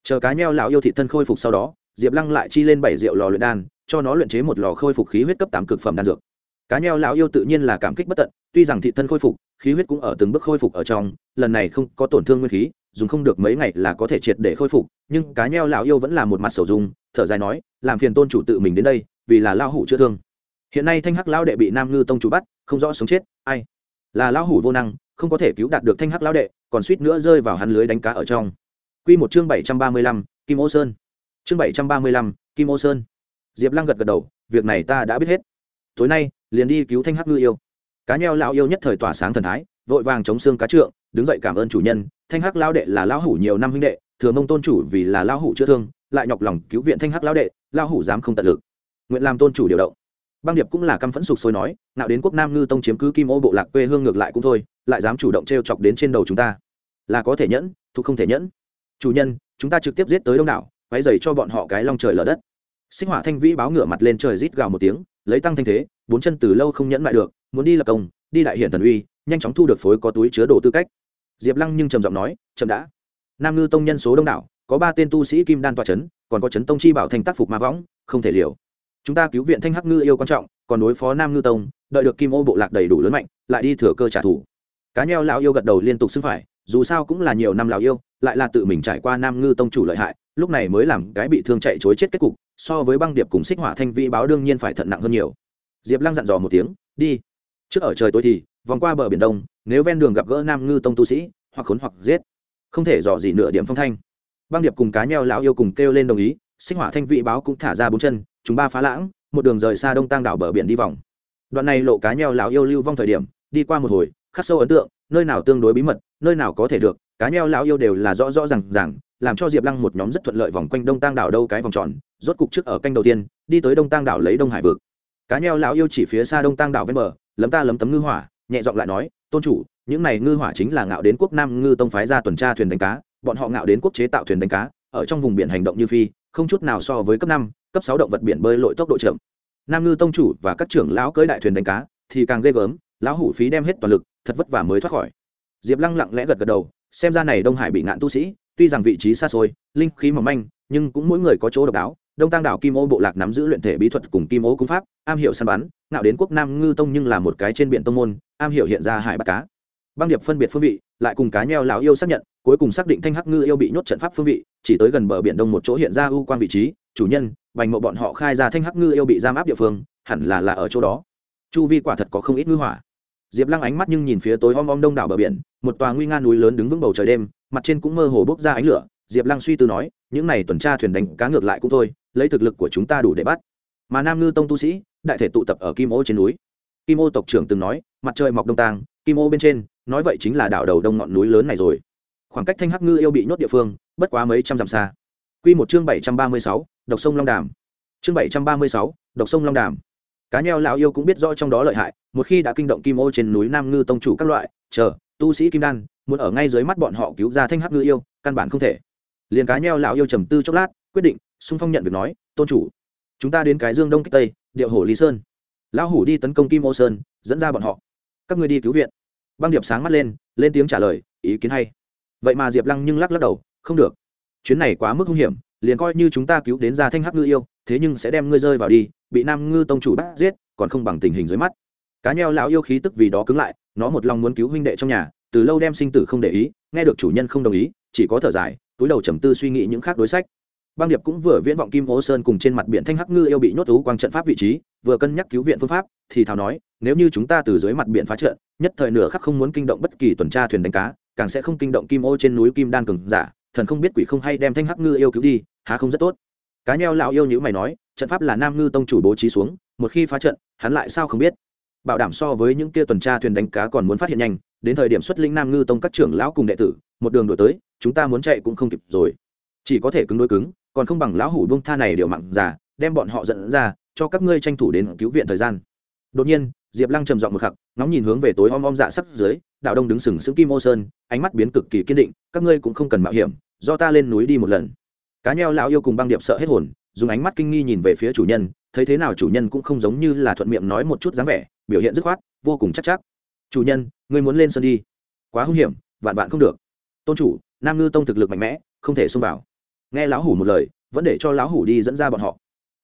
Chờ cá nheo lão yêu thị thân khôi phục sau đó, diệp lăng lại chi lên bảy rượu lò luyện đan, cho nó luyện chế một lò khôi phục khí huyết cấp tám cực phẩm đan dược. Cá nheo lão yêu tự nhiên là cảm kích bất tận, tuy rằng thị thân khôi phục, khí huyết cũng ở từng bước khôi phục ở trong, lần này không có tổn thương nguyên khí dùng không được mấy ngày là có thể triệt để khôi phục, nhưng cá nheo lão yêu vẫn là một mặt sầu dùng thở dài nói, làm phiền tôn chủ tự mình đến đây, vì là lao hủ chưa thương. Hiện nay thanh hắc lão đệ bị nam ngư tông chủ bắt, không rõ sống chết, ai? Là lão hủ vô năng, không có thể cứu đạt được thanh hắc lão đệ, còn suýt nữa rơi vào hắn lưới đánh cá ở trong. Quy một chương bảy trăm ba mươi lăm, kim ô sơn. Chương bảy trăm ba mươi lăm, kim ô sơn. Diệp lăng gật gật đầu, việc này ta đã biết hết. Tối nay, liền đi cứu thanh hắc ngư yêu. Cá nheo lão yêu nhất thời tỏa sáng thần thái, vội vàng chống xương cá trượng, đứng dậy cảm ơn chủ nhân thanh hắc lão đệ là lão hủ nhiều năm huynh đệ, thừa mông tôn chủ vì là lão hủ chữa thương, lại nhọc lòng cứu viện thanh hắc lão đệ, lão hủ dám không tận lực. Nguyện làm tôn chủ điều động. Băng điệp cũng là căm phẫn sục sôi nói nào đến quốc nam ngư tông chiếm cứ kim ô bộ lạc quê hương ngược lại cũng thôi, lại dám chủ động t chọc đến trên đầu chúng ta. Là có thể nhẫn, thuộc không thể nhẫn. Chủ nhân, chúng ta trực tiếp giết tới đông đảo váy dày cho bọn họ cái long trời lở đất. Sinh hỏa thanh vĩ báo ngửa mặt lên trời rít gào một tiếng, lấy tăng thanh thế, bốn chân từ lâu không nhẫn lại được, muốn đi lập công, đi đại hiển thần uy, nhanh chóng thu được phối có túi chứa đồ tư cách diệp lăng nhưng trầm giọng nói, chậm đã. Nam ngư tông nhân số đông đảo, có ba tên tu sĩ kim đan tọa c h ấ n còn có c h ấ n tông chi bảo thành tác phục ma võng, không thể liều. Chúng ta cứu viện thanh hắc ngư yêu quan trọng, còn đối phó nam ngư tông, đợi được kim ô bộ lạc đầy đủ lớn mạnh, lại đi thừa cơ trả thù. Cá nheo lão yêu gật đầu liên tục xưng phải, dù sao cũng là nhiều năm lão yêu, lại là tự mình trải qua nam ngư tông chủ lợi hại, lúc này mới làm cái bị thương chạy chối chết kết cục, so với băng điệp cùng xích hỏa thanh vĩ báo đương nhiên phải thận nặng hơn nhiều. Diệp lăng dặn dò một tiếng, đi. Trước ở trời tối thì, vòng qua bờ biển đông nếu ven đường gặp gỡ nam ngư tông tu sĩ, hoặc khốn hoặc giết, không thể dò gì nửa điểm phong thanh. Băng điệp cùng cá nheo lão yêu cùng kêu lên đồng ý sinh hỏa thanh vị báo cũng thả ra bốn chân, chúng ba phá lãng, một đường rời xa đông tăng đảo bờ biển đi vòng. Đoạn này lộ cá nheo lão yêu lưu vong thời điểm, đi qua một hồi, khắc sâu ấn tượng, nơi nào tương đối bí mật, nơi nào có thể được, cá nheo lão yêu đều là rõ rõ r à n g rằng làm cho diệp lăng một nhóm rất thuận lợi vòng quanh đông tăng đảo đâu cái vòng tròn, rốt cục trước ở canh đầu tiên, đi tới đông tăng đảo lấy đông hải vực. Cá nheo lão yêu chỉ phía xa đông tăng đảo ven bờ, lấm ta lấm tấm ngư hỏa nhẹ giọng lại nói, tôn chủ, những này ngư hỏa chính là ngạo đến quốc nam ngư tông phái ra tuần tra thuyền đánh cá, bọn họ ngạo đến quốc chế tạo thuyền đánh cá, ở trong vùng biển hành động như phi, không chút nào so với cấp năm, cấp sáu động vật biển bơi lội tốc độ chậm. Nam ngư tông chủ và các trưởng lão cưỡi đại thuyền đánh cá, thì càng ghê gớm, lão hủ phí đem hết toàn lực, thật vất vả mới thoát khỏi. Diệp lăng lặng lẽ gật gật đầu, xem ra này đông hải bị ngạn tu sĩ, tuy rằng vị trí xa xôi, linh khí mỏng manh, nhưng cũng mỗi người có chỗ độc đáo đông tăng đảo kim ô bộ lạc nắm giữ luyện thể bí thuật cùng kim ô cung pháp, am hiểu săn bắn, ngạo đến quốc nam ngư tông nhưng là một cái trên biển tông môn, am hiểu hiện ra hải bắt cá. Băng điệp phân biệt phương vị, lại cùng cá nheo lão yêu xác nhận, cuối cùng xác định thanh hắc ngư yêu bị nhốt trận pháp phương vị, chỉ tới gần bờ biển đông một chỗ hiện ra ưu quan vị trí, chủ nhân, bành mộ bọn họ khai ra thanh hắc ngư yêu bị giam áp địa phương, hẳn là là ở chỗ đó. Chu vi quả thật có không ít ngư hỏa. Diệp lăng ánh mắt nhưng nhìn phía tối om om đông đảo bờ biển, một tòa nguy nga núi lớn đứng vững bầu trời đêm, mặt trên cũng mơ hồ bốc ra ánh lửa diệp lăng suy tư nói, những này tuần tra thuyền đánh cá ngược lại cũng thôi, lấy thực lực của chúng ta đủ để bắt. Mà nam ngư tông tu sĩ, đại thể tụ tập ở kim ô trên núi. Kim ô tộc trưởng từng nói, mặt trời mọc đông tàng kim ô bên trên, nói vậy chính là đảo đầu đông ngọn núi lớn này rồi. Khoảng cách thanh hắc ngư yêu bị nhốt địa phương, bất quá mấy trăm dặm xa. Q một chương bảy trăm ba mươi sáu, độc sông long đàm. Chương bảy trăm ba mươi sáu, độc sông long đàm. Cá nheo lão yêu cũng biết rõ trong đó lợi hại, một khi đã kinh động kim ô trên núi nam ngư tông chủ các loại, chờ, tu sĩ kim đan, muốn ở ngay dưới mắt bọn họ cứu ra thanh hắc ngư yêu, căn bản không thể liền cá nheo lão yêu trầm tư chốc lát, quyết định, xung phong nhận việc nói, tôn chủ, chúng ta đến cái dương đông kích tây, điệu hổ lý sơn. Lão hủ đi tấn công kim ô sơn, dẫn ra bọn họ. Các người đi cứu viện. Băng điệp sáng mắt lên lên tiếng trả lời, ý kiến hay. Vậy mà diệp lăng nhưng lắc lắc đầu, không được. Chuyến này quá mức hung hiểm, liền coi như chúng ta cứu đến ra thanh hắc ngư yêu, thế nhưng sẽ đem ngươi rơi vào đi, bị nam ngư tông chủ bắt giết, còn không bằng tình hình dưới mắt. Cá nheo lão yêu khí tức vì đó cứng lại, nó một lòng muốn cứu huynh đệ trong nhà, từ lâu đem sinh tử không để ý, nghe được chủ nhân không đồng ý, chỉ có thở dài túi đầu trầm tư suy nghĩ những khác đối sách. Băng điệp cũng vừa viễn vọng kim ô sơn cùng trên mặt biển thanh hắc ngư yêu bị nhốt thú quang trận pháp vị trí, vừa cân nhắc cứu viện phương pháp, thì thào nói, nếu như chúng ta từ dưới mặt biển phá trận, nhất thời nửa khắc không muốn kinh động bất kỳ tuần tra thuyền đánh cá, càng sẽ không kinh động kim ô trên núi kim đan cường giả, thần không biết quỷ không hay đem thanh hắc ngư yêu cứu đi, há không rất tốt. Cá nheo lão yêu như mày nói, trận pháp là nam ngư tông chủ bố trí xuống, một khi phá trận, hắn lại sao không biết? Bảo đảm so với những kia tuần tra thuyền đánh cá còn muốn phát hiện nhanh đến thời điểm xuất linh nam ngư tông các trưởng lão cùng đệ tử, một đường đổi tới, chúng ta muốn chạy cũng không kịp rồi. Chỉ có thể cứng đối cứng, còn không bằng lão hủ bông tha này điều mặn già, đem bọn họ dẫn ra, cho các ngươi tranh thủ đến cứu viện thời gian. Đột nhiên, diệp lăng trầm giọng một khắc, ngóng nhìn hướng về tối om om dạ sắc dưới, đạo đông đứng sừng sững kim ô sơn, ánh mắt biến cực kỳ kiên định, các ngươi cũng không cần mạo hiểm, do ta lên núi đi một lần. Cá nheo lão yêu cùng băng điệp sợ hết hồn, dùng ánh mắt kinh nghi nhìn về phía chủ nhân, thấy thế nào chủ nhân cũng không giống như là thuận miệng nói một chút dáng vẻ, biểu hiện dứt khoát, vô cùng chắc chắc. Chủ nhân ngươi muốn lên sân đi. Quá hung hiểm, vạn vạn không được. Tôn chủ, nam ngư tông thực lực mạnh mẽ, không thể xông vào. Nghe lão hủ một lời, vẫn để cho lão hủ đi dẫn ra bọn họ.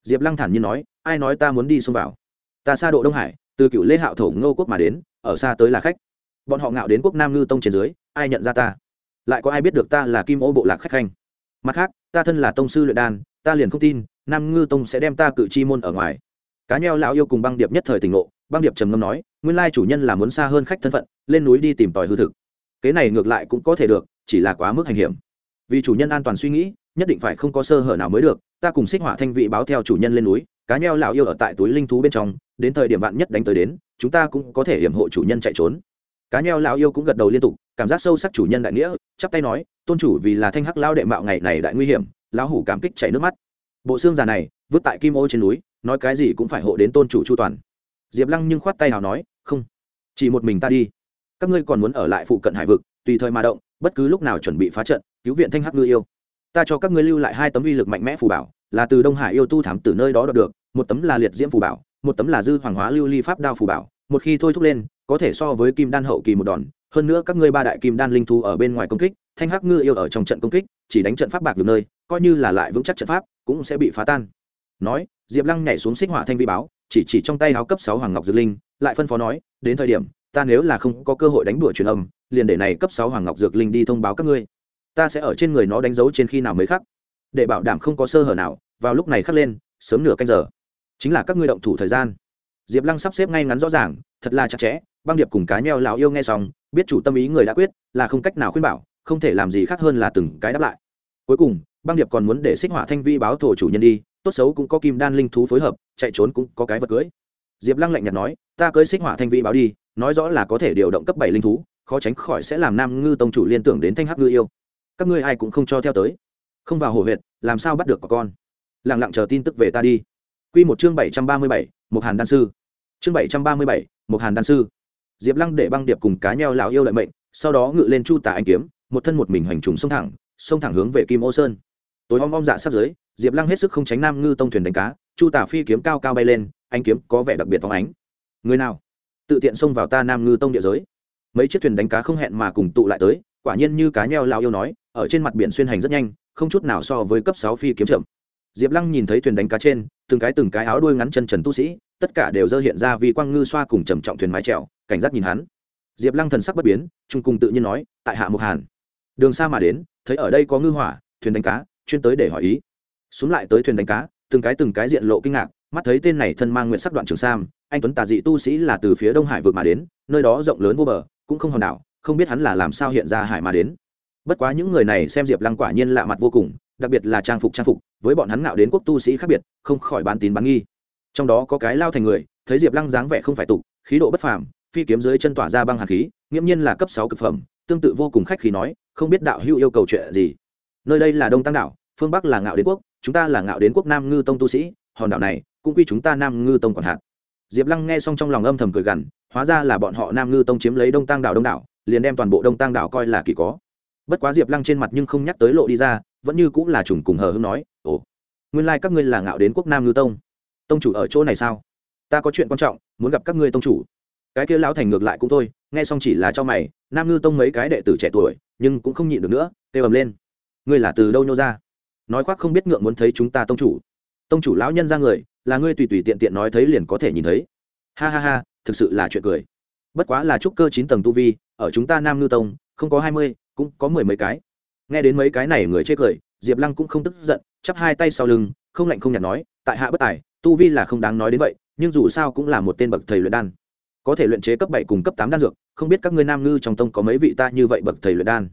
Diệp lăng thản nhiên nói, ai nói ta muốn đi xông vào? Ta xa độ đông hải, từ cựu lê hạo thổ ngô quốc mà đến, ở xa tới là khách. Bọn họ ngạo đến quốc nam ngư tông trên dưới, ai nhận ra ta? Lại có ai biết được ta là kim ô bộ lạc khách khanh? Mặt khác, ta thân là tông sư luyện đan, ta liền không tin, nam ngư tông sẽ đem ta cự chi môn ở ngoài. Cá nheo lão yêu cùng băng điệp nhất thời tỉnh ngộ, băng điệp trầm ngâm nói nguyên lai chủ nhân là muốn xa hơn khách thân phận, lên núi đi tìm tòi hư thực. Kế này ngược lại cũng có thể được, chỉ là quá mức hành hiểm. Vì chủ nhân an toàn suy nghĩ, nhất định phải không có sơ hở nào mới được, ta cùng xích hỏa thanh vị báo theo chủ nhân lên núi, cá nheo lão yêu ở tại túi linh thú bên trong, đến thời điểm vạn nhất đánh tới đến, chúng ta cũng có thể hiểm hộ chủ nhân chạy trốn. Cá nheo lão yêu cũng gật đầu liên tục, cảm giác sâu sắc chủ nhân đại nghĩa, chắp tay nói, tôn chủ vì là thanh hắc lao đệ mạo ngày này đại nguy hiểm, lão hủ cảm kích chảy nước mắt. Bộ xương già này, vứt tại kim ô trên núi, nói cái gì cũng phải hộ đến tôn chủ chu toàn. Diệp lăng nhưng khoát tay nào nói không, chỉ một mình ta đi. Các ngươi còn muốn ở lại phụ cận hải vực, tùy thời mà động, bất cứ lúc nào chuẩn bị phá trận, cứu viện thanh hắc ngư yêu. Ta cho các ngươi lưu lại hai tấm uy lực mạnh mẽ phù bảo, là từ đông hải yêu tu thám từ nơi đó đọc được, một tấm là liệt diễm phù bảo, một tấm là dư hoàng hóa lưu ly pháp đao phù bảo, một khi thôi thúc lên, có thể so với kim đan hậu kỳ một đòn. Hơn nữa các ngươi ba đại kim đan linh thu ở bên ngoài công kích, thanh hắc ngư yêu ở trong trận công kích, chỉ đánh trận pháp bạc được nơi, coi như là lại vững chắc trận pháp, cũng sẽ bị phá tan. Nói, diệp lăng nhảy xuống xích hỏa thanh vi báo chỉ chỉ trong tay áo cấp sáu hoàng ngọc dược linh, lại phân phó nói, đến thời điểm, ta nếu là không có cơ hội đánh đuổi truyền âm, liền để này cấp sáu hoàng ngọc dược linh đi thông báo các ngươi. Ta sẽ ở trên người nó đánh dấu trên khi nào mới khắc. Để bảo đảm không có sơ hở nào, vào lúc này khắc lên, sớm nửa canh giờ. Chính là các ngươi động thủ thời gian. Diệp lăng sắp xếp ngay ngắn rõ ràng, thật là chặt chẽ, băng điệp cùng cá nheo lão yêu nghe xong, biết chủ tâm ý người đã quyết, là không cách nào khuyên bảo, không thể làm gì khác hơn là từng cái đáp lại. Cuối cùng, băng điệp còn muốn để xích hỏa thanh vi báo thổ chủ nhân đi tốt xấu cũng có kim đan linh thú phối hợp, chạy trốn cũng có cái vật cưới. Diệp lăng lạnh nhạt nói, ta cưới xích hỏa thanh vi báo đi, nói rõ là có thể điều động cấp bảy linh thú, khó tránh khỏi sẽ làm nam ngư tông chủ liên tưởng đến thanh hắc ngư yêu. Các ngươi ai cũng không cho theo tới. Không vào hồ huyện làm sao bắt được có con? Lẳng lặng chờ tin tức về ta đi. Q một chương bảy trăm ba mươi bảy một hàn đan sư. Chương bảy trăm ba mươi bảy một hàn đan sư. Diệp lăng để băng điệp cùng cá nheo lão yêu lợi mệnh, sau đó ngự lên chu tà anh kiếm, một thân một mình hành trùng sông thẳng sông thẳng hướng về kim ô sơn tối om om dạ sát dưới, diệp lăng hết sức không tránh nam ngư tông thuyền đánh cá, chu tả phi kiếm cao cao bay lên, anh kiếm có vẻ đặc biệt phóng ánh. Người nào? Tự tiện xông vào ta nam ngư tông địa giới. Mấy chiếc thuyền đánh cá không hẹn mà cùng tụ lại tới, quả nhiên như cá nheo lao yêu nói, ở trên mặt biển xuyên hành rất nhanh, không chút nào so với cấp sáu phi kiếm chậm. Diệp lăng nhìn thấy thuyền đánh cá trên, từng cái từng cái áo đuôi ngắn chân trần tu sĩ, tất cả đều dơ hiện ra vì quang ngư xoa cùng trầm trọng thuyền mái trèo cảnh giác nhìn hắn. Diệp lăng thần sắc bất biến, trung cùng tự nhiên nói, tại hạ mục hàn. Đường xa mà đến, thấy ở đây có ngư hỏa, thuyền đánh cá chuyên tới để hỏi ý. Xuống lại tới thuyền đánh cá, từng cái từng cái diện lộ kinh ngạc, mắt thấy tên này thân mang nguyện sắc đoạn trường sam, anh tuấn tà dị tu sĩ là từ phía đông hải vượt mà đến, nơi đó rộng lớn vô bờ, cũng không hòn đảo, không biết hắn là làm sao hiện ra hải mà đến. Bất quá những người này xem diệp lăng quả nhiên lạ mặt vô cùng, đặc biệt là trang phục trang phục, với bọn hắn ngạo đến quốc tu sĩ khác biệt, không khỏi bán tín bán nghi. Trong đó có cái lao thành người, thấy diệp lăng dáng vẻ không phải tục, khí độ bất phàm, phi kiếm dưới chân tỏa ra băng hạt khí, nghiễm nhiên là cấp sáu cực phẩm, tương tự vô cùng khách khí nói, không biết đạo hữu yêu cầu chuyện gì nơi đây là đông tăng đảo, phương bắc là ngạo đến quốc, chúng ta là ngạo đến quốc nam ngư tông tu sĩ, hòn đảo này cũng quy chúng ta nam ngư tông còn hạt. Diệp lăng nghe xong trong lòng âm thầm cười gằn, hóa ra là bọn họ nam ngư tông chiếm lấy đông tăng đảo đông đảo, liền đem toàn bộ đông tăng đảo coi là kỳ có. Bất quá diệp lăng trên mặt nhưng không nhắc tới lộ đi ra, vẫn như cũng là trùng cùng hờ hưng nói, ồ, nguyên lai、like、các ngươi là ngạo đến quốc nam ngư tông. Tông chủ ở chỗ này sao? Ta có chuyện quan trọng, muốn gặp các ngươi tông chủ. Cái kia lão thành ngược lại cũng thôi, nghe xong chỉ là cho mày, nam ngư tông mấy cái đệ tử trẻ tuổi, nhưng cũng không nhịn được nữa tê ầm lên ngươi là từ đâu nhô ra? Nói khoác không biết ngượng muốn thấy chúng ta tông chủ. Tông chủ lão nhân ra người, là ngươi tùy tùy tiện tiện nói thấy liền có thể nhìn thấy. Ha ha ha, thực sự là chuyện cười. Bất quá là trúc cơ chín tầng tu vi, ở chúng ta nam ngư tông, không có hai mươi, cũng có mười mấy cái. Nghe đến mấy cái này người chê cười, diệp lăng cũng không tức giận, chắp hai tay sau lưng, không lạnh không nhạt nói, tại hạ bất tài, tu vi là không đáng nói đến vậy, nhưng dù sao cũng là một tên bậc thầy luyện đan. Có thể luyện chế cấp bảy cùng cấp tám đan dược, không biết các ngươi nam ngư trong tông có mấy vị ta như vậy bậc thầy luyện đan?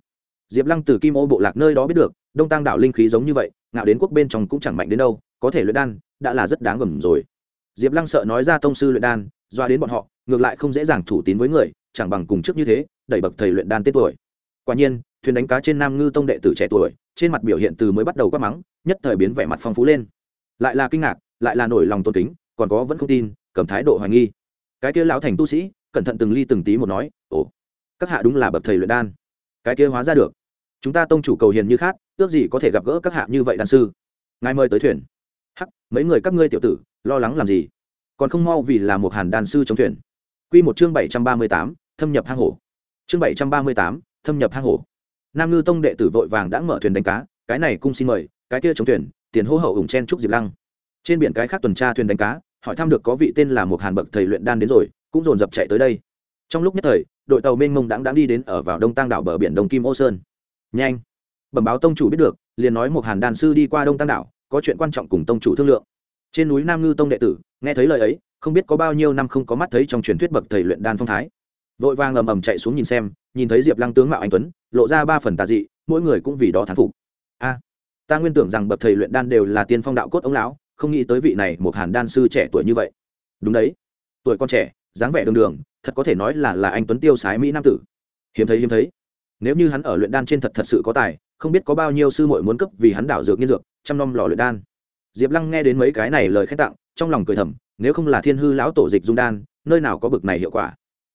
Diệp lăng từ kim ô bộ lạc nơi đó biết được, đông tăng đạo linh khí giống như vậy, ngạo đến quốc bên trong cũng chẳng mạnh đến đâu, có thể luyện đan, đã là rất đáng gầm rồi. Diệp lăng sợ nói ra tông sư luyện đan, doa đến bọn họ, ngược lại không dễ dàng thủ tín với người, chẳng bằng cùng trước như thế, đẩy bậc thầy luyện đan tết tuổi. Quả nhiên, thuyền đánh cá trên nam ngư tông đệ tử trẻ tuổi, trên mặt biểu hiện từ mới bắt đầu quát mắng, nhất thời biến vẻ mặt phong phú lên. Lại là kinh ngạc, lại là nổi lòng tôn kính, còn có vẫn không tin, cầm thái độ hoài nghi. Cái kia lão thành tu sĩ, cẩn thận từng ly từng tí một nói, ồ, các hạ đúng là bậc thầy luyện đan. Cái kia hóa ra được chúng ta tông chủ cầu hiền như khác, ước gì có thể gặp gỡ các hạ như vậy đàn sư. Ngài mời tới thuyền. Hắc, mấy người các ngươi tiểu tử, lo lắng làm gì? Còn không mau vì là một hàn đàn sư chống thuyền. Quy một chương bảy trăm ba mươi tám, thâm nhập hang hổ. Chương bảy trăm ba mươi tám, thâm nhập hang hổ. Nam ngư tông đệ tử vội vàng đã mở thuyền đánh cá, cái này cung xin mời, cái kia chống thuyền, tiền hô hậu ủng chen trúc diệp lăng. Trên biển cái khác tuần tra thuyền đánh cá, hỏi thăm được có vị tên là một hàn bậc thầy luyện đan đến rồi, cũng dồn dập chạy tới đây. Trong lúc nhất thời, đội tàu mênh mông đáng đáng đi đến ở vào đông tăng đảo bờ biển đông kim ô sơn nhanh. Bẩm báo tông chủ biết được, liền nói một hàn đan sư đi qua đông tăng đảo, có chuyện quan trọng cùng tông chủ thương lượng. Trên núi nam ngư tông đệ tử, nghe thấy lời ấy, không biết có bao nhiêu năm không có mắt thấy trong truyền thuyết bậc thầy luyện đan phong thái. Vội vàng ầm ầm chạy xuống nhìn xem, nhìn thấy diệp lăng tướng mạo anh tuấn, lộ ra ba phần tà dị, mỗi người cũng vì đó thán phục. A, ta nguyên tưởng rằng bậc thầy luyện đan đều là tiên phong đạo cốt ông lão, không nghĩ tới vị này một hàn đan sư trẻ tuổi như vậy. Đúng đấy, tuổi con trẻ, dáng vẻ đường đường, thật có thể nói là là anh tuấn tiêu sái mỹ nam tử. Hiếm thấy hiếm thấy nếu như hắn ở luyện đan trên thật thật sự có tài, không biết có bao nhiêu sư muội muốn cấp vì hắn đảo dược nghiên dược, chăm nom lò luyện đan. Diệp lăng nghe đến mấy cái này lời khen tặng, trong lòng cười thầm, nếu không là thiên hư lão tổ dịch dung đan, nơi nào có bực này hiệu quả.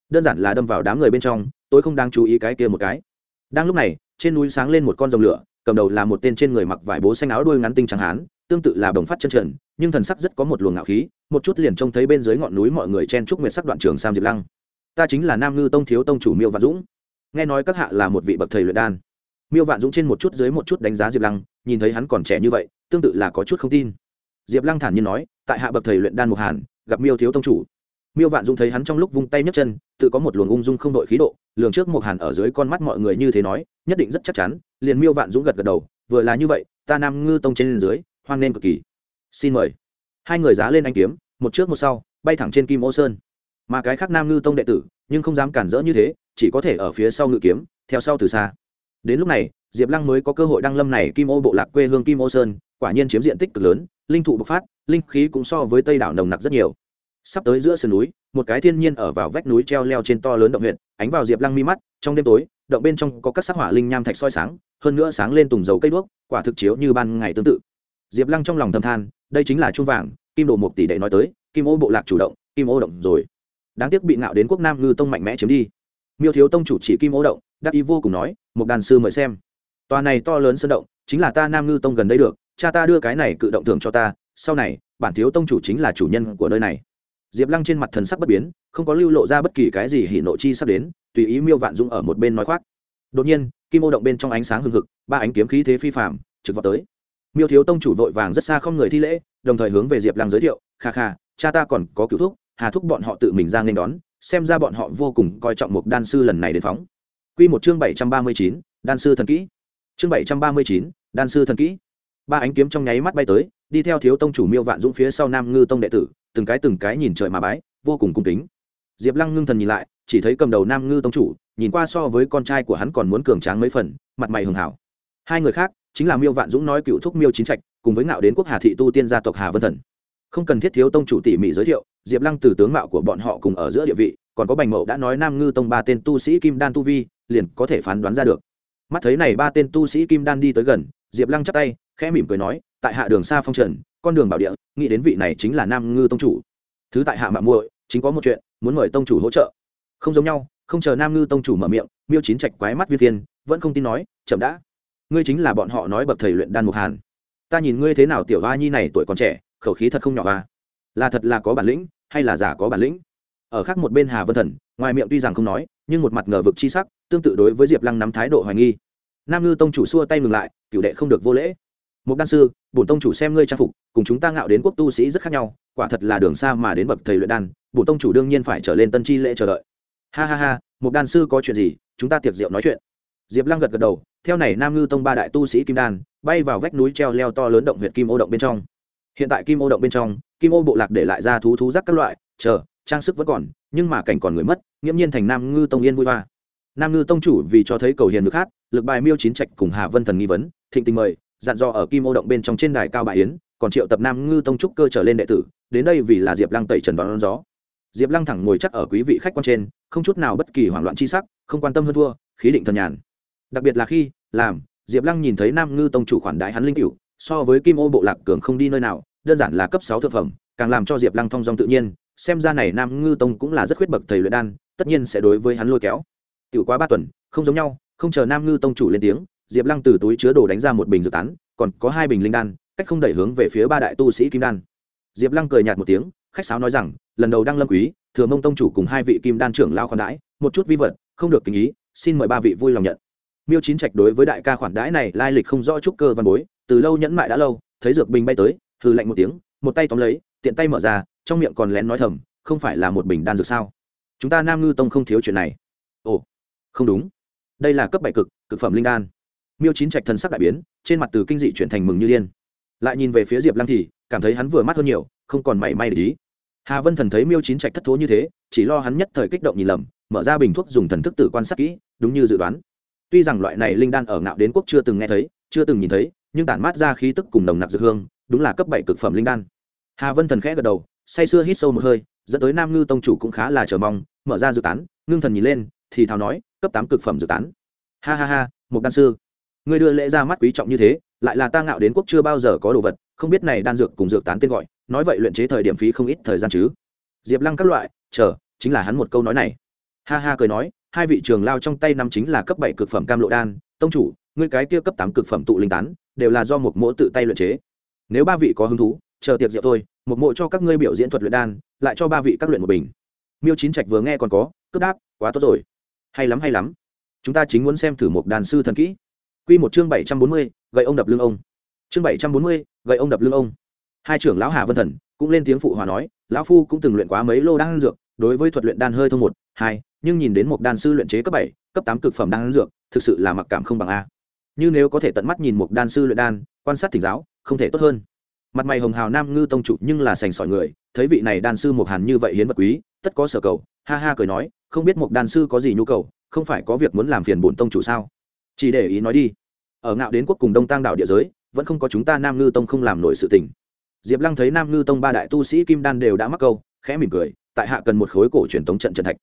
Đơn giản là đâm vào đám người bên trong, tôi không đang chú ý cái kia một cái. Đang lúc này, trên núi sáng lên một con rồng lửa, cầm đầu là một tên trên người mặc vải bố xanh áo đuôi ngắn tinh trắng hán, tương tự là đồng phát chân trần, nhưng thần sắc rất có một luồng ngạo khí, một chút liền trông thấy bên dưới ngọn núi mọi người chen trúc nguyệt sắc đoạn trường sam diệp lăng. Ta chính là nam ngư tông thiếu tông chủ miêu vạn dũng nghe nói các hạ là một vị bậc thầy luyện đan. Miêu vạn dũng trên một chút dưới một chút đánh giá diệp lăng, nhìn thấy hắn còn trẻ như vậy, tương tự là có chút không tin. Diệp lăng thản nhiên nói, tại hạ bậc thầy luyện đan mục hàn, gặp miêu thiếu tông chủ. Miêu vạn dũng thấy hắn trong lúc vung tay nhấc chân, tự có một luồng ung dung không đội khí độ, lường trước mục hàn ở dưới con mắt mọi người như thế nói, nhất định rất chắc chắn, liền miêu vạn dũng gật gật đầu, vừa là như vậy, ta nam ngư tông trên dưới, hoan nên cực kỳ. Xin mời. Hai người giá lên anh kiếm, một trước một sau, bay thẳng trên kim ô sơn. Mà cái khác nam ngư tông đệ tử, nhưng không dám cản rỡ như thế chỉ có thể ở phía sau ngự kiếm, theo sau từ xa. Đến lúc này, diệp lăng mới có cơ hội đăng lâm này kim ô bộ lạc quê hương kim ô sơn, quả nhiên chiếm diện tích cực lớn, linh thụ bộc phát, linh khí cũng so với tây đảo nồng nặc rất nhiều. Sắp tới giữa sườn núi, một cái thiên nhiên ở vào vách núi treo leo trên to lớn động huyện ánh vào diệp lăng mi mắt, trong đêm tối, động bên trong có các sắc hỏa linh nham thạch soi sáng, hơn nữa sáng lên tùng dầu cây đuốc, quả thực chiếu như ban ngày tương tự. Diệp lăng trong lòng thầm than, đây chính là chuông vàng, kim đồ một tỷ đệ nói tới, kim ô bộ lạc chủ động, kim ô động rồi. Đáng tiếc bị ngạo đến quốc nam ngư tông mạnh mẽ chiếm đi miêu thiếu tông chủ chỉ kim ô động, đắc ý vô cùng nói một đàn sư mời xem. Tòa này to lớn sơn động, chính là ta nam ngư tông gần đây được, cha ta đưa cái này cự động thường cho ta, sau này, bản thiếu tông chủ chính là chủ nhân của nơi này. Diệp lăng trên mặt thần sắc bất biến, không có lưu lộ ra bất kỳ cái gì hỉ nộ chi sắp đến, tùy ý miêu vạn dung ở một bên nói khoác. Đột nhiên, kim ô động bên trong ánh sáng hừng hực, ba ánh kiếm khí thế phi phạm trực vào tới. Miêu thiếu tông chủ vội vàng rất xa không người thi lễ, đồng thời hướng về diệp lăng giới thiệu, kha kha, cha ta còn có cứu thúc, hà thúc bọn họ tự mình ra nên đón xem ra bọn họ vô cùng coi trọng một đan sư lần này đến phóng. Q một chương bảy trăm ba mươi chín, đan sư thần kỹ. Chương bảy trăm ba mươi chín, đan sư thần kỹ. Ba ánh kiếm trong nháy mắt bay tới, đi theo thiếu tông chủ miêu vạn dũng phía sau nam ngư tông đệ tử, từng cái từng cái nhìn trời mà bái, vô cùng cung kính. Diệp lăng ngưng thần nhìn lại, chỉ thấy cầm đầu nam ngư tông chủ, nhìn qua so với con trai của hắn còn muốn cường tráng mấy phần, mặt mày hường hảo. Hai người khác, chính là miêu vạn dũng nói cựu thúc miêu chín trạch, cùng với ngạo đến quốc hà thị tu tiên gia tộc hà vân thần. Không cần thiết thiếu tông chủ tỉ mỉ giới thiệu diệp lăng từ tướng mạo của bọn họ cùng ở giữa địa vị, còn có bành mậu đã nói nam ngư tông ba tên tu sĩ kim đan tu vi, liền có thể phán đoán ra được. Mắt thấy này ba tên tu sĩ kim đan đi tới gần, diệp lăng chắp tay, khẽ mỉm cười nói, tại hạ đường xa phong trần, con đường bảo địa, nghĩ đến vị này chính là nam ngư tông chủ. Thứ tại hạ mạng muội, chính có một chuyện, muốn mời tông chủ hỗ trợ. Không giống nhau, không chờ nam ngư tông chủ mở miệng, miêu chín trạch quái mắt viên viên vẫn không tin nói, chậm đã. Ngươi chính là bọn họ nói bậc thầy luyện đan mục hàn. Ta nhìn ngươi thế nào tiểu hoa nhi này tuổi còn trẻ, khẩu khí thật không nhỏ a. là thật là có bản lĩnh hay là giả có bản lĩnh. Ở khác một bên hà vân thần, ngoài miệng tuy rằng không nói, nhưng một mặt ngờ vực chi sắc, tương tự đối với diệp lăng nắm thái độ hoài nghi. Nam ngư tông chủ xua tay ngừng lại cựu đệ không được vô lễ. Một đan sư, bổn tông chủ xem ngươi trang phục, cùng chúng ta ngạo đến quốc tu sĩ rất khác nhau, quả thật là đường xa mà đến bậc thầy luyện đan, bổn tông chủ đương nhiên phải trở lên tân chi lễ chờ đợi. Ha ha ha một đan sư có chuyện gì, chúng ta tiệc rượu nói chuyện. Diệp lăng gật gật đầu, theo này nam ngư tông ba đại tu sĩ kim đan, bay vào vách núi treo leo to lớn động huyện kim ô động bên trong hiện tại kim ô động bên trong, kim ô bộ lạc để lại ra thú thú rắc các loại, chờ, trang sức vẫn còn, nhưng mà cảnh còn người mất, nghiễm nhiên thành nam ngư tông yên vui hoa. Nam ngư tông chủ vì cho thấy cầu hiền nước hát, lực bài miêu chín trạch cùng hà vân thần nghi vấn, thịnh tình mời, dặn dò ở kim ô động bên trong trên đài cao bại yến, còn triệu tập nam ngư tông trúc cơ trở lên đệ tử, đến đây vì là diệp lăng tẩy trần đón gió. Diệp lăng thẳng ngồi chắc ở quý vị khách quan trên, không chút nào bất kỳ hoảng loạn chi sắc, không quan tâm hơn thua, khí định thần nhàn. Đặc biệt là khi, làm, diệp lăng nhìn thấy nam ngư tông chủ khoản đại hắn linh cựu so với kim ô bộ lạc cường không đi nơi nào đơn giản là cấp sáu thực phẩm, càng làm cho diệp lăng thong dong tự nhiên, xem ra này nam ngư tông cũng là rất khuyết bậc thầy luyện đan, tất nhiên sẽ đối với hắn lôi kéo. Tiểu quá ba tuần, không giống nhau, không chờ nam ngư tông chủ lên tiếng, diệp lăng từ túi chứa đồ đánh ra một bình dược tán, còn có hai bình linh đan, cách không đẩy hướng về phía ba đại tu sĩ kim đan. Diệp lăng cười nhạt một tiếng, khách sáo nói rằng, lần đầu đăng lâm quý, thừa mông tông chủ cùng hai vị kim đan trưởng lao khoản đãi, một chút vi vật, không được kính ý, xin mời ba vị vui lòng nhận. Miêu chín trạch đối với đại ca khoản đãi này lai lịch không rõ trúc cơ văn bối, từ lâu nhẫn mại đã lâu, thấy dược bình bay tới hừ lạnh một tiếng, một tay tóm lấy, tiện tay mở ra, trong miệng còn lén nói thầm, không phải là một bình đan dược sao? Chúng ta nam ngư tông không thiếu chuyện này. Ồ, không đúng. Đây là cấp bảy cực cực phẩm linh đan. Miêu chín trạch thần sắc đại biến, trên mặt từ kinh dị chuyển thành mừng như liên lại nhìn về phía diệp lăng thì, cảm thấy hắn vừa mắt hơn nhiều, không còn mảy may để ý. Hà vân thần thấy miêu chín trạch thất thố như thế, chỉ lo hắn nhất thời kích động nhìn lầm, mở ra bình thuốc dùng thần thức tự quan sát kỹ, đúng như dự đoán. Tuy rằng loại này linh đan ở ngạo đến quốc chưa từng nghe thấy, chưa từng nhìn thấy, nhưng tản mát ra khí tức cùng nồng nặc dược hương đúng là cấp bảy cực phẩm linh đan. Hà vân thần khẽ gật đầu, say sưa hít sâu một hơi, dẫn tới nam ngư tông chủ cũng khá là chờ mong, mở ra dự tán, ngưng thần nhìn lên, thì thào nói, cấp tám cực phẩm dự tán. Ha ha ha một đan sư người đưa lễ ra mắt quý trọng như thế, lại là ta ngạo đến quốc chưa bao giờ có đồ vật, không biết này đan dược cùng dược tán tên gọi, nói vậy luyện chế thời điểm phí không ít thời gian chứ. Diệp lăng các loại, chờ, chính là hắn một câu nói này. Ha ha cười nói, hai vị trường lao trong tay năm chính là cấp bảy cực phẩm cam lộ đan, tông chủ, ngươi cái kia cấp tám cực phẩm tụ linh tán, đều là do một mỗ tự tay luyện chế nếu ba vị có hứng thú, chờ tiệc rượu thôi, một mộ cho các ngươi biểu diễn thuật luyện đan, lại cho ba vị các luyện một bình. Miêu chín trạch vừa nghe còn có cướp đáp, quá tốt rồi. Hay lắm hay lắm. Chúng ta chính muốn xem thử một đàn sư thần kỹ. Q một chương bảy trăm bốn mươi, gậy ông đập lưng ông. Chương bảy trăm bốn mươi, gậy ông đập lưng ông. Hai trưởng lão hà vân thần cũng lên tiếng phụ hòa nói, lão phu cũng từng luyện quá mấy lô đan dược, đối với thuật luyện đan hơi thông một, hai, nhưng nhìn đến một đan sư luyện chế cấp bảy, cấp tám cực phẩm đan dược, thực sự là mặc cảm không bằng a. Như nếu có thể tận mắt nhìn một đan sư luyện đan, quan sát thỉnh giáo không thể tốt hơn. Mặt mày hồng hào nam ngư tông chủ nhưng là sành sỏi người, thấy vị này đan sư một hàn như vậy hiến vật quý, tất có sở cầu, ha ha cười nói, không biết một đan sư có gì nhu cầu, không phải có việc muốn làm phiền bổn tông chủ sao? Chỉ để ý nói đi. Ở ngạo đến quốc cùng đông tăng đảo địa giới, vẫn không có chúng ta nam ngư tông không làm nổi sự tình. Diệp lăng thấy nam ngư tông ba đại tu sĩ kim đan đều đã mắc câu, khẽ mỉm cười, tại hạ cần một khối cổ truyền tống trận trận thạch.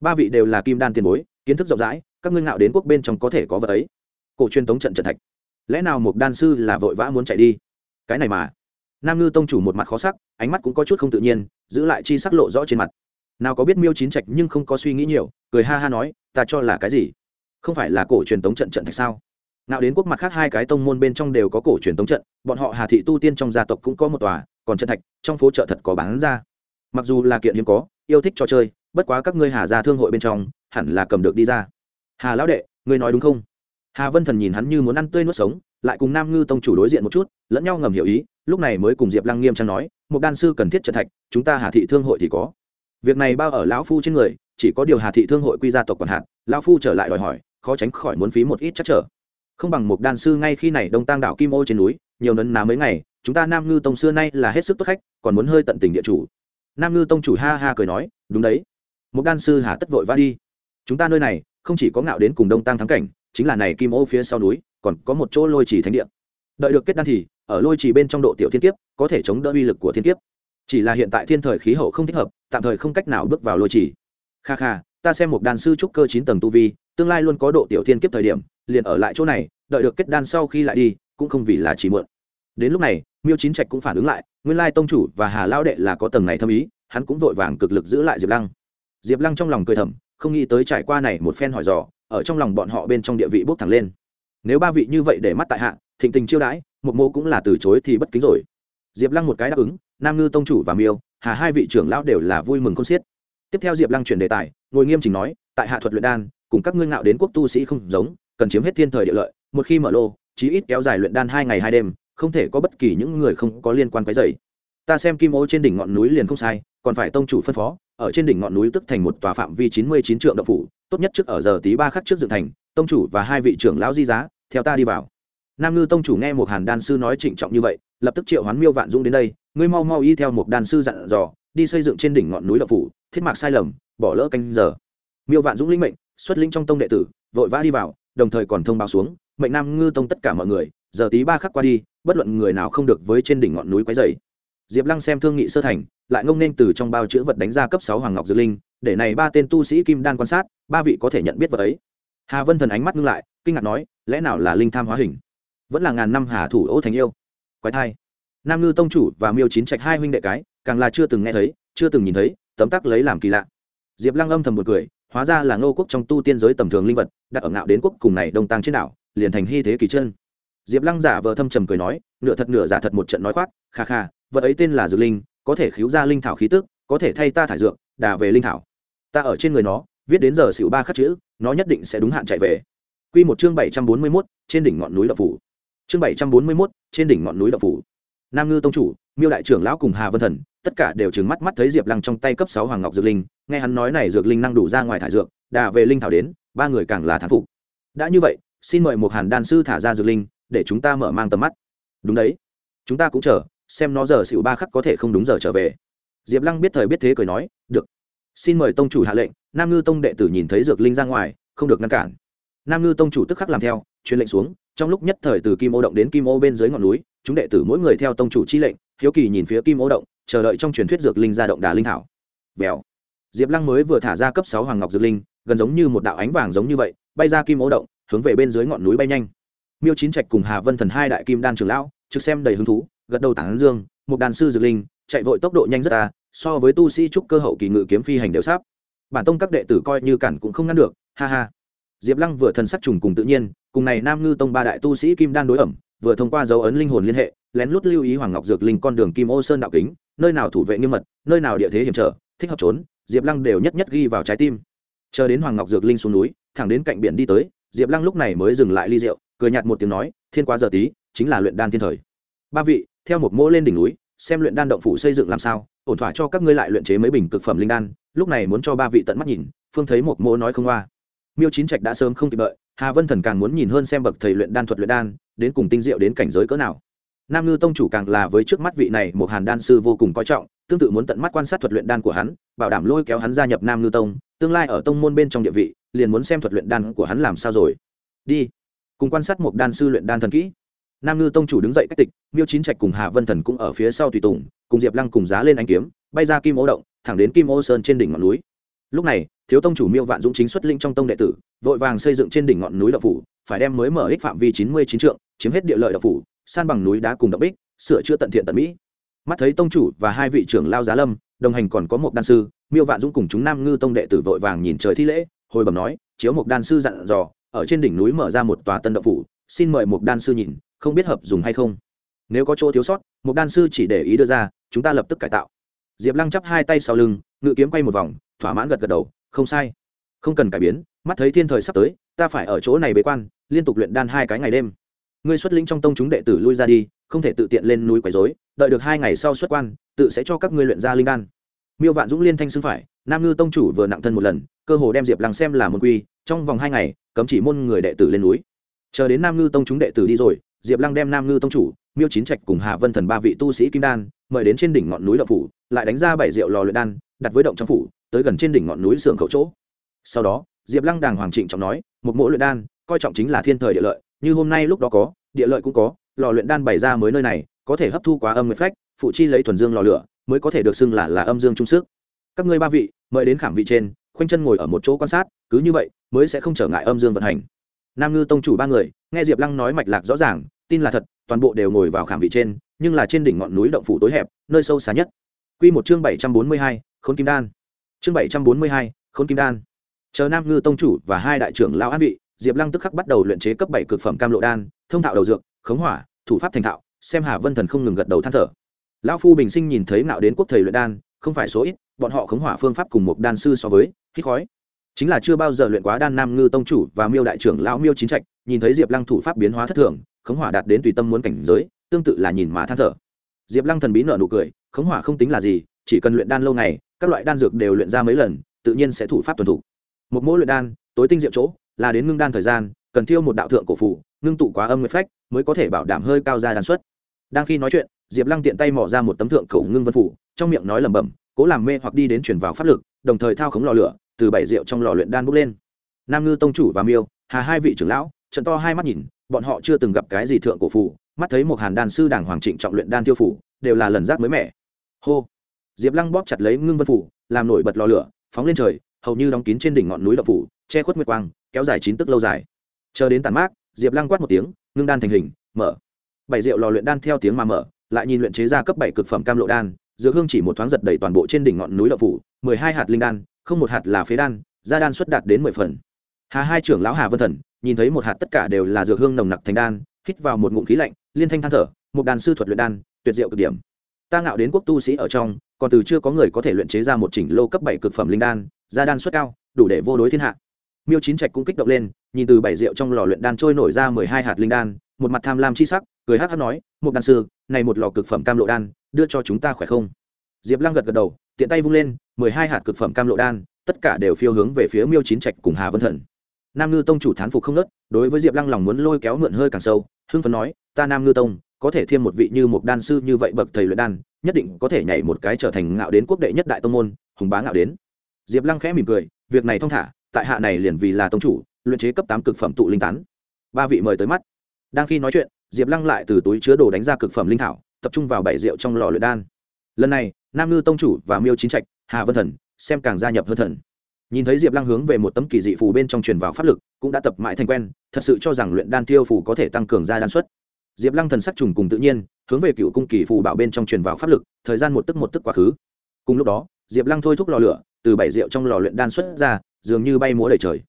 Ba vị đều là kim đan tiền bối, kiến thức rộng rãi, các ngươi ngạo đến quốc bên trong có thể có vật ấy. Cổ truyền tống trận trận thạch. Lẽ nào một đan sư là vội vã muốn chạy đi? Cái này mà. Nam ngư tông chủ một mặt khó sắc, ánh mắt cũng có chút không tự nhiên, giữ lại chi sắc lộ rõ trên mặt. Nào có biết miêu chín trạch nhưng không có suy nghĩ nhiều, cười ha ha nói, ta cho là cái gì? Không phải là cổ truyền tống trận trận thạch sao? Nào đến quốc mặt khác hai cái tông môn bên trong đều có cổ truyền tống trận, bọn họ hà thị tu tiên trong gia tộc cũng có một tòa, còn trận thạch, trong phố chợ thật có bán ra. Mặc dù là kiện hiếm có, yêu thích trò chơi, bất quá các ngươi hà ra thương hội bên trong, hẳn là cầm được đi ra. Hà lão đệ, ngươi nói đúng không? Hà vân thần nhìn hắn như muốn ăn tươi nuốt sống lại cùng nam ngư tông chủ đối diện một chút, lẫn nhau ngầm hiểu ý, lúc này mới cùng diệp lăng nghiêm trang nói, một đan sư cần thiết trận thạch, chúng ta hà thị thương hội thì có. Việc này bao ở lão phu trên người, chỉ có điều hà thị thương hội quy gia tộc còn hạn lão phu trở lại đòi hỏi, khó tránh khỏi muốn phí một ít chắc trở. Không bằng một đan sư ngay khi này đông tăng đảo kim ô trên núi, nhiều nấn ná mấy ngày, chúng ta nam ngư tông xưa nay là hết sức tốt khách, còn muốn hơi tận tình địa chủ. Nam ngư tông chủ ha ha cười nói, đúng đấy. Một đan sư hà tất vội va đi. Chúng ta nơi này, không chỉ có ngạo đến cùng đông tăng thắng cảnh, chính là này kim ô phía sau núi còn có một chỗ lôi trì thánh địa. Đợi được kết đan thì, ở lôi trì bên trong độ tiểu thiên kiếp, có thể chống đỡ uy lực của thiên kiếp. Chỉ là hiện tại thiên thời khí hậu không thích hợp, tạm thời không cách nào bước vào lôi trì. Kha kha, ta xem một đàn sư trúc cơ chín tầng tu vi, tương lai luôn có độ tiểu thiên kiếp thời điểm, liền ở lại chỗ này, đợi được kết đan sau khi lại đi, cũng không vì là chỉ mượn. Đến lúc này, miêu chín trạch cũng phản ứng lại, nguyên lai tông chủ và hà lao đệ là có tầng này thâm ý, hắn cũng vội vàng cực lực giữ lại diệp lăng. Diệp lăng trong lòng cười thầm, không nghĩ tới trải qua này một phen hỏi dò, ở trong lòng bọn họ bên trong địa vị bốc thẳng lên nếu ba vị như vậy để mắt tại hạ, thịnh tình chiêu đãi, một mô cũng là từ chối thì bất kính rồi. Diệp lăng một cái đáp ứng, nam ngư tông chủ và miêu, hà hai vị trưởng lão đều là vui mừng không xiết. Tiếp theo diệp lăng chuyển đề tài, ngồi nghiêm chỉnh nói, tại hạ thuật luyện đan, cùng các ngươi ngạo đến quốc tu sĩ không giống, cần chiếm hết thiên thời địa lợi, một khi mở lô, chí ít kéo dài luyện đan hai ngày hai đêm, không thể có bất kỳ những người không có liên quan cái dày ta xem kim ô trên đỉnh ngọn núi liền không sai, còn phải tông chủ phân phó, ở trên đỉnh ngọn núi tức thành một tòa phạm vi chín mươi chín trượng đậu phủ, tốt nhất trước ở giờ tí ba khắc trước dựng thành tông chủ và hai vị trưởng lão di giá, theo ta đi vào. Nam ngư tông chủ nghe một hàn đan sư nói trịnh trọng như vậy, lập tức triệu hoán miêu vạn dũng đến đây, ngươi mau mau y theo một đan sư dặn dò, đi xây dựng trên đỉnh ngọn núi đậu phủ, thiết mạc sai lầm, bỏ lỡ canh giờ. Miêu vạn dũng linh mệnh, xuất linh trong tông đệ tử, vội vã đi vào, đồng thời còn thông báo xuống, mệnh nam ngư tông tất cả mọi người, giờ tí ba khắc qua đi, bất luận người nào không được với trên đỉnh ngọn núi quấy dày diệp lăng xem thương nghị sơ thành, lại ngông nên từ trong bao chữ vật đánh ra cấp sáu hoàng ngọc dược linh, để này ba tên tu sĩ kim đan quan sát, ba vị có thể nhận biết vật ấy hà vân thần ánh mắt ngưng lại, kinh ngạc nói, lẽ nào là linh tham hóa hình? Vẫn là ngàn năm hà thủ ô thành yêu. Quái thai. Nam ngư tông chủ và miêu chín trạch hai huynh đệ cái, càng là chưa từng nghe thấy, chưa từng nhìn thấy, tấm tắc lấy làm kỳ lạ. Diệp lăng âm thầm một cười, hóa ra là ngô quốc trong tu tiên giới tầm thường linh vật, đặt ở ngạo đến quốc cùng này đông tăng trên đảo, liền thành hy thế kỳ chân. Diệp lăng giả vờ thâm trầm cười nói, nửa thật nửa giả thật một trận nói khoác, kha kha, vật ấy tên là dược linh, có thể khiếu ra linh thảo khí tức, có thể thay ta thải dược đà về linh thảo. Ta ở trên người nó viết đến giờ xỉu ba khắc chữ, nó nhất định sẽ đúng hạn chạy về. Q một chương bảy trăm bốn mươi mốt, trên đỉnh ngọn núi đậu phủ. Chương bảy trăm bốn mươi mốt, trên đỉnh ngọn núi đậu phủ. Nam ngư tông chủ, miêu đại trưởng lão cùng hà vân thần, tất cả đều trừng mắt mắt thấy diệp lăng trong tay cấp sáu hoàng ngọc dược linh, nghe hắn nói này dược linh năng đủ ra ngoài thải dược, đà về linh thảo đến, ba người càng là thán phục. Đã như vậy, xin mời một hàn đan sư thả ra dược linh, để chúng ta mở mang tầm mắt. Đúng đấy. Chúng ta cũng chờ, xem nó giờ xỉu ba khắc có thể không đúng giờ trở về. Diệp lăng biết thời biết thế cười nói, được. Xin mời tông chủ hạ lệnh nam ngư tông đệ tử nhìn thấy dược linh ra ngoài, không được ngăn cản. Nam ngư tông chủ tức khắc làm theo, truyền lệnh xuống, trong lúc nhất thời từ kim ô động đến kim ô bên dưới ngọn núi, chúng đệ tử mỗi người theo tông chủ chi lệnh, hiếu kỳ nhìn phía kim ô động, chờ đợi trong truyền thuyết dược linh ra động đà linh thảo. Vèo. Diệp lăng mới vừa thả ra cấp sáu hoàng ngọc dược linh, gần giống như một đạo ánh vàng giống như vậy, bay ra kim ô động, hướng về bên dưới ngọn núi bay nhanh. Miêu chín trạch cùng hà vân thần hai đại kim đan trường lão, trực xem đầy hứng thú, gật đầu tảng dương, một đàn sư dược linh, chạy vội tốc độ nhanh rất ta, so với tu sĩ trúc cơ hậu kỳ ngự kiếm phi hành đều sáp bản tông các đệ tử coi như cản cũng không ngăn được, ha ha. Diệp lăng vừa thần sắc trùng cùng tự nhiên, cùng này nam ngư tông ba đại tu sĩ kim đan đối ẩm, vừa thông qua dấu ấn linh hồn liên hệ, lén lút lưu ý hoàng ngọc dược linh con đường kim ô sơn đạo kính, nơi nào thủ vệ nghiêm mật, nơi nào địa thế hiểm trở, thích hợp trốn, diệp lăng đều nhất nhất ghi vào trái tim. Chờ đến hoàng ngọc dược linh xuống núi, thẳng đến cạnh biển đi tới, diệp lăng lúc này mới dừng lại ly rượu, cười nhạt một tiếng nói, thiên quá giờ tí, chính là luyện đan thiên thời. Ba vị, theo một mỗ lên đỉnh núi, xem luyện đan động phủ xây dựng làm sao, ổn thỏa cho các ngươi lại luyện chế mấy bình cực phẩm linh đan lúc này muốn cho ba vị tận mắt nhìn, phương thấy một mỗ nói không qua. Miêu chín trạch đã sớm không kịp đợi, hà vân thần càng muốn nhìn hơn xem bậc thầy luyện đan thuật luyện đan, đến cùng tinh diệu đến cảnh giới cỡ nào. Nam ngư tông chủ càng là với trước mắt vị này một hàn đan sư vô cùng coi trọng, tương tự muốn tận mắt quan sát thuật luyện đan của hắn, bảo đảm lôi kéo hắn gia nhập nam ngư tông, tương lai ở tông môn bên trong địa vị, liền muốn xem thuật luyện đan của hắn làm sao rồi. Đi, cùng quan sát một đan sư luyện đan thần kỹ nam ngư tông chủ đứng dậy cách tịch, miêu chín trạch cùng hà vân thần cũng ở phía sau tùy tùng, cùng diệp lăng cùng giá lên anh kiếm, bay ra kim ô động, thẳng đến kim ô sơn trên đỉnh ngọn núi. Lúc này, thiếu tông chủ miêu vạn dũng chính xuất linh trong tông đệ tử, vội vàng xây dựng trên đỉnh ngọn núi đậu phủ, phải đem mới mở ích phạm vi chín mươi chín trượng, chiếm hết địa lợi đậu phủ, san bằng núi đá cùng đậu bích, sửa chữa tận thiện tận mỹ. Mắt thấy tông chủ và hai vị trưởng lao giá lâm, đồng hành còn có một đan sư, miêu vạn dũng cùng chúng nam ngư tông đệ tử vội vàng nhìn trời thi lễ, hồi bẩm nói, chiếu một đan sư dặn dò, ở trên đỉnh núi mở ra một tòa tân đậu phủ, xin mời một đan sư nhìn không biết hợp dùng hay không. Nếu có chỗ thiếu sót, một đan sư chỉ để ý đưa ra, chúng ta lập tức cải tạo. Diệp lăng chắp hai tay sau lưng, ngự kiếm quay một vòng, thỏa mãn gật gật đầu, không sai. Không cần cải biến, mắt thấy thiên thời sắp tới, ta phải ở chỗ này bế quan, liên tục luyện đan hai cái ngày đêm. Ngươi xuất lĩnh trong tông chúng đệ tử lui ra đi, không thể tự tiện lên núi quấy dối đợi được hai ngày sau xuất quan, tự sẽ cho các ngươi luyện ra linh đan. Miêu vạn dũng liên thanh xưng phải, nam ngư tông chủ vừa nặng thân một lần, cơ hồ đem diệp lăng xem là môn quy, trong vòng hai ngày, cấm chỉ môn người đệ tử lên núi. Chờ đến nam ngư tông chúng đệ tử đi rồi diệp lăng đem nam ngư tông chủ, miêu chín trạch cùng hà vân thần ba vị tu sĩ kim đan, mời đến trên đỉnh ngọn núi đậu phủ, lại đánh ra bảy rượu lò luyện đan, đặt với động trong phủ, tới gần trên đỉnh ngọn núi sưởng khẩu chỗ. Sau đó, diệp lăng đàng hoàng trịnh trọng nói, một mỗi luyện đan, coi trọng chính là thiên thời địa lợi, như hôm nay lúc đó có, địa lợi cũng có, lò luyện đan bày ra mới nơi này, có thể hấp thu quá âm nguyệt phách, phụ chi lấy thuần dương lò lửa, mới có thể được xưng là là âm dương trung sức. Các ngươi ba vị, mời đến khảm vị trên, khoanh chân ngồi ở một chỗ quan sát, cứ như vậy, mới sẽ không trở ngại âm dương vận hành nam ngư tông chủ ba người, nghe diệp lăng nói mạch lạc rõ ràng, tin là thật, toàn bộ đều ngồi vào khảm vị trên, nhưng là trên đỉnh ngọn núi động phủ tối hẹp, nơi sâu xa nhất. Q một chương bảy trăm bốn mươi hai, khốn kim đan. Chương bảy trăm bốn mươi hai, khốn kim đan. Chờ nam ngư tông chủ và hai đại trưởng lao an vị, diệp lăng tức khắc bắt đầu luyện chế cấp bảy cực phẩm cam lộ đan, thông thạo đầu dược, khống hỏa, thủ pháp thành thạo, xem hà vân thần không ngừng gật đầu than thở. Lão phu bình sinh nhìn thấy ngạo đến quốc thầy luyện đan, không phải số ít, bọn họ khống hỏa phương pháp cùng một đan sư so với hít khói chính là chưa bao giờ luyện quá đan nam ngư tông chủ và miêu đại trưởng lão miêu chính trạch, nhìn thấy diệp lăng thủ pháp biến hóa thất thường, khống hỏa đạt đến tùy tâm muốn cảnh giới, tương tự là nhìn mà than thở. Diệp lăng thần bí nợ nụ cười, khống hỏa không tính là gì, chỉ cần luyện đan lâu ngày, các loại đan dược đều luyện ra mấy lần, tự nhiên sẽ thủ pháp tuần thủ. Một mỗi luyện đan, tối tinh diệu chỗ, là đến ngưng đan thời gian, cần thiêu một đạo thượng cổ phủ, ngưng tụ quá âm nguyệt phách, mới có thể bảo đảm hơi cao ra đan suất. Đang khi nói chuyện, diệp lăng tiện tay mỏ ra một tấm thượng cổ ngưng vân phủ, trong miệng nói lẩm bẩm, cố làm mê hoặc đi đến chuyển vào pháp lực, đồng thời thao khống lò lửa từ bảy rượu trong lò luyện đan bốc lên. Nam ngư tông chủ và miêu, hà hai vị trưởng lão, trận to hai mắt nhìn, bọn họ chưa từng gặp cái gì thượng cổ phủ mắt thấy một hàn đan sư đảng hoàng trịnh trọng luyện đan tiêu phủ đều là lần giác mới mẻ. Hô! Diệp lăng bóp chặt lấy ngưng vân phủ làm nổi bật lò lửa, phóng lên trời, hầu như đóng kín trên đỉnh ngọn núi đậu phủ che khuất nguyệt quang, kéo dài chín tức lâu dài. Chờ đến tàn mát, diệp lăng quát một tiếng, ngưng đan thành hình, mở. Bảy rượu lò luyện đan theo tiếng mà mở, lại nhìn luyện chế ra cấp bảy cực phẩm cam lộ đan, dược hương chỉ một thoáng giật đầy toàn bộ trên đỉnh ngọn núi đậu phủ mười hai hạt linh đan không một hạt là phế đan gia đan xuất đạt đến mười phần. Hà hai trưởng lão hà vân thần, nhìn thấy một hạt tất cả đều là dược hương nồng nặc thành đan, hít vào một ngụm khí lạnh, liên thanh than thở, một đàn sư thuật luyện đan, tuyệt diệu cực điểm. Ta ngạo đến quốc tu sĩ ở trong, còn từ chưa có người có thể luyện chế ra một chỉnh lô cấp bảy cực phẩm linh đan gia đan suất cao, đủ để vô đối thiên hạ. Miêu chín trạch cũng kích động lên, nhìn từ bảy rượu trong lò luyện đan trôi nổi ra mười hai hạt linh đan, một mặt tham lam chi sắc, cười hát hát nói một đan sư, này một lò cực phẩm cam lộ đan, đưa cho chúng ta khỏe không? Diệp lăng gật gật đầu tiện tay vung lên, mười hai hạt cực phẩm cam lộ đan, tất cả đều phiêu hướng về phía miêu chín trạch cùng hà vân thần. Nam ngư tông chủ thán phục không nớt, đối với diệp lăng lòng muốn lôi kéo mượn hơi càng sâu, hưng phấn nói, ta nam ngư tông, có thể thêm một vị như một đan sư như vậy bậc thầy luyện đan, nhất định có thể nhảy một cái trở thành ngạo đến quốc đệ nhất đại tông môn, hùng bá ngạo đến. Diệp lăng khẽ mỉm cười, việc này thong thả, tại hạ này liền vì là tông chủ, luyện chế cấp tám cực phẩm tụ linh tán. Ba vị mời tới mắt. Đang khi nói chuyện, diệp lăng lại từ túi chứa đồ đánh ra cực phẩm linh thảo, tập trung vào bảy rượu trong lò luyện đan lần này, nam ngư tông chủ và miêu chín trạch, hà vân thần, xem càng gia nhập hơn thần. Nhìn thấy diệp lăng hướng về một tấm kỳ dị phù bên trong truyền vào pháp lực, cũng đã tập mãi thành quen, thật sự cho rằng luyện đan tiêu phù có thể tăng cường gia đan suất. Diệp lăng thần sắc trùng cùng tự nhiên, hướng về cựu cung kỳ phù bảo bên trong truyền vào pháp lực, thời gian một tức một tức quá khứ. Cùng lúc đó, diệp lăng thôi thúc lò lửa, từ bảy rượu trong lò luyện đan xuất ra, dường như bay múa đầy trời.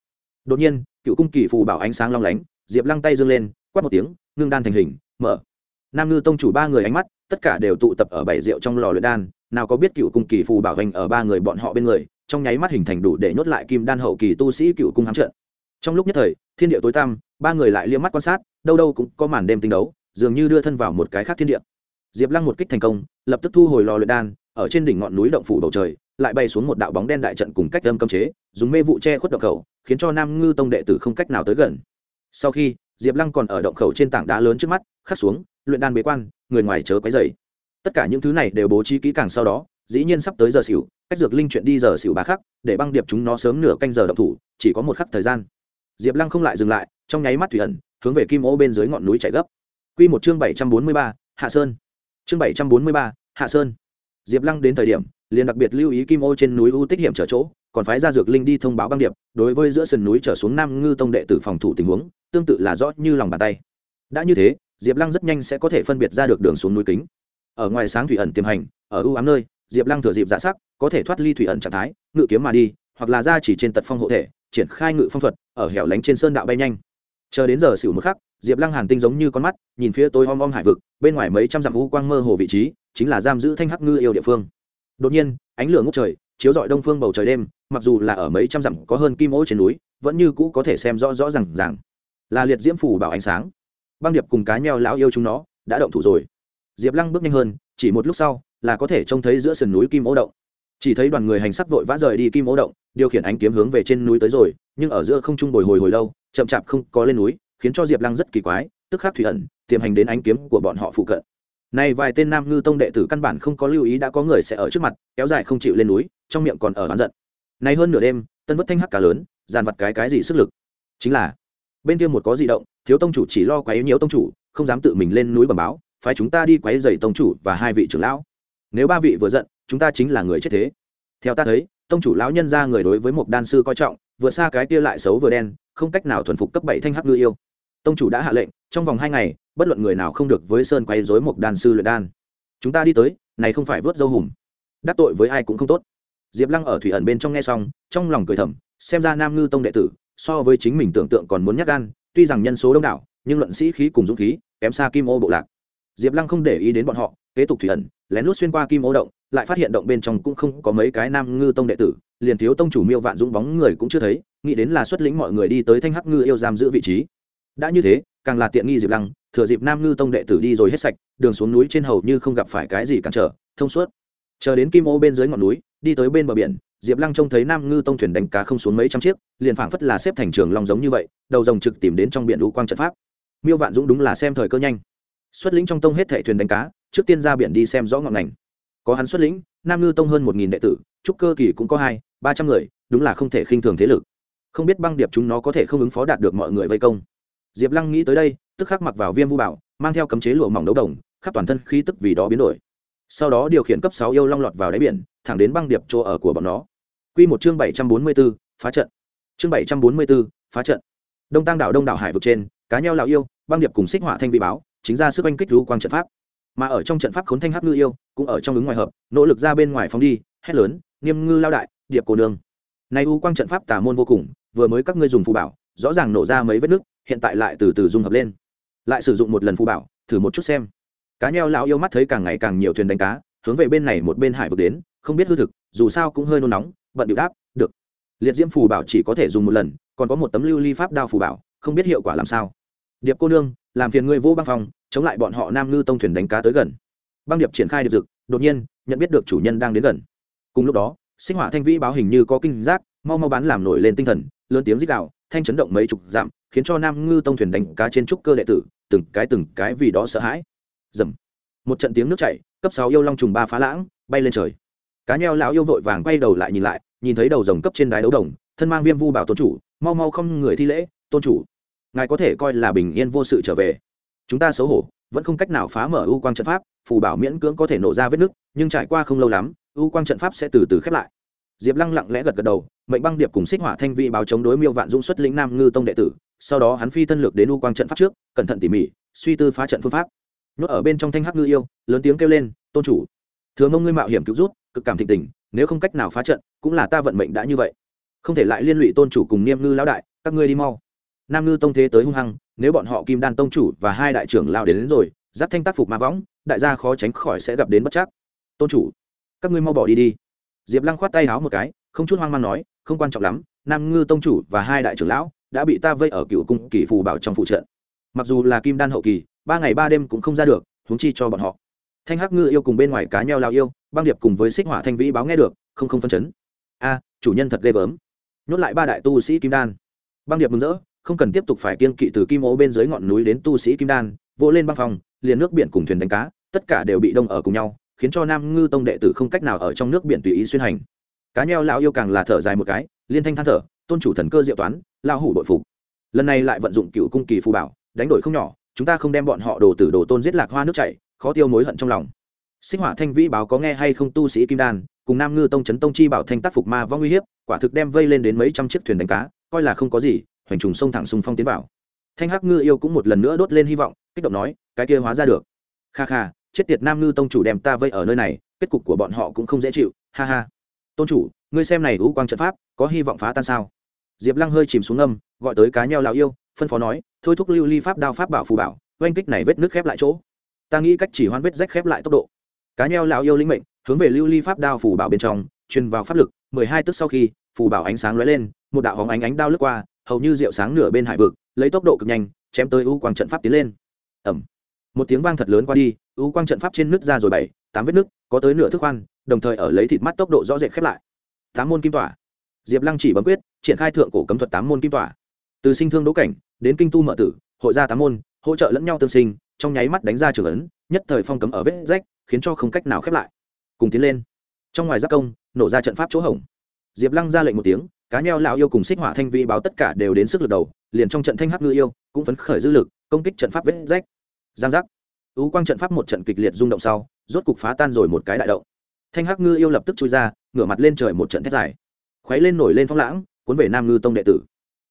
Đột nhiên, cựu cung kỳ phù bảo ánh sáng long lánh, diệp lăng tay dâng lên, quát một tiếng, ngưng đan thành hình, mở nam ngư tông chủ ba người ánh mắt, tất cả đều tụ tập ở bảy rượu trong lò luyện đan, nào có biết cựu cung kỳ phù bảo hành ở ba người bọn họ bên người, trong nháy mắt hình thành đủ để nhốt lại kim đan hậu kỳ tu sĩ cựu cung hám trận. Trong lúc nhất thời, thiên địa tối tăm, ba người lại liếc mắt quan sát, đâu đâu cũng có màn đêm tinh đấu, dường như đưa thân vào một cái khác thiên địa. Diệp lăng một kích thành công, lập tức thu hồi lò luyện đan, ở trên đỉnh ngọn núi động phủ bầu trời, lại bay xuống một đạo bóng đen đại trận cùng cách âm cấm chế, dùng mê vụ che khuất động khẩu, khiến cho nam ngư tông đệ tử không cách nào tới gần. Sau khi, diệp lăng còn ở động khẩu trên tảng đá lớn trước mắt, khắc xuống luyện đan bế quan, người ngoài chớ quấy dày tất cả những thứ này đều bố trí kỹ càng sau đó, dĩ nhiên sắp tới giờ xỉu, cách dược linh chuyện đi giờ xỉu bà khắc, để băng điệp chúng nó sớm nửa canh giờ động thủ, chỉ có một khắc thời gian. Diệp lăng không lại dừng lại, trong nháy mắt thủy ẩn, hướng về kim ô bên dưới ngọn núi chạy gấp. Q một chương bảy trăm bốn mươi ba, hạ sơn. Chương bảy trăm bốn mươi ba, hạ sơn. Diệp lăng đến thời điểm, liền đặc biệt lưu ý kim ô trên núi u tích hiểm trở chỗ, còn phái ra dược linh đi thông báo băng điệp, đối với giữa sườn núi trở xuống nam ngư tông đệ tử phòng thủ tình huống, tương tự là rõ như lòng bàn tay. Đã như thế diệp lăng rất nhanh sẽ có thể phân biệt ra được đường xuống núi kính. Ở ngoài sáng thủy ẩn tiềm hành, ở ưu ám nơi, diệp lăng thừa dịp giả sắc, có thể thoát ly thủy ẩn trạng thái, ngự kiếm mà đi, hoặc là ra chỉ trên tật phong hộ thể, triển khai ngự phong thuật, ở hẻo lánh trên sơn đạo bay nhanh. Chờ đến giờ xỉu một khắc, diệp lăng hàn tinh giống như con mắt, nhìn phía tôi om om hải vực, bên ngoài mấy trăm dặm u quang mơ hồ vị trí, chính là giam giữ thanh hắc ngư yêu địa phương. Đột nhiên, ánh lửa ngốc trời, chiếu rọi đông phương bầu trời đêm, mặc dù là ở mấy trăm dặm có hơn kim ô trên núi, vẫn như cũ có thể xem rõ rõ r à n g là liệt diễm phủ bảo ánh sáng băng điệp cùng cá nheo lão yêu chúng nó đã động thủ rồi. Diệp lăng bước nhanh hơn, chỉ một lúc sau là có thể trông thấy giữa sườn núi kim ố động. Chỉ thấy đoàn người hành sắc vội vã rời đi kim ố động, điều khiển ánh kiếm hướng về trên núi tới rồi, nhưng ở giữa không trung bồi hồi hồi lâu, chậm chạp không có lên núi, khiến cho diệp lăng rất kỳ quái, tức khắc thủy ẩn, tiềm hành đến ánh kiếm của bọn họ phụ cận. Này vài tên nam ngư tông đệ tử căn bản không có lưu ý đã có người sẽ ở trước mặt, kéo dài không chịu lên núi, trong miệng còn ở bán giận. Này hơn nửa đêm, tân vất thanh hắc cả lớn, dàn vặt cái cái gì sức lực? Chính là, bên kia một có di động thiếu tông chủ chỉ lo quấy nhiễu tông chủ, không dám tự mình lên núi bẩm báo phải chúng ta đi quấy dày tông chủ và hai vị trưởng lão. Nếu ba vị vừa giận, chúng ta chính là người chết thế. Theo ta thấy, tông chủ lão nhân ra người đối với một đan sư coi trọng vừa xa cái kia lại xấu vừa đen, không cách nào thuần phục cấp bảy thanh hắc ngư yêu. Tông chủ đã hạ lệnh, trong vòng hai ngày, bất luận người nào không được với sơn quay dối một đan sư luyện đan. Chúng ta đi tới, này không phải vớt dâu hùm. Đắc tội với ai cũng không tốt. Diệp lăng ở thủy ẩn bên trong nghe xong, trong lòng cười thầm, xem ra nam ngư tông đệ tử, so với chính mình tưởng tượng còn muốn nhắc gan tuy rằng nhân số đông đảo, nhưng luận sĩ khí cùng dũng khí, kém xa kim ô bộ lạc. Diệp lăng không để ý đến bọn họ, kế tục thủy ẩn, lén lút xuyên qua kim ô động, lại phát hiện động bên trong cũng không có mấy cái nam ngư tông đệ tử, liền thiếu tông chủ miêu vạn dũng bóng người cũng chưa thấy, nghĩ đến là xuất lĩnh mọi người đi tới thanh hắc ngư yêu giam giữ vị trí. Đã như thế, càng là tiện nghi diệp lăng, thừa dịp nam ngư tông đệ tử đi rồi hết sạch, đường xuống núi trên hầu như không gặp phải cái gì cản trở, thông suốt. Chờ đến kim ô bên dưới ngọn núi, đi tới bên bờ biển diệp lăng trông thấy nam ngư tông thuyền đánh cá không xuống mấy trăm chiếc, liền phảng phất là xếp thành trường long giống như vậy, đầu rồng trực tìm đến trong biển lũ quang trận pháp. Miêu vạn dũng đúng là xem thời cơ nhanh. Xuất lĩnh trong tông hết thệ thuyền đánh cá, trước tiên ra biển đi xem rõ ngọn ngành. Có hắn xuất lĩnh, nam ngư tông hơn một nghìn đệ tử, trúc cơ kỳ cũng có hai, ba trăm người, đúng là không thể khinh thường thế lực. Không biết băng điệp chúng nó có thể không ứng phó đạt được mọi người vây công. Diệp lăng nghĩ tới đây, tức khắc mặc vào viêm vu bảo, mang theo cấm chế lụa mỏng đấu đồng, khắp toàn thân khí tức vì đó biến đổi. Sau đó điều khiển cấp sáu yêu long lọt vào đáy biển, thẳng đến băng điệp chỗ ở của bọn nó quy một chương bảy trăm bốn mươi b ố phá trận. Chương bảy trăm bốn mươi b ố phá trận. Đông tăng đảo đông đảo hải vực trên, cá neo lão yêu, băng điệp cùng xích hỏa thanh vi báo, chính ra sức oanh kích lưu quang trận pháp. Mà ở trong trận pháp khốn thanh hắc ngư yêu, cũng ở trong ứng ngoài hợp, nỗ lực ra bên ngoài phóng đi, hét lớn, nghiêm ngư lao đại, điệp cổ đường. Nay u quang trận pháp tà môn vô cùng, vừa mới các ngươi dùng phù bảo, rõ ràng nổ ra mấy vết nước hiện tại lại từ từ dung hợp lên. Lại sử dụng một lần phù bảo, thử một chút xem. Cá neo lão yêu mắt thấy càng ngày càng nhiều thuyền đánh cá, hướng về bên này một bên hải vực đến, không biết hư thực, dù sao cũng hơi nôn nóng vận điệu đáp, được. Liệt diễm phù bảo chỉ có thể dùng một lần, còn có một tấm lưu ly pháp đao phù bảo, không biết hiệu quả làm sao. Điệp cô nương, làm phiền ngươi vô băng phong, chống lại bọn họ nam ngư tông thuyền đánh cá tới gần. Băng điệp triển khai điệp dực, đột nhiên, nhận biết được chủ nhân đang đến gần. Cùng lúc đó, sinh hỏa thanh vĩ báo hình như có kinh giác, mau mau bán làm nổi lên tinh thần, lớn tiếng rít đạo thanh chấn động mấy chục dặm, khiến cho nam ngư tông thuyền đánh cá trên trúc cơ đệ tử, từng cái từng cái vì đó sợ hãi. Dầm một trận tiếng nước chảy, cấp sáu yêu long trùng ba phá lãng, bay lên trời cá nheo lão yêu vội vàng quay đầu lại nhìn lại, nhìn thấy đầu rồng cấp trên đái đấu đồng, thân mang viêm vu bảo tôn chủ, mau mau không người thi lễ, tôn chủ. Ngài có thể coi là bình yên vô sự trở về. Chúng ta xấu hổ, vẫn không cách nào phá mở u quang trận pháp, phù bảo miễn cưỡng có thể nổ ra vết nứt, nhưng trải qua không lâu lắm u quang trận pháp sẽ từ từ khép lại. Diệp lăng lặng lẽ gật gật đầu, mệnh băng điệp cùng xích hỏa thanh vị báo chống đối miêu vạn dũng xuất lĩnh nam ngư tông đệ tử, sau đó hắn phi thân lược đến u quang trận pháp trước, cẩn thận tỉ mỉ, suy tư phá trận phương pháp. Nhốt ở bên trong thanh hắc ngư yêu, lớn tiếng kêu lên, tôn chủ thừa mông ngươi mạo hiểm cứu rút cực cảm thịnh tình nếu không cách nào phá trận cũng là ta vận mệnh đã như vậy. Không thể lại liên lụy tôn chủ cùng niêm ngư lão đại các ngươi đi mau. Nam ngư tông thế tới hung hăng nếu bọn họ kim đan tông chủ và hai đại trưởng lao đến, đến rồi giáp thanh tác phục ma võng đại gia khó tránh khỏi sẽ gặp đến bất chắc. Tôn chủ các ngươi mau bỏ đi đi. Diệp lăng khoát tay háo một cái không chút hoang mang nói không quan trọng lắm nam ngư tông chủ và hai đại trưởng lão đã bị ta vây ở cựu cung kỳ phù bảo trong phụ trận. Mặc dù là kim đan hậu kỳ ba ngày ba đêm cũng không ra được huống chi cho bọn họ thanh hắc ngư yêu cùng bên ngoài cá nheo lao yêu, băng điệp cùng với xích hỏa thanh vĩ báo nghe được, không không phân chấn. A, chủ nhân thật ghê gớm. Nhốt lại ba đại tu sĩ kim đan. Băng điệp mừng rỡ, không cần tiếp tục phải kiên kỵ từ kim ố bên dưới ngọn núi đến tu sĩ kim đan, vỗ lên băng phòng, liền nước biển cùng thuyền đánh cá, tất cả đều bị đông ở cùng nhau, khiến cho nam ngư tông đệ tử không cách nào ở trong nước biển tùy ý xuyên hành. Cá nheo lão yêu càng là thở dài một cái, liên thanh than thở, tôn chủ thần cơ diệu toán, lao hủ đội phục. Lần này lại vận dụng cựu cung kỳ phù bảo, đánh đổi không nhỏ chúng ta không đem bọn họ đồ tử đồ tôn giết lạc hoa nước chảy, khó tiêu mối hận trong lòng. Sinh hỏa thanh vĩ báo có nghe hay không tu sĩ kim đan, cùng nam ngư tông trấn tông chi bảo thanh tác phục ma võ nguy hiếp, quả thực đem vây lên đến mấy trăm chiếc thuyền đánh cá, coi là không có gì, hoành trùng sông thẳng sùng phong tiến vào. Thanh hắc ngư yêu cũng một lần nữa đốt lên hy vọng, kích động nói, cái kia hóa ra được. Kha kha, chết tiệt nam ngư tông chủ đem ta vây ở nơi này, kết cục của bọn họ cũng không dễ chịu, ha ha. Tôn chủ, ngươi xem này u quang trận pháp, có hy vọng phá tan sao? Diệp lăng hơi chìm xuống âm, gọi tới cá nheo lão yêu phân phó nói, thôi thúc lưu ly pháp đao pháp bảo phù bảo, oanh kích này vết nước khép lại chỗ. Ta nghĩ cách chỉ hoan vết rách khép lại tốc độ. Cá nheo lão yêu linh mệnh, hướng về lưu ly pháp đao phù bảo bên trong, truyền vào pháp lực, mười hai tức sau khi, phù bảo ánh sáng lóe lên, một đạo hóng ánh ánh đao lướt qua, hầu như rượu sáng nửa bên hải vực, lấy tốc độ cực nhanh, chém tới u quang trận pháp tiến lên. Ẩm một tiếng vang thật lớn qua đi, u quang trận pháp trên nước ra rồi bảy, tám vết nước, có tới nửa thức khoan, đồng thời ở lấy thịt mắt tốc độ rõ rệt khép lại. Tám môn kim tỏa. Diệp lăng chỉ bấm quyết, triển khai thượng cổ cấm thuật tám môn kim tỏa từ sinh thương đỗ cảnh, đến kinh tu mở tử, hội gia tám môn, hỗ trợ lẫn nhau tương sinh, trong nháy mắt đánh ra trường ấn, nhất thời phong cấm ở vết rách, khiến cho không cách nào khép lại. Cùng tiến lên. Trong ngoài giác công, nổ ra trận pháp chỗ hỏng diệp lăng ra lệnh một tiếng, cá nheo lão yêu cùng xích hỏa thanh vi báo tất cả đều đến sức lực đầu, liền trong trận thanh hắc ngư yêu, cũng phấn khởi dư lực, công kích trận pháp vết rách. Giang giác. Ú quang trận pháp một trận kịch liệt rung động sau, rốt cục phá tan rồi một cái đại động. Thanh hắc ngư yêu lập tức chui ra, ngửa mặt lên trời một trận thét dài. Khuấy lên nổi lên phong lãng, cuốn về nam ngư tông đệ tử.